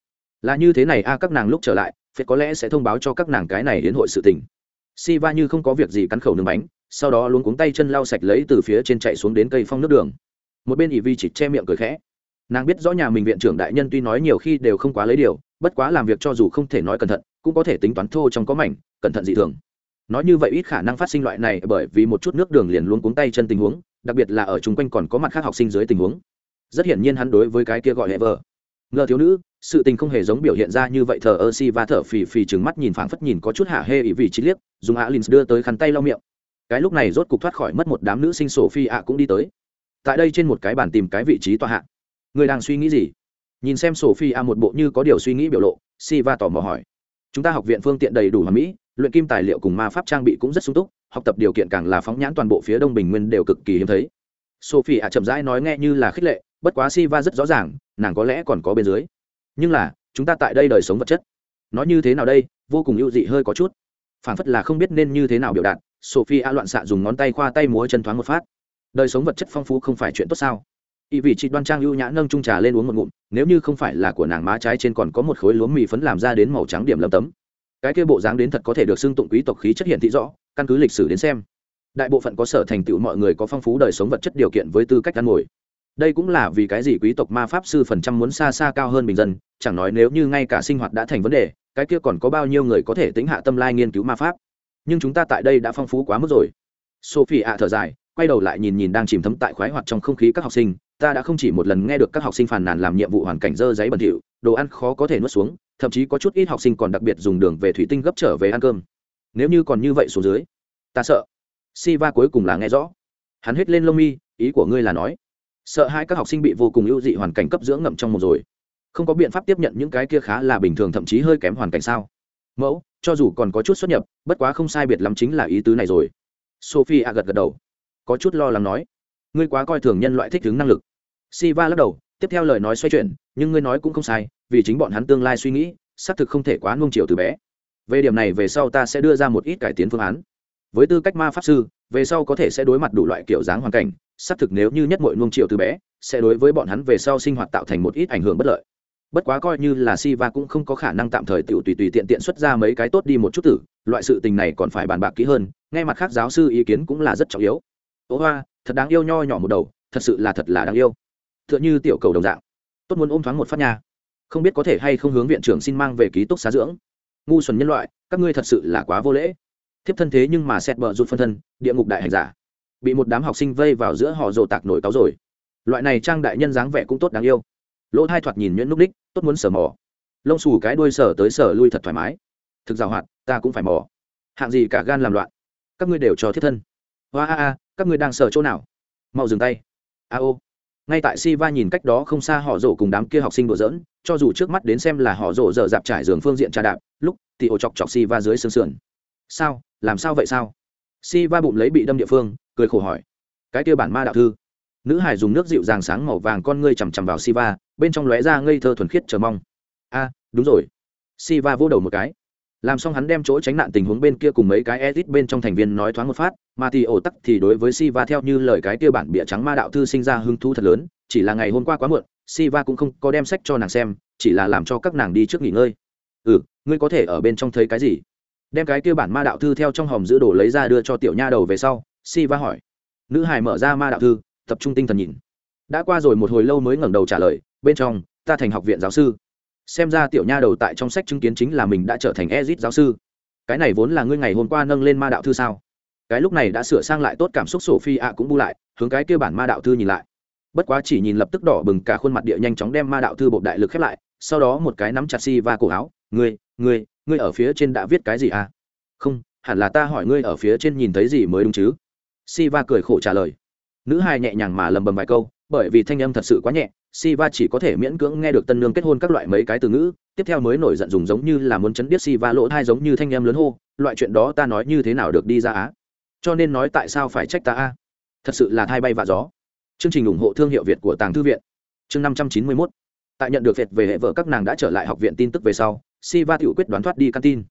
Là như thế này, a, các nàng lúc trở lại phiệt có lẽ sẽ thông báo cho các nàng cái này đến hội sự tình. Si va như không có việc gì cắn khẩu nướng bánh, sau đó luống cuống tay chân lau sạch lấy từ phía trên chạy xuống đến cây phong nước đường. Một bên ỷ vi chỉ che miệng cười khẽ. Nàng biết rõ nhà mình viện trưởng đại nhân tuy nói nhiều khi đều không quá lấy điều bất quá làm việc cho dù không thể nói cẩn thận, cũng có thể tính toán thô trong có mảnh, cẩn thận dị thường. Nói như vậy ít khả năng phát sinh loại này bởi vì một chút nước đường liền luôn cuống tay chân tình huống, đặc biệt là ở chung quanh còn có mặt khác học sinh dưới tình huống. Rất hiển nhiên hắn đối với cái kia gọi hệ vợ. Ngờ thiếu nữ, sự tình không hề giống biểu hiện ra như vậy thờ ơ si và thở phì phì trừng mắt nhìn phảng phất nhìn có chút hạ hê ý vì chi liếc, dùng alin đưa tới khăn tay lau miệng. Cái lúc này rốt cục thoát khỏi mất một đám nữ sinh sổ phi ạ cũng đi tới. Tại đây trên một cái bàn tìm cái vị trí tòa hạ. Người đang suy nghĩ gì? Nhìn xem sophie a một bộ như có điều suy nghĩ biểu lộ, siva tò mò hỏi. Chúng ta học viện phương tiện đầy đủ hoàn mỹ, luyện kim tài liệu cùng ma pháp trang bị cũng rất sung túc, học tập điều kiện càng là phóng nhãn toàn bộ phía đông bình nguyên đều cực kỳ hiếm thấy. Sophie a chậm rãi nói nghe như là khích lệ, bất quá siva rất rõ ràng, nàng có lẽ còn có bên dưới. Nhưng là, chúng ta tại đây đời sống vật chất. Nói như thế nào đây, vô cùng ưu dị hơi có chút. Phản phất là không biết nên như thế nào biểu đạt sophie a loạn xạ dùng ngón tay khoa tay múa chân thoáng một phát. Đời sống vật chất phong phú không phải chuyện tốt sao? Y vị chị đoan trang ưu nhã nâng trung trà lên uống một ngụm, nếu như không phải là của nàng má trái trên còn có một khối lúa mì phấn làm ra đến màu trắng điểm lấm tấm. Cái kia bộ dáng đến thật có thể được xưng tụng quý tộc khí chất hiện thị rõ, căn cứ lịch sử đến xem. Đại bộ phận có sở thành tựu mọi người có phong phú đời sống vật chất điều kiện với tư cách ăn ngồi. Đây cũng là vì cái gì quý tộc ma pháp sư phần trăm muốn xa xa cao hơn bình dân, chẳng nói nếu như ngay cả sinh hoạt đã thành vấn đề, cái kia còn có bao nhiêu người có thể tính hạ tâm lai nghiên cứu ma pháp. Nhưng chúng ta tại đây đã phong phú quá mức rồi. Sophie ạ thở dài, quay đầu lại nhìn nhìn đang chìm thấm tại khoái hoạt trong không khí các học sinh ta đã không chỉ một lần nghe được các học sinh phàn nàn làm nhiệm vụ hoàn cảnh dơ giấy bẩn thỉu, đồ ăn khó có thể nuốt xuống, thậm chí có chút ít học sinh còn đặc biệt dùng đường về thủy tinh gấp trở về ăn cơm. Nếu như còn như vậy xuống dưới, ta sợ. Si va cuối cùng là nghe rõ. Hắn hết lên lông mi, ý của ngươi là nói, sợ hai các học sinh bị vô cùng ưu dị hoàn cảnh cấp dưỡng ngậm trong một rồi. Không có biện pháp tiếp nhận những cái kia khá là bình thường thậm chí hơi kém hoàn cảnh sao? Mẫu, cho dù còn có chút xuất nhập, bất quá không sai biệt lắm chính là ý tứ này rồi. Sophie a gật gật đầu, có chút lo lắng nói ngươi quá coi thường nhân loại thích ứng năng lực. Siva lắc đầu tiếp theo lời nói xoay chuyển nhưng ngươi nói cũng không sai vì chính bọn hắn tương lai suy nghĩ xác thực không thể quá nung chiều từ bé. Về điểm này về sau ta sẽ đưa ra một ít cải tiến phương án. Với tư cách ma pháp sư về sau có thể sẽ đối mặt đủ loại kiểu dáng hoàn cảnh xác thực nếu như nhất mọi nung chiều từ bé sẽ đối với bọn hắn về sau sinh hoạt tạo thành một ít ảnh hưởng bất lợi. Bất quá coi như là Siva cũng không có khả năng tạm thời tiểu tùy tùy tiện tiện xuất ra mấy cái tốt đi một chút tử, loại sự tình này còn phải bàn bạc kỹ hơn, Ngay mặt khác giáo sư ý kiến cũng là rất trọng yếu. ố hoa, thật đáng yêu nho nhỏ một đầu, thật sự là thật là đáng yêu. Tựa như tiểu cầu đồng dạng. Tốt muốn ôm thoáng một phát nhà không biết có thể hay không hướng viện trưởng xin mang về ký túc xá dưỡng. Ngu xuẩn nhân loại các ngươi thật sự là quá vô lễ. Thiếp thân thế nhưng mà xét bờ rụt phân thân địa ngục đại hành giả. Bị một đám học sinh vây vào giữa họ rồ tạc nổi cáo rồi. Loại này trang đại nhân dáng vẻ cũng tốt đáng yêu. Lỗ hai thoạt nhìn nhuyễn núp đích tốt muốn sờ mò. Lông xù cái đuôi sở tới sở lui thật thoải mái. Thực rào hoạt ta cũng phải mò. Hạng gì cả gan làm loạn. Các ngươi đều cho thiết thân. Hoa a a các ngươi đang sờ chỗ nào? Mau dừng tay. A ô. Ngay tại si va nhìn cách đó không xa họ rổ cùng đám kia học sinh đùa dỡn cho dù trước mắt đến xem là họ rổ dở dạp trải giường phương diện trà đạp, lúc, thì ổ chọc chọc si va dưới sương sườn. Sao? Làm sao vậy sao? Si va bụng lấy bị đâm địa phương, cười khổ hỏi. Cái kia bản ma đạo thư. Nữ hải dùng nước dịu dàng sáng màu vàng con ngươi chằm chằm vào si va bên trong lóe ra ngây thơ thuần khiết chờ mong. A, đúng rồi. Si va vỗ đầu một cái làm xong hắn đem chỗ tránh nạn tình huống bên kia cùng mấy cái edit bên trong thành viên nói thoáng một phát, mà thì ổ tắc thì đối với si va theo như lời cái kia bản bịa trắng ma đạo thư sinh ra hứng thú thật lớn, chỉ là ngày hôm qua quá muộn si va cũng không có đem sách cho nàng xem, chỉ là làm cho các nàng đi trước nghỉ ngơi. Ừ ngươi có thể ở bên trong thấy cái gì? Đem cái kia bản ma đạo thư theo trong hòm giữ đồ lấy ra đưa cho tiểu nha đầu về sau si va hỏi. Nữ hải mở ra ma đạo thư, tập trung tinh thần nhìn. Đã qua rồi một hồi lâu mới ngẩng đầu trả lời, bên trong, ta thành học viện giáo sư xem ra tiểu nha đầu tại trong sách chứng kiến chính là mình đã trở thành ezit giáo sư. Cái này vốn là ngươi ngày hôm qua nâng lên ma đạo thư sao? Cái lúc này đã sửa sang lại tốt cảm xúc sổ phi ạ cũng bu lại, hướng cái kia bản ma đạo thư nhìn lại. Bất quá chỉ nhìn lập tức đỏ bừng cả khuôn mặt địa nhanh chóng đem ma đạo thư bộ đại lực khép lại, sau đó một cái nắm chặt si va cổ áo, ngươi ngươi ngươi ở phía trên đã viết cái gì à? Không, hẳn là ta hỏi ngươi ở phía trên nhìn thấy gì mới đúng chứ? Si va cười khổ trả lời. Nữ hai nhẹ nhàng mà lầm bầm vài câu, bởi vì thanh âm thật sự quá nhẹ. Siva chỉ có thể miễn cưỡng nghe được tân nương kết hôn các loại mấy cái từ ngữ, tiếp theo mới nổi giận dùng giống như là muốn chấn điếc Siva lỗ hai giống như thanh em lớn hô, loại chuyện đó ta nói như thế nào được đi ra á? Cho nên nói tại sao phải trách ta a? Thật sự là thai bay vạ gió. Chương trình ủng hộ thương hiệu Việt của Tàng Thư viện. Chương năm trăm chín mươi 591. Tại nhận được việc về hệ vợ các nàng đã trở lại học viện tin tức về sau, Siva tiểu quyết đoán thoát đi tin.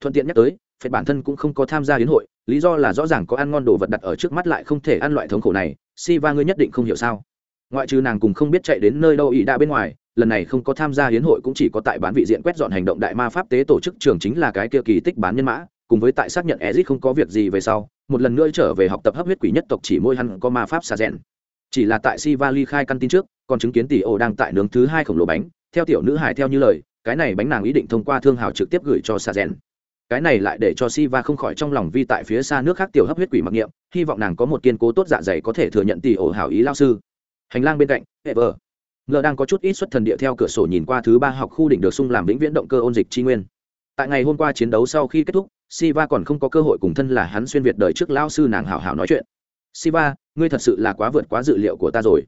Thuận tiện nhắc tới, phệt bản thân cũng không có tham gia đến hội, lý do là rõ ràng có ăn ngon đồ vật đặt ở trước mắt lại không thể ăn loại thống khổ này, Siva ngươi nhất định không hiểu sao? Ngoại trừ nàng cùng không biết chạy đến nơi đâu ý đã bên ngoài, lần này không có tham gia hiến hội cũng chỉ có tại bán vị diện quét dọn hành động đại ma pháp tế tổ chức trường chính là cái kia kỳ tích bán nhân mã, cùng với tại xác nhận ezit không có việc gì về sau, một lần nữa trở về học tập hấp huyết quỷ nhất tộc chỉ môi hắn có ma pháp xà rèn. Chỉ là tại si ly khai căn tin trước, còn chứng kiến tỷ ổ đang tại nướng thứ hai khổng lồ bánh, theo tiểu nữ hải theo như lời, cái này bánh nàng ý định thông qua thương hào trực tiếp gửi cho xà rèn. Cái này lại để cho si va không khỏi trong lòng vi tại phía xa nước khác tiểu hấp huyết quỷ mặc niệm, hy vọng nàng có một kiên cố tốt dạ dày có thể thừa nhận tỷ ổ hảo ý lao sư hành lang bên cạnh hệ vờ ngờ đang có chút ít xuất thần địa theo cửa sổ nhìn qua thứ ba học khu đỉnh được sung làm vĩnh viễn động cơ ôn dịch tri nguyên. Tại ngày hôm qua chiến đấu sau khi kết thúc, siva còn không có cơ hội cùng thân là hắn xuyên việt đời trước lao sư nàng hảo hảo nói chuyện. Siva, ngươi thật sự là quá vượt quá dự liệu của ta rồi.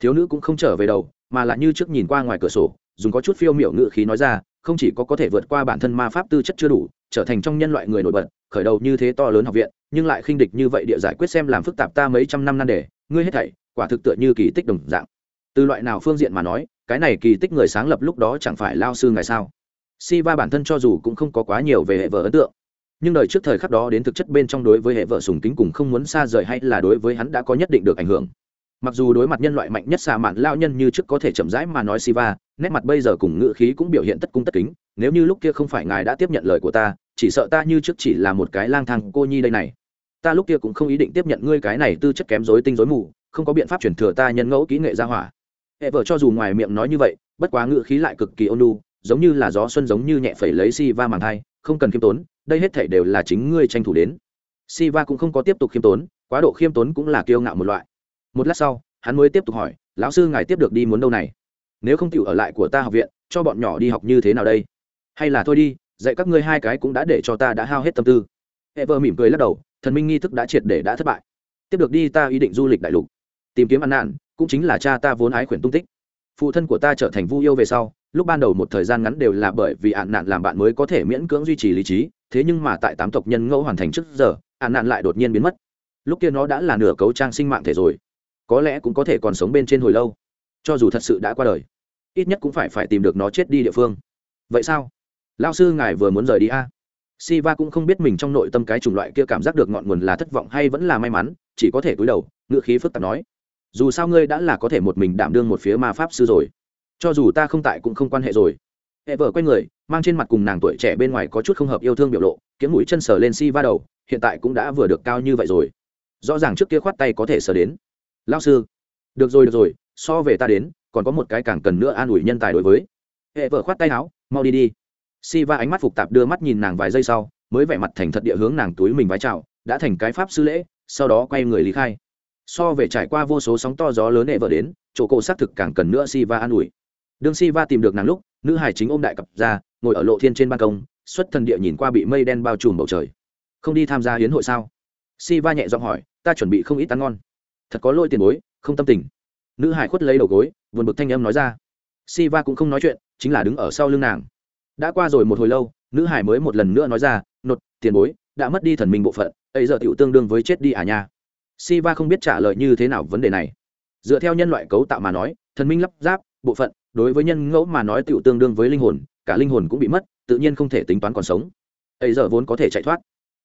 Thiếu nữ cũng không trở về đầu, mà là như trước nhìn qua ngoài cửa sổ, dùng có chút phiêu miểu ngự khí nói ra, không chỉ có có thể vượt qua bản thân ma pháp tư chất chưa đủ, trở thành trong nhân loại người nổi bật, khởi đầu như thế to lớn học viện, nhưng lại khinh địch như vậy địa giải quyết xem làm phức tạp ta mấy trăm năm nan đề, ngươi hết thảy quả thực tựa như kỳ tích đồng dạng. Từ loại nào phương diện mà nói, cái này kỳ tích người sáng lập lúc đó chẳng phải lao sư ngày sao? Si va bản thân cho dù cũng không có quá nhiều về hệ vợ ấn tượng. Nhưng đời trước thời khắc đó đến thực chất bên trong đối với hệ vợ sùng kính cùng không muốn xa rời hay là đối với hắn đã có nhất định được ảnh hưởng. Mặc dù đối mặt nhân loại mạnh nhất xà mạn lao nhân như trước có thể chậm rãi mà nói siva, nét mặt bây giờ cùng ngữ khí cũng biểu hiện tất cung tất kính, nếu như lúc kia không phải ngài đã tiếp nhận lời của ta, chỉ sợ ta như trước chỉ là một cái lang thang cô nhi đây này. Ta lúc kia cũng không ý định tiếp nhận ngươi cái này tư chất kém dối tinh dối mù không có biện pháp chuyển thừa ta nhân ngẫu kỹ nghệ ra hỏa. Hệ vợ cho dù ngoài miệng nói như vậy, bất quá ngữ khí lại cực kỳ ôn lu giống như là gió xuân giống như nhẹ phẩy lấy si va màng thai, không cần khiêm tốn, đây hết thể đều là chính ngươi tranh thủ đến. Si va cũng không có tiếp tục khiêm tốn, quá độ khiêm tốn cũng là kiêu ngạo một loại. Một lát sau, hắn mới tiếp tục hỏi, lão sư, ngài tiếp được đi muốn đâu này? Nếu không chịu ở lại của ta học viện, cho bọn nhỏ đi học như thế nào đây? Hay là thôi đi, dạy các ngươi hai cái cũng đã để cho ta đã hao hết tâm tư. Hệ vợ mỉm cười lắc đầu, thần minh nghi thức đã triệt để đã thất bại. Tiếp được đi ta ý định du lịch đại lục tìm kiếm ăn nạn cũng chính là cha ta vốn ái khuyển tung tích. Phụ thân của ta trở thành vu yêu về sau lúc ban đầu một thời gian ngắn đều là bởi vì ạn nạn làm bạn mới có thể miễn cưỡng duy trì lý trí thế nhưng mà tại tám tộc nhân ngẫu hoàn thành trước giờ ạn nạn lại đột nhiên biến mất. Lúc kia nó đã là nửa cấu trang sinh mạng thể rồi có lẽ cũng có thể còn sống bên trên hồi lâu. Cho dù thật sự đã qua đời ít nhất cũng phải phải tìm được nó chết đi địa phương. Vậy sao? Lao sư ngài vừa muốn rời đi a? À? Siva cũng không biết mình trong nội tâm cái chủng loại kia cảm giác được ngọn nguồn là thất vọng hay vẫn là may mắn, chỉ có thể cúi đầu, ngựa khí phức tạp nói: dù sao ngươi đã là có thể một mình đảm đương một phía ma pháp sư rồi. Cho dù ta không tại cũng không quan hệ rồi. Hệ vợ quay người, mang trên mặt cùng nàng tuổi trẻ bên ngoài có chút không hợp yêu thương biểu lộ, kiếm mũi chân sờ lên si va đầu, hiện tại cũng đã vừa được cao như vậy rồi. Rõ ràng trước kia khoát tay có thể sờ đến. Lao sư, được rồi được rồi, so về ta đến, còn có một cái càng cần nữa an ủi nhân tài đối với. Hệ vợ khoát tay áo, mau đi đi. Si va ánh mắt phục tạp đưa mắt nhìn nàng vài giây sau, mới vẻ mặt thành thật địa hướng nàng túi mình vái chào, đã thành cái pháp sư lễ, sau đó quay người lý khai so về trải qua vô số sóng to gió lớn nệ vợ đến, chỗ cổ xác thực càng cần nữa si va an ủi. Đương si va tìm được nàng lúc, nữ hải chính ôm đại cặp ra, ngồi ở lộ thiên trên ban công, xuất thần địa nhìn qua bị mây đen bao trùm bầu trời. Không đi tham gia hiến hội sao? Si va nhẹ giọng hỏi, ta chuẩn bị không ít ăn ngon. Thật có lỗi tiền bối, không tâm tình. Nữ hải khuất lấy đầu gối vượt bực thanh âm nói ra. Si va cũng không nói chuyện, chính là đứng ở sau lưng nàng. Đã qua rồi một hồi lâu, nữ hải mới một lần nữa nói ra, nột, tiền bối, đã mất đi thần minh bộ phận, ấy giờ tiểu tương đương với chết đi à nha. Siva không biết trả lời như thế nào vấn đề này. Dựa theo nhân loại cấu tạo mà nói, thần minh lắp ráp, bộ phận, đối với nhân ngẫu mà nói tiểu tương đương với linh hồn, cả linh hồn cũng bị mất, tự nhiên không thể tính toán còn sống. Ấy giờ vốn có thể chạy thoát.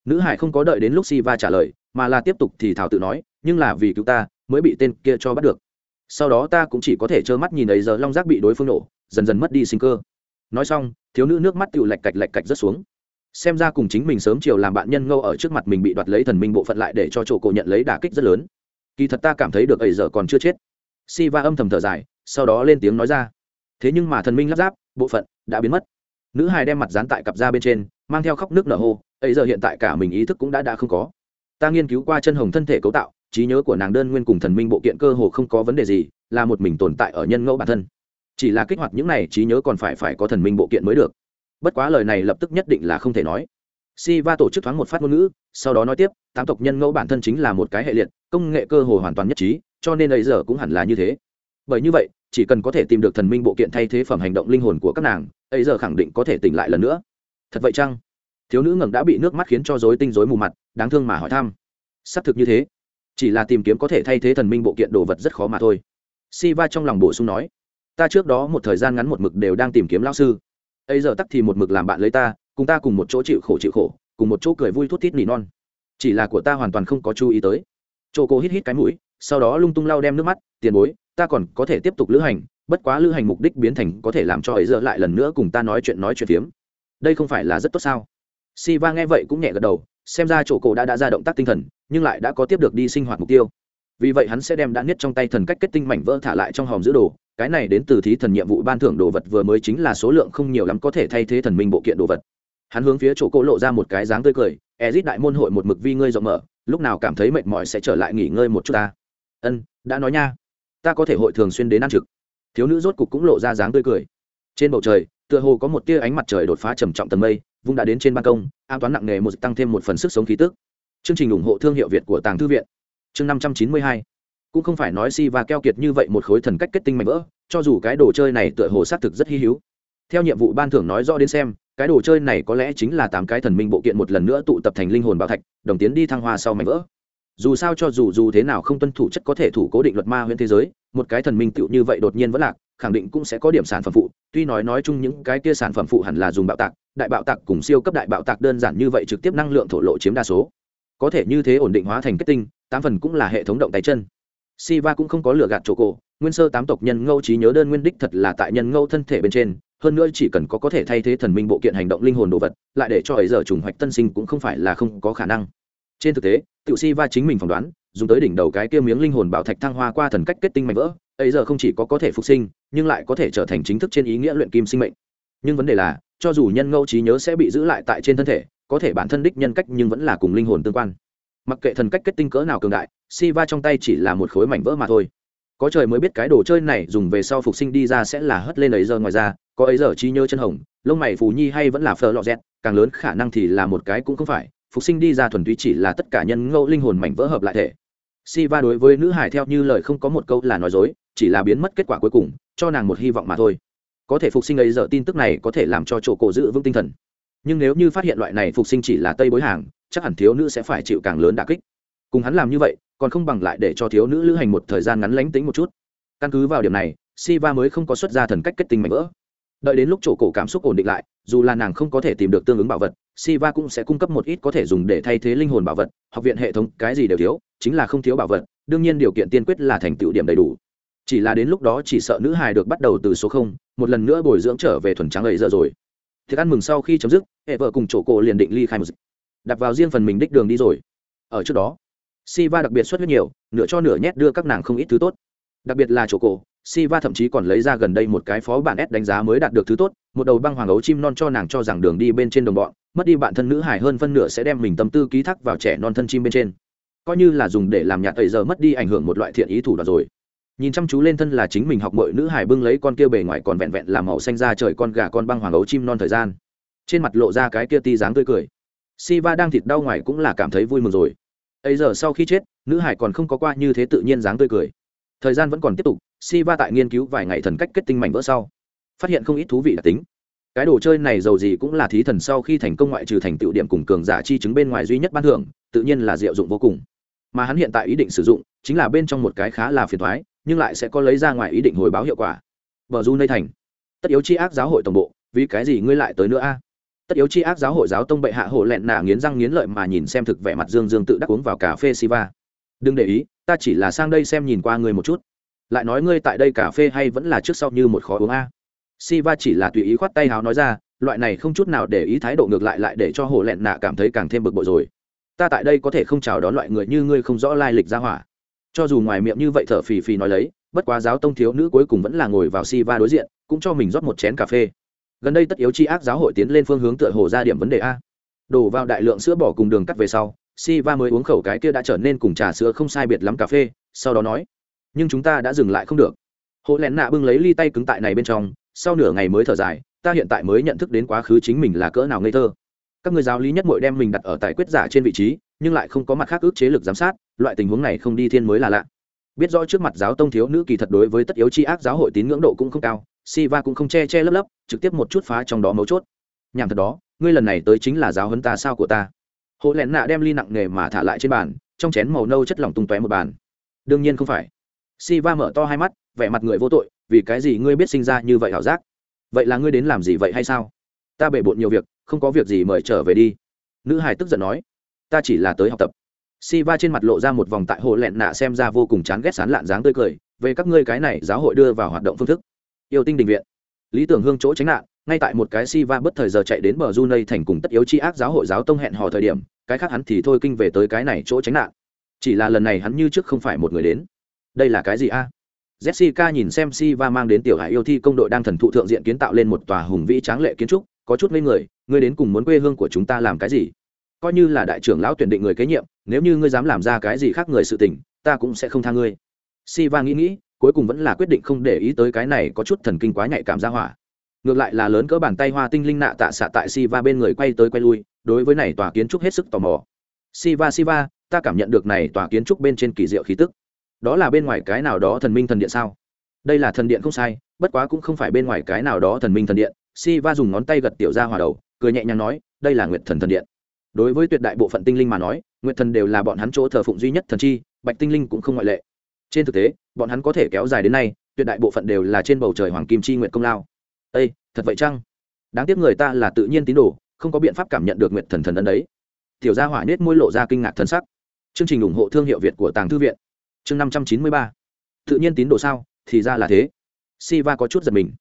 Nữ hải không có đợi đến lúc Siva trả lời, mà là tiếp tục thì thảo tự nói, nhưng là vì cứu ta, mới bị tên kia cho bắt được. Sau đó ta cũng chỉ có thể trơ mắt nhìn ấy giờ long giác bị đối phương nổ, dần dần mất đi sinh cơ. Nói xong, thiếu nữ nước mắt tiểu lạch cạch lạch cạch rất xuống xem ra cùng chính mình sớm chiều làm bạn nhân ngâu ở trước mặt mình bị đoạt lấy thần minh bộ phận lại để cho chỗ cổ nhận lấy đả kích rất lớn. Kỳ thật ta cảm thấy được ấy giờ còn chưa chết. Si va âm thầm thở dài, sau đó lên tiếng nói ra. Thế nhưng mà thần minh lắp ráp, bộ phận đã biến mất. Nữ hài đem mặt dán tại cặp da bên trên, mang theo khóc nước nở hô, ấy giờ hiện tại cả mình ý thức cũng đã đã không có. Ta nghiên cứu qua chân hồng thân thể cấu tạo, trí nhớ của nàng đơn nguyên cùng thần minh bộ kiện cơ hồ không có vấn đề gì, là một mình tồn tại ở nhân ngẫu bản thân. Chỉ là kích hoạt những này trí nhớ còn phải phải có thần minh bộ kiện mới được bất quá lời này lập tức nhất định là không thể nói. Si va tổ chức thoáng một phát ngôn ngữ, sau đó nói tiếp, tám tộc nhân ngẫu bản thân chính là một cái hệ liệt, công nghệ cơ hồ hoàn toàn nhất trí, cho nên ấy giờ cũng hẳn là như thế. Bởi như vậy, chỉ cần có thể tìm được thần minh bộ kiện thay thế phẩm hành động linh hồn của các nàng, ấy giờ khẳng định có thể tỉnh lại lần nữa. Thật vậy chăng? Thiếu nữ ngẩng đã bị nước mắt khiến cho rối tinh rối mù mặt, đáng thương mà hỏi thăm. Xác thực như thế. Chỉ là tìm kiếm có thể thay thế thần minh bộ kiện đồ vật rất khó mà thôi. Si va trong lòng bổ sung nói, ta trước đó một thời gian ngắn một mực đều đang tìm kiếm lão sư ấy giờ tắc thì một mực làm bạn lấy ta, cùng ta cùng một chỗ chịu khổ chịu khổ, cùng một chỗ cười vui thút thít nỉ non. Chỉ là của ta hoàn toàn không có chú ý tới. Chỗ cô hít hít cái mũi, sau đó lung tung lau đem nước mắt, tiền bối, ta còn có thể tiếp tục lữ hành, bất quá lữ hành mục đích biến thành có thể làm cho ấy giờ lại lần nữa cùng ta nói chuyện nói chuyện phiếm. Đây không phải là rất tốt sao? Si va nghe vậy cũng nhẹ gật đầu, xem ra chỗ cổ đã đã ra động tác tinh thần, nhưng lại đã có tiếp được đi sinh hoạt mục tiêu. Vì vậy hắn sẽ đem đã niết trong tay thần cách kết tinh mảnh vỡ thả lại trong hòm giữ đồ cái này đến từ thí thần nhiệm vụ ban thưởng đồ vật vừa mới chính là số lượng không nhiều lắm có thể thay thế thần minh bộ kiện đồ vật. Hắn hướng phía chỗ cổ lộ ra một cái dáng tươi cười, ezit đại môn hội một mực vi ngươi rộng mở, lúc nào cảm thấy mệt mỏi sẽ trở lại nghỉ ngơi một chút ta? Ân, đã nói nha, ta có thể hội thường xuyên đến ăn trực. Thiếu nữ rốt cục cũng lộ ra dáng tươi cười. Trên bầu trời, tựa hồ có một tia ánh mặt trời đột phá trầm trọng tầng mây, vung đã đến trên ban công, an toán nặng nề một tăng thêm một phần sức sống khí tức. Chương trình ủng hộ thương hiệu việt của tàng thư viện. Chương năm trăm chín mươi hai cũng không phải nói si và keo kiệt như vậy một khối thần cách kết tinh mạnh vỡ, cho dù cái đồ chơi này tựa hồ xác thực rất hy hữu. Theo nhiệm vụ ban thưởng nói rõ đến xem, cái đồ chơi này có lẽ chính là tám cái thần minh bộ kiện một lần nữa tụ tập thành linh hồn bảo thạch, đồng tiến đi thăng hoa sau mảnh vỡ. Dù sao cho dù dù thế nào không tuân thủ chất có thể thủ cố định luật ma huyện thế giới, một cái thần minh tựu như vậy đột nhiên vẫn lạc, khẳng định cũng sẽ có điểm sản phẩm phụ, tuy nói nói chung những cái kia sản phẩm phụ hẳn là dùng bạo tạc, đại bạo tạc cùng siêu cấp đại bạo tạc đơn giản như vậy trực tiếp năng lượng thổ lộ chiếm đa số. Có thể như thế ổn định hóa thành kết tinh, tám phần cũng là hệ thống động tay chân. Siva cũng không có lừa gạt chỗ cổ, nguyên sơ tám tộc nhân ngâu trí nhớ đơn nguyên đích thật là tại nhân ngâu thân thể bên trên, hơn nữa chỉ cần có có thể thay thế thần minh bộ kiện hành động linh hồn đồ vật, lại để cho ấy giờ trùng hoạch tân sinh cũng không phải là không có khả năng. Trên thực tế, Tiểu Siva chính mình phỏng đoán, dùng tới đỉnh đầu cái kia miếng linh hồn bảo thạch thăng hoa qua thần cách kết tinh mạnh vỡ, ấy giờ không chỉ có có thể phục sinh, nhưng lại có thể trở thành chính thức trên ý nghĩa luyện kim sinh mệnh. Nhưng vấn đề là, cho dù nhân ngâu trí nhớ sẽ bị giữ lại tại trên thân thể, có thể bản thân đích nhân cách nhưng vẫn là cùng linh hồn tương quan mặc kệ thần cách kết tinh cỡ nào cường đại si va trong tay chỉ là một khối mảnh vỡ mà thôi. Có trời mới biết cái đồ chơi này dùng về sau phục sinh đi ra sẽ là hất lên ấy giờ ngoài ra, có ấy giờ chi nhớ chân hồng, lông mày phù nhi hay vẫn là phờ lọ dẹt, càng lớn khả năng thì là một cái cũng không phải, phục sinh đi ra thuần túy chỉ là tất cả nhân ngẫu linh hồn mảnh vỡ hợp lại thể. Si va đối với nữ hải theo như lời không có một câu là nói dối, chỉ là biến mất kết quả cuối cùng, cho nàng một hy vọng mà thôi. Có thể phục sinh ấy giờ tin tức này có thể làm cho chỗ cổ giữ vững tinh thần. Nhưng nếu như phát hiện loại này phục sinh chỉ là tây bối hàng chắc hẳn thiếu nữ sẽ phải chịu càng lớn đà kích. Cùng hắn làm như vậy, còn không bằng lại để cho thiếu nữ lữ hành một thời gian ngắn lánh tính một chút. Căn cứ vào điểm này, siva mới không có xuất ra thần cách kết tinh mạnh vỡ. Đợi đến lúc chỗ cổ cảm xúc ổn định lại, dù là nàng không có thể tìm được tương ứng bảo vật, siva cũng sẽ cung cấp một ít có thể dùng để thay thế linh hồn bảo vật, học viện hệ thống, cái gì đều thiếu, chính là không thiếu bảo vật, đương nhiên điều kiện tiên quyết là thành tựu điểm đầy đủ. Chỉ là đến lúc đó chỉ sợ nữ hài được bắt đầu từ số không, một lần nữa bồi dưỡng trở về thuần trắng ấy giờ rồi. Thức ăn mừng sau khi chấm dứt, hệ vợ cùng chỗ cổ liền định ly khai một đặt vào riêng phần mình đích đường đi rồi ở trước đó si va đặc biệt xuất huyết nhiều nửa cho nửa nhét đưa các nàng không ít thứ tốt đặc biệt là chỗ cổ Siva thậm chí còn lấy ra gần đây một cái phó bản S đánh giá mới đạt được thứ tốt, một đầu băng hoàng ấu chim non cho nàng cho rằng đường đi bên trên đồng bọn, mất đi bạn thân nữ hải hơn phân nửa sẽ đem mình tâm tư ký thác vào trẻ non thân chim bên trên. Coi như là dùng để làm nhạt tẩy giờ mất đi ảnh hưởng một loại thiện ý thủ đoạn rồi. Nhìn chăm chú lên thân là chính mình học mọi nữ hải bưng lấy con kia bề ngoài còn vẹn vẹn làm màu xanh ra trời con gà con băng hoàng ấu chim non thời gian. Trên mặt lộ ra cái kia ti dáng tươi cười. Siva đang thịt đau ngoài cũng là cảm thấy vui mừng rồi. Ấy giờ sau khi chết, nữ hải còn không có qua như thế tự nhiên dáng tươi cười. Thời gian vẫn còn tiếp tục Siva tại nghiên cứu vài ngày thần cách kết tinh mảnh vỡ sau phát hiện không ít thú vị đặc tính. Cái đồ chơi này dầu gì cũng là thí thần sau khi thành công ngoại trừ thành tựu điểm cùng cường giả chi chứng bên ngoài duy nhất ban thưởng tự nhiên là diệu dụng vô cùng. Mà hắn hiện tại ý định sử dụng chính là bên trong một cái khá là phiền toái, nhưng lại sẽ có lấy ra ngoài ý định hồi báo hiệu quả. Bờ du nơi thành. Tất yếu chi ác giáo hội tổng bộ vì cái gì ngươi lại tới nữa a? Tất yếu chi ác giáo hội giáo tông bệ hạ hộ lẹn nà nghiến răng nghiến lợi mà nhìn xem thực vẻ mặt dương dương tự đắc uống vào cà phê siva. Đừng để ý, ta chỉ là sang đây xem nhìn qua ngươi một chút. Lại nói ngươi tại đây cà phê hay vẫn là trước sau như một khó uống a? Siva chỉ là tùy ý khoát tay háo nói ra, loại này không chút nào để ý thái độ ngược lại lại để cho hồ lẹn nạ cảm thấy càng thêm bực bội rồi. Ta tại đây có thể không chào đón loại người như ngươi không rõ lai lịch ra hỏa. Cho dù ngoài miệng như vậy thở phì phì nói lấy, bất quá giáo tông thiếu nữ cuối cùng vẫn là ngồi vào Siva đối diện, cũng cho mình rót một chén cà phê gần đây tất yếu chi ác giáo hội tiến lên phương hướng tựa hồ ra điểm vấn đề a. Đổ vào đại lượng sữa bỏ cùng đường cắt về sau, Siva mới uống khẩu cái kia đã trở nên cùng trà sữa không sai biệt lắm cà phê, sau đó nói, nhưng chúng ta đã dừng lại không được. Hộ lén nạ bưng lấy ly tay cứng tại này bên trong, sau nửa ngày mới thở dài, ta hiện tại mới nhận thức đến quá khứ chính mình là cỡ nào ngây thơ. Các người giáo lý nhất mội đem mình đặt ở tại quyết giả trên vị trí, nhưng lại không có mặt khác ước chế lực giám sát, loại tình huống này không đi thiên mới là lạ. Biết rõ trước mặt giáo tông thiếu nữ kỳ thật đối với tất yếu tri ác giáo hội tín ngưỡng độ cũng không cao Siva cũng không che che lấp lấp, trực tiếp một chút phá trong đó mấu chốt. Nhảm thật đó, ngươi lần này tới chính là giáo huấn ta sao của ta. Hộ lẹn nạ đem ly nặng nghề mà thả lại trên bàn, trong chén màu nâu chất lỏng tung tóe một bàn. Đương nhiên không phải. Siva mở to hai mắt, vẻ mặt người vô tội, vì cái gì ngươi biết sinh ra như vậy hảo giác? Vậy là ngươi đến làm gì vậy hay sao? Ta bể bộn nhiều việc, không có việc gì mời trở về đi. Nữ hài tức giận nói, ta chỉ là tới học tập. Siva trên mặt lộ ra một vòng tại hồ lẹn nạ xem ra vô cùng chán ghét sán lạn dáng tươi cười, về các ngươi cái này giáo hội đưa vào hoạt động phương thức yêu tinh đình viện. Lý tưởng hương chỗ tránh nạn, ngay tại một cái si va bất thời giờ chạy đến bờ du nây thành cùng tất yếu chi ác giáo hội giáo tông hẹn hò thời điểm, cái khác hắn thì thôi kinh về tới cái này chỗ tránh nạn. Chỉ là lần này hắn như trước không phải một người đến. Đây là cái gì a? Jessica nhìn xem si va mang đến tiểu hải yêu thi công đội đang thần thụ thượng diện kiến tạo lên một tòa hùng vĩ tráng lệ kiến trúc, có chút ngây người, ngươi đến cùng muốn quê hương của chúng ta làm cái gì? Coi như là đại trưởng lão tuyển định người kế nhiệm, nếu như ngươi dám làm ra cái gì khác người sự tình, ta cũng sẽ không tha ngươi. Si va nghĩ nghĩ cuối cùng vẫn là quyết định không để ý tới cái này có chút thần kinh quá nhạy cảm ra hỏa. Ngược lại là lớn cỡ bàn tay hoa tinh linh nạ tạ xạ tại siva bên người quay tới quay lui, đối với này tòa kiến trúc hết sức tò mò. Siva siva ta cảm nhận được này tòa kiến trúc bên trên kỳ diệu khí tức. Đó là bên ngoài cái nào đó thần minh thần điện sao? Đây là thần điện không sai, bất quá cũng không phải bên ngoài cái nào đó thần minh thần điện. Siva dùng ngón tay gật tiểu ra hòa đầu, cười nhẹ nhàng nói, đây là nguyệt thần thần điện. Đối với tuyệt đại bộ phận tinh linh mà nói, nguyệt thần đều là bọn hắn chỗ thờ phụng duy nhất thần chi, bạch tinh linh cũng không ngoại lệ. Trên thực tế bọn hắn có thể kéo dài đến nay, tuyệt đại bộ phận đều là trên bầu trời hoàng kim chi nguyện công lao. Ây thật vậy chăng? Đáng tiếc người ta là tự nhiên tín đồ, không có biện pháp cảm nhận được nguyện thần thần ấn đấy. Tiểu gia hỏa nết môi lộ ra kinh ngạc thần sắc. Chương trình ủng hộ thương hiệu việt của tàng thư viện. Chương năm trăm chín mươi ba. Tự nhiên tín đồ sao? Thì ra là thế. Siva có chút giật mình.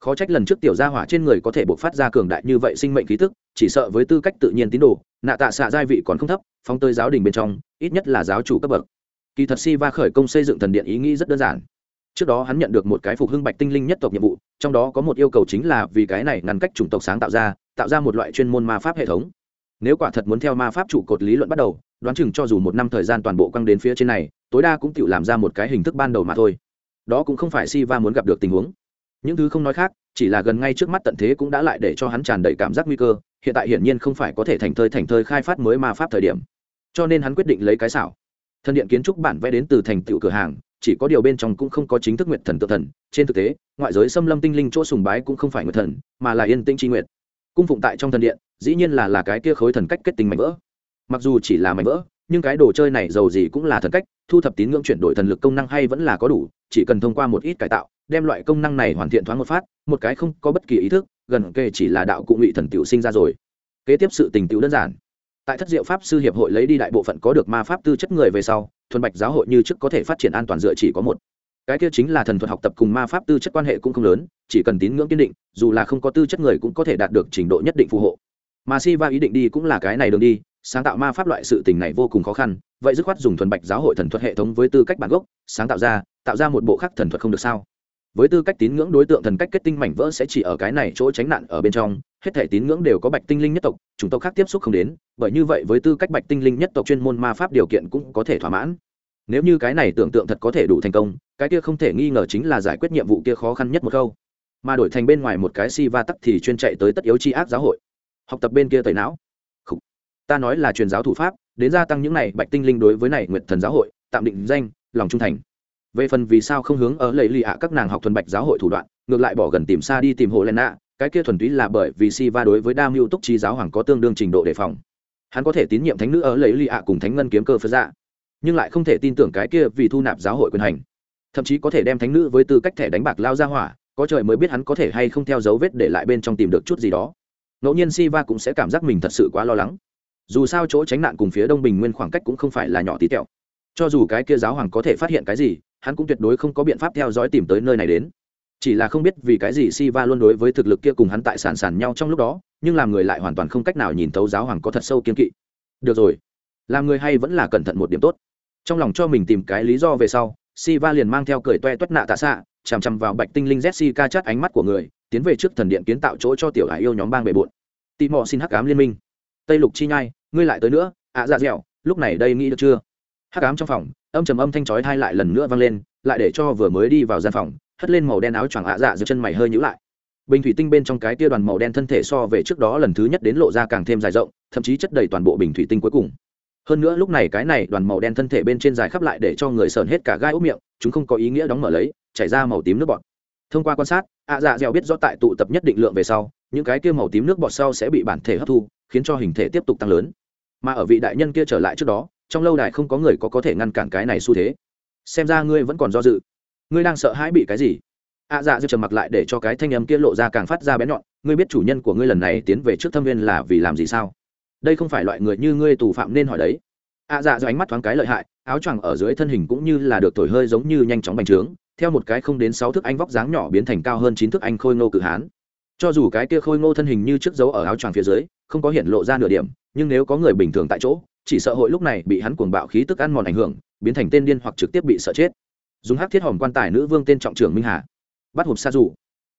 Khó trách lần trước tiểu gia hỏa trên người có thể bộc phát ra cường đại như vậy sinh mệnh khí tức, chỉ sợ với tư cách tự nhiên tín đồ, nạ tạ xạ giai vị còn không thấp, phóng tới giáo đình bên trong, ít nhất là giáo chủ cấp bậc kỳ thật si va khởi công xây dựng thần điện ý nghĩ rất đơn giản. Trước đó hắn nhận được một cái phục hưng bạch tinh linh nhất tộc nhiệm vụ, trong đó có một yêu cầu chính là vì cái này ngăn cách chủng tộc sáng tạo ra tạo ra một loại chuyên môn ma pháp hệ thống. Nếu quả thật muốn theo ma pháp trụ cột lý luận bắt đầu, đoán chừng cho dù một năm thời gian toàn bộ căng đến phía trên này, tối đa cũng tự làm ra một cái hình thức ban đầu mà thôi. Đó cũng không phải si va muốn gặp được tình huống. Những thứ không nói khác, chỉ là gần ngay trước mắt tận thế cũng đã lại để cho hắn tràn đầy cảm giác nguy cơ, hiện tại hiển nhiên không phải có thể thành thơi thành thơi khai phát mới ma pháp thời điểm. Cho nên hắn quyết định lấy cái xảo thần điện kiến trúc bản vẽ đến từ thành tựu cửa hàng, chỉ có điều bên trong cũng không có chính thức nguyện thần tự thần. Trên thực tế, ngoại giới xâm lâm tinh linh chỗ sùng bái cũng không phải nguyện thần, mà là yên tĩnh tri nguyện. Cung phụng tại trong thần điện, dĩ nhiên là là cái kia khối thần cách kết tinh mảnh vỡ. Mặc dù chỉ là mảnh vỡ, nhưng cái đồ chơi này giàu gì cũng là thần cách, thu thập tín ngưỡng chuyển đổi thần lực công năng hay vẫn là có đủ, chỉ cần thông qua một ít cải tạo, đem loại công năng này hoàn thiện thoáng một phát, một cái không có bất kỳ ý thức, gần kề chỉ là đạo cụ ngụy thần tiểu sinh ra rồi. Kế tiếp sự tình tiểu đơn giản tại thất diệu pháp sư hiệp hội lấy đi đại bộ phận có được ma pháp tư chất người về sau, thuần bạch giáo hội như trước có thể phát triển an toàn dựa chỉ có một. Cái kia chính là thần thuật học tập cùng ma pháp tư chất quan hệ cũng không lớn, chỉ cần tín ngưỡng kiên định, dù là không có tư chất người cũng có thể đạt được trình độ nhất định phù hộ. Mà si va ý định đi cũng là cái này đường đi, sáng tạo ma pháp loại sự tình này vô cùng khó khăn, vậy dứt khoát dùng thuần bạch giáo hội thần thuật hệ thống với tư cách bản gốc, sáng tạo ra tạo ra một bộ khác thần thuật không được sao? Với tư cách tín ngưỡng đối tượng thần cách kết tinh mảnh vỡ sẽ chỉ ở cái này chỗ tránh nạn ở bên trong hết thể tín ngưỡng đều có bạch tinh linh nhất tộc chúng tộc khác tiếp xúc không đến, bởi như vậy với tư cách bạch tinh linh nhất tộc chuyên môn ma pháp điều kiện cũng có thể thỏa mãn. Nếu như cái này tưởng tượng thật có thể đủ thành công, cái kia không thể nghi ngờ chính là giải quyết nhiệm vụ kia khó khăn nhất một câu. Mà đổi thành bên ngoài một cái si va tắc thì chuyên chạy tới tất yếu tri ác giáo hội. Học tập bên kia tẩy não. Khủ. ta nói là truyền giáo thủ pháp, đến gia tăng những này bạch tinh linh đối với này nguyện thần giáo hội, tạm định danh, lòng trung thành. Về phần vì sao không hướng ở lầy lì ạ các nàng học thuần bạch giáo hội thủ đoạn, ngược lại bỏ gần tìm xa đi tìm hộ len nạ cái kia thuần túy là bởi vì si va đối với đa mưu túc trí giáo hoàng có tương đương trình độ đề phòng. Hắn có thể tín nhiệm thánh nữ ở Lấy lì ạ cùng thánh ngân kiếm cơ phật dạ nhưng lại không thể tin tưởng cái kia vì thu nạp giáo hội quyền hành. Thậm chí có thể đem thánh nữ với tư cách thẻ đánh bạc lao ra hỏa, có trời mới biết hắn có thể hay không theo dấu vết để lại bên trong tìm được chút gì đó. Ngẫu nhiên si va cũng sẽ cảm giác mình thật sự quá lo lắng. Dù sao chỗ tránh nạn cùng phía đông bình nguyên khoảng cách cũng không phải là nhỏ tí tẹo. Cho dù cái kia giáo hoàng có thể phát hiện cái gì, hắn cũng tuyệt đối không có biện pháp theo dõi tìm tới nơi này đến chỉ là không biết vì cái gì si va luôn đối với thực lực kia cùng hắn tại sản sản nhau trong lúc đó nhưng làm người lại hoàn toàn không cách nào nhìn thấu giáo hoàng có thật sâu kiên kỵ. Được rồi. Làm người hay vẫn là cẩn thận một điểm tốt. Trong lòng cho mình tìm cái lý do về sau si va liền mang theo cười toe toét nạ tạ xạ chằm chằm vào bạch tinh linh jessica chát ánh mắt của người tiến về trước thần điện kiến tạo chỗ cho tiểu hải yêu nhóm bang bề bộn. Tị mọ xin hắc ám liên minh. Tây lục chi nhai ngươi lại tới nữa ạ à, dạ dẻo lúc này đây nghĩ được chưa? Hắc ám trong phòng âm trầm âm thanh chói thai lại lần nữa vang lên lại để cho vừa mới đi vào gian phòng hất lên màu đen áo choàng ạ dạ giữa chân mày hơi nhữ lại. Bình thủy tinh bên trong cái tia đoàn màu đen thân thể so về trước đó lần thứ nhất đến lộ ra càng thêm dài rộng, thậm chí chất đầy toàn bộ bình thủy tinh cuối cùng. Hơn nữa lúc này cái này đoàn màu đen thân thể bên trên dài khắp lại để cho người sờn hết cả gai ốc miệng, chúng không có ý nghĩa đóng mở lấy, chảy ra màu tím nước bọt. Thông qua quan sát, ạ dạ dẻo biết rõ tại tụ tập nhất định lượng về sau, những cái kia màu tím nước bọt sau sẽ bị bản thể hấp thu, khiến cho hình thể tiếp tục tăng lớn. Mà ở vị đại nhân kia trở lại trước đó, trong lâu đài không có người có có thể ngăn cản cái này xu thế. Xem ra ngươi vẫn còn do dự ngươi đang sợ hãi bị cái gì? Ạ dạ dư trầm mặc lại để cho cái thanh âm kia lộ ra càng phát ra bén nhọn, ngươi biết chủ nhân của ngươi lần này tiến về trước thâm viên là vì làm gì sao? Đây không phải loại người như ngươi tù phạm nên hỏi đấy. Ạ dạ dư ánh mắt thoáng cái lợi hại, áo choàng ở dưới thân hình cũng như là được thổi hơi giống như nhanh chóng bành trướng, theo một cái không đến sáu thước anh vóc dáng nhỏ biến thành cao hơn chín thước anh khôi ngô cự hán. Cho dù cái kia khôi ngô thân hình như trước dấu ở áo choàng phía dưới, không có hiện lộ ra nửa điểm, nhưng nếu có người bình thường tại chỗ, chỉ sợ hội lúc này bị hắn cuồng bạo khí tức ăn mòn ảnh hưởng, biến thành tên điên hoặc trực tiếp bị sợ chết dùng hắc thiết hòm quan tài nữ vương tên trọng trưởng minh hà, bắt hộp xa dù.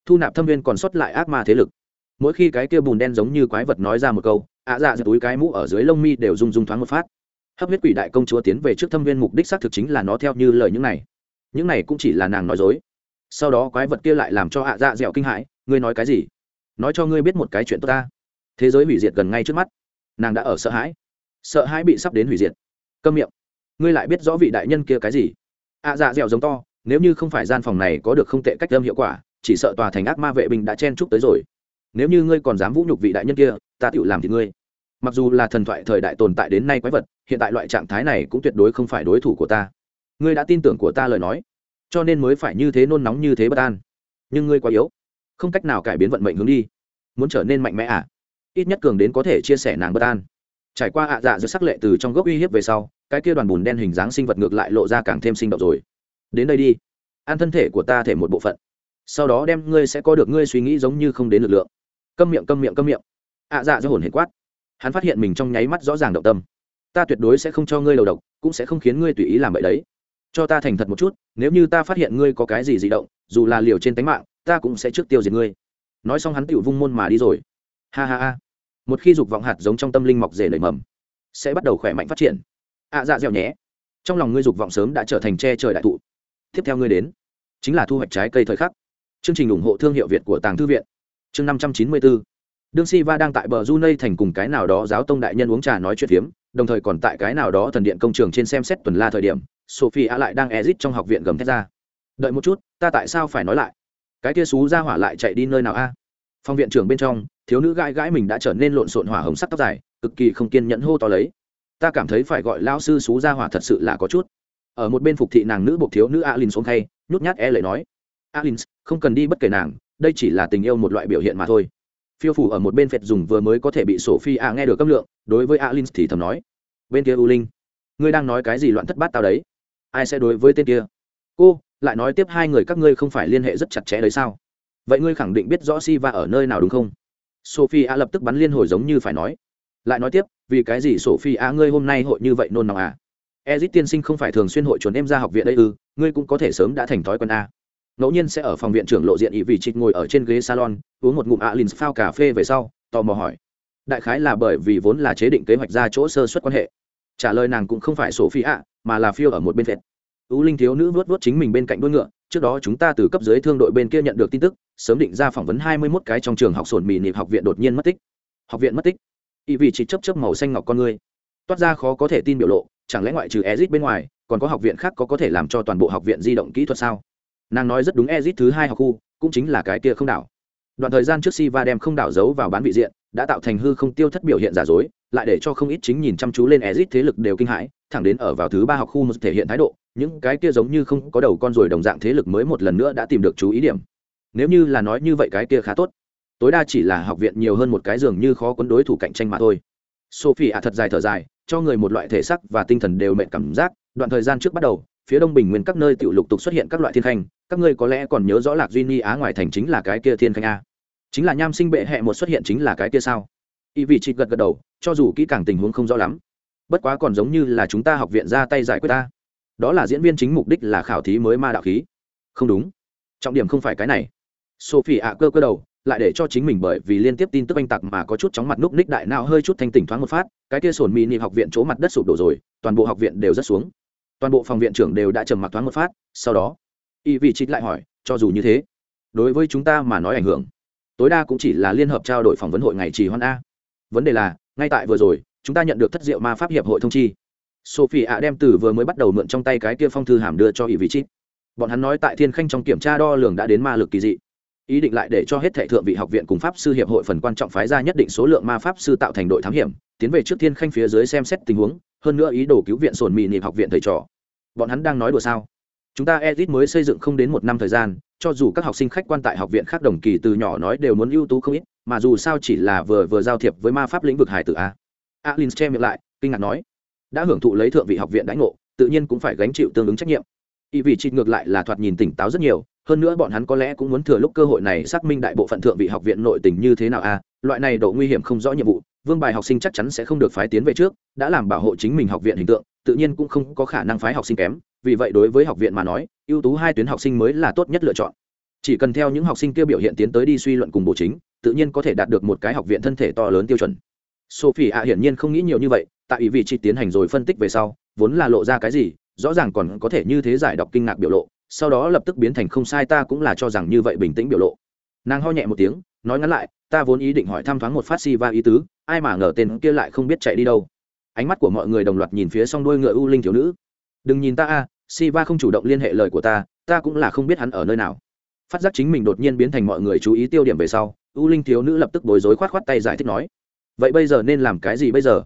Thu nạp thâm viên còn sót lại ác ma thế lực. Mỗi khi cái kia bùn đen giống như quái vật nói ra một câu, ạ dạ giật túi cái mũ ở dưới lông mi đều rung rung thoáng một phát. Hấp huyết quỷ đại công chúa tiến về trước thâm viên mục đích xác thực chính là nó theo như lời những này. Những này cũng chỉ là nàng nói dối. Sau đó quái vật kia lại làm cho ạ dạ dẻo kinh hãi, ngươi nói cái gì? Nói cho ngươi biết một cái chuyện tốt ta. Thế giới hủy diệt gần ngay trước mắt. Nàng đã ở sợ hãi. Sợ hãi bị sắp đến hủy diệt. Câm miệng. Ngươi lại biết rõ vị đại nhân kia cái gì? Ạ dạ dẻo giống to, nếu như không phải gian phòng này có được không tệ cách âm hiệu quả, chỉ sợ tòa thành ác ma vệ binh đã chen chúc tới rồi. Nếu như ngươi còn dám vũ nhục vị đại nhân kia, ta tựu làm thì ngươi. Mặc dù là thần thoại thời đại tồn tại đến nay quái vật, hiện tại loại trạng thái này cũng tuyệt đối không phải đối thủ của ta. Ngươi đã tin tưởng của ta lời nói, cho nên mới phải như thế nôn nóng như thế bất an. Nhưng ngươi quá yếu, không cách nào cải biến vận mệnh hướng đi. Muốn trở nên mạnh mẽ à? Ít nhất cường đến có thể chia sẻ nàng bất an. Trải qua ạ à dạ giữa sắc lệ từ trong gốc uy hiếp về sau cái kia đoàn bùn đen hình dáng sinh vật ngược lại lộ ra càng thêm sinh động rồi. Đến đây đi. Ăn thân thể của ta thể một bộ phận. Sau đó đem ngươi sẽ có được ngươi suy nghĩ giống như không đến lực lượng. Câm miệng câm miệng câm miệng. Ạ à dạ do hồn hệ quát. Hắn phát hiện mình trong nháy mắt rõ ràng động tâm. Ta tuyệt đối sẽ không cho ngươi đầu độc, cũng sẽ không khiến ngươi tùy ý làm vậy đấy. Cho ta thành thật một chút, nếu như ta phát hiện ngươi có cái gì di động, dù là liều trên tánh mạng, ta cũng sẽ trước tiêu diệt ngươi. Nói xong hắn tựu vung môn mà đi rồi. Ha ha ha. Một khi dục vọng hạt giống trong tâm linh mọc rể nảy mầm, sẽ bắt đầu khỏe mạnh phát triển ạ à, dạ dẻo nhé. Trong lòng ngươi dục vọng sớm đã trở thành tre trời đại thụ. Tiếp theo ngươi đến chính là thu hoạch trái cây thời khắc. Chương trình ủng hộ thương hiệu việt của tàng thư viện. Chương năm trăm chín mươi bốn đương si va đang tại bờ du nây thành cùng cái nào đó giáo tông đại nhân uống trà nói chuyện phiếm đồng thời còn tại cái nào đó thần điện công trường trên xem xét tuần la thời điểm sophie lại đang exit trong học viện gầm thét ra. Đợi một chút ta tại sao phải nói lại? Cái kia xú ra hỏa lại chạy đi nơi nào a? Phòng viện trưởng bên trong thiếu nữ gãi gãi mình đã trở nên lộn xộn hỏa hồng sắc tóc dài cực kỳ không kiên nhẫn hô to lấy ta cảm thấy phải gọi lao sư xú ra hỏa thật sự là có chút. Ở một bên phục thị nàng nữ buộc thiếu nữ alin xuống thay nhút nhát e lệ nói, alin, không cần đi bất kể nàng, đây chỉ là tình yêu một loại biểu hiện mà thôi. Phiêu phủ ở một bên phệt dùng vừa mới có thể bị sổ phi a nghe được cấp lượng, đối với alin thì thầm nói, bên kia u linh, ngươi đang nói cái gì loạn thất bát tao đấy? Ai sẽ đối với tên kia? Cô, lại nói tiếp hai người các ngươi không phải liên hệ rất chặt chẽ đấy sao? Vậy ngươi khẳng định biết rõ si va ở nơi nào đúng không? Sophie a lập tức bắn liên hồi giống như phải nói, lại nói tiếp vì cái gì sophie a ngươi hôm nay hội như vậy nôn nóng à? Ezit tiên sinh không phải thường xuyên hội chuẩn em ra học viện đây ư? Ngươi cũng có thể sớm đã thành thói quen a ngẫu nhiên sẽ ở phòng viện trưởng lộ diện ý vị trịch ngồi ở trên ghế salon, uống một ngụm alin phao cà phê về sau, tò mò hỏi. Đại khái là bởi vì vốn là chế định kế hoạch ra chỗ sơ xuất quan hệ. Trả lời nàng cũng không phải sổ phi ạ mà là phiêu ở một bên viện ưu linh thiếu nữ vuốt vuốt chính mình bên cạnh đuôi ngựa, trước đó chúng ta từ cấp dưới thương đội bên kia nhận được tin tức, sớm định ra phỏng vấn hai mươi 21 cái trong trường học sổn mì nịp học viện đột nhiên mất tích. Học viện mất tích? Ý vị chỉ chấp chấp màu xanh ngọc con người toát ra khó có thể tin biểu lộ, chẳng lẽ ngoại trừ ezit bên ngoài, còn có học viện khác có có thể làm cho toàn bộ học viện di động kỹ thuật sao? Nàng nói rất đúng ezit thứ hai học khu, cũng chính là cái kia không đảo. Đoạn thời gian trước si va đem không đảo giấu vào bán vị diện, đã tạo thành hư không tiêu thất biểu hiện giả dối, lại để cho không ít chính nhìn chăm chú lên ezit thế lực đều kinh hãi, thẳng đến ở vào thứ ba học khu một thể hiện thái độ, những cái kia giống như không có đầu con ruồi đồng dạng thế lực mới một lần nữa đã tìm được chú ý điểm. Nếu như là nói như vậy cái kia khá tốt tối đa chỉ là học viện nhiều hơn một cái giường như khó quấn đối thủ cạnh tranh mà thôi. Sophie ạ, thật dài thở dài, cho người một loại thể sắc và tinh thần đều mệt cảm giác. Đoạn thời gian trước bắt đầu, phía đông bình nguyên các nơi tự lục tục xuất hiện các loại thiên khanh. Các ngươi có lẽ còn nhớ rõ lạc duy ni á ngoài thành chính là cái kia thiên khanh a. Chính là nham sinh bệ hẹ một xuất hiện chính là cái kia sao? Y vị chị gật gật đầu, cho dù kỹ càng tình huống không rõ lắm. Bất quá còn giống như là chúng ta học viện ra tay giải quyết ta. Đó là diễn viên chính mục đích là khảo thí mới ma đạo khí. Không đúng. Trọng điểm không phải cái này. Sophie ạ cơ cơ đầu lại để cho chính mình bởi vì liên tiếp tin tức anh tặc mà có chút chóng mặt núc ních đại não hơi chút thanh tỉnh thoáng một phát, cái kia sồn mini học viện chỗ mặt đất sụp đổ rồi, toàn bộ học viện đều rất xuống. Toàn bộ phòng viện trưởng đều đã trầm mặc thoáng một phát, sau đó, y vị trích lại hỏi, cho dù như thế, đối với chúng ta mà nói ảnh hưởng, tối đa cũng chỉ là liên hợp trao đổi phỏng vấn hội ngày trì hoan a. Vấn đề là, ngay tại vừa rồi, chúng ta nhận được thất diệu ma pháp hiệp hội thông chi. Sophie ạ đem từ vừa mới bắt đầu mượn trong tay cái kia phong thư hàm đưa cho y vị trích bọn hắn nói tại thiên khanh trong kiểm tra đo lường đã đến ma lực kỳ dị ý định lại để cho hết thệ thượng vị học viện cùng pháp sư hiệp hội phần quan trọng phái ra nhất định số lượng ma pháp sư tạo thành đội thám hiểm, tiến về trước thiên khanh phía dưới xem xét tình huống, hơn nữa ý đồ cứu viện sồn mì nịp học viện thầy trò. Bọn hắn đang nói đùa sao? Chúng ta edit mới xây dựng không đến một năm thời gian, cho dù các học sinh khách quan tại học viện khác đồng kỳ từ nhỏ nói đều muốn ưu tú không ít, mà dù sao chỉ là vừa vừa giao thiệp với ma pháp lĩnh vực hải tử a. Alin che miệng lại, kinh ngạc nói, đã hưởng thụ lấy thượng vị học viện đãi ngộ, tự nhiên cũng phải gánh chịu tương ứng trách nhiệm. Ý vị trị ngược lại là thoạt nhìn tỉnh táo rất nhiều hơn nữa bọn hắn có lẽ cũng muốn thừa lúc cơ hội này xác minh đại bộ phận thượng vị học viện nội tình như thế nào a loại này độ nguy hiểm không rõ nhiệm vụ, vương bài học sinh chắc chắn sẽ không được phái tiến về trước, đã làm bảo hộ chính mình học viện hình tượng, tự nhiên cũng không có khả năng phái học sinh kém, vì vậy đối với học viện mà nói, ưu tú hai tuyến học sinh mới là tốt nhất lựa chọn. Chỉ cần theo những học sinh kia biểu hiện tiến tới đi suy luận cùng bộ chính, tự nhiên có thể đạt được một cái học viện thân thể to lớn tiêu chuẩn. Sophie ạ hiển nhiên không nghĩ nhiều như vậy, tại ý vị chỉ tiến hành rồi phân tích về sau, vốn là lộ ra cái gì, rõ ràng còn có thể như thế giải đọc kinh ngạc biểu lộ sau đó lập tức biến thành không sai, ta cũng là cho rằng như vậy bình tĩnh biểu lộ. Nàng ho nhẹ một tiếng, nói ngắn lại, ta vốn ý định hỏi thăm thoáng một phát si va ý tứ, ai mà ngờ tên kia lại không biết chạy đi đâu. Ánh mắt của mọi người đồng loạt nhìn phía s đuôi ngựa u linh thiếu nữ. Đừng nhìn ta a, si va không chủ động liên hệ lời của ta ta cũng là không biết hắn ở nơi nào. Phát giác chính mình đột nhiên biến thành mọi người chú ý tiêu điểm về sau, u linh thiếu nữ lập tức bối rối khoát khoát tay giải thích nói, vậy bây giờ nên làm cái gì bây giờ?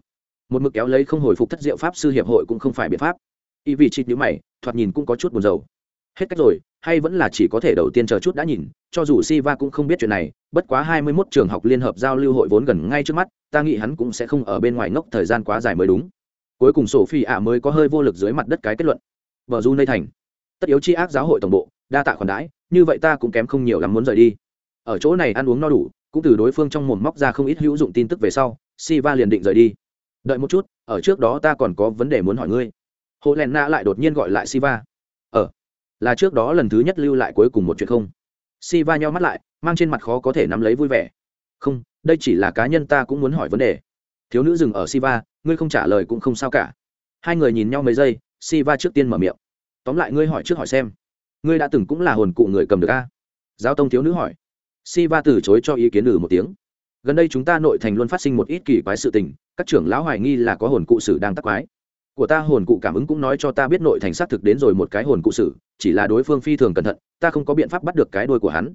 Một mực kéo lấy không hồi phục thất diệu pháp sư hiệp hội cũng không phải biện pháp. Y vị trịt nhữ mày, thoạt nhìn cũng có chút buồn rầu hết cách rồi, hay vẫn là chỉ có thể đầu tiên chờ chút đã nhìn, cho dù si va cũng không biết chuyện này, bất quá hai mươi mốt trường học liên hợp giao lưu hội vốn gần ngay trước mắt, ta nghĩ hắn cũng sẽ không ở bên ngoài ngốc thời gian quá dài mới đúng. Cuối cùng sổ phi ạ mới có hơi vô lực dưới mặt đất cái kết luận. Vợ du nơi thành. Tất yếu chi ác giáo hội tổng bộ, đa tạ khoản đãi, như vậy ta cũng kém không nhiều lắm muốn rời đi. Ở chỗ này ăn uống no đủ, cũng từ đối phương trong mồm móc ra không ít hữu dụng tin tức về sau si va liền định rời đi. Đợi một chút, ở trước đó ta còn có vấn đề muốn hỏi ngươi. Hồ len na lại đột nhiên gọi lại si va là trước đó lần thứ nhất lưu lại cuối cùng một chuyện không? Si va nhau mắt lại, mang trên mặt khó có thể nắm lấy vui vẻ. Không, đây chỉ là cá nhân ta cũng muốn hỏi vấn đề. Thiếu nữ dừng ở si va ngươi không trả lời cũng không sao cả. Hai người nhìn nhau mấy giây si va trước tiên mở miệng. Tóm lại ngươi hỏi trước hỏi xem. Ngươi đã từng cũng là hồn cụ người cầm được a? Giao tông thiếu nữ hỏi. Si va từ chối cho ý kiến ừ một tiếng. Gần đây chúng ta nội thành luôn phát sinh một ít kỳ quái sự tình, các trưởng lão hoài nghi là có hồn cụ sử đang tắc quái của ta hồn cụ cảm ứng cũng nói cho ta biết nội thành xác thực đến rồi một cái hồn cụ sử, chỉ là đối phương phi thường cẩn thận, ta không có biện pháp bắt được cái đuôi của hắn.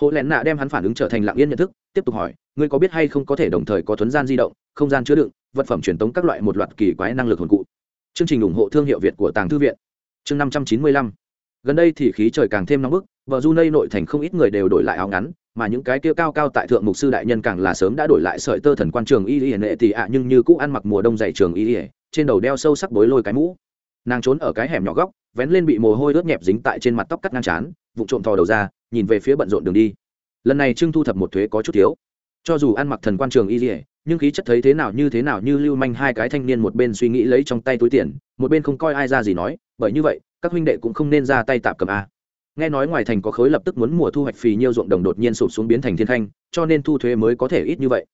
Hộ lẹn nạ đem hắn phản ứng trở thành lặng yên nhận thức, tiếp tục hỏi, ngươi có biết hay không có thể đồng thời có thuấn gian di động, không gian chứa đựng, vật phẩm truyền tống các loại một loạt kỳ quái năng lực hồn cụ? Chương trình ủng hộ thương hiệu việt của tàng thư viện. Chương năm trăm chín mươi lăm. Gần đây thì khí trời càng thêm nóng bức vợ du nây nội thành không ít người đều đổi lại áo ngắn, mà những cái kia cao cao tại thượng mục sư đại nhân càng là sớm đã đổi lại sợi tơ thần quan trường y y nệ tị ạ, nhưng như cũ ăn mặc mùa đông dày trường y y trên đầu đeo sâu sắc bối lôi cái mũ. Nàng trốn ở cái hẻm nhỏ góc, vén lên bị mồ hôi ướt nhẹp dính tại trên mặt tóc cắt ngang chán vụ trộm thò đầu ra, nhìn về phía bận rộn đường đi. Lần này trưng thu thập một thuế có chút thiếu. Cho dù ăn mặc thần quan trường y dỉa nhưng khí chất thấy thế nào như thế nào như lưu manh hai cái thanh niên một bên suy nghĩ lấy trong tay túi tiền, một bên không coi ai ra gì nói, bởi như vậy, các huynh đệ cũng không nên ra tay tạm cầm a. Nghe nói ngoài thành có khối lập tức muốn mùa thu hoạch phì nhiêu ruộng đồng đột nhiên sụp xuống biến thành thiên khanh cho nên thu thuế mới có thể ít như vậy.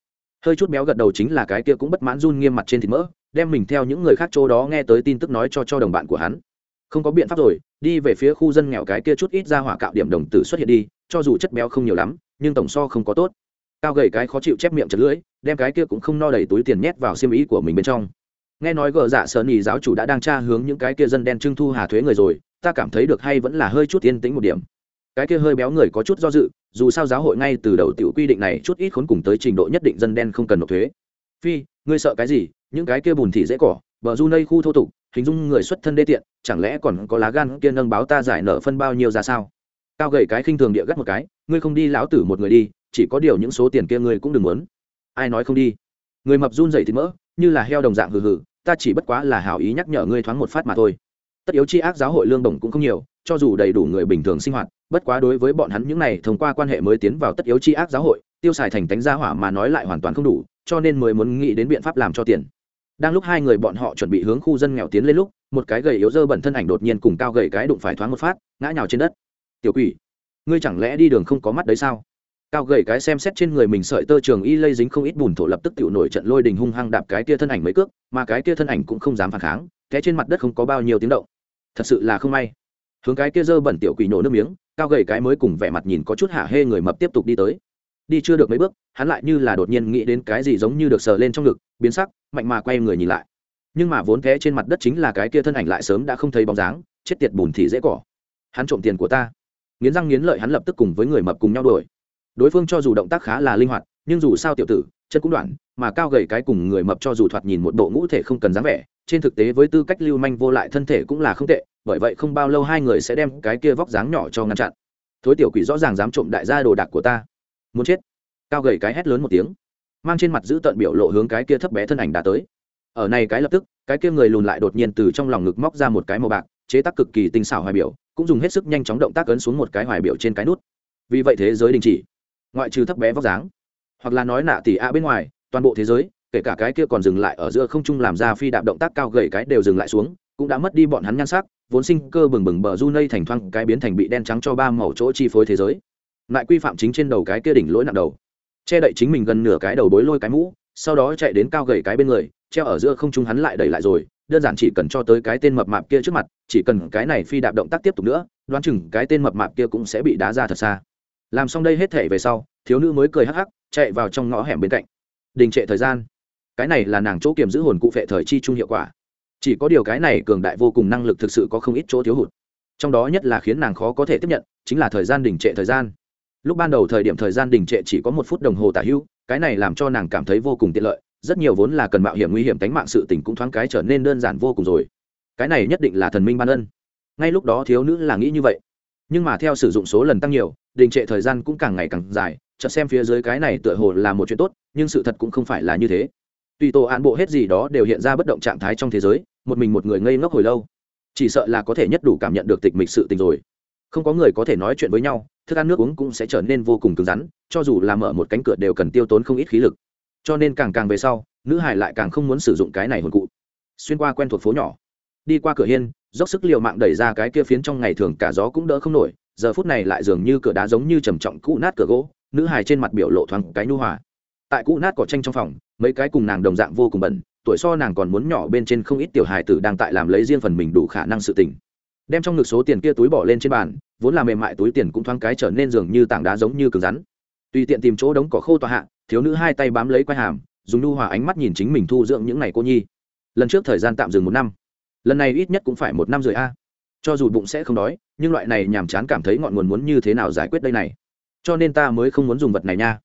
Hơi chút béo gật đầu chính là cái kia cũng bất mãn run nghiêm mặt trên thịt mỡ đem mình theo những người khác chỗ đó nghe tới tin tức nói cho cho đồng bạn của hắn. Không có biện pháp rồi, đi về phía khu dân nghèo cái kia chút ít ra hỏa cạo điểm đồng tử xuất hiện đi, cho dù chất béo không nhiều lắm, nhưng tổng so không có tốt. Cao gầy cái khó chịu chép miệng chật lưỡi, đem cái kia cũng không no đầy túi tiền nhét vào xiêm ý của mình bên trong. Nghe nói gờ dạ sợ nhị giáo chủ đã đang tra hướng những cái kia dân đen trưng thu hà thuế người rồi, ta cảm thấy được hay vẫn là hơi chút yên tĩnh một điểm. Cái kia hơi béo người có chút do dự, dù sao giáo hội ngay từ đầu tiểu quy định này chút ít khốn cùng tới trình độ nhất định dân đen không cần nộp thuế. Phi, ngươi sợ cái gì? Những cái kia bùn thị dễ cỏ, bờ du nây khu thô tục, hình dung người xuất thân đê tiện, chẳng lẽ còn có lá gan kia nâng báo ta giải nợ phân bao nhiêu ra sao? Cao gầy cái khinh thường địa gắt một cái, ngươi không đi lão tử một người đi, chỉ có điều những số tiền kia ngươi cũng đừng muốn. Ai nói không đi? Người mập run dậy thì mỡ, như là heo đồng dạng hừ hừ, ta chỉ bất quá là hảo ý nhắc nhở ngươi thoáng một phát mà thôi. Tất yếu chi ác giáo hội lương đồng cũng không nhiều, cho dù đầy đủ người bình thường sinh hoạt, bất quá đối với bọn hắn những này thông qua quan hệ mới tiến vào tất yếu chi ác giáo hội, tiêu xài thành tánh gia hỏa mà nói lại hoàn toàn không đủ, cho nên mới muốn nghĩ đến biện pháp làm cho tiền đang lúc hai người bọn họ chuẩn bị hướng khu dân nghèo tiến lên lúc, một cái gầy yếu dơ bẩn thân ảnh đột nhiên cùng cao gầy cái đụng phải thoáng một phát, ngã nhào trên đất. Tiểu quỷ, ngươi chẳng lẽ đi đường không có mắt đấy sao? Cao gầy cái xem xét trên người mình sợi tơ trường y lây dính không ít bùn thổ lập tức tự nổi trận lôi đình hung hăng đạp cái tia thân ảnh mấy cước, mà cái tia thân ảnh cũng không dám phản kháng, té trên mặt đất không có bao nhiêu tiếng động. Thật sự là không may. Hướng cái kia dơ bẩn tiểu quỷ nổ nước miếng, cao gầy cái mới cùng vẻ mặt nhìn có chút hạ hê người mập tiếp tục đi tới đi chưa được mấy bước, hắn lại như là đột nhiên nghĩ đến cái gì giống như được sờ lên trong ngực, biến sắc, mạnh mà quay người nhìn lại. Nhưng mà vốn té trên mặt đất chính là cái kia thân ảnh lại sớm đã không thấy bóng dáng, chết tiệt bùn thì dễ cỏ. Hắn trộm tiền của ta. Nghiến răng nghiến lợi hắn lập tức cùng với người mập cùng nhau đuổi. Đối phương cho dù động tác khá là linh hoạt, nhưng dù sao tiểu tử, chân cũng đoạn, mà cao gầy cái cùng người mập cho dù thoạt nhìn một bộ ngũ thể không cần dáng vẻ, trên thực tế với tư cách lưu manh vô lại thân thể cũng là không tệ, bởi vậy không bao lâu hai người sẽ đem cái kia vóc dáng nhỏ cho ngăn chặn. Thối tiểu quỷ rõ ràng dám trộm đại gia đồ đạc của ta muốn chết. Cao gầy cái hét lớn một tiếng, mang trên mặt giữ tận biểu lộ hướng cái kia thấp bé thân ảnh đã tới. Ở này cái lập tức, cái kia người lùn lại đột nhiên từ trong lòng ngực móc ra một cái màu bạc, chế tác cực kỳ tinh xảo hoài biểu, cũng dùng hết sức nhanh chóng động tác ấn xuống một cái hoài biểu trên cái nút. Vì vậy thế giới đình chỉ, ngoại trừ thấp bé vóc dáng, hoặc là nói nạ tỷ a bên ngoài, toàn bộ thế giới, kể cả cái kia còn dừng lại ở giữa không trung làm ra phi đạp động tác cao gầy cái đều dừng lại xuống, cũng đã mất đi bọn hắn nhan sắc, vốn sinh cơ bừng bừng bờ du nây thành thoang, cái biến thành bị đen trắng cho ba màu chỗ chi phối thế giới lại quy phạm chính trên đầu cái kia đỉnh lỗi nặng đầu. Che đậy chính mình gần nửa cái đầu bối lôi cái mũ, sau đó chạy đến cao gầy cái bên người, treo ở giữa không trung hắn lại đẩy lại rồi, đơn giản chỉ cần cho tới cái tên mập mạp kia trước mặt, chỉ cần cái này phi đạp động tác tiếp tục nữa, đoán chừng cái tên mập mạp kia cũng sẽ bị đá ra thật xa. Làm xong đây hết thể về sau, thiếu nữ mới cười hắc hắc, chạy vào trong ngõ hẻm bên cạnh. Đình trệ thời gian. Cái này là nàng chỗ kiềm giữ hồn cụ phệ thời chi trung hiệu quả. Chỉ có điều cái này cường đại vô cùng năng lực thực sự có không ít chỗ thiếu hụt. Trong đó nhất là khiến nàng khó có thể tiếp nhận, chính là thời gian đình trệ thời gian lúc ban đầu thời điểm thời gian đình trệ chỉ có một phút đồng hồ tả hưu cái này làm cho nàng cảm thấy vô cùng tiện lợi, rất nhiều vốn là cần mạo hiểm nguy hiểm tính mạng sự tình cũng thoáng cái trở nên đơn giản vô cùng rồi. Cái này nhất định là thần minh ban ân. Ngay lúc đó thiếu nữ là nghĩ như vậy. Nhưng mà theo sử dụng số lần tăng nhiều, đình trệ thời gian cũng càng ngày càng dài, chợt xem phía dưới cái này tựa hồ là một chuyện tốt, nhưng sự thật cũng không phải là như thế. Tùy tổ án bộ hết gì đó đều hiện ra bất động trạng thái trong thế giới, một mình một người ngây ngốc hồi lâu. Chỉ sợ là có thể nhất đủ cảm nhận được tịch mịch sự tình rồi không có người có thể nói chuyện với nhau, thức ăn nước uống cũng sẽ trở nên vô cùng cứng rắn, cho dù là mở một cánh cửa đều cần tiêu tốn không ít khí lực. Cho nên càng càng về sau, nữ hải lại càng không muốn sử dụng cái này hồn cụ. Xuyên qua quen thuộc phố nhỏ, đi qua cửa hiên, dốc sức l i ề u mạng đẩy ra cái kia phiến trong ngày thường cả gió cũng đỡ không nổi, giờ phút này lại dường như cửa đá giống như trầm trọng cũ nát cửa gỗ, nữ hài trên mặt biểu lộ thoáng cái nhu hòa. Tại cũ nát cỏ tranh trong phòng, mấy cái cùng nàng đồng dạng vô cùng bẩn, tuổi so nàng còn muốn nhỏ bên trên không ít tiểu hài tử đang tại làm lấy riêng phần mình đủ khả năng sự tình đem trong ngực số tiền kia túi bỏ lên trên bàn, vốn là mềm mại túi tiền cũng thoáng cái trở nên dường như tảng đá giống như cứng rắn. Tùy tiện tìm chỗ đống cỏ khô tòa hạ, thiếu nữ hai tay bám lấy quai hàm, dùng nu hòa ánh mắt nhìn chính mình thu dưỡng những ngày cô nhi. Lần trước thời gian tạm dừng một năm, lần này ít nhất cũng phải một năm rồi a. Cho dù bụng sẽ không đói, nhưng loại này nhàm chán cảm thấy ngọn nguồn muốn như thế nào giải quyết đây này? Cho nên ta mới không muốn dùng vật này nha.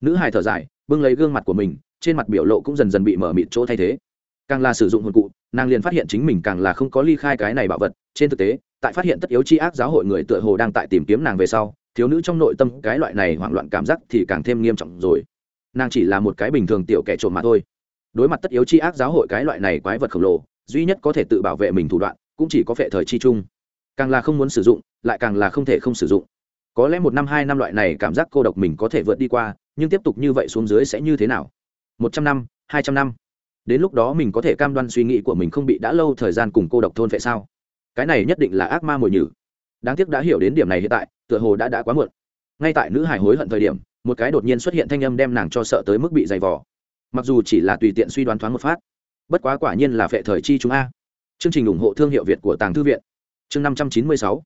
Nữ hài thở dài, bưng lấy gương mặt của mình, trên mặt biểu lộ cũng dần dần bị mở mịt chỗ thay thế càng là sử dụng hồn cụ, nàng liền phát hiện chính mình càng là không có ly khai cái này bảo vật. Trên thực tế, tại phát hiện tất yếu chi ác giáo hội người tựa hồ đang tại tìm kiếm nàng về sau, thiếu nữ trong nội tâm cái loại này hoảng loạn cảm giác thì càng thêm nghiêm trọng rồi. Nàng chỉ là một cái bình thường tiểu kẻ trộm mà thôi. Đối mặt tất yếu chi ác giáo hội cái loại này quái vật khổng lồ, duy nhất có thể tự bảo vệ mình thủ đoạn, cũng chỉ có vệ thời chi chung. Càng là không muốn sử dụng, lại càng là không thể không sử dụng. Có lẽ một năm, hai năm loại này cảm giác cô độc mình có thể vượt đi qua, nhưng tiếp tục như vậy xuống dưới sẽ như thế nào? Một trăm năm, hai trăm năm đến lúc đó mình có thể cam đoan suy nghĩ của mình không bị đã lâu thời gian cùng cô độc thôn vệ sao? Cái này nhất định là ác ma mồi nhử. Đáng tiếc đã hiểu đến điểm này hiện tại, tựa hồ đã đã quá muộn. Ngay tại nữ hải hối hận thời điểm, một cái đột nhiên xuất hiện thanh âm đem nàng cho sợ tới mức bị dày vò. Mặc dù chỉ là tùy tiện suy đoán thoáng một phát, bất quá quả nhiên là phệ thời chi chúng a. Chương trình ủng hộ thương hiệu việt của tàng thư viện. Chương năm trăm chín mươi sáu.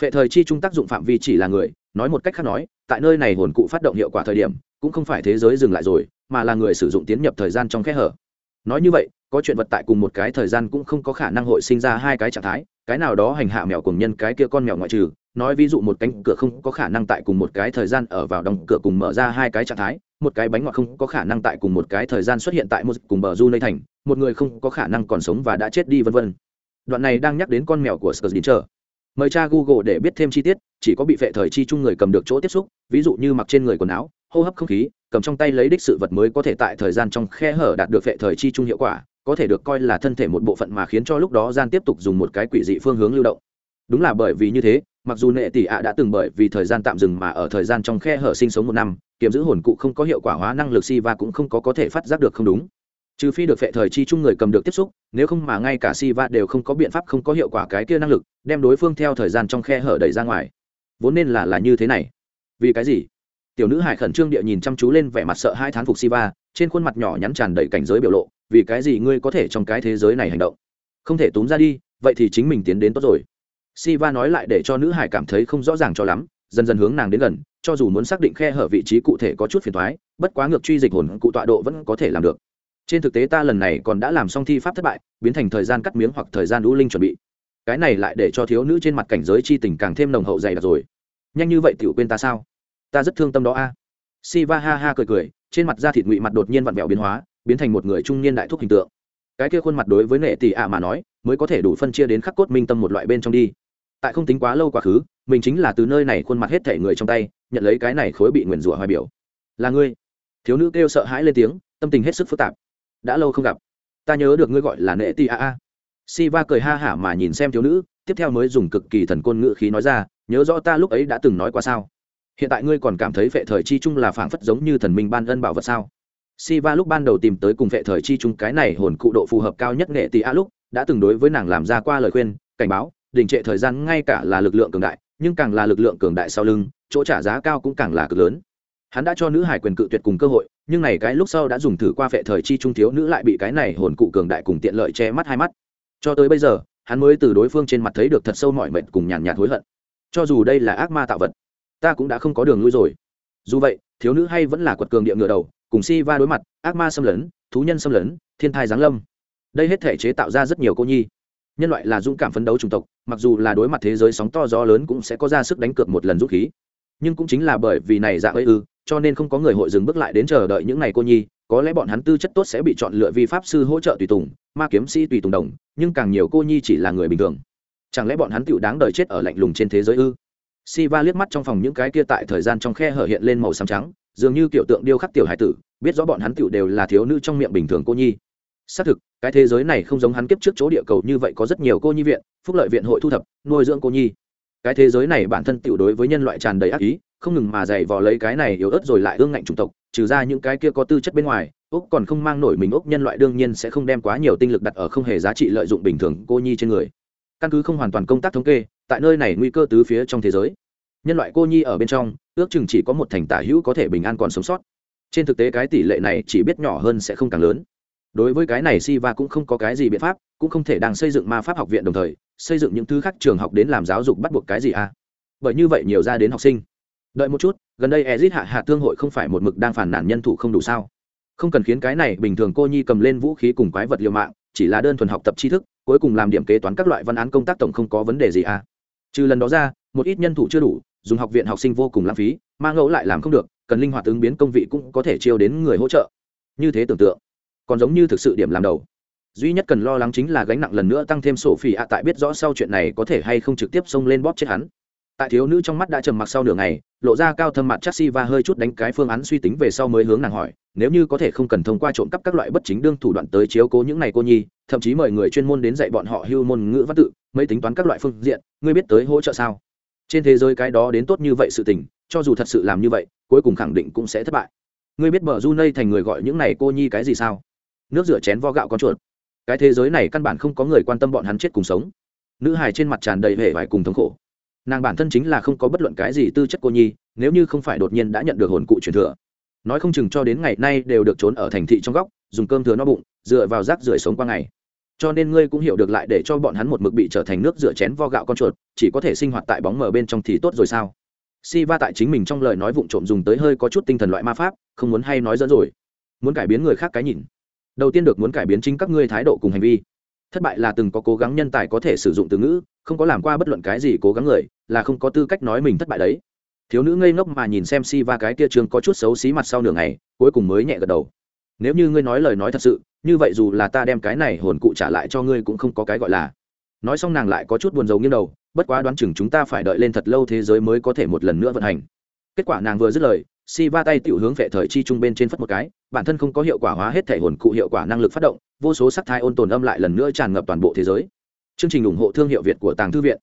Phệ thời chi trung tác dụng phạm vi chỉ là người, nói một cách khác nói, tại nơi này hồn cụ phát động hiệu quả thời điểm, cũng không phải thế giới dừng lại rồi, mà là người sử dụng tiến nhập thời gian trong kẽ hở nói như vậy, có chuyện vật tại cùng một cái thời gian cũng không có khả năng hội sinh ra hai cái trạng thái, cái nào đó hành hạ mèo cùng nhân, cái kia con mèo ngoại trừ nói ví dụ một cánh cửa không có khả năng tại cùng một cái thời gian ở vào đóng cửa cùng mở ra hai cái trạng thái, một cái bánh ngọt không có khả năng tại cùng một cái thời gian xuất hiện tại một cùng bờ du nơi thành, một người không có khả năng còn sống và đã chết đi vân vân đoạn này đang nhắc đến con mèo của Skrzynincher. mời cha google để biết thêm chi tiết, chỉ có bị vệ thời chi chung người cầm được chỗ tiếp xúc, ví dụ như mặc trên người quần áo, hô hấp không khí cầm trong tay lấy đích sự vật mới có thể tại thời gian trong khe hở đạt được phệ thời chi trung hiệu quả, có thể được coi là thân thể một bộ phận mà khiến cho lúc đó gian tiếp tục dùng một cái quỷ dị phương hướng lưu động. Đúng là bởi vì như thế, mặc dù nệ tỷ ạ đã từng bởi vì thời gian tạm dừng mà ở thời gian trong khe hở sinh sống một năm kiếm giữ hồn cụ không có hiệu quả hóa năng lực si và cũng không có có thể phát giác được không đúng. Trừ phi được phệ thời chi chung người cầm được tiếp xúc, nếu không mà ngay cả si va đều không có biện pháp không có hiệu quả cái kia năng lực, đem đối phương theo thời gian trong khe hở đẩy ra ngoài. Vốn nên là là như thế này. Vì cái gì? Tiểu nữ hải khẩn trương địa nhìn chăm chú lên vẻ mặt sợ hai thán phục Siva, trên khuôn mặt nhỏ nhắn tràn đầy cảnh giới biểu lộ vì cái gì ngươi có thể trong cái thế giới này hành động? Không thể túm ra đi vậy thì chính mình tiến đến tốt rồi. Siva nói lại để cho nữ hải cảm thấy không rõ ràng cho lắm dần dần hướng nàng đến gần cho dù muốn xác định khe hở vị trí cụ thể có chút phiền thoái bất quá ngược truy dịch hồn cụ tọa độ vẫn có thể làm được. Trên thực tế ta lần này còn đã làm xong thi pháp thất bại biến thành thời gian cắt miếng hoặc thời gian lũ linh chuẩn bị. Cái này lại để cho thiếu nữ trên mặt cảnh giới chi tình càng thêm nồng hậu dày đặc rồi. Nhanh như vậy tiểu quên ta sao? Ta rất thương tâm đó a. Si va ha ha cười cười, trên mặt da thịt ngụy mặt đột nhiên vặn vẹo biến hóa, biến thành một người trung niên đại thúc hình tượng. Cái kia khuôn mặt đối với nệ tỷ ạ mà nói, mới có thể đủ phân chia đến khắc cốt minh tâm một loại bên trong đi. Tại không tính quá lâu quá khứ, mình chính là từ nơi này khuôn mặt hết thể người trong tay, nhận lấy cái này khối bị nguyền rủa hoài biểu. Là ngươi. Thiếu nữ kêu sợ hãi lên tiếng, tâm tình hết sức phức tạp. Đã lâu không gặp. Ta nhớ được ngươi gọi là nệ tỷ a a. Si va cười ha hả mà nhìn xem thiếu nữ, tiếp theo mới dùng cực kỳ thần côn ngữ khí nói ra, nhớ rõ ta lúc ấy đã từng nói qua sao? Hiện tại ngươi còn cảm thấy vệ thời chi trung là phảng phất giống như thần minh ban ân bảo vật sao? Si va lúc ban đầu tìm tới cùng vệ thời chi trung cái này hồn cụ độ phù hợp cao nhất nghệ tỷ a lúc, đã từng đối với nàng làm ra qua lời khuyên, cảnh báo, đình trệ thời gian ngay cả là lực lượng cường đại, nhưng càng là lực lượng cường đại sau lưng, chỗ trả giá cao cũng càng là cực lớn. Hắn đã cho nữ hải quyền cự tuyệt cùng cơ hội, nhưng này cái lúc sau đã dùng thử qua phệ thời chi trung thiếu nữ lại bị cái này hồn cụ cường đại cùng tiện lợi che mắt hai mắt. Cho tới bây giờ, hắn mới từ đối phương trên mặt thấy được thật sâu mọi mệnh cùng nhàn nhạt hối hận. Cho dù đây là ác ma tạo vật ta cũng đã không có đường lui rồi. Dù vậy, thiếu nữ hay vẫn là quật cường địa ngựa đầu, cùng si va đối mặt, ác ma xâm lấn, thú nhân xâm lấn, thiên thai giáng lâm. Đây hết thể chế tạo ra rất nhiều cô nhi. Nhân loại là dũng cảm phấn đấu chủng tộc, mặc dù là đối mặt thế giới sóng to gió lớn cũng sẽ có ra sức đánh cược một lần rút khí. Nhưng cũng chính là bởi vì này dạng ấy ư, cho nên không có người hội dừng bước lại đến chờ đợi những ngày cô nhi, có lẽ bọn hắn tư chất tốt sẽ bị chọn lựa vi pháp sư hỗ trợ tùy tùng, ma kiếm sĩ tùy tùng đồng, nhưng càng nhiều cô nhi chỉ là người bình thường. Chẳng lẽ bọn hắn tựu đáng đời chết ở lạnh lùng trên thế giới ư? Si va liếc mắt trong phòng những cái kia tại thời gian trong khe hở hiện lên màu xám trắng, dường như kiểu tượng điêu khắc tiểu hải tử, biết rõ bọn hắn tựu đều là thiếu nữ trong miệng bình thường cô nhi. Xác thực, cái thế giới này không giống hắn kiếp trước chỗ địa cầu như vậy có rất nhiều cô nhi viện, phúc lợi viện hội thu thập, nuôi dưỡng cô nhi. Cái thế giới này bản thân tựu đối với nhân loại tràn đầy ác ý, không ngừng mà dày vò lấy cái này yếu ớt rồi lại ương ngạnh chủng tộc, trừ ra những cái kia có tư chất bên ngoài úc còn không mang nổi mình úc nhân loại đương nhiên sẽ không đem quá nhiều tinh lực đặt ở không hề giá trị lợi dụng bình thường cô nhi trên người. Căn cứ không hoàn toàn công tác thống kê tại nơi này nguy cơ tứ phía trong thế giới. Nhân loại cô nhi ở bên trong, ước chừng chỉ có một thành tả hữu có thể bình an còn sống sót. Trên thực tế cái tỷ lệ này chỉ biết nhỏ hơn sẽ không càng lớn. Đối với cái này si va cũng không có cái gì biện pháp, cũng không thể đang xây dựng ma pháp học viện đồng thời, xây dựng những thứ khác trường học đến làm giáo dục bắt buộc cái gì à? Bởi như vậy nhiều ra đến học sinh. Đợi một chút, gần đây ezit hạ hạ thương hội không phải một mực đang phản nản nhân thủ không đủ sao? Không cần khiến cái này bình thường cô nhi cầm lên vũ khí cùng quái vật liều mạng, chỉ là đơn thuần học tập tri thức, cuối cùng làm điểm kế toán các loại văn án công tác tổng không có vấn đề gì à? Trừ lần đó ra, một ít nhân thủ chưa đủ, dùng học viện học sinh vô cùng lãng phí, ma ngẫu lại làm không được, cần linh hoạt ứng biến công vị cũng có thể chiêu đến người hỗ trợ. Như thế tưởng tượng, còn giống như thực sự điểm làm đầu. Duy nhất cần lo lắng chính là gánh nặng lần nữa tăng thêm sổ phỉ ạ, tại biết rõ sau chuyện này có thể hay không trực tiếp xông lên bóp chết hắn. Tại thiếu nữ trong mắt đã trầm mặc sau nửa ngày, lộ ra cao thâm mặt chassi và hơi chút đánh cái phương án suy tính về sau mới hướng nàng hỏi nếu như có thể không cần thông qua trộm cắp các loại bất chính đương thủ đoạn tới chiếu cố những này cô nhi, thậm chí mời người chuyên môn đến dạy bọn họ hưu môn ngữ văn tự, mấy tính toán các loại phương diện, ngươi biết tới hỗ trợ sao? Trên thế giới cái đó đến tốt như vậy sự tình, cho dù thật sự làm như vậy, cuối cùng khẳng định cũng sẽ thất bại. Ngươi biết bờ du nây thành người gọi những này cô nhi cái gì sao? Nước rửa chén vo gạo con chuột. Cái thế giới này căn bản không có người quan tâm bọn hắn chết cùng sống. Nữ hài trên mặt tràn đầy vẻ vải cùng thống khổ. Nàng bản thân chính là không có bất luận cái gì tư chất cô nhi, nếu như không phải đột nhiên đã nhận được hồn cụ truyền thừa nói không chừng cho đến ngày nay đều được trốn ở thành thị trong góc, dùng cơm thừa no bụng, dựa vào rác rưởi sống qua ngày. Cho nên ngươi cũng hiểu được lại để cho bọn hắn một mực bị trở thành nước rửa chén vo gạo con chuột, chỉ có thể sinh hoạt tại bóng mờ bên trong thì tốt rồi sao? Si va tại chính mình trong lời nói vụng trộm dùng tới hơi có chút tinh thần loại ma pháp, không muốn hay nói dẫn rồi. Muốn cải biến người khác cái nhìn. Đầu tiên được muốn cải biến chính các ngươi thái độ cùng hành vi. Thất bại là từng có cố gắng nhân tài có thể sử dụng từ ngữ, không có làm qua bất luận cái gì cố gắng người, là không có tư cách nói mình thất bại đấy thiếu nữ ngây ngốc mà nhìn xem si va cái kia trường có chút xấu xí mặt sau nửa ngày, cuối cùng mới nhẹ gật đầu. Nếu như ngươi nói lời nói thật sự, như vậy dù là ta đem cái này hồn cụ trả lại cho ngươi cũng không có cái gọi là. Nói xong nàng lại có chút buồn rầu nghiêng đầu, bất quá đoán chừng chúng ta phải đợi lên thật lâu thế giới mới có thể một lần nữa vận hành. Kết quả nàng vừa dứt lời si va tay tiểu hướng vệ thời chi trung bên trên phất một cái, bản thân không có hiệu quả hóa hết thể hồn cụ hiệu quả năng lực phát động, vô số sắc thai ôn tồn âm lại lần nữa tràn ngập toàn bộ thế giới. Chương trình ủng hộ thương hiệu việt của tàng thư viện.